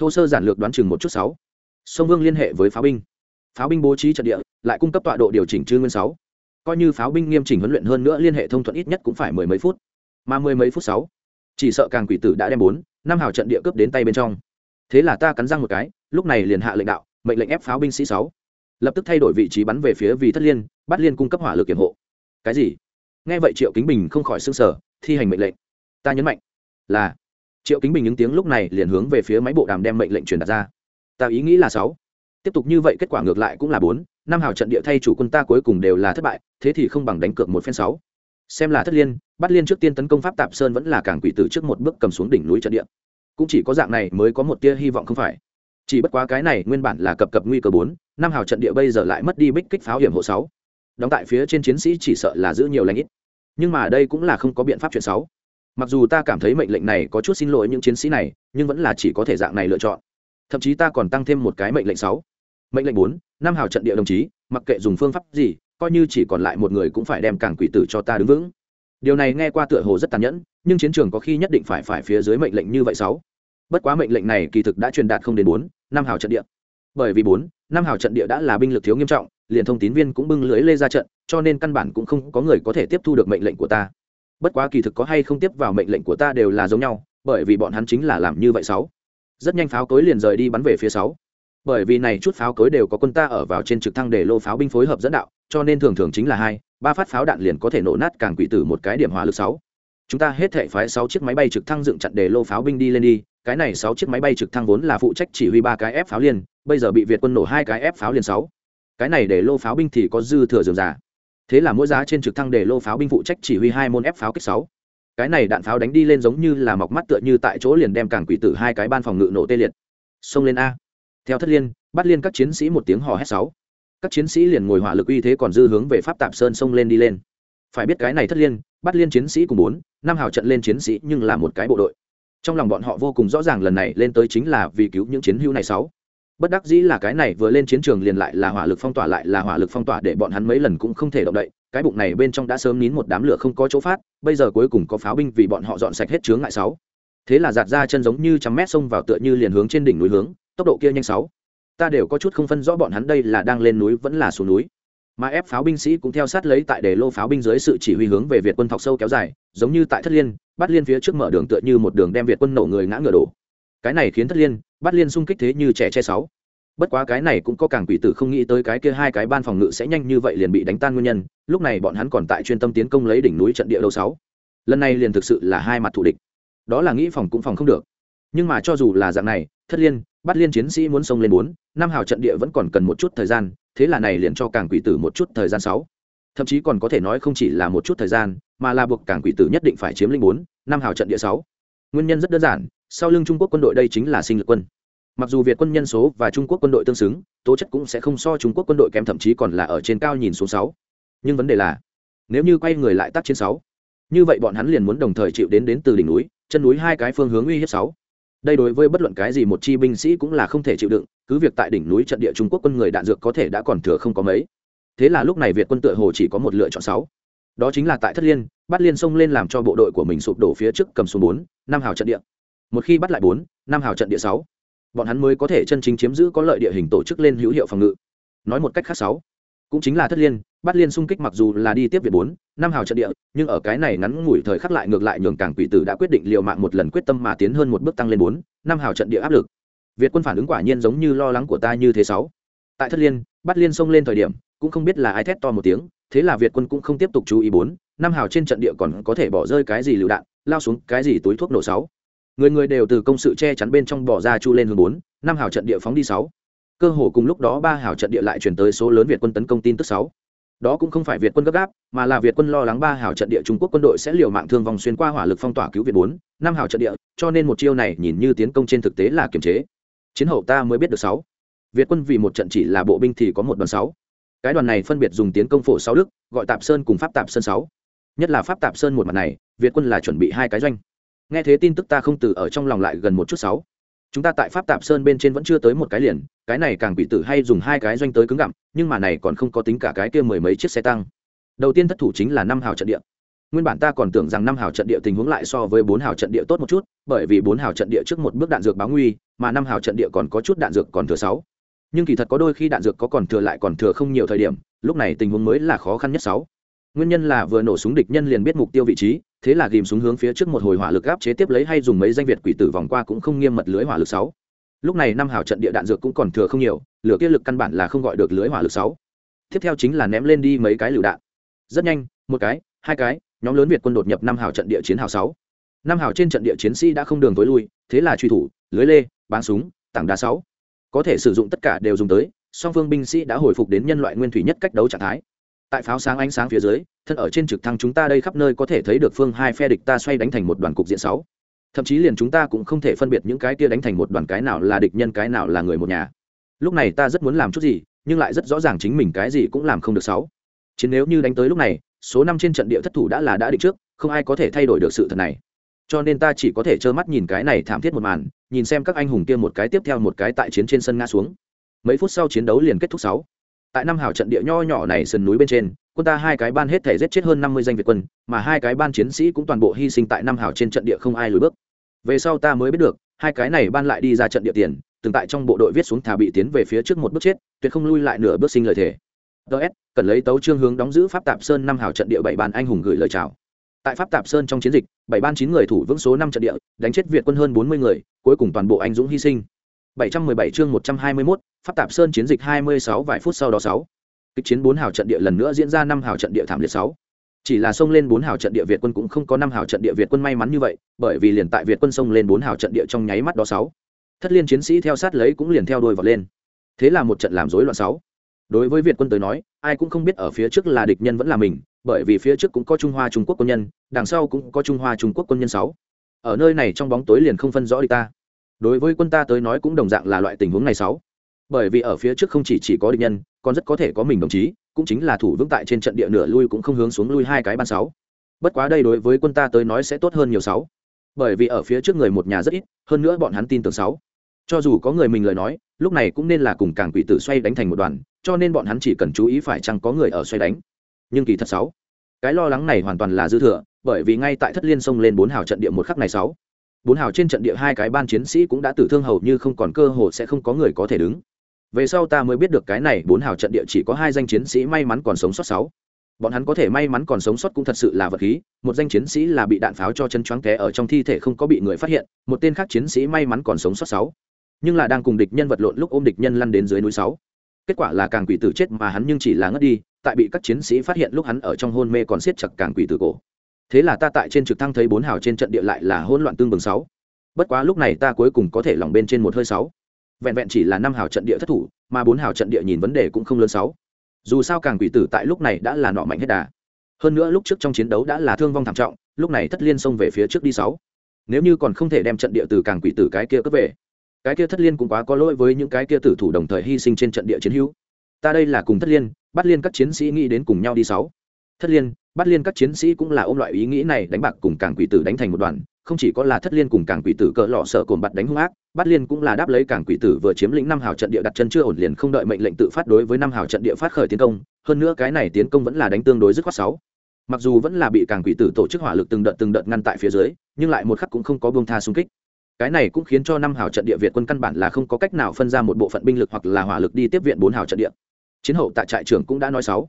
S1: thô sơ giản lược đoán chừng một chút sáu. Sông vương liên hệ với pháo binh. Pháo binh bố trí trận địa, lại cung cấp tọa độ điều chỉnh chư nguyên sáu. Coi như pháo binh nghiêm chỉnh huấn luyện hơn nữa liên hệ thông thuận ít nhất cũng phải mười mấy phút. Mà mười mấy phút sáu, chỉ sợ càng quỷ tử đã đem bốn, năm hào trận địa cướp đến tay bên trong. Thế là ta cắn răng một cái, lúc này liền hạ lệnh đạo, mệnh lệnh ép pháo binh sĩ sáu. Lập tức thay đổi vị trí bắn về phía vì thất liên, bắt liên cung cấp hỏa lực kiểm hộ. Cái gì? Nghe vậy triệu kính bình không khỏi s sở thi hành mệnh lệnh. Ta nhấn mạnh là triệu kính bình những tiếng lúc này liền hướng về phía máy bộ đàm đem mệnh lệnh truyền đặt ra. Ta ý nghĩ là sáu. Tiếp tục như vậy kết quả ngược lại cũng là bốn. Năm hào trận địa thay chủ quân ta cuối cùng đều là thất bại, thế thì không bằng đánh cược một phen sáu. Xem là thất liên, bắt liên trước tiên tấn công pháp tạp sơn vẫn là càng quỷ tử trước một bước cầm xuống đỉnh núi trận địa. Cũng chỉ có dạng này mới có một tia hy vọng không phải. Chỉ bất quá cái này nguyên bản là cập cập nguy cơ bốn, năm hào trận địa bây giờ lại mất đi bích kích pháo hiểm hộ sáu. Đóng tại phía trên chiến sĩ chỉ sợ là giữ nhiều lãnh ít. Nhưng mà đây cũng là không có biện pháp chuyện sáu mặc dù ta cảm thấy mệnh lệnh này có chút xin lỗi những chiến sĩ này, nhưng vẫn là chỉ có thể dạng này lựa chọn. Thậm chí ta còn tăng thêm một cái mệnh lệnh sáu. Mệnh lệnh bốn, năm hào trận địa đồng chí, mặc kệ dùng phương pháp gì, coi như chỉ còn lại một người cũng phải đem cảng quỷ tử cho ta đứng vững. Điều này nghe qua tựa hồ rất tàn nhẫn, nhưng chiến trường có khi nhất định phải phải phía dưới mệnh lệnh như vậy sáu. Bất quá mệnh lệnh này kỳ thực đã truyền đạt không đến bốn, năm hào trận địa. Bởi vì bốn, năm hào trận địa đã là binh lực thiếu nghiêm trọng, liền thông tín viên cũng bưng lưới lê ra trận, cho nên căn bản cũng không có người có thể tiếp thu được mệnh lệnh của ta bất quá kỳ thực có hay không tiếp vào mệnh lệnh của ta đều là giống nhau, bởi vì bọn hắn chính là làm như vậy sáu. Rất nhanh pháo cối liền rời đi bắn về phía sáu. Bởi vì này chút pháo cối đều có quân ta ở vào trên trực thăng để lô pháo binh phối hợp dẫn đạo, cho nên thường thường chính là hai, ba phát pháo đạn liền có thể nổ nát càng quỷ tử một cái điểm hỏa lực sáu. Chúng ta hết thể phái sáu chiếc máy bay trực thăng dựng chặn để lô pháo binh đi lên đi, cái này sáu chiếc máy bay trực thăng vốn là phụ trách chỉ huy ba cái ép pháo liên bây giờ bị việt quân nổ hai cái ép pháo liên sáu. Cái này để lô pháo binh thì có dư thừa dường giả thế là mỗi giá trên trực thăng để lô pháo binh phụ trách chỉ huy hai môn ép pháo kích sáu. Cái này đạn pháo đánh đi lên giống như là mọc mắt tựa như tại chỗ liền đem cảng quỷ tử hai cái ban phòng ngự nổ tê liệt. Xông lên a. Theo thất liên, bắt liên các chiến sĩ một tiếng hò hét sáu. Các chiến sĩ liền ngồi hỏa lực uy thế còn dư hướng về pháp tạp sơn xông lên đi lên. Phải biết cái này thất liên, bắt liên chiến sĩ cùng bốn, năm hào trận lên chiến sĩ nhưng là một cái bộ đội. Trong lòng bọn họ vô cùng rõ ràng lần này lên tới chính là vì cứu những chiến hữu này sáu bất đắc dĩ là cái này vừa lên chiến trường liền lại là hỏa lực phong tỏa lại là hỏa lực phong tỏa để bọn hắn mấy lần cũng không thể động đậy, cái bụng này bên trong đã sớm nín một đám lửa không có chỗ phát, bây giờ cuối cùng có pháo binh vì bọn họ dọn sạch hết chướng ngại sáu. Thế là giạt ra chân giống như trăm mét xông vào tựa như liền hướng trên đỉnh núi hướng, tốc độ kia nhanh sáu. Ta đều có chút không phân rõ bọn hắn đây là đang lên núi vẫn là xuống núi. Mà ép pháo binh sĩ cũng theo sát lấy tại để lô pháo binh dưới sự chỉ huy hướng về việt quân thọc sâu kéo dài, giống như tại thất liên bắt liên phía trước mở đường tựa như một đường đem việt quân nổ người ngã ngựa đổ. Cái này khiến thất liên bắt liên xung kích thế như trẻ che sáu. Bất quá cái này cũng có càng quỷ tử không nghĩ tới cái kia hai cái ban phòng ngự sẽ nhanh như vậy liền bị đánh tan nguyên nhân, lúc này bọn hắn còn tại chuyên tâm tiến công lấy đỉnh núi trận địa đầu sáu. Lần này liền thực sự là hai mặt thủ địch. Đó là nghĩ phòng cũng phòng không được. Nhưng mà cho dù là dạng này, thất liên, bắt liên chiến sĩ muốn xông lên bốn, năm hào trận địa vẫn còn cần một chút thời gian, thế là này liền cho càng quỷ tử một chút thời gian sáu. Thậm chí còn có thể nói không chỉ là một chút thời gian, mà là buộc càng quỷ tử nhất định phải chiếm linh bốn, năm hào trận địa sáu. Nguyên nhân rất đơn giản sau lưng trung quốc quân đội đây chính là sinh lực quân. Mặc dù việt quân nhân số và trung quốc quân đội tương xứng, tố chất cũng sẽ không so trung quốc quân đội kém, thậm chí còn là ở trên cao nhìn xuống sáu. Nhưng vấn đề là, nếu như quay người lại tác chiến sáu, như vậy bọn hắn liền muốn đồng thời chịu đến đến từ đỉnh núi, chân núi hai cái phương hướng uy hiếp sáu. Đây đối với bất luận cái gì một chi binh sĩ cũng là không thể chịu đựng, cứ việc tại đỉnh núi trận địa trung quốc quân người đạn dược có thể đã còn thừa không có mấy. Thế là lúc này việt quân tựa hồ chỉ có một lựa chọn sáu. Đó chính là tại thất liên bắt liên xông lên làm cho bộ đội của mình sụp đổ phía trước cầm xuống bốn, năm hào trận địa một khi bắt lại bốn, năm hào trận địa sáu, bọn hắn mới có thể chân chính chiếm giữ có lợi địa hình tổ chức lên hữu hiệu phòng ngự. Nói một cách khác sáu, cũng chính là thất liên, bắt liên xung kích mặc dù là đi tiếp việt bốn, năm hào trận địa, nhưng ở cái này ngắn ngủi thời khắc lại ngược lại nhường cảng quỷ tử đã quyết định liều mạng một lần quyết tâm mà tiến hơn một bước tăng lên bốn, năm hào trận địa áp lực. Việt quân phản ứng quả nhiên giống như lo lắng của ta như thế sáu. Tại thất liên, bắt liên xông lên thời điểm, cũng không biết là ai thét to một tiếng, thế là việt quân cũng không tiếp tục chú ý bốn, năm hào trên trận địa còn có thể bỏ rơi cái gì lựu đạn, lao xuống cái gì túi thuốc nổ sáu người người đều từ công sự che chắn bên trong bỏ ra chu lên hướng bốn, năm hào trận địa phóng đi sáu. Cơ hồ cùng lúc đó ba hào trận địa lại chuyển tới số lớn việt quân tấn công tin tức sáu. Đó cũng không phải việt quân gấp gáp, mà là việt quân lo lắng ba hào trận địa trung quốc quân đội sẽ liều mạng thương vòng xuyên qua hỏa lực phong tỏa cứu việt bốn, năm hào trận địa, cho nên một chiêu này nhìn như tiến công trên thực tế là kiềm chế. Chiến hậu ta mới biết được sáu. Việt quân vì một trận chỉ là bộ binh thì có một đoàn sáu. Cái đoàn này phân biệt dùng tiến công phổ sáu đức, gọi tạp sơn cùng pháp tạp sơn sáu. Nhất là pháp tạp sơn một mặt này, việt quân là chuẩn bị hai cái doanh nghe thế tin tức ta không từ ở trong lòng lại gần một chút sáu. Chúng ta tại pháp tạp sơn bên trên vẫn chưa tới một cái liền, cái này càng bị tử hay dùng hai cái doanh tới cứng gặm, nhưng mà này còn không có tính cả cái kia mười mấy chiếc xe tăng. Đầu tiên thất thủ chính là năm hào trận địa. Nguyên bản ta còn tưởng rằng năm hào trận địa tình huống lại so với bốn hào trận địa tốt một chút, bởi vì bốn hào trận địa trước một bước đạn dược báo nguy, mà năm hào trận địa còn có chút đạn dược còn thừa sáu. Nhưng kỳ thật có đôi khi đạn dược có còn thừa lại còn thừa không nhiều thời điểm, lúc này tình huống mới là khó khăn nhất sáu. Nguyên nhân là vừa nổ súng địch nhân liền biết mục tiêu vị trí thế là ghìm xuống hướng phía trước một hồi hỏa lực áp chế tiếp lấy hay dùng mấy danh việt quỷ tử vòng qua cũng không nghiêm mật lưới hỏa lực sáu. Lúc này năm hào trận địa đạn dược cũng còn thừa không nhiều, lửa kia lực căn bản là không gọi được lưới hỏa lực sáu. Tiếp theo chính là ném lên đi mấy cái lựu đạn. Rất nhanh, một cái, hai cái, nhóm lớn việt quân đột nhập năm hào trận địa chiến hào sáu. Năm hào trên trận địa chiến sĩ đã không đường tối lui, thế là truy thủ, lưới lê bán súng, tảng đá sáu. Có thể sử dụng tất cả đều dùng tới, song phương binh sĩ đã hồi phục đến nhân loại nguyên thủy nhất cách đấu trạng thái tại pháo sáng ánh sáng phía dưới, thân ở trên trực thăng chúng ta đây khắp nơi có thể thấy được phương hai phe địch ta xoay đánh thành một đoàn cục diện sáu. Thậm chí liền chúng ta cũng không thể phân biệt những cái kia đánh thành một đoàn cái nào là địch nhân cái nào là người một nhà. Lúc này ta rất muốn làm chút gì, nhưng lại rất rõ ràng chính mình cái gì cũng làm không được sáu. Chiến nếu như đánh tới lúc này, số năm trên trận địa thất thủ đã là đã định trước, không ai có thể thay đổi được sự thật này. Cho nên ta chỉ có thể trơ mắt nhìn cái này thảm thiết một màn, nhìn xem các anh hùng kia một cái tiếp theo một cái tại chiến trên sân ngã xuống. Mấy phút sau chiến đấu liền kết thúc sáu tại năm hào trận địa nho nhỏ này sườn núi bên trên, quân ta hai cái ban hết thể giết chết hơn năm mươi danh việt quân, mà hai cái ban chiến sĩ cũng toàn bộ hy sinh tại năm hào trên trận địa không ai lùi bước. Về sau ta mới biết được, hai cái này ban lại đi ra trận địa tiền, từng tại trong bộ đội viết xuống thả bị tiến về phía trước một bước chết, tuyệt không lui lại nửa bước sinh lời thề. Ts cần lấy tấu trương hướng đóng giữ pháp tạp sơn năm hào trận địa bảy ban anh hùng gửi lời chào. Tại pháp tạp sơn trong chiến dịch, bảy ban chín người thủ vững số năm trận địa, đánh chết việt quân hơn bốn mươi người, cuối cùng toàn bộ anh dũng hy sinh. 717 chương 121, Pháp Tạp Sơn chiến dịch 26 vài phút sau đó 6. Kịch chiến 4 hào trận địa lần nữa diễn ra 5 hào trận địa thảm liệt 6. Chỉ là xông lên 4 hào trận địa Việt quân cũng không có 5 hào trận địa Việt quân may mắn như vậy, bởi vì liền tại Việt quân xông lên 4 hào trận địa trong nháy mắt đó 6. Thất liên chiến sĩ theo sát lấy cũng liền theo đuôi vào lên. Thế là một trận làm rối loạn 6. Đối với Việt quân tới nói, ai cũng không biết ở phía trước là địch nhân vẫn là mình, bởi vì phía trước cũng có Trung Hoa Trung Quốc quân nhân, đằng sau cũng có Trung Hoa Trung Quốc quân nhân 6. Ở nơi này trong bóng tối liền không phân rõ địch ta đối với quân ta tới nói cũng đồng dạng là loại tình huống này sáu. Bởi vì ở phía trước không chỉ chỉ có địch nhân, còn rất có thể có mình đồng chí, cũng chính là thủ vững tại trên trận địa nửa lui cũng không hướng xuống lui hai cái ban sáu. Bất quá đây đối với quân ta tới nói sẽ tốt hơn nhiều sáu. Bởi vì ở phía trước người một nhà rất ít, hơn nữa bọn hắn tin tưởng sáu. Cho dù có người mình lời nói, lúc này cũng nên là cùng càng quỷ tử xoay đánh thành một đoàn, cho nên bọn hắn chỉ cần chú ý phải chăng có người ở xoay đánh. Nhưng kỳ thật sáu, cái lo lắng này hoàn toàn là dư thừa, bởi vì ngay tại thất liên sông lên bốn hào trận địa một khắc này sáu bốn hào trên trận địa hai cái ban chiến sĩ cũng đã tử thương hầu như không còn cơ hội sẽ không có người có thể đứng. Về sau ta mới biết được cái này bốn hào trận địa chỉ có hai danh chiến sĩ may mắn còn sống sót sáu. Bọn hắn có thể may mắn còn sống sót cũng thật sự là vật khí, một danh chiến sĩ là bị đạn pháo cho chân choáng té ở trong thi thể không có bị người phát hiện, một tên khác chiến sĩ may mắn còn sống sót sáu. Nhưng là đang cùng địch nhân vật lộn lúc ôm địch nhân lăn đến dưới núi sáu. Kết quả là càng quỷ tử chết mà hắn nhưng chỉ là ngất đi, tại bị các chiến sĩ phát hiện lúc hắn ở trong hôn mê còn siết chặt càng quỷ tử cổ thế là ta tại trên trực thăng thấy bốn hào trên trận địa lại là hỗn loạn tương bừng sáu. Bất quá lúc này ta cuối cùng có thể lỏng bên trên một hơi sáu. Vẹn vẹn chỉ là năm hào trận địa thất thủ, mà bốn hào trận địa nhìn vấn đề cũng không lớn sáu. Dù sao càng quỷ tử tại lúc này đã là nọ mạnh hết đà. Hơn nữa lúc trước trong chiến đấu đã là thương vong thảm trọng, lúc này thất liên xông về phía trước đi sáu. Nếu như còn không thể đem trận địa từ càng quỷ tử cái kia cướp về, cái kia thất liên cũng quá có lỗi với những cái kia tử thủ đồng thời hy sinh trên trận địa chiến hữu. Ta đây là cùng thất liên, bắt liên các chiến sĩ nghĩ đến cùng nhau đi sáu. Thất liên bắt liên các chiến sĩ cũng là ôm loại ý nghĩ này đánh bạc cùng cảng quỷ tử đánh thành một đoàn, không chỉ có là thất liên cùng cảng quỷ tử cỡ lọ sợ cồn bặt đánh hung ác bắt liên cũng là đáp lấy cảng quỷ tử vừa chiếm lĩnh năm hào trận địa đặt chân chưa ổn liền không đợi mệnh lệnh tự phát đối với năm hào trận địa phát khởi tiến công, hơn nữa cái này tiến công vẫn là đánh tương đối dứt khoát sáu. Mặc dù vẫn là bị cảng quỷ tử tổ chức hỏa lực từng đợt từng đợt ngăn tại phía dưới, nhưng lại một khắc cũng không có buông tha xung kích. Cái này cũng khiến cho năm hào trận địa việt quân căn bản là không có cách nào phân ra một bộ phận binh lực hoặc là hỏa lực đi tiếp viện bốn hào trận địa. Chiến hậu tại trại trưởng cũng đã nói sáu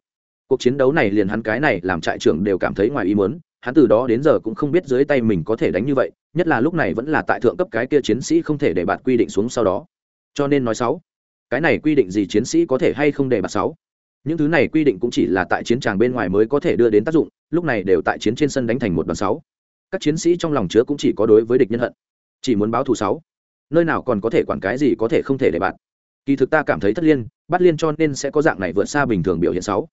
S1: cuộc chiến đấu này liền hắn cái này làm trại trưởng đều cảm thấy ngoài ý muốn, hắn từ đó đến giờ cũng không biết dưới tay mình có thể đánh như vậy, nhất là lúc này vẫn là tại thượng cấp cái kia chiến sĩ không thể để bạt quy định xuống sau đó. Cho nên nói sáu, cái này quy định gì chiến sĩ có thể hay không để bạt sáu? Những thứ này quy định cũng chỉ là tại chiến tràng bên ngoài mới có thể đưa đến tác dụng, lúc này đều tại chiến trên sân đánh thành một đoàn sáu. Các chiến sĩ trong lòng chứa cũng chỉ có đối với địch nhân hận. Chỉ muốn báo thù sáu, nơi nào còn có thể quản cái gì có thể không thể để bạn. Kỳ thực ta cảm thấy thất liên bắt liên cho nên sẽ có dạng này vượt xa bình thường biểu hiện sáu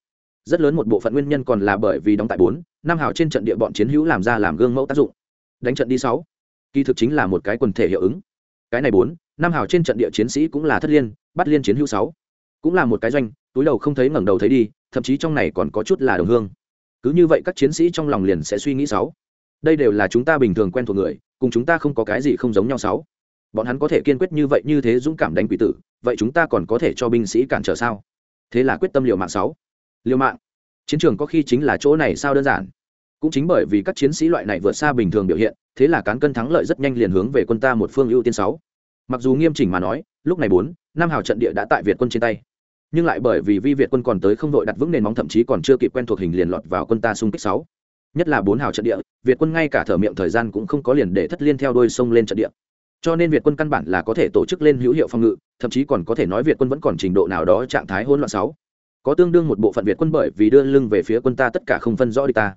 S1: rất lớn một bộ phận nguyên nhân còn là bởi vì đóng tại bốn, năm hào trên trận địa bọn chiến hữu làm ra làm gương mẫu tác dụng. Đánh trận đi sáu. Kỳ thực chính là một cái quần thể hiệu ứng. Cái này bốn, năm hào trên trận địa chiến sĩ cũng là thất liên, bắt liên chiến hữu sáu. Cũng là một cái doanh, túi đầu không thấy ngẩng đầu thấy đi, thậm chí trong này còn có chút là đồng hương. Cứ như vậy các chiến sĩ trong lòng liền sẽ suy nghĩ sáu. Đây đều là chúng ta bình thường quen thuộc người, cùng chúng ta không có cái gì không giống nhau sáu. Bọn hắn có thể kiên quyết như vậy như thế dũng cảm đánh quỷ tử, vậy chúng ta còn có thể cho binh sĩ cản trở sao? Thế là quyết tâm liều mạng sáu liều mạng. Chiến trường có khi chính là chỗ này sao đơn giản. Cũng chính bởi vì các chiến sĩ loại này vượt xa bình thường biểu hiện, thế là cán cân thắng lợi rất nhanh liền hướng về quân ta một phương ưu tiên sáu. Mặc dù nghiêm chỉnh mà nói, lúc này bốn, năm hào trận địa đã tại việt quân trên tay. Nhưng lại bởi vì vi việt quân còn tới không đội đặt vững nền móng, thậm chí còn chưa kịp quen thuộc hình liền lọt vào quân ta xung kích sáu. Nhất là bốn hào trận địa, việt quân ngay cả thở miệng thời gian cũng không có liền để thất liên theo đôi sông lên trận địa. Cho nên việt quân căn bản là có thể tổ chức lên hữu hiệu phòng ngự, thậm chí còn có thể nói việt quân vẫn còn trình độ nào đó trạng thái hỗn loạn sáu có tương đương một bộ phận việt quân bởi vì đưa lưng về phía quân ta tất cả không phân rõ đi ta.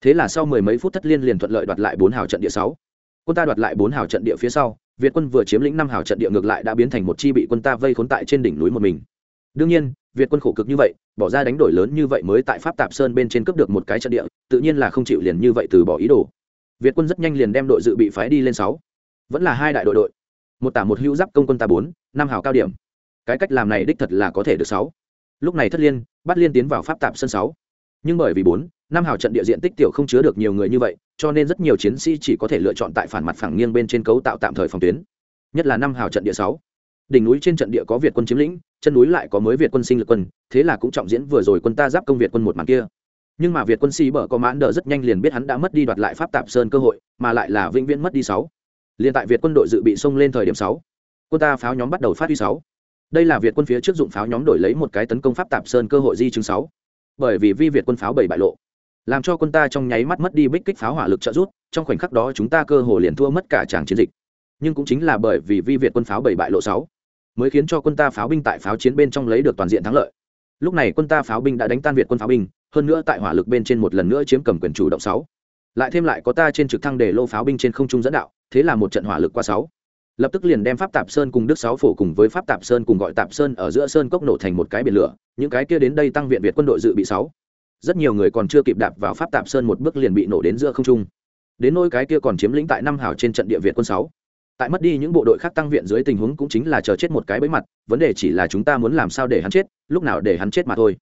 S1: Thế là sau mười mấy phút thất liên liền thuận lợi đoạt lại bốn hào trận địa sáu. Quân ta đoạt lại bốn hào trận địa phía sau, việt quân vừa chiếm lĩnh năm hào trận địa ngược lại đã biến thành một chi bị quân ta vây khốn tại trên đỉnh núi một mình. Đương nhiên, việt quân khổ cực như vậy, bỏ ra đánh đổi lớn như vậy mới tại pháp tạp sơn bên trên cướp được một cái trận địa, tự nhiên là không chịu liền như vậy từ bỏ ý đồ. Việt quân rất nhanh liền đem đội dự bị phái đi lên sáu. Vẫn là hai đại đội đội. Một tả một hữu giáp công quân ta bốn, năm hào cao điểm. Cái cách làm này đích thật là có thể được sáu lúc này thất liên, bắt liên tiến vào pháp tạp sân sáu. Nhưng bởi vì bốn, năm hào trận địa diện tích tiểu không chứa được nhiều người như vậy, cho nên rất nhiều chiến sĩ chỉ có thể lựa chọn tại phản mặt phẳng nghiêng bên trên cấu tạo tạm thời phòng tuyến. Nhất là năm hào trận địa sáu. Đỉnh núi trên trận địa có việt quân chiếm lĩnh, chân núi lại có mới việt quân sinh lực quân, thế là cũng trọng diễn vừa rồi quân ta giáp công việt quân một màn kia. Nhưng mà việt quân sĩ bở có mãn đờ rất nhanh liền biết hắn đã mất đi đoạt lại pháp tạp sơn cơ hội, mà lại là vĩnh viễn mất đi sáu. Liền tại việt quân đội dự bị xông lên thời điểm sáu, quân ta pháo nhóm bắt đầu phát huy sáu đây là việt quân phía trước dụng pháo nhóm đổi lấy một cái tấn công pháp tạp sơn cơ hội di chứng sáu. Bởi vì vi việt quân pháo bảy bại lộ, làm cho quân ta trong nháy mắt mất đi bích kích pháo hỏa lực trợ rút trong khoảnh khắc đó chúng ta cơ hồ liền thua mất cả tràng chiến dịch. Nhưng cũng chính là bởi vì vi việt quân pháo bảy bại lộ sáu, mới khiến cho quân ta pháo binh tại pháo chiến bên trong lấy được toàn diện thắng lợi. Lúc này quân ta pháo binh đã đánh tan việt quân pháo binh, hơn nữa tại hỏa lực bên trên một lần nữa chiếm cầm quyền chủ động sáu. Lại thêm lại có ta trên trực thăng để lô pháo binh trên không trung dẫn đạo, thế là một trận hỏa lực qua sáu lập tức liền đem pháp tạp sơn cùng đức sáu phổ cùng với pháp tạp sơn cùng gọi tạp sơn ở giữa sơn cốc nổ thành một cái biển lửa, những cái kia đến đây tăng viện việt quân đội dự bị sáu. Rất nhiều người còn chưa kịp đạp vào pháp tạp sơn một bước liền bị nổ đến giữa không trung. Đến nỗi cái kia còn chiếm lĩnh tại năm hào trên trận địa việt quân sáu. Tại mất đi những bộ đội khác tăng viện dưới tình huống cũng chính là chờ chết một cái bẫy mặt, vấn đề chỉ là chúng ta muốn làm sao để hắn chết, lúc nào để hắn chết mà thôi.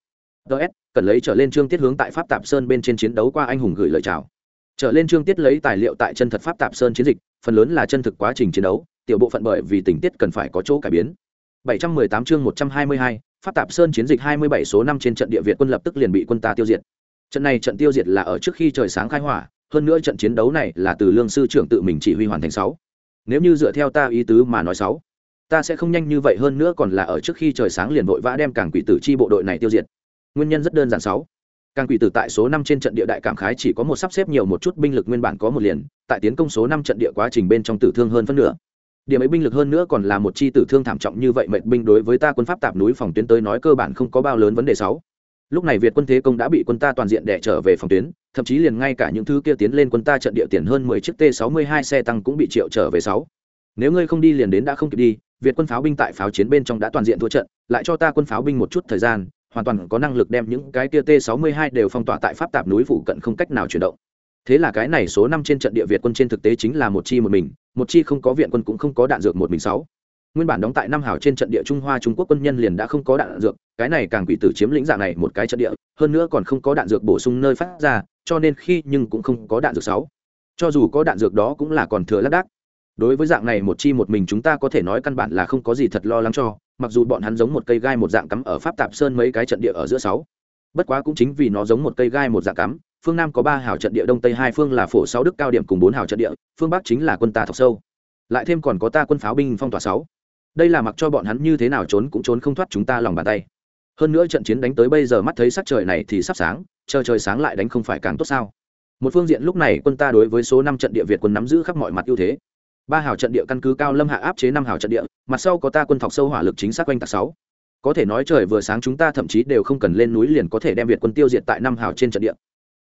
S1: Ts cần lấy trở lên trương tiết hướng tại pháp tạp sơn bên trên chiến đấu qua anh hùng gửi lời chào. Trở lên trương tiết lấy tài liệu tại chân thật pháp tạp sơn chiến dịch, phần lớn là chân thực quá trình chiến đấu tiểu bộ phận bởi vì tình tiết cần phải có chỗ cải biến. 718 chương 122, pháp tạp sơn chiến dịch 27 số 5 trên trận địa việt quân lập tức liền bị quân ta tiêu diệt. Trận này trận tiêu diệt là ở trước khi trời sáng khai hỏa hơn nữa trận chiến đấu này là từ lương sư trưởng tự mình chỉ huy hoàn thành sáu. Nếu như dựa theo ta ý tứ mà nói sáu ta sẽ không nhanh như vậy hơn nữa còn là ở trước khi trời sáng liền vội vã đem cảng quỷ tử chi bộ đội này tiêu diệt. Nguyên nhân rất đơn giản sáu. Càng quỷ tử tại số năm trên trận địa đại cảm khái chỉ có một sắp xếp nhiều một chút binh lực nguyên bản có một liền tại tiến công số năm trận địa quá trình bên trong tử thương hơn phân nửa điểm ấy binh lực hơn nữa còn là một chi tử thương thảm trọng như vậy, mệnh binh đối với ta quân pháp tạp núi phòng tuyến tới nói cơ bản không có bao lớn vấn đề sáu. Lúc này việt quân thế công đã bị quân ta toàn diện đẻ trở về phòng tuyến, thậm chí liền ngay cả những thứ kia tiến lên quân ta trận địa tiền hơn mười chiếc t sáu mươi hai xe tăng cũng bị triệu trở về sáu. Nếu ngươi không đi liền đến đã không kịp đi, việt quân pháo binh tại pháo chiến bên trong đã toàn diện thua trận, lại cho ta quân pháo binh một chút thời gian, hoàn toàn có năng lực đem những cái kia t 62 đều phong tỏa tại pháp tạp núi phụ cận không cách nào chuyển động thế là cái này số năm trên trận địa việt quân trên thực tế chính là một chi một mình, một chi không có viện quân cũng không có đạn dược một mình sáu. Nguyên bản đóng tại năm hào trên trận địa trung hoa trung quốc quân nhân liền đã không có đạn dược, cái này càng quỷ tử chiếm lĩnh dạng này một cái trận địa, hơn nữa còn không có đạn dược bổ sung nơi phát ra, cho nên khi nhưng cũng không có đạn dược sáu. Cho dù có đạn dược đó cũng là còn thừa lác đác. Đối với dạng này một chi một mình chúng ta có thể nói căn bản là không có gì thật lo lắng cho, mặc dù bọn hắn giống một cây gai một dạng cắm ở pháp tạp sơn mấy cái trận địa ở giữa sáu bất quá cũng chính vì nó giống một cây gai một dạng cắm, phương nam có ba hào trận địa, đông tây hai phương là phổ sáu đức cao điểm cùng bốn hào trận địa, phương bắc chính là quân ta thọc sâu. Lại thêm còn có ta quân pháo binh phong tỏa sáu. Đây là mặc cho bọn hắn như thế nào trốn cũng trốn không thoát chúng ta lòng bàn tay. Hơn nữa trận chiến đánh tới bây giờ mắt thấy sắc trời này thì sắp sáng, chờ trời sáng lại đánh không phải càng tốt sao? Một phương diện lúc này quân ta đối với số năm trận địa việt quân nắm giữ khắp mọi mặt ưu thế. Ba hào trận địa căn cứ cao lâm hạ áp chế năm hào trận địa, mặt sau có ta quân thọc sâu hỏa lực chính xác quanh tạc sáu có thể nói trời vừa sáng chúng ta thậm chí đều không cần lên núi liền có thể đem việt quân tiêu diệt tại năm hào trên trận địa.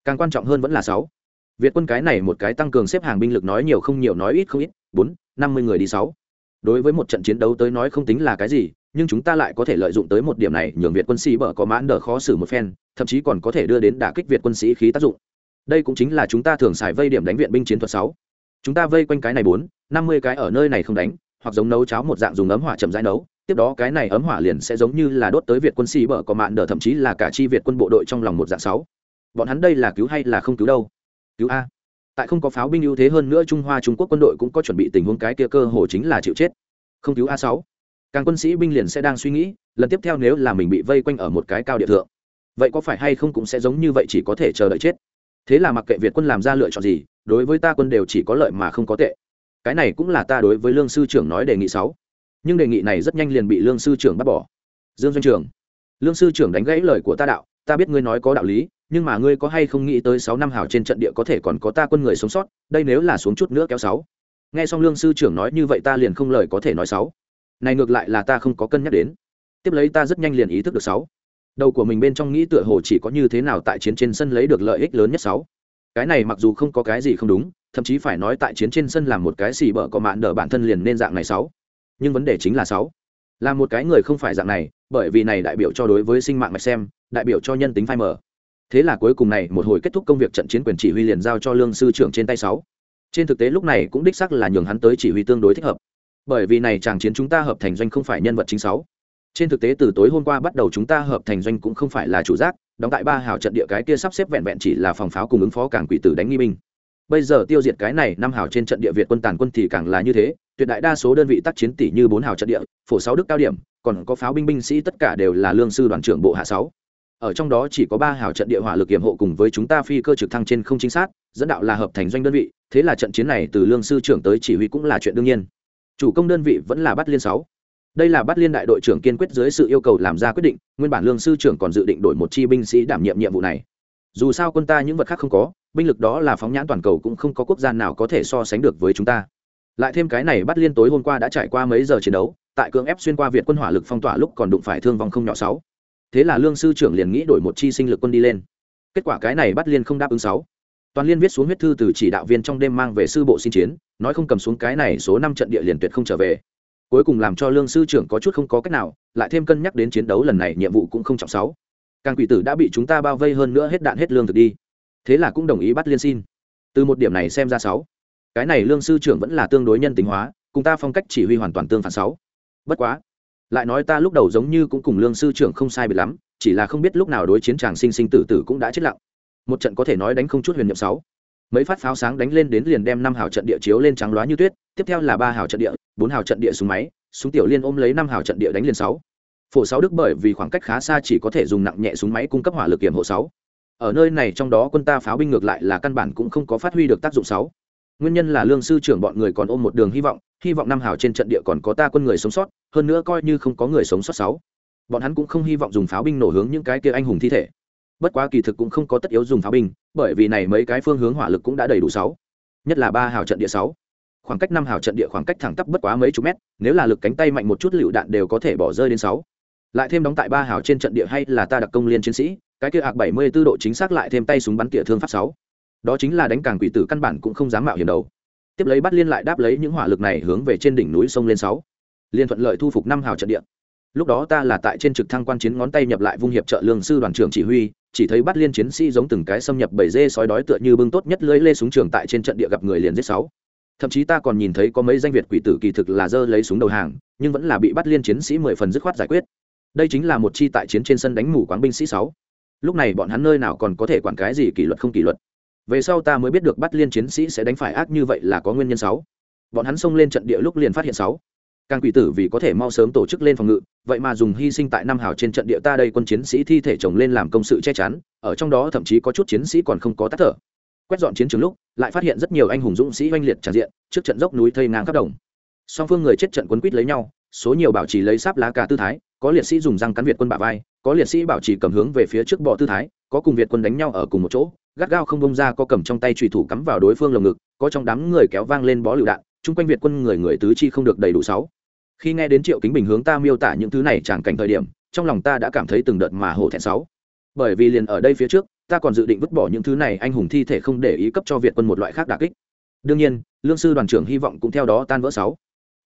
S1: Càng quan trọng hơn vẫn là sáu. Việt quân cái này một cái tăng cường xếp hàng binh lực nói nhiều không nhiều nói ít không ít, bốn, năm mươi người đi sáu. Đối với một trận chiến đấu tới nói không tính là cái gì, nhưng chúng ta lại có thể lợi dụng tới một điểm này nhường việt quân sĩ bở có mãn đờ khó xử một phen, thậm chí còn có thể đưa đến đả kích việt quân sĩ khí tác dụng. Đây cũng chính là chúng ta thường xài vây điểm đánh viện binh chiến thuật sáu. Chúng ta vây quanh cái này bốn, năm mươi cái ở nơi này không đánh, hoặc giống nấu cháo một dạng dùng ấm hỏa chậm rãi nấu tiếp đó cái này ấm hỏa liền sẽ giống như là đốt tới việt quân sĩ bở có mạn đờ, thậm chí là cả chi việt quân bộ đội trong lòng một dạng sáu. Bọn hắn đây là cứu hay là không cứu đâu? Cứu a. Tại không có pháo binh ưu thế hơn nữa trung hoa, trung quốc quân đội cũng có chuẩn bị tình huống cái kia cơ hồ chính là chịu chết. Không cứu a sáu. Càng quân sĩ binh liền sẽ đang suy nghĩ, lần tiếp theo nếu là mình bị vây quanh ở một cái cao địa thượng, vậy có phải hay không cũng sẽ giống như vậy chỉ có thể chờ đợi chết? Thế là mặc kệ việt quân làm ra lựa chọn gì, đối với ta quân đều chỉ có lợi mà không có tệ. Cái này cũng là ta đối với lương sư trưởng nói đề nghị sáu nhưng đề nghị này rất nhanh liền bị lương sư trưởng bắt bỏ. Dương doanh trường, lương sư trưởng đánh gãy lời của ta đạo, ta biết ngươi nói có đạo lý, nhưng mà ngươi có hay không nghĩ tới sáu năm hảo trên trận địa có thể còn có ta quân người sống sót, đây nếu là xuống chút nữa kéo sáu. Nghe xong lương sư trưởng nói như vậy ta liền không lời có thể nói sáu. Này ngược lại là ta không có cân nhắc đến. Tiếp lấy ta rất nhanh liền ý thức được sáu. Đầu của mình bên trong nghĩ tựa hồ chỉ có như thế nào tại chiến trên sân lấy được lợi ích lớn nhất sáu. Cái này mặc dù không có cái gì không đúng, thậm chí phải nói tại chiến trên sân làm một cái xì bở có mạn đỡ bản thân liền nên dạng này sáu nhưng vấn đề chính là sáu. Là một cái người không phải dạng này, bởi vì này đại biểu cho đối với sinh mạng mạch xem, đại biểu cho nhân tính phai mở thế là cuối cùng này một hồi kết thúc công việc trận chiến quyền chỉ huy liền giao cho lương sư trưởng trên tay sáu. Trên thực tế lúc này cũng đích xác là nhường hắn tới chỉ huy tương đối thích hợp. Bởi vì này chàng chiến chúng ta hợp thành doanh không phải nhân vật chính sáu. Trên thực tế từ tối hôm qua bắt đầu chúng ta hợp thành doanh cũng không phải là chủ giác, đóng tại ba hào trận địa cái kia sắp xếp vẹn vẹn chỉ là phòng pháo cùng ứng phó cảng quỷ tử đánh nghi binh. Bây giờ tiêu diệt cái này năm hào trên trận địa việt quân tàn quân thì càng là như thế tuyệt đại đa số đơn vị tác chiến tỷ như bốn hào trận địa, phổ sáu đức cao điểm, còn có pháo binh binh sĩ tất cả đều là lương sư đoàn trưởng bộ hạ sáu. Ở trong đó chỉ có ba hào trận địa hỏa lực kiểm hộ cùng với chúng ta phi cơ trực thăng trên không chính xác, dẫn đạo là hợp thành doanh đơn vị, thế là trận chiến này từ lương sư trưởng tới chỉ huy cũng là chuyện đương nhiên. Chủ công đơn vị vẫn là bắt liên sáu. Đây là bắt liên đại đội trưởng kiên quyết dưới sự yêu cầu làm ra quyết định, nguyên bản lương sư trưởng còn dự định đổi một chi binh sĩ đảm nhiệm nhiệm vụ này. Dù sao quân ta những vật khác không có, binh lực đó là phóng nhãn toàn cầu cũng không có quốc gia nào có thể so sánh được với chúng ta lại thêm cái này bắt liên tối hôm qua đã trải qua mấy giờ chiến đấu, tại cưỡng ép xuyên qua việt quân hỏa lực phong tỏa lúc còn đụng phải thương vong không nhỏ sáu. Thế là lương sư trưởng liền nghĩ đổi một chi sinh lực quân đi lên. Kết quả cái này bắt liên không đáp ứng sáu. Toàn liên viết xuống huyết thư từ chỉ đạo viên trong đêm mang về sư bộ xin chiến, nói không cầm xuống cái này số năm trận địa liền tuyệt không trở về. Cuối cùng làm cho lương sư trưởng có chút không có cách nào, lại thêm cân nhắc đến chiến đấu lần này nhiệm vụ cũng không trọng sáu. Càng quỷ tử đã bị chúng ta bao vây hơn nữa hết đạn hết lương thực đi. Thế là cũng đồng ý bắt liên xin. Từ một điểm này xem ra sáu cái này lương sư trưởng vẫn là tương đối nhân tính hóa, cùng ta phong cách chỉ huy hoàn toàn tương phản sáu. Bất quá, lại nói ta lúc đầu giống như cũng cùng lương sư trưởng không sai biệt lắm, chỉ là không biết lúc nào đối chiến tràng sinh sinh tử tử cũng đã chết lặng. Một trận có thể nói đánh không chút huyền nhiệm sáu. Mấy phát pháo sáng đánh lên đến liền đem năm hào trận địa chiếu lên trắng loá như tuyết, tiếp theo là ba hào trận địa, bốn hào trận địa súng máy, súng tiểu liên ôm lấy năm hào trận địa đánh liền sáu. Phổ sáu đức bởi vì khoảng cách khá xa chỉ có thể dùng nặng nhẹ súng máy cung cấp hỏa lực kiểm hộ sáu. Ở nơi này trong đó quân ta pháo binh ngược lại là căn bản cũng không có phát huy được tác dụng sáu nguyên nhân là lương sư trưởng bọn người còn ôm một đường hy vọng hy vọng năm hào trên trận địa còn có ta quân người sống sót, hơn nữa coi như không có người sống sót sáu. Bọn hắn cũng không hy vọng dùng pháo binh nổ hướng những cái kia anh hùng thi thể. Bất quá kỳ thực cũng không có tất yếu dùng pháo binh, bởi vì này mấy cái phương hướng hỏa lực cũng đã đầy đủ sáu. Nhất là ba hào trận địa sáu. Khoảng cách năm hào trận địa khoảng cách thẳng tắp bất quá mấy chục mét, nếu là lực cánh tay mạnh một chút lựu đạn đều có thể bỏ rơi đến sáu. Lại thêm đóng tại ba hào trên trận địa hay là ta đặc công liên chiến sĩ, cái kia ạc bảy mươi 74 độ chính xác lại thêm tay súng bắn tỉa thương pháp sáu đó chính là đánh càng quỷ tử căn bản cũng không dám mạo hiểm đầu. Tiếp lấy bắt liên lại đáp lấy những hỏa lực này hướng về trên đỉnh núi sông lên sáu. Liên thuận lợi thu phục năm hào trận địa. Lúc đó ta là tại trên trực thăng quan chiến ngón tay nhập lại vung hiệp trợ lương sư đoàn trưởng chỉ huy, chỉ thấy bắt liên chiến sĩ giống từng cái xâm nhập bầy dê sói đói tựa như bưng tốt nhất lưỡi lê súng trường tại trên trận địa gặp người liền giết sáu. Thậm chí ta còn nhìn thấy có mấy danh việt quỷ tử kỳ thực là dơ lấy súng đầu hàng, nhưng vẫn là bị bắt liên chiến sĩ mười phần dứt khoát giải quyết. Đây chính là một chi tại chiến trên sân đánh mù quán binh sĩ sáu. Lúc này bọn hắn nơi nào còn có thể quản cái gì kỷ luật không kỷ luật về sau ta mới biết được bắt liên chiến sĩ sẽ đánh phải ác như vậy là có nguyên nhân sáu. Bọn hắn xông lên trận địa lúc liền phát hiện sáu. Càng quỷ tử vì có thể mau sớm tổ chức lên phòng ngự, vậy mà dùng hy sinh tại năm hào trên trận địa ta đây quân chiến sĩ thi thể chồng lên làm công sự che chắn, ở trong đó thậm chí có chút chiến sĩ còn không có tắt thở. Quét dọn chiến trường lúc, lại phát hiện rất nhiều anh hùng dũng sĩ oanh liệt tràn diện, trước trận dốc núi thây ngang khắp đồng. Song phương người chết trận quấn quýt lấy nhau, số nhiều bảo trì lấy sáp lá cà tư thái, có liệt sĩ dùng răng cắn việt quân bả vai, có liệt sĩ bảo trì cầm hướng về phía trước bọ tư thái, có cùng việt quân đánh nhau ở cùng một chỗ gắt gao không bông ra có cầm trong tay trùy thủ cắm vào đối phương lồng ngực, có trong đám người kéo vang lên bó lựu đạn, chung quanh việt quân người người tứ chi không được đầy đủ sáu. Khi nghe đến triệu kính bình hướng ta miêu tả những thứ này chẳng cảnh thời điểm, trong lòng ta đã cảm thấy từng đợt mà hổ thẹn sáu. Bởi vì liền ở đây phía trước, ta còn dự định vứt bỏ những thứ này, anh hùng thi thể không để ý cấp cho việt quân một loại khác đà kích. Đương nhiên, lương sư đoàn trưởng hy vọng cũng theo đó tan vỡ sáu.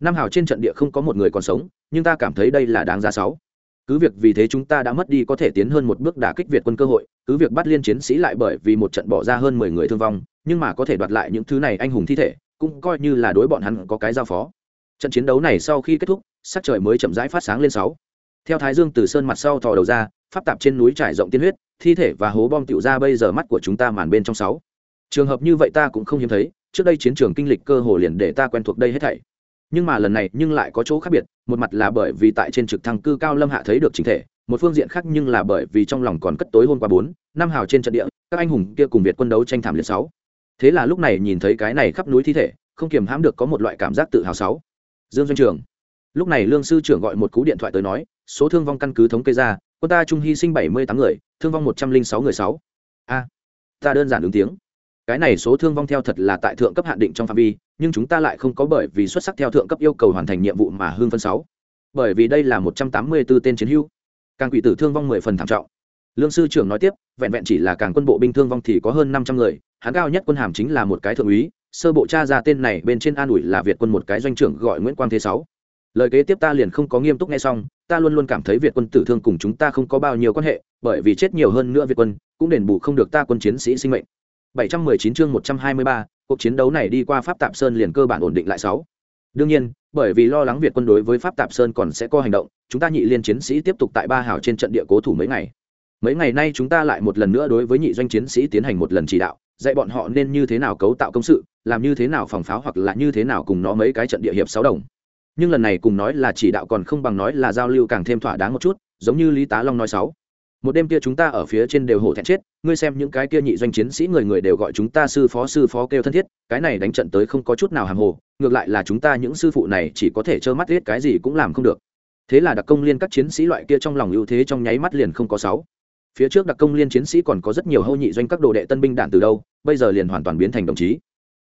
S1: Năm hào trên trận địa không có một người còn sống, nhưng ta cảm thấy đây là đáng giá sáu cứ việc vì thế chúng ta đã mất đi có thể tiến hơn một bước đả kích việt quân cơ hội, cứ việc bắt liên chiến sĩ lại bởi vì một trận bỏ ra hơn mười người thương vong, nhưng mà có thể đoạt lại những thứ này anh hùng thi thể, cũng coi như là đối bọn hắn có cái giao phó. Trận chiến đấu này sau khi kết thúc, sắc trời mới chậm rãi phát sáng lên sáu. Theo thái dương từ sơn mặt sau thò đầu ra, pháp tạp trên núi trải rộng tiên huyết, thi thể và hố bom tựu ra bây giờ mắt của chúng ta màn bên trong sáu. Trường hợp như vậy ta cũng không hiếm thấy, trước đây chiến trường kinh lịch cơ hồ liền để ta quen thuộc đây hết thảy nhưng mà lần này nhưng lại có chỗ khác biệt, một mặt là bởi vì tại trên trực thăng cư cao lâm hạ thấy được chính thể, một phương diện khác nhưng là bởi vì trong lòng còn cất tối hôm qua bốn, năm hào trên trận địa, các anh hùng kia cùng việt quân đấu tranh thảm liệt sáu. Thế là lúc này nhìn thấy cái này khắp núi thi thể, không kiềm hãm được có một loại cảm giác tự hào sáu. Dương doanh trường. Lúc này lương sư trưởng gọi một cú điện thoại tới nói, số thương vong căn cứ thống kê ra, quân ta trung hy sinh bảy mươi tám người, thương vong một trăm linh sáu người sáu. A, ta đơn giản ứng tiếng cái này số thương vong theo thật là tại thượng cấp hạn định trong phạm vi, nhưng chúng ta lại không có bởi vì xuất sắc theo thượng cấp yêu cầu hoàn thành nhiệm vụ mà hương phân sáu. Bởi vì đây là một trăm tám mươi 184 tên chiến hữu. Càng quỷ tử thương vong mười phần thảm trọng. Lương sư trưởng nói tiếp, vẹn vẹn chỉ là càng quân bộ binh thương vong thì có hơn năm trăm người, hắn cao nhất quân hàm chính là một cái thượng úy, sơ bộ tra ra tên này bên trên an ủi là việt quân một cái doanh trưởng gọi nguyễn quang thế sáu. Lời kế tiếp ta liền không có nghiêm túc nghe xong, ta luôn luôn cảm thấy việt quân tử thương cùng chúng ta không có bao nhiêu quan hệ, bởi vì chết nhiều hơn nữa việt quân, cũng đền bù không được ta quân chiến sĩ sinh mệnh. 719 chương 123, cuộc chiến đấu này đi qua pháp tạp sơn liền cơ bản ổn định lại sáu. Đương nhiên bởi vì lo lắng việt quân đối với pháp tạp sơn còn sẽ có hành động chúng ta nhị liên chiến sĩ tiếp tục tại ba hào trên trận địa cố thủ mấy ngày. Mấy ngày nay chúng ta lại một lần nữa đối với nhị doanh chiến sĩ tiến hành một lần chỉ đạo dạy bọn họ nên như thế nào cấu tạo công sự làm như thế nào phòng pháo hoặc là như thế nào cùng nó mấy cái trận địa hiệp sáu đồng. Nhưng lần này cùng nói là chỉ đạo còn không bằng nói là giao lưu càng thêm thỏa đáng một chút giống như lý tá long nói sáu một đêm kia chúng ta ở phía trên đều hổ thẹn chết, ngươi xem những cái kia nhị doanh chiến sĩ người người đều gọi chúng ta sư phó sư phó kêu thân thiết, cái này đánh trận tới không có chút nào hàm hồ, ngược lại là chúng ta những sư phụ này chỉ có thể trơ mắt riết cái gì cũng làm không được. Thế là đặc công liên các chiến sĩ loại kia trong lòng ưu thế trong nháy mắt liền không có sáu. Phía trước đặc công liên chiến sĩ còn có rất nhiều hâu nhị doanh các đồ đệ tân binh đạn từ đâu, bây giờ liền hoàn toàn biến thành đồng chí.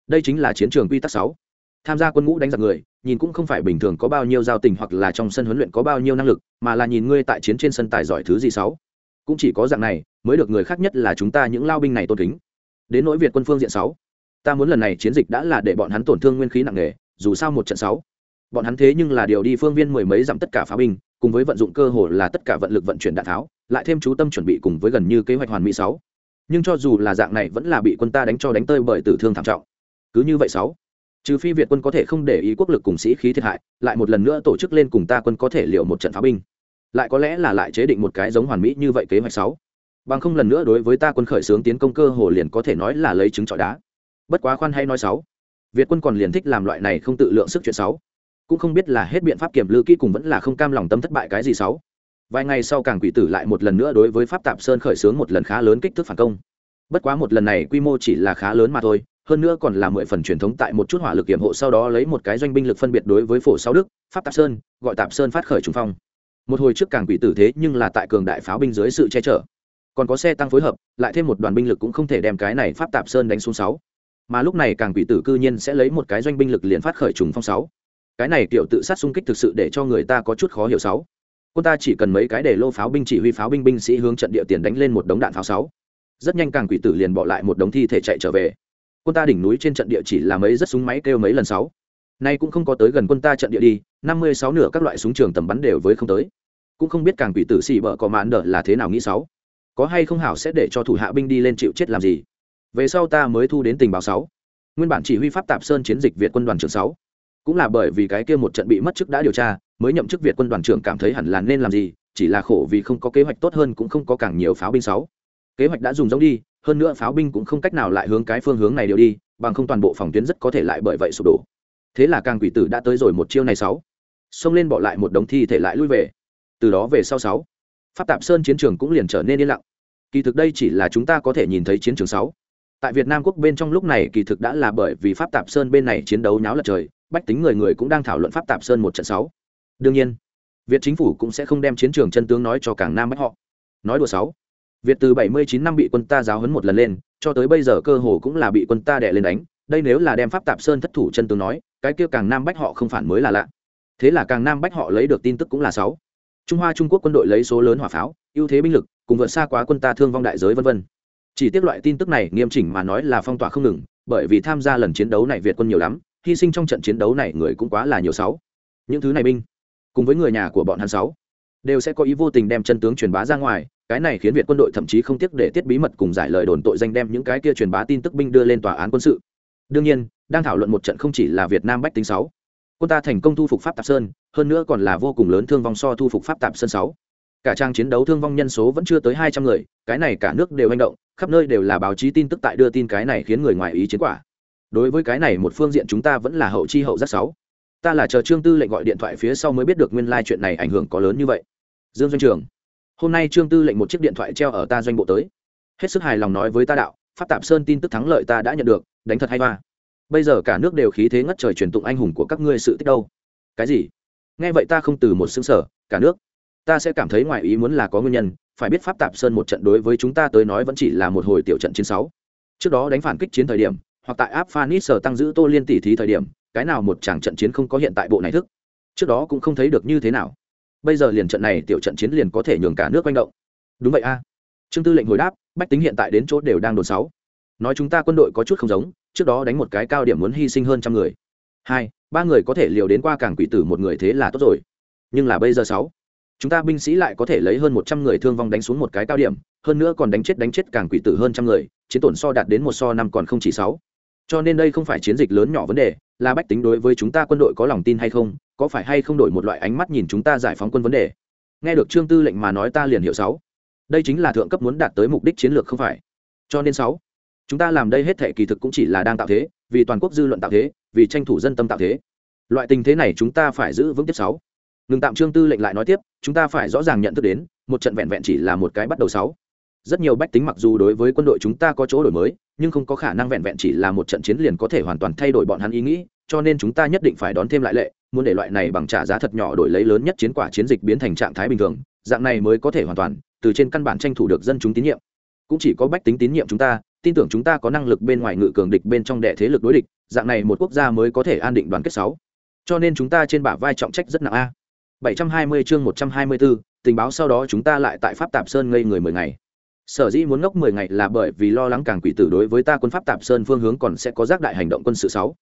S1: Đây chính là chiến trường quy tắc sáu. Tham gia quân ngũ đánh giặc người, nhìn cũng không phải bình thường có bao nhiêu giao tình hoặc là trong sân huấn luyện có bao nhiêu năng lực, mà là nhìn ngươi tại chiến trên sân tài giỏi thứ gì sáu cũng chỉ có dạng này mới được người khác nhất là chúng ta những lao binh này tôn kính. Đến nỗi việt quân phương diện sáu, ta muốn lần này chiến dịch đã là để bọn hắn tổn thương nguyên khí nặng nề, dù sao một trận sáu. Bọn hắn thế nhưng là điều đi phương viên mười mấy dặm tất cả pháo binh, cùng với vận dụng cơ hội là tất cả vận lực vận chuyển đạn tháo, lại thêm chú tâm chuẩn bị cùng với gần như kế hoạch hoàn mỹ sáu. Nhưng cho dù là dạng này vẫn là bị quân ta đánh cho đánh tơi bởi tử thương thảm trọng. Cứ như vậy sáu. Trừ phi việt quân có thể không để ý quốc lực cùng sĩ khí thiệt hại, lại một lần nữa tổ chức lên cùng ta quân có thể liệu một trận pháo binh lại có lẽ là lại chế định một cái giống hoàn mỹ như vậy kế hoạch sáu. Bằng không lần nữa đối với ta quân khởi xướng tiến công cơ hồ liền có thể nói là lấy trứng trọi đá. Bất quá khoan hay nói sáu. Việt quân còn liền thích làm loại này không tự lượng sức chuyện sáu. Cũng không biết là hết biện pháp kiểm lư kỹ cùng vẫn là không cam lòng tâm thất bại cái gì sáu. Vài ngày sau càng quỷ tử lại một lần nữa đối với pháp tạp sơn khởi xướng một lần khá lớn kích thước phản công. Bất quá một lần này quy mô chỉ là khá lớn mà thôi, hơn nữa còn là mười phần truyền thống tại một chút hỏa lực kiểm hộ sau đó lấy một cái doanh binh lực phân biệt đối với phổ sáu đức, pháp tạp sơn, gọi tạp sơn phát khởi trùng phong một hồi trước càng quỷ tử thế nhưng là tại cường đại pháo binh dưới sự che chở. Còn có xe tăng phối hợp, lại thêm một đoàn binh lực cũng không thể đem cái này pháp tạp sơn đánh xuống sáu. Mà lúc này càng quỷ tử cư nhiên sẽ lấy một cái doanh binh lực liền phát khởi trùng phong sáu. Cái này kiểu tự sát xung kích thực sự để cho người ta có chút khó hiểu sáu. Quân ta chỉ cần mấy cái để lô pháo binh chỉ huy pháo binh binh sĩ hướng trận địa tiền đánh lên một đống đạn pháo sáu. Rất nhanh càng quỷ tử liền bỏ lại một đống thi thể chạy trở về. Quân ta đỉnh núi trên trận địa chỉ là mấy rất súng máy kêu mấy lần sáu nay cũng không có tới gần quân ta trận địa đi, năm mươi sáu nửa các loại súng trường tầm bắn đều với không tới. Cũng không biết càng quỷ tử xì bợ có mãn đỡ là thế nào nghĩ sáu. Có hay không hảo sẽ để cho thủ hạ binh đi lên chịu chết làm gì? Về sau ta mới thu đến tình báo sáu. Nguyên bản chỉ huy pháp tạp sơn chiến dịch việt quân đoàn trưởng sáu. Cũng là bởi vì cái kia một trận bị mất chức đã điều tra, mới nhậm chức việt quân đoàn trưởng cảm thấy hẳn là nên làm gì, chỉ là khổ vì không có kế hoạch tốt hơn cũng không có càng nhiều pháo binh sáu. Kế hoạch đã dùng giống đi, hơn nữa pháo binh cũng không cách nào lại hướng cái phương hướng này đều đi, bằng không toàn bộ phòng tuyến rất có thể lại bởi vậy sụp đổ thế là càng quỷ tử đã tới rồi một chiêu này sáu. Xông lên bỏ lại một đống thi thể lại lui về. Từ đó về sau sáu. Pháp tạp sơn chiến trường cũng liền trở nên yên lặng. Kỳ thực đây chỉ là chúng ta có thể nhìn thấy chiến trường sáu. Tại việt nam quốc bên trong lúc này kỳ thực đã là bởi vì pháp tạp sơn bên này chiến đấu nháo lật trời, bách tính người người cũng đang thảo luận pháp tạp sơn một trận sáu. Đương nhiên, việt chính phủ cũng sẽ không đem chiến trường chân tướng nói cho cảng nam bách họ. Nói đùa sáu. Việt từ 79 năm bị quân ta giáo huấn một lần lên, cho tới bây giờ cơ hồ cũng là bị quân ta đè lên đánh. Đây nếu là đem pháp tạp sơn thất thủ chân tướng nói cái kia càng nam bách họ không phản mới là lạ. Thế là càng nam bách họ lấy được tin tức cũng là sáu. Trung hoa trung quốc quân đội lấy số lớn hỏa pháo, ưu thế binh lực, cùng vượt xa quá quân ta thương vong đại giới vân vân. Chỉ tiếc loại tin tức này nghiêm chỉnh mà nói là phong tỏa không ngừng, bởi vì tham gia lần chiến đấu này việt quân nhiều lắm, hy sinh trong trận chiến đấu này người cũng quá là nhiều sáu. Những thứ này binh, cùng với người nhà của bọn hắn sáu, đều sẽ có ý vô tình đem chân tướng truyền bá ra ngoài, cái này khiến việt quân đội thậm chí không tiếc để tiết bí mật cùng giải lời đồn tội danh đem những cái kia truyền bá tin tức binh đưa lên tòa án quân sự đương nhiên, đang thảo luận một trận không chỉ là việt nam bách tính sáu, quân ta thành công thu phục pháp tạp sơn, hơn nữa còn là vô cùng lớn thương vong so thu phục pháp tạp sơn sáu. Cả trang chiến đấu thương vong nhân số vẫn chưa tới hai trăm người, cái này cả nước đều hành động, khắp nơi đều là báo chí tin tức tại đưa tin cái này khiến người ngoài ý chiến quả. Đối với cái này một phương diện chúng ta vẫn là hậu chi hậu giác sáu. Ta là chờ trương tư lệnh gọi điện thoại phía sau mới biết được nguyên lai chuyện này ảnh hưởng có lớn như vậy. Dương doanh trường, hôm nay trương tư lệnh một chiếc điện thoại treo ở ta doanh bộ tới. Hết sức hài lòng nói với ta đạo, pháp tạp sơn tin tức thắng lợi ta đã nhận được đánh thật hay hoa. Bây giờ cả nước đều khí thế ngất trời truyền tụng anh hùng của các ngươi sự tích đâu. Cái gì? Nghe vậy ta không từ một xứng sở cả nước. Ta sẽ cảm thấy ngoài ý muốn là có nguyên nhân, phải biết pháp tạp sơn một trận đối với chúng ta tới nói vẫn chỉ là một hồi tiểu trận chiến sáu. Trước đó đánh phản kích chiến thời điểm, hoặc tại áp phanis sở tăng giữ tô liên tỷ thí thời điểm, cái nào một chàng trận chiến không có hiện tại bộ này thức. Trước đó cũng không thấy được như thế nào. Bây giờ liền trận này tiểu trận chiến liền có thể nhường cả nước quanh động. Đúng vậy a. Trương tư lệnh hồi đáp, bách tính hiện tại đến chỗ đều đang đồn sáu nói chúng ta quân đội có chút không giống, trước đó đánh một cái cao điểm muốn hy sinh hơn trăm người. Hai, ba người có thể liều đến qua cảng quỷ tử một người thế là tốt rồi. Nhưng là bây giờ sáu, chúng ta binh sĩ lại có thể lấy hơn một trăm người thương vong đánh xuống một cái cao điểm, hơn nữa còn đánh chết đánh chết cảng quỷ tử hơn trăm người, chiến tổn so đạt đến một so năm còn không chỉ sáu. Cho nên đây không phải chiến dịch lớn nhỏ vấn đề, là bách tính đối với chúng ta quân đội có lòng tin hay không, có phải hay không đổi một loại ánh mắt nhìn chúng ta giải phóng quân vấn đề. Nghe được trương tư lệnh mà nói ta liền hiểu sáu. Đây chính là thượng cấp muốn đạt tới mục đích chiến lược không phải. Cho nên sáu chúng ta làm đây hết thể kỳ thực cũng chỉ là đang tạo thế, vì toàn quốc dư luận tạo thế, vì tranh thủ dân tâm tạo thế. Loại tình thế này chúng ta phải giữ vững tiếp sáu. Ngừng tạm trương tư lệnh lại nói tiếp, chúng ta phải rõ ràng nhận thức đến, một trận vẹn vẹn chỉ là một cái bắt đầu sáu. Rất nhiều bách tính mặc dù đối với quân đội chúng ta có chỗ đổi mới, nhưng không có khả năng vẹn vẹn chỉ là một trận chiến liền có thể hoàn toàn thay đổi bọn hắn ý nghĩ, cho nên chúng ta nhất định phải đón thêm lại lệ, muốn để loại này bằng trả giá thật nhỏ đổi lấy lớn nhất chiến quả chiến dịch biến thành trạng thái bình thường, dạng này mới có thể hoàn toàn, từ trên căn bản tranh thủ được dân chúng tín nhiệm. Cũng chỉ có bách tính tín nhiệm chúng ta tin tưởng chúng ta có năng lực bên ngoài ngự cường địch bên trong đệ thế lực đối địch dạng này một quốc gia mới có thể an định đoàn kết sáu. Cho nên chúng ta trên bả vai trọng trách rất nặng a. 720 chương 124, tình báo sau đó chúng ta lại tại pháp tạp sơn ngây người 10 ngày. Sở dĩ muốn ngốc 10 ngày là bởi vì lo lắng càng quỷ tử đối với ta quân pháp tạp sơn phương hướng còn sẽ có giác đại hành động quân sự sáu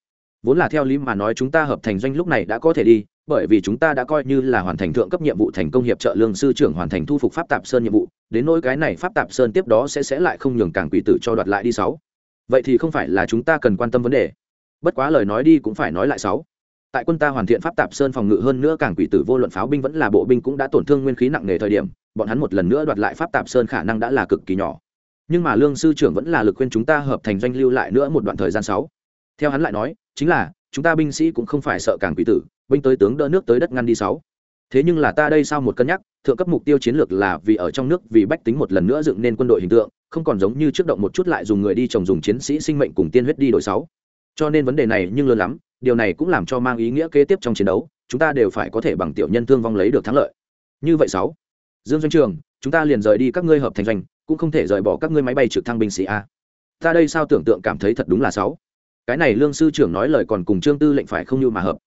S1: vốn là theo lý mà nói chúng ta hợp thành doanh lúc này đã có thể đi, bởi vì chúng ta đã coi như là hoàn thành thượng cấp nhiệm vụ thành công hiệp trợ lương sư trưởng hoàn thành thu phục pháp tạp sơn nhiệm vụ, đến nỗi cái này pháp tạp sơn tiếp đó sẽ sẽ lại không nhường càng quỷ tử cho đoạt lại đi sáu. Vậy thì không phải là chúng ta cần quan tâm vấn đề. Bất quá lời nói đi cũng phải nói lại sáu. Tại quân ta hoàn thiện pháp tạp sơn phòng ngự hơn nữa càng quỷ tử vô luận pháo binh vẫn là bộ binh cũng đã tổn thương nguyên khí nặng nề thời điểm, bọn hắn một lần nữa đoạt lại pháp tạp sơn khả năng đã là cực kỳ nhỏ. Nhưng mà lương sư trưởng vẫn là lực khuyên chúng ta hợp thành doanh lưu lại nữa một đoạn thời gian sáu. Theo hắn lại nói chính là, chúng ta binh sĩ cũng không phải sợ càng quỷ tử, binh tới tướng đỡ nước tới đất ngăn đi sáu. Thế nhưng là ta đây sao một cân nhắc, thượng cấp mục tiêu chiến lược là vì ở trong nước, vì bách tính một lần nữa dựng nên quân đội hình tượng, không còn giống như trước động một chút lại dùng người đi trồng dùng chiến sĩ sinh mệnh cùng tiên huyết đi đội sáu. Cho nên vấn đề này nhưng lớn lắm, điều này cũng làm cho mang ý nghĩa kế tiếp trong chiến đấu, chúng ta đều phải có thể bằng tiểu nhân thương vong lấy được thắng lợi. Như vậy sáu. Dương doanh trường, chúng ta liền rời đi các ngươi hợp thành doanh, cũng không thể rời bỏ các ngươi máy bay trực thăng binh sĩ a. Ta đây sao tưởng tượng cảm thấy thật đúng là sáu? Cái này lương sư trưởng nói lời còn cùng trương tư lệnh phải không như mà hợp.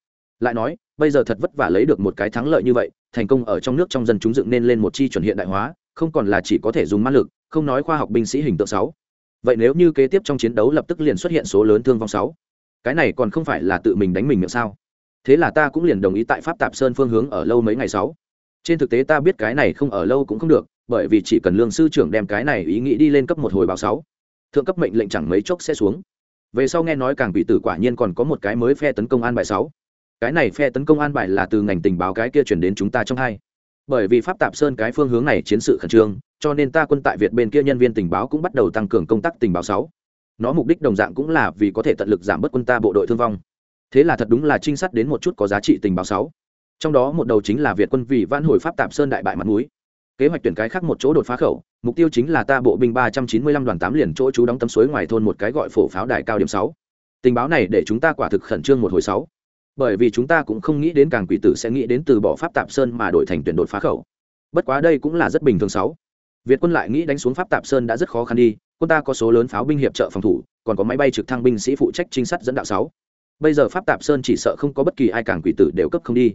S1: Lại nói, bây giờ thật vất vả lấy được một cái thắng lợi như vậy, thành công ở trong nước trong dân chúng dựng nên lên một chi chuẩn hiện đại hóa, không còn là chỉ có thể dùng mã lực, không nói khoa học binh sĩ hình tượng sáu. Vậy nếu như kế tiếp trong chiến đấu lập tức liền xuất hiện số lớn thương vong sáu, cái này còn không phải là tự mình đánh mình miệng sao? Thế là ta cũng liền đồng ý tại pháp tạp sơn phương hướng ở lâu mấy ngày sáu. Trên thực tế ta biết cái này không ở lâu cũng không được, bởi vì chỉ cần lương sư trưởng đem cái này ý nghĩ đi lên cấp một hồi báo sáu, thượng cấp mệnh lệnh chẳng mấy chốc sẽ xuống về sau nghe nói càng bị tử quả nhiên còn có một cái mới phe tấn công an bài sáu. Cái này phe tấn công an bài là từ ngành tình báo cái kia chuyển đến chúng ta trong hai. Bởi vì pháp tạp sơn cái phương hướng này chiến sự khẩn trương, cho nên ta quân tại việt bên kia nhân viên tình báo cũng bắt đầu tăng cường công tác tình báo sáu. Nó mục đích đồng dạng cũng là vì có thể tận lực giảm bớt quân ta bộ đội thương vong. Thế là thật đúng là trinh sát đến một chút có giá trị tình báo sáu. Trong đó một đầu chính là việt quân vì van hồi pháp tạp sơn đại bại mặt núi kế hoạch tuyển cái khác một chỗ đột phá khẩu, mục tiêu chính là ta bộ binh ba trăm chín mươi lăm đoàn tám liền chỗ chú đóng tấm suối ngoài thôn một cái gọi phổ pháo đài cao điểm sáu. Tình báo này để chúng ta quả thực khẩn trương một hồi sáu. Bởi vì chúng ta cũng không nghĩ đến càng quỷ tử sẽ nghĩ đến từ bỏ pháp tạp sơn mà đổi thành tuyển đột phá khẩu. Bất quá đây cũng là rất bình thường sáu. Việt quân lại nghĩ đánh xuống pháp tạp sơn đã rất khó khăn đi, quân ta có số lớn pháo binh hiệp trợ phòng thủ, còn có máy bay trực thăng binh sĩ phụ trách trinh sát dẫn đạo sáu. Bây giờ pháp tạp sơn chỉ sợ không có bất kỳ ai càng quỷ tử đều cấp không đi.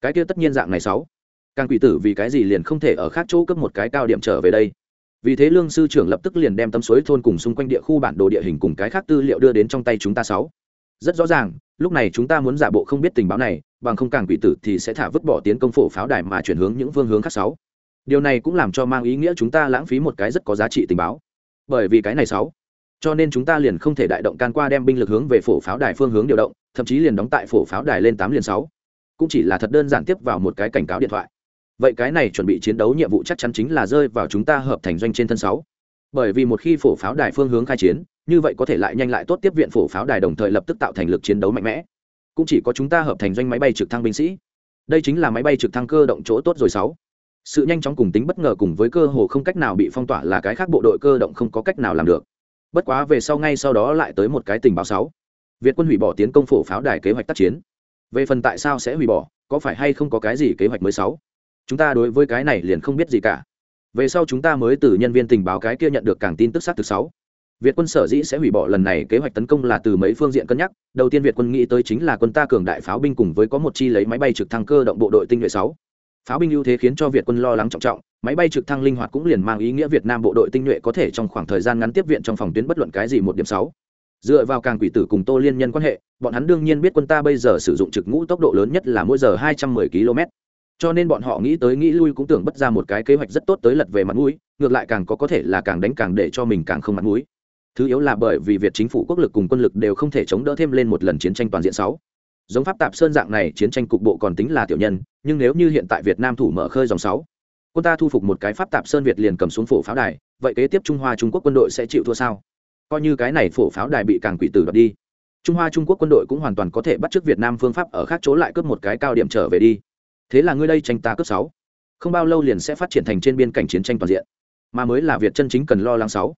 S1: Cái kia tất nhiên dạng này sáu càng quỷ tử vì cái gì liền không thể ở khác chỗ cấp một cái cao điểm trở về đây? Vì thế lương sư trưởng lập tức liền đem tấm suối thôn cùng xung quanh địa khu bản đồ địa hình cùng cái khác tư liệu đưa đến trong tay chúng ta sáu. Rất rõ ràng, lúc này chúng ta muốn giả bộ không biết tình báo này, bằng không càng quỷ tử thì sẽ thả vứt bỏ tiến công phổ pháo đài mà chuyển hướng những phương hướng khác sáu. Điều này cũng làm cho mang ý nghĩa chúng ta lãng phí một cái rất có giá trị tình báo. Bởi vì cái này sáu, cho nên chúng ta liền không thể đại động can qua đem binh lực hướng về phổ pháo đài phương hướng điều động, thậm chí liền đóng tại phổ pháo đài lên tám liền sáu. Cũng chỉ là thật đơn giản tiếp vào một cái cảnh cáo điện thoại vậy cái này chuẩn bị chiến đấu nhiệm vụ chắc chắn chính là rơi vào chúng ta hợp thành doanh trên thân sáu. Bởi vì một khi phổ pháo đài phương hướng khai chiến, như vậy có thể lại nhanh lại tốt tiếp viện phổ pháo đài đồng thời lập tức tạo thành lực chiến đấu mạnh mẽ. Cũng chỉ có chúng ta hợp thành doanh máy bay trực thăng binh sĩ. Đây chính là máy bay trực thăng cơ động chỗ tốt rồi sáu. Sự nhanh chóng cùng tính bất ngờ cùng với cơ hồ không cách nào bị phong tỏa là cái khác bộ đội cơ động không có cách nào làm được. Bất quá về sau ngay sau đó lại tới một cái tình báo sáu. Việt quân hủy bỏ tiến công phổ pháo đài kế hoạch tác chiến. Về phần tại sao sẽ hủy bỏ, có phải hay không có cái gì kế hoạch mới sáu? Chúng ta đối với cái này liền không biết gì cả. Về sau chúng ta mới từ nhân viên tình báo cái kia nhận được càng tin tức xác thực sáu. Việt quân sở dĩ sẽ hủy bỏ lần này kế hoạch tấn công là từ mấy phương diện cân nhắc. Đầu tiên việt quân nghĩ tới chính là quân ta cường đại pháo binh cùng với có một chi lấy máy bay trực thăng cơ động bộ đội tinh nhuệ sáu. Pháo binh ưu thế khiến cho việt quân lo lắng trọng trọng, máy bay trực thăng linh hoạt cũng liền mang ý nghĩa việt nam bộ đội tinh nhuệ có thể trong khoảng thời gian ngắn tiếp viện trong phòng tuyến bất luận cái gì một điểm sáu. Dựa vào càng quỷ tử cùng tô liên nhân quan hệ, bọn hắn đương nhiên biết quân ta bây giờ sử dụng trực ngũ tốc độ lớn nhất là mỗi giờ hai trăm mười km cho nên bọn họ nghĩ tới nghĩ lui cũng tưởng bất ra một cái kế hoạch rất tốt tới lật về mặt mũi, ngược lại càng có có thể là càng đánh càng để cho mình càng không mặt mũi. Thứ yếu là bởi vì việt chính phủ quốc lực cùng quân lực đều không thể chống đỡ thêm lên một lần chiến tranh toàn diện sáu. Giống pháp tạp sơn dạng này, chiến tranh cục bộ còn tính là tiểu nhân, nhưng nếu như hiện tại việt nam thủ mở khơi dòng sáu, quân ta thu phục một cái pháp tạp sơn việt liền cầm xuống phổ pháo đài, vậy kế tiếp trung hoa trung quốc quân đội sẽ chịu thua sao? Coi như cái này phổ pháo đài bị càng quỷ tử đoạt đi, trung hoa trung quốc quân đội cũng hoàn toàn có thể bắt chước việt nam phương pháp ở khác chỗ lại cướp một cái cao điểm trở về đi thế là ngươi đây tranh ta cướp sáu. Không bao lâu liền sẽ phát triển thành trên biên cảnh chiến tranh toàn diện. Mà mới là việt chân chính cần lo lắng sáu.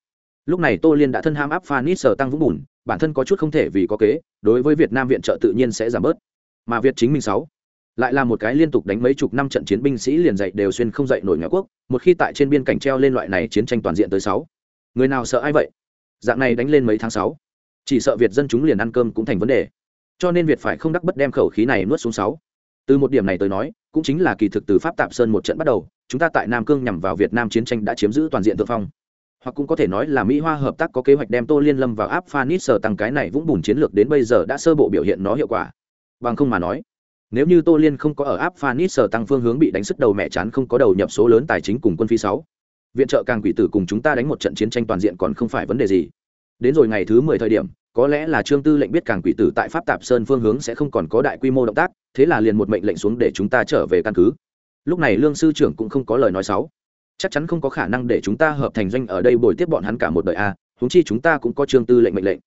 S1: Lúc này tô liên đã thân ham áp phanit sở tăng vũng bùn, bản thân có chút không thể vì có kế, đối với việt nam viện trợ tự nhiên sẽ giảm bớt. Mà việt chính mình sáu, lại là một cái liên tục đánh mấy chục năm trận chiến binh sĩ liền dậy đều xuyên không dậy nổi nhà quốc, một khi tại trên biên cảnh treo lên loại này chiến tranh toàn diện tới sáu. Người nào sợ ai vậy? Dạng này đánh lên mấy tháng sáu, chỉ sợ việt dân chúng liền ăn cơm cũng thành vấn đề. Cho nên việt phải không đắc bất đem khẩu khí này nuốt xuống sáu từ một điểm này tới nói, cũng chính là kỳ thực từ pháp tạp sơn một trận bắt đầu, chúng ta tại nam cương nhằm vào việt nam chiến tranh đã chiếm giữ toàn diện thượng phong. Hoặc cũng có thể nói là mỹ hoa hợp tác có kế hoạch đem tô liên lâm vào áp phanit sở tăng cái này vũng bùn chiến lược đến bây giờ đã sơ bộ biểu hiện nó hiệu quả. Bằng không mà nói, nếu như tô liên không có ở áp phanit sở tăng phương hướng bị đánh sức đầu mẹ chán không có đầu nhập số lớn tài chính cùng quân phi sáu, viện trợ càng quỷ tử cùng chúng ta đánh một trận chiến tranh toàn diện còn không phải vấn đề gì. Đến rồi ngày thứ mười thời điểm, có lẽ là trương tư lệnh biết càng quỷ tử tại pháp tạp sơn phương hướng sẽ không còn có đại quy mô động tác thế là liền một mệnh lệnh xuống để chúng ta trở về căn cứ. Lúc này lương sư trưởng cũng không có lời nói xấu. Chắc chắn không có khả năng để chúng ta hợp thành doanh ở đây bồi tiếp bọn hắn cả một đời a huống chi chúng ta cũng có trương tư lệnh mệnh lệnh.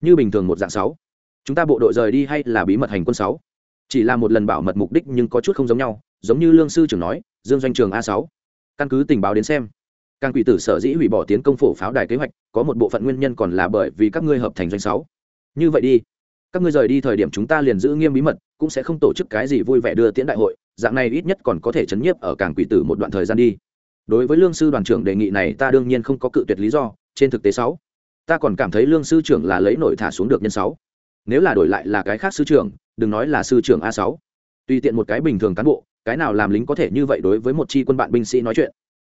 S1: Như bình thường một dạng sáu. Chúng ta bộ đội rời đi hay là bí mật hành quân sáu? Chỉ là một lần bảo mật mục đích nhưng có chút không giống nhau, giống như lương sư trưởng nói, dương doanh trường a sáu. Căn cứ tình báo đến xem. Càng quỷ tử sở dĩ hủy bỏ tiến công phổ pháo đài kế hoạch, có một bộ phận nguyên nhân còn là bởi vì các ngươi hợp thành doanh sáu. Như vậy đi các ngươi rời đi thời điểm chúng ta liền giữ nghiêm bí mật, cũng sẽ không tổ chức cái gì vui vẻ đưa tiễn đại hội, dạng này ít nhất còn có thể chấn nhiếp ở cảng quỷ tử một đoạn thời gian đi. Đối với lương sư đoàn trưởng đề nghị này, ta đương nhiên không có cự tuyệt lý do, trên thực tế sáu. Ta còn cảm thấy lương sư trưởng là lấy nổi thả xuống được nhân sáu. Nếu là đổi lại là cái khác sư trưởng, đừng nói là sư trưởng a sáu. Tùy tiện một cái bình thường cán bộ, cái nào làm lính có thể như vậy đối với một chi quân bạn binh sĩ nói chuyện?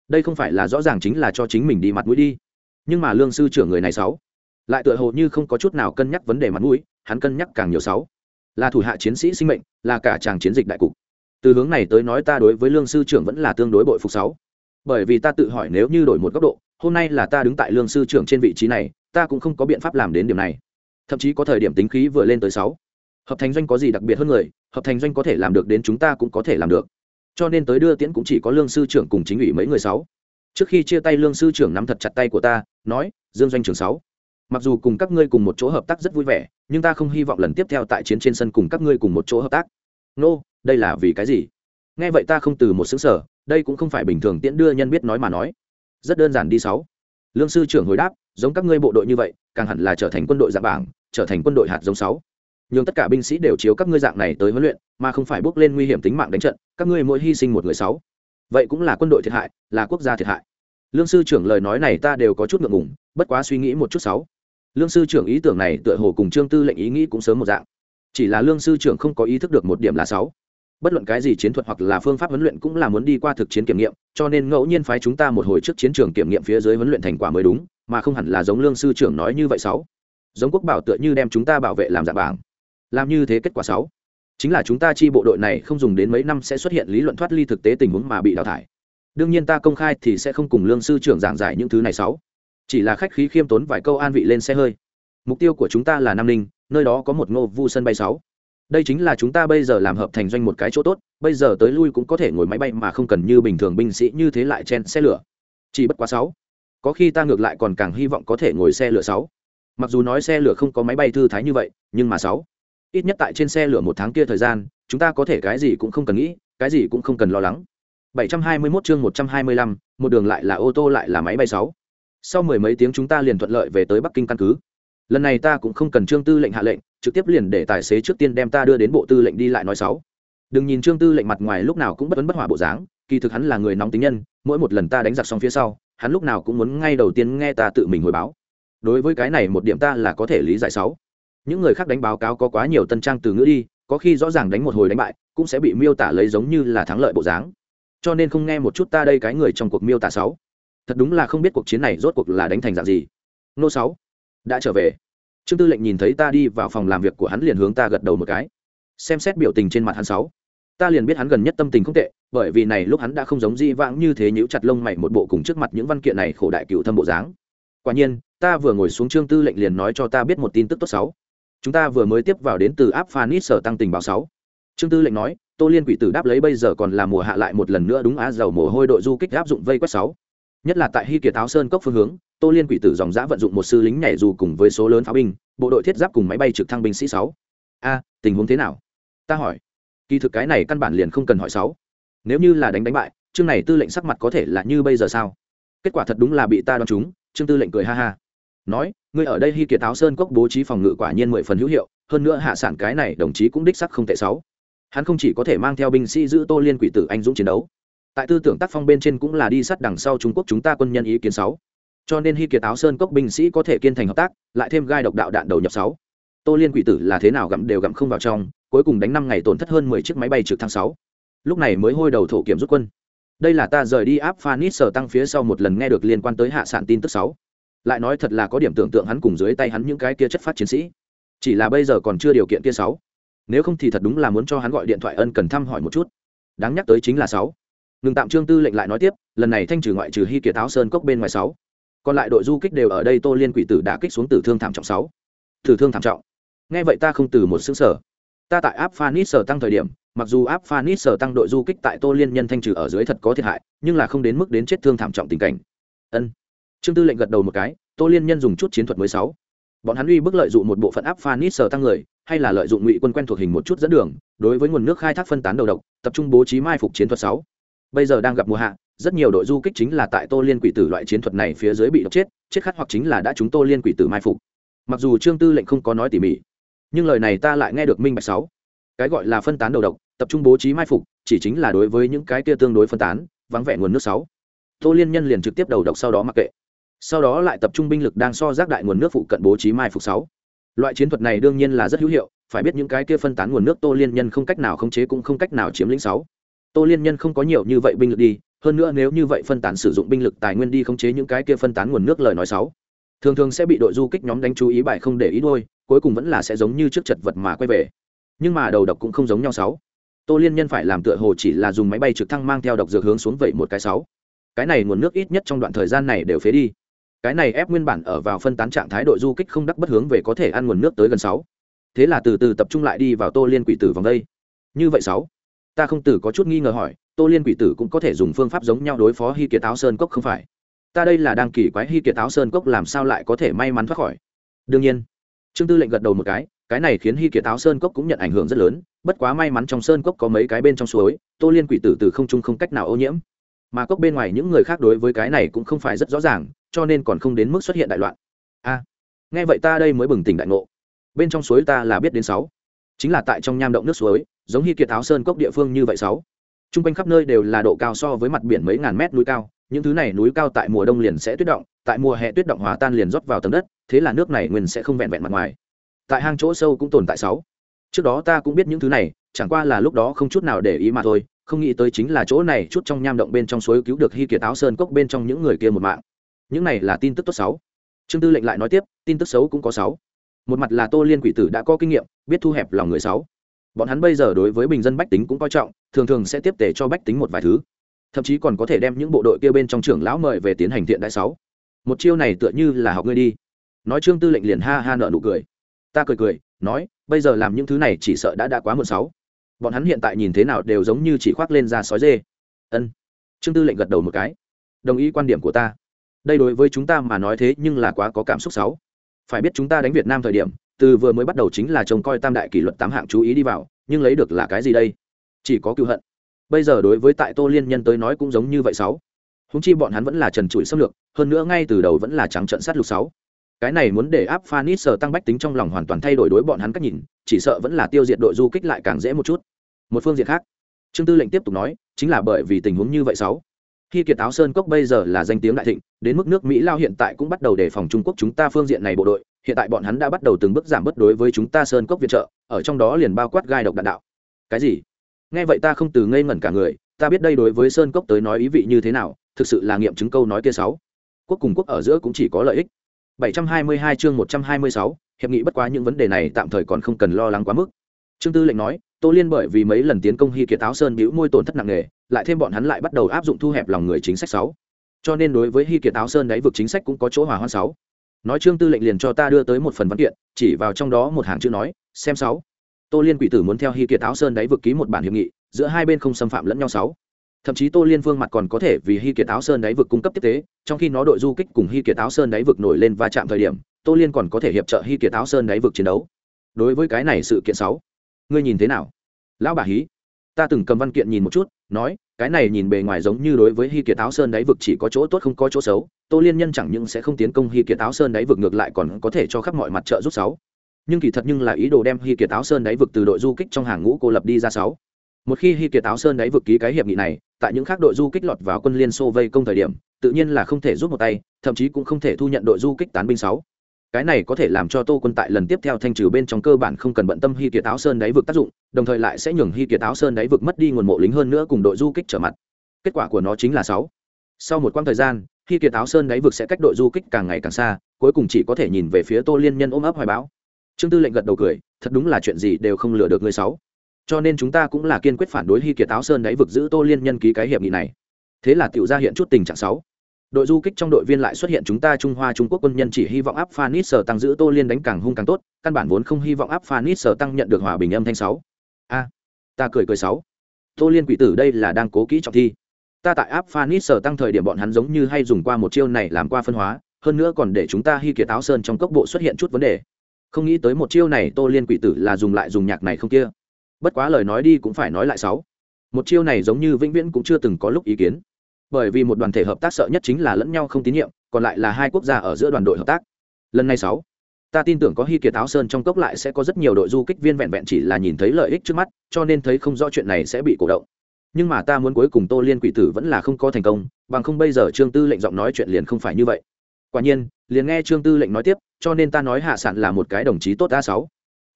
S1: Đây không phải là rõ ràng chính là cho chính mình đi mặt mũi đi. Nhưng mà lương sư trưởng người này sáu lại tựa hồ như không có chút nào cân nhắc vấn đề mặt mũi, hắn cân nhắc càng nhiều sáu. Là thủ hạ chiến sĩ sinh mệnh, là cả chàng chiến dịch đại cục. Từ hướng này tới nói ta đối với lương sư trưởng vẫn là tương đối bội phục sáu. Bởi vì ta tự hỏi nếu như đổi một góc độ, hôm nay là ta đứng tại lương sư trưởng trên vị trí này, ta cũng không có biện pháp làm đến điểm này. Thậm chí có thời điểm tính khí vừa lên tới sáu. Hợp thành doanh có gì đặc biệt hơn người, hợp thành doanh có thể làm được đến chúng ta cũng có thể làm được. Cho nên tới đưa tiễn cũng chỉ có lương sư trưởng cùng chính ủy mấy người sáu. Trước khi chia tay lương sư trưởng nắm thật chặt tay của ta, nói, dương doanh trưởng sáu mặc dù cùng các ngươi cùng một chỗ hợp tác rất vui vẻ nhưng ta không hy vọng lần tiếp theo tại chiến trên sân cùng các ngươi cùng một chỗ hợp tác. Nô、no, đây là vì cái gì? Nghe vậy ta không từ một xứng sở đây cũng không phải bình thường tiễn đưa nhân biết nói mà nói. Rất đơn giản đi sáu. Lương sư trưởng hồi đáp giống các ngươi bộ đội như vậy càng hẳn là trở thành quân đội dạng bảng trở thành quân đội hạt giống sáu. Nhưng tất cả binh sĩ đều chiếu các ngươi dạng này tới huấn luyện mà không phải bước lên nguy hiểm tính mạng đánh trận các ngươi mỗi hy sinh một người sáu. Vậy cũng là quân đội thiệt hại là quốc gia thiệt hại. Lương sư trưởng lời nói này ta đều có chút ngượng ngùng bất quá suy nghĩ một chút sáu lương sư trưởng ý tưởng này tựa hồ cùng trương tư lệnh ý nghĩ cũng sớm một dạng. Chỉ là lương sư trưởng không có ý thức được một điểm là sáu. Bất luận cái gì chiến thuật hoặc là phương pháp huấn luyện cũng là muốn đi qua thực chiến kiểm nghiệm, cho nên ngẫu nhiên phái chúng ta một hồi trước chiến trường kiểm nghiệm phía dưới huấn luyện thành quả mới đúng, mà không hẳn là giống lương sư trưởng nói như vậy sáu. Giống quốc bảo tựa như đem chúng ta bảo vệ làm dạng bảng. Làm như thế kết quả sáu. Chính là chúng ta chi bộ đội này không dùng đến mấy năm sẽ xuất hiện lý luận thoát ly thực tế tình huống mà bị đào thải. Đương nhiên ta công khai thì sẽ không cùng lương sư trưởng giảng giải những thứ này sáu chỉ là khách khí khiêm tốn vài câu an vị lên xe hơi. Mục tiêu của chúng ta là nam ninh nơi đó có một ngô vu sân bay sáu. Đây chính là chúng ta bây giờ làm hợp thành doanh một cái chỗ tốt bây giờ tới lui cũng có thể ngồi máy bay mà không cần như bình thường binh sĩ như thế lại chen xe lửa. Chỉ bất quá sáu. Có khi ta ngược lại còn càng hy vọng có thể ngồi xe lửa sáu. Mặc dù nói xe lửa không có máy bay thư thái như vậy nhưng mà sáu. Ít nhất tại trên xe lửa một tháng kia thời gian chúng ta có thể cái gì cũng không cần nghĩ cái gì cũng không cần lo lắng. 721 chương 125, một đường lại là ô tô lại là máy bay sáu sau mười mấy tiếng chúng ta liền thuận lợi về tới bắc kinh căn cứ. Lần này ta cũng không cần trương tư lệnh hạ lệnh, trực tiếp liền để tài xế trước tiên đem ta đưa đến bộ tư lệnh đi lại nói sáu đừng nhìn trương tư lệnh mặt ngoài lúc nào cũng bất vấn bất hỏa bộ dáng, kỳ thực hắn là người nóng tính nhân, mỗi một lần ta đánh giặc xong phía sau, hắn lúc nào cũng muốn ngay đầu tiên nghe ta tự mình hồi báo. Đối với cái này một điểm ta là có thể lý giải sáu những người khác đánh báo cáo có quá nhiều tân trang từ ngữ đi, có khi rõ ràng đánh một hồi đánh bại, cũng sẽ bị miêu tả lấy giống như là thắng lợi bộ dáng. Cho nên không nghe một chút ta đây cái người trong cuộc miêu tả sáu thật đúng là không biết cuộc chiến này rốt cuộc là đánh thành dạng gì. Nô sáu, đã trở về. Trương tư lệnh nhìn thấy ta đi vào phòng làm việc của hắn liền hướng ta gật đầu một cái. Xem xét biểu tình trên mặt hắn sáu, ta liền biết hắn gần nhất tâm tình không tệ, bởi vì này lúc hắn đã không giống di vãng như thế nhíu chặt lông mày một bộ cùng trước mặt những văn kiện này khổ đại cựu thâm bộ dáng. Quả nhiên, ta vừa ngồi xuống trương tư lệnh liền nói cho ta biết một tin tức tốt sáu. Chúng ta vừa mới tiếp vào đến từ áp phanis sở tăng tình báo sáu. Trương tư lệnh nói, tô liên quỷ tử đáp lấy bây giờ còn là mùa hạ lại một lần nữa đúng á, dầu mồ hôi đội du kích áp dụng vây quét sáu nhất là tại hy kiệt áo sơn cốc phương hướng, tô liên quỷ tử dòng giã vận dụng một sư lính nhảy dù cùng với số lớn pháo binh, bộ đội thiết giáp cùng máy bay trực thăng binh sĩ sáu. A, tình huống thế nào? Ta hỏi. Kỳ thực cái này căn bản liền không cần hỏi sáu. Nếu như là đánh đánh bại, chương này tư lệnh sắc mặt có thể là như bây giờ sao? Kết quả thật đúng là bị ta đoán chúng trương tư lệnh cười ha ha. Nói, ngươi ở đây hy kiệt áo sơn cốc bố trí phòng ngự quả nhiên mười phần hữu hiệu, hơn nữa hạ sản cái này đồng chí cũng đích sắc không tệ sáu. Hắn không chỉ có thể mang theo binh sĩ giữ tô liên quỷ tử anh dũng chiến đấu tại tư tưởng tác phong bên trên cũng là đi sát đằng sau trung quốc chúng ta quân nhân ý kiến sáu. Cho nên hy kiệt áo sơn cốc binh sĩ có thể kiên thành hợp tác, lại thêm gai độc đạo đạn đầu nhập sáu. Tô liên quỷ tử là thế nào gặm đều gặm không vào trong, cuối cùng đánh năm ngày tổn thất hơn mười chiếc máy bay trực thăng sáu. Lúc này mới hôi đầu thổ kiểm rút quân. Đây là ta rời đi áp phanis sở tăng phía sau một lần nghe được liên quan tới hạ sản tin tức sáu. Lại nói thật là có điểm tưởng tượng hắn cùng dưới tay hắn những cái kia chất phát chiến sĩ. Chỉ là bây giờ còn chưa điều kiện kia sáu. Nếu không thì thật đúng là muốn cho hắn gọi điện thoại ân cần thăm hỏi một chút. Đáng nhắc tới chính là sáu ngừng tạm trương tư lệnh lại nói tiếp, lần này thanh trừ ngoại trừ hy kiệt áo sơn cốc bên ngoài sáu. Còn lại đội du kích đều ở đây, tô liên quỷ tử đã kích xuống tử thương thảm trọng sáu. Tử thương thảm trọng. Nghe vậy ta không từ một xứng sở ta tại áp phanis sở tăng thời điểm, mặc dù áp phanis sở tăng đội du kích tại tô liên nhân thanh trừ ở dưới thật có thiệt hại, nhưng là không đến mức đến chết thương thảm trọng tình cảnh. Ân. Trương tư lệnh gật đầu một cái, tô liên nhân dùng chút chiến thuật mới sáu. Bọn hắn uy bức lợi dụng một bộ phận áp phanis sở tăng người, hay là lợi dụng ngụy quân quen thuộc hình một chút dẫn đường, đối với nguồn nước khai thác phân tán đầu độc, tập trung bố trí mai phục chiến thuật sáu bây giờ đang gặp mùa hạ, rất nhiều đội du kích chính là tại tô liên quỷ tử loại chiến thuật này phía dưới bị độc chết chết khát hoặc chính là đã chúng tô liên quỷ tử mai phục. Mặc dù trương tư lệnh không có nói tỉ mỉ, nhưng lời này ta lại nghe được minh bạch sáu. Cái gọi là phân tán đầu độc, tập trung bố trí mai phục, chỉ chính là đối với những cái kia tương đối phân tán, vắng vẻ nguồn nước sáu. Tô liên nhân liền trực tiếp đầu độc sau đó mặc kệ. Sau đó lại tập trung binh lực đang so giác đại nguồn nước phụ cận bố trí mai phục sáu. Loại chiến thuật này đương nhiên là rất hữu hiệu, phải biết những cái kia phân tán nguồn nước tô liên nhân không cách nào khống chế cũng không cách nào chiếm lĩnh sáu tô liên nhân không có nhiều như vậy binh lực đi, hơn nữa nếu như vậy phân tán sử dụng binh lực tài nguyên đi khống chế những cái kia phân tán nguồn nước lời nói sáu thường thường sẽ bị đội du kích nhóm đánh chú ý bài không để ý đôi cuối cùng vẫn là sẽ giống như trước chật vật mà quay về. Nhưng mà đầu độc cũng không giống nhau sáu tô liên nhân phải làm tựa hồ chỉ là dùng máy bay trực thăng mang theo độc dược hướng xuống vậy một cái sáu cái này nguồn nước ít nhất trong đoạn thời gian này đều phế đi. Cái này ép nguyên bản ở vào phân tán trạng thái đội du kích không đắc bất hướng về có thể ăn nguồn nước tới gần sáu thế là từ từ tập trung lại đi vào tô liên quỷ tử vòng đây. Như vậy sáu ta không tử có chút nghi ngờ hỏi, tô liên quỷ tử cũng có thể dùng phương pháp giống nhau đối phó hy kiệt áo sơn cốc không phải? Ta đây là đang kỳ quái hy kiệt áo sơn cốc làm sao lại có thể may mắn thoát khỏi? Đương nhiên. Trương tư lệnh gật đầu một cái cái này khiến hy kiệt áo sơn cốc cũng nhận ảnh hưởng rất lớn, bất quá may mắn trong sơn cốc có mấy cái bên trong suối, tô liên quỷ tử từ không trung không cách nào ô nhiễm. Mà cốc bên ngoài những người khác đối với cái này cũng không phải rất rõ ràng, cho nên còn không đến mức xuất hiện đại loạn. A, nghe vậy ta đây mới bừng tỉnh đại ngộ. Bên trong suối ta là biết đến sáu, chính là tại trong nham động nước suối giống như kiệt áo sơn cốc địa phương như vậy sáu. T r u n g quanh khắp nơi đều là độ cao so với mặt biển mấy ngàn mét núi cao, những thứ này núi cao tại mùa đông liền sẽ tuyết động, tại mùa hè tuyết động hòa tan liền rót vào tầng đất, thế là nước này nguyên sẽ không vẹn vẹn mặt ngoài. Tại hang chỗ sâu cũng tồn tại sáu. Trước đó ta cũng biết những thứ này, chẳng qua là lúc đó không chút nào để ý mà thôi, không nghĩ tới chính là chỗ này chút trong nham động bên trong suối cứu được hy kiệt áo sơn cốc bên trong những người kia một mạng. Những này là tin tức tốt sáu. Trương tư lệnh lại nói tiếp, tin tức xấu cũng có sáu. Một mặt là tô liên quỷ tử đã có kinh nghiệm, biết thu hẹp lòng người sáu bọn hắn bây giờ đối với bình dân bách tính cũng coi trọng, thường thường sẽ tiếp tề cho bách tính một vài thứ. Thậm chí còn có thể đem những bộ đội kia bên trong trưởng lão mời về tiến hành thiện đại sáu. Một chiêu này tựa như là học ngươi đi. Nói trương tư lệnh liền ha ha nợ nụ cười. Ta cười cười, nói, bây giờ làm những thứ này chỉ sợ đã đã quá muộn sáu. Bọn hắn hiện tại nhìn thế nào đều giống như chỉ khoác lên ra sói dê. Ân. Trương tư lệnh gật đầu một cái. Đồng ý quan điểm của ta. Đây đối với chúng ta mà nói thế nhưng là quá có cảm xúc sáu. Phải biết chúng ta đánh việt nam thời điểm từ vừa mới bắt đầu chính là trông coi tam đại kỷ luật tám hạng chú ý đi vào, nhưng lấy được là cái gì đây? Chỉ có cựu hận. Bây giờ đối với tại tô liên nhân tới nói cũng giống như vậy sáu. Húng chi bọn hắn vẫn là trần trụi xâm lược, hơn nữa ngay từ đầu vẫn là trắng trận sát lục sáu. Cái này muốn để áp phanit sở tăng bách tính trong lòng hoàn toàn thay đổi đối bọn hắn cách nhìn, chỉ sợ vẫn là tiêu diệt đội du kích lại càng dễ một chút. Một phương diện khác, trương tư lệnh tiếp tục nói, chính là bởi vì tình huống như vậy sáu khi kiệt áo sơn cốc bây giờ là danh tiếng đại thịnh đến mức nước mỹ lao hiện tại cũng bắt đầu đề phòng trung quốc chúng ta phương diện này bộ đội. Hiện tại bọn hắn đã bắt đầu từng bước giảm bớt đối với chúng ta sơn cốc viện trợ ở trong đó liền bao quát gai độc đạn đạo. Cái gì? Nghe vậy ta không từ ngây ngẩn cả người ta biết đây đối với sơn cốc tới nói ý vị như thế nào thực sự là nghiệm chứng câu nói kia sáu. Quốc cùng quốc ở giữa cũng chỉ có lợi ích. 722 chương 126, hiệp nghị bất quá những vấn đề này tạm thời còn không cần lo lắng quá mức. Trương tư lệnh nói tô liên bởi vì mấy lần tiến công hy kiệt táo sơn bĩu môi tổn thất nặng nề, lại thêm bọn hắn lại bắt đầu áp dụng thu hẹp lòng người chính sách sáu. Cho nên đối với hy kiệt táo sơn đáy vực chính sách cũng có chỗ hòa hoan sáu. Nói trương tư lệnh liền cho ta đưa tới một phần văn kiện, chỉ vào trong đó một hàng chữ nói, xem sáu. Tô liên quỷ tử muốn theo hy kiệt táo sơn đáy vực ký một bản hiệp nghị, giữa hai bên không xâm phạm lẫn nhau sáu. Thậm chí tô liên phương mặt còn có thể vì hy kiệt áo sơn đáy vực cung cấp tiếp tế, trong khi nó đội du kích cùng hy kiệt áo sơn đáy vực nổi lên va chạm thời điểm, tô liên còn có thể hiệp trợ hy kiệt áo sơn đáy vực chiến đấu. Đối với cái này sự kiện sáu ngươi nhìn thế nào? Lão bà hí. Ta từng cầm văn kiện nhìn một chút, nói, cái này nhìn bề ngoài giống như đối với hy kiệt áo sơn đáy vực chỉ có chỗ tốt không có chỗ xấu, tô liên nhân chẳng những sẽ không tiến công hy kiệt áo sơn đáy vực ngược lại còn có thể cho khắp mọi mặt trợ giúp sáu. Nhưng kỳ thật nhưng là ý đồ đem hy kiệt áo sơn đáy vực từ đội du kích trong hàng ngũ cô lập đi ra sáu. Một khi hy kiệt áo sơn đáy vực ký cái hiệp nghị này, tại những khác đội du kích lọt vào quân liên xô vây công thời điểm, tự nhiên là không thể giúp một tay, thậm chí cũng không thể thu nhận đội du kích tán binh sáu cái này có thể làm cho tô quân tại lần tiếp theo thanh trừ bên trong cơ bản không cần bận tâm hy kiệt áo sơn đáy vực tác dụng, đồng thời lại sẽ nhường hy kiệt áo sơn đáy vực mất đi nguồn mộ lính hơn nữa cùng đội du kích trở mặt. Kết quả của nó chính là sáu. Sau một quãng thời gian, hy kiệt áo sơn đáy vực sẽ cách đội du kích càng ngày càng xa, cuối cùng chỉ có thể nhìn về phía tô liên nhân ôm ấp hoài báo trương tư lệnh gật đầu cười, thật đúng là chuyện gì đều không lừa được người sáu. Cho nên chúng ta cũng là kiên quyết phản đối hy kiệt áo sơn đáy vực giữ tô liên nhân ký cái hiệp nghị này. Thế là tiểu ra hiện chút tình trạng sáu đội du kích trong đội viên lại xuất hiện chúng ta trung hoa trung quốc quân nhân chỉ hy vọng áp phanis sở tăng giữ tô liên đánh càng hung càng tốt, căn bản vốn không hy vọng áp phanis sở tăng nhận được hòa bình âm thanh sáu. A, ta cười cười sáu. Tô liên quỷ tử đây là đang cố kỹ trọng thi. Ta tại áp phanis sở tăng thời điểm bọn hắn giống như hay dùng qua một chiêu này làm qua phân hóa, hơn nữa còn để chúng ta hy kiệt áo sơn trong cốc bộ xuất hiện chút vấn đề. Không nghĩ tới một chiêu này tô liên quỷ tử là dùng lại dùng nhạc này không kia. Bất quá lời nói đi cũng phải nói lại sáu. Một chiêu này giống như vĩnh viễn cũng chưa từng có lúc ý kiến bởi vì một đoàn thể hợp tác sợ nhất chính là lẫn nhau không tín nhiệm, còn lại là hai quốc gia ở giữa đoàn đội hợp tác. Lần này sáu, ta tin tưởng có hy kiệt áo sơn trong cốc lại sẽ có rất nhiều đội du kích viên vẹn vẹn chỉ là nhìn thấy lợi ích trước mắt, cho nên thấy không rõ chuyện này sẽ bị cổ động. Nhưng mà ta muốn cuối cùng tô liên quỷ tử vẫn là không có thành công, bằng không bây giờ trương tư lệnh giọng nói chuyện liền không phải như vậy. Quả nhiên, liền nghe trương tư lệnh nói tiếp, cho nên ta nói hạ sản là một cái đồng chí tốt a sáu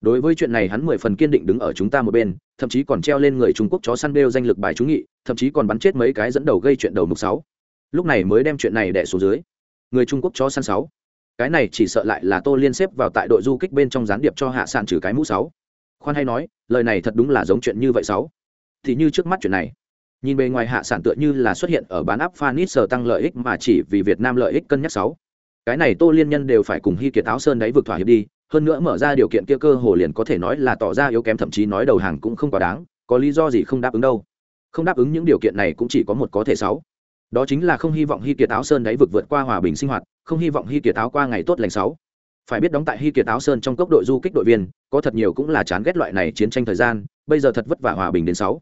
S1: đối với chuyện này hắn mười phần kiên định đứng ở chúng ta một bên, thậm chí còn treo lên người trung quốc chó săn đeo danh lực bài trúng nghị, thậm chí còn bắn chết mấy cái dẫn đầu gây chuyện đầu mục sáu. Lúc này mới đem chuyện này đẻ xuống dưới. Người trung quốc chó săn sáu. Cái này chỉ sợ lại là tô liên xếp vào tại đội du kích bên trong gián điệp cho hạ sản trừ cái mũ sáu. Khoan hay nói, lời này thật đúng là giống chuyện như vậy sáu. Thì như trước mắt chuyện này. Nhìn bề ngoài hạ sản tựa như là xuất hiện ở bán áp phanit sờ tăng lợi ích mà chỉ vì việt nam lợi ích cân nhắc sáu. Cái này tô liên nhân đều phải cùng hy kiệt áo sơn đáy vượt thỏa hiệp đi hơn nữa mở ra điều kiện kia cơ hồ liền có thể nói là tỏ ra yếu kém, thậm chí nói đầu hàng cũng không quá đáng, có lý do gì không đáp ứng đâu. Không đáp ứng những điều kiện này cũng chỉ có một có thể sáu. Đó chính là không hy vọng hy kiệt áo sơn đáy vực vượt qua hòa bình sinh hoạt, không hy vọng hy kiệt áo qua ngày tốt lành sáu. Phải biết đóng tại hy kiệt áo sơn trong cốc đội du kích đội viên, có thật nhiều cũng là chán ghét loại này chiến tranh thời gian, bây giờ thật vất vả hòa bình đến sáu.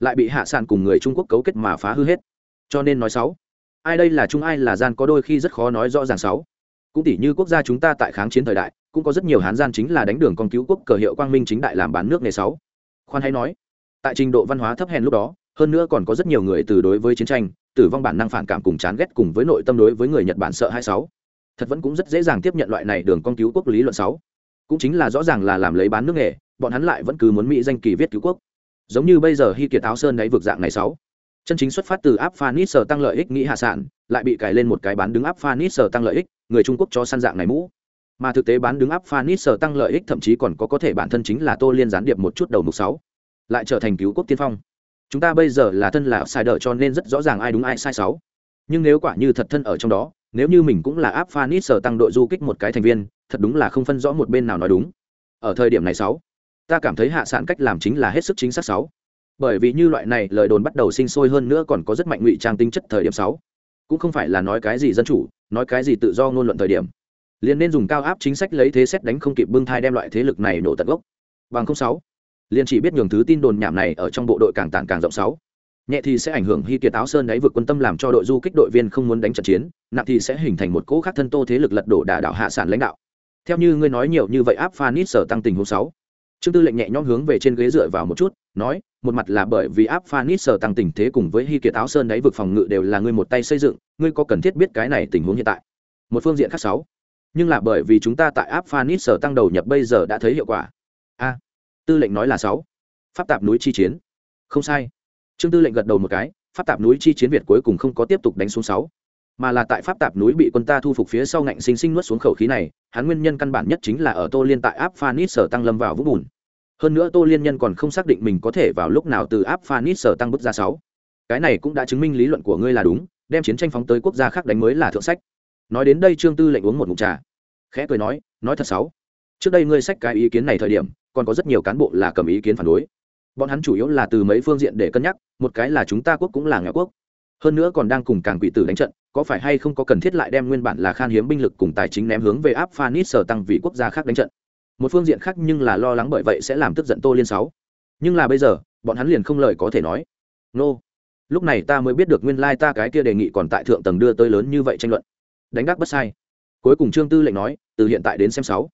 S1: Lại bị hạ sản cùng người trung quốc cấu kết mà phá hư hết. Cho nên nói sáu. Ai đây là chung ai là gian có đôi khi rất khó nói rõ ràng sáu. Cũng tỷ như quốc gia chúng ta tại kháng chiến thời đại cũng có rất nhiều hán gian chính là đánh đường con cứu quốc cờ hiệu quang minh chính đại làm bán nước nghề sáu. Khoan hay nói, tại trình độ văn hóa thấp hèn lúc đó, hơn nữa còn có rất nhiều người từ đối với chiến tranh, tử vong bản năng phản cảm cùng chán ghét cùng với nội tâm đối với người nhật bản sợ hai sáu. Thật vẫn cũng rất dễ dàng tiếp nhận loại này đường con cứu quốc lý luận sáu. Cũng chính là rõ ràng là làm lấy bán nước nghề, bọn hắn lại vẫn cứ muốn mỹ danh kỳ viết cứu quốc. Giống như bây giờ hy kiệt áo sơn đáy vực dạng này sáu. Chân chính xuất phát từ áp phanit sở tăng lợi ích nghĩ hạ sản, lại bị cài lên một cái bán đứng áp phanit sở tăng lợi ích, người trung quốc cho săn dạng này mũ mà thực tế bán đứng áp phanit sở tăng lợi ích thậm chí còn có có thể bản thân chính là tô liên gián điệp một chút đầu mục sáu, lại trở thành cứu quốc tiên phong. Chúng ta bây giờ là thân là sai đỡ cho nên rất rõ ràng ai đúng ai sai sáu. Nhưng nếu quả như thật thân ở trong đó, nếu như mình cũng là áp phanit sở tăng đội du kích một cái thành viên, thật đúng là không phân rõ một bên nào nói đúng. Ở thời điểm này sáu, ta cảm thấy hạ sản cách làm chính là hết sức chính xác sáu. Bởi vì như loại này, lời đồn bắt đầu sinh sôi hơn nữa còn có rất mạnh ngụy trang tính chất thời điểm sáu. Cũng không phải là nói cái gì dân chủ, nói cái gì tự do ngôn luận thời điểm liền nên dùng cao áp chính sách lấy thế xét đánh không kịp bưng thai đem loại thế lực này nổ tận gốc. Bằng không sáu, liền chỉ biết nhường thứ tin đồn nhảm này ở trong bộ đội càng tàn càng rộng sáu. Nhẹ thì sẽ ảnh hưởng hy kiệt áo sơn đáy vượt quân tâm làm cho đội du kích đội viên không muốn đánh trận chiến, nặng thì sẽ hình thành một cỗ khác thân tô thế lực lật đổ đà đảo hạ sản lãnh đạo. Theo như ngươi nói nhiều như vậy áp phanit sở tăng tình huống sáu. Trương tư lệnh nhẹ nhõm hướng về trên ghế dựa vào một chút, nói, một mặt là bởi vì áp phanit sở tăng tình thế cùng với hy kiệt áo sơn đáy vực phòng ngự đều là ngươi một tay xây dựng, ngươi có cần thiết biết cái này tình huống hiện tại? Một phương diện khác sáu nhưng là bởi vì chúng ta tại áp phanit sở tăng đầu nhập bây giờ đã thấy hiệu quả. A, tư lệnh nói là sáu. Pháp tạp núi chi chiến. Không sai. Trương tư lệnh gật đầu một cái, pháp tạp núi chi chiến việt cuối cùng không có tiếp tục đánh xuống sáu, mà là tại pháp tạp núi bị quân ta thu phục phía sau ngạnh sinh sinh nuốt xuống khẩu khí này, hắn nguyên nhân căn bản nhất chính là ở tô liên tại áp phanit sở tăng lâm vào vũng bùn. Hơn nữa tô liên nhân còn không xác định mình có thể vào lúc nào từ áp phanit sở tăng bước ra sáu. Cái này cũng đã chứng minh lý luận của ngươi là đúng, đem chiến tranh phóng tới quốc gia khác đánh mới là thượng sách nói đến đây trương tư lệnh uống một mụn trà. Khẽ cười nói nói thật sáu. Trước đây ngươi sách cái ý kiến này thời điểm, còn có rất nhiều cán bộ là cầm ý kiến phản đối. Bọn hắn chủ yếu là từ mấy phương diện để cân nhắc, một cái là chúng ta quốc cũng là nghèo quốc. Hơn nữa còn đang cùng càng quỷ tử đánh trận, có phải hay không có cần thiết lại đem nguyên bản là khan hiếm binh lực cùng tài chính ném hướng về áp phanit sở tăng vì quốc gia khác đánh trận? Một phương diện khác nhưng là lo lắng bởi vậy sẽ làm tức giận tô liên sáu. Nhưng là bây giờ, bọn hắn liền không lời có thể nói. Nô, lúc này ta mới biết được nguyên lai ta cái kia đề nghị còn tại thượng tầng đưa tới lớn như vậy tranh luận đánh gác bất sai. Cuối cùng trương tư lệnh nói, từ hiện tại đến xem sáu.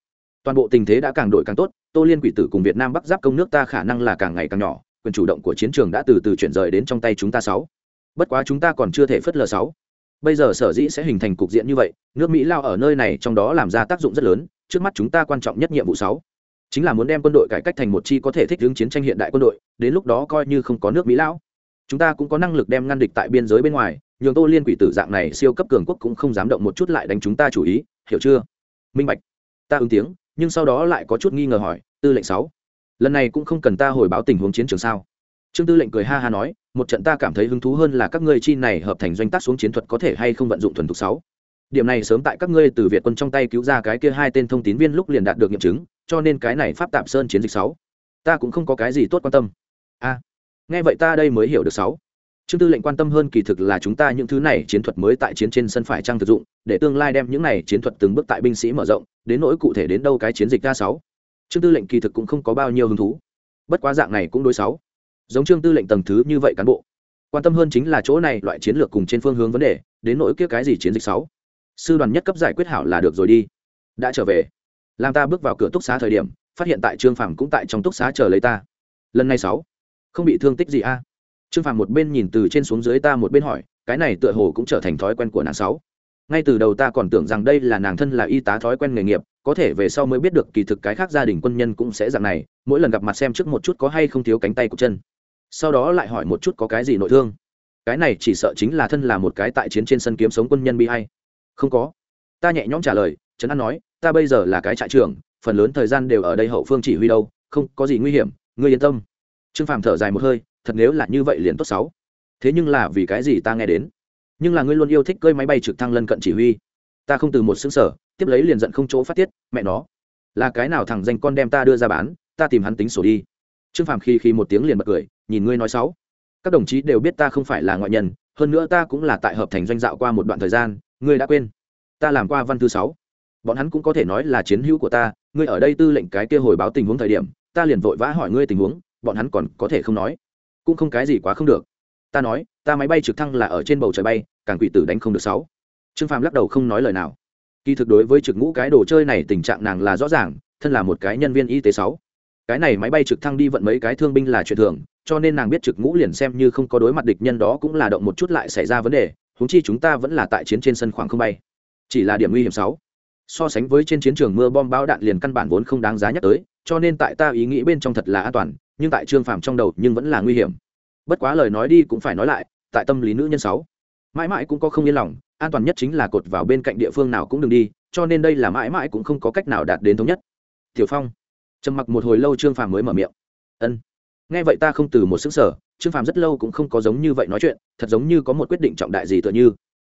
S1: Toàn bộ tình thế đã càng đổi càng tốt, tô liên quỷ tử cùng việt nam bắc giáp công nước ta khả năng là càng ngày càng nhỏ, quyền chủ động của chiến trường đã từ từ chuyển rời đến trong tay chúng ta sáu. Bất quá chúng ta còn chưa thể phất lờ sáu. Bây giờ sở dĩ sẽ hình thành cục diện như vậy, nước mỹ lao ở nơi này trong đó làm ra tác dụng rất lớn, trước mắt chúng ta quan trọng nhất nhiệm vụ sáu. Chính là muốn đem quân đội cải cách thành một chi có thể thích ứng chiến tranh hiện đại quân đội, đến lúc đó coi như không có nước mỹ lão chúng ta cũng có năng lực đem ngăn địch tại biên giới bên ngoài nhường tô liên quỷ tử dạng này siêu cấp cường quốc cũng không dám động một chút lại đánh chúng ta chủ ý, hiểu chưa? Minh bạch. Ta ứng tiếng, nhưng sau đó lại có chút nghi ngờ hỏi, tư lệnh sáu, lần này cũng không cần ta hồi báo tình huống chiến trường sao? Trương tư lệnh cười ha ha nói, một trận ta cảm thấy hứng thú hơn là các ngươi chi này hợp thành doanh tác xuống chiến thuật có thể hay không vận dụng thuần thục sáu. Điểm này sớm tại các ngươi từ việt quân trong tay cứu ra cái kia hai tên thông tín viên lúc liền đạt được nghiệm chứng, cho nên cái này pháp tạm sơn chiến dịch sáu, ta cũng không có cái gì tốt quan tâm. A, nghe vậy ta đây mới hiểu được sáu trương tư lệnh quan tâm hơn kỳ thực là chúng ta những thứ này chiến thuật mới tại chiến trên sân phải trang thực dụng, để tương lai đem những này chiến thuật từng bước tại binh sĩ mở rộng, đến nỗi cụ thể đến đâu cái chiến dịch ra sáu. Trương tư lệnh kỳ thực cũng không có bao nhiêu hứng thú. Bất quá dạng này cũng đối sáu. Giống trương tư lệnh tầng thứ như vậy cán bộ, quan tâm hơn chính là chỗ này loại chiến lược cùng trên phương hướng vấn đề, đến nỗi kia cái gì chiến dịch sáu. Sư đoàn nhất cấp giải quyết hảo là được rồi đi. Đã trở về. Làm ta bước vào cửa túc xá thời điểm, phát hiện tại trương phàm cũng tại trong túc xá chờ lấy ta. Lần này sáu, không bị thương tích gì a? Trương phàm một bên nhìn từ trên xuống dưới ta một bên hỏi, cái này tựa hồ cũng trở thành thói quen của nàng sáu. Ngay từ đầu ta còn tưởng rằng đây là nàng thân là y tá thói quen nghề nghiệp, có thể về sau mới biết được kỳ thực cái khác gia đình quân nhân cũng sẽ dạng này, mỗi lần gặp mặt xem trước một chút có hay không thiếu cánh tay của chân. Sau đó lại hỏi một chút có cái gì nội thương. Cái này chỉ sợ chính là thân là một cái tại chiến trên sân kiếm sống quân nhân bị hay. Không có. Ta nhẹ nhõm trả lời, trấn an nói, ta bây giờ là cái trại trưởng, phần lớn thời gian đều ở đây hậu phương chỉ huy đâu, không có gì nguy hiểm, ngươi yên tâm. Trương phàm thở dài một hơi thật nếu là như vậy liền tốt sáu. Thế nhưng là vì cái gì ta nghe đến? Nhưng là ngươi luôn yêu thích cơi máy bay trực thăng lân cận chỉ huy. Ta không từ một xứng sở tiếp lấy liền giận không chỗ phát tiết, mẹ nó. Là cái nào thằng danh con đem ta đưa ra bán, ta tìm hắn tính sổ đi. Trương phàm khi khi một tiếng liền bật cười, nhìn ngươi nói sáu. Các đồng chí đều biết ta không phải là ngoại nhân, hơn nữa ta cũng là tại hợp thành doanh dạo qua một đoạn thời gian, ngươi đã quên. Ta làm qua văn thư sáu. Bọn hắn cũng có thể nói là chiến hữu của ta, ngươi ở đây tư lệnh cái kia hồi báo tình huống thời điểm, ta liền vội vã hỏi ngươi tình huống, bọn hắn còn có thể không nói cũng không cái gì quá không được. Ta nói, ta máy bay trực thăng là ở trên bầu trời bay, càng quỷ tử đánh không được sáu. Trương phàm lắc đầu không nói lời nào. Kỳ thực đối với trực ngũ cái đồ chơi này tình trạng nàng là rõ ràng, thân là một cái nhân viên y tế sáu. Cái này máy bay trực thăng đi vận mấy cái thương binh là chuyện thường, cho nên nàng biết trực ngũ liền xem như không có đối mặt địch nhân đó cũng là động một chút lại xảy ra vấn đề húng chi chúng ta vẫn là tại chiến trên sân khoảng không bay. Chỉ là điểm nguy hiểm sáu. So sánh với trên chiến trường mưa bom bão đạn liền căn bản vốn không đáng giá nhắc tới cho nên tại ta ý nghĩ bên trong thật là an toàn, nhưng tại trương phàm trong đầu nhưng vẫn là nguy hiểm. Bất quá lời nói đi cũng phải nói lại, tại tâm lý nữ nhân sáu, mãi mãi cũng có không yên lòng, an toàn nhất chính là cột vào bên cạnh địa phương nào cũng đừng đi, cho nên đây là mãi mãi cũng không có cách nào đạt đến thống nhất. Tiểu phong, trầm mặc một hồi lâu trương phàm mới mở miệng. Ân. Nghe vậy ta không từ một xứng sở trương phàm rất lâu cũng không có giống như vậy nói chuyện, thật giống như có một quyết định trọng đại gì tựa như.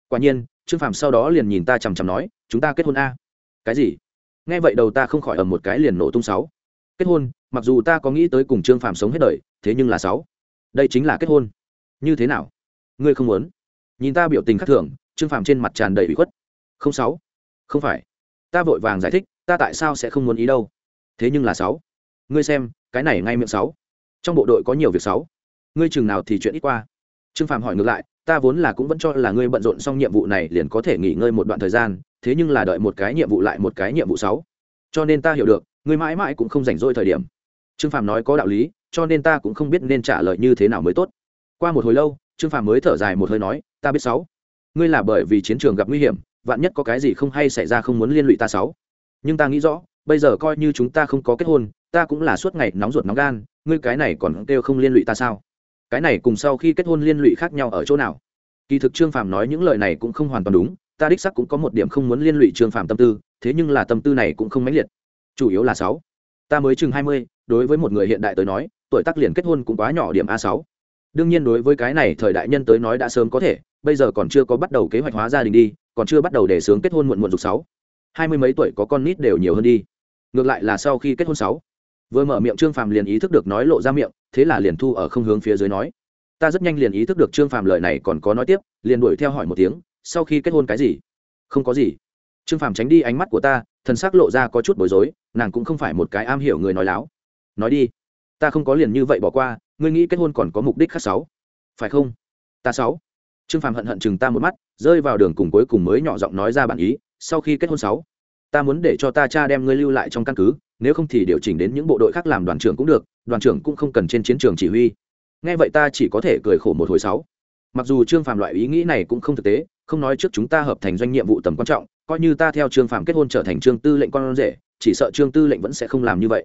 S1: Quả nhiên, trương phàm sau đó liền nhìn ta chằm chằm nói, chúng ta kết hôn a. Cái gì? Nghe vậy đầu ta không khỏi ầm một cái liền nổ tung sáu kết hôn, mặc dù ta có nghĩ tới cùng trương phàm sống hết đời, thế nhưng là sáu. Đây chính là kết hôn. Như thế nào? Ngươi không muốn? Nhìn ta biểu tình khắc thường, trương phàm trên mặt tràn đầy bị khuất. Không sáu. Không phải. Ta vội vàng giải thích, ta tại sao sẽ không muốn ý đâu? Thế nhưng là sáu. Ngươi xem, cái này ngay miệng sáu. Trong bộ đội có nhiều việc sáu. Ngươi chừng nào thì chuyện ít qua. Trương phàm hỏi ngược lại, ta vốn là cũng vẫn cho là ngươi bận rộn xong nhiệm vụ này liền có thể nghỉ ngơi một đoạn thời gian, thế nhưng là đợi một cái nhiệm vụ lại một cái nhiệm vụ sáu cho nên ta hiểu được, ngươi mãi mãi cũng không rảnh rỗi thời điểm. Trương phàm nói có đạo lý, cho nên ta cũng không biết nên trả lời như thế nào mới tốt. Qua một hồi lâu, trương phàm mới thở dài một hơi nói, ta biết sáu. Ngươi là bởi vì chiến trường gặp nguy hiểm, vạn nhất có cái gì không hay xảy ra không muốn liên lụy ta sáu. Nhưng ta nghĩ rõ, bây giờ coi như chúng ta không có kết hôn, ta cũng là suốt ngày nóng ruột nóng gan, ngươi cái này còn kêu không liên lụy ta sao? Cái này cùng sau khi kết hôn liên lụy khác nhau ở chỗ nào? Kỳ thực trương phàm nói những lời này cũng không hoàn toàn đúng, ta đích sắc cũng có một điểm không muốn liên lụy trương phàm tâm tư thế nhưng là tâm tư này cũng không mãnh liệt. Chủ yếu là sáu. Ta mới chừng hai mươi, đối với một người hiện đại tới nói, tuổi tác liền kết hôn cũng quá nhỏ điểm a sáu. Đương nhiên đối với cái này thời đại nhân tới nói đã sớm có thể, bây giờ còn chưa có bắt đầu kế hoạch hóa gia đình đi, còn chưa bắt đầu để sướng kết hôn muộn muộn dục sáu. Hai mươi mấy tuổi có con nít đều nhiều hơn đi. Ngược lại là sau khi kết hôn sáu, vừa mở miệng trương phàm liền ý thức được nói lộ ra miệng, thế là liền thu ở không hướng phía dưới nói. Ta rất nhanh liền ý thức được trương phàm lời này còn có nói tiếp, liền đuổi theo hỏi một tiếng, sau khi kết hôn cái gì? Không có gì trương phàm tránh đi ánh mắt của ta, thần sắc lộ ra có chút bối rối, nàng cũng không phải một cái am hiểu người nói láo. Nói đi, ta không có liền như vậy bỏ qua, ngươi nghĩ kết hôn còn có mục đích khác sáu? Phải không? Ta sáu. Trương phàm hận hận chừng ta một mắt, rơi vào đường cùng cuối cùng mới nhỏ giọng nói ra bản ý, sau khi kết hôn sáu, ta muốn để cho ta cha đem ngươi lưu lại trong căn cứ, nếu không thì điều chỉnh đến những bộ đội khác làm đoàn trưởng cũng được, đoàn trưởng cũng không cần trên chiến trường chỉ huy. Nghe vậy ta chỉ có thể cười khổ một hồi sáu mặc dù trương phàm loại ý nghĩ này cũng không thực tế không nói trước chúng ta hợp thành doanh nhiệm vụ tầm quan trọng coi như ta theo trương phàm kết hôn trở thành trương tư lệnh con rể chỉ sợ trương tư lệnh vẫn sẽ không làm như vậy.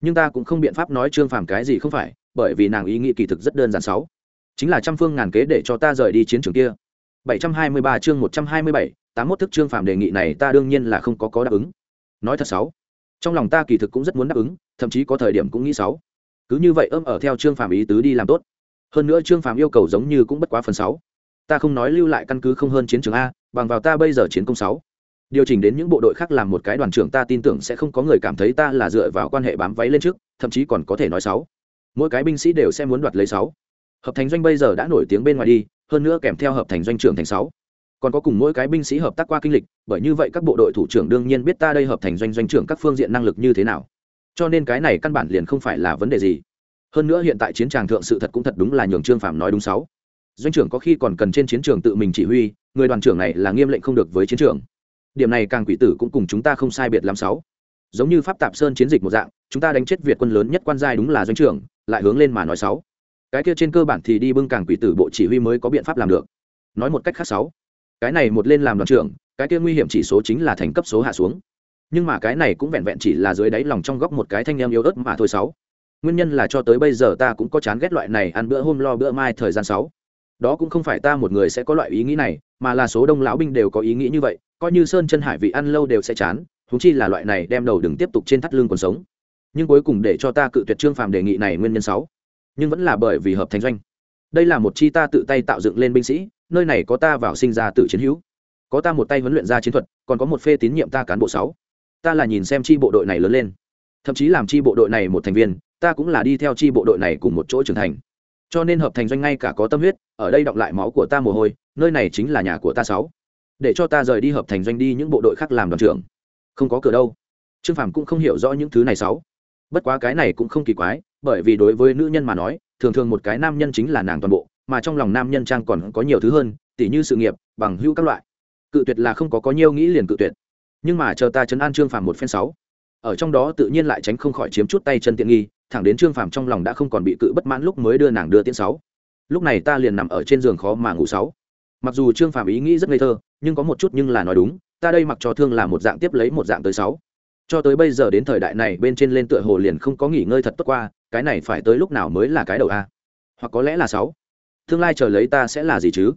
S1: Nhưng ta cũng không biện pháp nói trương phàm cái gì không phải bởi vì nàng ý nghĩ kỳ thực rất đơn giản sáu. Chính là trăm phương ngàn kế để cho ta rời đi chiến trường kia. 723 chương 127, 81 thức trương phàm đề nghị này ta đương nhiên là không có có đáp ứng. Nói thật sáu trong lòng ta kỳ thực cũng rất muốn đáp ứng thậm chí có thời điểm cũng nghĩ sáu. Cứ như vậy ôm ở theo trương phàm ý tứ đi làm tốt hơn nữa trương phàm yêu cầu giống như cũng bất quá phần sáu. Ta không nói lưu lại căn cứ không hơn chiến trường a, bằng vào ta bây giờ chiến công sáu. Điều chỉnh đến những bộ đội khác làm một cái đoàn trưởng ta tin tưởng sẽ không có người cảm thấy ta là dựa vào quan hệ bám váy lên trước, thậm chí còn có thể nói sáu. Mỗi cái binh sĩ đều sẽ muốn đoạt lấy sáu. Hợp thành doanh bây giờ đã nổi tiếng bên ngoài đi, hơn nữa kèm theo hợp thành doanh trưởng thành sáu. Còn có cùng mỗi cái binh sĩ hợp tác qua kinh lịch, bởi như vậy các bộ đội thủ trưởng đương nhiên biết ta đây hợp thành doanh doanh trưởng các phương diện năng lực như thế nào. Cho nên cái này căn bản liền không phải là vấn đề gì hơn nữa hiện tại chiến tràng thượng sự thật cũng thật đúng là nhường trương phạm nói đúng sáu. Doanh trưởng có khi còn cần trên chiến trường tự mình chỉ huy, người đoàn trưởng này là nghiêm lệnh không được với chiến trường. Điểm này càng quỷ tử cũng cùng chúng ta không sai biệt lắm sáu. Giống như pháp tạp sơn chiến dịch một dạng, chúng ta đánh chết việt quân lớn nhất quan giai đúng là doanh trưởng, lại hướng lên mà nói sáu. Cái kia trên cơ bản thì đi bưng càng quỷ tử bộ chỉ huy mới có biện pháp làm được. Nói một cách khác sáu. Cái này một lên làm đoàn trưởng, cái kia nguy hiểm chỉ số chính là thành cấp số hạ xuống. Nhưng mà cái này cũng vẹn vẹn chỉ là dưới đáy lòng trong góc một cái thanh em yếu ớt mà thôi sáu nguyên nhân là cho tới bây giờ ta cũng có chán ghét loại này ăn bữa hôm lo bữa mai thời gian sáu. Đó cũng không phải ta một người sẽ có loại ý nghĩ này, mà là số đông lão binh đều có ý nghĩ như vậy, coi như sơn chân hải vị ăn lâu đều sẽ chán thú chi là loại này đem đầu đừng tiếp tục trên thắt lưng còn sống. Nhưng cuối cùng để cho ta cự tuyệt trương phàm đề nghị này nguyên nhân sáu. Nhưng vẫn là bởi vì hợp thành doanh. Đây là một chi ta tự tay tạo dựng lên binh sĩ, nơi này có ta vào sinh ra tự chiến hữu. Có ta một tay huấn luyện ra chiến thuật, còn có một phê tín nhiệm ta cán bộ sáu. Ta là nhìn xem chi bộ đội này lớn lên. Thậm chí làm chi bộ đội này một thành viên ta cũng là đi theo chi bộ đội này cùng một chỗ trưởng thành. Cho nên hợp thành doanh ngay cả có tâm huyết, ở đây đọng lại máu của ta mồ hôi, nơi này chính là nhà của ta sáu. Để cho ta rời đi hợp thành doanh đi những bộ đội khác làm đoàn trưởng. Không có cửa đâu. Trương phàm cũng không hiểu rõ những thứ này sáu. Bất quá cái này cũng không kỳ quái, bởi vì đối với nữ nhân mà nói, thường thường một cái nam nhân chính là nàng toàn bộ, mà trong lòng nam nhân trang còn có nhiều thứ hơn, tỉ như sự nghiệp, bằng hữu các loại. Cự tuyệt là không có có nhiều nghĩ liền cự tuyệt. Nhưng mà chờ ta chấn an trương phàm một phen sáu, ở trong đó tự nhiên lại tránh không khỏi chiếm chút tay chân tiện nghi thẳng đến trương phàm trong lòng đã không còn bị cự bất mãn lúc mới đưa nàng đưa tiễn sáu. Lúc này ta liền nằm ở trên giường khó mà ngủ sáu. Mặc dù trương phàm ý nghĩ rất ngây thơ, nhưng có một chút nhưng là nói đúng, ta đây mặc cho thương là một dạng tiếp lấy một dạng tới sáu. Cho tới bây giờ đến thời đại này bên trên lên tựa hồ liền không có nghỉ ngơi thật tốt qua, cái này phải tới lúc nào mới là cái đầu a? Hoặc có lẽ là sáu. Tương lai chờ lấy ta sẽ là gì chứ?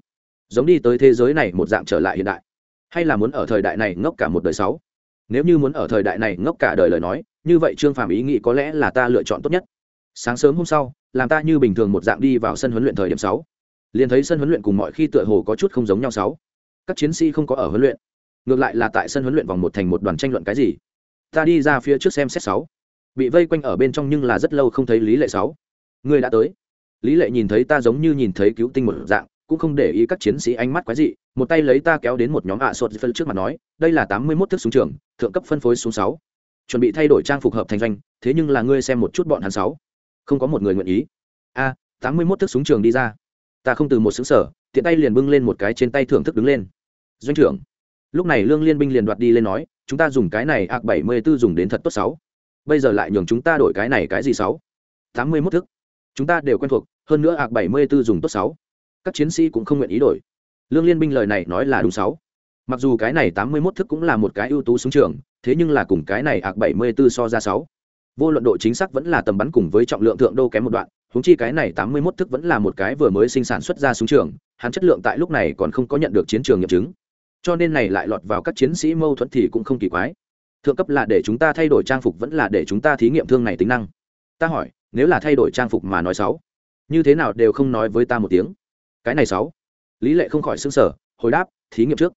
S1: Giống đi tới thế giới này một dạng trở lại hiện đại. Hay là muốn ở thời đại này ngốc cả một đời sáu? Nếu như muốn ở thời đại này ngốc cả đời lời nói như vậy trương phàm ý nghĩ có lẽ là ta lựa chọn tốt nhất. Sáng sớm hôm sau, làm ta như bình thường một dạng đi vào sân huấn luyện thời điểm sáu. Liền thấy sân huấn luyện cùng mọi khi tựa hồ có chút không giống nhau sáu. Các chiến sĩ không có ở huấn luyện. Ngược lại là tại sân huấn luyện vòng một thành một đoàn tranh luận cái gì? Ta đi ra phía trước xem xét sáu. Bị vây quanh ở bên trong nhưng là rất lâu không thấy lý lệ sáu. Người đã tới. Lý lệ nhìn thấy ta giống như nhìn thấy cứu tinh một dạng, cũng không để ý các chiến sĩ ánh mắt quái dị, một tay lấy ta kéo đến một nhóm ạ sột phân trước mặt nói, đây là tám mươi mốt thước súng trường, thượng cấp phân phối xuống sáu chuẩn bị thay đổi trang phục hợp thành doanh, thế nhưng là ngươi xem một chút bọn hắn sáu. Không có một người nguyện ý. A, tám mươi mốt thước súng trường đi ra. Ta không từ một xứng sở, tiện tay liền bưng lên một cái trên tay thưởng thức đứng lên. Doanh trưởng, lúc này lương liên binh liền đoạt đi lên nói, chúng ta dùng cái này ạc bảy mươi b ố dùng đến thật tốt sáu. Bây giờ lại nhường chúng ta đổi cái này cái gì sáu? Tám mươi mốt thức chúng ta đều quen thuộc, hơn nữa ạc bảy mươi b ố dùng tốt sáu. Các chiến sĩ cũng không nguyện ý đổi. Lương liên binh lời này nói là đúng sáu mặc dù cái này tám mươi mốt thức cũng là một cái ưu tú súng trường, thế nhưng là cùng cái này ạc bảy mươi b ố so ra sáu. Vô luận độ chính xác vẫn là tầm bắn cùng với trọng lượng thượng đô kém một đoạn húng chi cái này tám mươi mốt thức vẫn là một cái vừa mới sinh sản xuất ra súng trường, hắn chất lượng tại lúc này còn không có nhận được chiến trường nghiệm chứng. Cho nên này lại lọt vào các chiến sĩ mâu thuẫn thì cũng không kỳ quái. Thượng cấp là để chúng ta thay đổi trang phục vẫn là để chúng ta thí nghiệm thương này tính năng. Ta hỏi, nếu là thay đổi trang phục mà nói sáu, như thế nào đều không nói với ta một tiếng. Cái này sáu. Lý lệ không khỏi xưng sở hồi đáp, thí nghiệm trước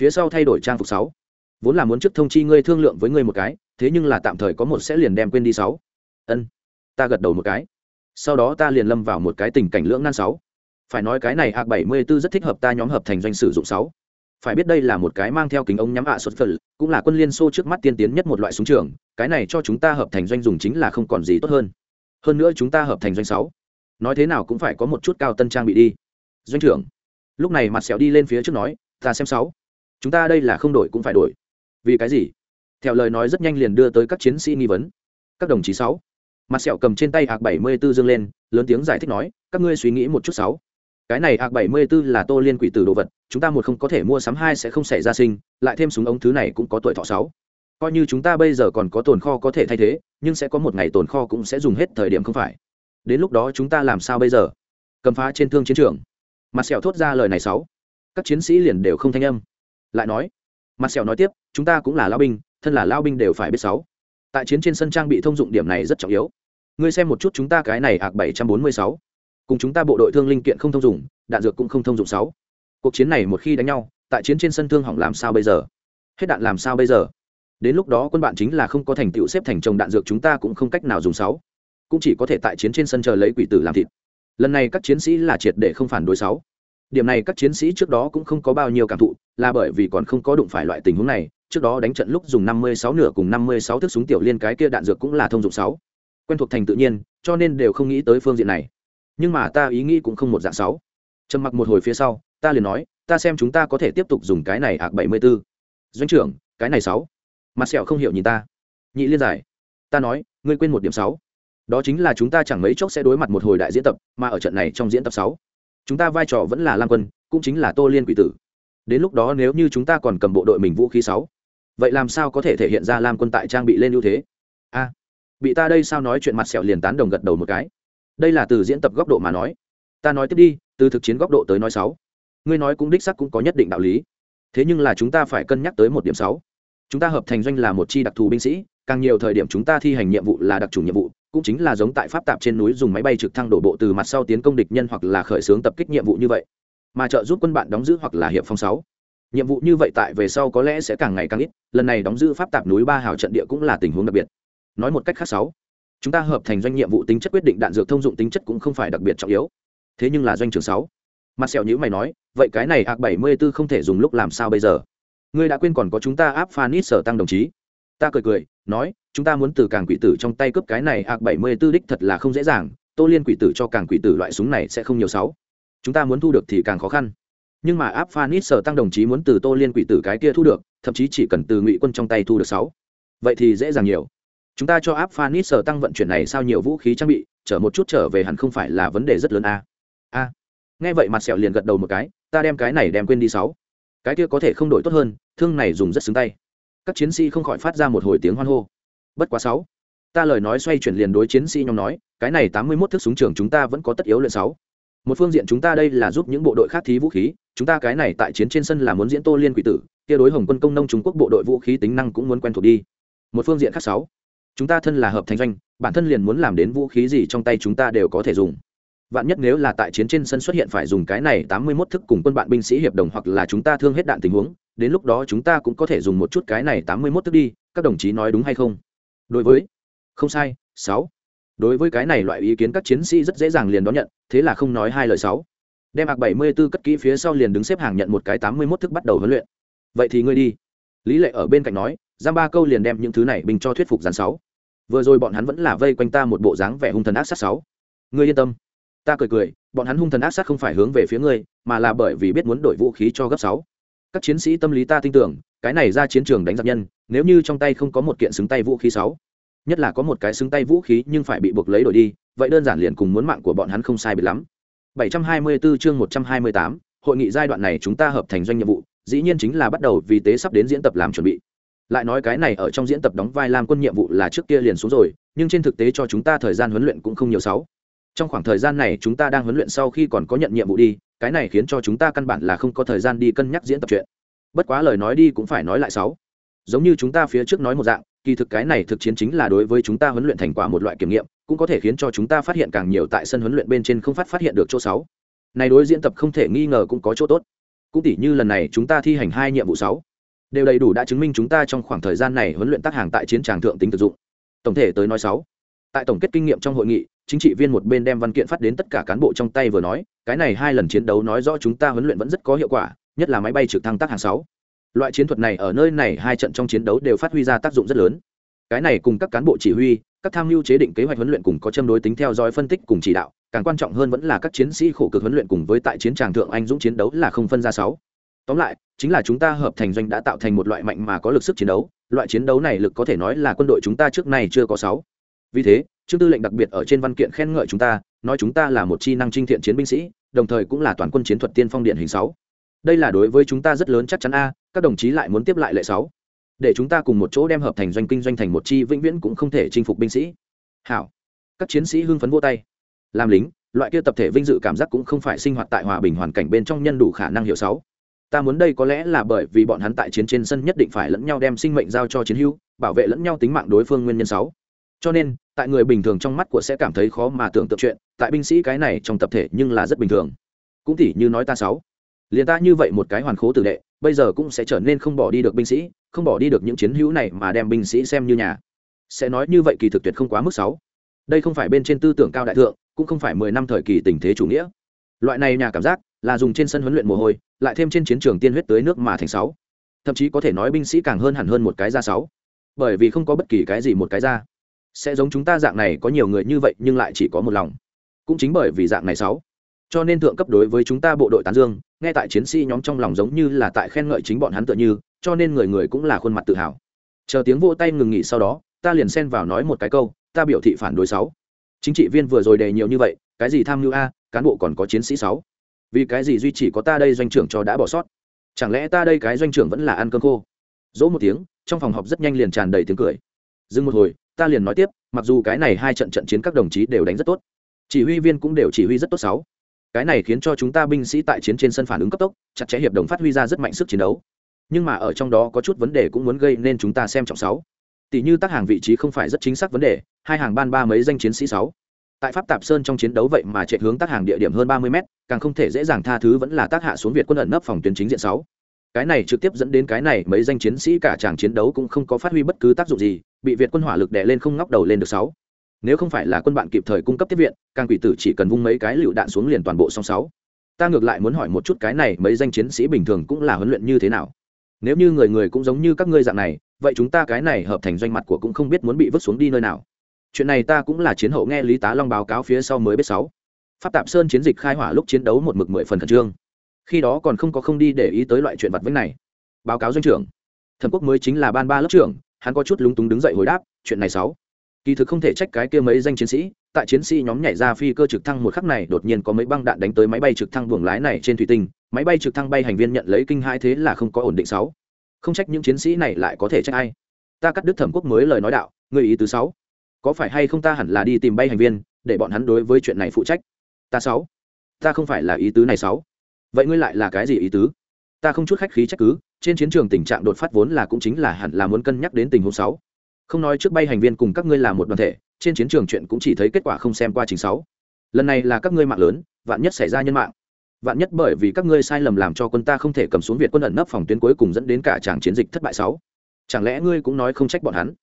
S1: phía sau thay đổi trang phục sáu. Vốn là muốn trước thông chi ngươi thương lượng với ngươi một cái, thế nhưng là tạm thời có một sẽ liền đem quên đi sáu. Ân, ta gật đầu một cái. Sau đó ta liền lâm vào một cái tình cảnh lưỡng nan sáu. Phải nói cái này a bảy mươi 74 rất thích hợp ta nhóm hợp thành doanh sử dụng sáu. Phải biết đây là một cái mang theo kính ống nhắm ạ xuất phật cũng là quân liên xô trước mắt tiên tiến nhất một loại súng trường, cái này cho chúng ta hợp thành doanh dùng chính là không còn gì tốt hơn. Hơn nữa chúng ta hợp thành doanh sáu. Nói thế nào cũng phải có một chút cao tân trang bị đi. Doanh trưởng, lúc này mặt sẹo đi lên phía trước nói, ta xem sáu chúng ta đây là không đổi cũng phải đổi. Vì cái gì? Theo lời nói rất nhanh liền đưa tới các chiến sĩ nghi vấn. Các đồng chí sáu. Mặt sẹo cầm trên tay hạc bảy mươi 74 dương lên, lớn tiếng giải thích nói, các ngươi suy nghĩ một chút sáu. Cái này hạc bảy mươi 74 là tô liên quỷ tử đồ vật, chúng ta một không có thể mua sắm hai sẽ không xảy ra sinh, lại thêm súng ống thứ này cũng có tuổi thọ sáu. Coi như chúng ta bây giờ còn có tồn kho có thể thay thế, nhưng sẽ có một ngày tồn kho cũng sẽ dùng hết thời điểm không phải. Đến lúc đó chúng ta làm sao bây giờ? Cầm phá trên thương chiến trường. Mặt sẹo thốt ra lời này sáu. Các chiến sĩ liền đều không thanh âm lại nói, mặt sẹo nói tiếp, chúng ta cũng là lao binh, thân là lao binh đều phải biết sáu. Tại chiến trên sân trang bị thông dụng điểm này rất trọng yếu. Ngươi xem một chút chúng ta cái này ạc bảy trăm bốn mươi sáu. Cùng chúng ta bộ đội thương linh kiện không thông dụng, đạn dược cũng không thông dụng sáu. Cuộc chiến này một khi đánh nhau, tại chiến trên sân thương hỏng làm sao bây giờ? Hết đạn làm sao bây giờ? Đến lúc đó quân bạn chính là không có thành tựu xếp thành chồng đạn dược chúng ta cũng không cách nào dùng sáu. Cũng chỉ có thể tại chiến trên sân chờ lấy quỷ tử làm thịt. Lần này các chiến sĩ là triệt để không phản đối sáu điểm này các chiến sĩ trước đó cũng không có bao nhiêu cảm thụ, là bởi vì còn không có đụng phải loại tình huống này, trước đó đánh trận lúc dùng năm mươi sáu nửa cùng năm mươi sáu thước súng tiểu liên cái kia đạn dược cũng là thông dụng sáu. Quen thuộc thành tự nhiên, cho nên đều không nghĩ tới phương diện này. Nhưng mà ta ý nghĩ cũng không một dạng sáu. Trầm mặc một hồi phía sau, ta liền nói, ta xem chúng ta có thể tiếp tục dùng cái này ạc bảy mươi 74. doanh trưởng, cái này sáu. Mặt sẹo không hiểu nhìn ta. Nhị liên giải. Ta nói, ngươi quên một điểm sáu. Đó chính là chúng ta chẳng mấy chốc sẽ đối mặt một hồi đại diễn tập, mà ở trận này trong diễn tập sáu chúng ta vai trò vẫn là lam quân, cũng chính là tô liên quỷ tử. Đến lúc đó nếu như chúng ta còn cầm bộ đội mình vũ khí sáu, vậy làm sao có thể thể hiện ra lam quân tại trang bị lên ưu thế? A, bị ta đây sao nói chuyện mặt sẹo liền tán đồng gật đầu một cái. Đây là từ diễn tập góc độ mà nói. Ta nói tiếp đi, từ thực chiến góc độ tới nói sáu, ngươi nói cũng đích sắc cũng có nhất định đạo lý. Thế nhưng là chúng ta phải cân nhắc tới một điểm sáu. Chúng ta hợp thành doanh là một chi đặc thù binh sĩ, càng nhiều thời điểm chúng ta thi hành nhiệm vụ là đặc trùng nhiệm vụ cũng chính là giống tại pháp tạp trên núi dùng máy bay trực thăng đổ bộ từ mặt sau tiến công địch nhân hoặc là khởi xướng tập kích nhiệm vụ như vậy. Mà trợ giúp quân bạn đóng giữ hoặc là hiệp phong sáu. Nhiệm vụ như vậy tại về sau có lẽ sẽ càng ngày càng ít, lần này đóng giữ pháp tạp núi ba hào trận địa cũng là tình huống đặc biệt. Nói một cách khác sáu. Chúng ta hợp thành doanh nhiệm vụ tính chất quyết định đạn dược thông dụng tính chất cũng không phải đặc biệt trọng yếu. Thế nhưng là doanh trường sáu. Mặt sẹo nhữ mày nói, vậy cái này ạc bảy mươi b ố không thể dùng lúc làm sao bây giờ? Ngươi đã quên còn có chúng ta áp phanit sở tăng đồng chí ta cười cười, nói, chúng ta muốn từ càng quỷ tử trong tay cướp cái này ạc bảy mươi tư đích thật là không dễ dàng, tô liên quỷ tử cho càng quỷ tử loại súng này sẽ không nhiều sáu. Chúng ta muốn thu được thì càng khó khăn. Nhưng mà áp phanit sở tăng đồng chí muốn từ tô liên quỷ tử cái kia thu được, thậm chí chỉ cần từ ngụy quân trong tay thu được sáu. Vậy thì dễ dàng nhiều. Chúng ta cho áp phanit sở tăng vận chuyển này sao nhiều vũ khí trang bị, chở một chút trở về hẳn không phải là vấn đề rất lớn a. A. Nghe vậy mặt sẹo liền gật đầu một cái, ta đem cái này đem quên đi sáu. Cái kia có thể không đổi tốt hơn, thương này dùng rất xứng tay các chiến sĩ không khỏi phát ra một hồi tiếng hoan hô. Bất quá sáu. Ta lời nói xoay chuyển liền đối chiến sĩ nhóm nói, cái này tám mươi 81 thước súng trường chúng ta vẫn có tất yếu luyện sáu. Một phương diện chúng ta đây là giúp những bộ đội khác thí vũ khí, chúng ta cái này tại chiến trên sân là muốn diễn tô liên quỷ tử, kia đối hồng quân công nông trung quốc bộ đội vũ khí tính năng cũng muốn quen thuộc đi. Một phương diện khác sáu. Chúng ta thân là hợp thành doanh, bản thân liền muốn làm đến vũ khí gì trong tay chúng ta đều có thể dùng. Vạn nhất nếu là tại chiến trên sân xuất hiện phải dùng cái này tám mươi 81 thức cùng quân bạn binh sĩ hiệp đồng hoặc là chúng ta thương hết đạn tình huống đến lúc đó chúng ta cũng có thể dùng một chút cái này tám mươi 81 thức đi, các đồng chí nói đúng hay không? Đối với, không sai, sáu. Đối với cái này loại ý kiến các chiến sĩ rất dễ dàng liền đón nhận, thế là không nói hai lời sáu. Đem ạc bảy mươi 74 cất kỹ phía sau liền đứng xếp hàng nhận một cái tám mươi 81 thức bắt đầu huấn luyện. Vậy thì ngươi đi. Lý lệ ở bên cạnh nói, giam ba câu liền đem những thứ này bình cho thuyết phục giàn sáu. Vừa rồi bọn hắn vẫn là vây quanh ta một bộ dáng vẻ hung thần ác sát sáu. Ngươi yên tâm. Ta cười cười, bọn hắn hung thần ác sát không phải hướng về phía ngươi, mà là bởi vì biết muốn đổi vũ khí cho gấp sáu các chiến sĩ tâm lý ta tin tưởng cái này ra chiến trường đánh giặc nhân nếu như trong tay không có một kiện xứng tay vũ khí sáu nhất là có một cái xứng tay vũ khí nhưng phải bị buộc lấy đổi đi vậy đơn giản liền cùng muốn mạng của bọn hắn không sai biệt lắm. 724 chương 128, hội nghị giai đoạn này chúng ta hợp thành doanh nhiệm vụ dĩ nhiên chính là bắt đầu vì tế sắp đến diễn tập làm chuẩn bị. Lại nói cái này ở trong diễn tập đóng vai làm quân nhiệm vụ là trước kia liền xuống rồi nhưng trên thực tế cho chúng ta thời gian huấn luyện cũng không nhiều sáu. Trong khoảng thời gian này chúng ta đang huấn luyện sau khi còn có nhận nhiệm vụ đi cái này khiến cho chúng ta căn bản là không có thời gian đi cân nhắc diễn tập chuyện. Bất quá lời nói đi cũng phải nói lại sáu. Giống như chúng ta phía trước nói một dạng, kỳ thực cái này thực chiến chính là đối với chúng ta huấn luyện thành quả một loại kiểm nghiệm, cũng có thể khiến cho chúng ta phát hiện càng nhiều tại sân huấn luyện bên trên không phát phát hiện được chỗ sáu. Này đối diễn tập không thể nghi ngờ cũng có chỗ tốt. Cũng tỉ như lần này chúng ta thi hành hai nhiệm vụ sáu. Đều đầy đủ đã chứng minh chúng ta trong khoảng thời gian này huấn luyện tác hàng tại chiến tràng thượng tính thực dụng. Tổng thể tới nói sáu. Tại tổng kết kinh nghiệm trong hội nghị chính trị viên một bên đem văn kiện phát đến tất cả cán bộ trong tay vừa nói, cái này hai lần chiến đấu nói rõ chúng ta huấn luyện vẫn rất có hiệu quả, nhất là máy bay trực thăng tác hàng sáu. Loại chiến thuật này ở nơi này hai trận trong chiến đấu đều phát huy ra tác dụng rất lớn. Cái này cùng các cán bộ chỉ huy, các tham mưu chế định kế hoạch huấn luyện cùng có châm đối tính theo dõi phân tích cùng chỉ đạo, càng quan trọng hơn vẫn là các chiến sĩ khổ cực huấn luyện cùng với tại chiến tràng thượng anh dũng chiến đấu là không phân ra sáu. Tóm lại, chính là chúng ta hợp thành doanh đã tạo thành một loại mạnh mà có lực sức chiến đấu, loại chiến đấu này lực có thể nói là quân đội chúng ta trước nay chưa có sáu. Vì thế trương tư lệnh đặc biệt ở trên văn kiện khen ngợi chúng ta, nói chúng ta là một chi năng trinh thiện chiến binh sĩ, đồng thời cũng là toàn quân chiến thuật tiên phong điện hình sáu. Đây là đối với chúng ta rất lớn chắc chắn a, các đồng chí lại muốn tiếp lại lệ sáu. Để chúng ta cùng một chỗ đem hợp thành doanh kinh doanh thành một chi vĩnh viễn cũng không thể chinh phục binh sĩ. Hảo. Các chiến sĩ hưng phấn vô tay. Làm lính, loại kia tập thể vinh dự cảm giác cũng không phải sinh hoạt tại hòa bình hoàn cảnh bên trong nhân đủ khả năng hiểu sáu. Ta muốn đây có lẽ là bởi vì bọn hắn tại chiến trên sân nhất định phải lẫn nhau đem sinh mệnh giao cho chiến hữu, bảo vệ lẫn nhau tính mạng đối phương nguyên nhân sáu cho nên, tại người bình thường trong mắt của sẽ cảm thấy khó mà tưởng tượng chuyện, tại binh sĩ cái này trong tập thể nhưng là rất bình thường. Cũng tỉ như nói ta sáu. Liền ta như vậy một cái hoàn khố tử đệ, bây giờ cũng sẽ trở nên không bỏ đi được binh sĩ, không bỏ đi được những chiến hữu này mà đem binh sĩ xem như nhà. Sẽ nói như vậy kỳ thực tuyệt không quá mức sáu. Đây không phải bên trên tư tưởng cao đại thượng, cũng không phải mười năm thời kỳ tình thế chủ nghĩa. Loại này nhà cảm giác, là dùng trên sân huấn luyện mồ hôi, lại thêm trên chiến trường tiên huyết tới nước mà thành sáu. Thậm chí có thể nói binh sĩ càng hơn hẳn hơn một cái ra sáu. Bởi vì không có bất kỳ cái gì một cái ra sẽ giống chúng ta dạng này có nhiều người như vậy nhưng lại chỉ có một lòng. Cũng chính bởi vì dạng này sáu. Cho nên thượng cấp đối với chúng ta bộ đội tán dương, nghe tại chiến sĩ nhóm trong lòng giống như là tại khen ngợi chính bọn hắn tựa như, cho nên người người cũng là khuôn mặt tự hào. Chờ tiếng vỗ tay ngừng nghỉ sau đó, ta liền xen vào nói một cái câu, ta biểu thị phản đối sáu. Chính trị viên vừa rồi đề nhiều như vậy, cái gì tham mưu a, cán bộ còn có chiến sĩ sáu. Vì cái gì duy chỉ có ta đây doanh trưởng cho đã bỏ sót? Chẳng lẽ ta đây cái doanh trưởng vẫn là ăn cơm khô? Dỗ một tiếng, trong phòng họp rất nhanh liền tràn đầy tiếng cười. Dừng một hồi ta liền nói tiếp, mặc dù cái này hai trận trận chiến các đồng chí đều đánh rất tốt, chỉ huy viên cũng đều chỉ huy rất tốt sáu. Cái này khiến cho chúng ta binh sĩ tại chiến trên sân phản ứng cấp tốc, chặt chẽ hiệp đồng phát huy ra rất mạnh sức chiến đấu. Nhưng mà ở trong đó có chút vấn đề cũng muốn gây nên chúng ta xem trọng sáu. Tỷ như tác hàng vị trí không phải rất chính xác vấn đề, hai hàng ban ba mấy danh chiến sĩ sáu. Tại pháp tạp sơn trong chiến đấu vậy mà chạy hướng tác hàng địa điểm hơn ba mươi m càng không thể dễ dàng tha thứ vẫn là tác hạ xuống việt quân ẩn nấp phòng tuyến chính diện sáu. Cái này trực tiếp dẫn đến cái này mấy danh chiến sĩ cả chàng chiến đấu cũng không có phát huy bất cứ tác dụng gì bị việt quân hỏa lực đè lên không ngóc đầu lên được sáu. Nếu không phải là quân bạn kịp thời cung cấp tiếp viện, càng quỷ tử chỉ cần vung mấy cái lựu đạn xuống liền toàn bộ song sáu. Ta ngược lại muốn hỏi một chút cái này, mấy danh chiến sĩ bình thường cũng là huấn luyện như thế nào? Nếu như người người cũng giống như các ngươi dạng này, vậy chúng ta cái này hợp thành doanh mặt của cũng không biết muốn bị vứt xuống đi nơi nào. Chuyện này ta cũng là chiến hậu nghe lý tá long báo cáo phía sau mới biết sáu. Pháp tạp sơn chiến dịch khai hỏa lúc chiến đấu một mực mười phần khẩn trương. Khi đó còn không có không đi để ý tới loại chuyện vặt vãnh này. Báo cáo doanh trưởng. Thẩm quốc mới chính là ban ba lớp trưởng hắn có chút lúng túng đứng dậy hồi đáp, chuyện này sáu. Kỳ thực không thể trách cái kia mấy danh chiến sĩ, tại chiến sĩ nhóm nhảy ra phi cơ trực thăng một khắc này đột nhiên có mấy băng đạn đánh tới máy bay trực thăng buồng lái này trên thủy tinh, máy bay trực thăng bay hành viên nhận lấy kinh hai thế là không có ổn định sáu. Không trách những chiến sĩ này lại có thể trách ai. Ta cắt đứt thẩm quốc mới lời nói đạo người ý thứ sáu. Có phải hay không ta hẳn là đi tìm bay hành viên, để bọn hắn đối với chuyện này phụ trách? Ta sáu. Ta không phải là ý tứ này sáu. Vậy ngươi lại là cái gì ý tứ? Ta không chút khách khí trách cứ, trên chiến trường tình trạng đột phát vốn là cũng chính là hẳn là muốn cân nhắc đến tình huống sáu. Không nói trước bay hành viên cùng các ngươi là một đoàn thể, trên chiến trường chuyện cũng chỉ thấy kết quả không xem qua trình sáu. Lần này là các ngươi mạng lớn, vạn nhất xảy ra nhân mạng. Vạn nhất bởi vì các ngươi sai lầm làm cho quân ta không thể cầm xuống việt quân ẩn nấp phòng tuyến cuối cùng dẫn đến cả tràng chiến dịch thất bại sáu. Chẳng lẽ ngươi cũng nói không trách bọn hắn?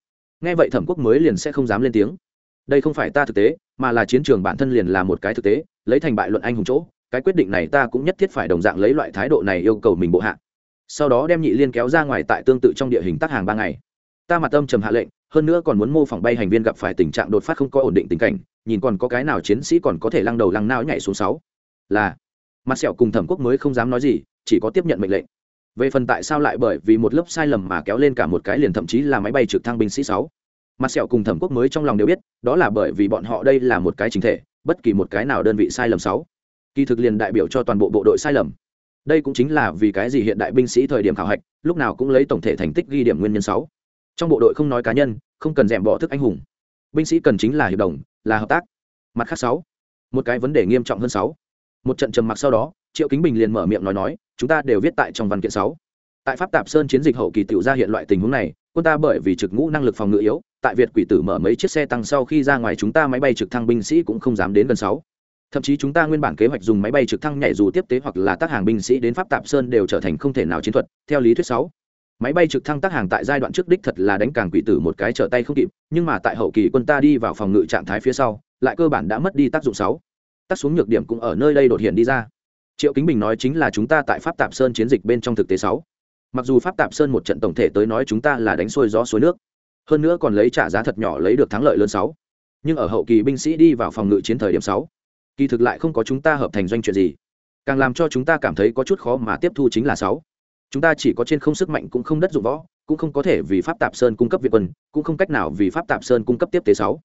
S1: Nghe vậy thẩm quốc mới liền sẽ không dám lên tiếng. Đây không phải ta thực tế, mà là chiến trường bản thân liền là một cái thực tế, lấy thành bại luận anh hùng chỗ cái quyết định này ta cũng nhất thiết phải đồng dạng lấy loại thái độ này yêu cầu mình bộ hạ. Sau đó đem nhị liên kéo ra ngoài tại tương tự trong địa hình tác hàng ba ngày. Ta mặt âm trầm hạ lệnh, hơn nữa còn muốn mô phỏng bay hành viên gặp phải tình trạng đột phát không có ổn định tình cảnh, nhìn còn có cái nào chiến sĩ còn có thể lăng đầu lăng nao nhảy xuống sáu. Là, mặt sẹo cùng thẩm quốc mới không dám nói gì, chỉ có tiếp nhận mệnh lệnh. Về phần tại sao lại bởi vì một lớp sai lầm mà kéo lên cả một cái liền thậm chí là máy bay trực thăng binh sĩ sáu. Mặt sẹo cùng thẩm quốc mới trong lòng đều biết, đó là bởi vì bọn họ đây là một cái chính thể, bất kỳ một cái nào đơn vị sai lầm sáu kỳ thực liền đại biểu cho toàn bộ bộ đội sai lầm. Đây cũng chính là vì cái gì hiện đại binh sĩ thời điểm khảo hạch, lúc nào cũng lấy tổng thể thành tích ghi điểm nguyên nhân sáu. Trong bộ đội không nói cá nhân, không cần rèm bỏ thức anh hùng. Binh sĩ cần chính là hiệp đồng, là hợp tác. Mặt khác sáu. Một cái vấn đề nghiêm trọng hơn sáu. Một trận trầm mặc sau đó, triệu kính bình liền mở miệng nói nói, chúng ta đều viết tại trong văn kiện sáu. Tại pháp tạp sơn chiến dịch hậu kỳ tiểu ra hiện loại tình huống này, quân ta bởi vì trực ngũ năng lực phòng ngự yếu, tại việt quỷ tử mở mấy chiếc xe tăng sau khi ra ngoài chúng ta máy bay trực thăng binh sĩ cũng không dám đến gần sáu thậm chí chúng ta nguyên bản kế hoạch dùng máy bay trực thăng nhảy dù tiếp tế hoặc là tác hàng binh sĩ đến pháp tạp sơn đều trở thành không thể nào chiến thuật, theo lý thuyết sáu. Máy bay trực thăng tác hàng tại giai đoạn trước đích thật là đánh càng quỷ tử một cái trở tay không kịp, nhưng mà tại hậu kỳ quân ta đi vào phòng ngự trạng thái phía sau, lại cơ bản đã mất đi tác dụng sáu. Tác xuống nhược điểm cũng ở nơi đây đột hiện đi ra. Triệu kính bình nói chính là chúng ta tại pháp tạp sơn chiến dịch bên trong thực tế sáu. Mặc dù pháp tạp sơn một trận tổng thể tới nói chúng ta là đánh xuôi gió suối nước, hơn nữa còn lấy trả giá thật nhỏ lấy được thắng lợi lớn sáu. Nhưng ở hậu kỳ binh sĩ đi vào phòng ngự chiến thời điểm sáu kỳ thực lại không có chúng ta hợp thành doanh chuyện gì. Càng làm cho chúng ta cảm thấy có chút khó mà tiếp thu chính là sáu. Chúng ta chỉ có trên không sức mạnh cũng không đất dụng võ, cũng không có thể vì pháp tạp sơn cung cấp việt quân, cũng không cách nào vì pháp tạp sơn cung cấp tiếp tế sáu.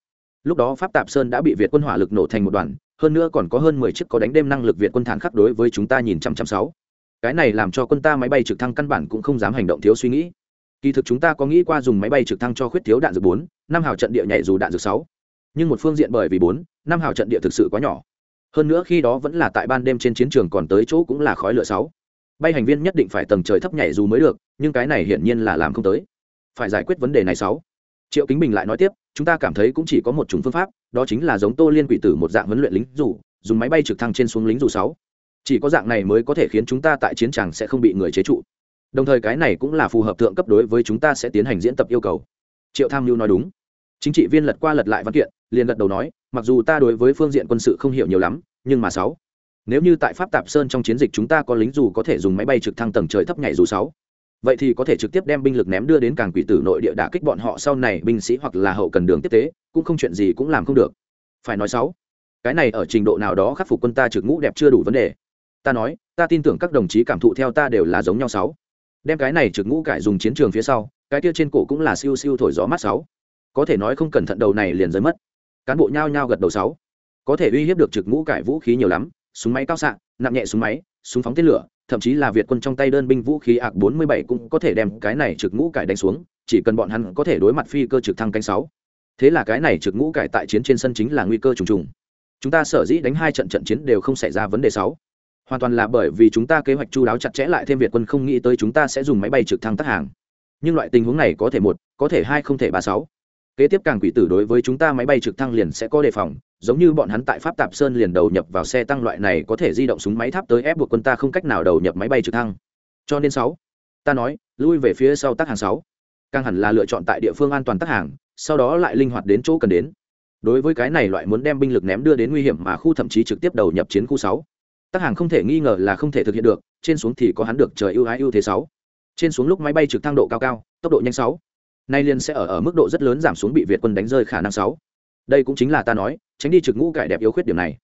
S1: Lúc đó pháp tạp sơn đã bị việt quân hỏa lực nổ thành một đoàn, hơn nữa còn có hơn mười chiếc có đánh đêm năng lực việt quân thản khắc đối với chúng ta nhìn chăm chăm sáu. Cái này làm cho quân ta máy bay trực thăng căn bản cũng không dám hành động thiếu suy nghĩ. Kỳ thực chúng ta có nghĩ qua dùng máy bay trực thăng cho khuyết thiếu đạn dược bốn, năm hào trận địa nhảy dù đạn dược sáu. Nhưng một phương diện bởi vì bốn, năm hào trận địa thực sự quá nhỏ hơn nữa khi đó vẫn là tại ban đêm trên chiến trường còn tới chỗ cũng là khói lửa sáu. Bay hành viên nhất định phải tầng trời thấp nhảy dù mới được, nhưng cái này hiển nhiên là làm không tới. Phải giải quyết vấn đề này sáu. Triệu kính bình lại nói tiếp, chúng ta cảm thấy cũng chỉ có một chủng phương pháp, đó chính là giống tô liên quỷ tử một dạng huấn luyện lính dù, dùng máy bay trực thăng trên xuống lính dù sáu. Chỉ có dạng này mới có thể khiến chúng ta tại chiến trường sẽ không bị người chế trụ. Đồng thời cái này cũng là phù hợp thượng cấp đối với chúng ta sẽ tiến hành diễn tập yêu cầu. Triệu tham mưu nói đúng chính trị viên lật qua lật lại văn kiện, liền gật đầu nói, mặc dù ta đối với phương diện quân sự không hiểu nhiều lắm, nhưng mà sáu, nếu như tại pháp tạp sơn trong chiến dịch chúng ta có lính dù có thể dùng máy bay trực thăng tầng trời thấp nhảy dù sáu, vậy thì có thể trực tiếp đem binh lực ném đưa đến càng quỷ tử nội địa đả kích bọn họ sau này binh sĩ hoặc là hậu cần đường tiếp tế, cũng không chuyện gì cũng làm không được. Phải nói sáu, cái này ở trình độ nào đó khắc phục quân ta trực ngũ đẹp chưa đủ vấn đề. Ta nói, ta tin tưởng các đồng chí cảm thụ theo ta đều là giống nhau sáu. Đem cái này trực ngũ cải dùng chiến trường phía sau, cái kia trên cổ cũng là siêu siêu thổi gió mát sáu có thể nói không cẩn thận đầu này liền rơi mất. Cán bộ nhao nhao gật đầu sáu. Có thể uy hiếp được trực ngũ cải vũ khí nhiều lắm, súng máy cao xạ, nặng nhẹ súng máy, súng phóng tên lửa, thậm chí là việt quân trong tay đơn binh vũ khí ạc 47 cũng có thể đem cái này trực ngũ cải đánh xuống, chỉ cần bọn hắn có thể đối mặt phi cơ trực thăng cánh sáu. Thế là cái này trực ngũ cải tại chiến trên sân chính là nguy cơ trùng trùng. Chúng ta sở dĩ đánh hai trận trận chiến đều không xảy ra vấn đề sáu. Hoàn toàn là bởi vì chúng ta kế hoạch chu đáo chặt chẽ lại thêm việt quân không nghĩ tới chúng ta sẽ dùng máy bay trực thăng tác hàng. Nhưng loại tình huống này có thể một, có thể hai không thể ba sáu kế tiếp càng quỷ tử đối với chúng ta máy bay trực thăng liền sẽ có đề phòng, giống như bọn hắn tại pháp tạp sơn liền đầu nhập vào xe tăng loại này có thể di động súng máy tháp tới ép buộc quân ta không cách nào đầu nhập máy bay trực thăng. Cho nên sáu, ta nói, lui về phía sau tác hàng sáu. Càng hẳn là lựa chọn tại địa phương an toàn tác hàng, sau đó lại linh hoạt đến chỗ cần đến. Đối với cái này loại muốn đem binh lực ném đưa đến nguy hiểm mà khu thậm chí trực tiếp đầu nhập chiến khu sáu. Tác hàng không thể nghi ngờ là không thể thực hiện được, trên xuống thì có hắn được trời ưu ái ưu thế sáu. Trên xuống lúc máy bay trực thăng độ cao cao, tốc độ nhanh sáu nay liên sẽ ở ở mức độ rất lớn giảm xuống bị việt quân đánh rơi khả năng sáu. Đây cũng chính là ta nói tránh đi trực ngũ cải đẹp yếu khuyết điểm này.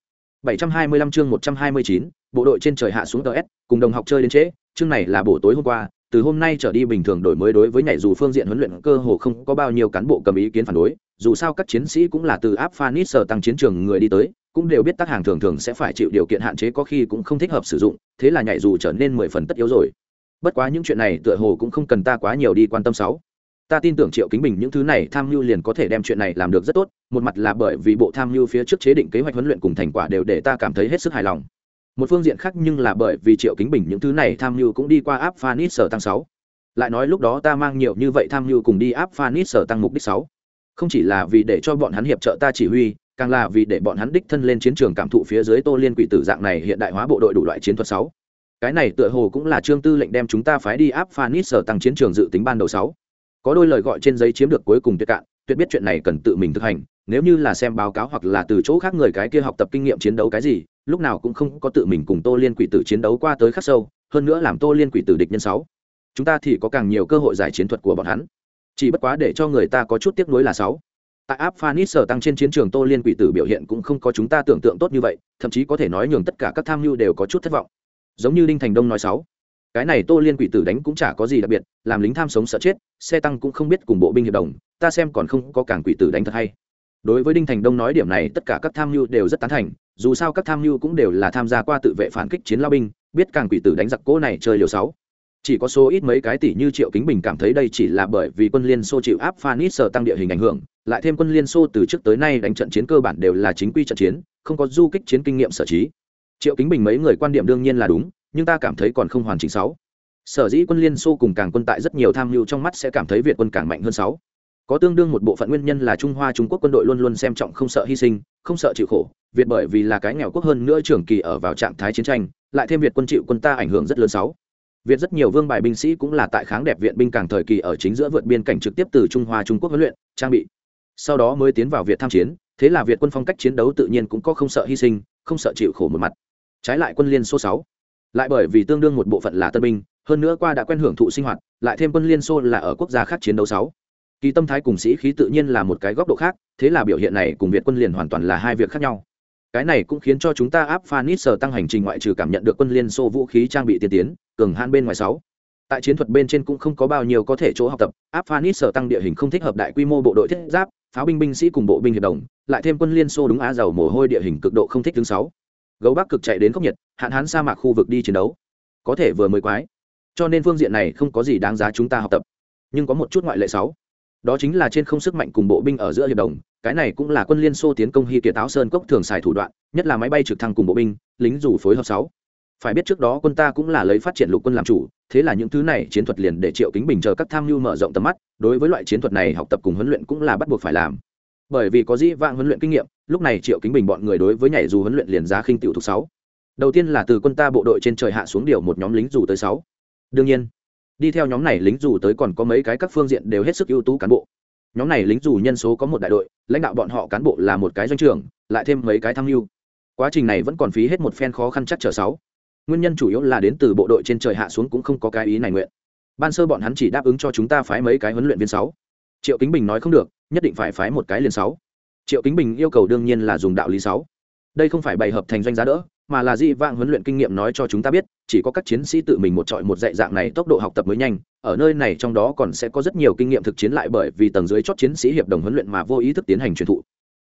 S1: 725 chương 129, bộ đội trên trời hạ xuống TS, cùng đồng học chơi đến trễ, chương này là buổi tối hôm qua, từ hôm nay trở đi bình thường đổi mới đối với nhảy dù phương diện huấn luyện cơ hồ không có bao nhiêu cán bộ cầm ý kiến phản đối, dù sao các chiến sĩ cũng là từ áp Phanis sở tăng chiến trường người đi tới, cũng đều biết tác hàng thường thường sẽ phải chịu điều kiện hạn chế có khi cũng không thích hợp sử dụng, thế là nhảy dù trở nên mười phần tất yếu rồi. Bất quá những chuyện này tựa hồ cũng không cần ta quá nhiều đi quan tâm sáu ta tin tưởng triệu kính bình những thứ này tham mưu liền có thể đem chuyện này làm được rất tốt, một mặt là bởi vì bộ tham mưu phía trước chế định kế hoạch huấn luyện cùng thành quả đều để ta cảm thấy hết sức hài lòng. Một phương diện khác nhưng là bởi vì triệu kính bình những thứ này tham mưu cũng đi qua áp phanit sở tăng sáu. Lại nói lúc đó ta mang nhiều như vậy tham mưu cùng đi áp phanit sở tăng mục đích sáu. Không chỉ là vì để cho bọn hắn hiệp trợ ta chỉ huy, càng là vì để bọn hắn đích thân lên chiến trường cảm thụ phía dưới tô liên quỷ tử dạng này hiện đại hóa bộ đội đủ loại chiến thuật sáu. Cái này tựa hồ cũng là trương tư lệnh đem chúng ta phái đi áp phanit sở tăng chiến trường dự tính ban đầu sáu có đôi lời gọi trên giấy chiếm được cuối cùng tuyệt cạn, tuyệt biết chuyện này cần tự mình thực hành, nếu như là xem báo cáo hoặc là từ chỗ khác người cái kia học tập kinh nghiệm chiến đấu cái gì, lúc nào cũng không có tự mình cùng tô liên quỷ tử chiến đấu qua tới khắc sâu, hơn nữa làm tô liên quỷ tử địch nhân sáu. Chúng ta thì có càng nhiều cơ hội giải chiến thuật của bọn hắn. Chỉ bất quá để cho người ta có chút tiếc nuối là sáu. Tại áp phanis sở tăng trên chiến trường tô liên quỷ tử biểu hiện cũng không có chúng ta tưởng tượng tốt như vậy, thậm chí có thể nói nhường tất cả các tham mưu đều có chút thất vọng. Giống như đinh thành đông nói sáu cái này tô liên quỷ tử đánh cũng chả có gì đặc biệt, làm lính tham sống sợ chết, xe tăng cũng không biết cùng bộ binh hiệp đồng, ta xem còn không có cảng quỷ tử đánh thật hay. Đối với đinh thành đông nói điểm này, tất cả các tham mưu đều rất tán thành, dù sao các tham mưu cũng đều là tham gia qua tự vệ phản kích chiến lao binh, biết càng quỷ tử đánh giặc cỗ này chơi liều sáu. Chỉ có số ít mấy cái tỷ như triệu kính bình cảm thấy đây chỉ là bởi vì quân liên xô chịu áp phanit sở tăng địa hình ảnh hưởng, lại thêm quân liên xô từ trước tới nay đánh trận chiến cơ bản đều là chính quy trận chiến, không có du kích chiến kinh nghiệm sở trí. Triệu kính bình mấy người quan điểm đương nhiên là đúng nhưng ta cảm thấy còn không hoàn chỉnh sáu. Sở dĩ quân liên xô cùng càng quân tại rất nhiều tham mưu trong mắt sẽ cảm thấy việt quân càng mạnh hơn sáu. Có tương đương một bộ phận nguyên nhân là trung hoa trung quốc quân đội luôn luôn xem trọng không sợ hy sinh, không sợ chịu khổ, việt bởi vì là cái nghèo quốc hơn nữa trường kỳ ở vào trạng thái chiến tranh, lại thêm việt quân chịu quân ta ảnh hưởng rất lớn sáu. Việt rất nhiều vương bài binh sĩ cũng là tại kháng đẹp viện binh càng thời kỳ ở chính giữa vượt biên cảnh trực tiếp từ trung hoa trung quốc huấn luyện, trang bị. Sau đó mới tiến vào việt tham chiến, thế là việt quân phong cách chiến đấu tự nhiên cũng có không sợ hy sinh, không sợ chịu khổ một mặt. Trái lại quân liên số sáu lại bởi vì tương đương một bộ phận là tân binh, hơn nữa qua đã quen hưởng thụ sinh hoạt, lại thêm quân liên xô là ở quốc gia khác chiến đấu sáu. Kỳ tâm thái cùng sĩ khí tự nhiên là một cái góc độ khác, thế là biểu hiện này cùng việt quân liền hoàn toàn là hai việc khác nhau. Cái này cũng khiến cho chúng ta áp phanit sở tăng hành trình ngoại trừ cảm nhận được quân liên xô vũ khí trang bị tiên tiến, cường han bên ngoài sáu. Tại chiến thuật bên trên cũng không có bao nhiêu có thể chỗ học tập, áp phanit sở tăng địa hình không thích hợp đại quy mô bộ đội thiết giáp, pháo binh binh sĩ cùng bộ binh hiệp đồng, lại thêm quân liên xô đúng á giàu mồ hôi địa hình cực độ không thích thứ sáu gấu bắc cực chạy đến khốc nhiệt, hạn hán sa mạc khu vực đi chiến đấu. Có thể vừa mới quái. Cho nên phương diện này không có gì đáng giá chúng ta học tập. Nhưng có một chút ngoại lệ sáu. Đó chính là trên không sức mạnh cùng bộ binh ở giữa hiệp đồng, cái này cũng là quân liên xô tiến công hy kiệt táo sơn cốc thường xài thủ đoạn, nhất là máy bay trực thăng cùng bộ binh, lính dù phối hợp sáu. Phải biết trước đó quân ta cũng là lấy phát triển lục quân làm chủ, thế là những thứ này chiến thuật liền để triệu kính bình chờ các tham mưu mở rộng tầm mắt, đối với loại chiến thuật này học tập cùng huấn luyện cũng là bắt buộc phải làm bởi vì có dĩ vãng huấn luyện kinh nghiệm, lúc này triệu kính bình bọn người đối với nhảy dù huấn luyện liền giá khinh tiểu thuộc sáu. Đầu tiên là từ quân ta bộ đội trên trời hạ xuống điều một nhóm lính dù tới sáu. Đương nhiên, đi theo nhóm này lính dù tới còn có mấy cái các phương diện đều hết sức ưu tú cán bộ. Nhóm này lính dù nhân số có một đại đội, lãnh đạo bọn họ cán bộ là một cái doanh trưởng, lại thêm mấy cái tham mưu. Quá trình này vẫn còn phí hết một phen khó khăn chắc trở sáu. Nguyên nhân chủ yếu là đến từ bộ đội trên trời hạ xuống cũng không có cái ý này nguyện. Ban sơ bọn hắn chỉ đáp ứng cho chúng ta phái mấy cái huấn luyện viên sáu triệu kính bình nói không được, nhất định phải phái một cái liền sáu. Triệu kính bình yêu cầu đương nhiên là dùng đạo lý sáu. Đây không phải bày hợp thành doanh giá đỡ, mà là di vãng huấn luyện kinh nghiệm nói cho chúng ta biết, chỉ có các chiến sĩ tự mình một trọi một dạy dạng này tốc độ học tập mới nhanh, ở nơi này trong đó còn sẽ có rất nhiều kinh nghiệm thực chiến lại bởi vì tầng dưới chót chiến sĩ hiệp đồng huấn luyện mà vô ý thức tiến hành truyền thụ.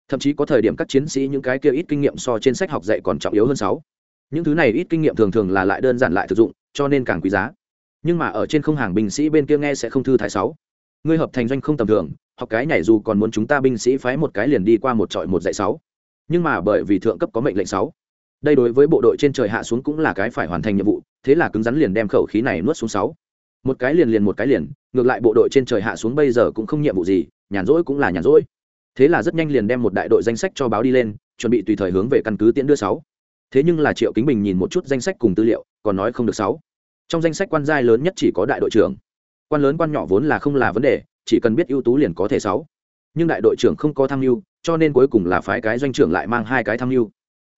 S1: Thậm chí có thời điểm các chiến sĩ những cái kia ít kinh nghiệm so trên sách học dạy còn trọng yếu hơn sáu. Những thứ này ít kinh nghiệm thường thường là lại đơn giản lại thực dụng, cho nên càng quý giá. Nhưng mà ở trên không hàng binh sĩ bên kia nghe sẽ không thư thái sáu ngươi hợp thành doanh không tầm thường, học cái nhảy dù còn muốn chúng ta binh sĩ phái một cái liền đi qua một trọi một dạy sáu. Nhưng mà bởi vì thượng cấp có mệnh lệnh sáu, đây đối với bộ đội trên trời hạ xuống cũng là cái phải hoàn thành nhiệm vụ, thế là cứng rắn liền đem khẩu khí này nuốt xuống sáu. Một cái liền liền một cái liền, ngược lại bộ đội trên trời hạ xuống bây giờ cũng không nhiệm vụ gì, nhàn rỗi cũng là nhàn rỗi. Thế là rất nhanh liền đem một đại đội danh sách cho báo đi lên, chuẩn bị tùy thời hướng về căn cứ tiễn đưa sáu. Thế nhưng là triệu kính bình nhìn một chút danh sách cùng tư liệu, còn nói không được sáu. Trong danh sách quan giai lớn nhất chỉ có đại đội trưởng quan lớn quan nhỏ vốn là không là vấn đề, chỉ cần biết ưu tú liền có thể sáu. Nhưng đại đội trưởng không có tham mưu, cho nên cuối cùng là phái cái doanh trưởng lại mang hai cái tham mưu.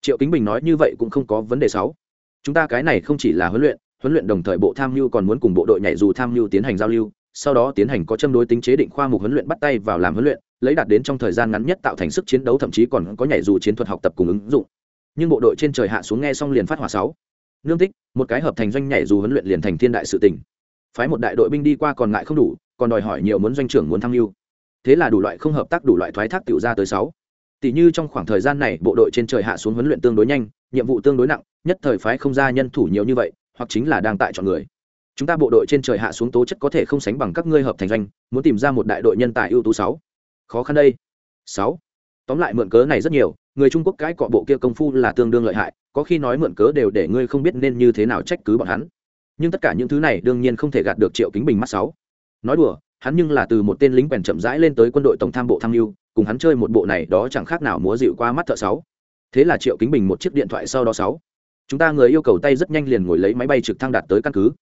S1: Triệu kính bình nói như vậy cũng không có vấn đề sáu. Chúng ta cái này không chỉ là huấn luyện huấn luyện đồng thời bộ tham mưu còn muốn cùng bộ đội nhảy dù tham mưu tiến hành giao lưu, sau đó tiến hành có châm đối tính chế định khoa mục huấn luyện bắt tay vào làm huấn luyện, lấy đạt đến trong thời gian ngắn nhất tạo thành sức chiến đấu, thậm chí còn có nhảy dù chiến thuật học tập cùng ứng dụng. Nhưng bộ đội trên trời hạ xuống nghe xong liền phát hỏa sáu. Nương tích một cái hợp thành doanh nhảy dù huấn luyện liền thành thiên đại sự tình phái một đại đội binh đi qua còn ngại không đủ, còn đòi hỏi nhiều muốn doanh trưởng muốn tham mưu. Thế là đủ loại không hợp tác, đủ loại thoái thác tiểu ra tới sáu. Tỷ như trong khoảng thời gian này, bộ đội trên trời hạ xuống huấn luyện tương đối nhanh, nhiệm vụ tương đối nặng, nhất thời phái không ra nhân thủ nhiều như vậy, hoặc chính là đang tại chọn người. Chúng ta bộ đội trên trời hạ xuống tố chất có thể không sánh bằng các ngươi hợp thành doanh, muốn tìm ra một đại đội nhân tài ưu tú sáu. Khó khăn đây. Sáu. Tóm lại mượn cớ này rất nhiều, người trung quốc cái cọ bộ kia công phu là tương đương lợi hại, có khi nói mượn cớ đều để ngươi không biết nên như thế nào trách cứ bọn hắn nhưng tất cả những thứ này đương nhiên không thể gạt được triệu kính bình mắt sáu. Nói đùa, hắn nhưng là từ một tên lính quèn chậm rãi lên tới quân đội tổng tham bộ tham mưu, cùng hắn chơi một bộ này đó chẳng khác nào múa dịu qua mắt thợ sáu. Thế là triệu kính bình một chiếc điện thoại sau đó sáu. Chúng ta người yêu cầu tay rất nhanh liền ngồi lấy máy bay trực thăng đạt tới căn cứ.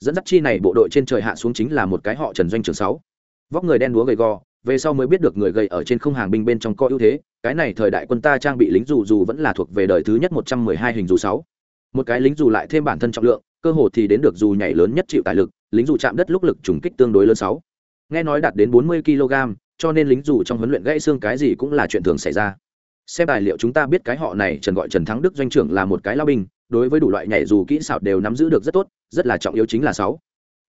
S1: Dẫn dắt chi này bộ đội trên trời hạ xuống chính là một cái họ trần doanh trường sáu. Vóc người đen đúa gầy gò, về sau mới biết được người gầy ở trên không hàng binh bên trong có ưu thế, cái này thời đại quân ta trang bị lính dù dù vẫn là thuộc về đời thứ nhất một trăm mười hai hình dù sáu. Một cái lính dù lại thêm bản thân trọng lượng cơ hồ thì đến được dù nhảy lớn nhất chịu tài lực, lính dù chạm đất lúc lực trùng kích tương đối lớn sáu. Nghe nói đạt đến bốn mươi kg, cho nên lính dù trong huấn luyện gãy xương cái gì cũng là chuyện thường xảy ra. Xem tài liệu chúng ta biết cái họ này trần gọi trần thắng đức doanh trưởng là một cái lao binh, đối với đủ loại nhảy dù kỹ xảo đều nắm giữ được rất tốt, rất là trọng yếu chính là sáu.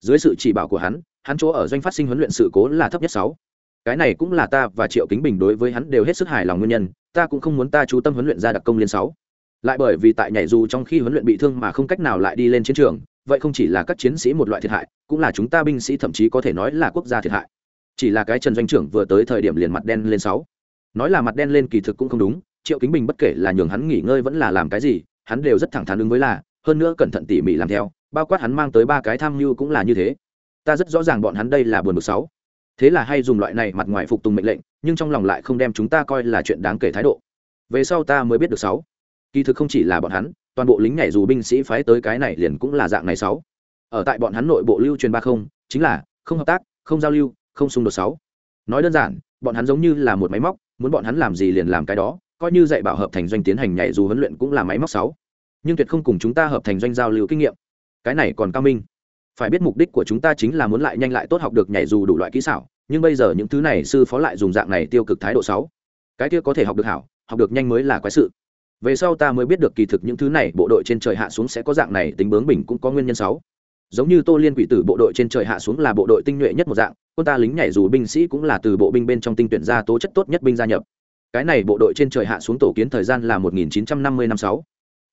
S1: Dưới sự chỉ bảo của hắn hắn chỗ ở doanh phát sinh huấn luyện sự cố là thấp nhất sáu. Cái này cũng là ta và triệu kính bình đối với hắn đều hết sức hài lòng nguyên nhân, ta cũng không muốn ta chú tâm huấn luyện ra đặc công liên sáu lại bởi vì tại nhảy dù trong khi huấn luyện bị thương mà không cách nào lại đi lên chiến trường, vậy không chỉ là các chiến sĩ một loại thiệt hại, cũng là chúng ta binh sĩ thậm chí có thể nói là quốc gia thiệt hại. Chỉ là cái trần doanh trưởng vừa tới thời điểm liền mặt đen lên sáu. Nói là mặt đen lên kỳ thực cũng không đúng, triệu kính bình bất kể là nhường hắn nghỉ ngơi vẫn là làm cái gì, hắn đều rất thẳng thắn ứng với là, hơn nữa cẩn thận tỉ mỉ làm theo, bao quát hắn mang tới ba cái tham mưu cũng là như thế. Ta rất rõ ràng bọn hắn đây là buồn bực sáu. Thế là hay dùng loại này mặt ngoài phục tùng mệnh lệnh, nhưng trong lòng lại không đem chúng ta coi là chuyện đáng kể thái độ. Về sau ta mới biết được sáu kỳ thực không chỉ là bọn hắn, toàn bộ lính nhảy dù binh sĩ phái tới cái này liền cũng là dạng này sáu. Ở tại bọn hắn nội bộ lưu truyền ba không, chính là không hợp tác, không giao lưu, không xung đột sáu. Nói đơn giản, bọn hắn giống như là một máy móc, muốn bọn hắn làm gì liền làm cái đó, coi như dạy bảo hợp thành doanh tiến hành nhảy dù huấn luyện cũng là máy móc sáu. Nhưng tuyệt không cùng chúng ta hợp thành doanh giao lưu kinh nghiệm. Cái này còn cao minh. Phải biết mục đích của chúng ta chính là muốn lại nhanh lại tốt học được nhảy dù đủ loại kỹ xảo, nhưng bây giờ những thứ này sư phó lại dùng dạng này tiêu cực thái độ sáu. Cái kia có thể học được hảo, học được nhanh mới là quái sự về sau ta mới biết được kỳ thực những thứ này, bộ đội trên trời hạ xuống sẽ có dạng này, tính bướng bình cũng có nguyên nhân sáu. Giống như tô liên quỷ tử, bộ đội trên trời hạ xuống là bộ đội tinh nhuệ nhất một dạng, quân ta lính nhảy dù binh sĩ cũng là từ bộ binh bên trong tinh tuyển ra tố chất tốt nhất binh gia nhập. Cái này bộ đội trên trời hạ xuống tổ kiến thời gian là 1950 năm sáu.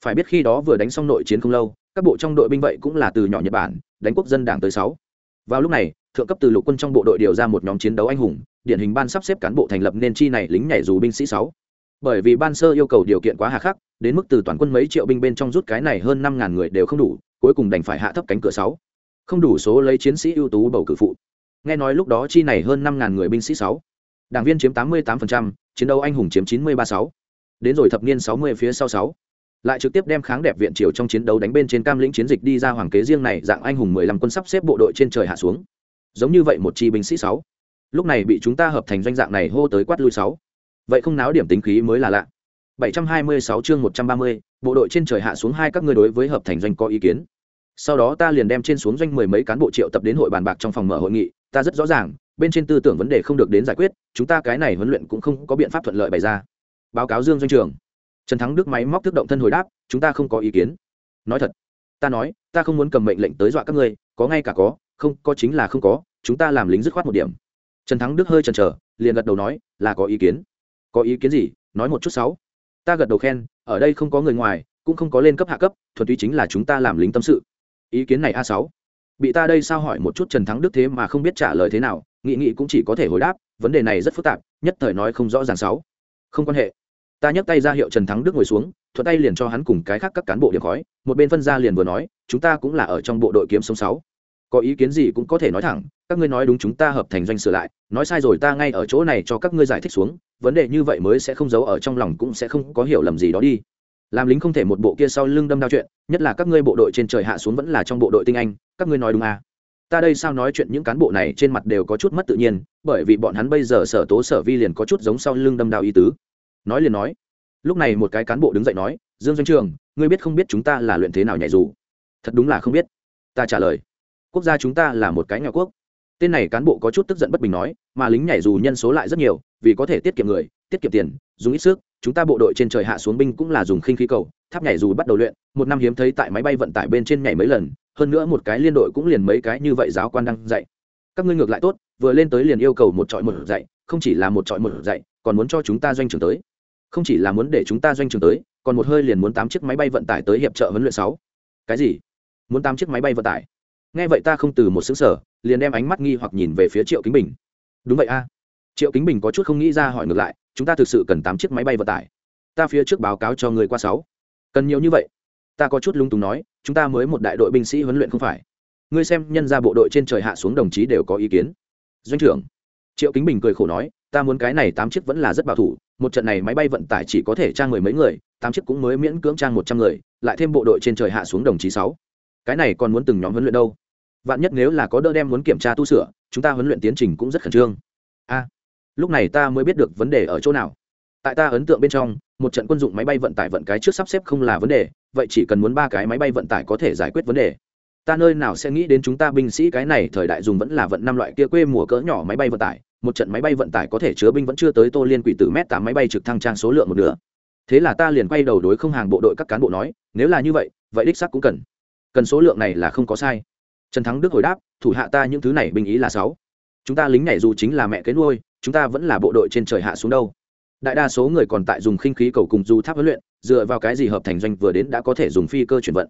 S1: Phải biết khi đó vừa đánh xong nội chiến không lâu, các bộ trong đội binh vậy cũng là từ nhỏ nhật bản, đánh quốc dân đảng tới sáu. Vào lúc này, thượng cấp từ lục quân trong bộ đội điều ra một nhóm chiến đấu anh hùng, điển hình ban sắp xếp cán bộ thành lập nên chi này lính nhảy dù binh sĩ sáu bởi vì ban sơ yêu cầu điều kiện quá hà khắc, đến mức từ toàn quân mấy triệu binh bên trong rút cái này hơn năm ngàn người đều không đủ, cuối cùng đành phải hạ thấp cánh cửa sáu. Không đủ số lấy chiến sĩ ưu tú bầu cử phụ. Nghe nói lúc đó chi này hơn năm ngàn người binh sĩ sáu. Đảng viên chiếm tám mươi tám chiến đấu anh hùng chiếm chín mươi ba sáu. Đến rồi thập niên sáu mươi phía sau sáu. Lại trực tiếp đem kháng đẹp viện triều trong chiến đấu đánh bên trên cam lĩnh chiến dịch đi ra hoàng kế riêng này, dạng anh hùng mười lăm quân sắp xếp bộ đội trên trời hạ xuống. Giống như vậy một chi binh sĩ sáu. Lúc này bị chúng ta hợp thành doanh dạng này hô tới quát lui sáu vậy không náo điểm tính khí mới là lạ. 726 chương 130, bộ đội trên trời hạ xuống hai các ngươi đối với hợp thành doanh có ý kiến. Sau đó ta liền đem trên xuống doanh mười mấy cán bộ triệu tập đến hội bàn bạc trong phòng mở hội nghị ta rất rõ ràng bên trên tư tưởng vấn đề không được đến giải quyết chúng ta cái này huấn luyện cũng không có biện pháp thuận lợi bày ra. Báo cáo dương doanh trường. Trần thắng đức máy móc thức động thân hồi đáp chúng ta không có ý kiến. Nói thật ta nói ta không muốn cầm mệnh lệnh tới dọa các ngươi có ngay cả có không có chính là không có chúng ta làm lính dứt khoát một điểm. Trần thắng đức hơi chần chờ liền gật đầu nói là có ý kiến có ý kiến gì, nói một chút sáu. Ta gật đầu khen, ở đây không có người ngoài, cũng không có lên cấp hạ cấp, thuần túy chính là chúng ta làm lính tâm sự. Ý kiến này a sáu. Bị ta đây sao hỏi một chút trần thắng đức thế mà không biết trả lời thế nào, nghị nghị cũng chỉ có thể hồi đáp, vấn đề này rất phức tạp, nhất thời nói không rõ ràng sáu. Không quan hệ. Ta nhấc tay ra hiệu trần thắng đức ngồi xuống, thuận tay liền cho hắn cùng cái khác các cán bộ điểm khói, một bên phân ra liền vừa nói, chúng ta cũng là ở trong bộ đội kiếm sống sáu có ý kiến gì cũng có thể nói thẳng, các ngươi nói đúng chúng ta hợp thành doanh sửa lại, nói sai rồi ta ngay ở chỗ này cho các ngươi giải thích xuống, vấn đề như vậy mới sẽ không giấu ở trong lòng cũng sẽ không có hiểu lầm gì đó đi. Làm lính không thể một bộ kia sau lưng đâm đao chuyện, nhất là các ngươi bộ đội trên trời hạ xuống vẫn là trong bộ đội tinh anh, các ngươi nói đúng à? Ta đây sao nói chuyện những cán bộ này trên mặt đều có chút mất tự nhiên, bởi vì bọn hắn bây giờ sở tố sở vi liền có chút giống sau lưng đâm đao ý tứ. Nói liền nói. Lúc này một cái cán bộ đứng dậy nói, dương doanh trường, ngươi biết không biết chúng ta là luyện thế nào nhảy dù? Thật đúng là không biết. Ta trả lời quốc gia chúng ta là một cái nhà quốc. Tên này cán bộ có chút tức giận bất bình nói, mà lính nhảy dù nhân số lại rất nhiều, vì có thể tiết kiệm người, tiết kiệm tiền, dùng ít sức, chúng ta bộ đội trên trời hạ xuống binh cũng là dùng khinh khí cầu, tháp nhảy dù bắt đầu luyện, một năm hiếm thấy tại máy bay vận tải bên trên nhảy mấy lần, hơn nữa một cái liên đội cũng liền mấy cái như vậy giáo quan đang dạy. Các ngươi ngược lại tốt, vừa lên tới liền yêu cầu một trọi một dạy, không chỉ là một trọi một dạy, còn muốn cho chúng ta doanh trường tới. Không chỉ là muốn để chúng ta doanh trường tới, còn một hơi liền muốn tám chiếc máy bay vận tải tới hiệp trợ huấn luyện sáu. Cái gì? Muốn tám chiếc máy bay vận tải? Nghe vậy ta không từ một xứng sở liền đem ánh mắt nghi hoặc nhìn về phía triệu kính bình. Đúng vậy a. Triệu kính bình có chút không nghĩ ra hỏi ngược lại, chúng ta thực sự cần tám chiếc máy bay vận tải. Ta phía trước báo cáo cho người qua sáu. Cần nhiều như vậy? Ta có chút lung túng nói, chúng ta mới một đại đội binh sĩ huấn luyện không phải. Ngươi xem nhân ra bộ đội trên trời hạ xuống đồng chí đều có ý kiến. Doanh trưởng. Triệu kính bình cười khổ nói, ta muốn cái này tám chiếc vẫn là rất bảo thủ, một trận này máy bay vận tải chỉ có thể trang mười mấy người, tám chiếc cũng mới miễn cưỡng trang một trăm người, lại thêm bộ đội trên trời hạ xuống đồng chí sáu. Cái này còn muốn từng nhóm huấn luyện đâu? Vạn nhất nếu là có đỡ đem muốn kiểm tra tu sửa, chúng ta huấn luyện tiến trình cũng rất khẩn trương. A, lúc này ta mới biết được vấn đề ở chỗ nào. Tại ta ấn tượng bên trong, một trận quân dụng máy bay vận tải vận cái trước sắp xếp không là vấn đề, vậy chỉ cần muốn ba cái máy bay vận tải có thể giải quyết vấn đề. Ta nơi nào sẽ nghĩ đến chúng ta binh sĩ cái này, thời đại dùng vẫn là vận năm loại kia quê mùa cỡ nhỏ máy bay vận tải, một trận máy bay vận tải có thể chứa binh vẫn chưa tới tô liên quỷ tử mét tám máy bay trực thăng trang số lượng một nửa. Thế là ta liền quay đầu đối không hàng bộ đội các cán bộ nói, nếu là như vậy vậy đích sắc cũng cần. Cần số lượng này là không có sai trần thắng đức hồi đáp, thủ hạ ta những thứ này bình ý là sáu. Chúng ta lính nhảy dù chính là mẹ kế nuôi, chúng ta vẫn là bộ đội trên trời hạ xuống đâu. Đại đa số người còn tại dùng khinh khí cầu cùng du tháp huấn luyện, dựa vào cái gì hợp thành doanh vừa đến đã có thể dùng phi cơ chuyển vận.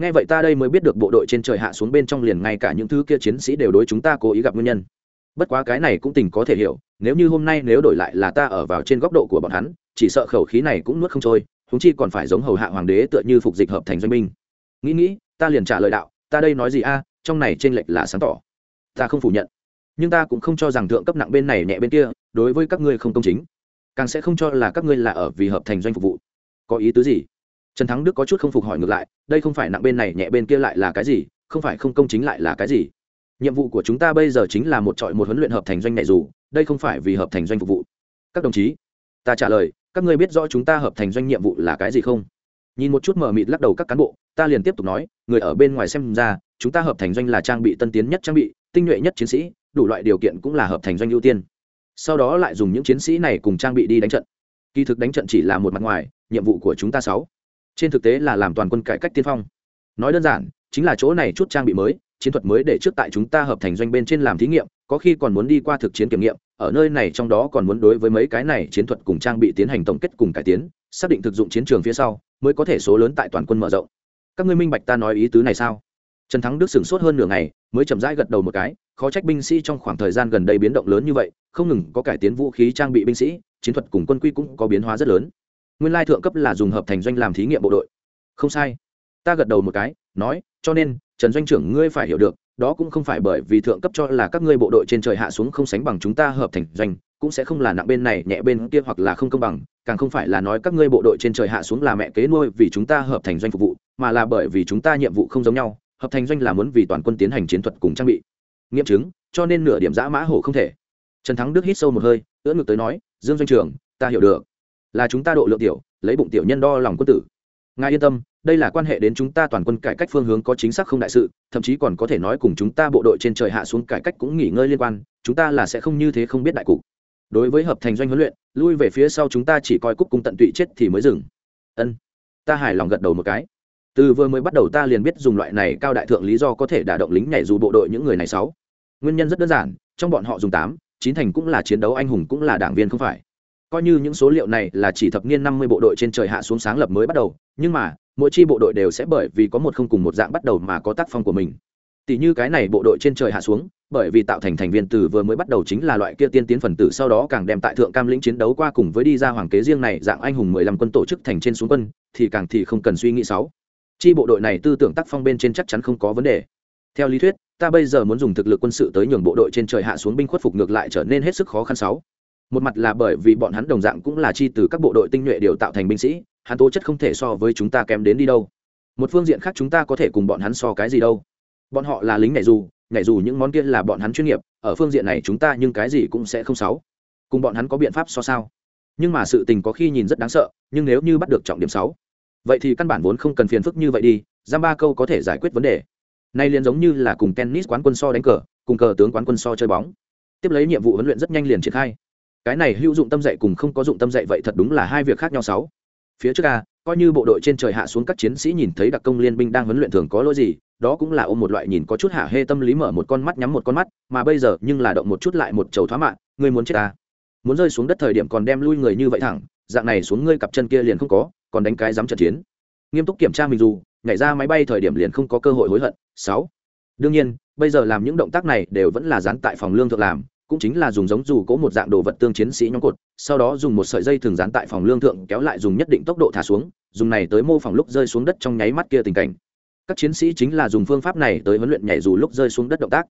S1: Nghe vậy ta đây mới biết được bộ đội trên trời hạ xuống bên trong liền ngay cả những thứ kia chiến sĩ đều đối chúng ta cố ý gặp nguyên nhân. Bất quá cái này cũng tình có thể hiểu, nếu như hôm nay nếu đổi lại là ta ở vào trên góc độ của bọn hắn, chỉ sợ khẩu khí này cũng nuốt không trôi húng chi còn phải giống hầu hạ hoàng đế tựa như phục dịch hợp thành doanh binh. Nghĩ nghĩ, ta liền trả lời đạo, ta đây nói gì a trong này trên lệch là sáng tỏ. Ta không phủ nhận. Nhưng ta cũng không cho rằng thượng cấp nặng bên này nhẹ bên kia, đối với các ngươi không công chính. Càng sẽ không cho là các ngươi là ở vì hợp thành doanh phục vụ. Có ý tứ gì? Trần thắng đức có chút không phục hỏi ngược lại, đây không phải nặng bên này nhẹ bên kia lại là cái gì, không phải không công chính lại là cái gì? Nhiệm vụ của chúng ta bây giờ chính là một trọi một huấn luyện hợp thành doanh này dù, đây không phải vì hợp thành doanh phục vụ. Các đồng chí, ta trả lời, các ngươi biết rõ chúng ta hợp thành doanh nhiệm vụ là cái gì không? Nhìn một chút mờ mịt lắc đầu các cán bộ, ta liền tiếp tục nói, người ở bên ngoài xem ra, chúng ta hợp thành doanh là trang bị tân tiến nhất trang bị, tinh nhuệ nhất chiến sĩ, đủ loại điều kiện cũng là hợp thành doanh ưu tiên. Sau đó lại dùng những chiến sĩ này cùng trang bị đi đánh trận. Kỳ thực đánh trận chỉ là một mặt ngoài, nhiệm vụ của chúng ta sáu. Trên thực tế là làm toàn quân cải cách tiên phong. Nói đơn giản, chính là chỗ này chút trang bị mới, chiến thuật mới để trước tại chúng ta hợp thành doanh bên trên làm thí nghiệm, có khi còn muốn đi qua thực chiến kiểm nghiệm, ở nơi này trong đó còn muốn đối với mấy cái này chiến thuật cùng trang bị tiến hành tổng kết cùng cải tiến, xác định thực dụng chiến trường phía sau mới có thể số lớn tại toàn quân mở rộng. Các ngươi minh bạch ta nói ý tứ này sao? Trần thắng đức sửng sốt hơn nửa ngày, mới chậm rãi gật đầu một cái, khó trách binh sĩ trong khoảng thời gian gần đây biến động lớn như vậy, không ngừng có cải tiến vũ khí trang bị binh sĩ, chiến thuật cùng quân quy cũng có biến hóa rất lớn. Nguyên lai thượng cấp là dùng hợp thành doanh làm thí nghiệm bộ đội. Không sai. Ta gật đầu một cái, nói, cho nên, trần doanh trưởng ngươi phải hiểu được, đó cũng không phải bởi vì thượng cấp cho là các ngươi bộ đội trên trời hạ xuống không sánh bằng chúng ta hợp thành doanh cũng sẽ không là nặng bên này, nhẹ bên kia hoặc là không công bằng, càng không phải là nói các ngươi bộ đội trên trời hạ xuống là mẹ kế nuôi vì chúng ta hợp thành doanh phục vụ, mà là bởi vì chúng ta nhiệm vụ không giống nhau, hợp thành doanh là muốn vì toàn quân tiến hành chiến thuật cùng trang bị. Nghiệm chứng, cho nên nửa điểm giã mã hổ không thể. Trần thắng đức hít sâu một hơi, ưỡn ngược tới nói, dương doanh trưởng, ta hiểu được. Là chúng ta độ lượng tiểu, lấy bụng tiểu nhân đo lòng quân tử. Ngài yên tâm, đây là quan hệ đến chúng ta toàn quân cải cách phương hướng có chính xác không đại sự, thậm chí còn có thể nói cùng chúng ta bộ đội trên trời hạ xuống cải cách cũng nghỉ ngơi liên quan, chúng ta là sẽ không như thế không biết đại cục đối với hợp thành doanh huấn luyện, lui về phía sau chúng ta chỉ coi cúc cung tận tụy chết thì mới dừng. Ân, ta hài lòng gật đầu một cái. Từ vừa mới bắt đầu ta liền biết dùng loại này cao đại thượng lý do có thể đả động lính nhảy dù bộ đội những người này sáu. Nguyên nhân rất đơn giản, trong bọn họ dùng tám, chín thành cũng là chiến đấu anh hùng cũng là đảng viên không phải. Coi như những số liệu này là chỉ thập niên năm mươi bộ đội trên trời hạ xuống sáng lập mới bắt đầu, nhưng mà, mỗi chi bộ đội đều sẽ bởi vì có một không cùng một dạng bắt đầu mà có tác phong của mình tỷ như cái này bộ đội trên trời hạ xuống, bởi vì tạo thành thành viên từ vừa mới bắt đầu chính là loại kia tiên tiến phần tử, sau đó càng đem tại thượng cam lĩnh chiến đấu qua cùng với đi ra hoàng kế riêng này, dạng anh hùng mười lăm quân tổ chức thành trên xuống quân, thì càng thì không cần suy nghĩ sáu. Chi bộ đội này tư tưởng tác phong bên trên chắc chắn không có vấn đề. Theo lý thuyết, ta bây giờ muốn dùng thực lực quân sự tới nhường bộ đội trên trời hạ xuống binh khuất phục ngược lại trở nên hết sức khó khăn sáu. Một mặt là bởi vì bọn hắn đồng dạng cũng là chi từ các bộ đội tinh nhuệ điều tạo thành binh sĩ, hắn tố chất không thể so với chúng ta kém đến đi đâu. Một phương diện khác chúng ta có thể cùng bọn hắn so cái gì đâu bọn họ là lính nhảy dù nhảy dù những món kia là bọn hắn chuyên nghiệp, ở phương diện này chúng ta nhưng cái gì cũng sẽ không sáu cùng bọn hắn có biện pháp so sao? Nhưng mà sự tình có khi nhìn rất đáng sợ, nhưng nếu như bắt được trọng điểm sáu, vậy thì căn bản vốn không cần phiền phức như vậy đi, giam ba câu có thể giải quyết vấn đề. Nay liền giống như là cùng tennis quán quân so đánh cờ, cùng cờ tướng quán quân so chơi bóng. Tiếp lấy nhiệm vụ huấn luyện rất nhanh liền triển khai. Cái này hữu dụng tâm dạy cùng không có dụng tâm dạy vậy thật đúng là hai việc khác nhau sáu. Phía trước a, coi như bộ đội trên trời hạ xuống các chiến sĩ nhìn thấy đặc công liên binh đang huấn luyện thường có lỗi gì đó cũng là ôm một loại nhìn có chút hạ hê tâm lý mở một con mắt nhắm một con mắt, mà bây giờ nhưng là động một chút lại một chầu thoá mạng ngươi muốn chết ta. Muốn rơi xuống đất thời điểm còn đem lui người như vậy thẳng, dạng này xuống ngươi cặp chân kia liền không có, còn đánh cái dám trận chiến. Nghiêm túc kiểm tra mình dù, nhảy ra máy bay thời điểm liền không có cơ hội hối hận. Sáu. Đương nhiên, bây giờ làm những động tác này đều vẫn là dán tại phòng lương thượng làm, cũng chính là dùng giống dù cố một dạng đồ vật tương chiến sĩ nhóm cột, sau đó dùng một sợi dây thường dán tại phòng lương thượng, kéo lại dùng nhất định tốc độ thả xuống, dùng này tới mô phỏng lúc rơi xuống đất trong nháy mắt kia tình cảnh các chiến sĩ chính là dùng phương pháp này tới huấn luyện nhảy dù lúc rơi xuống đất động tác.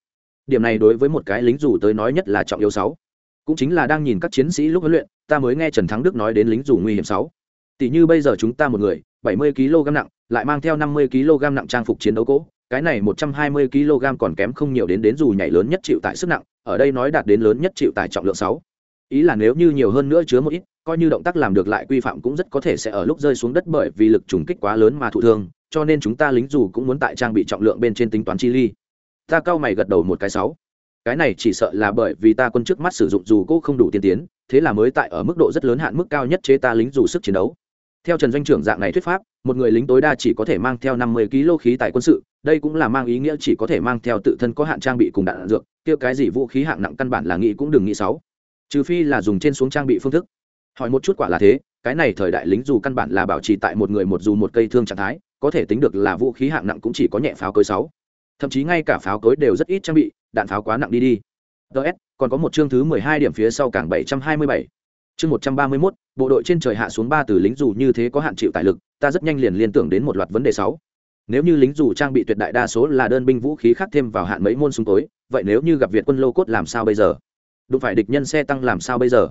S1: Điểm này đối với một cái lính dù tới nói nhất là trọng yếu sáu. Cũng chính là đang nhìn các chiến sĩ lúc huấn luyện, ta mới nghe trần thắng đức nói đến lính dù nguy hiểm sáu. Tỷ như bây giờ chúng ta một người, bảy mươi kg nặng, lại mang theo năm mươi kg nặng trang phục chiến đấu cỗ, cái này một trăm hai mươi kg còn kém không nhiều đến đến dù nhảy lớn nhất chịu tại sức nặng, ở đây nói đạt đến lớn nhất chịu tải trọng lượng sáu. Ý là nếu như nhiều hơn nữa chứa một ít coi như động tác làm được lại quy phạm cũng rất có thể sẽ ở lúc rơi xuống đất bởi vì lực trùng kích quá lớn mà thụ thương, cho nên chúng ta lính dù cũng muốn tại trang bị trọng lượng bên trên tính toán chi ly. Ta cao mày gật đầu một cái sáu. Cái này chỉ sợ là bởi vì ta quân trước mắt sử dụng dù cô không đủ tiên tiến, thế là mới tại ở mức độ rất lớn hạn mức cao nhất chế ta lính dù sức chiến đấu. Theo trần doanh trưởng dạng này thuyết pháp, một người lính tối đa chỉ có thể mang theo năm mươi kg khí tại quân sự, đây cũng là mang ý nghĩa chỉ có thể mang theo tự thân có hạn trang bị cùng đạn dược, kia cái gì vũ khí hạng nặng căn bản là nghĩ cũng đừng nghĩ sáu. Trừ phi là dùng trên xuống trang bị phương thức hỏi một chút quả là thế, cái này thời đại lính dù căn bản là bảo trì tại một người một dù một cây thương trạng thái, có thể tính được là vũ khí hạng nặng cũng chỉ có nhẹ pháo cối sáu. Thậm chí ngay cả pháo cối đều rất ít trang bị, đạn pháo quá nặng đi đi. Ts còn có một chương thứ mười hai điểm phía sau cảng bảy trăm hai mươi bảy. Chương một trăm ba mươi mốt, bộ đội trên trời hạ xuống ba từ lính dù như thế có hạn chịu tài lực, ta rất nhanh liền liên tưởng đến một loạt vấn đề sáu. Nếu như lính dù trang bị tuyệt đại đa số là đơn binh vũ khí khác thêm vào hạn mấy môn súng tối, vậy nếu như gặp việt quân lô cốt làm sao bây giờ? Đụng phải địch nhân xe tăng làm sao bây giờ?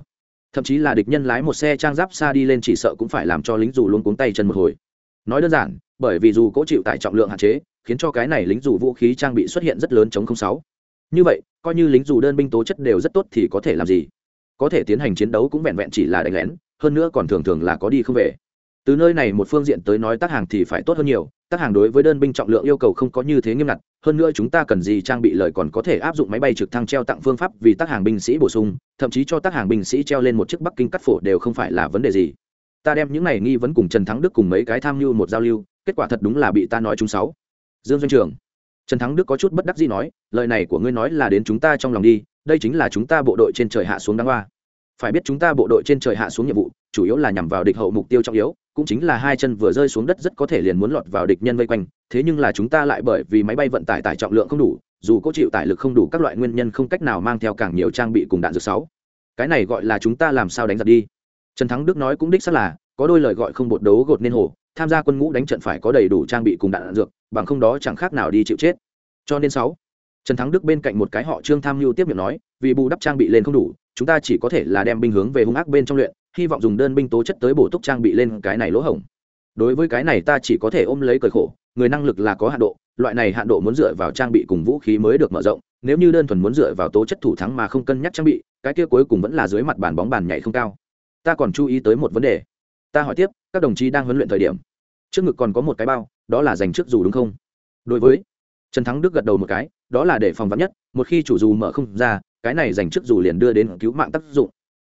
S1: Thậm chí là địch nhân lái một xe trang giáp xa đi lên chỉ sợ cũng phải làm cho lính dù luôn cuống tay chân một hồi. Nói đơn giản, bởi vì dù cố chịu tại trọng lượng hạn chế, khiến cho cái này lính dù vũ khí trang bị xuất hiện rất lớn chống không sáu. Như vậy, coi như lính dù đơn binh tố chất đều rất tốt thì có thể làm gì? Có thể tiến hành chiến đấu cũng vẹn vẹn chỉ là đánh lén, hơn nữa còn thường thường là có đi không về. Từ nơi này một phương diện tới nói tác hàng thì phải tốt hơn nhiều, tác hàng đối với đơn binh trọng lượng yêu cầu không có như thế nghiêm ngặt, hơn nữa chúng ta cần gì trang bị lời còn có thể áp dụng máy bay trực thăng treo tặng phương pháp vì tác hàng binh sĩ bổ sung thậm chí cho tác hàng binh sĩ treo lên một chiếc bắc kinh cắt phổ đều không phải là vấn đề gì. Ta đem những này nghi vấn cùng trần thắng đức cùng mấy cái tham mưu một giao lưu, kết quả thật đúng là bị ta nói chúng sáu. Dương doanh trường. Trần thắng đức có chút bất đắc gì nói, lời này của ngươi nói là đến chúng ta trong lòng đi, đây chính là chúng ta bộ đội trên trời hạ xuống đáng hoa. Phải biết chúng ta bộ đội trên trời hạ xuống nhiệm vụ, chủ yếu là nhằm vào địch hậu mục tiêu trọng yếu, cũng chính là hai chân vừa rơi xuống đất rất có thể liền muốn lọt vào địch nhân vây quanh, thế nhưng là chúng ta lại bởi vì máy bay vận tải tải trọng lượng không đủ dù có chịu tải lực không đủ các loại nguyên nhân không cách nào mang theo càng nhiều trang bị cùng đạn dược sáu. Cái này gọi là chúng ta làm sao đánh giặc đi. Trần thắng đức nói cũng đích xác là, có đôi lời gọi không bột đấu gột nên hồ, tham gia quân ngũ đánh trận phải có đầy đủ trang bị cùng đạn dược, bằng không đó chẳng khác nào đi chịu chết. Cho nên sáu, trần thắng đức bên cạnh một cái họ trương tham mưu tiếp miệng nói, vì bù đắp trang bị lên không đủ, chúng ta chỉ có thể là đem binh hướng về hung ác bên trong luyện, hy vọng dùng đơn binh tố chất tới bổ túc trang bị lên cái này lỗ hổng. Đối với cái này ta chỉ có thể ôm lấy cởi khổ, người năng lực là có hạ độ loại này hạn độ muốn dựa vào trang bị cùng vũ khí mới được mở rộng, nếu như đơn thuần muốn dựa vào tố chất thủ thắng mà không cân nhắc trang bị, cái kia cuối cùng vẫn là dưới mặt bàn bóng bàn nhảy không cao. Ta còn chú ý tới một vấn đề. Ta hỏi tiếp, các đồng chí đang huấn luyện thời điểm, trước ngực còn có một cái bao, đó là dành trước dù đúng không? Đối với, trần thắng đức gật đầu một cái, đó là để phòng vắn nhất, một khi chủ dù mở không ra, cái này dành trước dù liền đưa đến cứu mạng tác dụng.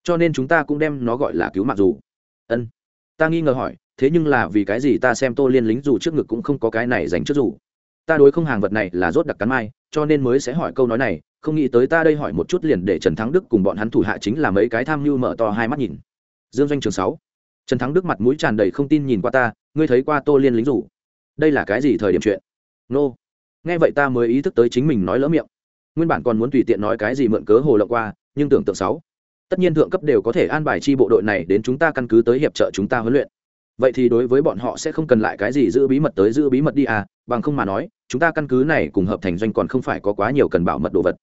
S1: Cho nên chúng ta cũng đem nó gọi là cứu mạng dù. Ân. Ta nghi ngờ hỏi, thế nhưng là vì cái gì ta xem tô liên lính dù trước ngực cũng không có cái này dành trước dù? Ta đối không hàng vật này là rốt đặc cắn mai, cho nên mới sẽ hỏi câu nói này, không nghĩ tới ta đây hỏi một chút liền để trần thắng đức cùng bọn hắn thủ hạ chính là mấy cái tham mưu mở to hai mắt nhìn. Dương doanh trường sáu. Trần thắng đức mặt mũi tràn đầy không tin nhìn qua ta, ngươi thấy qua tô liên lính rủ? Đây là cái gì thời điểm chuyện? Nô、no. nghe vậy ta mới ý thức tới chính mình nói lỡ miệng. Nguyên bản còn muốn tùy tiện nói cái gì mượn cớ hồ lộng qua, nhưng tưởng tượng sáu. Tất nhiên thượng cấp đều có thể an bài chi bộ đội này đến chúng ta căn cứ tới hiệp trợ chúng ta huấn luyện. Vậy thì đối với bọn họ sẽ không cần lại cái gì giữ bí mật tới giữ bí mật đi à bằng không mà nói, chúng ta căn cứ này cùng hợp thành doanh còn không phải có quá nhiều cần bảo mật đồ vật.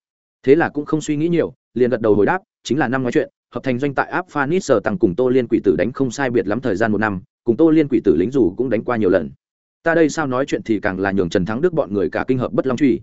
S1: Thế là cũng không suy nghĩ nhiều, liền gật đầu hồi đáp, chính là năm nói chuyện, hợp thành doanh tại áp phanit sở tăng cùng tô liên quỷ tử đánh không sai biệt lắm thời gian một năm, cùng tô liên quỷ tử lính dù cũng đánh qua nhiều lần. Ta đây sao nói chuyện thì càng là nhường trần thắng đức bọn người cả kinh hợp bất long truy.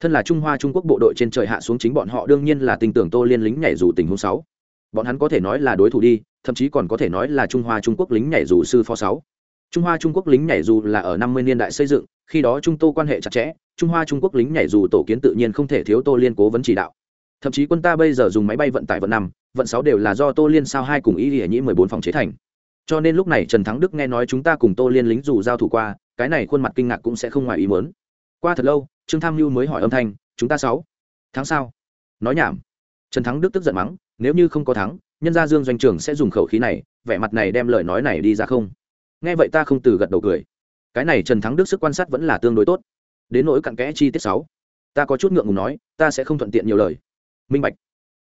S1: Thân là trung hoa trung quốc bộ đội trên trời hạ xuống chính bọn họ đương nhiên là tin tưởng tô liên lính nhảy dù tình huống sáu. Bọn hắn có thể nói là đối thủ đi, thậm chí còn có thể nói là trung hoa trung quốc lính nhảy dù sư phó sáu. Trung hoa trung quốc lính nhảy dù là ở năm mươi niên đại xây dựng khi đó trung tô quan hệ chặt chẽ, trung hoa trung quốc lính nhảy dù tổ kiến tự nhiên không thể thiếu tô liên cố vấn chỉ đạo. Thậm chí quân ta bây giờ dùng máy bay vận tải vận năm, vận sáu đều là do tô liên sao hai cùng ý địa nhĩ mười bốn phòng chế thành. Cho nên lúc này trần thắng đức nghe nói chúng ta cùng tô liên lính dù giao thủ qua, cái này khuôn mặt kinh ngạc cũng sẽ không ngoài ý mớn qua thật lâu, trương tham mưu mới hỏi âm thanh, chúng ta sáu tháng sau nói nhảm. Trần thắng đức tức giận mắng, nếu như không có thắng, nhân gia dương doanh trưởng sẽ dùng khẩu khí này, vẻ mặt này đem lời nói này đi ra không? Nghe vậy ta không từ gật đầu cười cái này trần thắng đức sức quan sát vẫn là tương đối tốt đến nỗi cặn kẽ chi tiết sáu ta có chút ngượng ngùng nói ta sẽ không thuận tiện nhiều lời minh bạch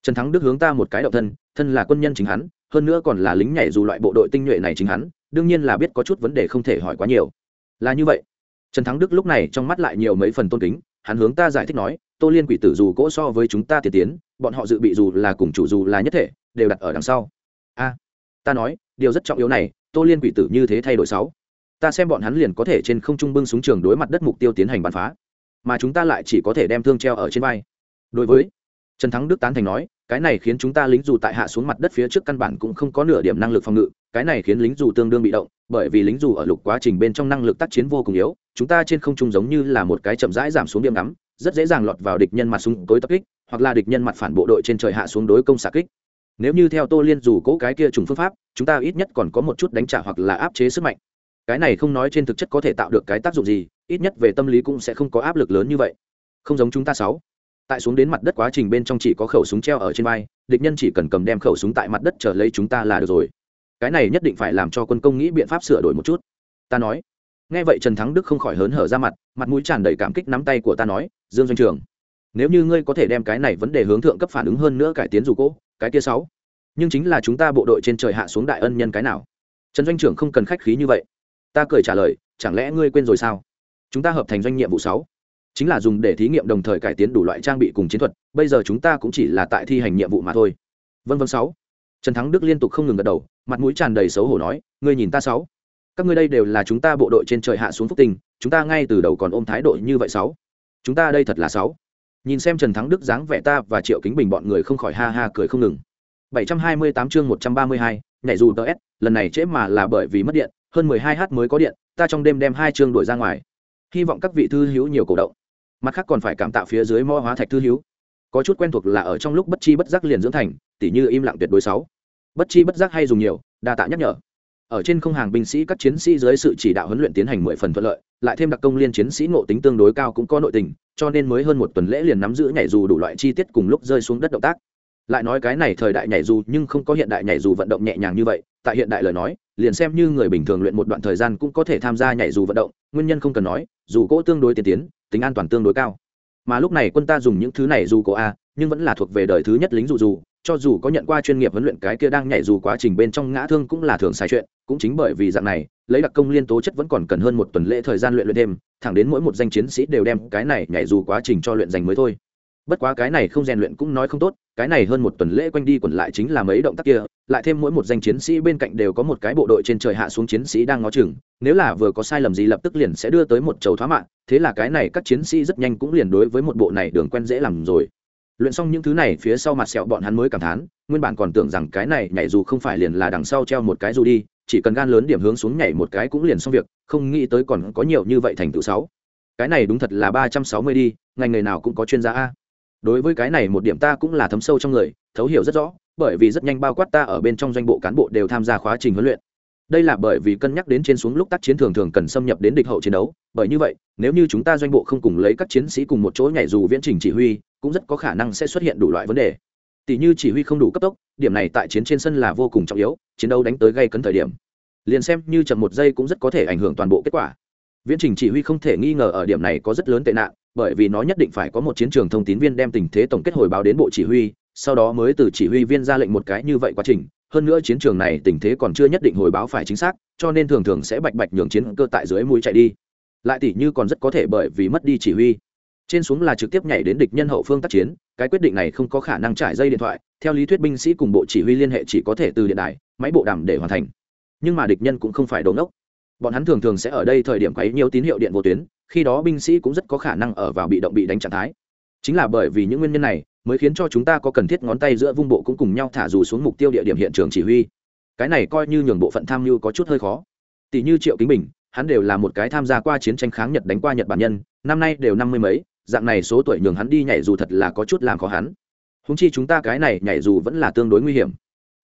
S1: trần thắng đức hướng ta một cái động thân thân là quân nhân chính hắn hơn nữa còn là lính nhảy dù loại bộ đội tinh nhuệ này chính hắn đương nhiên là biết có chút vấn đề không thể hỏi quá nhiều là như vậy trần thắng đức lúc này trong mắt lại nhiều mấy phần tôn kính hắn hướng ta giải thích nói tô liên quỷ tử dù cỗ so với chúng ta tiên tiến bọn họ dự bị dù là cùng chủ dù là nhất thể đều đặt ở đằng sau a ta nói điều rất trọng yếu này tô liên quỷ tử như thế thay đổi sáu ta xem bọn hắn liền có thể trên không trung bưng súng trường đối mặt đất mục tiêu tiến hành bắn phá, mà chúng ta lại chỉ có thể đem thương treo ở trên vai. Đối với trần thắng đức tán thành nói, cái này khiến chúng ta lính dù tại hạ xuống mặt đất phía trước căn bản cũng không có nửa điểm năng lực phòng ngự, cái này khiến lính dù tương đương bị động, bởi vì lính dù ở lục quá trình bên trong năng lực tác chiến vô cùng yếu, chúng ta trên không trung giống như là một cái chậm rãi giảm xuống điểm ngắm, rất dễ dàng lọt vào địch nhân mặt súng tối tập kích, hoặc là địch nhân mặt phản bộ đội trên trời hạ xuống đối công xạ kích. Nếu như theo tô liên dù cố cái kia trùng phương pháp, chúng ta ít nhất còn có một chút đánh trả hoặc là áp chế sức mạnh cái này không nói trên thực chất có thể tạo được cái tác dụng gì, ít nhất về tâm lý cũng sẽ không có áp lực lớn như vậy. Không giống chúng ta sáu. Tại xuống đến mặt đất quá trình bên trong chỉ có khẩu súng treo ở trên vai, địch nhân chỉ cần cầm đem khẩu súng tại mặt đất trở lấy chúng ta là được rồi. Cái này nhất định phải làm cho quân công nghĩ biện pháp sửa đổi một chút. Ta nói. Nghe vậy trần thắng đức không khỏi hớn hở ra mặt mặt mũi tràn đầy cảm kích nắm tay của ta nói, dương doanh trường, nếu như ngươi có thể đem cái này vấn đề hướng thượng cấp phản ứng hơn nữa cải tiến dù cỗ cái kia sáu. Nhưng chính là chúng ta bộ đội trên trời hạ xuống đại ân nhân cái nào? Trần doanh trưởng không cần khách khí như vậy ta cười trả lời chẳng lẽ ngươi quên rồi sao? Chúng ta hợp thành doanh nhiệm vụ sáu. Chính là dùng để thí nghiệm đồng thời cải tiến đủ loại trang bị cùng chiến thuật bây giờ chúng ta cũng chỉ là tại thi hành nhiệm vụ mà thôi. Vân vân sáu. Trần thắng đức liên tục không ngừng gật đầu mặt mũi tràn đầy xấu hổ nói ngươi nhìn ta sáu. Các ngươi đây đều là chúng ta bộ đội trên trời hạ xuống phúc tình chúng ta ngay từ đầu còn ôm thái độ như vậy sáu. Chúng ta đây thật là sáu. Nhìn xem trần thắng đức dáng vẻ ta và triệu kính bình bọn người không khỏi ha ha cười không ngừng. 728 chương 132, nhảy dù ts lần này trễ mà là bởi vì mất điện hơn 12 h mới có điện, ta trong đêm đem hai chương đổi ra ngoài. Hy vọng các vị thư hữu nhiều cổ động. Mặt khác còn phải cảm tạ phía dưới mo hóa thạch thư hữu. Có chút quen thuộc là ở trong lúc bất chi bất giác liền dưỡng thành, tỉ như im lặng tuyệt đối sáu. Bất chi bất giác hay dùng nhiều, đa tạ nhắc nhở. Ở trên không hàng binh sĩ các chiến sĩ dưới sự chỉ đạo huấn luyện tiến hành mười phần thuận lợi, lại thêm đặc công liên chiến sĩ ngộ tính tương đối cao cũng có nội tình, cho nên mới hơn một tuần lễ liền nắm giữ nhảy dù đủ loại chi tiết cùng lúc rơi xuống đất động tác. Lại nói cái này thời đại nhảy dù nhưng không có hiện đại nhảy dù vận động nhẹ nhàng như vậy tại hiện đại lời nói, liền xem như người bình thường luyện một đoạn thời gian cũng có thể tham gia nhảy dù vận động, nguyên nhân không cần nói, dù cỗ tương đối tiên tiến, tính an toàn tương đối cao. Mà lúc này quân ta dùng những thứ này dù cỗ a, nhưng vẫn là thuộc về đời thứ nhất lính dù dù, cho dù có nhận qua chuyên nghiệp huấn luyện cái kia đang nhảy dù quá trình bên trong ngã thương cũng là thường sai chuyện, cũng chính bởi vì dạng này, lấy đặc công liên tố chất vẫn còn cần hơn một tuần lễ thời gian luyện luyện thêm thẳng đến mỗi một danh chiến sĩ đều đem cái này nhảy dù quá trình cho luyện dành mới thôi bất quá cái này không rèn luyện cũng nói không tốt, cái này hơn một tuần lễ quanh đi quẩn lại chính là mấy động tác kia, lại thêm mỗi một danh chiến sĩ bên cạnh đều có một cái bộ đội trên trời hạ xuống chiến sĩ đang ngó chừng, nếu là vừa có sai lầm gì lập tức liền sẽ đưa tới một chầu thoá mạng thế là cái này các chiến sĩ rất nhanh cũng liền đối với một bộ này đường quen dễ làm rồi. Luyện xong những thứ này, phía sau mặt sẹo bọn hắn mới cảm thán, nguyên bản còn tưởng rằng cái này nhảy dù không phải liền là đằng sau treo một cái dù đi, chỉ cần gan lớn điểm hướng xuống nhảy một cái cũng liền xong việc, không nghĩ tới còn có nhiều như vậy thành tựu sáu. Cái này đúng thật là ba trăm sáu mươi đi, ngành nghề nào cũng có chuyên gia a đối với cái này một điểm ta cũng là thấm sâu trong người, thấu hiểu rất rõ, bởi vì rất nhanh bao quát ta ở bên trong doanh bộ cán bộ đều tham gia khóa trình huấn luyện. Đây là bởi vì cân nhắc đến trên xuống lúc tác chiến thường thường cần xâm nhập đến địch hậu chiến đấu, bởi như vậy, nếu như chúng ta doanh bộ không cùng lấy các chiến sĩ cùng một chỗ nhảy dù viễn trình chỉ huy, cũng rất có khả năng sẽ xuất hiện đủ loại vấn đề. Tỷ như chỉ huy không đủ cấp tốc, điểm này tại chiến trên sân là vô cùng trọng yếu, chiến đấu đánh tới gây cấn thời điểm. Liền xem như chậm một giây cũng rất có thể ảnh hưởng toàn bộ kết quả viễn trình chỉ huy không thể nghi ngờ ở điểm này có rất lớn tệ nạn, bởi vì nó nhất định phải có một chiến trường thông tín viên đem tình thế tổng kết hồi báo đến bộ chỉ huy, sau đó mới từ chỉ huy viên ra lệnh một cái như vậy quá trình. Hơn nữa chiến trường này tình thế còn chưa nhất định hồi báo phải chính xác, cho nên thường thường sẽ bạch bạch nhường chiến cơ tại dưới mũi chạy đi. Lại tỷ như còn rất có thể bởi vì mất đi chỉ huy. Trên xuống là trực tiếp nhảy đến địch nhân hậu phương tác chiến, cái quyết định này không có khả năng trải dây điện thoại, theo lý thuyết binh sĩ cùng bộ chỉ huy liên hệ chỉ có thể từ điện đài, máy bộ đàm để hoàn thành. Nhưng mà địch nhân cũng không phải đồn ốc bọn hắn thường thường sẽ ở đây thời điểm quấy nhiều tín hiệu điện vô tuyến, khi đó binh sĩ cũng rất có khả năng ở vào bị động bị đánh trạng thái. Chính là bởi vì những nguyên nhân này, mới khiến cho chúng ta có cần thiết ngón tay giữa vung bộ cũng cùng nhau thả dù xuống mục tiêu địa điểm hiện trường chỉ huy. Cái này coi như nhường bộ phận tham mưu có chút hơi khó. Tỷ như triệu kính bình, hắn đều là một cái tham gia qua chiến tranh kháng nhật đánh qua nhật bản nhân, năm nay đều năm mươi mấy, dạng này số tuổi nhường hắn đi nhảy dù thật là có chút làm khó hắn. Húng chi chúng ta cái này nhảy dù vẫn là tương đối nguy hiểm.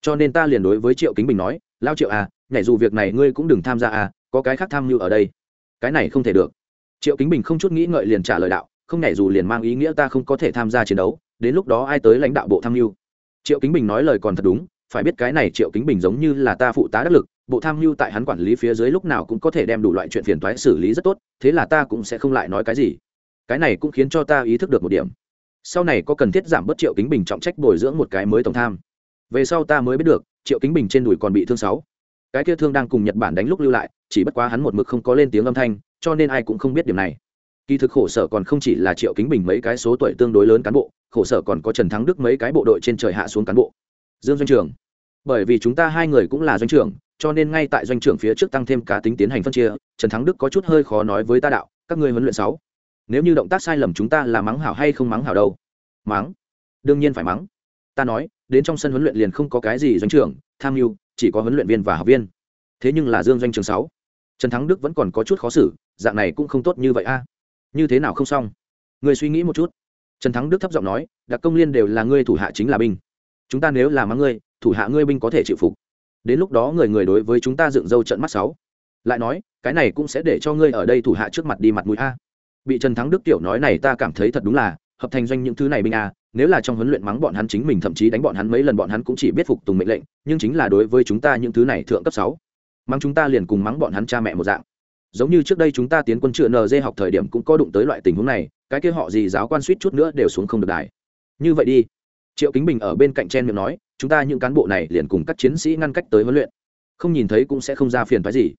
S1: Cho nên ta liền đối với triệu kính bình nói, lao triệu à nhảy dù việc này ngươi cũng đừng tham gia à có cái khác tham mưu ở đây. Cái này không thể được. Triệu kính bình không chút nghĩ ngợi liền trả lời đạo, không nhảy dù liền mang ý nghĩa ta không có thể tham gia chiến đấu, đến lúc đó ai tới lãnh đạo bộ tham mưu? Triệu kính bình nói lời còn thật đúng, phải biết cái này triệu kính bình giống như là ta phụ tá đắc lực, bộ tham mưu tại hắn quản lý phía dưới lúc nào cũng có thể đem đủ loại chuyện phiền toái xử lý rất tốt, thế là ta cũng sẽ không lại nói cái gì. Cái này cũng khiến cho ta ý thức được một điểm. Sau này có cần thiết giảm bớt triệu kính bình trọng trách bồi dưỡng một cái mới tổng tham. Về sau ta mới biết được, triệu kính bình trên đùi còn bị thương sáu cái kia thương đang cùng nhật bản đánh lúc lưu lại, chỉ bất quá hắn một mực không có lên tiếng âm thanh, cho nên ai cũng không biết điểm này. Kỳ thực khổ sở còn không chỉ là triệu kính bình mấy cái số tuổi tương đối lớn cán bộ, khổ sở còn có trần thắng đức mấy cái bộ đội trên trời hạ xuống cán bộ. Dương doanh trường. Bởi vì chúng ta hai người cũng là doanh trưởng, cho nên ngay tại doanh trưởng phía trước tăng thêm cá tính tiến hành phân chia, trần thắng đức có chút hơi khó nói với ta đạo, các ngươi huấn luyện sáu. Nếu như động tác sai lầm chúng ta là mắng hảo hay không mắng hảo đâu? Mắng. Đương nhiên phải mắng. Ta nói, đến trong sân huấn luyện liền không có cái gì doanh trưởng, tham mưu chỉ có huấn luyện viên và học viên. Thế nhưng là dương doanh trường sáu, trần thắng đức vẫn còn có chút khó xử, dạng này cũng không tốt như vậy a. Như thế nào không xong? Người suy nghĩ một chút. Trần thắng đức thấp giọng nói, đặc công liên đều là ngươi thủ hạ chính là binh. Chúng ta nếu là mắng ngươi, thủ hạ ngươi binh có thể chịu phục. Đến lúc đó người người đối với chúng ta dựng râu trận mắt sáu. Lại nói, cái này cũng sẽ để cho ngươi ở đây thủ hạ trước mặt đi mặt mũi a. Bị trần thắng đức tiểu nói này ta cảm thấy thật đúng là hợp thành doanh những thứ này binh a, nếu là trong huấn luyện mắng bọn hắn chính mình, thậm chí đánh bọn hắn mấy lần bọn hắn cũng chỉ biết phục tùng mệnh lệnh, nhưng chính là đối với chúng ta những thứ này thượng cấp sáu, mắng chúng ta liền cùng mắng bọn hắn cha mẹ một dạng. Giống như trước đây chúng ta tiến quân chữa nd học thời điểm cũng có đụng tới loại tình huống này, cái kia họ gì giáo quan suýt chút nữa đều xuống không được đài. Như vậy đi. Triệu kính bình ở bên cạnh chen miệng nói, chúng ta những cán bộ này liền cùng các chiến sĩ ngăn cách tới huấn luyện. Không nhìn thấy cũng sẽ không ra phiền phái gì.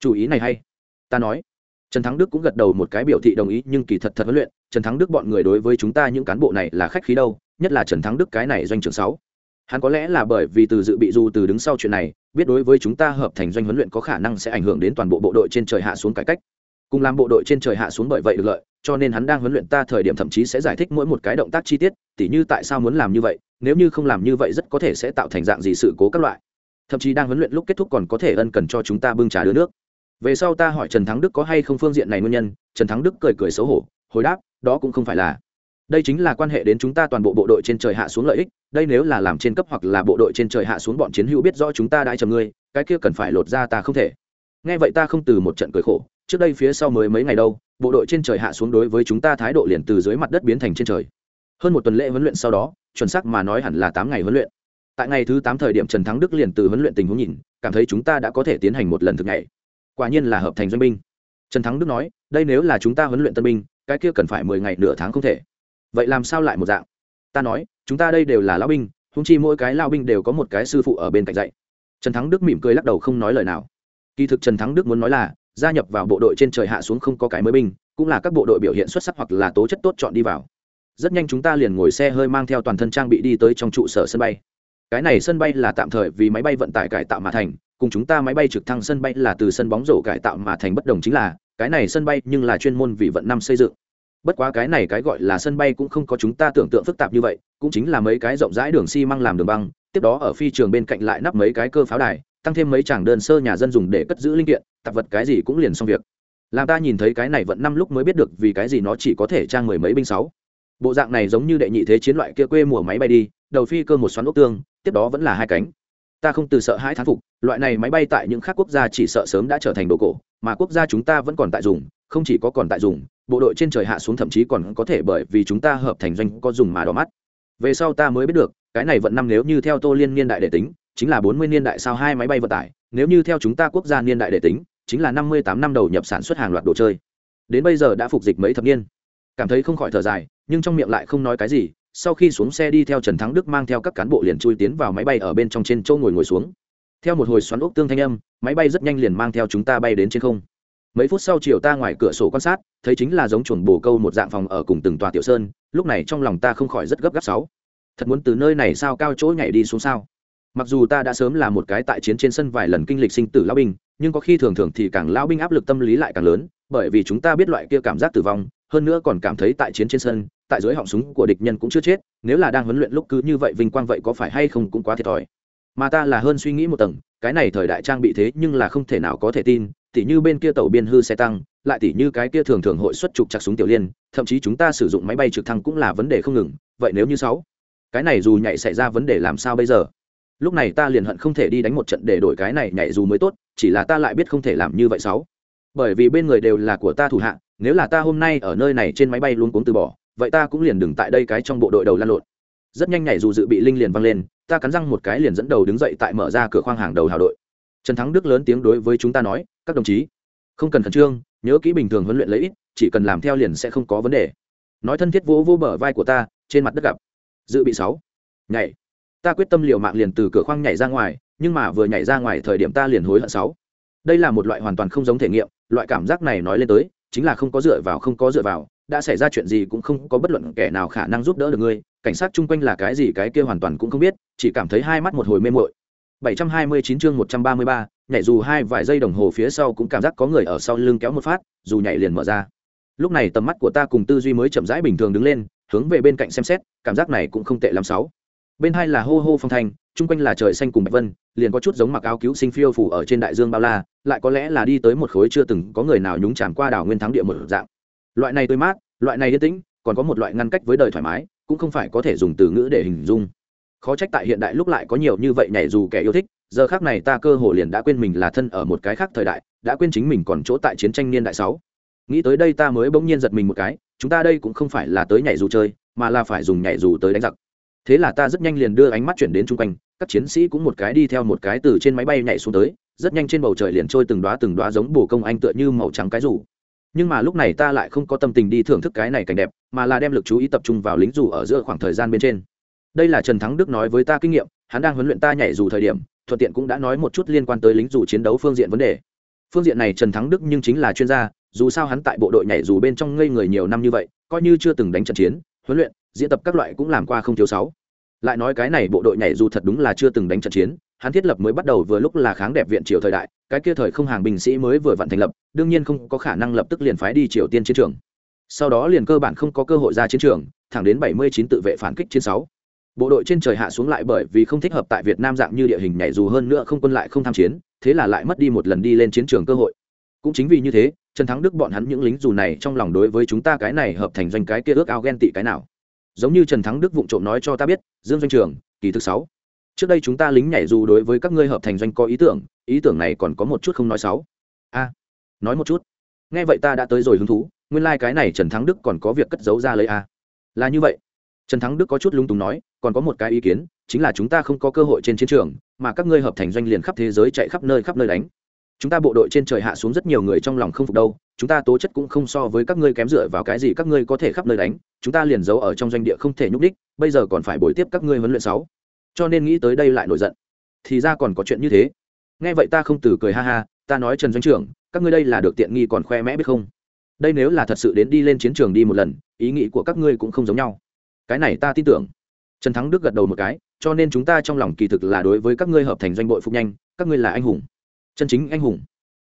S1: Chủ ý này hay. Ta nói trần thắng đức cũng gật đầu một cái biểu thị đồng ý, nhưng kỳ thật thật huấn luyện, trần thắng đức bọn người đối với chúng ta những cán bộ này là khách khí đâu, nhất là trần thắng đức cái này doanh trưởng sáu. Hắn có lẽ là bởi vì từ dự bị du từ đứng sau chuyện này, biết đối với chúng ta hợp thành doanh huấn luyện có khả năng sẽ ảnh hưởng đến toàn bộ bộ đội trên trời hạ xuống cải cách. Cùng làm bộ đội trên trời hạ xuống bởi vậy được lợi, cho nên hắn đang huấn luyện ta thời điểm thậm chí sẽ giải thích mỗi một cái động tác chi tiết, tỉ như tại sao muốn làm như vậy, nếu như không làm như vậy rất có thể sẽ tạo thành dạng gì sự cố các loại. Thậm chí đang huấn luyện lúc kết thúc còn có thể ân cần cho chúng ta bưng trà đưa nước về sau ta hỏi trần thắng đức có hay không phương diện này nguyên nhân, trần thắng đức cười cười xấu hổ, hồi đáp, đó cũng không phải là. Đây chính là quan hệ đến chúng ta toàn bộ bộ đội trên trời hạ xuống lợi ích, đây nếu là làm trên cấp hoặc là bộ đội trên trời hạ xuống bọn chiến hữu biết rõ chúng ta đã chầm ngươi, cái kia cần phải lột ra ta không thể. Nghe vậy ta không từ một trận cười khổ, trước đây phía sau mới mấy ngày đâu, bộ đội trên trời hạ xuống đối với chúng ta thái độ liền từ dưới mặt đất biến thành trên trời. Hơn một tuần lễ huấn luyện sau đó, chuẩn xác mà nói hẳn là tám ngày huấn luyện. Tại ngày thứ tám thời điểm trần thắng đức liền từ huấn luyện tình huống nhìn, cảm thấy chúng ta đã có thể tiến hành một lần thực ngày quả nhiên là hợp thành doanh binh. Trần thắng đức nói, đây nếu là chúng ta huấn luyện tân binh, cái kia cần phải mười ngày nửa tháng không thể. Vậy làm sao lại một dạng? Ta nói, chúng ta đây đều là lao binh húng chi mỗi cái lao binh đều có một cái sư phụ ở bên cạnh dạy. Trần thắng đức mỉm cười lắc đầu không nói lời nào. Kỳ thực trần thắng đức muốn nói là, gia nhập vào bộ đội trên trời hạ xuống không có cái mới binh, cũng là các bộ đội biểu hiện xuất sắc hoặc là tố chất tốt chọn đi vào. Rất nhanh chúng ta liền ngồi xe hơi mang theo toàn thân trang bị đi tới trong trụ sở sân bay. Cái này sân bay là tạm thời vì máy bay vận tải cải tạo mà thành cùng chúng ta máy bay trực thăng sân bay là từ sân bóng rổ cải tạo mà thành bất đồng chính là, cái này sân bay nhưng là chuyên môn vì vận năm xây dựng. Bất quá cái này cái gọi là sân bay cũng không có chúng ta tưởng tượng phức tạp như vậy, cũng chính là mấy cái rộng rãi đường xi măng làm đường băng, tiếp đó ở phi trường bên cạnh lại nắp mấy cái cơ pháo đài, tăng thêm mấy tràng đơn sơ nhà dân dùng để cất giữ linh kiện, tạp vật cái gì cũng liền xong việc. Làm ta nhìn thấy cái này vận năm lúc mới biết được vì cái gì nó chỉ có thể trang mười mấy binh sáu. Bộ dạng này giống như đệ nhị thế chiến loại kia quê mùa máy bay đi, đầu phi cơ một xoắn ốc tương, tiếp đó vẫn là hai cánh ta không từ sợ hãi thán phục, loại này máy bay tại những khác quốc gia chỉ sợ sớm đã trở thành đồ cổ, mà quốc gia chúng ta vẫn còn tại dùng, không chỉ có còn tại dùng, bộ đội trên trời hạ xuống thậm chí còn có thể bởi vì chúng ta hợp thành doanh có dùng mà đỏ mắt. Về sau ta mới biết được, cái này vận năm nếu như theo tô liên niên đại để tính, chính là bốn mươi niên đại sao hai máy bay vận tải, nếu như theo chúng ta quốc gia niên đại để tính, chính là năm mươi tám năm đầu nhập sản xuất hàng loạt đồ chơi. Đến bây giờ đã phục dịch mấy thập niên. Cảm thấy không khỏi thở dài, nhưng trong miệng lại không nói cái gì sau khi xuống xe đi theo trần thắng đức mang theo các cán bộ liền chui tiến vào máy bay ở bên trong trên châu ngồi ngồi xuống. Theo một hồi xoắn ốc tương thanh âm, máy bay rất nhanh liền mang theo chúng ta bay đến trên không. Mấy phút sau chiều ta ngoài cửa sổ quan sát, thấy chính là giống chuồn bồ câu một dạng phòng ở cùng từng tòa tiểu sơn, lúc này trong lòng ta không khỏi rất gấp gáp sáu. Thật muốn từ nơi này sao cao chỗ nhảy đi xuống sao? Mặc dù ta đã sớm là một cái tại chiến trên sân vài lần kinh lịch sinh tử lão binh, nhưng có khi thường thường thì càng lão binh áp lực tâm lý lại càng lớn, bởi vì chúng ta biết loại kia cảm giác tử vong, hơn nữa còn cảm thấy tại chiến trên sân tại dưới họng súng của địch nhân cũng chưa chết, nếu là đang huấn luyện lúc cứ như vậy vinh quang vậy có phải hay không cũng quá thiệt thòi. Mà ta là hơn suy nghĩ một tầng, cái này thời đại trang bị thế nhưng là không thể nào có thể tin, tỉ như bên kia tàu biên hư xe tăng, lại tỉ như cái kia thường thường hội xuất trục chặt súng tiểu liên, thậm chí chúng ta sử dụng máy bay trực thăng cũng là vấn đề không ngừng, vậy nếu như sáu, cái này dù nhảy xảy ra vấn đề làm sao bây giờ? Lúc này ta liền hận không thể đi đánh một trận để đổi cái này nhảy dù mới tốt, chỉ là ta lại biết không thể làm như vậy sáu. Bởi vì bên người đều là của ta thủ hạ, nếu là ta hôm nay ở nơi này trên máy bay luôn cuống từ bỏ vậy ta cũng liền đừng tại đây cái trong bộ đội đầu lan lộn. Rất nhanh nhảy dù dự bị linh liền văng lên, ta cắn răng một cái liền dẫn đầu đứng dậy tại mở ra cửa khoang hàng đầu hào đội. Trần thắng đức lớn tiếng đối với chúng ta nói, các đồng chí, không cần khẩn trương, nhớ kỹ bình thường huấn luyện lấy ít, chỉ cần làm theo liền sẽ không có vấn đề. Nói thân thiết vỗ vỗ bờ vai của ta, trên mặt đất gặp. Dự bị sáu. Nhảy. Ta quyết tâm liều mạng liền từ cửa khoang nhảy ra ngoài, nhưng mà vừa nhảy ra ngoài thời điểm ta liền hối hận sáu. Đây là một loại hoàn toàn không giống thể nghiệm, loại cảm giác này nói lên tới, chính là không có dựa vào không có dựa vào đã xảy ra chuyện gì cũng không có bất luận kẻ nào khả năng giúp đỡ được ngươi cảnh sát chung quanh là cái gì cái kia hoàn toàn cũng không biết chỉ cảm thấy hai mắt một hồi mê mội 729 chương 133, nhảy dù hai vài giây đồng hồ phía sau cũng cảm giác có người ở sau lưng kéo một phát dù nhảy liền mở ra. Lúc này tầm mắt của ta cùng tư duy mới chậm rãi bình thường đứng lên hướng về bên cạnh xem xét cảm giác này cũng không tệ lắm sáu. Bên hai là hô hô phong thanh chung quanh là trời xanh cùng bạch vân liền có chút giống mặc áo cứu sinh phiêu phủ ở trên đại dương bao la lại có lẽ là đi tới một khối chưa từng có người nào nhúng chạm qua đảo nguyên thắng địa một dạng loại này tươi mát, loại này yên tĩnh, còn có một loại ngăn cách với đời thoải mái, cũng không phải có thể dùng từ ngữ để hình dung. Khó trách tại hiện đại lúc lại có nhiều như vậy nhảy dù kẻ yêu thích, giờ khác này ta cơ hồ liền đã quên mình là thân ở một cái khác thời đại, đã quên chính mình còn chỗ tại chiến tranh niên đại sáu. Nghĩ tới đây ta mới bỗng nhiên giật mình một cái, chúng ta đây cũng không phải là tới nhảy dù chơi, mà là phải dùng nhảy dù tới đánh giặc. Thế là ta rất nhanh liền đưa ánh mắt chuyển đến chung quanh, các chiến sĩ cũng một cái đi theo một cái từ trên máy bay nhảy xuống tới, rất nhanh trên bầu trời liền trôi từng đoá từng đoá giống bồ công anh tựa như màu trắng cái rủ nhưng mà lúc này ta lại không có tâm tình đi thưởng thức cái này cảnh đẹp, mà là đem lực chú ý tập trung vào lính dù ở giữa khoảng thời gian bên trên. Đây là trần thắng đức nói với ta kinh nghiệm, hắn đang huấn luyện ta nhảy dù thời điểm, thuận tiện cũng đã nói một chút liên quan tới lính dù chiến đấu phương diện vấn đề. Phương diện này trần thắng đức nhưng chính là chuyên gia, dù sao hắn tại bộ đội nhảy dù bên trong ngây người nhiều năm như vậy, coi như chưa từng đánh trận chiến, huấn luyện, diễn tập các loại cũng làm qua không thiếu sáu. Lại nói cái này bộ đội nhảy dù thật đúng là chưa từng đánh trận chiến, hắn thiết lập mới bắt đầu vừa lúc là kháng đẹp viện triều thời đại cái kia thời không hàng binh sĩ mới vừa vặn thành lập, đương nhiên không có khả năng lập tức liền phái đi triều tiên chiến trường. Sau đó liền cơ bản không có cơ hội ra chiến trường, thẳng đến 79 tự vệ phản kích chiến sáu. Bộ đội trên trời hạ xuống lại bởi vì không thích hợp tại việt nam dạng như địa hình nhảy dù hơn nữa không quân lại không tham chiến, thế là lại mất đi một lần đi lên chiến trường cơ hội. Cũng chính vì như thế, trần thắng đức bọn hắn những lính dù này trong lòng đối với chúng ta cái này hợp thành doanh cái kia ước ao ghen tị cái nào. Giống như trần thắng đức vụng trộm nói cho ta biết, dương doanh trường, kỳ thứ sáu trước đây chúng ta lính nhảy dù đối với các ngươi hợp thành doanh có ý tưởng ý tưởng này còn có một chút không nói sáu a, nói một chút. Nghe vậy ta đã tới rồi hứng thú, nguyên lai、like、cái này trần thắng đức còn có việc cất giấu ra lấy a. Là như vậy. Trần thắng đức có chút lung túng nói, còn có một cái ý kiến, chính là chúng ta không có cơ hội trên chiến trường, mà các ngươi hợp thành doanh liền khắp thế giới chạy khắp nơi khắp nơi đánh. Chúng ta bộ đội trên trời hạ xuống rất nhiều người trong lòng không phục đâu, chúng ta tố chất cũng không so với các ngươi kém dựa vào cái gì các ngươi có thể khắp nơi đánh, chúng ta liền giấu ở trong doanh địa không thể nhúc đích bây giờ còn phải bồi tiếp các ngươi huấn luyện sáu cho nên nghĩ tới đây lại nổi giận. Thì ra còn có chuyện như thế. Nghe vậy ta không từ cười ha ha, ta nói trần doanh trưởng, các ngươi đây là được tiện nghi còn khoe mẽ biết không? Đây nếu là thật sự đến đi lên chiến trường đi một lần, ý nghĩ của các ngươi cũng không giống nhau. Cái này ta tin tưởng. Trần thắng đức gật đầu một cái, cho nên chúng ta trong lòng kỳ thực là đối với các ngươi hợp thành doanh bội phục nhanh, các ngươi là anh hùng. Chân chính anh hùng.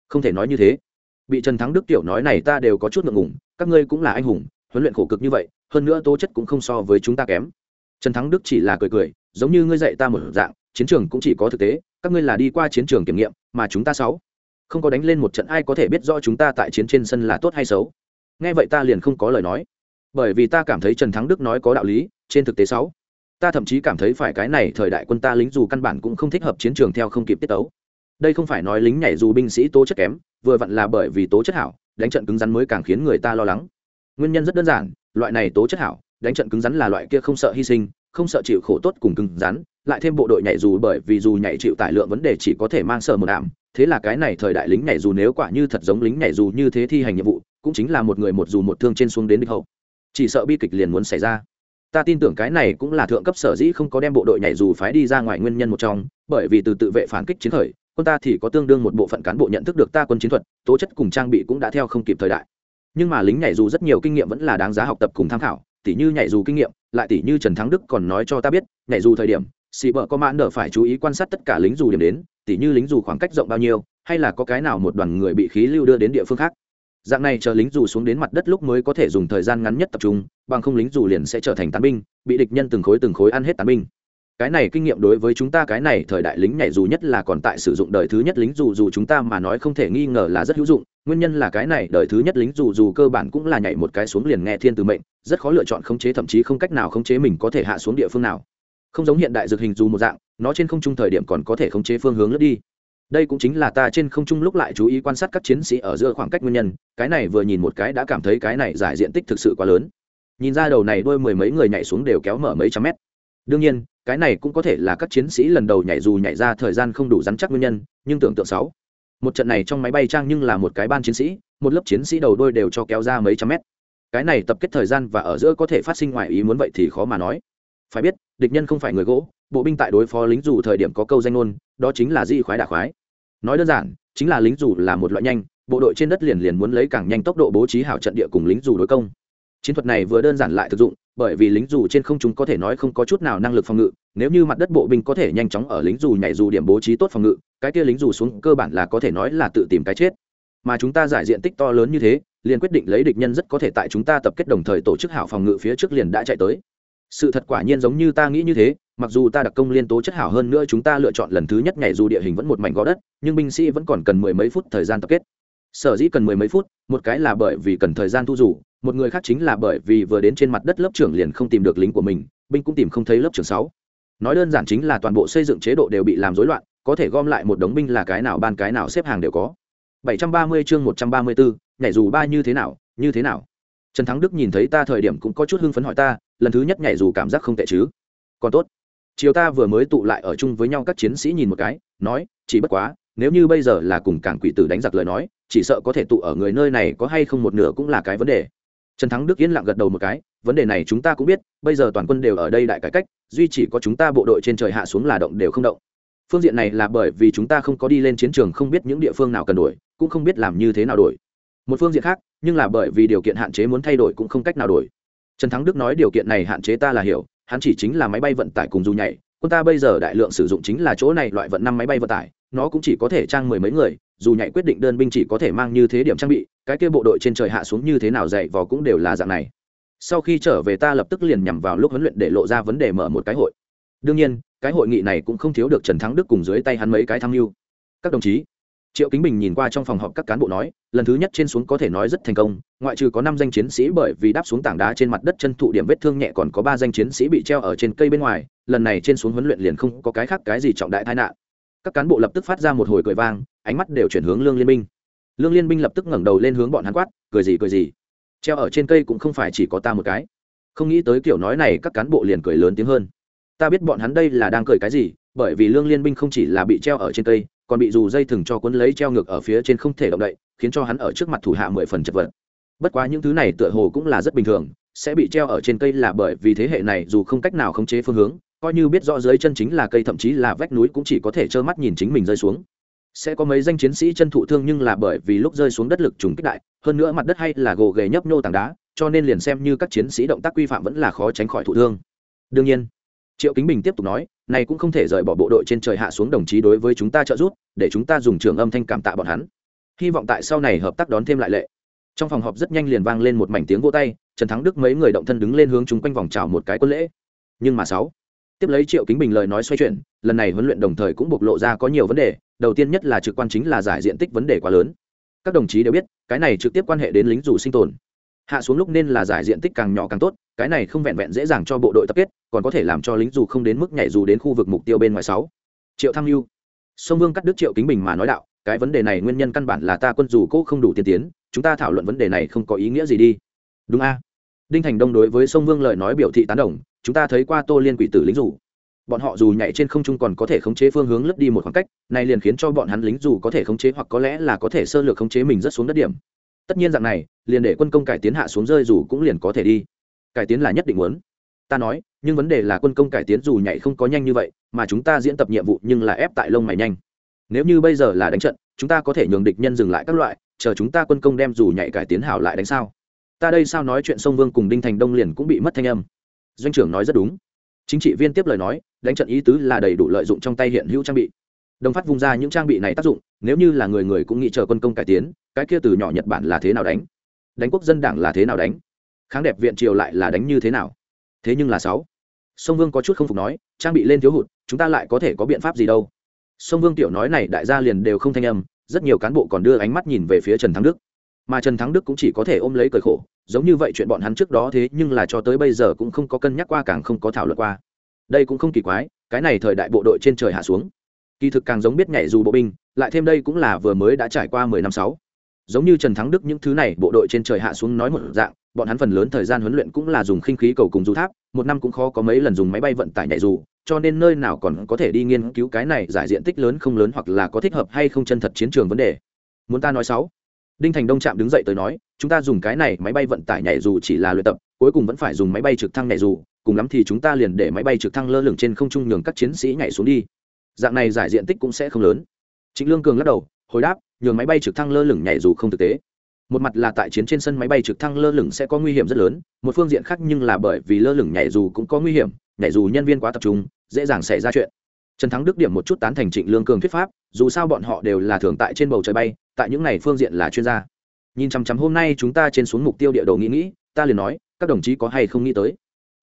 S1: Không thể nói như thế. Bị trần thắng đức tiểu nói này ta đều có chút ngượng ngùng, các ngươi cũng là anh hùng, huấn luyện khổ cực như vậy, hơn nữa tố chất cũng không so với chúng ta kém. Trần thắng đức chỉ là cười cười giống như ngươi dạy ta một dạng, chiến trường cũng chỉ có thực tế, các ngươi là đi qua chiến trường kiểm nghiệm, mà chúng ta sáu, không có đánh lên một trận, ai có thể biết rõ chúng ta tại chiến trên sân là tốt hay xấu? Nghe vậy ta liền không có lời nói. Bởi vì ta cảm thấy trần thắng đức nói có đạo lý, trên thực tế sáu, ta thậm chí cảm thấy phải cái này thời đại quân ta lính dù căn bản cũng không thích hợp chiến trường theo không kịp tiết tấu. Đây không phải nói lính nhảy dù binh sĩ tố chất kém, vừa vặn là bởi vì tố chất hảo, đánh trận cứng rắn mới càng khiến người ta lo lắng. Nguyên nhân rất đơn giản, loại này tố chất hảo, đánh trận cứng rắn là loại kia không sợ hy sinh không sợ chịu khổ tốt cùng cứng rắn lại thêm bộ đội nhảy dù bởi vì dù nhảy chịu tải lượng vấn đề chỉ có thể mang sợ một ảm. Thế là cái này thời đại lính nhảy dù nếu quả như thật giống lính nhảy dù như thế thi hành nhiệm vụ cũng chính là một người một dù một thương trên xuống đến địch hậu. Chỉ sợ bi kịch liền muốn xảy ra. Ta tin tưởng cái này cũng là thượng cấp sở dĩ không có đem bộ đội nhảy dù phái đi ra ngoài nguyên nhân một trong bởi vì từ tự vệ phản kích chiến khởi, quân ta thì có tương đương một bộ phận cán bộ nhận thức được ta quân chiến thuật tố chất cùng trang bị cũng đã theo không kịp thời đại. Nhưng mà lính nhảy dù rất nhiều kinh nghiệm vẫn là đáng giá học tập cùng tham khảo tỉ như nhảy dù kinh nghiệm, lại tỉ như trần thắng đức còn nói cho ta biết, nhảy dù thời điểm, xì bờ có mãn đỡ phải chú ý quan sát tất cả lính dù điểm đến, tỉ như lính dù khoảng cách rộng bao nhiêu, hay là có cái nào một đoàn người bị khí lưu đưa đến địa phương khác. Dạng này chờ lính dù xuống đến mặt đất lúc mới có thể dùng thời gian ngắn nhất tập trung, bằng không lính dù liền sẽ trở thành tán binh, bị địch nhân từng khối từng khối ăn hết tán binh cái này kinh nghiệm đối với chúng ta cái này thời đại lính nhảy dù nhất là còn tại sử dụng đời thứ nhất lính dù dù chúng ta mà nói không thể nghi ngờ là rất hữu dụng. Nguyên nhân là cái này đời thứ nhất lính dù dù cơ bản cũng là nhảy một cái xuống liền nghe thiên từ mệnh, rất khó lựa chọn khống chế, thậm chí không cách nào khống chế mình có thể hạ xuống địa phương nào. Không giống hiện đại dược hình dù một dạng, nó trên không trung thời điểm còn có thể khống chế phương hướng lướt đi. Đây cũng chính là ta trên không trung lúc lại chú ý quan sát các chiến sĩ ở giữa khoảng cách nguyên nhân, cái này vừa nhìn một cái đã cảm thấy cái này giải diện tích thực sự quá lớn. Nhìn ra đầu này đôi mười mấy người nhảy xuống đều kéo mở mấy trăm mét đương nhiên, cái này cũng có thể là các chiến sĩ lần đầu nhảy dù nhảy ra thời gian không đủ rắn chắc nguyên nhân, nhưng tưởng tượng sáu. Một trận này trong máy bay trang nhưng là một cái ban chiến sĩ, một lớp chiến sĩ đầu đôi đều cho kéo ra mấy trăm mét. Cái này tập kết thời gian và ở giữa có thể phát sinh ngoài ý muốn vậy thì khó mà nói. Phải biết, địch nhân không phải người gỗ, bộ binh tại đối phó lính dù thời điểm có câu danh ngôn, đó chính là di khoái đả khoái. Nói đơn giản, chính là lính dù là một loại nhanh, bộ đội trên đất liền liền muốn lấy càng nhanh tốc độ bố trí hảo trận địa cùng lính dù đối công chiến thuật này vừa đơn giản lại thực dụng, bởi vì lính dù trên không chúng có thể nói không có chút nào năng lực phòng ngự, nếu như mặt đất bộ binh có thể nhanh chóng ở lính dù nhảy dù điểm bố trí tốt phòng ngự, cái kia lính dù xuống cơ bản là có thể nói là tự tìm cái chết. Mà chúng ta giải diện tích to lớn như thế, liền quyết định lấy địch nhân rất có thể tại chúng ta tập kết đồng thời tổ chức hảo phòng ngự phía trước liền đã chạy tới. Sự thật quả nhiên giống như ta nghĩ như thế, mặc dù ta đặc công liên tố chất hảo hơn nữa chúng ta lựa chọn lần thứ nhất nhảy dù địa hình vẫn một mảnh gó đất, nhưng binh sĩ vẫn còn cần mười mấy phút thời gian tập kết. Sở dĩ cần mười mấy phút, một cái là bởi vì cần thời gian thu dù một người khác chính là bởi vì vừa đến trên mặt đất lớp trưởng liền không tìm được lính của mình binh cũng tìm không thấy lớp trưởng sáu. Nói đơn giản chính là toàn bộ xây dựng chế độ đều bị làm rối loạn có thể gom lại một đống binh là cái nào ban cái nào xếp hàng đều có. 730 chương 134, nhảy dù ba như thế nào như thế nào? Trần thắng đức nhìn thấy ta thời điểm cũng có chút hưng phấn hỏi ta lần thứ nhất nhảy dù cảm giác không tệ chứ? Còn tốt. Chiều ta vừa mới tụ lại ở chung với nhau các chiến sĩ nhìn một cái nói chỉ bất quá nếu như bây giờ là cùng cảng quỷ tử đánh giặc lời nói chỉ sợ có thể tụ ở người nơi này có hay không một nửa cũng là cái vấn đề trần thắng đức yên lặng gật đầu một cái, vấn đề này chúng ta cũng biết, bây giờ toàn quân đều ở đây đại cải cách, duy chỉ có chúng ta bộ đội trên trời hạ xuống là động đều không động. Phương diện này là bởi vì chúng ta không có đi lên chiến trường không biết những địa phương nào cần đổi, cũng không biết làm như thế nào đổi. Một phương diện khác, nhưng là bởi vì điều kiện hạn chế muốn thay đổi cũng không cách nào đổi. Trần thắng đức nói điều kiện này hạn chế ta là hiểu, hắn chỉ chính là máy bay vận tải cùng dù nhảy, quân ta bây giờ đại lượng sử dụng chính là chỗ này loại vận năm máy bay vận tải, nó cũng chỉ có thể trang mười mấy người dù nhảy quyết định đơn binh chỉ có thể mang như thế điểm trang bị, cái kia bộ đội trên trời hạ xuống như thế nào dạy vò cũng đều là dạng này. Sau khi trở về ta lập tức liền nhằm vào lúc huấn luyện để lộ ra vấn đề mở một cái hội. Đương nhiên, cái hội nghị này cũng không thiếu được trần thắng đức cùng dưới tay hắn mấy cái tham mưu. Các đồng chí, triệu kính bình nhìn qua trong phòng họp các cán bộ nói, lần thứ nhất trên xuống có thể nói rất thành công, ngoại trừ có năm danh chiến sĩ bởi vì đáp xuống tảng đá trên mặt đất chân thụ điểm vết thương nhẹ còn có ba danh chiến sĩ bị treo ở trên cây bên ngoài, lần này trên xuống huấn luyện liền không có cái khác cái gì trọng đại tai nạn. Các cán bộ lập tức phát ra một hồi cười vang ánh mắt đều chuyển hướng lương liên minh. Lương liên minh lập tức ngẩng đầu lên hướng bọn hắn quát, cười gì cười gì? Treo ở trên cây cũng không phải chỉ có ta một cái. Không nghĩ tới kiểu nói này, các cán bộ liền cười lớn tiếng hơn. Ta biết bọn hắn đây là đang cười cái gì, bởi vì lương liên Minh không chỉ là bị treo ở trên cây, còn bị dù dây thừng cho cuốn lấy treo ngược ở phía trên không thể động đậy, khiến cho hắn ở trước mặt thủ hạ mười phần chật vật. Bất quá những thứ này tựa hồ cũng là rất bình thường, sẽ bị treo ở trên cây là bởi vì thế hệ này dù không cách nào khống chế phương hướng, coi như biết rõ dưới chân chính là cây, thậm chí là vách núi cũng chỉ có thể trơ mắt nhìn chính mình rơi xuống sẽ có mấy danh chiến sĩ chân thụ thương nhưng là bởi vì lúc rơi xuống đất lực trùng kích đại, hơn nữa mặt đất hay là gồ ghề nhấp nhô tảng đá, cho nên liền xem như các chiến sĩ động tác quy phạm vẫn là khó tránh khỏi thụ thương. Đương nhiên, triệu kính bình tiếp tục nói, này cũng không thể rời bỏ bộ đội trên trời hạ xuống đồng chí đối với chúng ta trợ giúp, để chúng ta dùng trường âm thanh cảm tạ bọn hắn. Hy vọng tại sau này hợp tác đón thêm lại lệ. Trong phòng họp rất nhanh liền vang lên một mảnh tiếng vô tay, trần thắng đức mấy người động thân đứng lên hướng chúng quanh vòng chào một cái quân lễ. Nhưng mà sáu tiếp lấy triệu kính bình lời nói xoay chuyển, lần này huấn luyện đồng thời cũng bộc lộ ra có nhiều vấn đề, đầu tiên nhất là trực quan chính là giải diện tích vấn đề quá lớn. Các đồng chí đều biết, cái này trực tiếp quan hệ đến lính dù sinh tồn. Hạ xuống lúc nên là giải diện tích càng nhỏ càng tốt, cái này không vẹn vẹn dễ dàng cho bộ đội tập kết, còn có thể làm cho lính dù không đến mức nhảy dù đến khu vực mục tiêu bên ngoài sáu. Triệu tham mưu sông vương cắt đứt triệu kính bình mà nói đạo, cái vấn đề này nguyên nhân căn bản là ta quân dù cố không đủ tiên tiến, chúng ta thảo luận vấn đề này không có ý nghĩa gì đi. Đúng a? Đinh thành đông đối với sông vương lời nói biểu thị tán đồng, chúng ta thấy qua tô liên quỷ tử lính dù. Bọn họ dù nhảy trên không trung còn có thể khống chế phương hướng lướt đi một khoảng cách này liền khiến cho bọn hắn lính dù có thể khống chế hoặc có lẽ là có thể sơ lược khống chế mình rất xuống đất điểm. Tất nhiên dạng này, liền để quân công cải tiến hạ xuống rơi dù cũng liền có thể đi. Cải tiến là nhất định muốn. Ta nói, nhưng vấn đề là quân công cải tiến dù nhảy không có nhanh như vậy, mà chúng ta diễn tập nhiệm vụ nhưng là ép tại lông mày nhanh. Nếu như bây giờ là đánh trận, chúng ta có thể nhường địch nhân dừng lại các loại, chờ chúng ta quân công đem dù nhảy cải tiến hảo lại đánh sao? Ta đây sao nói chuyện sông vương cùng đinh thành đông liền cũng bị mất thanh âm? Doanh trưởng nói rất đúng. Chính trị viên tiếp lời nói, đánh trận ý tứ là đầy đủ lợi dụng trong tay hiện hữu trang bị. Đồng phát vung ra những trang bị này tác dụng, nếu như là người người cũng nghĩ chờ quân công cải tiến, cái kia từ nhỏ nhật bản là thế nào đánh? Đánh quốc dân đảng là thế nào đánh? Kháng đẹp viện triều lại là đánh như thế nào? Thế nhưng là sáu. Sông vương có chút không phục nói, trang bị lên thiếu hụt, chúng ta lại có thể có biện pháp gì đâu? Sông vương tiểu nói này đại gia liền đều không thanh âm, rất nhiều cán bộ còn đưa ánh mắt nhìn về phía trần thắng đức mà trần thắng đức cũng chỉ có thể ôm lấy cởi khổ, giống như vậy chuyện bọn hắn trước đó thế nhưng là cho tới bây giờ cũng không có cân nhắc qua, càng không có thảo luận qua. Đây cũng không kỳ quái, cái này thời đại bộ đội trên trời hạ xuống. Kỳ thực càng giống biết nhảy dù bộ binh, lại thêm đây cũng là vừa mới đã trải qua mười năm sáu. Giống như trần thắng đức những thứ này bộ đội trên trời hạ xuống nói một dạng, bọn hắn phần lớn thời gian huấn luyện cũng là dùng khinh khí cầu cùng du tháp, một năm cũng khó có mấy lần dùng máy bay vận tải nhảy dù, cho nên nơi nào còn có thể đi nghiên cứu cái này giải diện tích lớn không lớn hoặc là có thích hợp hay không chân thật chiến trường vấn đề. Muốn ta nói sáu? Đinh thành đông trạm đứng dậy tới nói, chúng ta dùng cái này máy bay vận tải nhảy dù chỉ là luyện tập, cuối cùng vẫn phải dùng máy bay trực thăng nhảy dù, cùng lắm thì chúng ta liền để máy bay trực thăng lơ lửng trên không trung nhường các chiến sĩ nhảy xuống đi. Dạng này giải diện tích cũng sẽ không lớn. Trịnh lương cường lắc đầu, hồi đáp, nhường máy bay trực thăng lơ lửng nhảy dù không thực tế. Một mặt là tại chiến trên sân máy bay trực thăng lơ lửng sẽ có nguy hiểm rất lớn, một phương diện khác nhưng là bởi vì lơ lửng nhảy dù cũng có nguy hiểm, nhảy dù nhân viên quá tập trung, dễ dàng xảy ra chuyện trần thắng đức điểm một chút tán thành trịnh lương cường thuyết pháp, dù sao bọn họ đều là thường tại trên bầu trời bay, tại những này phương diện là chuyên gia. Nhìn chằm chằm hôm nay chúng ta trên xuống mục tiêu địa đồ nghĩ nghĩ, ta liền nói, các đồng chí có hay không nghĩ tới?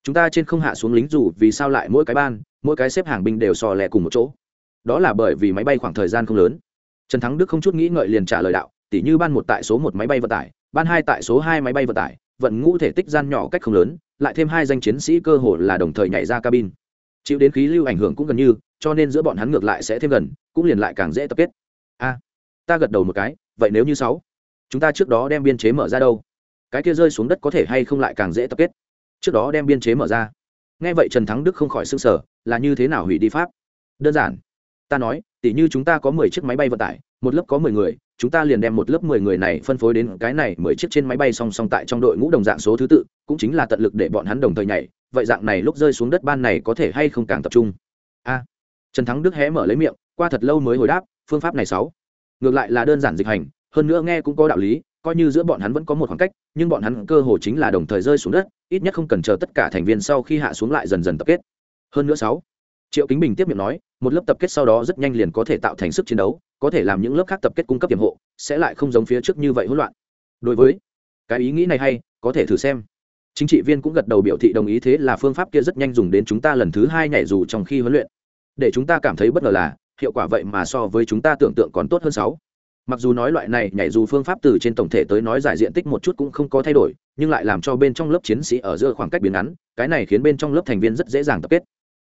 S1: Chúng ta trên không hạ xuống lính dù vì sao lại mỗi cái ban, mỗi cái xếp hàng binh đều sò lẹ cùng một chỗ. Đó là bởi vì máy bay khoảng thời gian không lớn. Trần thắng đức không chút nghĩ ngợi liền trả lời đạo tỷ như ban một tại số một máy bay vận tải, ban hai tại số hai máy bay vận tải, vận ngũ thể tích gian nhỏ cách không lớn, lại thêm hai danh chiến sĩ cơ hồ là đồng thời nhảy ra cabin chịu đến khí lưu ảnh hưởng cũng gần như, cho nên giữa bọn hắn ngược lại sẽ thêm gần, cũng liền lại càng dễ tập kết. A, ta gật đầu một cái, vậy nếu như sáu, chúng ta trước đó đem biên chế mở ra đâu? Cái kia rơi xuống đất có thể hay không lại càng dễ tập kết? Trước đó đem biên chế mở ra. Nghe vậy trần thắng đức không khỏi s ư n g sở là như thế nào hủy đi pháp? Đơn giản. Ta nói, tỉ như chúng ta có mười chiếc máy bay vận tải, một lớp có mười người, chúng ta liền đem một lớp mười người này phân phối đến cái này mười chiếc trên máy bay song song tại trong đội ngũ đồng dạng số thứ tự, cũng chính là tận lực để bọn hắn đồng thời nhảy vậy dạng này lúc rơi xuống đất ban này có thể hay không càng tập trung? A, trần thắng đức hé mở lấy miệng, qua thật lâu mới hồi đáp, phương pháp này sáu. Ngược lại là đơn giản dịch hành, hơn nữa nghe cũng có đạo lý, coi như giữa bọn hắn vẫn có một khoảng cách, nhưng bọn hắn cơ hồ chính là đồng thời rơi xuống đất, ít nhất không cần chờ tất cả thành viên sau khi hạ xuống lại dần dần tập kết. Hơn nữa sáu, triệu kính bình tiếp miệng nói, một lớp tập kết sau đó rất nhanh liền có thể tạo thành sức chiến đấu, có thể làm những lớp khác tập kết cung cấp tiềm hộ, sẽ lại không giống phía trước như vậy hỗn loạn. Đối với cái ý nghĩ này hay, có thể thử xem chính trị viên cũng gật đầu biểu thị đồng ý thế là phương pháp kia rất nhanh dùng đến chúng ta lần thứ hai nhảy dù trong khi huấn luyện. Để chúng ta cảm thấy bất ngờ là, hiệu quả vậy mà so với chúng ta tưởng tượng còn tốt hơn sáu. Mặc dù nói loại này nhảy dù phương pháp từ trên tổng thể tới nói giải diện tích một chút cũng không có thay đổi, nhưng lại làm cho bên trong lớp chiến sĩ ở giữa khoảng cách biến ngắn, cái này khiến bên trong lớp thành viên rất dễ dàng tập kết.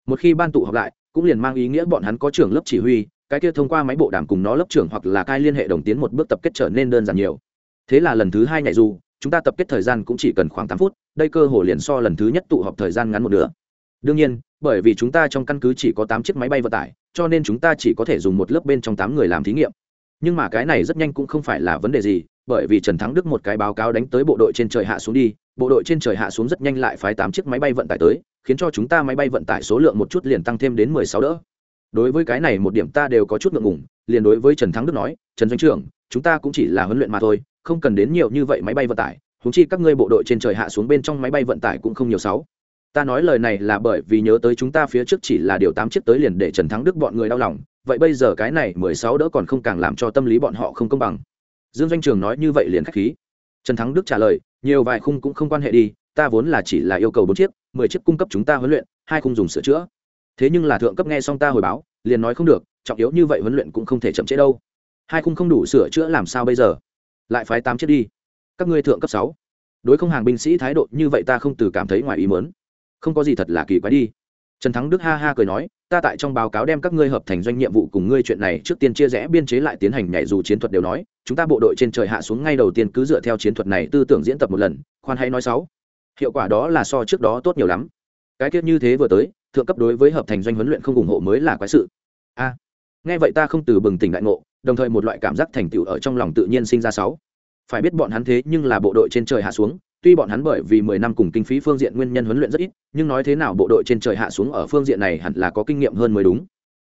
S1: Một khi ban tụ họp lại, cũng liền mang ý nghĩa bọn hắn có trưởng lớp chỉ huy, cái kia thông qua máy bộ đàm cùng nó lớp trưởng hoặc là cai liên hệ đồng tiến một bước tập kết trở nên đơn giản nhiều. Thế là lần thứ hai nhảy dù chúng ta tập kết thời gian cũng chỉ cần khoảng tám phút, đây cơ hồ liền so lần thứ nhất tụ họp thời gian ngắn một nửa. Đương nhiên, bởi vì chúng ta trong căn cứ chỉ có tám chiếc máy bay vận tải, cho nên chúng ta chỉ có thể dùng một lớp bên trong tám người làm thí nghiệm. Nhưng mà cái này rất nhanh cũng không phải là vấn đề gì, bởi vì trần thắng đức một cái báo cáo đánh tới bộ đội trên trời hạ xuống đi, bộ đội trên trời hạ xuống rất nhanh lại phái tám chiếc máy bay vận tải tới, khiến cho chúng ta máy bay vận tải số lượng một chút liền tăng thêm đến mười sáu đỡ. Đối với cái này một điểm ta đều có chút ngượng ngùng, liền đối với trần thắng đức nói, trần doanh trưởng, chúng ta cũng chỉ là huấn luyện mà thôi không cần đến nhiều như vậy máy bay vận tải húng chi các ngươi bộ đội trên trời hạ xuống bên trong máy bay vận tải cũng không nhiều sáu. Ta nói lời này là bởi vì nhớ tới chúng ta phía trước chỉ là điều tám chiếc tới liền để trần thắng đức bọn người đau lòng, vậy bây giờ cái này mười sáu đỡ còn không càng làm cho tâm lý bọn họ không công bằng. Dương doanh trường nói như vậy liền khách khí. Trần thắng đức trả lời, nhiều vài khung cũng không quan hệ đi, ta vốn là chỉ là yêu cầu bốn chiếc, mười chiếc cung cấp chúng ta huấn luyện, hai khung dùng sửa chữa. Thế nhưng là thượng cấp nghe xong ta hồi báo, liền nói không được, trọng yếu như vậy huấn luyện cũng không thể chậm trễ đâu. Hai khung không đủ sửa chữa làm sao bây giờ? Lại phái tám chiếc đi. Các ngươi thượng cấp sáu. Đối không hàng binh sĩ thái độ như vậy ta không từ cảm thấy ngoài ý mớn không có gì thật là kỳ quái đi. Trần thắng đức ha ha cười nói, ta tại trong báo cáo đem các ngươi hợp thành doanh nhiệm vụ cùng ngươi chuyện này trước tiên chia rẽ biên chế lại tiến hành nhảy dù chiến thuật đều nói, chúng ta bộ đội trên trời hạ xuống ngay đầu tiên cứ dựa theo chiến thuật này tư tưởng diễn tập một lần, khoan hay nói sáu. Hiệu quả đó là so trước đó tốt nhiều lắm. Cái tiết như thế vừa tới, thượng cấp đối với hợp thành doanh huấn luyện không ủng hộ mới là quái sự. A. Nghe vậy ta không từ bừng tỉnh đại ngộ đồng thời một loại cảm giác thành tựu ở trong lòng tự nhiên sinh ra sáu. Phải biết bọn hắn thế nhưng là bộ đội trên trời hạ xuống, tuy bọn hắn bởi vì mười năm cùng kinh phí phương diện nguyên nhân huấn luyện rất ít, nhưng nói thế nào bộ đội trên trời hạ xuống ở phương diện này hẳn là có kinh nghiệm hơn mới đúng.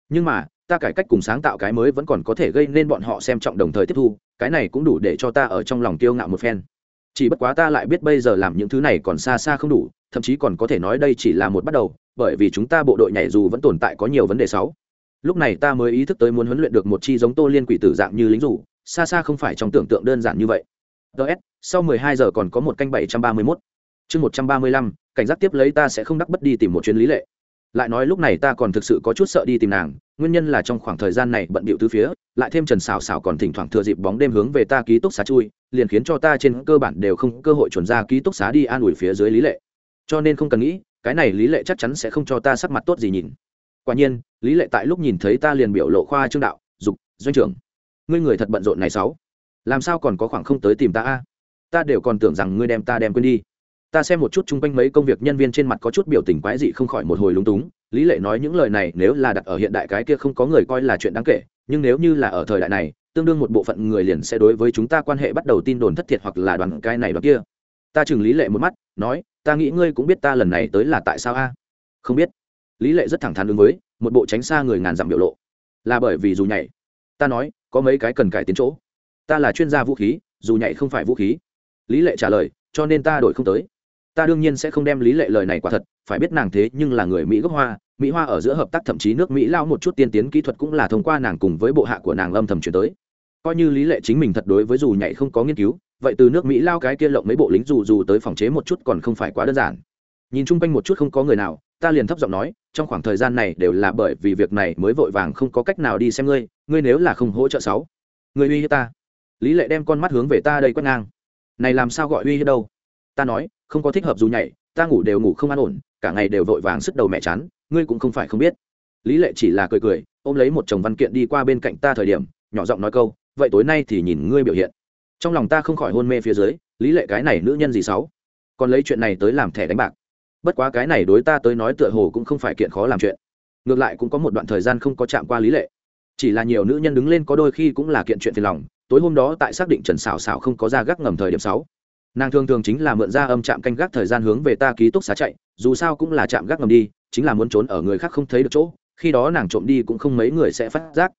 S1: Nhưng mà, ta cải cách cùng sáng tạo cái mới vẫn còn có thể gây nên bọn họ xem trọng đồng thời tiếp thu, cái này cũng đủ để cho ta ở trong lòng kiêu ngạo một phen. Chỉ bất quá ta lại biết bây giờ làm những thứ này còn xa xa không đủ, thậm chí còn có thể nói đây chỉ là một bắt đầu, bởi vì chúng ta bộ đội nhảy dù vẫn tồn tại có nhiều vấn đề xấu lúc này ta mới ý thức tới muốn huấn luyện được một chi giống tô liên quỷ tử dạng như lính rủ, xa xa không phải trong tưởng tượng đơn giản như vậy. Ts sau 12 giờ còn có một canh 731. chương 135, cảnh giác tiếp lấy ta sẽ không đắc bất đi tìm một chuyến lý lệ. Lại nói lúc này ta còn thực sự có chút sợ đi tìm nàng nguyên nhân là trong khoảng thời gian này bận bịu từ phía lại thêm trần xào xào còn thỉnh thoảng thừa dịp bóng đêm hướng về ta ký túc xá chui liền khiến cho ta trên cơ bản đều không cơ hội chuẩn ra ký túc xá đi an ủi phía dưới lý lệ. Cho nên không cần nghĩ cái này lý lệ chắc chắn sẽ không cho ta sắc mặt tốt gì nhìn quả nhiên, lý lệ tại lúc nhìn thấy ta liền biểu lộ khoa trương đạo, dục, doanh trưởng, ngươi người thật bận rộn này sáu. Làm sao còn có khoảng không tới tìm ta a? Ta đều còn tưởng rằng ngươi đem ta đem quên đi. Ta xem một chút chung quanh mấy công việc nhân viên trên mặt có chút biểu tình quái dị không khỏi một hồi lúng túng. Lý lệ nói những lời này nếu là đặt ở hiện đại cái kia không có người coi là chuyện đáng kể, nhưng nếu như là ở thời đại này, tương đương một bộ phận người liền sẽ đối với chúng ta quan hệ bắt đầu tin đồn thất thiệt hoặc là đoàn cái này đoàn kia. Ta chừng lý lệ một mắt, nói, ta nghĩ ngươi cũng biết ta lần này tới là tại sao a? Không biết lý lệ rất thẳng thắn ứng với, một bộ tránh xa người ngàn dặm biểu lộ. Là bởi vì dù nhảy. Ta nói, có mấy cái cần cải tiến chỗ. Ta là chuyên gia vũ khí, dù nhảy không phải vũ khí. Lý lệ trả lời, cho nên ta đổi không tới. Ta đương nhiên sẽ không đem lý lệ lời này quả thật, phải biết nàng thế nhưng là người mỹ gốc hoa. Mỹ hoa ở giữa hợp tác thậm chí nước mỹ lao một chút tiên tiến kỹ thuật cũng là thông qua nàng cùng với bộ hạ của nàng âm thầm chuyển tới. Coi như lý lệ chính mình thật đối với dù nhảy không có nghiên cứu, vậy từ nước mỹ lao cái kia lộng mấy bộ lính dù dù tới phòng chế một chút còn không phải quá đơn giản. Nhìn chung quanh một chút không có người nào ta liền thấp giọng nói, trong khoảng thời gian này đều là bởi vì việc này mới vội vàng không có cách nào đi xem ngươi ngươi nếu là không hỗ trợ sáu, ngươi uy hiếp ta. Lý lệ đem con mắt hướng về ta đây quét ngang. Này làm sao gọi uy hiếp đâu? Ta nói, không có thích hợp dù nhảy, ta ngủ đều ngủ không an ổn, cả ngày đều vội vàng sức đầu mẹ chán, ngươi cũng không phải không biết. Lý lệ chỉ là cười cười, ôm lấy một chồng văn kiện đi qua bên cạnh ta thời điểm, nhỏ giọng nói câu, vậy tối nay thì nhìn ngươi biểu hiện. Trong lòng ta không khỏi hôn mê phía dưới, lý lệ cái này nữ nhân gì xấu còn lấy chuyện này tới làm thẻ đánh bạc bất quá cái này đối ta tới nói tựa hồ cũng không phải kiện khó làm chuyện. Ngược lại cũng có một đoạn thời gian không có chạm qua lý lệ. Chỉ là nhiều nữ nhân đứng lên có đôi khi cũng là kiện chuyện phiền lòng, tối hôm đó tại xác định trần xảo xảo không có ra gác ngầm thời điểm sáu. Nàng thường thường chính là mượn ra âm chạm canh gác thời gian hướng về ta ký túc xá chạy, dù sao cũng là chạm gác ngầm đi, chính là muốn trốn ở người khác không thấy được chỗ, khi đó nàng trộm đi cũng không mấy người sẽ phát giác.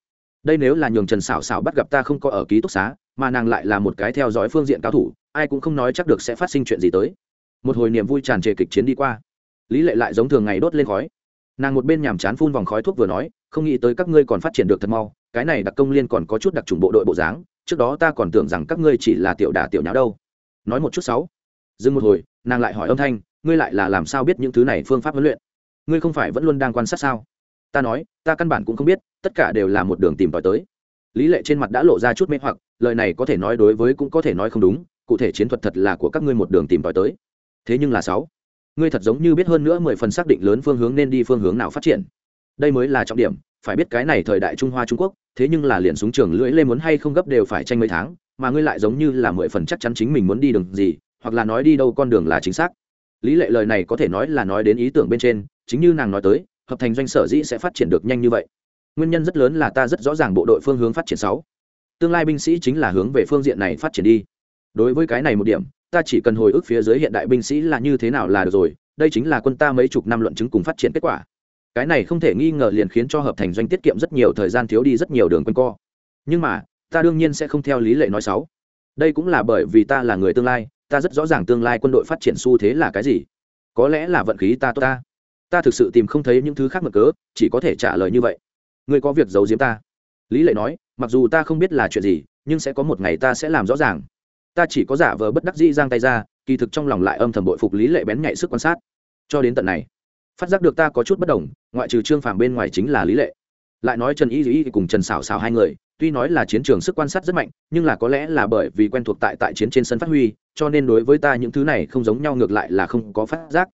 S1: Đây nếu là nhường trần xảo xảo bắt gặp ta không có ở ký túc xá, mà nàng lại là một cái theo dõi phương diện cao thủ, ai cũng không nói chắc được sẽ phát sinh chuyện gì tới một hồi niềm vui tràn trề kịch chiến đi qua. Lý lệ lại giống thường ngày đốt lên khói. Nàng một bên nhàm chán phun vòng khói thuốc vừa nói, không nghĩ tới các ngươi còn phát triển được thật mau, cái này đặc công liên còn có chút đặc trùng bộ đội bộ dáng, trước đó ta còn tưởng rằng các ngươi chỉ là tiểu đà tiểu nháo đâu. Nói một chút sáu. Dừng một hồi, nàng lại hỏi âm thanh, ngươi lại là làm sao biết những thứ này phương pháp huấn luyện? Ngươi không phải vẫn luôn đang quan sát sao? Ta nói, ta căn bản cũng không biết, tất cả đều là một đường tìm tòi tới. Lý lệ trên mặt đã lộ ra chút mê hoặc, lời này có thể nói đối với cũng có thể nói không đúng, cụ thể chiến thuật thật là của các ngươi một đường tìm tòi tới thế nhưng là sáu. Ngươi thật giống như biết hơn nữa mười phần xác định lớn phương hướng nên đi phương hướng nào phát triển. Đây mới là trọng điểm, phải biết cái này thời đại trung hoa trung quốc, thế nhưng là liền súng trường lưỡi lê muốn hay không gấp đều phải tranh mấy tháng, mà ngươi lại giống như là mười phần chắc chắn chính mình muốn đi đường gì, hoặc là nói đi đâu con đường là chính xác. Lý lệ lời này có thể nói là nói đến ý tưởng bên trên, chính như nàng nói tới, hợp thành doanh sở dĩ sẽ phát triển được nhanh như vậy. Nguyên nhân rất lớn là ta rất rõ ràng bộ đội phương hướng phát triển sáu. Tương lai binh sĩ chính là hướng về phương diện này phát triển đi. Đối với cái này một điểm ta chỉ cần hồi ức phía dưới hiện đại binh sĩ là như thế nào là được rồi, đây chính là quân ta mấy chục năm luận chứng cùng phát triển kết quả. Cái này không thể nghi ngờ liền khiến cho hợp thành doanh tiết kiệm rất nhiều thời gian thiếu đi rất nhiều đường quân co. Nhưng mà, ta đương nhiên sẽ không theo lý lệ nói xấu. Đây cũng là bởi vì ta là người tương lai, ta rất rõ ràng tương lai quân đội phát triển xu thế là cái gì. Có lẽ là vận khí ta tốt ta. Ta thực sự tìm không thấy những thứ khác mực cớ, chỉ có thể trả lời như vậy. Ngươi có việc giấu giếm ta. Lý lệ nói, mặc dù ta không biết là chuyện gì, nhưng sẽ có một ngày ta sẽ làm rõ ràng ta chỉ có giả vờ bất đắc dĩ giang tay ra, kỳ thực trong lòng lại âm thầm bội phục lý lệ bén nhạy sức quan sát. Cho đến tận này, phát giác được ta có chút bất đồng, ngoại trừ trương phàm bên ngoài chính là lý lệ. Lại nói trần y dĩ cùng trần xảo xảo hai người, tuy nói là chiến trường sức quan sát rất mạnh, nhưng là có lẽ là bởi vì quen thuộc tại tại chiến trên sân phát huy, cho nên đối với ta những thứ này không giống nhau ngược lại là không có phát giác.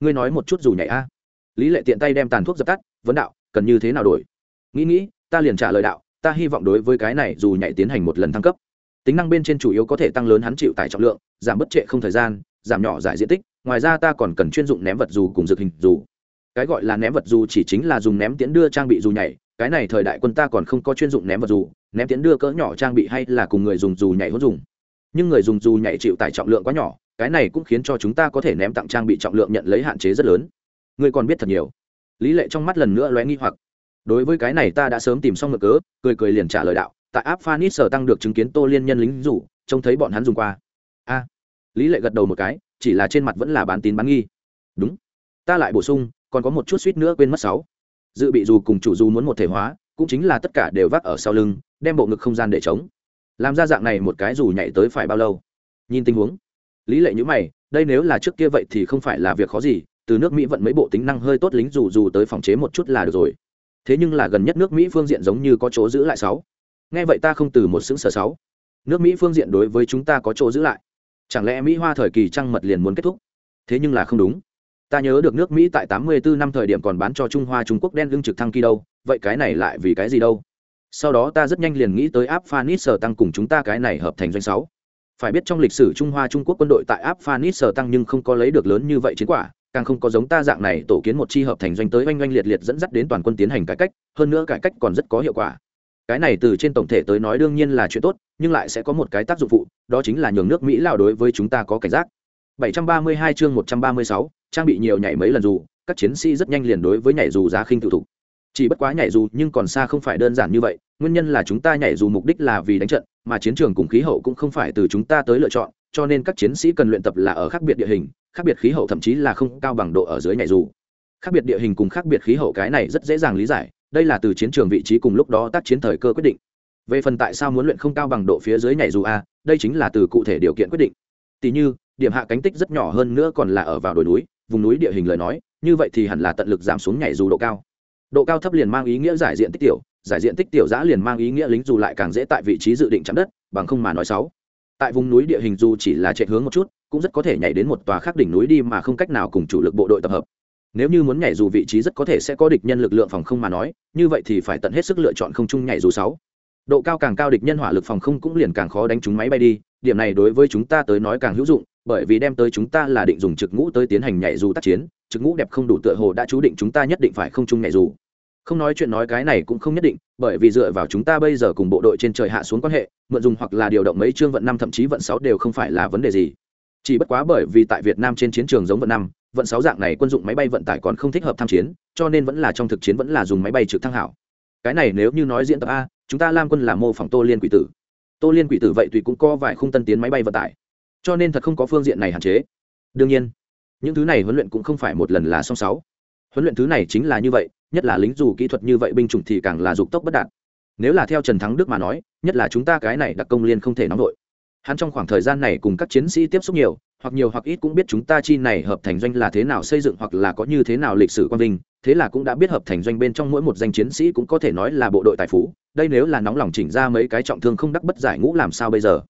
S1: Ngươi nói một chút dù nhảy a. Lý lệ tiện tay đem tàn thuốc dập tắt, vấn đạo, cần như thế nào đổi? Nghĩ nghĩ, ta liền trả lời đạo, ta hy vọng đối với cái này dù nhảy tiến hành một lần thăng cấp tính năng bên trên chủ yếu có thể tăng lớn hắn chịu tải trọng lượng, giảm bất trệ không thời gian, giảm nhỏ giải diện tích, ngoài ra ta còn cần chuyên dụng ném vật dù cùng dược hình dù. Cái gọi là ném vật dù chỉ chính là dùng ném tiễn đưa trang bị dù nhảy, cái này thời đại quân ta còn không có chuyên dụng ném vật dù, ném tiễn đưa cỡ nhỏ trang bị hay là cùng người dùng dù nhảy hốt dùng. Nhưng người dùng dù nhảy chịu tải trọng lượng quá nhỏ, cái này cũng khiến cho chúng ta có thể ném tặng trang bị trọng lượng nhận lấy hạn chế rất lớn. Ngươi còn biết thật nhiều. Lý lệ trong mắt lần nữa lóe nghi hoặc. Đối với cái này ta đã sớm tìm xong mực cớ, cười cười liền trả lời đạo tại áp phanit sở tăng được chứng kiến tô liên nhân lính rủ, trông thấy bọn hắn dùng qua. A, lý lệ gật đầu một cái, chỉ là trên mặt vẫn là bán tín bán nghi. Đúng. Ta lại bổ sung, còn có một chút suýt nữa quên mất sáu. Dự bị dù cùng chủ dù muốn một thể hóa, cũng chính là tất cả đều vác ở sau lưng, đem bộ ngực không gian để chống làm ra dạng này một cái dù nhảy tới phải bao lâu? Nhìn tình huống. Lý lệ nhữ mày, đây nếu là trước kia vậy thì không phải là việc khó gì, từ nước mỹ vận mấy bộ tính năng hơi tốt lính dù dù tới phòng chế một chút là được rồi. Thế nhưng là gần nhất nước mỹ phương diện giống như có chỗ giữ lại sáu nghe vậy ta không từ một xứng sở sáu. Nước mỹ phương diện đối với chúng ta có chỗ giữ lại. Chẳng lẽ mỹ hoa thời kỳ trăng mật liền muốn kết thúc? Thế nhưng là không đúng. Ta nhớ được nước mỹ tại tám mươi bốn năm thời điểm còn bán cho trung hoa trung quốc đen lương trực thăng kỳ đâu vậy cái này lại vì cái gì đâu? Sau đó ta rất nhanh liền nghĩ tới áp phanis sở tăng cùng chúng ta cái này hợp thành doanh sáu. Phải biết trong lịch sử trung hoa trung quốc quân đội tại áp phanis sở tăng nhưng không có lấy được lớn như vậy chiến quả, càng không có giống ta dạng này tổ kiến một chi hợp thành doanh tới oanh oanh liệt liệt dẫn dắt đến toàn quân tiến hành cải cách, hơn nữa cải cách còn rất có hiệu quả cái này từ trên tổng thể tới nói đương nhiên là chuyện tốt nhưng lại sẽ có một cái tác dụng phụ đó chính là nhường nước mỹ lào đối với chúng ta có cảnh giác 732 chương 136, trang bị nhiều nhảy mấy lần dù các chiến sĩ rất nhanh liền đối với nhảy dù giá khinh tự thủ. chỉ bất quá nhảy dù nhưng còn xa không phải đơn giản như vậy nguyên nhân là chúng ta nhảy dù mục đích là vì đánh trận mà chiến trường cùng khí hậu cũng không phải từ chúng ta tới lựa chọn cho nên các chiến sĩ cần luyện tập là ở khác biệt địa hình khác biệt khí hậu thậm chí là không cao bằng độ ở dưới nhảy dù khác biệt địa hình cùng khác biệt khí hậu cái này rất dễ dàng lý giải đây là từ chiến trường vị trí cùng lúc đó tác chiến thời cơ quyết định. Về phần tại sao muốn luyện không cao bằng độ phía dưới nhảy dù a, đây chính là từ cụ thể điều kiện quyết định. Tỷ như, điểm hạ cánh tích rất nhỏ hơn nữa còn là ở vào đồi núi, vùng núi địa hình lời nói, như vậy thì hẳn là tận lực giảm xuống nhảy dù độ cao. Độ cao thấp liền mang ý nghĩa giải diện tích tiểu, giải diện tích tiểu giã liền mang ý nghĩa lính dù lại càng dễ tại vị trí dự định chạm đất, bằng không mà nói sáu. Tại vùng núi địa hình dù chỉ là chạy hướng một chút, cũng rất có thể nhảy đến một tòa khác đỉnh núi đi mà không cách nào cùng chủ lực bộ đội tập hợp nếu như muốn nhảy dù vị trí rất có thể sẽ có địch nhân lực lượng phòng không mà nói, như vậy thì phải tận hết sức lựa chọn không chung nhảy dù sáu. Độ cao càng cao địch nhân hỏa lực phòng không cũng liền càng khó đánh trúng máy bay đi, điểm này đối với chúng ta tới nói càng hữu dụng, bởi vì đem tới chúng ta là định dùng trực ngũ tới tiến hành nhảy dù tác chiến, trực ngũ đẹp không đủ tựa hồ đã chú định chúng ta nhất định phải không chung nhảy dù. Không nói chuyện nói cái này cũng không nhất định, bởi vì dựa vào chúng ta bây giờ cùng bộ đội trên trời hạ xuống quan hệ, mượn dùng hoặc là điều động mấy chương vận năm thậm chí vận sáu đều không phải là vấn đề gì. Chỉ bất quá bởi vì tại việt nam trên chiến trường giống vận năm vận sáu dạng này quân dụng máy bay vận tải còn không thích hợp tham chiến, cho nên vẫn là trong thực chiến vẫn là dùng máy bay trực thăng hảo. Cái này nếu như nói diễn tập a, chúng ta lam quân là mô phỏng tô liên quỷ tử. Tô liên quỷ tử vậy tùy cũng có vài khung tân tiến máy bay vận tải. Cho nên thật không có phương diện này hạn chế. Đương nhiên, những thứ này huấn luyện cũng không phải một lần là song sáu. Huấn luyện thứ này chính là như vậy, nhất là lính dù kỹ thuật như vậy binh chủng thì càng là dục tốc bất đạt. Nếu là theo trần thắng đức mà nói, nhất là chúng ta cái này đặc công liên không thể nóng vội. Hắn trong khoảng thời gian này cùng các chiến sĩ tiếp xúc nhiều hoặc nhiều hoặc ít cũng biết chúng ta chi này hợp thành doanh là thế nào xây dựng hoặc là có như thế nào lịch sử quan vinh, thế là cũng đã biết hợp thành doanh bên trong mỗi một danh chiến sĩ cũng có thể nói là bộ đội tài phú, đây nếu là nóng lòng chỉnh ra mấy cái trọng thương không đắc bất giải ngũ làm sao bây giờ?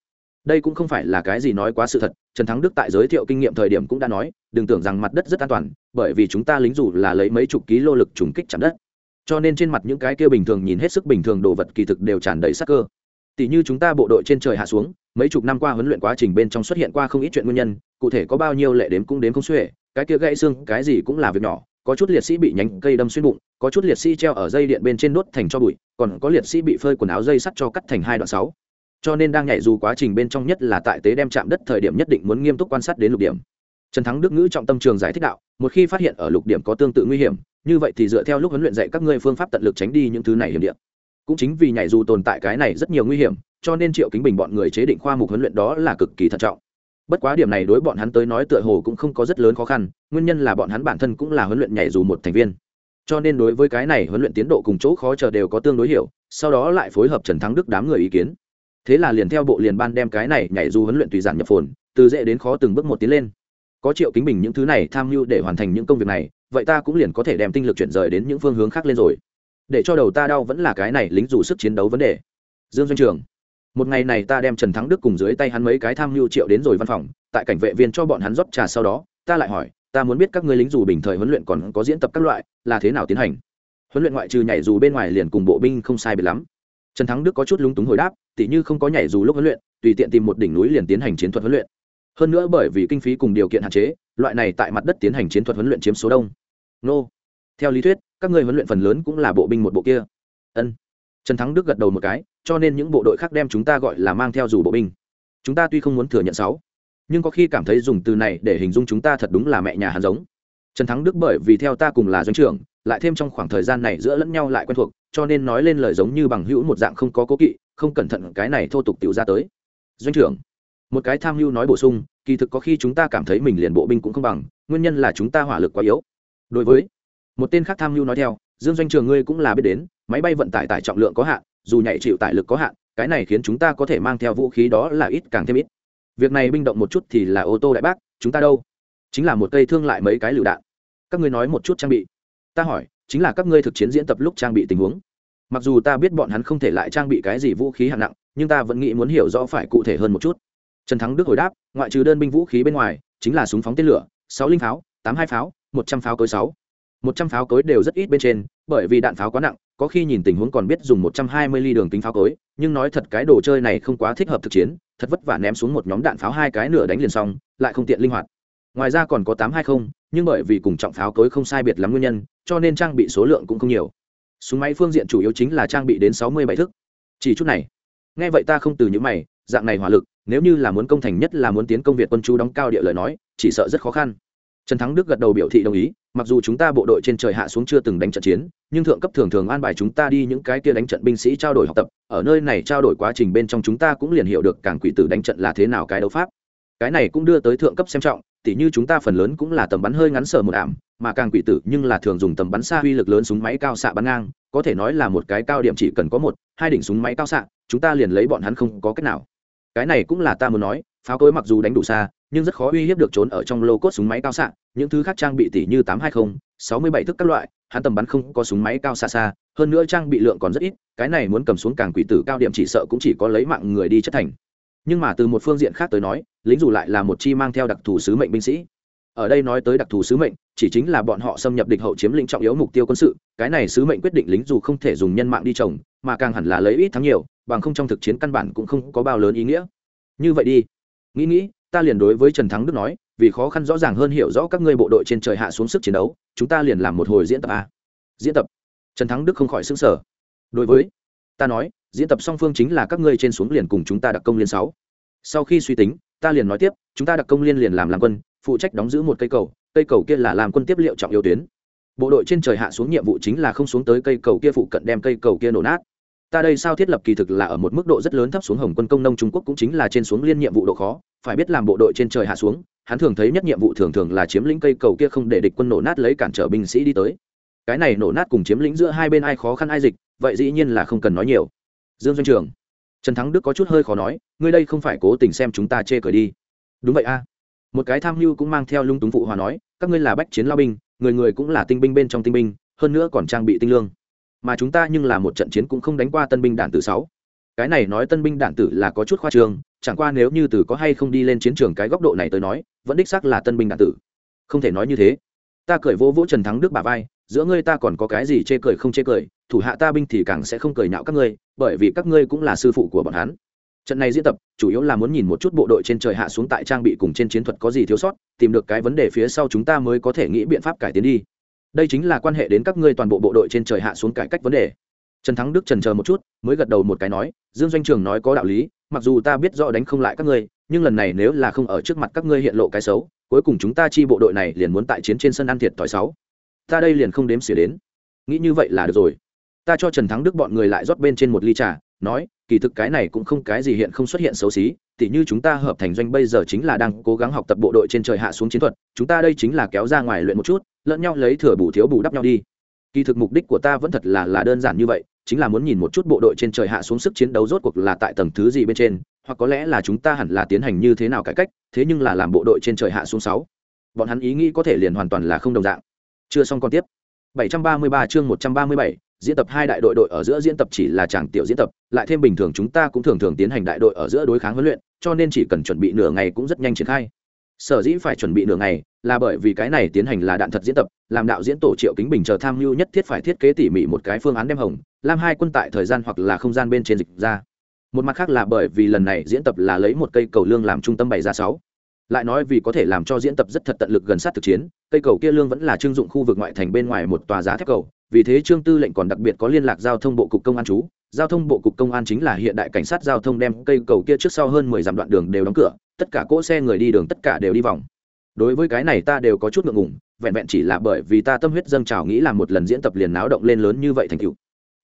S1: Đây cũng không phải là cái gì nói quá sự thật, trần thắng đức tại giới thiệu kinh nghiệm thời điểm cũng đã nói, đừng tưởng rằng mặt đất rất an toàn, bởi vì chúng ta lính dù là lấy mấy chục ký lô lực trùng kích chạm đất. Cho nên trên mặt những cái kia bình thường nhìn hết sức bình thường đồ vật kỳ thực đều tràn đầy sắc cơ tỷ như chúng ta bộ đội trên trời hạ xuống, mấy chục năm qua huấn luyện quá trình bên trong xuất hiện qua không ít chuyện nguyên nhân, cụ thể có bao nhiêu lệ đếm cũng đếm không xuể, cái kia gãy xương, cái gì cũng là việc nhỏ, có chút liệt sĩ bị nhánh cây đâm xuyên bụng, có chút liệt sĩ treo ở dây điện bên trên đốt thành cho bụi, còn có liệt sĩ bị phơi quần áo dây sắt cho cắt thành hai đoạn sáu. Cho nên đang nhảy dù quá trình bên trong nhất là tại tế đem chạm đất thời điểm nhất định muốn nghiêm túc quan sát đến lục điểm. Trần thắng đức ngữ trọng tâm trường giải thích đạo, một khi phát hiện ở lục điểm có tương tự nguy hiểm, như vậy thì dựa theo lúc huấn luyện dạy các ngươi phương pháp tận lực tránh đi những thứ này hiểm điện cũng chính vì nhảy dù tồn tại cái này rất nhiều nguy hiểm, cho nên triệu kính bình bọn người chế định khoa mục huấn luyện đó là cực kỳ thận trọng. Bất quá điểm này đối bọn hắn tới nói tựa hồ cũng không có rất lớn khó khăn, nguyên nhân là bọn hắn bản thân cũng là huấn luyện nhảy dù một thành viên. Cho nên đối với cái này huấn luyện tiến độ cùng chỗ khó chờ đều có tương đối hiểu, sau đó lại phối hợp trần thắng đức đám người ý kiến. Thế là liền theo bộ liền ban đem cái này nhảy dù huấn luyện tùy giản nhập phồn, từ dễ đến khó từng bước một tiến lên. Có triệu kính bình những thứ này tham mưu để hoàn thành những công việc này, vậy ta cũng liền có thể đem tinh lực chuyển rời đến những phương hướng khác lên rồi để cho đầu ta đau vẫn là cái này lính dù sức chiến đấu vấn đề. Dương doanh trường, một ngày này ta đem trần thắng đức cùng dưới tay hắn mấy cái tham mưu triệu đến rồi văn phòng, tại cảnh vệ viên cho bọn hắn rót trà sau đó, ta lại hỏi, ta muốn biết các ngươi lính dù bình thời huấn luyện còn có diễn tập các loại, là thế nào tiến hành? Huấn luyện ngoại trừ nhảy dù bên ngoài liền cùng bộ binh không sai biệt lắm. Trần thắng đức có chút lúng túng hồi đáp, tỉ như không có nhảy dù lúc huấn luyện, tùy tiện tìm một đỉnh núi liền tiến hành chiến thuật huấn luyện. Hơn nữa bởi vì kinh phí cùng điều kiện hạn chế, loại này tại mặt đất tiến hành chiến thuật huấn luyện chiếm số đông. Nô theo lý thuyết, các người huấn luyện phần lớn cũng là bộ binh một bộ kia. Ân. Trần thắng đức gật đầu một cái, cho nên những bộ đội khác đem chúng ta gọi là mang theo dù bộ binh. Chúng ta tuy không muốn thừa nhận sáu, nhưng có khi cảm thấy dùng từ này để hình dung chúng ta thật đúng là mẹ nhà hắn giống. Trần thắng đức bởi vì theo ta cùng là doanh trưởng, lại thêm trong khoảng thời gian này giữa lẫn nhau lại quen thuộc, cho nên nói lên lời giống như bằng hữu một dạng không có cố kỵ, không cẩn thận cái này thô tục tiểu ra tới. Doanh trưởng, một cái tham mưu nói bổ sung, kỳ thực có khi chúng ta cảm thấy mình liền bộ binh cũng không bằng, nguyên nhân là chúng ta hỏa lực quá yếu. Đối với một tên khác tham mưu nói theo, dương doanh trường ngươi cũng là biết đến, máy bay vận tải tải trọng lượng có hạn, dù nhảy chịu tải lực có hạn, cái này khiến chúng ta có thể mang theo vũ khí đó là ít càng thêm ít. Việc này binh động một chút thì là ô tô đại bác, chúng ta đâu? Chính là một cây thương lại mấy cái lựu đạn. Các ngươi nói một chút trang bị. Ta hỏi, chính là các ngươi thực chiến diễn tập lúc trang bị tình huống. Mặc dù ta biết bọn hắn không thể lại trang bị cái gì vũ khí hạng nặng, nhưng ta vẫn nghĩ muốn hiểu rõ phải cụ thể hơn một chút. Trần thắng đức hồi đáp, ngoại trừ đơn binh vũ khí bên ngoài, chính là súng phóng tên lửa, sáu linh pháo, tám hai pháo, một trăm pháo cối sáu một trăm pháo cối đều rất ít bên trên, bởi vì đạn pháo quá nặng, có khi nhìn tình huống còn biết dùng một trăm hai mươi ly đường kính pháo cối, nhưng nói thật cái đồ chơi này không quá thích hợp thực chiến, thật vất vả ném xuống một nhóm đạn pháo hai cái nửa đánh liền xong, lại không tiện linh hoạt. Ngoài ra còn có tám hai không, nhưng bởi vì cùng trọng pháo cối không sai biệt lắm nguyên nhân, cho nên trang bị số lượng cũng không nhiều. Súng máy phương diện chủ yếu chính là trang bị đến sáu mươi bảy thức. Chỉ chút này. Nghe vậy ta không từ những mày, dạng này hỏa lực, nếu như là muốn công thành nhất là muốn tiến công việt quân chú đóng cao địa lời nói, chỉ sợ rất khó khăn trần thắng đức gật đầu biểu thị đồng ý, mặc dù chúng ta bộ đội trên trời hạ xuống chưa từng đánh trận chiến, nhưng thượng cấp thường thường an bài chúng ta đi những cái kia đánh trận binh sĩ trao đổi học tập, ở nơi này trao đổi quá trình bên trong chúng ta cũng liền hiểu được càng quỷ tử đánh trận là thế nào cái đấu pháp. Cái này cũng đưa tới thượng cấp xem trọng, tỉ như chúng ta phần lớn cũng là tầm bắn hơi ngắn sở một ảm, mà càng quỷ tử nhưng là thường dùng tầm bắn xa uy lực lớn súng máy cao xạ bắn ngang, có thể nói là một cái cao điểm chỉ cần có một, hai đỉnh súng máy cao xạ, chúng ta liền lấy bọn hắn không có cách nào. Cái này cũng là ta muốn nói, pháo cối mặc dù đánh đủ xa nhưng rất khó uy hiếp được trốn ở trong lô cốt súng máy cao xạ, những thứ khác trang bị tỷ như tám hai mươi sáu mươi bảy thức các loại, hắn tầm bắn không có súng máy cao xa xa, hơn nữa trang bị lượng còn rất ít, cái này muốn cầm xuống càng quỷ tử cao điểm chỉ sợ cũng chỉ có lấy mạng người đi chất thành. Nhưng mà từ một phương diện khác tới nói, lính dù lại là một chi mang theo đặc thù sứ mệnh binh sĩ. Ở đây nói tới đặc thù sứ mệnh, chỉ chính là bọn họ xâm nhập địch hậu chiếm lĩnh trọng yếu mục tiêu quân sự, cái này sứ mệnh quyết định lính dù không thể dùng nhân mạng đi trồng, mà càng hẳn là lấy ít thắng nhiều, bằng không trong thực chiến căn bản cũng không có bao lớn ý nghĩa. Như vậy đi. Nghĩ nghĩ ta liền đối với trần thắng đức nói, vì khó khăn rõ ràng hơn hiểu rõ các ngươi bộ đội trên trời hạ xuống sức chiến đấu, chúng ta liền làm một hồi diễn tập a. Diễn tập? Trần thắng đức không khỏi xứng sở đối với, ta nói, diễn tập song phương chính là các ngươi trên xuống liền cùng chúng ta đặc công liên sáu. Sau khi suy tính, ta liền nói tiếp, chúng ta đặc công liên liền làm làm quân, phụ trách đóng giữ một cây cầu cây cầu kia là làm quân tiếp liệu trọng yếu tuyến. Bộ đội trên trời hạ xuống nhiệm vụ chính là không xuống tới cây cầu kia phụ cận đem cây cầu kia nổ nát ta đây sao thiết lập kỳ thực là ở một mức độ rất lớn thấp xuống hồng quân công nông trung quốc cũng chính là trên xuống liên nhiệm vụ độ khó, phải biết làm bộ đội trên trời hạ xuống, hắn thường thấy nhất nhiệm vụ thường thường là chiếm lĩnh cây cầu kia không để địch quân nổ nát lấy cản trở binh sĩ đi tới. Cái này nổ nát cùng chiếm lĩnh giữa hai bên ai khó khăn ai dịch, vậy dĩ nhiên là không cần nói nhiều. Dương doanh trường, trần thắng đức có chút hơi khó nói, ngươi đây không phải cố tình xem chúng ta chê cởi đi. Đúng vậy a. Một cái tham mưu cũng mang theo lung túng phụ hòa nói, các ngươi là bách chiến lao binh, người người cũng là tinh binh bên trong tinh binh, hơn nữa còn trang bị tinh lương mà chúng ta nhưng là một trận chiến cũng không đánh qua tân binh đạn tử sáu. Cái này nói tân binh đạn tử là có chút khoa trương, chẳng qua nếu như từ có hay không đi lên chiến trường cái góc độ này tới nói, vẫn đích xác là tân binh đạn tử. Không thể nói như thế. Ta cười vô vũ trần thắng đức bà vai, giữa ngươi ta còn có cái gì chê cười không chê cười, thủ hạ ta binh thì càng sẽ không cười nhạo các ngươi, bởi vì các ngươi cũng là sư phụ của bọn hắn. Trận này diễn tập, chủ yếu là muốn nhìn một chút bộ đội trên trời hạ xuống tại trang bị cùng trên chiến thuật có gì thiếu sót, tìm được cái vấn đề phía sau chúng ta mới có thể nghĩ biện pháp cải tiến đi đây chính là quan hệ đến các ngươi toàn bộ bộ đội trên trời hạ xuống cải cách vấn đề. Trần thắng đức trần chờ một chút, mới gật đầu một cái nói, dương doanh trường nói có đạo lý, mặc dù ta biết rõ đánh không lại các ngươi, nhưng lần này nếu là không ở trước mặt các ngươi hiện lộ cái xấu, cuối cùng chúng ta chi bộ đội này liền muốn tại chiến trên sân ăn thiệt thòi sáu. Ta đây liền không đếm xỉa đến. Nghĩ như vậy là được rồi. Ta cho trần thắng đức bọn người lại rót bên trên một ly trà, nói, kỳ thực cái này cũng không cái gì hiện không xuất hiện xấu xí tỉ như chúng ta hợp thành doanh bây giờ chính là đang cố gắng học tập bộ đội trên trời hạ xuống chiến thuật chúng ta đây chính là kéo ra ngoài luyện một chút lẫn nhau lấy thừa bù thiếu bù đắp nhau đi. Kỳ thực mục đích của ta vẫn thật là là đơn giản như vậy chính là muốn nhìn một chút bộ đội trên trời hạ xuống sức chiến đấu rốt cuộc là tại tầng thứ gì bên trên hoặc có lẽ là chúng ta hẳn là tiến hành như thế nào cải cách thế nhưng là làm bộ đội trên trời hạ xuống sáu. Bọn hắn ý nghĩ có thể liền hoàn toàn là không đồng dạng. Chưa xong còn tiếp. 733 chương 137, diễn tập hai đại đội đội ở giữa diễn tập chỉ là chàng tiểu diễn tập, lại thêm bình thường chúng ta cũng thường thường tiến hành đại đội ở giữa đối kháng huấn luyện, cho nên chỉ cần chuẩn bị nửa ngày cũng rất nhanh triển khai. Sở dĩ phải chuẩn bị nửa ngày là bởi vì cái này tiến hành là đạn thật diễn tập, làm đạo diễn tổ triệu kính bình chờ tham mưu nhất thiết phải thiết kế tỉ mỉ một cái phương án đem hồng, làm hai quân tại thời gian hoặc là không gian bên trên dịch ra. Một mặt khác là bởi vì lần này diễn tập là lấy một cây cầu lương làm trung tâm bày ra sáu. Lại nói vì có thể làm cho diễn tập rất thật tận lực gần sát thực chiến, cây cầu kia lương vẫn là trưng dụng khu vực ngoại thành bên ngoài một tòa giá thép cầu vì thế trương tư lệnh còn đặc biệt có liên lạc giao thông bộ cục công an chú. Giao thông bộ cục công an chính là hiện đại cảnh sát giao thông đem cây cầu kia trước sau hơn mười dặm đoạn đường đều đóng cửa, tất cả cỗ xe người đi đường tất cả đều đi vòng. Đối với cái này ta đều có chút ngượng ngùng, vẹn vẹn chỉ là bởi vì ta tâm huyết dâng trào nghĩ làm một lần diễn tập liền náo động lên lớn như vậy thành cựu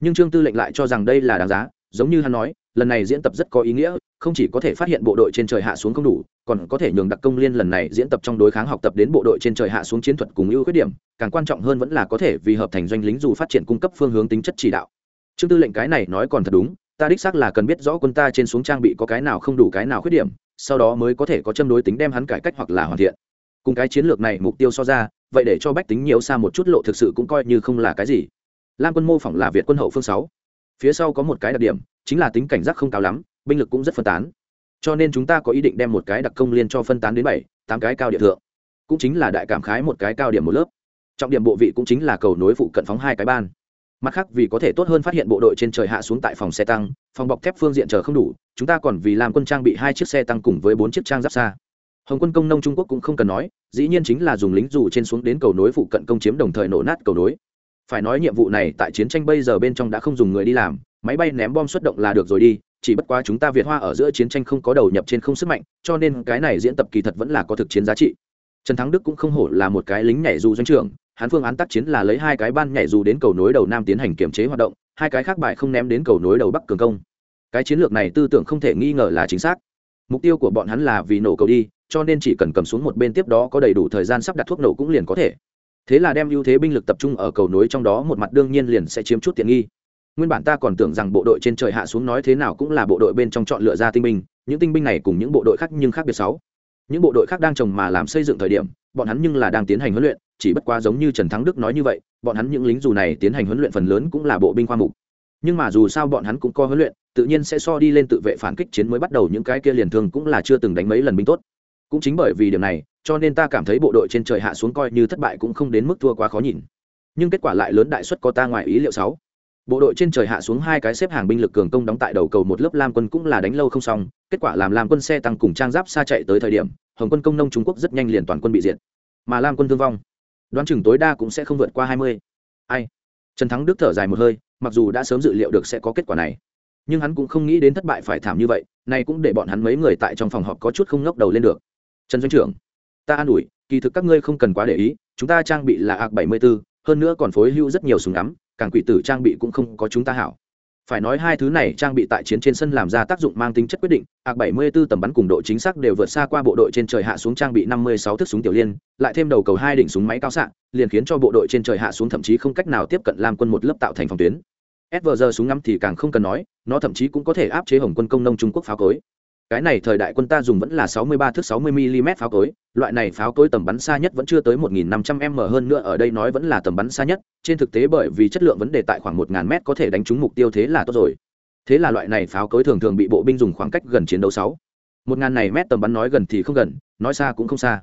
S1: nhưng trương tư lệnh lại cho rằng đây là đáng giá, giống như hắn nói lần này diễn tập rất có ý nghĩa, không chỉ có thể phát hiện bộ đội trên trời hạ xuống không đủ, còn có thể nhường đặc công liên lần này diễn tập trong đối kháng học tập đến bộ đội trên trời hạ xuống chiến thuật cùng ưu khuyết điểm, càng quan trọng hơn vẫn là có thể vì hợp thành doanh lính dù phát triển cung cấp phương hướng tính chất chỉ đạo. Trương tư lệnh cái này nói còn thật đúng, ta đích xác là cần biết rõ quân ta trên xuống trang bị có cái nào không đủ cái nào khuyết điểm, sau đó mới có thể có châm đối tính đem hắn cải cách hoặc là hoàn thiện. Cùng cái chiến lược này mục tiêu so ra, vậy để cho bách tính nhiều xa một chút lộ thực sự cũng coi như không là cái gì. Lam quân mô phỏng là việt quân hậu phương sáu. Phía sau có một cái đặc điểm chính là tính cảnh giác không cao lắm, binh lực cũng rất phân tán. Cho nên chúng ta có ý định đem một cái đặc công liên cho phân tán đến bảy, tám cái cao địa thượng. Cũng chính là đại cảm khái một cái cao điểm một lớp. Trọng điểm bộ vị cũng chính là cầu nối phụ cận phóng hai cái ban. Mặt khác, vì có thể tốt hơn phát hiện bộ đội trên trời hạ xuống tại phòng xe tăng, phòng bọc thép phương diện chờ không đủ, chúng ta còn vì làm quân trang bị hai chiếc xe tăng cùng với bốn chiếc trang giáp xa. Hồng quân công nông trung quốc cũng không cần nói, dĩ nhiên chính là dùng lính dù trên xuống đến cầu nối phụ cận công chiếm đồng thời nổ nát cầu nối phải nói nhiệm vụ này tại chiến tranh bây giờ bên trong đã không dùng người đi làm, máy bay ném bom xuất động là được rồi đi, chỉ bất quá chúng ta việt hoa ở giữa chiến tranh không có đầu nhập trên không sức mạnh, cho nên cái này diễn tập kỳ thật vẫn là có thực chiến giá trị. Trần thắng đức cũng không hổ là một cái lính nhảy dù doanh trưởng, hắn phương án tác chiến là lấy hai cái ban nhảy dù đến cầu nối đầu nam tiến hành kiểm chế hoạt động, hai cái khác bại không ném đến cầu nối đầu bắc cường công. Cái chiến lược này tư tưởng không thể nghi ngờ là chính xác. Mục tiêu của bọn hắn là vì nổ cầu đi, cho nên chỉ cần cầm xuống một bên tiếp đó có đầy đủ thời gian sắp đặt thuốc nổ cũng liền có thể thế là đem ưu thế binh lực tập trung ở cầu nối trong đó một mặt đương nhiên liền sẽ chiếm chút tiện nghi. Nguyên bản ta còn tưởng rằng bộ đội trên trời hạ xuống nói thế nào cũng là bộ đội bên trong chọn lựa ra tinh binh, những tinh binh này cùng những bộ đội khác nhưng khác biệt sáu. Những bộ đội khác đang trồng mà làm xây dựng thời điểm, bọn hắn nhưng là đang tiến hành huấn luyện, chỉ bất quá giống như trần thắng đức nói như vậy, bọn hắn những lính dù này tiến hành huấn luyện phần lớn cũng là bộ binh khoa mục. Nhưng mà dù sao bọn hắn cũng có huấn luyện, tự nhiên sẽ so đi lên tự vệ phản kích chiến mới bắt đầu những cái kia liền thường cũng là chưa từng đánh mấy lần binh tốt. Cũng chính bởi vì điểm này cho nên ta cảm thấy bộ đội trên trời hạ xuống coi như thất bại cũng không đến mức thua quá khó nhìn. Nhưng kết quả lại lớn đại suất có ta ngoài ý liệu sáu. Bộ đội trên trời hạ xuống hai cái xếp hàng binh lực cường công đóng tại đầu cầu một lớp lam quân cũng là đánh lâu không xong, kết quả làm lam quân xe tăng cùng trang giáp xa chạy tới thời điểm, hồng quân công nông trung quốc rất nhanh liền toàn quân bị diệt. Mà lam quân thương vong. Đoán chừng tối đa cũng sẽ không vượt qua hai mươi. Ai? Trần thắng đức thở dài một hơi, mặc dù đã sớm dự liệu được sẽ có kết quả này, nhưng hắn cũng không nghĩ đến thất bại phải thảm như vậy này cũng để bọn hắn mấy người tại trong phòng họp có chút không ngóc đầu lên được. Trần doanh trưởng ta an ủi kỳ thực các ngươi không cần quá để ý chúng ta trang bị là ạc bảy mươi 74, hơn nữa còn phối hưu rất nhiều súng ngắm càng quỷ tử trang bị cũng không có chúng ta hảo. Phải nói hai thứ này trang bị tại chiến trên sân làm ra tác dụng mang tính chất quyết định ạc 74 tầm bắn cùng độ chính xác đều vượt xa qua bộ đội trên trời hạ xuống trang bị 56 thức súng tiểu liên lại thêm đầu cầu hai đỉnh súng máy cao xạ liền khiến cho bộ đội trên trời hạ xuống thậm chí không cách nào tiếp cận làm quân một lớp tạo thành phòng tuyến. Svg súng ngắm thì càng không cần nói nó thậm chí cũng có thể áp chế hồng quân công nông trung quốc pháo cối cái này thời đại quân ta dùng vẫn là 63 thước 60 mm pháo cối, loại này pháo cối tầm bắn xa nhất vẫn chưa tới 1500 m hơn nữa ở đây nói vẫn là tầm bắn xa nhất, trên thực tế bởi vì chất lượng vấn đề tại khoảng 1000 m có thể đánh trúng mục tiêu thế là tốt rồi. Thế là loại này pháo cối thường thường bị bộ binh dùng khoảng cách gần chiến đấu 6. 1000 này mét tầm bắn nói gần thì không gần, nói xa cũng không xa.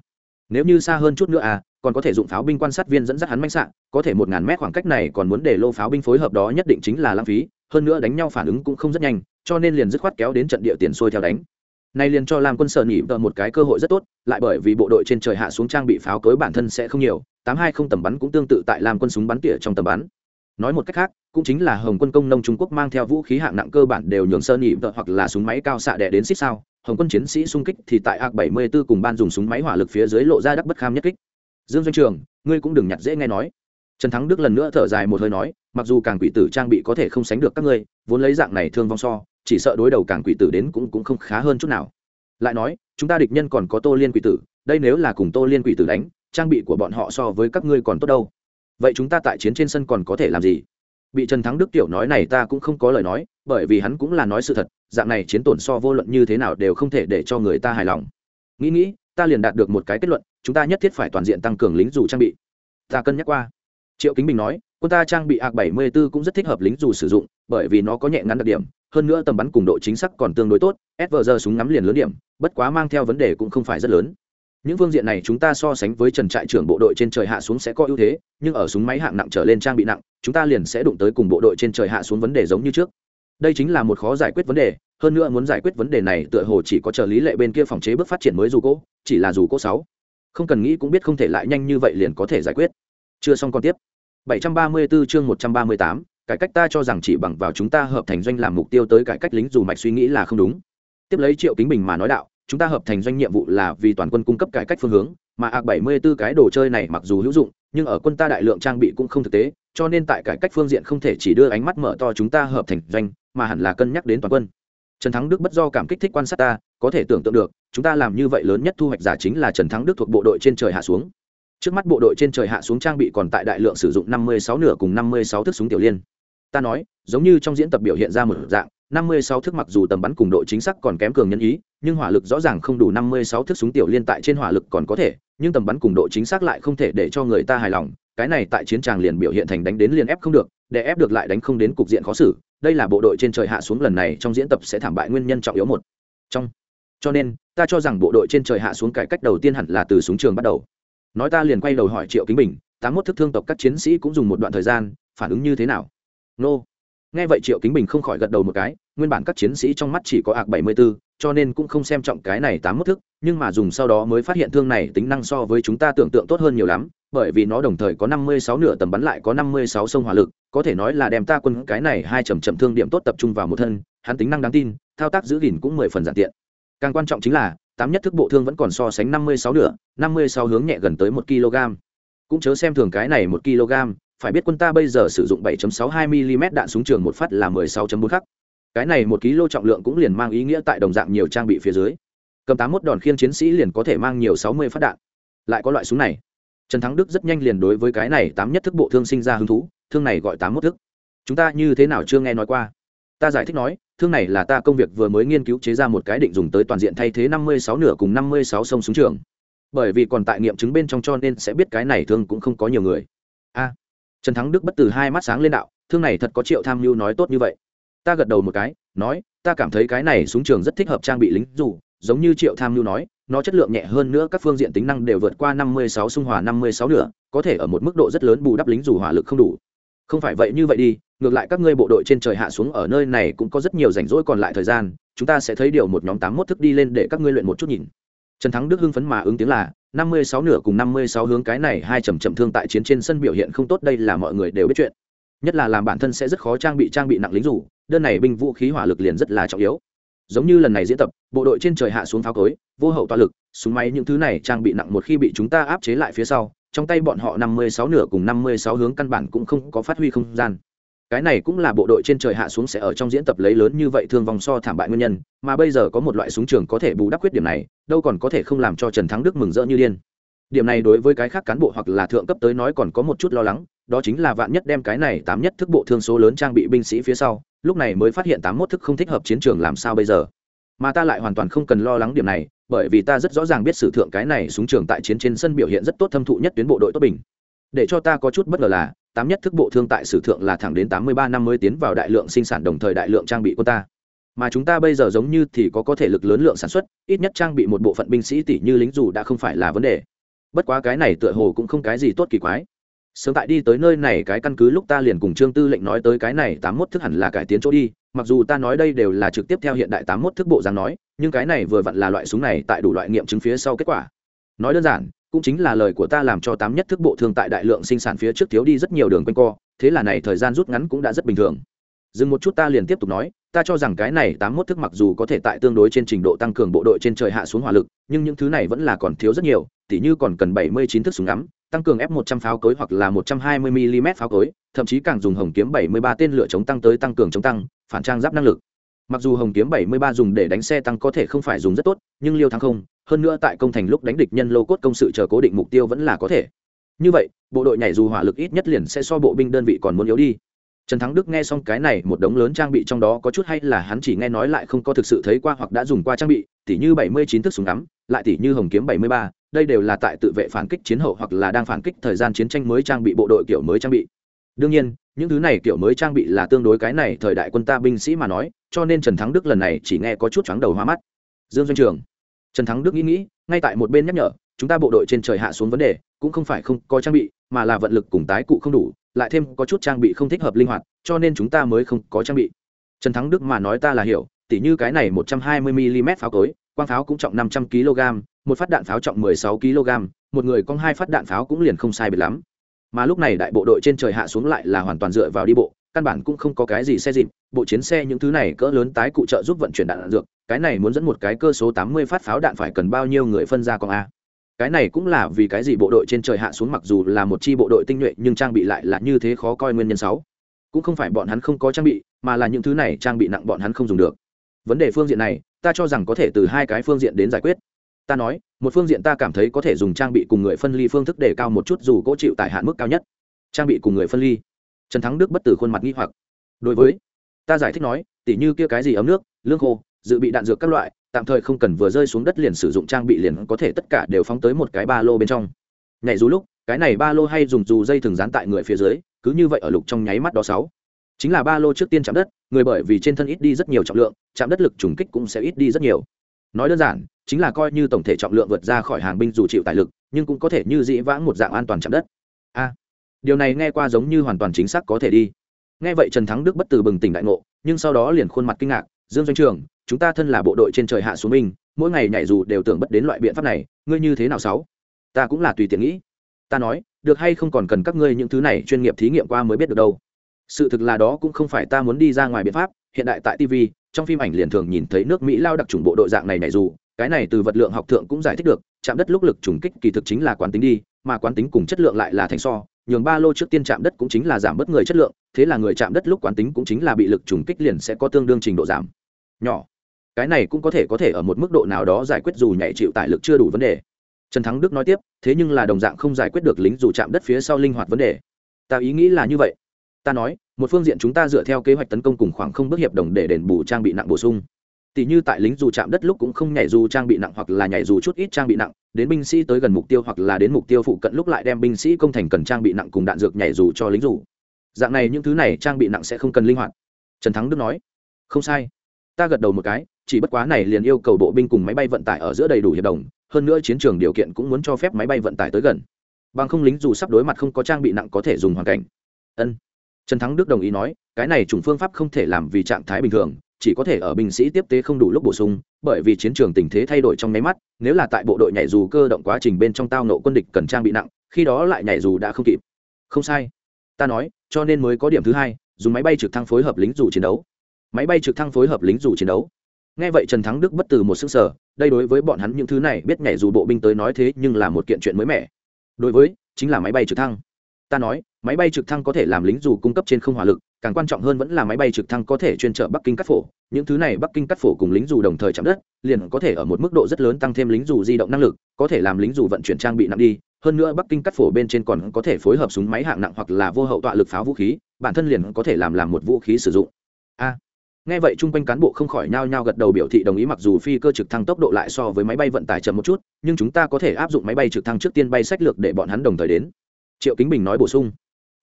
S1: Nếu như xa hơn chút nữa à, còn có thể dụng pháo binh quan sát viên dẫn dắt hắn manh xạ, có thể 1000 mét khoảng cách này còn muốn để lô pháo binh phối hợp đó nhất định chính là lãng phí, hơn nữa đánh nhau phản ứng cũng không rất nhanh, cho nên liền dứt khoát kéo đến trận địa tiền xôi theo đánh Nay liền cho làm Quân Sở nhị tờ một cái cơ hội rất tốt, lại bởi vì bộ đội trên trời hạ xuống trang bị pháo cối bản thân sẽ không nhiều, tám hai không tầm bắn cũng tương tự tại làm Quân súng bắn tỉa trong tầm bắn. Nói một cách khác, cũng chính là Hồng Quân công nông Trung Quốc mang theo vũ khí hạng nặng cơ bản đều nhường Sơn nhị vợ hoặc là súng máy cao xạ đẻ đến xích sao, Hồng Quân chiến sĩ xung kích thì tại AK 74 cùng ban dùng súng máy hỏa lực phía dưới lộ ra đắc bất kham nhất kích. Dương Doanh Trường, ngươi cũng đừng nhặt dễ nghe nói. Trần Thắng Đức lần nữa thở dài một hơi nói, mặc dù càng quỷ tử trang bị có thể không sánh được các ngươi, vốn lấy dạng này thương vong so, chỉ sợ đối đầu càng quỷ tử đến cũng cũng không khá hơn chút nào. Lại nói, chúng ta địch nhân còn có tô liên quỷ tử, đây nếu là cùng tô liên quỷ tử đánh, trang bị của bọn họ so với các ngươi còn tốt đâu. Vậy chúng ta tại chiến trên sân còn có thể làm gì? Bị trần thắng đức tiểu nói này ta cũng không có lời nói, bởi vì hắn cũng là nói sự thật, dạng này chiến tổn so vô luận như thế nào đều không thể để cho người ta hài lòng. Nghĩ nghĩ, ta liền đạt được một cái kết luận, chúng ta nhất thiết phải toàn diện tăng cường lính dù trang bị. Ta cân nhắc qua. Triệu kính bình nói, quân ta trang bị ạc 74 cũng rất thích hợp lính dù sử dụng, bởi vì nó có nhẹ ngắn đặc điểm hơn nữa tầm bắn cùng độ chính xác còn tương đối tốt svg súng ngắm liền lớn điểm bất quá mang theo vấn đề cũng không phải rất lớn. Những phương diện này chúng ta so sánh với trần trại trưởng bộ đội trên trời hạ xuống sẽ có ưu thế nhưng ở súng máy hạng nặng trở lên trang bị nặng chúng ta liền sẽ đụng tới cùng bộ đội trên trời hạ xuống vấn đề giống như trước. Đây chính là một khó giải quyết vấn đề hơn nữa muốn giải quyết vấn đề này tựa hồ chỉ có chờ lý lệ bên kia phòng chế bước phát triển mới dù cỗ chỉ là dù cỗ sáu. Không cần nghĩ cũng biết không thể lại nhanh như vậy liền có thể giải quyết. Chưa xong còn tiếp. 734 chương 138, cải cách ta cho rằng chỉ bằng vào chúng ta hợp thành doanh làm mục tiêu tới cải cách lính dù mạch suy nghĩ là không đúng. Tiếp lấy triệu kính bình mà nói đạo, chúng ta hợp thành doanh nhiệm vụ là vì toàn quân cung cấp cải cách phương hướng, mà ạc 74 cái đồ chơi này mặc dù hữu dụng, nhưng ở quân ta đại lượng trang bị cũng không thực tế, cho nên tại cải cách phương diện không thể chỉ đưa ánh mắt mở to chúng ta hợp thành doanh, mà hẳn là cân nhắc đến toàn quân. Trần thắng đức bất do cảm kích thích quan sát ta, có thể tưởng tượng được, chúng ta làm như vậy lớn nhất thu hoạch giả chính là trần thắng đức thuộc bộ đội trên trời hạ xuống. Trước mắt bộ đội trên trời hạ xuống trang bị còn tại đại lượng sử dụng 56 nửa cùng 56 thước súng tiểu liên ta nói, giống như trong diễn tập biểu hiện ra một dạng 56 thước mặc dù tầm bắn cùng độ chính xác còn kém cường nhân ý, nhưng hỏa lực rõ ràng không đủ 56 thước súng tiểu liên tại trên hỏa lực còn có thể, nhưng tầm bắn cùng độ chính xác lại không thể để cho người ta hài lòng. Cái này tại chiến tràng liền biểu hiện thành đánh đến liên ép không được, để ép được lại đánh không đến cục diện khó xử. Đây là bộ đội trên trời hạ xuống lần này trong diễn tập sẽ thảm bại nguyên nhân trọng yếu một trong. Cho nên, ta cho rằng bộ đội trên trời hạ xuống cải cách đầu tiên hẳn là từ súng trường bắt đầu. Nói ta liền quay đầu hỏi triệu kính bình, tám mốt thức thương tộc các chiến sĩ cũng dùng một đoạn thời gian, phản ứng như thế nào? Nô. Nghe vậy triệu kính bình không khỏi gật đầu một cái, nguyên bản các chiến sĩ trong mắt chỉ có ạc bảy mươi b ố cho nên cũng không xem trọng cái này tám mức thức, nhưng mà dùng sau đó mới phát hiện thương này tính năng so với chúng ta tưởng tượng tốt hơn nhiều lắm, bởi vì nó đồng thời có năm mươi sáu nửa tầm bắn lại có năm mươi sáu sông hỏa lực, có thể nói là đem ta quân cái này hai chầm chậm thương điểm tốt tập trung vào một thân, hắn tính năng đáng tin, thao tác giữ gìn cũng mười phần giản tiện. Càng quan trọng chính là, tám nhất thức bộ thương vẫn còn so sánh năm mươi sáu nửa, năm mươi sáu hướng nhẹ gần tới một kg cũng chớ xem thường cái này một kg phải biết quân ta bây giờ sử dụng 7.62 mm đạn súng trường một phát là 16.4 khắc. Cái này một kg trọng lượng cũng liền mang ý nghĩa tại đồng dạng nhiều trang bị phía dưới. Cầm 81 đòn khiên chiến sĩ liền có thể mang nhiều 60 phát đạn. Lại có loại súng này. Trần thắng đức rất nhanh liền đối với cái này tám nhất thức bộ thương sinh ra hứng thú, thương này gọi tám mốt thức. Chúng ta như thế nào chưa nghe nói qua? Ta giải thích nói, thương này là ta công việc vừa mới nghiên cứu chế ra một cái định dùng tới toàn diện thay thế 56 nửa cùng 56 sông súng trường. Bởi vì còn tại nghiệm chứng bên trong cho nên sẽ biết cái này thương cũng không có nhiều người. A trần thắng đức bất từ hai mắt sáng lên đạo, thương này thật có triệu tham mưu nói tốt như vậy. Ta gật đầu một cái, nói, ta cảm thấy cái này súng trường rất thích hợp trang bị lính dù, giống như triệu tham mưu nói, nó chất lượng nhẹ hơn nữa, các phương diện tính năng đều vượt qua năm mươi sáu xung hòa năm mươi sáu nửa, có thể ở một mức độ rất lớn bù đắp lính dù hỏa lực không đủ. Không phải vậy như vậy đi, ngược lại các ngươi bộ đội trên trời hạ xuống ở nơi này cũng có rất nhiều rảnh rỗi còn lại thời gian, chúng ta sẽ thấy điều một nhóm tám mốt thức đi lên để các ngươi luyện một chút nhìn trần thắng đức hưng phấn mà ứng tiếng là, năm mươi sáu nửa cùng năm mươi sáu hướng cái này hai chầm chậm thương tại chiến trên sân biểu hiện không tốt đây là mọi người đều biết chuyện. Nhất là làm bản thân sẽ rất khó trang bị trang bị nặng lính rủ, đơn này binh vũ khí hỏa lực liền rất là trọng yếu. Giống như lần này diễn tập, bộ đội trên trời hạ xuống pháo cối, vô hậu toa lực, súng máy những thứ này trang bị nặng một khi bị chúng ta áp chế lại phía sau, trong tay bọn họ năm mươi sáu nửa cùng năm mươi sáu hướng căn bản cũng không có phát huy không gian cái này cũng là bộ đội trên trời hạ xuống sẽ ở trong diễn tập lấy lớn như vậy thương vong so thảm bại nguyên nhân, mà bây giờ có một loại súng trường có thể bù đắp khuyết điểm này, đâu còn có thể không làm cho trần thắng đức mừng rỡ như điên. Điểm này đối với cái khác cán bộ hoặc là thượng cấp tới nói còn có một chút lo lắng, đó chính là vạn nhất đem cái này tám nhất thức bộ thương số lớn trang bị binh sĩ phía sau, lúc này mới phát hiện tám mốt thức không thích hợp chiến trường làm sao bây giờ. Mà ta lại hoàn toàn không cần lo lắng điểm này, bởi vì ta rất rõ ràng biết sử thượng cái này súng trường tại chiến trên sân biểu hiện rất tốt thâm thụ nhất tuyến bộ đội tốt bình. Để cho ta có chút bất ngờ là tám nhất thức bộ thương tại sử thượng là thẳng đến tám mươi ba năm mới tiến vào đại lượng sinh sản đồng thời đại lượng trang bị của ta. Mà chúng ta bây giờ giống như thì có có thể lực lớn lượng sản xuất, ít nhất trang bị một bộ phận binh sĩ tỷ như lính dù đã không phải là vấn đề. Bất quá cái này tựa hồ cũng không cái gì tốt kỳ quái. Sớm tại đi tới nơi này cái căn cứ lúc ta liền cùng trương tư lệnh nói tới cái này tám mốt thức hẳn là cải tiến chỗ đi, mặc dù ta nói đây đều là trực tiếp theo hiện đại tám mốt thức bộ dáng nói, nhưng cái này vừa vặn là loại súng này tại đủ loại nghiệm chứng phía sau kết quả. Nói đơn giản cũng chính là lời của ta làm cho tám nhất thức bộ thương tại đại lượng sinh sản phía trước thiếu đi rất nhiều đường quanh co, thế là này thời gian rút ngắn cũng đã rất bình thường. Dừng một chút ta liền tiếp tục nói, ta cho rằng cái này tám mốt thức mặc dù có thể tại tương đối trên trình độ tăng cường bộ đội trên trời hạ xuống hỏa lực, nhưng những thứ này vẫn là còn thiếu rất nhiều, tỉ như còn cần bảy mươi chín thức súng ngắm, tăng cường f một trăm pháo cối hoặc là một trăm hai mươi mm pháo cối, thậm chí càng dùng hồng kiếm bảy mươi ba tên lửa chống tăng tới tăng cường chống tăng, phản trang giáp năng lực. Mặc dù hồng kiếm 73 dùng để đánh xe tăng có thể không phải dùng rất tốt, nhưng liêu thắng không hơn nữa tại công thành lúc đánh địch nhân lô cốt công sự chờ cố định mục tiêu vẫn là có thể. Như vậy bộ đội nhảy dù hỏa lực ít nhất liền sẽ so bộ binh đơn vị còn muốn yếu đi. Trần thắng đức nghe xong cái này một đống lớn trang bị trong đó có chút hay là hắn chỉ nghe nói lại không có thực sự thấy qua hoặc đã dùng qua trang bị tỉ như 79 thức súng ngắm lại tỉ như hồng kiếm 73, đây đều là tại tự vệ phản kích chiến hậu hoặc là đang phản kích thời gian chiến tranh mới trang bị bộ đội kiểu mới trang bị. Đương nhiên những thứ này kiểu mới trang bị là tương đối cái này thời đại quân ta binh sĩ mà nói cho nên trần thắng đức lần này chỉ nghe có chút chóng đầu hoa mắt. Dương doanh trường trần thắng đức nghĩ nghĩ ngay tại một bên nhắc nhở chúng ta bộ đội trên trời hạ xuống vấn đề cũng không phải không có trang bị mà là vận lực cùng tái cụ không đủ lại thêm có chút trang bị không thích hợp linh hoạt cho nên chúng ta mới không có trang bị. Trần thắng đức mà nói ta là hiểu tỉ như cái này một trăm hai mươi mm pháo cối quang pháo cũng trọng năm trăm kg một phát đạn pháo trọng mười sáu kg một người con hai phát đạn pháo cũng liền không sai biệt lắm. Mà lúc này đại bộ đội trên trời hạ xuống lại là hoàn toàn dựa vào đi bộ căn bản cũng không có cái gì xe dịp bộ chiến xe những thứ này cỡ lớn tái cụ trợ giúp vận chuyển đạn, đạn dược cái này muốn dẫn một cái cơ số tám mươi phát pháo đạn phải cần bao nhiêu người phân ra con a? Cái này cũng là vì cái gì bộ đội trên trời hạ xuống mặc dù là một chi bộ đội tinh nhuệ, nhưng trang bị lại là như thế khó coi nguyên nhân sáu. Cũng không phải bọn hắn không có trang bị, mà là những thứ này trang bị nặng bọn hắn không dùng được. Vấn đề phương diện này, ta cho rằng có thể từ hai cái phương diện đến giải quyết. Ta nói, một phương diện ta cảm thấy có thể dùng trang bị cùng người phân ly phương thức để cao một chút dù cố chịu tại hạn mức cao nhất. Trang bị cùng người phân ly. Trần thắng đức bất tử khuôn mặt nghi hoặc. Đối với, ta giải thích nói, tỉ như kia cái gì ấm nước, lương khô dự bị đạn dược các loại, tạm thời không cần vừa rơi xuống đất liền sử dụng trang bị liền có thể tất cả đều phóng tới một cái ba lô bên trong. Nhảy dù lúc, cái này ba lô hay dùng dù dây thường dán tại người phía dưới, cứ như vậy ở lục trong nháy mắt đó sáu. Chính là ba lô trước tiên chạm đất, người bởi vì trên thân ít đi rất nhiều trọng lượng, chạm đất lực trùng kích cũng sẽ ít đi rất nhiều. Nói đơn giản, chính là coi như tổng thể trọng lượng vượt ra khỏi hàng binh dù chịu tài lực, nhưng cũng có thể như dĩ vãng một dạng an toàn chạm đất. A, điều này nghe qua giống như hoàn toàn chính xác có thể đi. Nghe vậy trần thắng đức bất từ bừng tỉnh đại ngộ, nhưng sau đó liền khuôn mặt kinh ngạc, dương doanh trường chúng ta thân là bộ đội trên trời hạ xuống mình mỗi ngày nhảy dù đều tưởng bất đến loại biện pháp này, ngươi như thế nào sáu? Ta cũng là tùy tiện nghĩ. Ta nói, được hay không còn cần các ngươi những thứ này chuyên nghiệp thí nghiệm qua mới biết được đâu. Sự thực là đó cũng không phải ta muốn đi ra ngoài biện pháp, hiện đại tại tv trong phim ảnh liền thường nhìn thấy nước mỹ lao đặc trùng bộ đội dạng này nhảy dù, cái này từ vật lượng học thượng cũng giải thích được, chạm đất lúc lực trùng kích kỳ thực chính là quán tính đi, mà quán tính cùng chất lượng lại là thành so, nhường ba lô trước tiên chạm đất cũng chính là giảm bớt người chất lượng, thế là người chạm đất lúc quán tính cũng chính là bị lực trùng kích liền sẽ có tương đương trình độ giảm. Nhỏ cái này cũng có thể có thể ở một mức độ nào đó giải quyết dù nhảy chịu tải lực chưa đủ vấn đề. Trần thắng đức nói tiếp, thế nhưng là đồng dạng không giải quyết được lính dù chạm đất phía sau linh hoạt vấn đề. Ta ý nghĩ là như vậy. Ta nói, một phương diện chúng ta dựa theo kế hoạch tấn công cùng khoảng không bước hiệp đồng để đền bù trang bị nặng bổ sung. Tỷ như tại lính dù chạm đất lúc cũng không nhảy dù trang bị nặng hoặc là nhảy dù chút ít trang bị nặng, đến binh sĩ tới gần mục tiêu hoặc là đến mục tiêu phụ cận lúc lại đem binh sĩ công thành cần trang bị nặng cùng đạn dược nhảy dù cho lính dù. Dạng này những thứ này trang bị nặng sẽ không cần linh hoạt. Trần thắng đức nói, không sai. Ta gật đầu một cái chỉ bất quá này liền yêu cầu bộ binh cùng máy bay vận tải ở giữa đầy đủ hiệp đồng, hơn nữa chiến trường điều kiện cũng muốn cho phép máy bay vận tải tới gần. Bằng không lính dù sắp đối mặt không có trang bị nặng có thể dùng hoàn cảnh. Ân. Trần thắng đức đồng ý nói, cái này chủng phương pháp không thể làm vì trạng thái bình thường, chỉ có thể ở binh sĩ tiếp tế không đủ lúc bổ sung, bởi vì chiến trường tình thế thay đổi trong nháy mắt, nếu là tại bộ đội nhảy dù cơ động quá trình bên trong tao nộ quân địch cần trang bị nặng, khi đó lại nhảy dù đã không kịp. Không sai. Ta nói, cho nên mới có điểm thứ hai, dùng máy bay trực thăng phối hợp lính dù chiến đấu. Máy bay trực thăng phối hợp lính dù chiến đấu nghe vậy trần thắng đức bất từ một sức sở đây đối với bọn hắn những thứ này biết nhảy dù bộ binh tới nói thế nhưng là một kiện chuyện mới mẻ. Đối với, chính là máy bay trực thăng. Ta nói, máy bay trực thăng có thể làm lính dù cung cấp trên không hỏa lực, càng quan trọng hơn vẫn là máy bay trực thăng có thể chuyên trở bắc kinh cắt phổ. Những thứ này bắc kinh cắt phổ cùng lính dù đồng thời chạm đất, liền có thể ở một mức độ rất lớn tăng thêm lính dù di động năng lực, có thể làm lính dù vận chuyển trang bị nặng đi. Hơn nữa bắc kinh cắt phổ bên trên còn có thể phối hợp súng máy hạng nặng hoặc là vô hậu tọa lực pháo vũ khí, bản thân liền có thể làm làm một vũ khí sử dụng. A nghe vậy chung quanh cán bộ không khỏi nhao nhao gật đầu biểu thị đồng ý mặc dù phi cơ trực thăng tốc độ lại so với máy bay vận tải chậm một chút, nhưng chúng ta có thể áp dụng máy bay trực thăng trước tiên bay sách lược để bọn hắn đồng thời đến. Triệu kính bình nói bổ sung.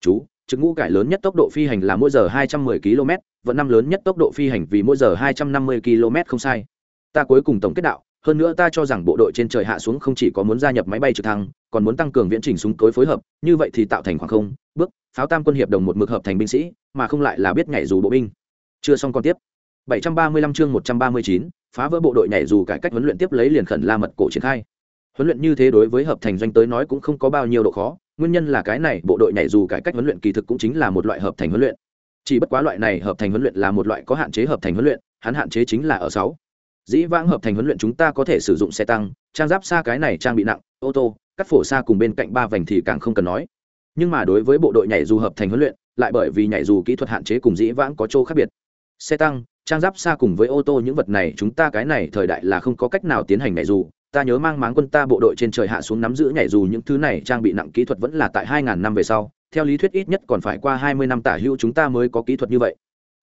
S1: Chú, trực ngũ cải lớn nhất tốc độ phi hành là mỗi giờ 210 km vận năm lớn nhất tốc độ phi hành vì mỗi giờ 250 km không sai. Ta cuối cùng tổng kết đạo, hơn nữa ta cho rằng bộ đội trên trời hạ xuống không chỉ có muốn gia nhập máy bay trực thăng, còn muốn tăng cường viễn trình súng cối phối hợp, như vậy thì tạo thành khoảng không, bước, pháo tam quân hiệp đồng một mực hợp thành binh sĩ, mà không lại là biết nhảy dù bộ binh chưa xong còn tiếp. 735 chương 139, phá vỡ bộ đội nhảy dù cải cách huấn luyện tiếp lấy liền khẩn la mật cổ triển khai. Huấn luyện như thế đối với hợp thành doanh tới nói cũng không có bao nhiêu độ khó nguyên nhân là cái này bộ đội nhảy dù cải cách huấn luyện kỳ thực cũng chính là một loại hợp thành huấn luyện. Chỉ bất quá loại này hợp thành huấn luyện là một loại có hạn chế hợp thành huấn luyện hắn hạn chế chính là ở sáu. Dĩ vãng hợp thành huấn luyện chúng ta có thể sử dụng xe tăng trang giáp xa cái này trang bị nặng ô tô cắt phổ xa cùng bên cạnh ba vành thì càng không cần nói. Nhưng mà đối với bộ đội nhảy dù hợp thành huấn luyện lại bởi vì nhảy dù kỹ thuật hạn chế cùng dĩ vãng có chỗ khác biệt xe tăng, trang giáp xa cùng với ô tô những vật này, chúng ta cái này thời đại là không có cách nào tiến hành nhảy dù. Ta nhớ mang máng quân ta bộ đội trên trời hạ xuống nắm giữ nhảy dù, những thứ này trang bị nặng kỹ thuật vẫn là tại 2000 năm về sau. Theo lý thuyết ít nhất còn phải qua 20 năm tả hữu chúng ta mới có kỹ thuật như vậy.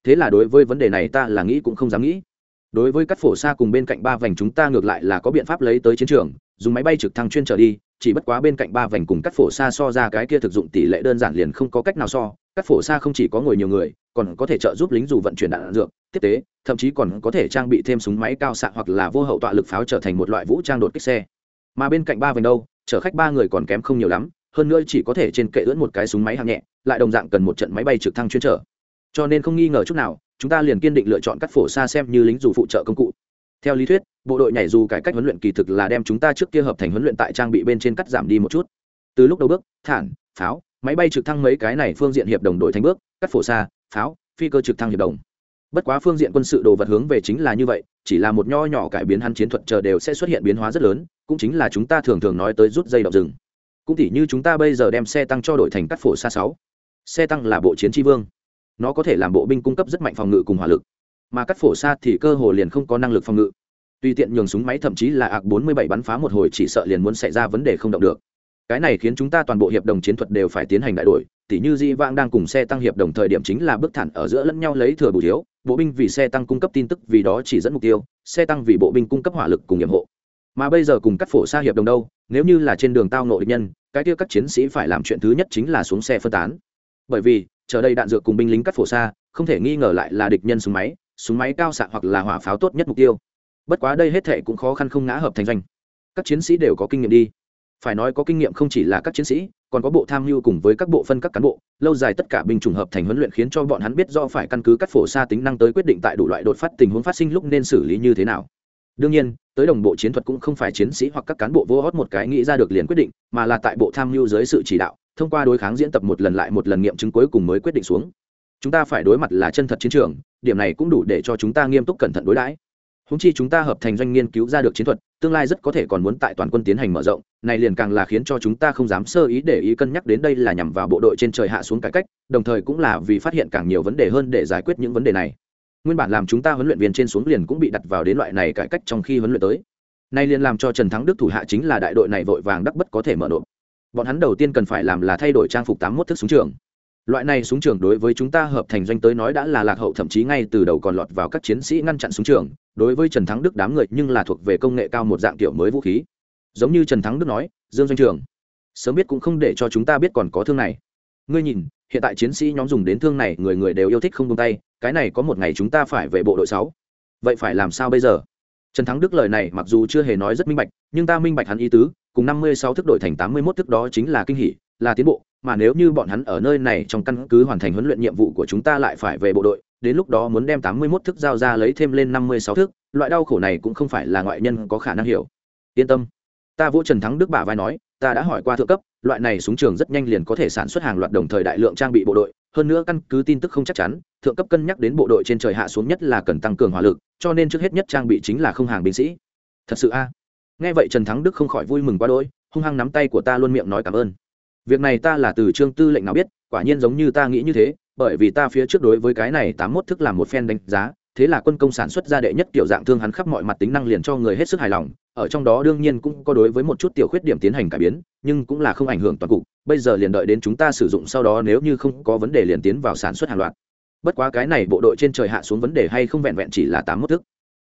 S1: Thế là đối với vấn đề này ta là nghĩ cũng không dám nghĩ. Đối với các phổ xa cùng bên cạnh ba vành, chúng ta ngược lại là có biện pháp lấy tới chiến trường. Dùng máy bay trực thăng chuyên trở đi, chỉ bất quá bên cạnh ba vành cùng cắt phổ xa so ra cái kia thực dụng tỷ lệ đơn giản liền không có cách nào so. Cắt phổ xa không chỉ có ngồi nhiều người còn có thể trợ giúp lính dù vận chuyển đạn dược, tiếp tế, thậm chí còn có thể trang bị thêm súng máy cao xạ hoặc là vô hậu tọa lực pháo trở thành một loại vũ trang đột kích xe. Mà bên cạnh ba vành đâu, chở khách ba người còn kém không nhiều lắm, hơn nữa chỉ có thể trên kệ ưỡn một cái súng máy hạng nhẹ, lại đồng dạng cần một trận máy bay trực thăng chuyên trở cho nên không nghi ngờ chút nào, chúng ta liền kiên định lựa chọn cắt phổ xa xem như lính dù phụ trợ công cụ. Theo lý thuyết, bộ đội nhảy dù cải cách huấn luyện kỳ thực là đem chúng ta trước kia hợp thành huấn luyện tại trang bị bên trên cắt giảm đi một chút. Từ lúc đầu bước, thản, pháo máy bay trực thăng mấy cái này phương diện hiệp đồng đổi thành bước, cắt phổ xa, pháo, phi cơ trực thăng hiệp đồng. Bất quá phương diện quân sự đồ vật hướng về chính là như vậy, chỉ là một nho nhỏ cải biến hắn chiến thuật chờ đều sẽ xuất hiện biến hóa rất lớn, cũng chính là chúng ta thường thường nói tới rút dây động rừng. Cũng tỉ như chúng ta bây giờ đem xe tăng cho đổi thành cắt phổ xa sáu. Xe tăng là bộ chiến tri vương. Nó có thể làm bộ binh cung cấp rất mạnh phòng ngự cùng hỏa lực. Mà cắt phổ xa thì cơ hồ liền không có năng lực phòng ngự. Tùy tiện nhường súng máy thậm chí là ạc 47 bắn phá một hồi chỉ sợ liền muốn xảy ra vấn đề không động được cái này khiến chúng ta toàn bộ hiệp đồng chiến thuật đều phải tiến hành đại đổi, tỉ như di Vang đang cùng xe tăng hiệp đồng thời điểm chính là bước thẳng ở giữa lẫn nhau lấy thừa bù thiếu, bộ binh vì xe tăng cung cấp tin tức vì đó chỉ dẫn mục tiêu, xe tăng vì bộ binh cung cấp hỏa lực cùng nhiệm hộ. Mà bây giờ cùng cắt phổ xa hiệp đồng đâu, nếu như là trên đường tao nội nhân, cái kia các chiến sĩ phải làm chuyện thứ nhất chính là xuống xe phân tán. Bởi vì, chờ đây đạn dược cùng binh lính cắt phổ xa, không thể nghi ngờ lại là địch nhân súng máy súng máy cao xạ hoặc là hỏa pháo tốt nhất mục tiêu. Bất quá đây hết thệ cũng khó khăn không ngã hợp thành doanh. Các chiến sĩ đều có kinh nghiệm đi phải nói có kinh nghiệm không chỉ là các chiến sĩ, còn có bộ tham mưu cùng với các bộ phân các cán bộ, lâu dài tất cả binh chủng hợp thành huấn luyện khiến cho bọn hắn biết do phải căn cứ các phổ xa tính năng tới quyết định tại đủ loại đột phát tình huống phát sinh lúc nên xử lý như thế nào. Đương nhiên, tới đồng bộ chiến thuật cũng không phải chiến sĩ hoặc các cán bộ vô hót một cái nghĩ ra được liền quyết định, mà là tại bộ tham mưu dưới sự chỉ đạo, thông qua đối kháng diễn tập một lần lại một lần nghiệm chứng cuối cùng mới quyết định xuống. Chúng ta phải đối mặt là chân thật chiến trường, điểm này cũng đủ để cho chúng ta nghiêm túc cẩn thận đối đãi húng chi chúng ta hợp thành doanh nghiên cứu ra được chiến thuật, tương lai rất có thể còn muốn tại toàn quân tiến hành mở rộng, này liền càng là khiến cho chúng ta không dám sơ ý để ý cân nhắc đến đây là nhằm vào bộ đội trên trời hạ xuống cải cách, đồng thời cũng là vì phát hiện càng nhiều vấn đề hơn để giải quyết những vấn đề này. Nguyên bản làm chúng ta huấn luyện viên trên xuống liền cũng bị đặt vào đến loại này cải cách trong khi huấn luyện tới. Nay liền làm cho trần thắng đức thủ hạ chính là đại đội này vội vàng đắc bất có thể mở nộp. Bọn hắn đầu tiên cần phải làm là thay đổi trang phục tám mốt thức súng trường loại này súng trường đối với chúng ta hợp thành doanh tới nói đã là lạc hậu, thậm chí ngay từ đầu còn lọt vào các chiến sĩ ngăn chặn súng trường. Đối với trần thắng đức đám người nhưng là thuộc về công nghệ cao một dạng kiểu mới vũ khí. Giống như trần thắng đức nói, dương doanh trường, sớm biết cũng không để cho chúng ta biết còn có thương này. Ngươi nhìn, hiện tại chiến sĩ nhóm dùng đến thương này, người người đều yêu thích không tung tay, cái này có một ngày chúng ta phải về bộ đội sáu. Vậy phải làm sao bây giờ? Trần thắng đức lời này mặc dù chưa hề nói rất minh bạch, nhưng ta minh bạch hắn ý tứ, cùng năm mươi sáu thức đổi thành tám mươi một thức đó chính là kinh hỷ là tiến bộ mà nếu như bọn hắn ở nơi này trong căn cứ hoàn thành huấn luyện nhiệm vụ của chúng ta lại phải về bộ đội, đến lúc đó muốn đem tám mươi mốt thức giao ra lấy thêm lên năm mươi sáu thức, loại đau khổ này cũng không phải là ngoại nhân có khả năng hiểu. Yên tâm. Ta vũ trần thắng đức bả vai nói, ta đã hỏi qua thượng cấp, loại này súng trường rất nhanh liền có thể sản xuất hàng loạt đồng thời đại lượng trang bị bộ đội, hơn nữa căn cứ tin tức không chắc chắn, thượng cấp cân nhắc đến bộ đội trên trời hạ xuống nhất là cần tăng cường hỏa lực, cho nên trước hết nhất trang bị chính là không hàng binh sĩ. Thật sự a. Nghe vậy trần thắng đức không khỏi vui mừng quá đỗi, hung hăng nắm tay của ta luôn miệng nói cảm ơn việc này ta là từ trương tư lệnh nào biết, quả nhiên giống như ta nghĩ như thế, bởi vì ta phía trước đối với cái này tám mốt thức làm một phen đánh giá, thế là quân công sản xuất ra đệ nhất tiểu dạng thương hắn khắp mọi mặt tính năng liền cho người hết sức hài lòng, ở trong đó đương nhiên cũng có đối với một chút tiểu khuyết điểm tiến hành cải biến, nhưng cũng là không ảnh hưởng toàn cục, bây giờ liền đợi đến chúng ta sử dụng sau đó nếu như không có vấn đề liền tiến vào sản xuất hàng loạt. Bất quá cái này bộ đội trên trời hạ xuống vấn đề hay không vẹn vẹn chỉ là tám mốt thức.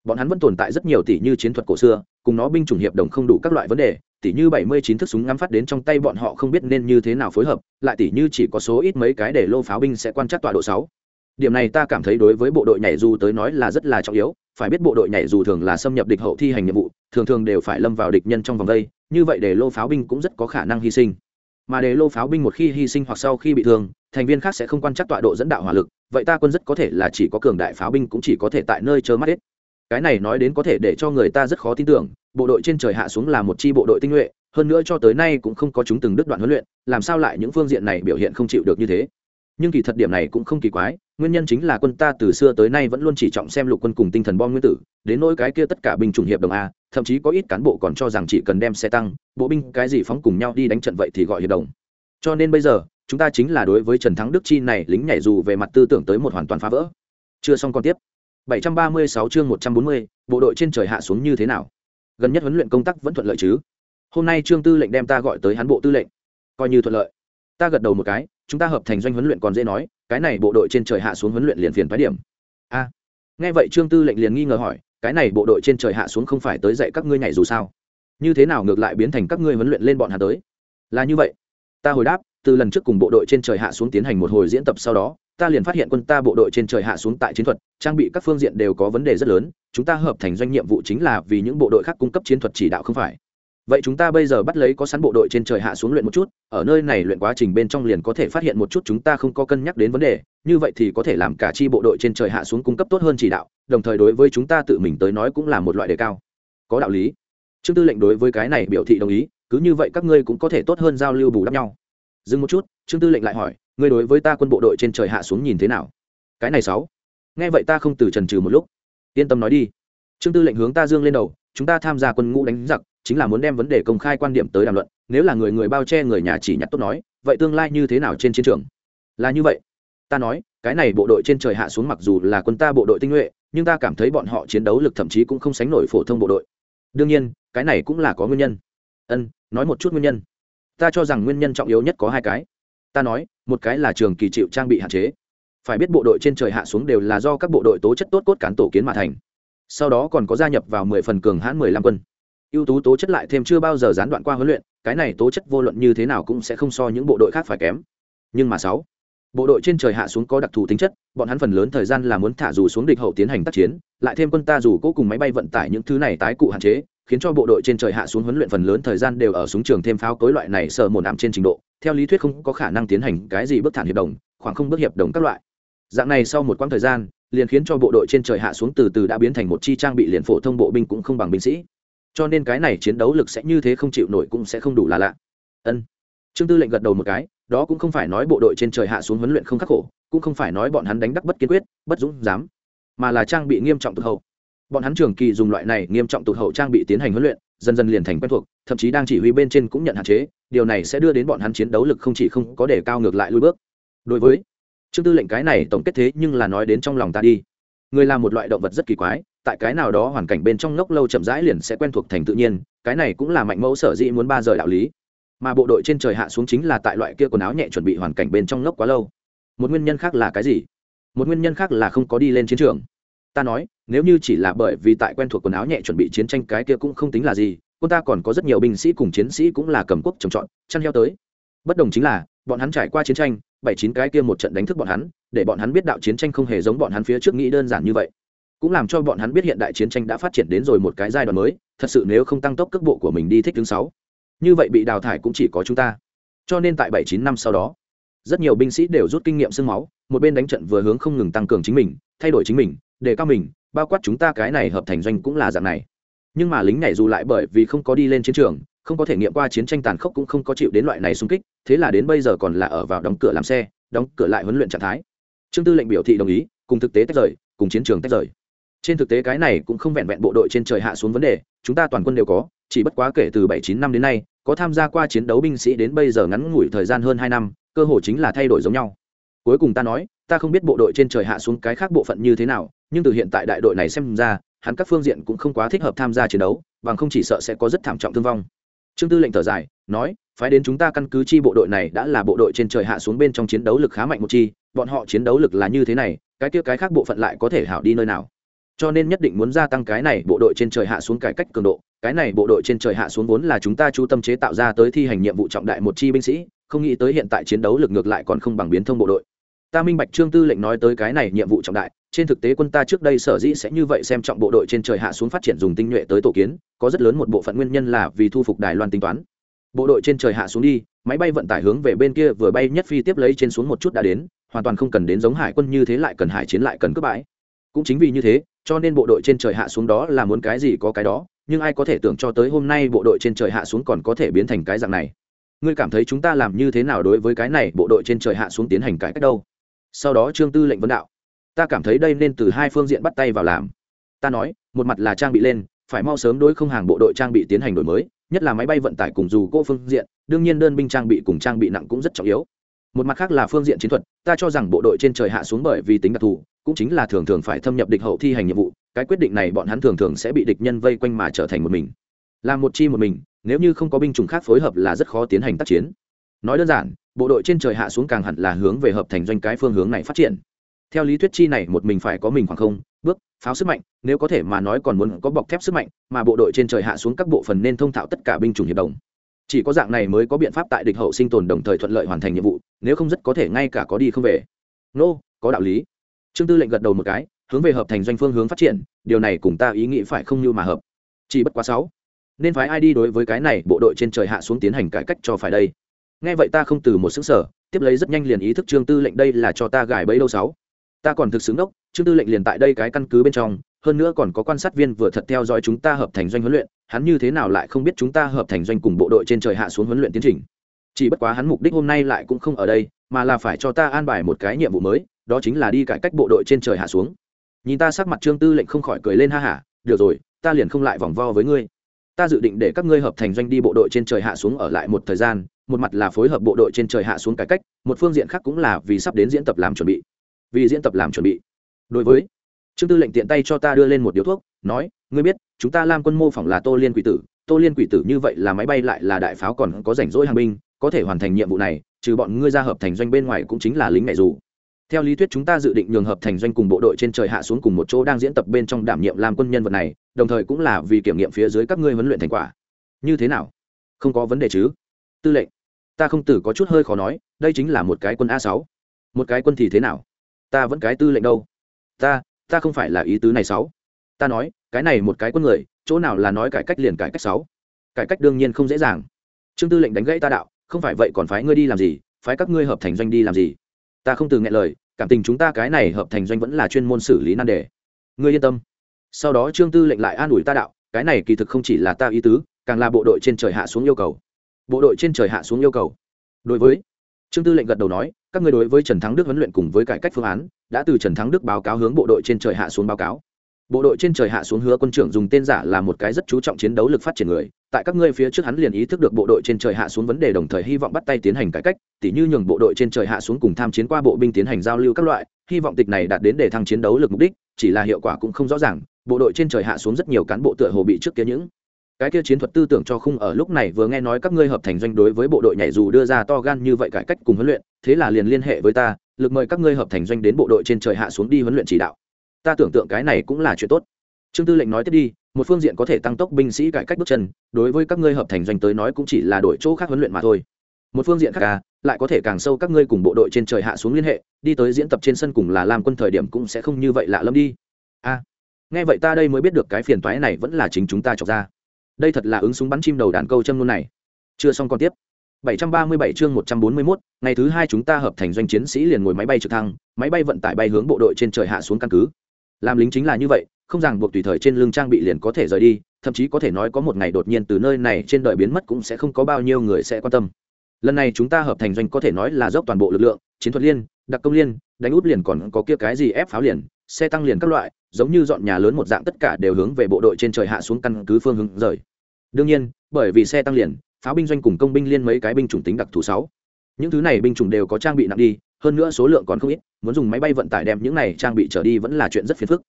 S1: Bọn hắn vẫn tồn tại rất nhiều tỷ như chiến thuật cổ xưa, cùng nó binh chủng hiệp đồng không đủ các loại vấn đề tỷ như bảy mươi chín thước súng ngắm phát đến trong tay bọn họ không biết nên như thế nào phối hợp lại tỷ như chỉ có số ít mấy cái để lô pháo binh sẽ quan trắc tọa độ sáu. Điểm này ta cảm thấy đối với bộ đội nhảy dù tới nói là rất là trọng yếu phải biết bộ đội nhảy dù thường là xâm nhập địch hậu thi hành nhiệm vụ thường thường đều phải lâm vào địch nhân trong vòng vây, như vậy để lô pháo binh cũng rất có khả năng hy sinh. Mà để lô pháo binh một khi hy sinh hoặc sau khi bị thương thành viên khác sẽ không quan trắc tọa độ dẫn đạo hỏa lực vậy ta quân rất có thể là chỉ có cường đại pháo binh cũng chỉ có thể tại nơi chớ mắt hết cái này nói đến có thể để cho người ta rất khó tin tưởng, bộ đội trên trời hạ xuống là một chi bộ đội tinh nhuệ, hơn nữa cho tới nay cũng không có chúng từng đứt đoạn huấn luyện, làm sao lại những phương diện này biểu hiện không chịu được như thế? Nhưng kỳ thật điểm này cũng không kỳ quái, nguyên nhân chính là quân ta từ xưa tới nay vẫn luôn chỉ trọng xem lục quân cùng tinh thần bom nguyên tử, đến nỗi cái kia tất cả binh chủng hiệp đồng a, thậm chí có ít cán bộ còn cho rằng chỉ cần đem xe tăng, bộ binh cái gì phóng cùng nhau đi đánh trận vậy thì gọi hiệp đồng. Cho nên bây giờ, chúng ta chính là đối với trần thắng đức chi này lính nhảy dù về mặt tư tưởng tới một hoàn toàn phá vỡ. Chưa xong còn tiếp. 736 chương 140, bộ đội trên trời hạ xuống như thế nào? Gần nhất huấn luyện công tác vẫn thuận lợi chứ? Hôm nay trương tư lệnh đem ta gọi tới hắn bộ tư lệnh. Coi như thuận lợi. Ta gật đầu một cái chúng ta hợp thành doanh huấn luyện còn dễ nói cái này bộ đội trên trời hạ xuống huấn luyện liền phiền phái điểm. A. Nghe vậy trương tư lệnh liền nghi ngờ hỏi cái này bộ đội trên trời hạ xuống không phải tới dạy các ngươi nhảy dù sao? Như thế nào ngược lại biến thành các ngươi huấn luyện lên bọn hắn tới? Là như vậy. Ta hồi đáp từ lần trước cùng bộ đội trên trời hạ xuống tiến hành một hồi diễn tập sau đó, ta liền phát hiện quân ta bộ đội trên trời hạ xuống tại chiến thuật, trang bị các phương diện đều có vấn đề rất lớn, chúng ta hợp thành doanh nhiệm vụ chính là vì những bộ đội khác cung cấp chiến thuật chỉ đạo không phải. Vậy chúng ta bây giờ bắt lấy có sẵn bộ đội trên trời hạ xuống luyện một chút, ở nơi này luyện quá trình bên trong liền có thể phát hiện một chút chúng ta không có cân nhắc đến vấn đề, như vậy thì có thể làm cả chi bộ đội trên trời hạ xuống cung cấp tốt hơn chỉ đạo, đồng thời đối với chúng ta tự mình tới nói cũng là một loại đề cao. Có đạo lý. Trương tư lệnh đối với cái này biểu thị đồng ý, cứ như vậy các ngươi cũng có thể tốt hơn giao lưu bù đắp nhau dừng một chút, trương tư lệnh lại hỏi, ngươi đối với ta quân bộ đội trên trời hạ xuống nhìn thế nào? Cái này sáu. Nghe vậy ta không từ trần trừ một lúc. Yên tâm nói đi. Trương tư lệnh hướng ta dương lên đầu, chúng ta tham gia quân ngũ đánh giặc, chính là muốn đem vấn đề công khai quan điểm tới đàm luận, nếu là người người bao che người nhà chỉ nhặt tốt nói, vậy tương lai như thế nào trên chiến trường? Là như vậy. Ta nói, cái này bộ đội trên trời hạ xuống mặc dù là quân ta bộ đội tinh nhuệ, nhưng ta cảm thấy bọn họ chiến đấu lực thậm chí cũng không sánh nổi phổ thông bộ đội. Đương nhiên, cái này cũng là có nguyên nhân. Ân, nói một chút nguyên nhân ta cho rằng nguyên nhân trọng yếu nhất có hai cái. Ta nói, một cái là trường kỳ chịu trang bị hạn chế. Phải biết bộ đội trên trời hạ xuống đều là do các bộ đội tố chất tốt cốt cán tổ kiến mà thành. Sau đó còn có gia nhập vào mười phần cường hãn mười lăm quân. Ưu tú tố chất lại thêm chưa bao giờ gián đoạn qua huấn luyện, cái này tố chất vô luận như thế nào cũng sẽ không so những bộ đội khác phải kém. Nhưng mà sáu, bộ đội trên trời hạ xuống có đặc thù tính chất, bọn hắn phần lớn thời gian là muốn thả dù xuống địch hậu tiến hành tác chiến, lại thêm quân ta dù cố cùng máy bay vận tải những thứ này tái cụ hạn chế khiến cho bộ đội trên trời hạ xuống huấn luyện phần lớn thời gian đều ở súng trường thêm pháo cối loại này sợ mồn ảm trên trình độ. Theo lý thuyết không có khả năng tiến hành cái gì bước thản hiệp đồng, khoảng không bước hiệp đồng các loại. Dạng này sau một quãng thời gian, liền khiến cho bộ đội trên trời hạ xuống từ từ đã biến thành một chi trang bị liền phổ thông bộ binh cũng không bằng binh sĩ. Cho nên cái này chiến đấu lực sẽ như thế không chịu nổi cũng sẽ không đủ là lạ. Ân. Trương tư lệnh gật đầu một cái, đó cũng không phải nói bộ đội trên trời hạ xuống huấn luyện không khắc khổ, cũng không phải nói bọn hắn đánh đắc bất kiên quyết, bất dũng dám, mà là trang bị nghiêm trọng tụt hậu bọn hắn trường kỳ dùng loại này nghiêm trọng tụt hậu trang bị tiến hành huấn luyện, dần dần liền thành quen thuộc, thậm chí đang chỉ huy bên trên cũng nhận hạn chế, điều này sẽ đưa đến bọn hắn chiến đấu lực không chỉ không có để cao ngược lại lui bước. Đối với trương tư lệnh cái này tổng kết thế nhưng là nói đến trong lòng ta đi. Người là một loại động vật rất kỳ quái, tại cái nào đó hoàn cảnh bên trong ngốc lâu chậm rãi liền sẽ quen thuộc thành tự nhiên, cái này cũng là mạnh mẫu sở dĩ muốn ba rời đạo lý. Mà bộ đội trên trời hạ xuống chính là tại loại kia quần áo nhẹ chuẩn bị hoàn cảnh bên trong ngốc quá lâu. Một nguyên nhân khác là cái gì? Một nguyên nhân khác là không có đi lên chiến trường. Ta nói nếu như chỉ là bởi vì tại quen thuộc quần áo nhẹ chuẩn bị chiến tranh cái kia cũng không tính là gì, quân ta còn có rất nhiều binh sĩ cùng chiến sĩ cũng là cầm quốc trồng trọt, chăn heo tới. Bất đồng chính là, bọn hắn trải qua chiến tranh, bảy chín cái kia một trận đánh thức bọn hắn, để bọn hắn biết đạo chiến tranh không hề giống bọn hắn phía trước nghĩ đơn giản như vậy. Cũng làm cho bọn hắn biết hiện đại chiến tranh đã phát triển đến rồi một cái giai đoạn mới, thật sự nếu không tăng tốc cước bộ của mình đi thích thứ sáu. Như vậy bị đào thải cũng chỉ có chúng ta. Cho nên tại bảy chín năm sau đó, rất nhiều binh sĩ đều rút kinh nghiệm sương máu, một bên đánh trận vừa hướng không ngừng tăng cường chính mình, thay đổi chính mình để cao mình bao quát chúng ta cái này hợp thành doanh cũng là dạng này. Nhưng mà lính này dù lại bởi vì không có đi lên chiến trường, không có thể nghiệm qua chiến tranh tàn khốc cũng không có chịu đến loại này xung kích, thế là đến bây giờ còn là ở vào đóng cửa làm xe, đóng cửa lại huấn luyện trạng thái. Trương tư lệnh biểu thị đồng ý, cùng thực tế tách rời, cùng chiến trường tách rời. Trên thực tế cái này cũng không vẹn vẹn bộ đội trên trời hạ xuống vấn đề, chúng ta toàn quân đều có, chỉ bất quá kể từ bảy chín năm đến nay, có tham gia qua chiến đấu binh sĩ đến bây giờ ngắn ngủi thời gian hơn hai năm, cơ hội chính là thay đổi giống nhau cuối cùng ta nói, ta không biết bộ đội trên trời hạ xuống cái khác bộ phận như thế nào, nhưng từ hiện tại đại đội này xem ra, hắn các phương diện cũng không quá thích hợp tham gia chiến đấu, bằng không chỉ sợ sẽ có rất thảm trọng thương vong. Trương tư lệnh thở dài, nói, phái đến chúng ta căn cứ chi bộ đội này đã là bộ đội trên trời hạ xuống bên trong chiến đấu lực khá mạnh một chi, bọn họ chiến đấu lực là như thế này, cái kia cái khác bộ phận lại có thể hảo đi nơi nào? Cho nên nhất định muốn gia tăng cái này bộ đội trên trời hạ xuống cải cách cường độ, cái này bộ đội trên trời hạ xuống vốn là chúng ta chú tâm chế tạo ra tới thi hành nhiệm vụ trọng đại một chi binh sĩ, không nghĩ tới hiện tại chiến đấu lực ngược lại còn không bằng biến thông bộ đội ta minh bạch trương tư lệnh nói tới cái này nhiệm vụ trọng đại, trên thực tế quân ta trước đây sở dĩ sẽ như vậy xem trọng bộ đội trên trời hạ xuống phát triển dùng tinh nhuệ tới tổ kiến, có rất lớn một bộ phận nguyên nhân là vì thu phục đài loan tính toán. Bộ đội trên trời hạ xuống đi, máy bay vận tải hướng về bên kia vừa bay nhất phi tiếp lấy trên xuống một chút đã đến, hoàn toàn không cần đến giống hải quân như thế lại cần hải chiến lại cần cướp bãi. Cũng chính vì như thế, cho nên bộ đội trên trời hạ xuống đó là muốn cái gì có cái đó, nhưng ai có thể tưởng cho tới hôm nay bộ đội trên trời hạ xuống còn có thể biến thành cái dạng này. Ngươi cảm thấy chúng ta làm như thế nào đối với cái này, bộ đội trên trời hạ xuống tiến hành cải cách đâu? Sau đó trương tư lệnh vấn đạo, ta cảm thấy đây nên từ hai phương diện bắt tay vào làm. Ta nói, một mặt là trang bị lên, phải mau sớm đối không hàng bộ đội trang bị tiến hành đổi mới, nhất là máy bay vận tải cùng dù cô phương diện, đương nhiên đơn binh trang bị cùng trang bị nặng cũng rất trọng yếu. Một mặt khác là phương diện chiến thuật, ta cho rằng bộ đội trên trời hạ xuống bởi vì tính đặc thù, cũng chính là thường thường phải thâm nhập địch hậu thi hành nhiệm vụ, cái quyết định này bọn hắn thường thường sẽ bị địch nhân vây quanh mà trở thành một mình. Làm một chi một mình, nếu như không có binh chủng khác phối hợp là rất khó tiến hành tác chiến. Nói đơn giản bộ đội trên trời hạ xuống càng hẳn là hướng về hợp thành doanh cái phương hướng này phát triển. Theo lý thuyết chi này một mình phải có mình khoảng không bước pháo sức mạnh nếu có thể mà nói còn muốn có bọc thép sức mạnh mà bộ đội trên trời hạ xuống các bộ phần nên thông thạo tất cả binh chủng hiệp đồng. Chỉ có dạng này mới có biện pháp tại địch hậu sinh tồn đồng thời thuận lợi hoàn thành nhiệm vụ nếu không rất có thể ngay cả có đi không về. Nô、no, có đạo lý. Trương tư lệnh gật đầu một cái hướng về hợp thành doanh phương hướng phát triển điều này cùng ta ý nghĩ phải không như mà hợp. Chỉ bất quá sáu nên phái ai đi đối với cái này bộ đội trên trời hạ xuống tiến hành cải cách cho phải đây nghe vậy ta không từ một xứng sở tiếp lấy rất nhanh liền ý thức trương tư lệnh đây là cho ta gài bẫy lâu sáu. Ta còn thực xứng đốc trương tư lệnh liền tại đây cái căn cứ bên trong, hơn nữa còn có quan sát viên vừa thật theo dõi chúng ta hợp thành doanh huấn luyện, hắn như thế nào lại không biết chúng ta hợp thành doanh cùng bộ đội trên trời hạ xuống huấn luyện tiến trình. Chỉ bất quá hắn mục đích hôm nay lại cũng không ở đây, mà là phải cho ta an bài một cái nhiệm vụ mới, đó chính là đi cải cách bộ đội trên trời hạ xuống. Nhìn ta sắc mặt trương tư lệnh không khỏi cười lên ha hả, được rồi, ta liền không lại vòng vo với ngươi. Ta dự định để các ngươi hợp thành doanh đi bộ đội trên trời hạ xuống ở lại một thời gian một mặt là phối hợp bộ đội trên trời hạ xuống cải cách, một phương diện khác cũng là vì sắp đến diễn tập làm chuẩn bị. Vì diễn tập làm chuẩn bị. Đối với trương tư lệnh tiện tay cho ta đưa lên một điếu thuốc, nói, ngươi biết, chúng ta làm quân mô phỏng là tô liên quỷ tử, tô liên quỷ tử như vậy là máy bay lại là đại pháo còn có rảnh rỗi hàng binh, có thể hoàn thành nhiệm vụ này, trừ bọn ngươi ra hợp thành doanh bên ngoài cũng chính là lính mẹ dù. Theo lý thuyết chúng ta dự định nhường hợp thành doanh cùng bộ đội trên trời hạ xuống cùng một chỗ đang diễn tập bên trong đảm nhiệm làm quân nhân vật này, đồng thời cũng là vì kiểm nghiệm phía dưới các ngươi huấn luyện thành quả. Như thế nào? Không có vấn đề chứ? Tư lệnh ta không tử có chút hơi khó nói, đây chính là một cái quân a sáu. Một cái quân thì thế nào? Ta vẫn cái tư lệnh đâu? Ta ta không phải là ý tứ này sáu. Ta nói, cái này một cái quân người, chỗ nào là nói cải cách liền cải cách sáu. Cải cách đương nhiên không dễ dàng. Trương tư lệnh đánh gãy ta đạo, không phải vậy còn phái ngươi đi làm gì, phái các ngươi hợp thành doanh đi làm gì? Ta không từ nghe lời, cảm tình chúng ta cái này hợp thành doanh vẫn là chuyên môn xử lý nan đề. Ngươi yên tâm. Sau đó trương tư lệnh lại an ủi ta đạo, cái này kỳ thực không chỉ là ta ý tứ, càng là bộ đội trên trời hạ xuống yêu cầu bộ đội trên trời hạ xuống yêu cầu. Đối với trương tư lệnh gật đầu nói, các người đối với trần thắng đức huấn luyện cùng với cải cách phương án, đã từ trần thắng đức báo cáo hướng bộ đội trên trời hạ xuống báo cáo. Bộ đội trên trời hạ xuống hứa quân trưởng dùng tên giả là một cái rất chú trọng chiến đấu lực phát triển người, tại các ngươi phía trước hắn liền ý thức được bộ đội trên trời hạ xuống vấn đề đồng thời hy vọng bắt tay tiến hành cải cách, tỉ như nhường bộ đội trên trời hạ xuống cùng tham chiến qua bộ binh tiến hành giao lưu các loại, hy vọng tịch này đạt đến để thăng chiến đấu lực mục đích, chỉ là hiệu quả cũng không rõ ràng, bộ đội trên trời hạ xuống rất nhiều cán bộ tựa hồ bị trước kia những cái kia chiến thuật tư tưởng cho khung ở lúc này vừa nghe nói các ngươi hợp thành doanh đối với bộ đội nhảy dù đưa ra to gan như vậy cải cách cùng huấn luyện, thế là liền liên hệ với ta, lực mời các ngươi hợp thành doanh đến bộ đội trên trời hạ xuống đi huấn luyện chỉ đạo. Ta tưởng tượng cái này cũng là chuyện tốt. Trương tư lệnh nói tiếp đi, một phương diện có thể tăng tốc binh sĩ cải cách bước chân, đối với các ngươi hợp thành doanh tới nói cũng chỉ là đổi chỗ khác huấn luyện mà thôi. Một phương diện khác à lại có thể càng sâu các ngươi cùng bộ đội trên trời hạ xuống liên hệ, đi tới diễn tập trên sân cùng là làm quân thời điểm cũng sẽ không như vậy lạ lẫm đi. A nghe vậy ta đây mới biết được cái phiền toái này vẫn là chính chúng ta chọc ra đây thật là ứng súng bắn chim đầu đàn câu châm luôn này. Chưa xong còn tiếp. 737 chương 141, ngày thứ hai chúng ta hợp thành doanh chiến sĩ liền ngồi máy bay trực thăng máy bay vận tải bay hướng bộ đội trên trời hạ xuống căn cứ. Làm lính chính là như vậy không ràng buộc tùy thời trên lưng trang bị liền có thể rời đi thậm chí có thể nói có một ngày đột nhiên từ nơi này trên đời biến mất cũng sẽ không có bao nhiêu người sẽ quan tâm. Lần này chúng ta hợp thành doanh có thể nói là dốc toàn bộ lực lượng chiến thuật liên đặc công liên đánh út liền còn có kia cái gì ép pháo liền xe tăng liền các loại giống như dọn nhà lớn một dạng tất cả đều hướng về bộ đội trên trời hạ xuống căn cứ phương hướng rời đương nhiên, bởi vì xe tăng liền, pháo binh doanh cùng công binh liên mấy cái binh chủng tính đặc thù sáu. Những thứ này binh chủng đều có trang bị nặng đi, hơn nữa số lượng còn không ít, muốn dùng máy bay vận tải đem những này trang bị trở đi vẫn là chuyện rất phiền phức.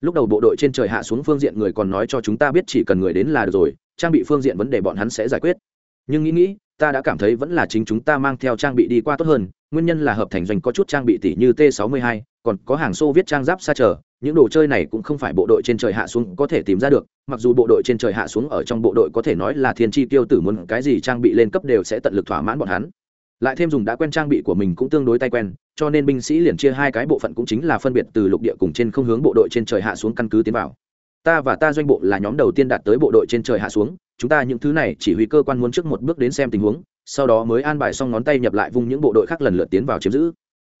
S1: Lúc đầu bộ đội trên trời hạ xuống phương diện người còn nói cho chúng ta biết chỉ cần người đến là được rồi, trang bị phương diện vấn đề bọn hắn sẽ giải quyết. Nhưng nghĩ nghĩ, ta đã cảm thấy vẫn là chính chúng ta mang theo trang bị đi qua tốt hơn, nguyên nhân là hợp thành doanh có chút trang bị tỷ như t 62 còn có hàng xô viết trang giáp xa chờ những đồ chơi này cũng không phải bộ đội trên trời hạ xuống có thể tìm ra được, mặc dù bộ đội trên trời hạ xuống ở trong bộ đội có thể nói là thiên chi tiêu tử muốn cái gì trang bị lên cấp đều sẽ tận lực thỏa mãn bọn hắn. Lại thêm dùng đã quen trang bị của mình cũng tương đối tay quen, cho nên binh sĩ liền chia hai cái bộ phận cũng chính là phân biệt từ lục địa cùng trên không hướng bộ đội trên trời hạ xuống căn cứ tiến vào. Ta và ta doanh bộ là nhóm đầu tiên đạt tới bộ đội trên trời hạ xuống, chúng ta những thứ này chỉ huy cơ quan muốn trước một bước đến xem tình huống, sau đó mới an bài xong ngón tay nhập lại vùng những bộ đội khác lần lượt tiến vào chiếm giữ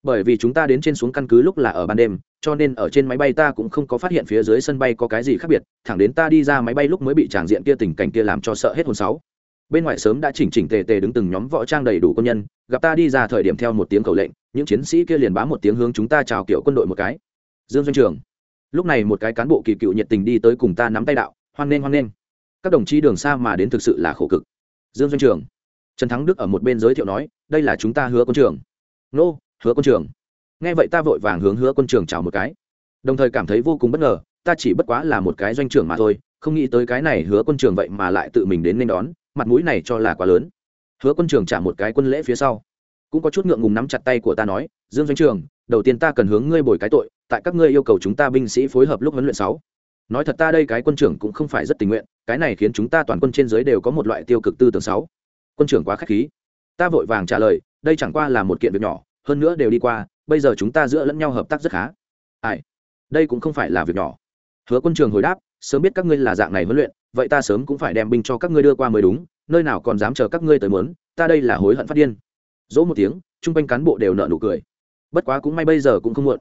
S1: bởi vì chúng ta đến trên xuống căn cứ lúc là ở ban đêm, cho nên ở trên máy bay ta cũng không có phát hiện phía dưới sân bay có cái gì khác biệt, thẳng đến ta đi ra máy bay lúc mới bị tràng diện kia tình cảnh kia làm cho sợ hết hồn sáu. Bên ngoài sớm đã chỉnh chỉnh tề tề đứng từng nhóm võ trang đầy đủ quân nhân, gặp ta đi ra thời điểm theo một tiếng cầu lệnh, những chiến sĩ kia liền bá một tiếng hướng chúng ta chào kiểu quân đội một cái. Dương doanh trường. Lúc này một cái cán bộ kỳ cựu nhiệt tình đi tới cùng ta nắm tay đạo, hoan nghênh hoan nghênh. Các đồng chí đường xa mà đến thực sự là khổ cực. Dương doanh trường. Trần thắng đức ở một bên giới thiệu nói, đây là chúng ta hứa quân trường nô hứa quân trường. Nghe vậy ta vội vàng hướng hứa quân trường chào một cái. Đồng thời cảm thấy vô cùng bất ngờ, ta chỉ bất quá là một cái doanh trưởng mà thôi, không nghĩ tới cái này hứa quân trường vậy mà lại tự mình đến nên đón, mặt mũi này cho là quá lớn. Hứa quân trường trả một cái quân lễ phía sau. Cũng có chút ngượng ngùng nắm chặt tay của ta nói, dương doanh trường đầu tiên ta cần hướng ngươi bồi cái tội, tại các ngươi yêu cầu chúng ta binh sĩ phối hợp lúc huấn luyện sáu. Nói thật ta đây cái quân trưởng cũng không phải rất tình nguyện, cái này khiến chúng ta toàn quân trên giới đều có một loại tiêu cực tư tưởng sáu. Quân trưởng quá khách khí. Ta vội vàng trả lời, đây chẳng qua là một kiện việc nhỏ hơn nữa đều đi qua, bây giờ chúng ta giữa lẫn nhau hợp tác rất khá. Ai? Đây cũng không phải là việc nhỏ. Hứa quân trường hồi đáp, sớm biết các ngươi là dạng này huấn luyện, vậy ta sớm cũng phải đem binh cho các ngươi đưa qua mới đúng, nơi nào còn dám chờ các ngươi tới mớn ta đây là hối hận phát điên. Dỗ một tiếng, chung quanh cán bộ đều nợ nụ cười. Bất quá cũng may bây giờ cũng không muộn.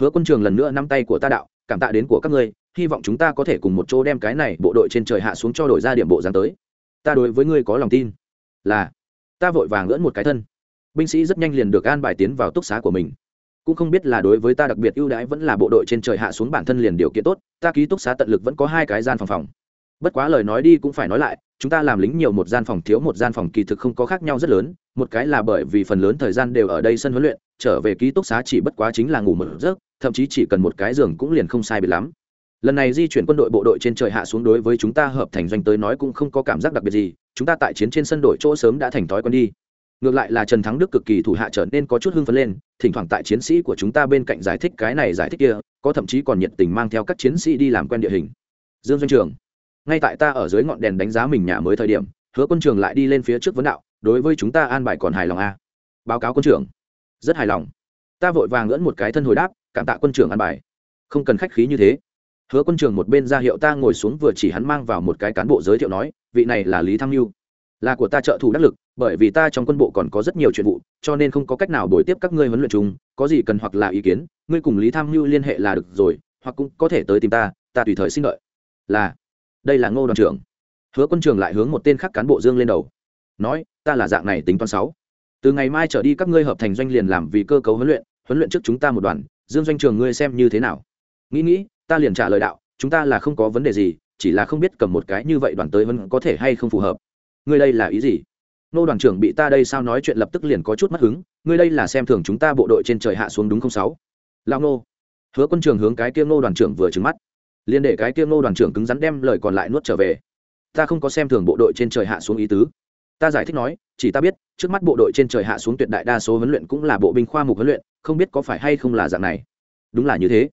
S1: Hứa quân trường lần nữa nắm tay của ta đạo, cảm tạ đến của các ngươi, hy vọng chúng ta có thể cùng một chỗ đem cái này bộ đội trên trời hạ xuống cho đổi ra điểm bộ dáng tới. Ta đối với ngươi có lòng tin. Là, ta vội vàng ngỡn một cái thân binh sĩ rất nhanh liền được an bài tiến vào túc xá của mình. Cũng không biết là đối với ta đặc biệt ưu đãi vẫn là bộ đội trên trời hạ xuống bản thân liền điều kiện tốt, ta ký túc xá tận lực vẫn có hai cái gian phòng phòng. Bất quá lời nói đi cũng phải nói lại, chúng ta làm lính nhiều một gian phòng thiếu một gian phòng kỳ thực không có khác nhau rất lớn, một cái là bởi vì phần lớn thời gian đều ở đây sân huấn luyện, trở về ký túc xá chỉ bất quá chính là ngủ một giấc, thậm chí chỉ cần một cái giường cũng liền không sai biệt lắm. Lần này di chuyển quân đội bộ đội trên trời hạ xuống đối với chúng ta hợp thành doanh tới nói cũng không có cảm giác đặc biệt gì, chúng ta tại chiến trên sân đội chỗ sớm đã thành thói quen đi ngược lại là trần thắng đức cực kỳ thủ hạ trở nên có chút hưng phấn lên, thỉnh thoảng tại chiến sĩ của chúng ta bên cạnh giải thích cái này giải thích kia, có thậm chí còn nhiệt tình mang theo các chiến sĩ đi làm quen địa hình. Dương doanh trường, ngay tại ta ở dưới ngọn đèn đánh giá mình nhà mới thời điểm, hứa quân trường lại đi lên phía trước vấn đạo, đối với chúng ta an bài còn hài lòng a à? báo cáo quân trưởng. Rất hài lòng. Ta vội vàng ngỡn một cái thân hồi đáp, cảm tạ quân trưởng an bài. Không cần khách khí như thế. Hứa quân trường một bên ra hiệu ta ngồi xuống vừa chỉ hắn mang vào một cái cán bộ giới thiệu nói, vị này là lý thăng lưu là của ta trợ thủ đắc lực, bởi vì ta trong quân bộ còn có rất nhiều chuyện vụ, cho nên không có cách nào đổi tiếp các ngươi huấn luyện chung, có gì cần hoặc là ý kiến, ngươi cùng lý tham mưu liên hệ là được rồi, hoặc cũng có thể tới tìm ta ta tùy thời xin đợi. Là, đây là ngô đoàn trưởng. Hứa quân trường lại hướng một tên khác cán bộ dương lên đầu. Nói, ta là dạng này tính toán sáu. Từ ngày mai trở đi các ngươi hợp thành doanh liền làm vì cơ cấu huấn luyện huấn luyện trước chúng ta một đoàn, dương doanh trường ngươi xem như thế nào. Nghĩ nghĩ, ta liền trả lời đạo, chúng ta là không có vấn đề gì, chỉ là không biết cầm một cái như vậy đoàn tới vẫn có thể hay không phù hợp ngươi đây là ý gì? Nô đoàn trưởng bị ta đây sao nói chuyện lập tức liền có chút mất hứng, ngươi đây là xem thường chúng ta bộ đội trên trời hạ xuống đúng không sáu? Lao nô. Hứa quân trường hướng cái kia nô đoàn trưởng vừa trừng mắt. Liền để cái kia nô đoàn trưởng cứng rắn đem lời còn lại nuốt trở về. Ta không có xem thường bộ đội trên trời hạ xuống ý tứ. Ta giải thích nói, chỉ ta biết, trước mắt bộ đội trên trời hạ xuống tuyệt đại đa số huấn luyện cũng là bộ binh khoa mục huấn luyện, không biết có phải hay không là dạng này. Đúng là như thế.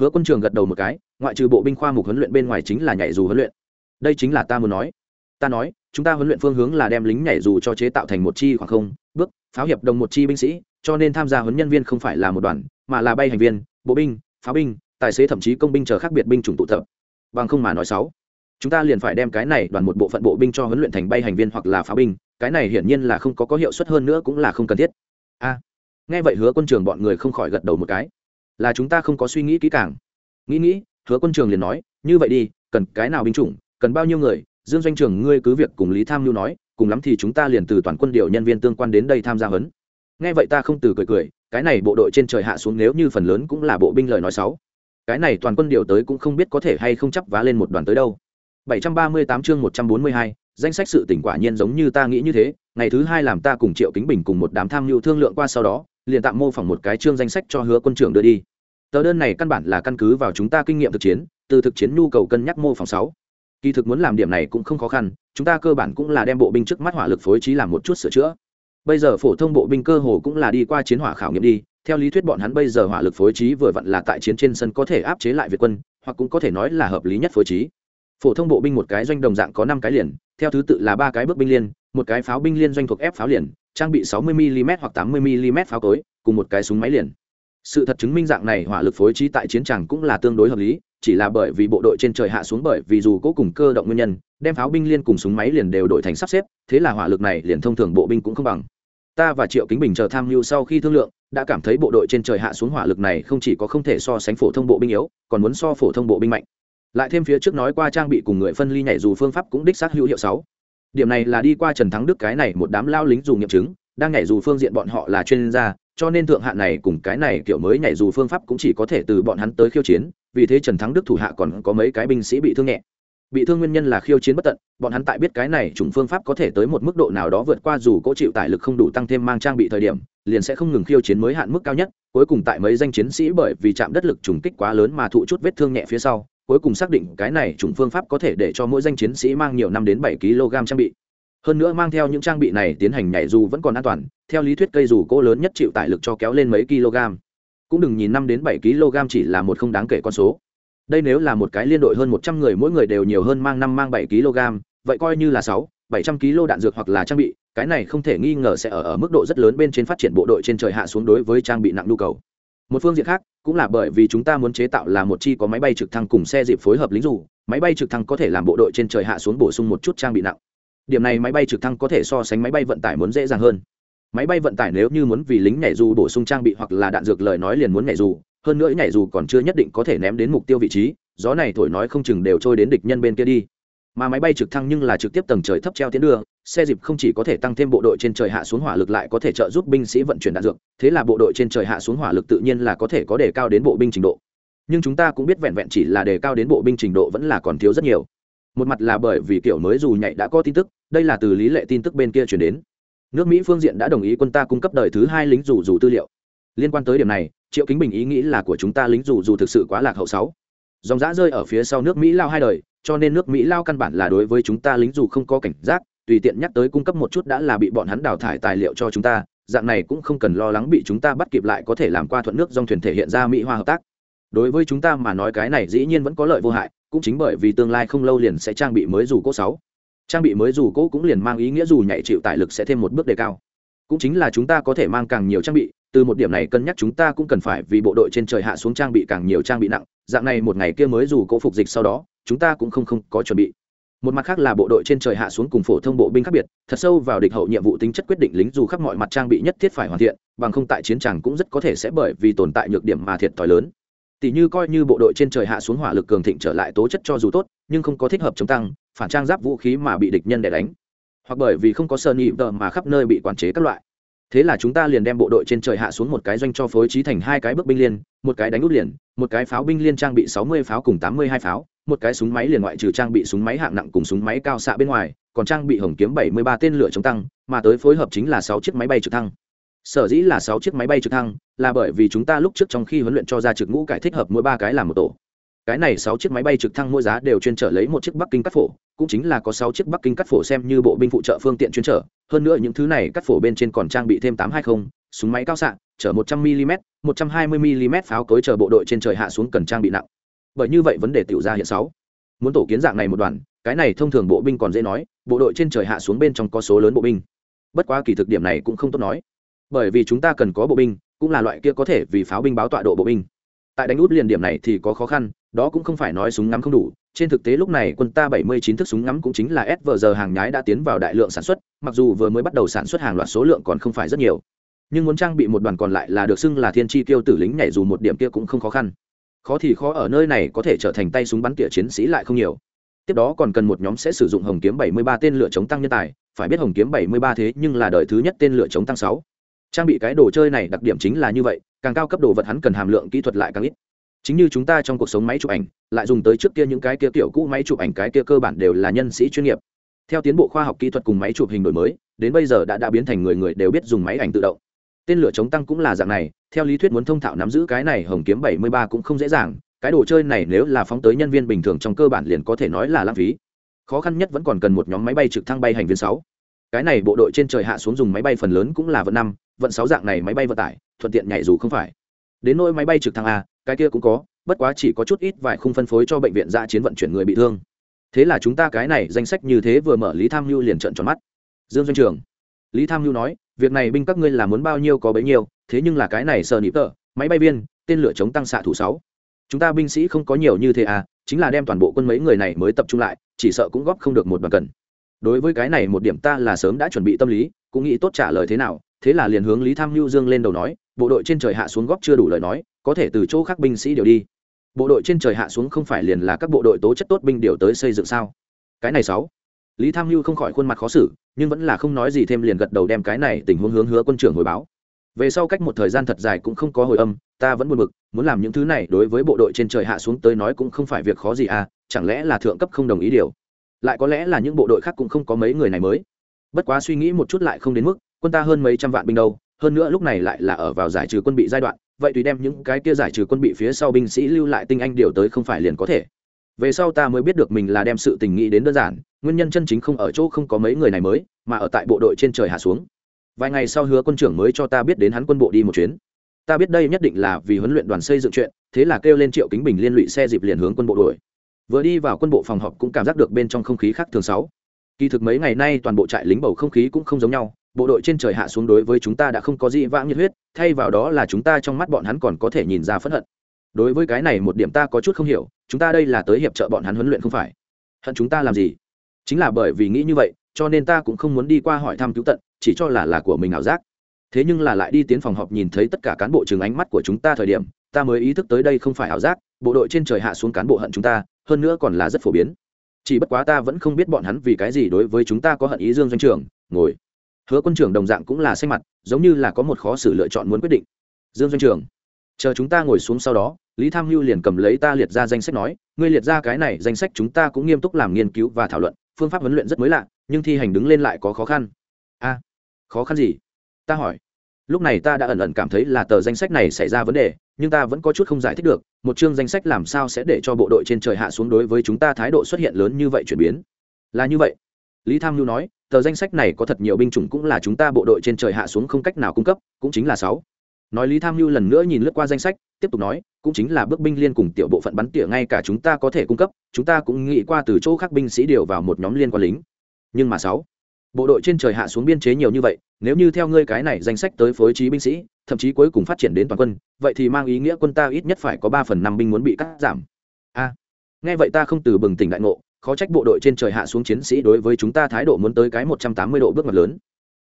S1: Hứa quân trường gật đầu một cái, ngoại trừ bộ binh khoa mục huấn luyện bên ngoài chính là nhảy dù huấn luyện. Đây chính là ta muốn nói. Ta nói chúng ta huấn luyện phương hướng là đem lính nhảy dù cho chế tạo thành một chi khoảng không, bước, pháo hiệp đồng một chi binh sĩ, cho nên tham gia huấn nhân viên không phải là một đoàn, mà là bay hành viên, bộ binh, pháo binh, tài xế thậm chí công binh chờ khác biệt binh chủng tụ tập. Bằng không mà nói sáu, chúng ta liền phải đem cái này đoàn một bộ phận bộ binh cho huấn luyện thành bay hành viên hoặc là pháo binh, cái này hiển nhiên là không có có hiệu suất hơn nữa cũng là không cần thiết. A, nghe vậy hứa quân trường bọn người không khỏi gật đầu một cái. Là chúng ta không có suy nghĩ kỹ càng. Nghĩ nghĩ, hứa quân trường liền nói, như vậy đi, cần cái nào binh chủng, cần bao nhiêu người dương doanh trường ngươi cứ việc cùng lý tham nhu nói cùng lắm thì chúng ta liền từ toàn quân điều nhân viên tương quan đến đây tham gia huấn. Nghe vậy ta không từ cười cười cái này bộ đội trên trời hạ xuống nếu như phần lớn cũng là bộ binh lời nói sáu cái này toàn quân điều tới cũng không biết có thể hay không chấp vá lên một đoàn tới đâu. 738 chương 142, danh sách sự tỉnh quả nhiên giống như ta nghĩ như thế ngày thứ hai làm ta cùng triệu kính bình cùng một đám tham mưu thương lượng qua sau đó liền tạm mô phỏng một cái chương danh sách cho hứa quân trưởng đưa đi. Tờ đơn này căn bản là căn cứ vào chúng ta kinh nghiệm thực chiến từ thực chiến nhu cầu cân nhắc mô phỏng sáu kỳ thực muốn làm điểm này cũng không khó khăn, chúng ta cơ bản cũng là đem bộ binh trước mắt hỏa lực phối trí làm một chút sửa chữa. Bây giờ phổ thông bộ binh cơ hồ cũng là đi qua chiến hỏa khảo nghiệm đi, theo lý thuyết bọn hắn bây giờ hỏa lực phối trí vừa vặn là tại chiến trên sân có thể áp chế lại việt quân, hoặc cũng có thể nói là hợp lý nhất phối trí. Phổ thông bộ binh một cái doanh đồng dạng có năm cái liền, theo thứ tự là ba cái bước binh liên, một cái pháo binh liên doanh thuộc ép pháo liền, trang bị 60 mm hoặc 80 mm pháo cối, cùng một cái súng máy liền. Sự thật chứng minh dạng này hỏa lực phối trí tại chiến trường cũng là tương đối hợp lý chỉ là bởi vì bộ đội trên trời hạ xuống bởi vì dù cố cùng cơ động nguyên nhân, đem pháo binh liên cùng súng máy liền đều đổi thành sắp xếp, thế là hỏa lực này liền thông thường bộ binh cũng không bằng. Ta và triệu kính bình chờ tham mưu sau khi thương lượng, đã cảm thấy bộ đội trên trời hạ xuống hỏa lực này không chỉ có không thể so sánh phổ thông bộ binh yếu, còn muốn so phổ thông bộ binh mạnh. Lại thêm phía trước nói qua trang bị cùng người phân ly nhảy dù phương pháp cũng đích xác hữu hiệu sáu. Điểm này là đi qua trần thắng đức cái này một đám lao lính dù nghiệm chứng, đang nhảy dù phương diện bọn họ là chuyên gia cho nên thượng hạn này cùng cái này kiểu mới nhảy dù phương pháp cũng chỉ có thể từ bọn hắn tới khiêu chiến, vì thế trần thắng đức thủ hạ còn có mấy cái binh sĩ bị thương nhẹ. Bị thương nguyên nhân là khiêu chiến bất tận, bọn hắn tại biết cái này chủng phương pháp có thể tới một mức độ nào đó vượt qua dù cố chịu tải lực không đủ tăng thêm mang trang bị thời điểm, liền sẽ không ngừng khiêu chiến mới hạn mức cao nhất, cuối cùng tại mấy danh chiến sĩ bởi vì chạm đất lực trùng kích quá lớn mà thụ chút vết thương nhẹ phía sau, cuối cùng xác định cái này chủng phương pháp có thể để cho mỗi danh chiến sĩ mang nhiều năm đến bảy kg trang bị hơn nữa mang theo những trang bị này tiến hành nhảy dù vẫn còn an toàn, theo lý thuyết cây dù cỗ lớn nhất chịu tải lực cho kéo lên mấy kg. Cũng đừng nhìn năm đến bảy kg chỉ là một không đáng kể con số. Đây nếu là một cái liên đội hơn một trăm người, mỗi người đều nhiều hơn mang năm mang bảy kg, vậy coi như là sáu, bảy trăm kg đạn dược hoặc là trang bị, cái này không thể nghi ngờ sẽ ở ở mức độ rất lớn bên trên phát triển bộ đội trên trời hạ xuống đối với trang bị nặng nhu cầu. Một phương diện khác, cũng là bởi vì chúng ta muốn chế tạo là một chi có máy bay trực thăng cùng xe dịp phối hợp lính dù, máy bay trực thăng có thể làm bộ đội trên trời hạ xuống bổ sung một chút trang bị nặng điểm này máy bay trực thăng có thể so sánh máy bay vận tải muốn dễ dàng hơn. Máy bay vận tải nếu như muốn vì lính nhảy dù bổ sung trang bị hoặc là đạn dược lời nói liền muốn nhảy dù, hơn nữa nhảy dù còn chưa nhất định có thể ném đến mục tiêu vị trí, gió này thổi nói không chừng đều trôi đến địch nhân bên kia đi. Mà máy bay trực thăng nhưng là trực tiếp tầng trời thấp treo tiến đưa, xe dịp không chỉ có thể tăng thêm bộ đội trên trời hạ xuống hỏa lực lại có thể trợ giúp binh sĩ vận chuyển đạn dược, thế là bộ đội trên trời hạ xuống hỏa lực tự nhiên là có thể có đề cao đến bộ binh trình độ. Nhưng chúng ta cũng biết vẹn vẹn chỉ là đề cao đến bộ binh trình độ vẫn là còn thiếu rất nhiều một mặt là bởi vì kiểu mới dù nhạy đã có tin tức, đây là từ lý lệ tin tức bên kia chuyển đến. Nước mỹ phương diện đã đồng ý quân ta cung cấp đời thứ hai lính dù dù tư liệu. Liên quan tới điểm này, triệu kính bình ý nghĩ là của chúng ta lính dù dù thực sự quá lạc hậu sáu. Dòng giã rơi ở phía sau nước mỹ lao hai đời, cho nên nước mỹ lao căn bản là đối với chúng ta lính dù không có cảnh giác, tùy tiện nhắc tới cung cấp một chút đã là bị bọn hắn đào thải tài liệu cho chúng ta, dạng này cũng không cần lo lắng bị chúng ta bắt kịp lại có thể làm qua thuận nước dòng thuyền thể hiện ra mỹ hoa hợp tác. Đối với chúng ta mà nói cái này dĩ nhiên vẫn có lợi vô hại cũng chính bởi vì tương lai không lâu liền sẽ trang bị mới dù cỗ sáu. Trang bị mới dù cỗ cũng liền mang ý nghĩa dù nhảy chịu tải lực sẽ thêm một bước đề cao. Cũng chính là chúng ta có thể mang càng nhiều trang bị, từ một điểm này cân nhắc chúng ta cũng cần phải vì bộ đội trên trời hạ xuống trang bị càng nhiều trang bị nặng. Dạng này một ngày kia mới dù cỗ phục dịch sau đó, chúng ta cũng không không có chuẩn bị. Một mặt khác là bộ đội trên trời hạ xuống cùng phổ thông bộ binh khác biệt, thật sâu vào địch hậu nhiệm vụ tính chất quyết định lính dù khắp mọi mặt trang bị nhất thiết phải hoàn thiện, bằng không tại chiến tràng cũng rất có thể sẽ bởi vì tồn tại nhược điểm mà thiệt thòi lớn tỷ như coi như bộ đội trên trời hạ xuống hỏa lực cường thịnh trở lại tố chất cho dù tốt, nhưng không có thích hợp chống tăng, phản trang giáp vũ khí mà bị địch nhân đè đánh. Hoặc bởi vì không có sơn nhị tờ mà khắp nơi bị quản chế các loại. Thế là chúng ta liền đem bộ đội trên trời hạ xuống một cái doanh cho phối trí thành hai cái bước binh liên, một cái đánh út liền, một cái pháo binh liên trang bị sáu mươi pháo cùng tám mươi hai pháo, một cái súng máy liền ngoại trừ trang bị súng máy hạng nặng cùng súng máy cao xạ bên ngoài, còn trang bị hồng kiếm bảy mươi ba tên lửa chống tăng, mà tới phối hợp chính là sáu chiếc máy bay trực thăng sở dĩ là sáu chiếc máy bay trực thăng, là bởi vì chúng ta lúc trước trong khi huấn luyện cho ra trực ngũ cải thích hợp mỗi ba cái làm một tổ. Cái này sáu chiếc máy bay trực thăng mỗi giá đều chuyên trở lấy một chiếc bắc kinh cắt phổ, cũng chính là có sáu chiếc bắc kinh cắt phổ xem như bộ binh phụ trợ phương tiện chuyên trở. Hơn nữa những thứ này cắt phổ bên trên còn trang bị thêm tám hai mươi súng máy cao xạ, chở một trăm mm một trăm hai mươi mm pháo cối chở bộ đội trên trời hạ xuống cần trang bị nặng. Bởi như vậy vấn đề tiểu ra hiện sáu. Muốn tổ kiến dạng này một đoàn, cái này thông thường bộ binh còn dễ nói, bộ đội trên trời hạ xuống bên trong có số lớn bộ binh. Bất quá kỳ thực điểm này cũng không tốt nói bởi vì chúng ta cần có bộ binh, cũng là loại kia có thể vì pháo binh báo tọa độ bộ binh. Tại đánh út liền điểm này thì có khó khăn, đó cũng không phải nói súng ngắm không đủ. Trên thực tế lúc này quân ta 79 thức súng ngắm cũng chính là s giờ hàng nhái đã tiến vào đại lượng sản xuất, mặc dù vừa mới bắt đầu sản xuất hàng loạt số lượng còn không phải rất nhiều. Nhưng muốn trang bị một đoàn còn lại là được xưng là thiên chi tiêu tử lính nhảy dù một điểm kia cũng không khó khăn. Khó thì khó ở nơi này có thể trở thành tay súng bắn tỉa chiến sĩ lại không nhiều. Tiếp đó còn cần một nhóm sẽ sử dụng hồng kiếm 73 tên lửa chống tăng nhân tài. Phải biết hồng kiếm 73 thế nhưng là đời thứ nhất tên lửa chống tăng 6 trang bị cái đồ chơi này đặc điểm chính là như vậy, càng cao cấp đồ vật hắn cần hàm lượng kỹ thuật lại càng ít. Chính như chúng ta trong cuộc sống máy chụp ảnh, lại dùng tới trước kia những cái kia kiểu cũ máy chụp ảnh, cái kia cơ bản đều là nhân sĩ chuyên nghiệp. Theo tiến bộ khoa học kỹ thuật cùng máy chụp hình đổi mới, đến bây giờ đã đã biến thành người người đều biết dùng máy ảnh tự động. Tên lửa chống tăng cũng là dạng này, theo lý thuyết muốn thông thạo nắm giữ cái này hồng kiếm 73 cũng không dễ dàng, cái đồ chơi này nếu là phóng tới nhân viên bình thường trong cơ bản liền có thể nói là lãng phí. Khó khăn nhất vẫn còn cần một nhóm máy bay trực thăng bay hành viên sáu cái này bộ đội trên trời hạ xuống dùng máy bay phần lớn cũng là vận năm, vận sáu dạng này máy bay vận tải, thuận tiện nhảy dù không phải. Đến nỗi máy bay trực thăng a, cái kia cũng có, bất quá chỉ có chút ít vài khung phân phối cho bệnh viện giã chiến vận chuyển người bị thương. Thế là chúng ta cái này danh sách như thế vừa mở, lý tham mưu liền trận tròn mắt. Dương doanh trường, lý tham mưu nói, việc này binh các ngươi là muốn bao nhiêu có bấy nhiêu, thế nhưng là cái này sờ nịp tờ, máy bay viên, tên lửa chống tăng xạ thủ sáu. Chúng ta binh sĩ không có nhiều như thế à chính là đem toàn bộ quân mấy người này mới tập trung lại, chỉ sợ cũng góp không được một bằng cần đối với cái này một điểm ta là sớm đã chuẩn bị tâm lý, cũng nghĩ tốt trả lời thế nào, thế là liền hướng lý tham mưu dương lên đầu nói, bộ đội trên trời hạ xuống góp chưa đủ lời nói, có thể từ chỗ khác binh sĩ điều đi. Bộ đội trên trời hạ xuống không phải liền là các bộ đội tố chất tốt binh điều tới xây dựng sao? Cái này sáu. Lý tham mưu không khỏi khuôn mặt khó xử, nhưng vẫn là không nói gì thêm liền gật đầu đem cái này tình huống hướng hứa quân trưởng hồi báo. Về sau cách một thời gian thật dài cũng không có hồi âm, ta vẫn buồn bực, muốn làm những thứ này đối với bộ đội trên trời hạ xuống tới nói cũng không phải việc khó gì à chẳng lẽ là thượng cấp không đồng ý điều? Lại có lẽ là những bộ đội khác cũng không có mấy người này mới. Bất quá suy nghĩ một chút lại không đến mức, quân ta hơn mấy trăm vạn binh đâu, hơn nữa lúc này lại là ở vào giải trừ quân bị giai đoạn, vậy tùy đem những cái kia giải trừ quân bị phía sau binh sĩ lưu lại tinh anh điều tới không phải liền có thể. Về sau ta mới biết được mình là đem sự tình nghĩ đến đơn giản, nguyên nhân chân chính không ở chỗ không có mấy người này mới, mà ở tại bộ đội trên trời hạ xuống. Vài ngày sau hứa quân trưởng mới cho ta biết đến hắn quân bộ đi một chuyến. Ta biết đây nhất định là vì huấn luyện đoàn xây dựng chuyện, thế là kêu lên triệu kính bình liên lụy xe dịp liền hướng quân bộ đuổi vừa đi vào quân bộ phòng họp cũng cảm giác được bên trong không khí khác thường sáu. Kỳ thực mấy ngày nay toàn bộ trại lính bầu không khí cũng không giống nhau, bộ đội trên trời hạ xuống đối với chúng ta đã không có gì vãng nhiệt huyết, thay vào đó là chúng ta trong mắt bọn hắn còn có thể nhìn ra phẫn hận. Đối với cái này một điểm ta có chút không hiểu, chúng ta đây là tới hiệp trợ bọn hắn huấn luyện không phải? Hận chúng ta làm gì? Chính là bởi vì nghĩ như vậy, cho nên ta cũng không muốn đi qua hỏi thăm cứu tận, chỉ cho là là của mình ảo giác. Thế nhưng là lại đi tiến phòng họp nhìn thấy tất cả cán bộ trường ánh mắt của chúng ta thời điểm ta mới ý thức tới đây không phải ảo giác, bộ đội trên trời hạ xuống cán bộ hận chúng ta, hơn nữa còn là rất phổ biến. Chỉ bất quá ta vẫn không biết bọn hắn vì cái gì đối với chúng ta có hận ý dương doanh trường, ngồi. Hứa quân trưởng đồng dạng cũng là xanh mặt, giống như là có một khó xử lựa chọn muốn quyết định. Dương doanh trường, chờ chúng ta ngồi xuống sau đó, lý tham mưu liền cầm lấy ta liệt ra danh sách nói, ngươi liệt ra cái này danh sách chúng ta cũng nghiêm túc làm nghiên cứu và thảo luận, phương pháp huấn luyện rất mới lạ, nhưng thi hành đứng lên lại có khó khăn. A, khó khăn gì? Ta hỏi lúc này ta đã ẩn ẩn cảm thấy là tờ danh sách này xảy ra vấn đề, nhưng ta vẫn có chút không giải thích được, một chương danh sách làm sao sẽ để cho bộ đội trên trời hạ xuống đối với chúng ta thái độ xuất hiện lớn như vậy chuyển biến? Là như vậy. Lý tham nhu nói, tờ danh sách này có thật nhiều binh chủng cũng là chúng ta bộ đội trên trời hạ xuống không cách nào cung cấp, cũng chính là sáu. Nói lý tham mưu lần nữa nhìn lướt qua danh sách, tiếp tục nói, cũng chính là bước binh liên cùng tiểu bộ phận bắn tỉa ngay cả chúng ta có thể cung cấp, chúng ta cũng nghĩ qua từ chỗ khác binh sĩ điều vào một nhóm liên quan lính. Nhưng mà sáu bộ đội trên trời hạ xuống biên chế nhiều như vậy, nếu như theo ngươi cái này danh sách tới phối trí binh sĩ, thậm chí cuối cùng phát triển đến toàn quân, vậy thì mang ý nghĩa quân ta ít nhất phải có ba phần năm binh muốn bị cắt giảm. A, nghe vậy ta không từ bừng tỉnh đại ngộ, khó trách bộ đội trên trời hạ xuống chiến sĩ đối với chúng ta thái độ muốn tới cái một trăm tám mươi độ bước ngoặt lớn.